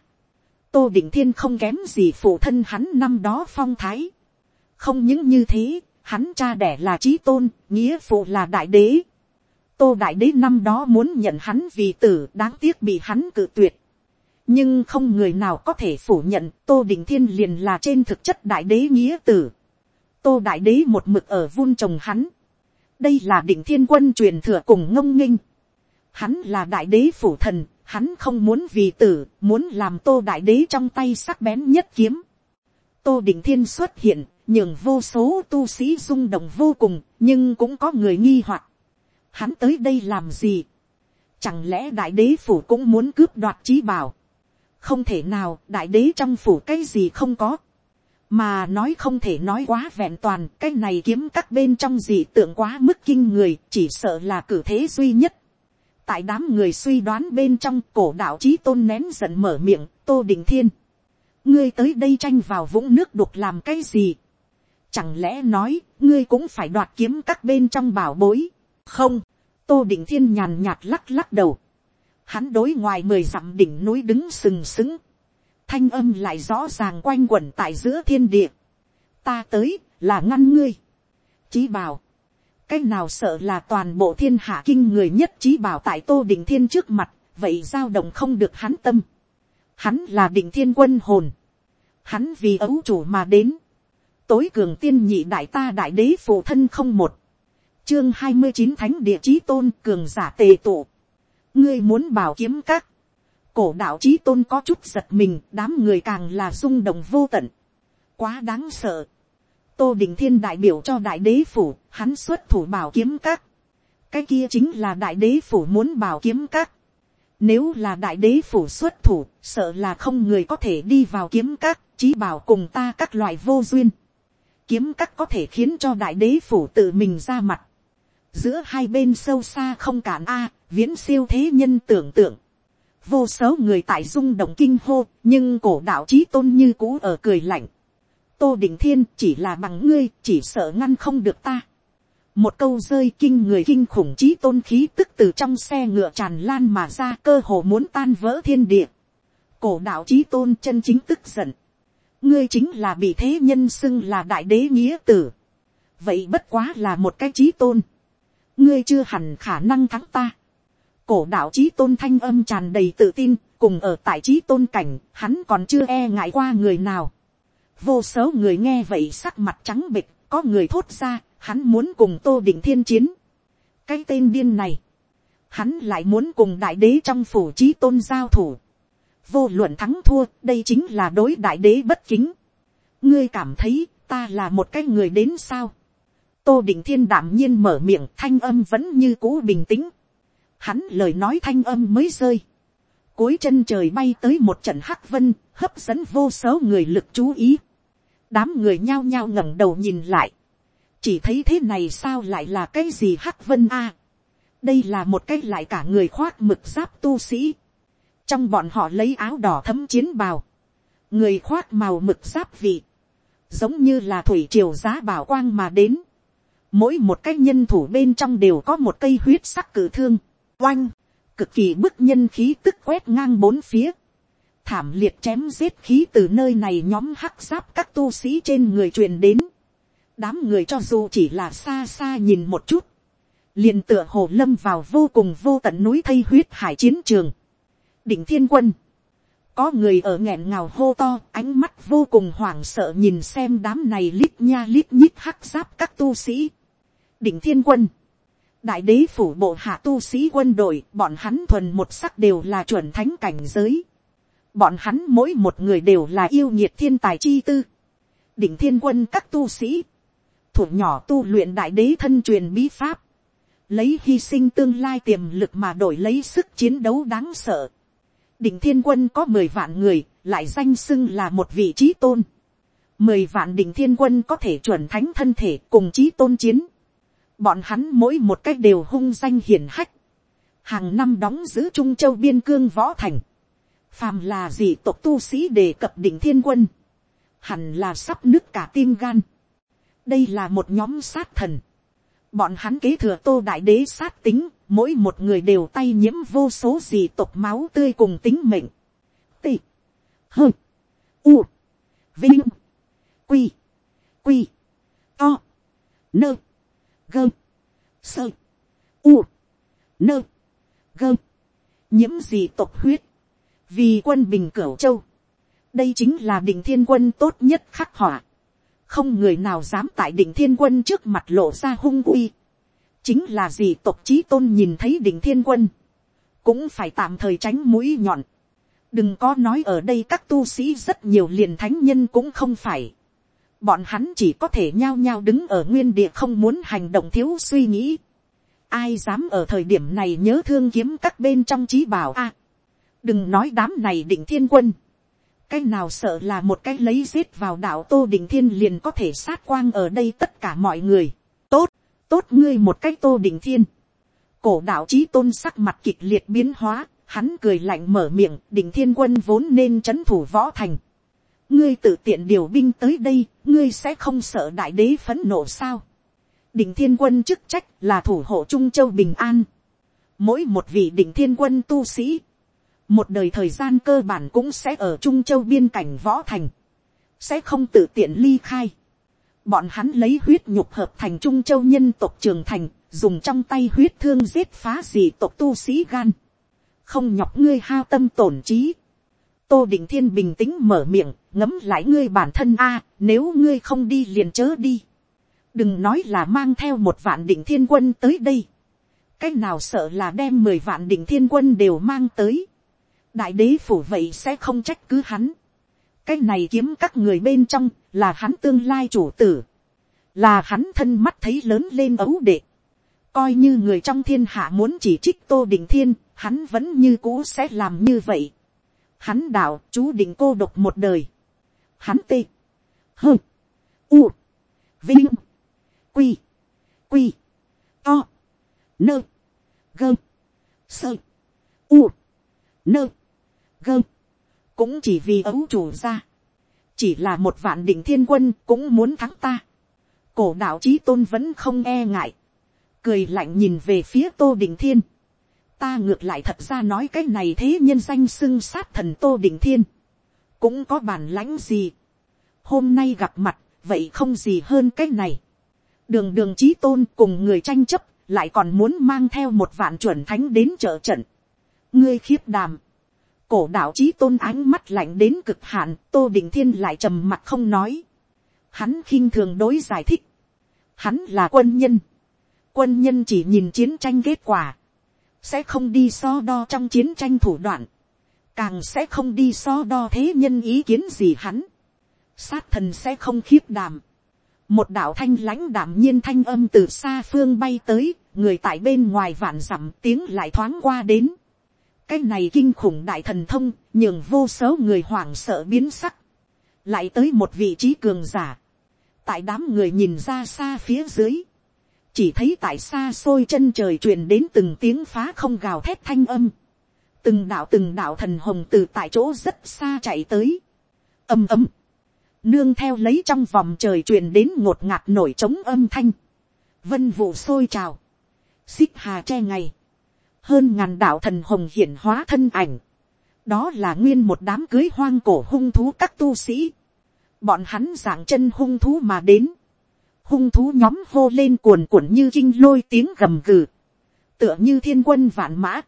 tô định thiên không kém gì phụ thân hắn năm đó phong thái. không những như thế, hắn cha đẻ là trí tôn, nghĩa phụ là đại đế tô đại đế năm đó muốn nhận hắn vì tử đáng tiếc bị hắn cự tuyệt. nhưng không người nào có thể phủ nhận tô đình thiên liền là trên thực chất đại đế nghĩa tử. tô đại đế một mực ở vun trồng hắn. đây là định thiên quân truyền thừa cùng ngông nghinh. hắn là đại đế phủ thần, hắn không muốn vì tử, muốn làm tô đại đế trong tay sắc bén nhất kiếm. tô định thiên xuất hiện, nhường vô số tu sĩ rung động vô cùng, nhưng cũng có người nghi hoặc hắn tới đây làm gì, chẳng lẽ đại đế phủ cũng muốn cướp đoạt trí bảo, không thể nào đại đế trong phủ cái gì không có, mà nói không thể nói quá vẹn toàn cái này kiếm các bên trong gì tượng quá mức kinh người chỉ sợ là cử thế duy nhất. Tại đám người suy đoán bên trong cổ đạo trí tôn nén giận mở miệng tô đình thiên ngươi tới đây tranh vào vũng nước đục làm cái gì? Chẳng lẽ nói ngươi cũng phải đoạt kiếm các bên trong bảo bối? Không, tô định thiên nhàn nhạt lắc lắc đầu. Hắn đối ngoài mười dặm đỉnh núi đứng sừng sững. Thanh âm lại rõ ràng quanh quẩn tại giữa thiên địa. Ta tới, là ngăn ngươi. Chí bảo. Cái nào sợ là toàn bộ thiên hạ kinh người nhất chí bảo tại tô định thiên trước mặt. Vậy giao động không được hắn tâm. Hắn là định thiên quân hồn. Hắn vì ấu chủ mà đến. Tối cường tiên nhị đại ta đại đế phụ thân không một chương hai mươi chín thánh địa chí tôn cường giả tề tụ. ngươi muốn bảo kiếm các. cổ đạo chí tôn có chút giật mình đám người càng là rung động vô tận. quá đáng sợ. tô đình thiên đại biểu cho đại đế phủ hắn xuất thủ bảo kiếm các. cái kia chính là đại đế phủ muốn bảo kiếm các. Nếu là đại đế phủ xuất thủ, sợ là không người có thể đi vào kiếm các, chí bảo cùng ta các loại vô duyên. Kiếm các có thể khiến cho đại đế phủ tự mình ra mặt giữa hai bên sâu xa không cản a, viễn siêu thế nhân tưởng tượng. vô số người tại rung động kinh hô, nhưng cổ đạo chí tôn như cũ ở cười lạnh. tô định thiên chỉ là bằng ngươi, chỉ sợ ngăn không được ta. một câu rơi kinh người kinh khủng chí tôn khí tức từ trong xe ngựa tràn lan mà ra cơ hồ muốn tan vỡ thiên địa. cổ đạo chí tôn chân chính tức giận. ngươi chính là bị thế nhân xưng là đại đế nghĩa tử. vậy bất quá là một cái chí tôn ngươi chưa hẳn khả năng thắng ta. cổ đạo trí tôn thanh âm tràn đầy tự tin, cùng ở tại trí tôn cảnh, hắn còn chưa e ngại qua người nào. vô số người nghe vậy sắc mặt trắng bịch, có người thốt ra, hắn muốn cùng tô định thiên chiến. cái tên điên này, hắn lại muốn cùng đại đế trong phủ trí tôn giao thủ. vô luận thắng thua, đây chính là đối đại đế bất kính. ngươi cảm thấy, ta là một cái người đến sao tô định thiên đảm nhiên mở miệng thanh âm vẫn như cũ bình tĩnh. hắn lời nói thanh âm mới rơi, cuối chân trời bay tới một trận hắc vân, hấp dẫn vô số người lực chú ý. đám người nhao nhao ngẩng đầu nhìn lại, chỉ thấy thế này sao lại là cái gì hắc vân a. đây là một cái lại cả người khoác mực giáp tu sĩ. trong bọn họ lấy áo đỏ thấm chiến bào, người khoác màu mực giáp vị, giống như là thủy triều giá bảo quang mà đến mỗi một cái nhân thủ bên trong đều có một cây huyết sắc cử thương, oanh, cực kỳ bức nhân khí tức quét ngang bốn phía, thảm liệt chém giết khí từ nơi này nhóm hắc giáp các tu sĩ trên người truyền đến, đám người cho dù chỉ là xa xa nhìn một chút, liền tựa hồ lâm vào vô cùng vô tận núi thây huyết hải chiến trường. đỉnh thiên quân, có người ở nghẹn ngào hô to, ánh mắt vô cùng hoảng sợ nhìn xem đám này lít nha lít nhít hắc giáp các tu sĩ đỉnh thiên quân, đại đế phủ bộ hạ tu sĩ quân đội, bọn hắn thuần một sắc đều là chuẩn thánh cảnh giới. bọn hắn mỗi một người đều là yêu nhiệt thiên tài chi tư. đỉnh thiên quân các tu sĩ, thủ nhỏ tu luyện đại đế thân truyền bí pháp, lấy hy sinh tương lai tiềm lực mà đổi lấy sức chiến đấu đáng sợ. Đỉnh thiên quân có mười vạn người, lại danh xưng là một vị trí tôn. Mười vạn đỉnh thiên quân có thể chuẩn thánh thân thể cùng trí tôn chiến. Bọn hắn mỗi một cách đều hung danh hiển hách. Hàng năm đóng giữ Trung Châu Biên Cương Võ Thành. Phàm là gì tộc tu sĩ đề cập đỉnh thiên quân. Hẳn là sắp nứt cả tim gan đây là một nhóm sát thần. bọn hắn kế thừa tô đại đế sát tính, mỗi một người đều tay nhiễm vô số gì tộc máu tươi cùng tính mệnh. t, hơ, u, vinh, quy, quy, to, nơ, gơ, sơ, u, nơ, gơ, nhiễm gì tộc huyết, vì quân bình cửu châu, đây chính là đỉnh thiên quân tốt nhất khắc họa. Không người nào dám tại đỉnh thiên quân trước mặt lộ ra hung uy, chính là gì tộc trí tôn nhìn thấy đỉnh thiên quân, cũng phải tạm thời tránh mũi nhọn, đừng có nói ở đây các tu sĩ rất nhiều liền thánh nhân cũng không phải, bọn hắn chỉ có thể nhao nhao đứng ở nguyên địa không muốn hành động thiếu suy nghĩ, ai dám ở thời điểm này nhớ thương kiếm các bên trong trí bảo a, đừng nói đám này định thiên quân, cái nào sợ là một cái lấy giết vào đạo tô đình thiên liền có thể sát quang ở đây tất cả mọi người. tốt, tốt ngươi một cái tô đình thiên. cổ đạo trí tôn sắc mặt kịch liệt biến hóa, hắn cười lạnh mở miệng, đình thiên quân vốn nên c h ấ n thủ võ thành ngươi tự tiện điều binh tới đây, ngươi sẽ không sợ đại đế phấn nộ sao. Đỉnh thiên quân chức trách là thủ hộ trung châu bình an. mỗi một vị đỉnh thiên quân tu sĩ một đời thời gian cơ bản cũng sẽ ở trung châu biên cảnh võ thành, sẽ không tự tiện ly khai. bọn hắn lấy huyết nhục hợp thành trung châu nhân tộc trường thành, dùng trong tay huyết thương giết phá gì tộc tu sĩ gan, không nhọc ngươi hao tâm tổn trí tô định thiên bình tĩnh mở miệng, ngấm lại ngươi bản thân a, nếu ngươi không đi liền chớ đi. đừng nói là mang theo một vạn định thiên quân tới đây. cái nào sợ là đem mười vạn định thiên quân đều mang tới đại đế phủ vậy sẽ không trách cứ hắn. cái này kiếm các người bên trong là hắn tương lai chủ tử, là hắn thân mắt thấy lớn lên ấu đệ. coi như người trong thiên hạ muốn chỉ trích tô Định thiên, hắn vẫn như cũ sẽ làm như vậy hắn đạo chú định cô độc một đời. hắn tê, hơ, u, vinh, quy, quy, to, nơ, gơ, sơ, u, nơ, gơ, cũng chỉ vì ấu chủ ra, chỉ là một vạn đỉnh thiên quân cũng muốn thắng ta. cổ đạo trí tôn vẫn không e ngại, cười lạnh nhìn về phía tô đình thiên ta ngược lại thật ra nói cái này thế nhân danh xưng sát thần tô đình thiên, cũng có bản lãnh gì. hôm nay gặp mặt, vậy không gì hơn cái này. đường đường trí tôn cùng người tranh chấp, lại còn muốn mang theo một vạn chuẩn thánh đến trợ trận. ngươi khiếp đàm, cổ đạo chí tôn ánh mắt lạnh đến cực hạn, tô đình thiên lại trầm mặt không nói. Hắn khinh thường đối giải thích. Hắn là quân nhân. Quân nhân chỉ nhìn chiến tranh kết quả. Sẽ không đi so đo trong chiến tranh thủ đoạn. Càng sẽ không đi so đo thế nhân ý kiến gì hắn. Sát thần sẽ không khiếp đàm. một đạo thanh lãnh đảm nhiên thanh âm từ xa phương bay tới, người tại bên ngoài vạn dặm tiếng lại thoáng qua đến. cái này kinh khủng đại thần thông, nhường vô số người hoảng sợ biến sắc. lại tới một vị trí cường giả. tại đám người nhìn ra xa phía dưới chỉ thấy tại xa xôi chân trời truyền đến từng tiếng phá không gào thét thanh âm. từng đạo từng đạo thần hồng từ tại chỗ rất xa chạy tới. âm âm, nương theo lấy trong vòng trời truyền đến ngột ngạt nổi trống âm thanh, vân vụ sôi trào, xích hà che ngày, hơn ngàn đạo thần hồng hiển hóa thân ảnh, đó là nguyên một đám cưới hoang cổ hung thú các tu sĩ, bọn hắn dạng chân hung thú mà đến, hung thú nhóm hô lên cuồn cuộn như kinh lôi tiếng gầm gừ, tựa như thiên quân vạn mã,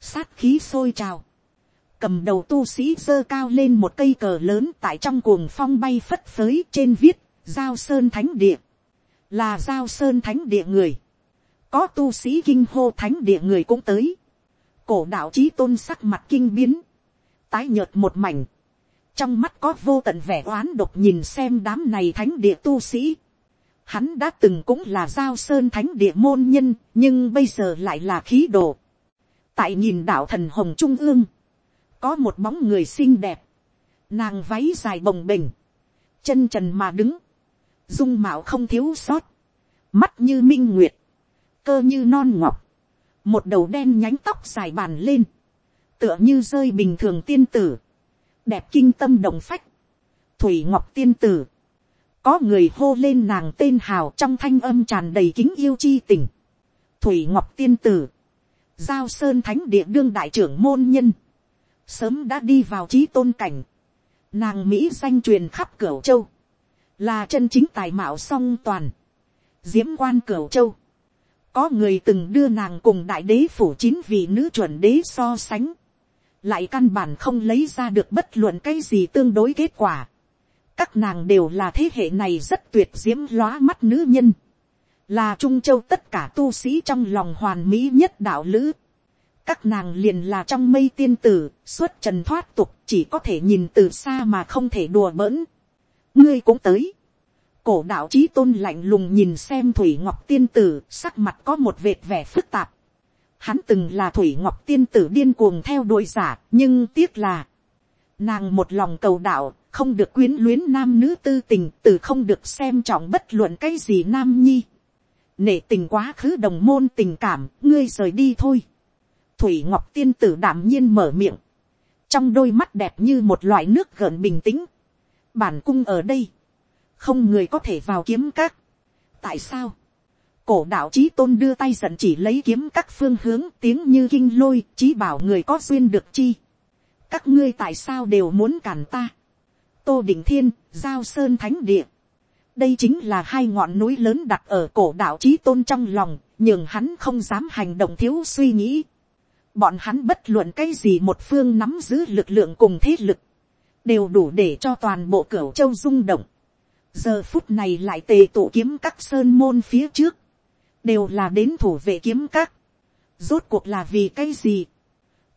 sát khí sôi trào, cầm đầu tu sĩ giơ cao lên một cây cờ lớn tại trong cuồng phong bay phất phới trên viết giao sơn thánh địa. Là giao sơn thánh địa người. Có tu sĩ kinh hô thánh địa người cũng tới. Cổ đạo trí tôn sắc mặt kinh biến. Tái nhợt một mảnh. Trong mắt có vô tận vẻ oán độc nhìn xem đám này thánh địa tu sĩ hắn đã từng cũng là giao sơn thánh địa môn nhân nhưng bây giờ lại là khí đồ. Tại nhìn đạo thần hồng trung ương có một bóng người xinh đẹp, nàng váy dài bồng bềnh, chân trần mà đứng, dung mạo không thiếu sót, mắt như minh nguyệt, cơ như non ngọc, một đầu đen nhánh tóc dài bàn lên, tựa như rơi bình thường tiên tử, đẹp kinh tâm động phách, thủy ngọc tiên tử, có người hô lên nàng tên hào trong thanh âm tràn đầy kính yêu chi tình, thủy ngọc tiên tử, giao sơn thánh địa đương đại trưởng môn nhân, sớm đã đi vào trí tôn cảnh, nàng mỹ danh truyền khắp cửu châu, là chân chính tài mạo song toàn, diễm quan cửu châu, có người từng đưa nàng cùng đại đế phủ chín vị nữ chuẩn đế so sánh, lại căn bản không lấy ra được bất luận cái gì tương đối kết quả các nàng đều là thế hệ này rất tuyệt diễm lóa mắt nữ nhân, là trung châu tất cả tu sĩ trong lòng hoàn mỹ nhất đạo lữ các nàng liền là trong mây tiên tử, xuất trần thoát tục chỉ có thể nhìn từ xa mà không thể đùa bỡn. ngươi cũng tới. cổ đạo trí tôn lạnh lùng nhìn xem thủy ngọc tiên tử, sắc mặt có một vệt vẻ phức tạp. hắn từng là thủy ngọc tiên tử điên cuồng theo đuổi giả, nhưng tiếc là, nàng một lòng cầu đạo, không được quyến luyến nam nữ tư tình, từ không được xem trọng bất luận cái gì nam nhi. nể tình quá khứ đồng môn tình cảm, ngươi rời đi thôi thủy ngọc tiên tử đảm nhiên mở miệng, trong đôi mắt đẹp như một loại nước gợn bình tĩnh, bản cung ở đây, không người có thể vào kiếm các. tại sao, cổ đạo trí tôn đưa tay giận chỉ lấy kiếm các phương hướng tiếng như kinh lôi trí bảo người có duyên được chi. các ngươi tại sao đều muốn cản ta tô đình thiên, giao sơn thánh địa. đây chính là hai ngọn núi lớn đặt ở cổ đạo trí tôn trong lòng, nhưng hắn không dám hành động thiếu suy nghĩ bọn hắn bất luận cái gì một phương nắm giữ lực lượng cùng thế lực, đều đủ để cho toàn bộ cửa châu rung động. giờ phút này lại tề tụ kiếm các sơn môn phía trước, đều là đến thủ vệ kiếm các. rốt cuộc là vì cái gì.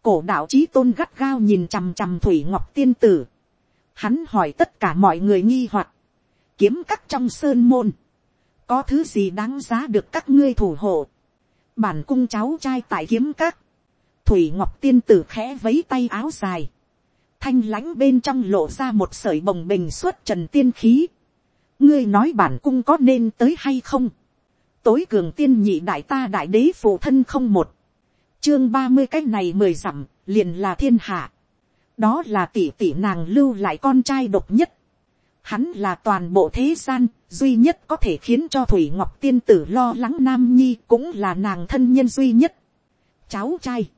cổ đạo trí tôn gắt gao nhìn chằm chằm thủy ngọc tiên tử hắn hỏi tất cả mọi người nghi hoặc, kiếm các trong sơn môn, có thứ gì đáng giá được các ngươi thủ hộ. bản cung cháu trai tại kiếm các, thủy ngọc tiên tử khẽ vấy tay áo dài, thanh lãnh bên trong lộ ra một sởi bồng bình suốt trần tiên khí. ngươi nói bản cung có nên tới hay không. tối cường tiên nhị đại ta đại đế phụ thân không một. chương ba mươi cái này mười dặm, liền là thiên hạ đó là tỷ tỷ nàng lưu lại con trai độc nhất. hắn là toàn bộ thế gian, duy nhất có thể khiến cho thủy ngọc tiên tử lo lắng nam nhi cũng là nàng thân nhân duy nhất. cháu trai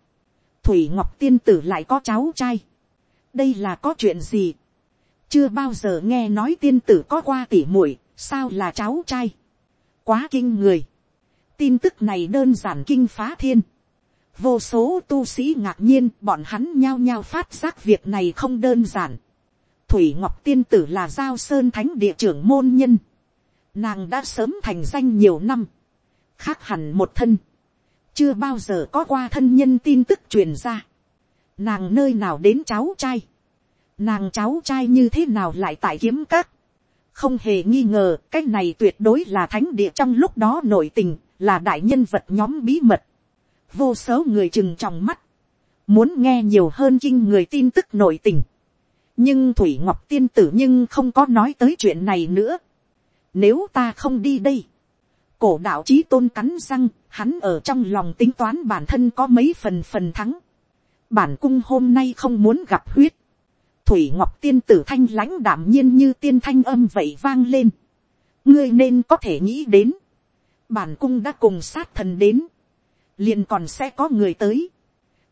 thủy ngọc tiên tử lại có cháu trai. đây là có chuyện gì. chưa bao giờ nghe nói tiên tử có qua tỉ muội, sao là cháu trai. quá kinh người. tin tức này đơn giản kinh phá thiên vô số tu sĩ ngạc nhiên, bọn hắn nhao nhao phát giác việc này không đơn giản. thủy ngọc tiên tử là giao sơn thánh địa trưởng môn nhân. nàng đã sớm thành danh nhiều năm. khác hẳn một thân chưa bao giờ có qua thân nhân tin tức truyền ra. Nàng nơi nào đến cháu trai. Nàng cháu trai như thế nào lại tại kiếm các. không hề nghi ngờ, cái này tuyệt đối là thánh địa trong lúc đó nổi tình, là đại nhân vật nhóm bí mật vô số người chừng trong mắt muốn nghe nhiều hơn kinh người tin tức nội tình nhưng thủy ngọc tiên tử nhưng không có nói tới chuyện này nữa nếu ta không đi đây, cổ đạo chí tôn cắn răng, hắn ở trong lòng tính toán bản thân có mấy phần phần thắng bản cung hôm nay không muốn gặp huyết thủy ngọc tiên tử thanh lãnh đảm nhiên như tiên thanh âm vậy vang lên. ngươi nên có thể nghĩ đến. bản cung đã cùng sát thần đến liền còn sẽ có người tới.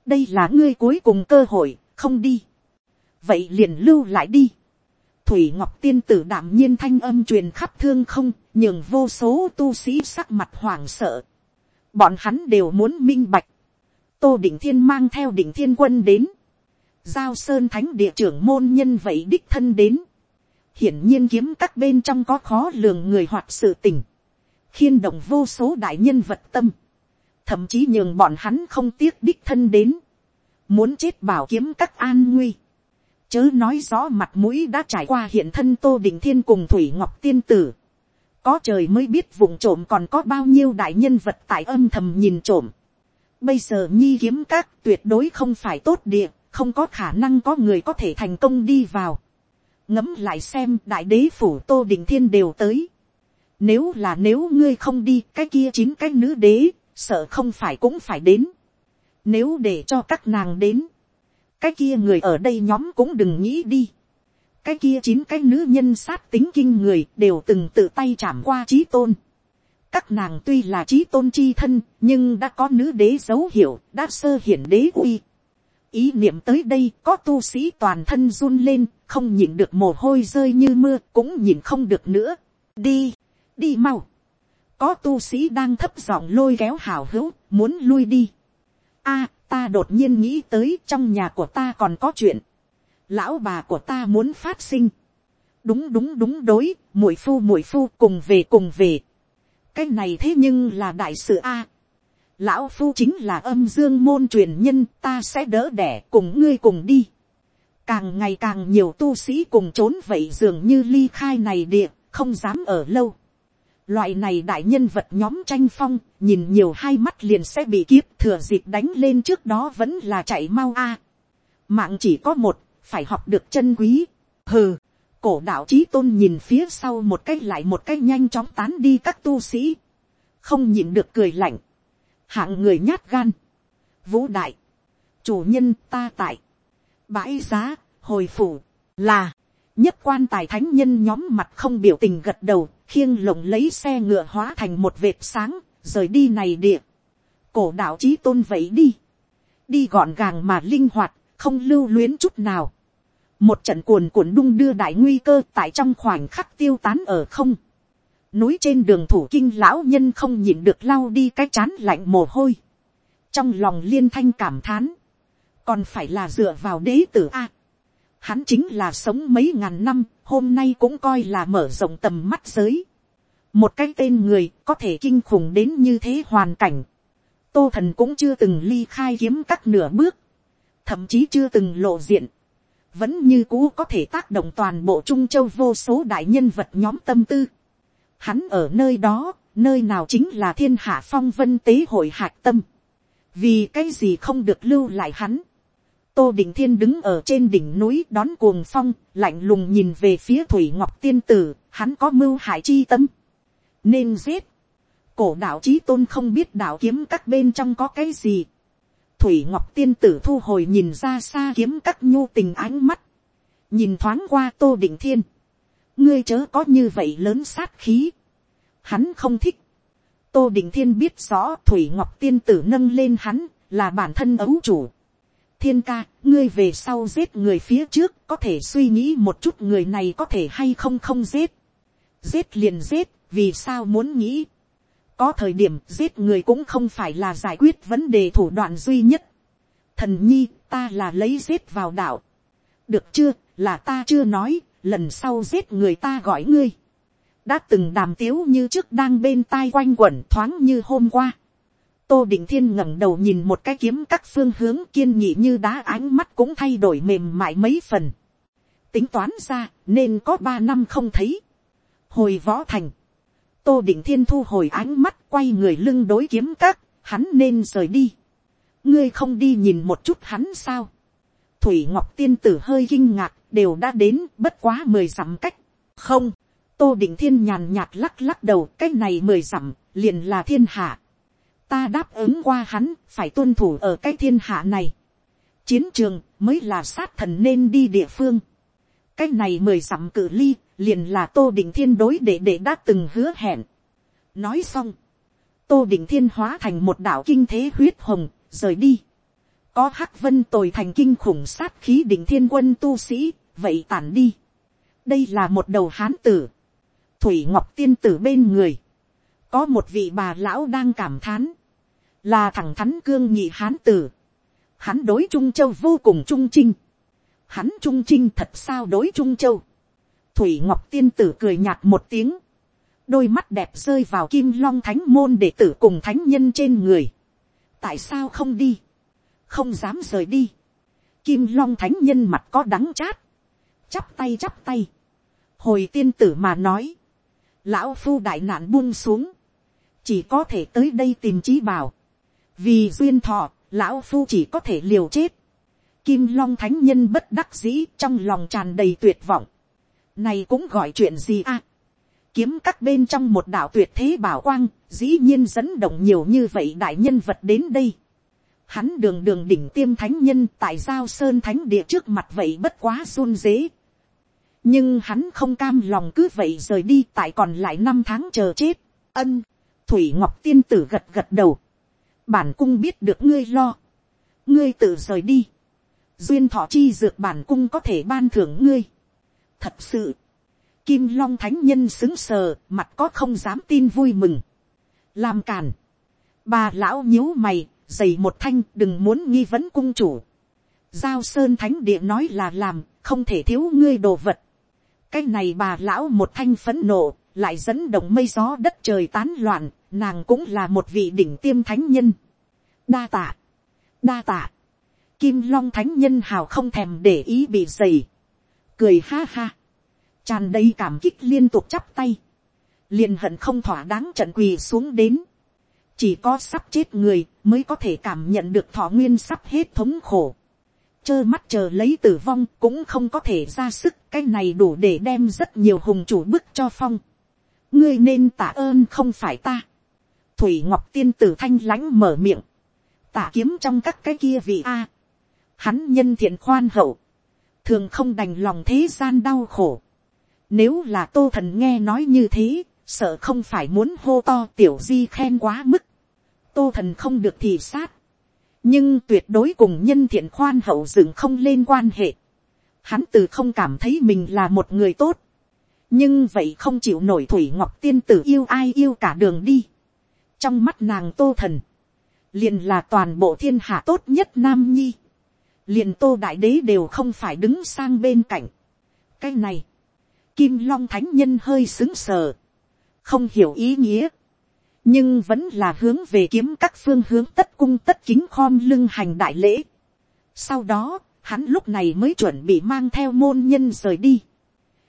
đây là ngươi cuối cùng cơ hội, không đi. vậy liền lưu lại đi. thủy ngọc tiên tử đảm nhiên thanh âm truyền khắp thương không, nhường vô số tu sĩ sắc mặt hoảng sợ. bọn hắn đều muốn minh bạch. tô định thiên mang theo định thiên quân đến giao sơn thánh địa trưởng môn nhân vậy đích thân đến. hiển nhiên kiếm các bên trong có khó lường người hoặc sự tình. khiên động vô số đại nhân vật tâm thậm chí nhường bọn hắn không tiếc đích thân đến. muốn chết bảo kiếm các an nguy. chớ nói rõ mặt mũi đã trải qua hiện thân tô đình thiên cùng thủy ngọc tiên tử. có trời mới biết vùng trộm còn có bao nhiêu đại nhân vật tại âm thầm nhìn trộm. Bây giờ nhi kiếm các tuyệt đối không phải tốt địa không có khả năng có người có thể thành công đi vào. ngẫm lại xem đại đế phủ tô đình thiên đều tới. nếu là nếu ngươi không đi cái kia chín cái nữ đế, sợ không phải cũng phải đến. nếu để cho các nàng đến, cái kia người ở đây nhóm cũng đừng nghĩ đi. cái kia chín cái nữ nhân sát tính kinh người đều từng tự tay chạm qua trí tôn. các nàng tuy là trí tôn chi thân nhưng đã có nữ đế dấu hiệu đã sơ hiển đế uy ý niệm tới đây có tu sĩ toàn thân run lên không nhìn được mồ hôi rơi như mưa cũng nhìn không được nữa đi đi mau có tu sĩ đang thấp giọng lôi kéo hào hữu muốn lui đi. A ta đột nhiên nghĩ tới trong nhà của ta còn có chuyện. Lão bà của ta muốn phát sinh. Đúng đúng đúng đối muội phu muội phu cùng về cùng về. Cái này thế nhưng là đại sự a. Lão phu chính là âm dương môn truyền nhân ta sẽ đỡ đẻ cùng ngươi cùng đi. càng ngày càng nhiều tu sĩ cùng trốn vậy dường như ly khai này địa, không dám ở lâu loại này đại nhân vật nhóm tranh phong, nhìn nhiều hai mắt liền sẽ bị kiếp thừa dịp đánh lên trước đó vẫn là chạy mau a. mạng chỉ có một, phải học được chân quý. hừ, cổ đạo trí tôn nhìn phía sau một cách lại một cách nhanh chóng tán đi các tu sĩ. không nhìn được cười lạnh hạng người nhát gan, vũ đại, chủ nhân ta tại, bãi giá, hồi phủ, là, nhất quan tài thánh nhân nhóm mặt không biểu tình gật đầu, khiêng lồng lấy xe ngựa hóa thành một vệt sáng, rời đi này địa. cổ đạo trí tôn vậy đi, đi gọn gàng mà linh hoạt, không lưu luyến chút nào. một trận cuồn cuộn đung đưa đại nguy cơ tại trong khoảnh khắc tiêu tán ở không núi trên đường thủ kinh lão nhân không nhìn được lau đi cái chán lạnh mồ hôi. trong lòng liên thanh cảm thán, còn phải là dựa vào đế tử a hắn chính là sống mấy ngàn năm, hôm nay cũng coi là mở rộng tầm mắt giới. một cái tên người có thể kinh khủng đến như thế hoàn cảnh. tô thần cũng chưa từng ly khai kiếm các nửa bước, thậm chí chưa từng lộ diện vẫn như cũ có thể tác động toàn bộ trung châu vô số đại nhân vật nhóm tâm tư. Hắn ở nơi đó, nơi nào chính là thiên hạ phong vân tế hội hạc tâm. Vì cái gì không được lưu lại hắn. Tô Đình Thiên đứng ở trên đỉnh núi đón cuồng phong, lạnh lùng nhìn về phía Thủy Ngọc Tiên Tử, hắn có mưu hại chi tâm. Nên giết. Cổ đạo chí tôn không biết đạo kiếm các bên trong có cái gì. Thủy Ngọc Tiên Tử thu hồi nhìn ra xa kiếm các nhu tình ánh mắt. Nhìn thoáng qua Tô Đình Thiên ngươi chớ có như vậy lớn sát khí. Hắn không thích. Tô Đình Thiên biết rõ Thủy Ngọc Tiên Tử nâng lên hắn là bản thân ấu chủ. Thiên ca, ngươi về sau giết người phía trước có thể suy nghĩ một chút người này có thể hay không không giết. Giết liền giết, vì sao muốn nghĩ. Có thời điểm giết người cũng không phải là giải quyết vấn đề thủ đoạn duy nhất. Thần nhi, ta là lấy giết vào đạo. Được chưa, là ta chưa nói, lần sau giết người ta gọi ngươi, đã từng đàm tiếu như trước đang bên tai quanh quẩn thoáng như hôm qua tô định thiên ngẩng đầu nhìn một cái kiếm các phương hướng kiên nhị như đá ánh mắt cũng thay đổi mềm mại mấy phần. tính toán ra nên có ba năm không thấy. hồi võ thành, tô định thiên thu hồi ánh mắt quay người lưng đối kiếm các, hắn nên rời đi. ngươi không đi nhìn một chút hắn sao. thủy ngọc tiên tử hơi kinh ngạc, đều đã đến bất quá mười dặm cách. không, tô định thiên nhàn nhạt lắc lắc đầu cái này mười dặm liền là thiên hạ ta đáp ứng qua hắn phải tuân thủ ở cái thiên hạ này. chiến trường mới là sát thần nên đi địa phương. cái này mười dặm cự ly liền là tô Đình thiên đối để để đã từng hứa hẹn. nói xong, tô Đình thiên hóa thành một đạo kinh thế huyết hồng, rời đi. có hắc vân tồi thành kinh khủng sát khí đỉnh thiên quân tu sĩ, vậy tản đi. đây là một đầu hán tử, thủy ngọc tiên tử bên người, có một vị bà lão đang cảm thán, là thằng thắn cương nhị hán tử, hắn đối trung châu vô cùng trung trinh, hắn trung trinh thật sao đối trung châu, thủy ngọc tiên tử cười nhạt một tiếng, đôi mắt đẹp rơi vào kim long thánh môn để tử cùng thánh nhân trên người, tại sao không đi, không dám rời đi, kim long thánh nhân mặt có đắng chát, chắp tay chắp tay, hồi tiên tử mà nói, lão phu đại nạn buông xuống, chỉ có thể tới đây tìm trí bảo, vì duyên thọ, lão phu chỉ có thể liều chết, kim long thánh nhân bất đắc dĩ trong lòng tràn đầy tuyệt vọng, này cũng gọi chuyện gì à, kiếm các bên trong một đạo tuyệt thế bảo quang, dĩ nhiên dẫn động nhiều như vậy đại nhân vật đến đây. Hắn đường đường đỉnh tiêm thánh nhân tại giao sơn thánh địa trước mặt vậy bất quá run dế nhưng hắn không cam lòng cứ vậy rời đi tại còn lại năm tháng chờ chết. ân, thủy ngọc tiên tử gật gật đầu bản cung biết được ngươi lo. ngươi tự rời đi. duyên thọ chi dược bản cung có thể ban thưởng ngươi. thật sự, kim long thánh nhân xứng sờ, mặt có không dám tin vui mừng. làm càn. bà lão nhíu mày, dày một thanh đừng muốn nghi vấn cung chủ. giao sơn thánh địa nói là làm, không thể thiếu ngươi đồ vật cái này bà lão một thanh phấn nộ, lại dẫn động mây gió đất trời tán loạn, nàng cũng là một vị đỉnh tiêm thánh nhân. đa tạ, đa tạ, kim long thánh nhân hào không thèm để ý bị dày, cười ha ha, tràn đầy cảm kích liên tục chắp tay, liền hận không thỏa đáng trận quỳ xuống đến, chỉ có sắp chết người mới có thể cảm nhận được thọ nguyên sắp hết thống khổ. Trơ mắt chờ lấy tử vong cũng không có thể ra sức. Cái này đủ để đem rất nhiều hùng chủ bức cho phong. ngươi nên tạ ơn không phải ta thủy ngọc tiên tử thanh lãnh mở miệng. tả kiếm trong các cái kia vị a. hắn nhân thiện khoan hậu. thường không đành lòng thế gian đau khổ. nếu là tô thần nghe nói như thế, sợ không phải muốn hô to tiểu di khen quá mức. tô thần không được thì sát nhưng tuyệt đối cùng nhân thiện khoan hậu dựng không lên quan hệ. Hắn từ không cảm thấy mình là một người tốt. nhưng vậy không chịu nổi thủy ngọc tiên tử yêu ai yêu cả đường đi trong mắt nàng tô thần, liền là toàn bộ thiên hạ tốt nhất nam nhi. liền tô đại đế đều không phải đứng sang bên cạnh. cái này, kim long thánh nhân hơi xứng sờ, không hiểu ý nghĩa nhưng vẫn là hướng về kiếm các phương hướng tất cung tất kính khom lưng hành đại lễ. Sau đó, hắn lúc này mới chuẩn bị mang theo môn nhân rời đi.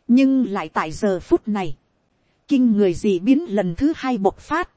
nhưng lại tại giờ phút này, kinh người gì biến lần thứ hai bộc phát.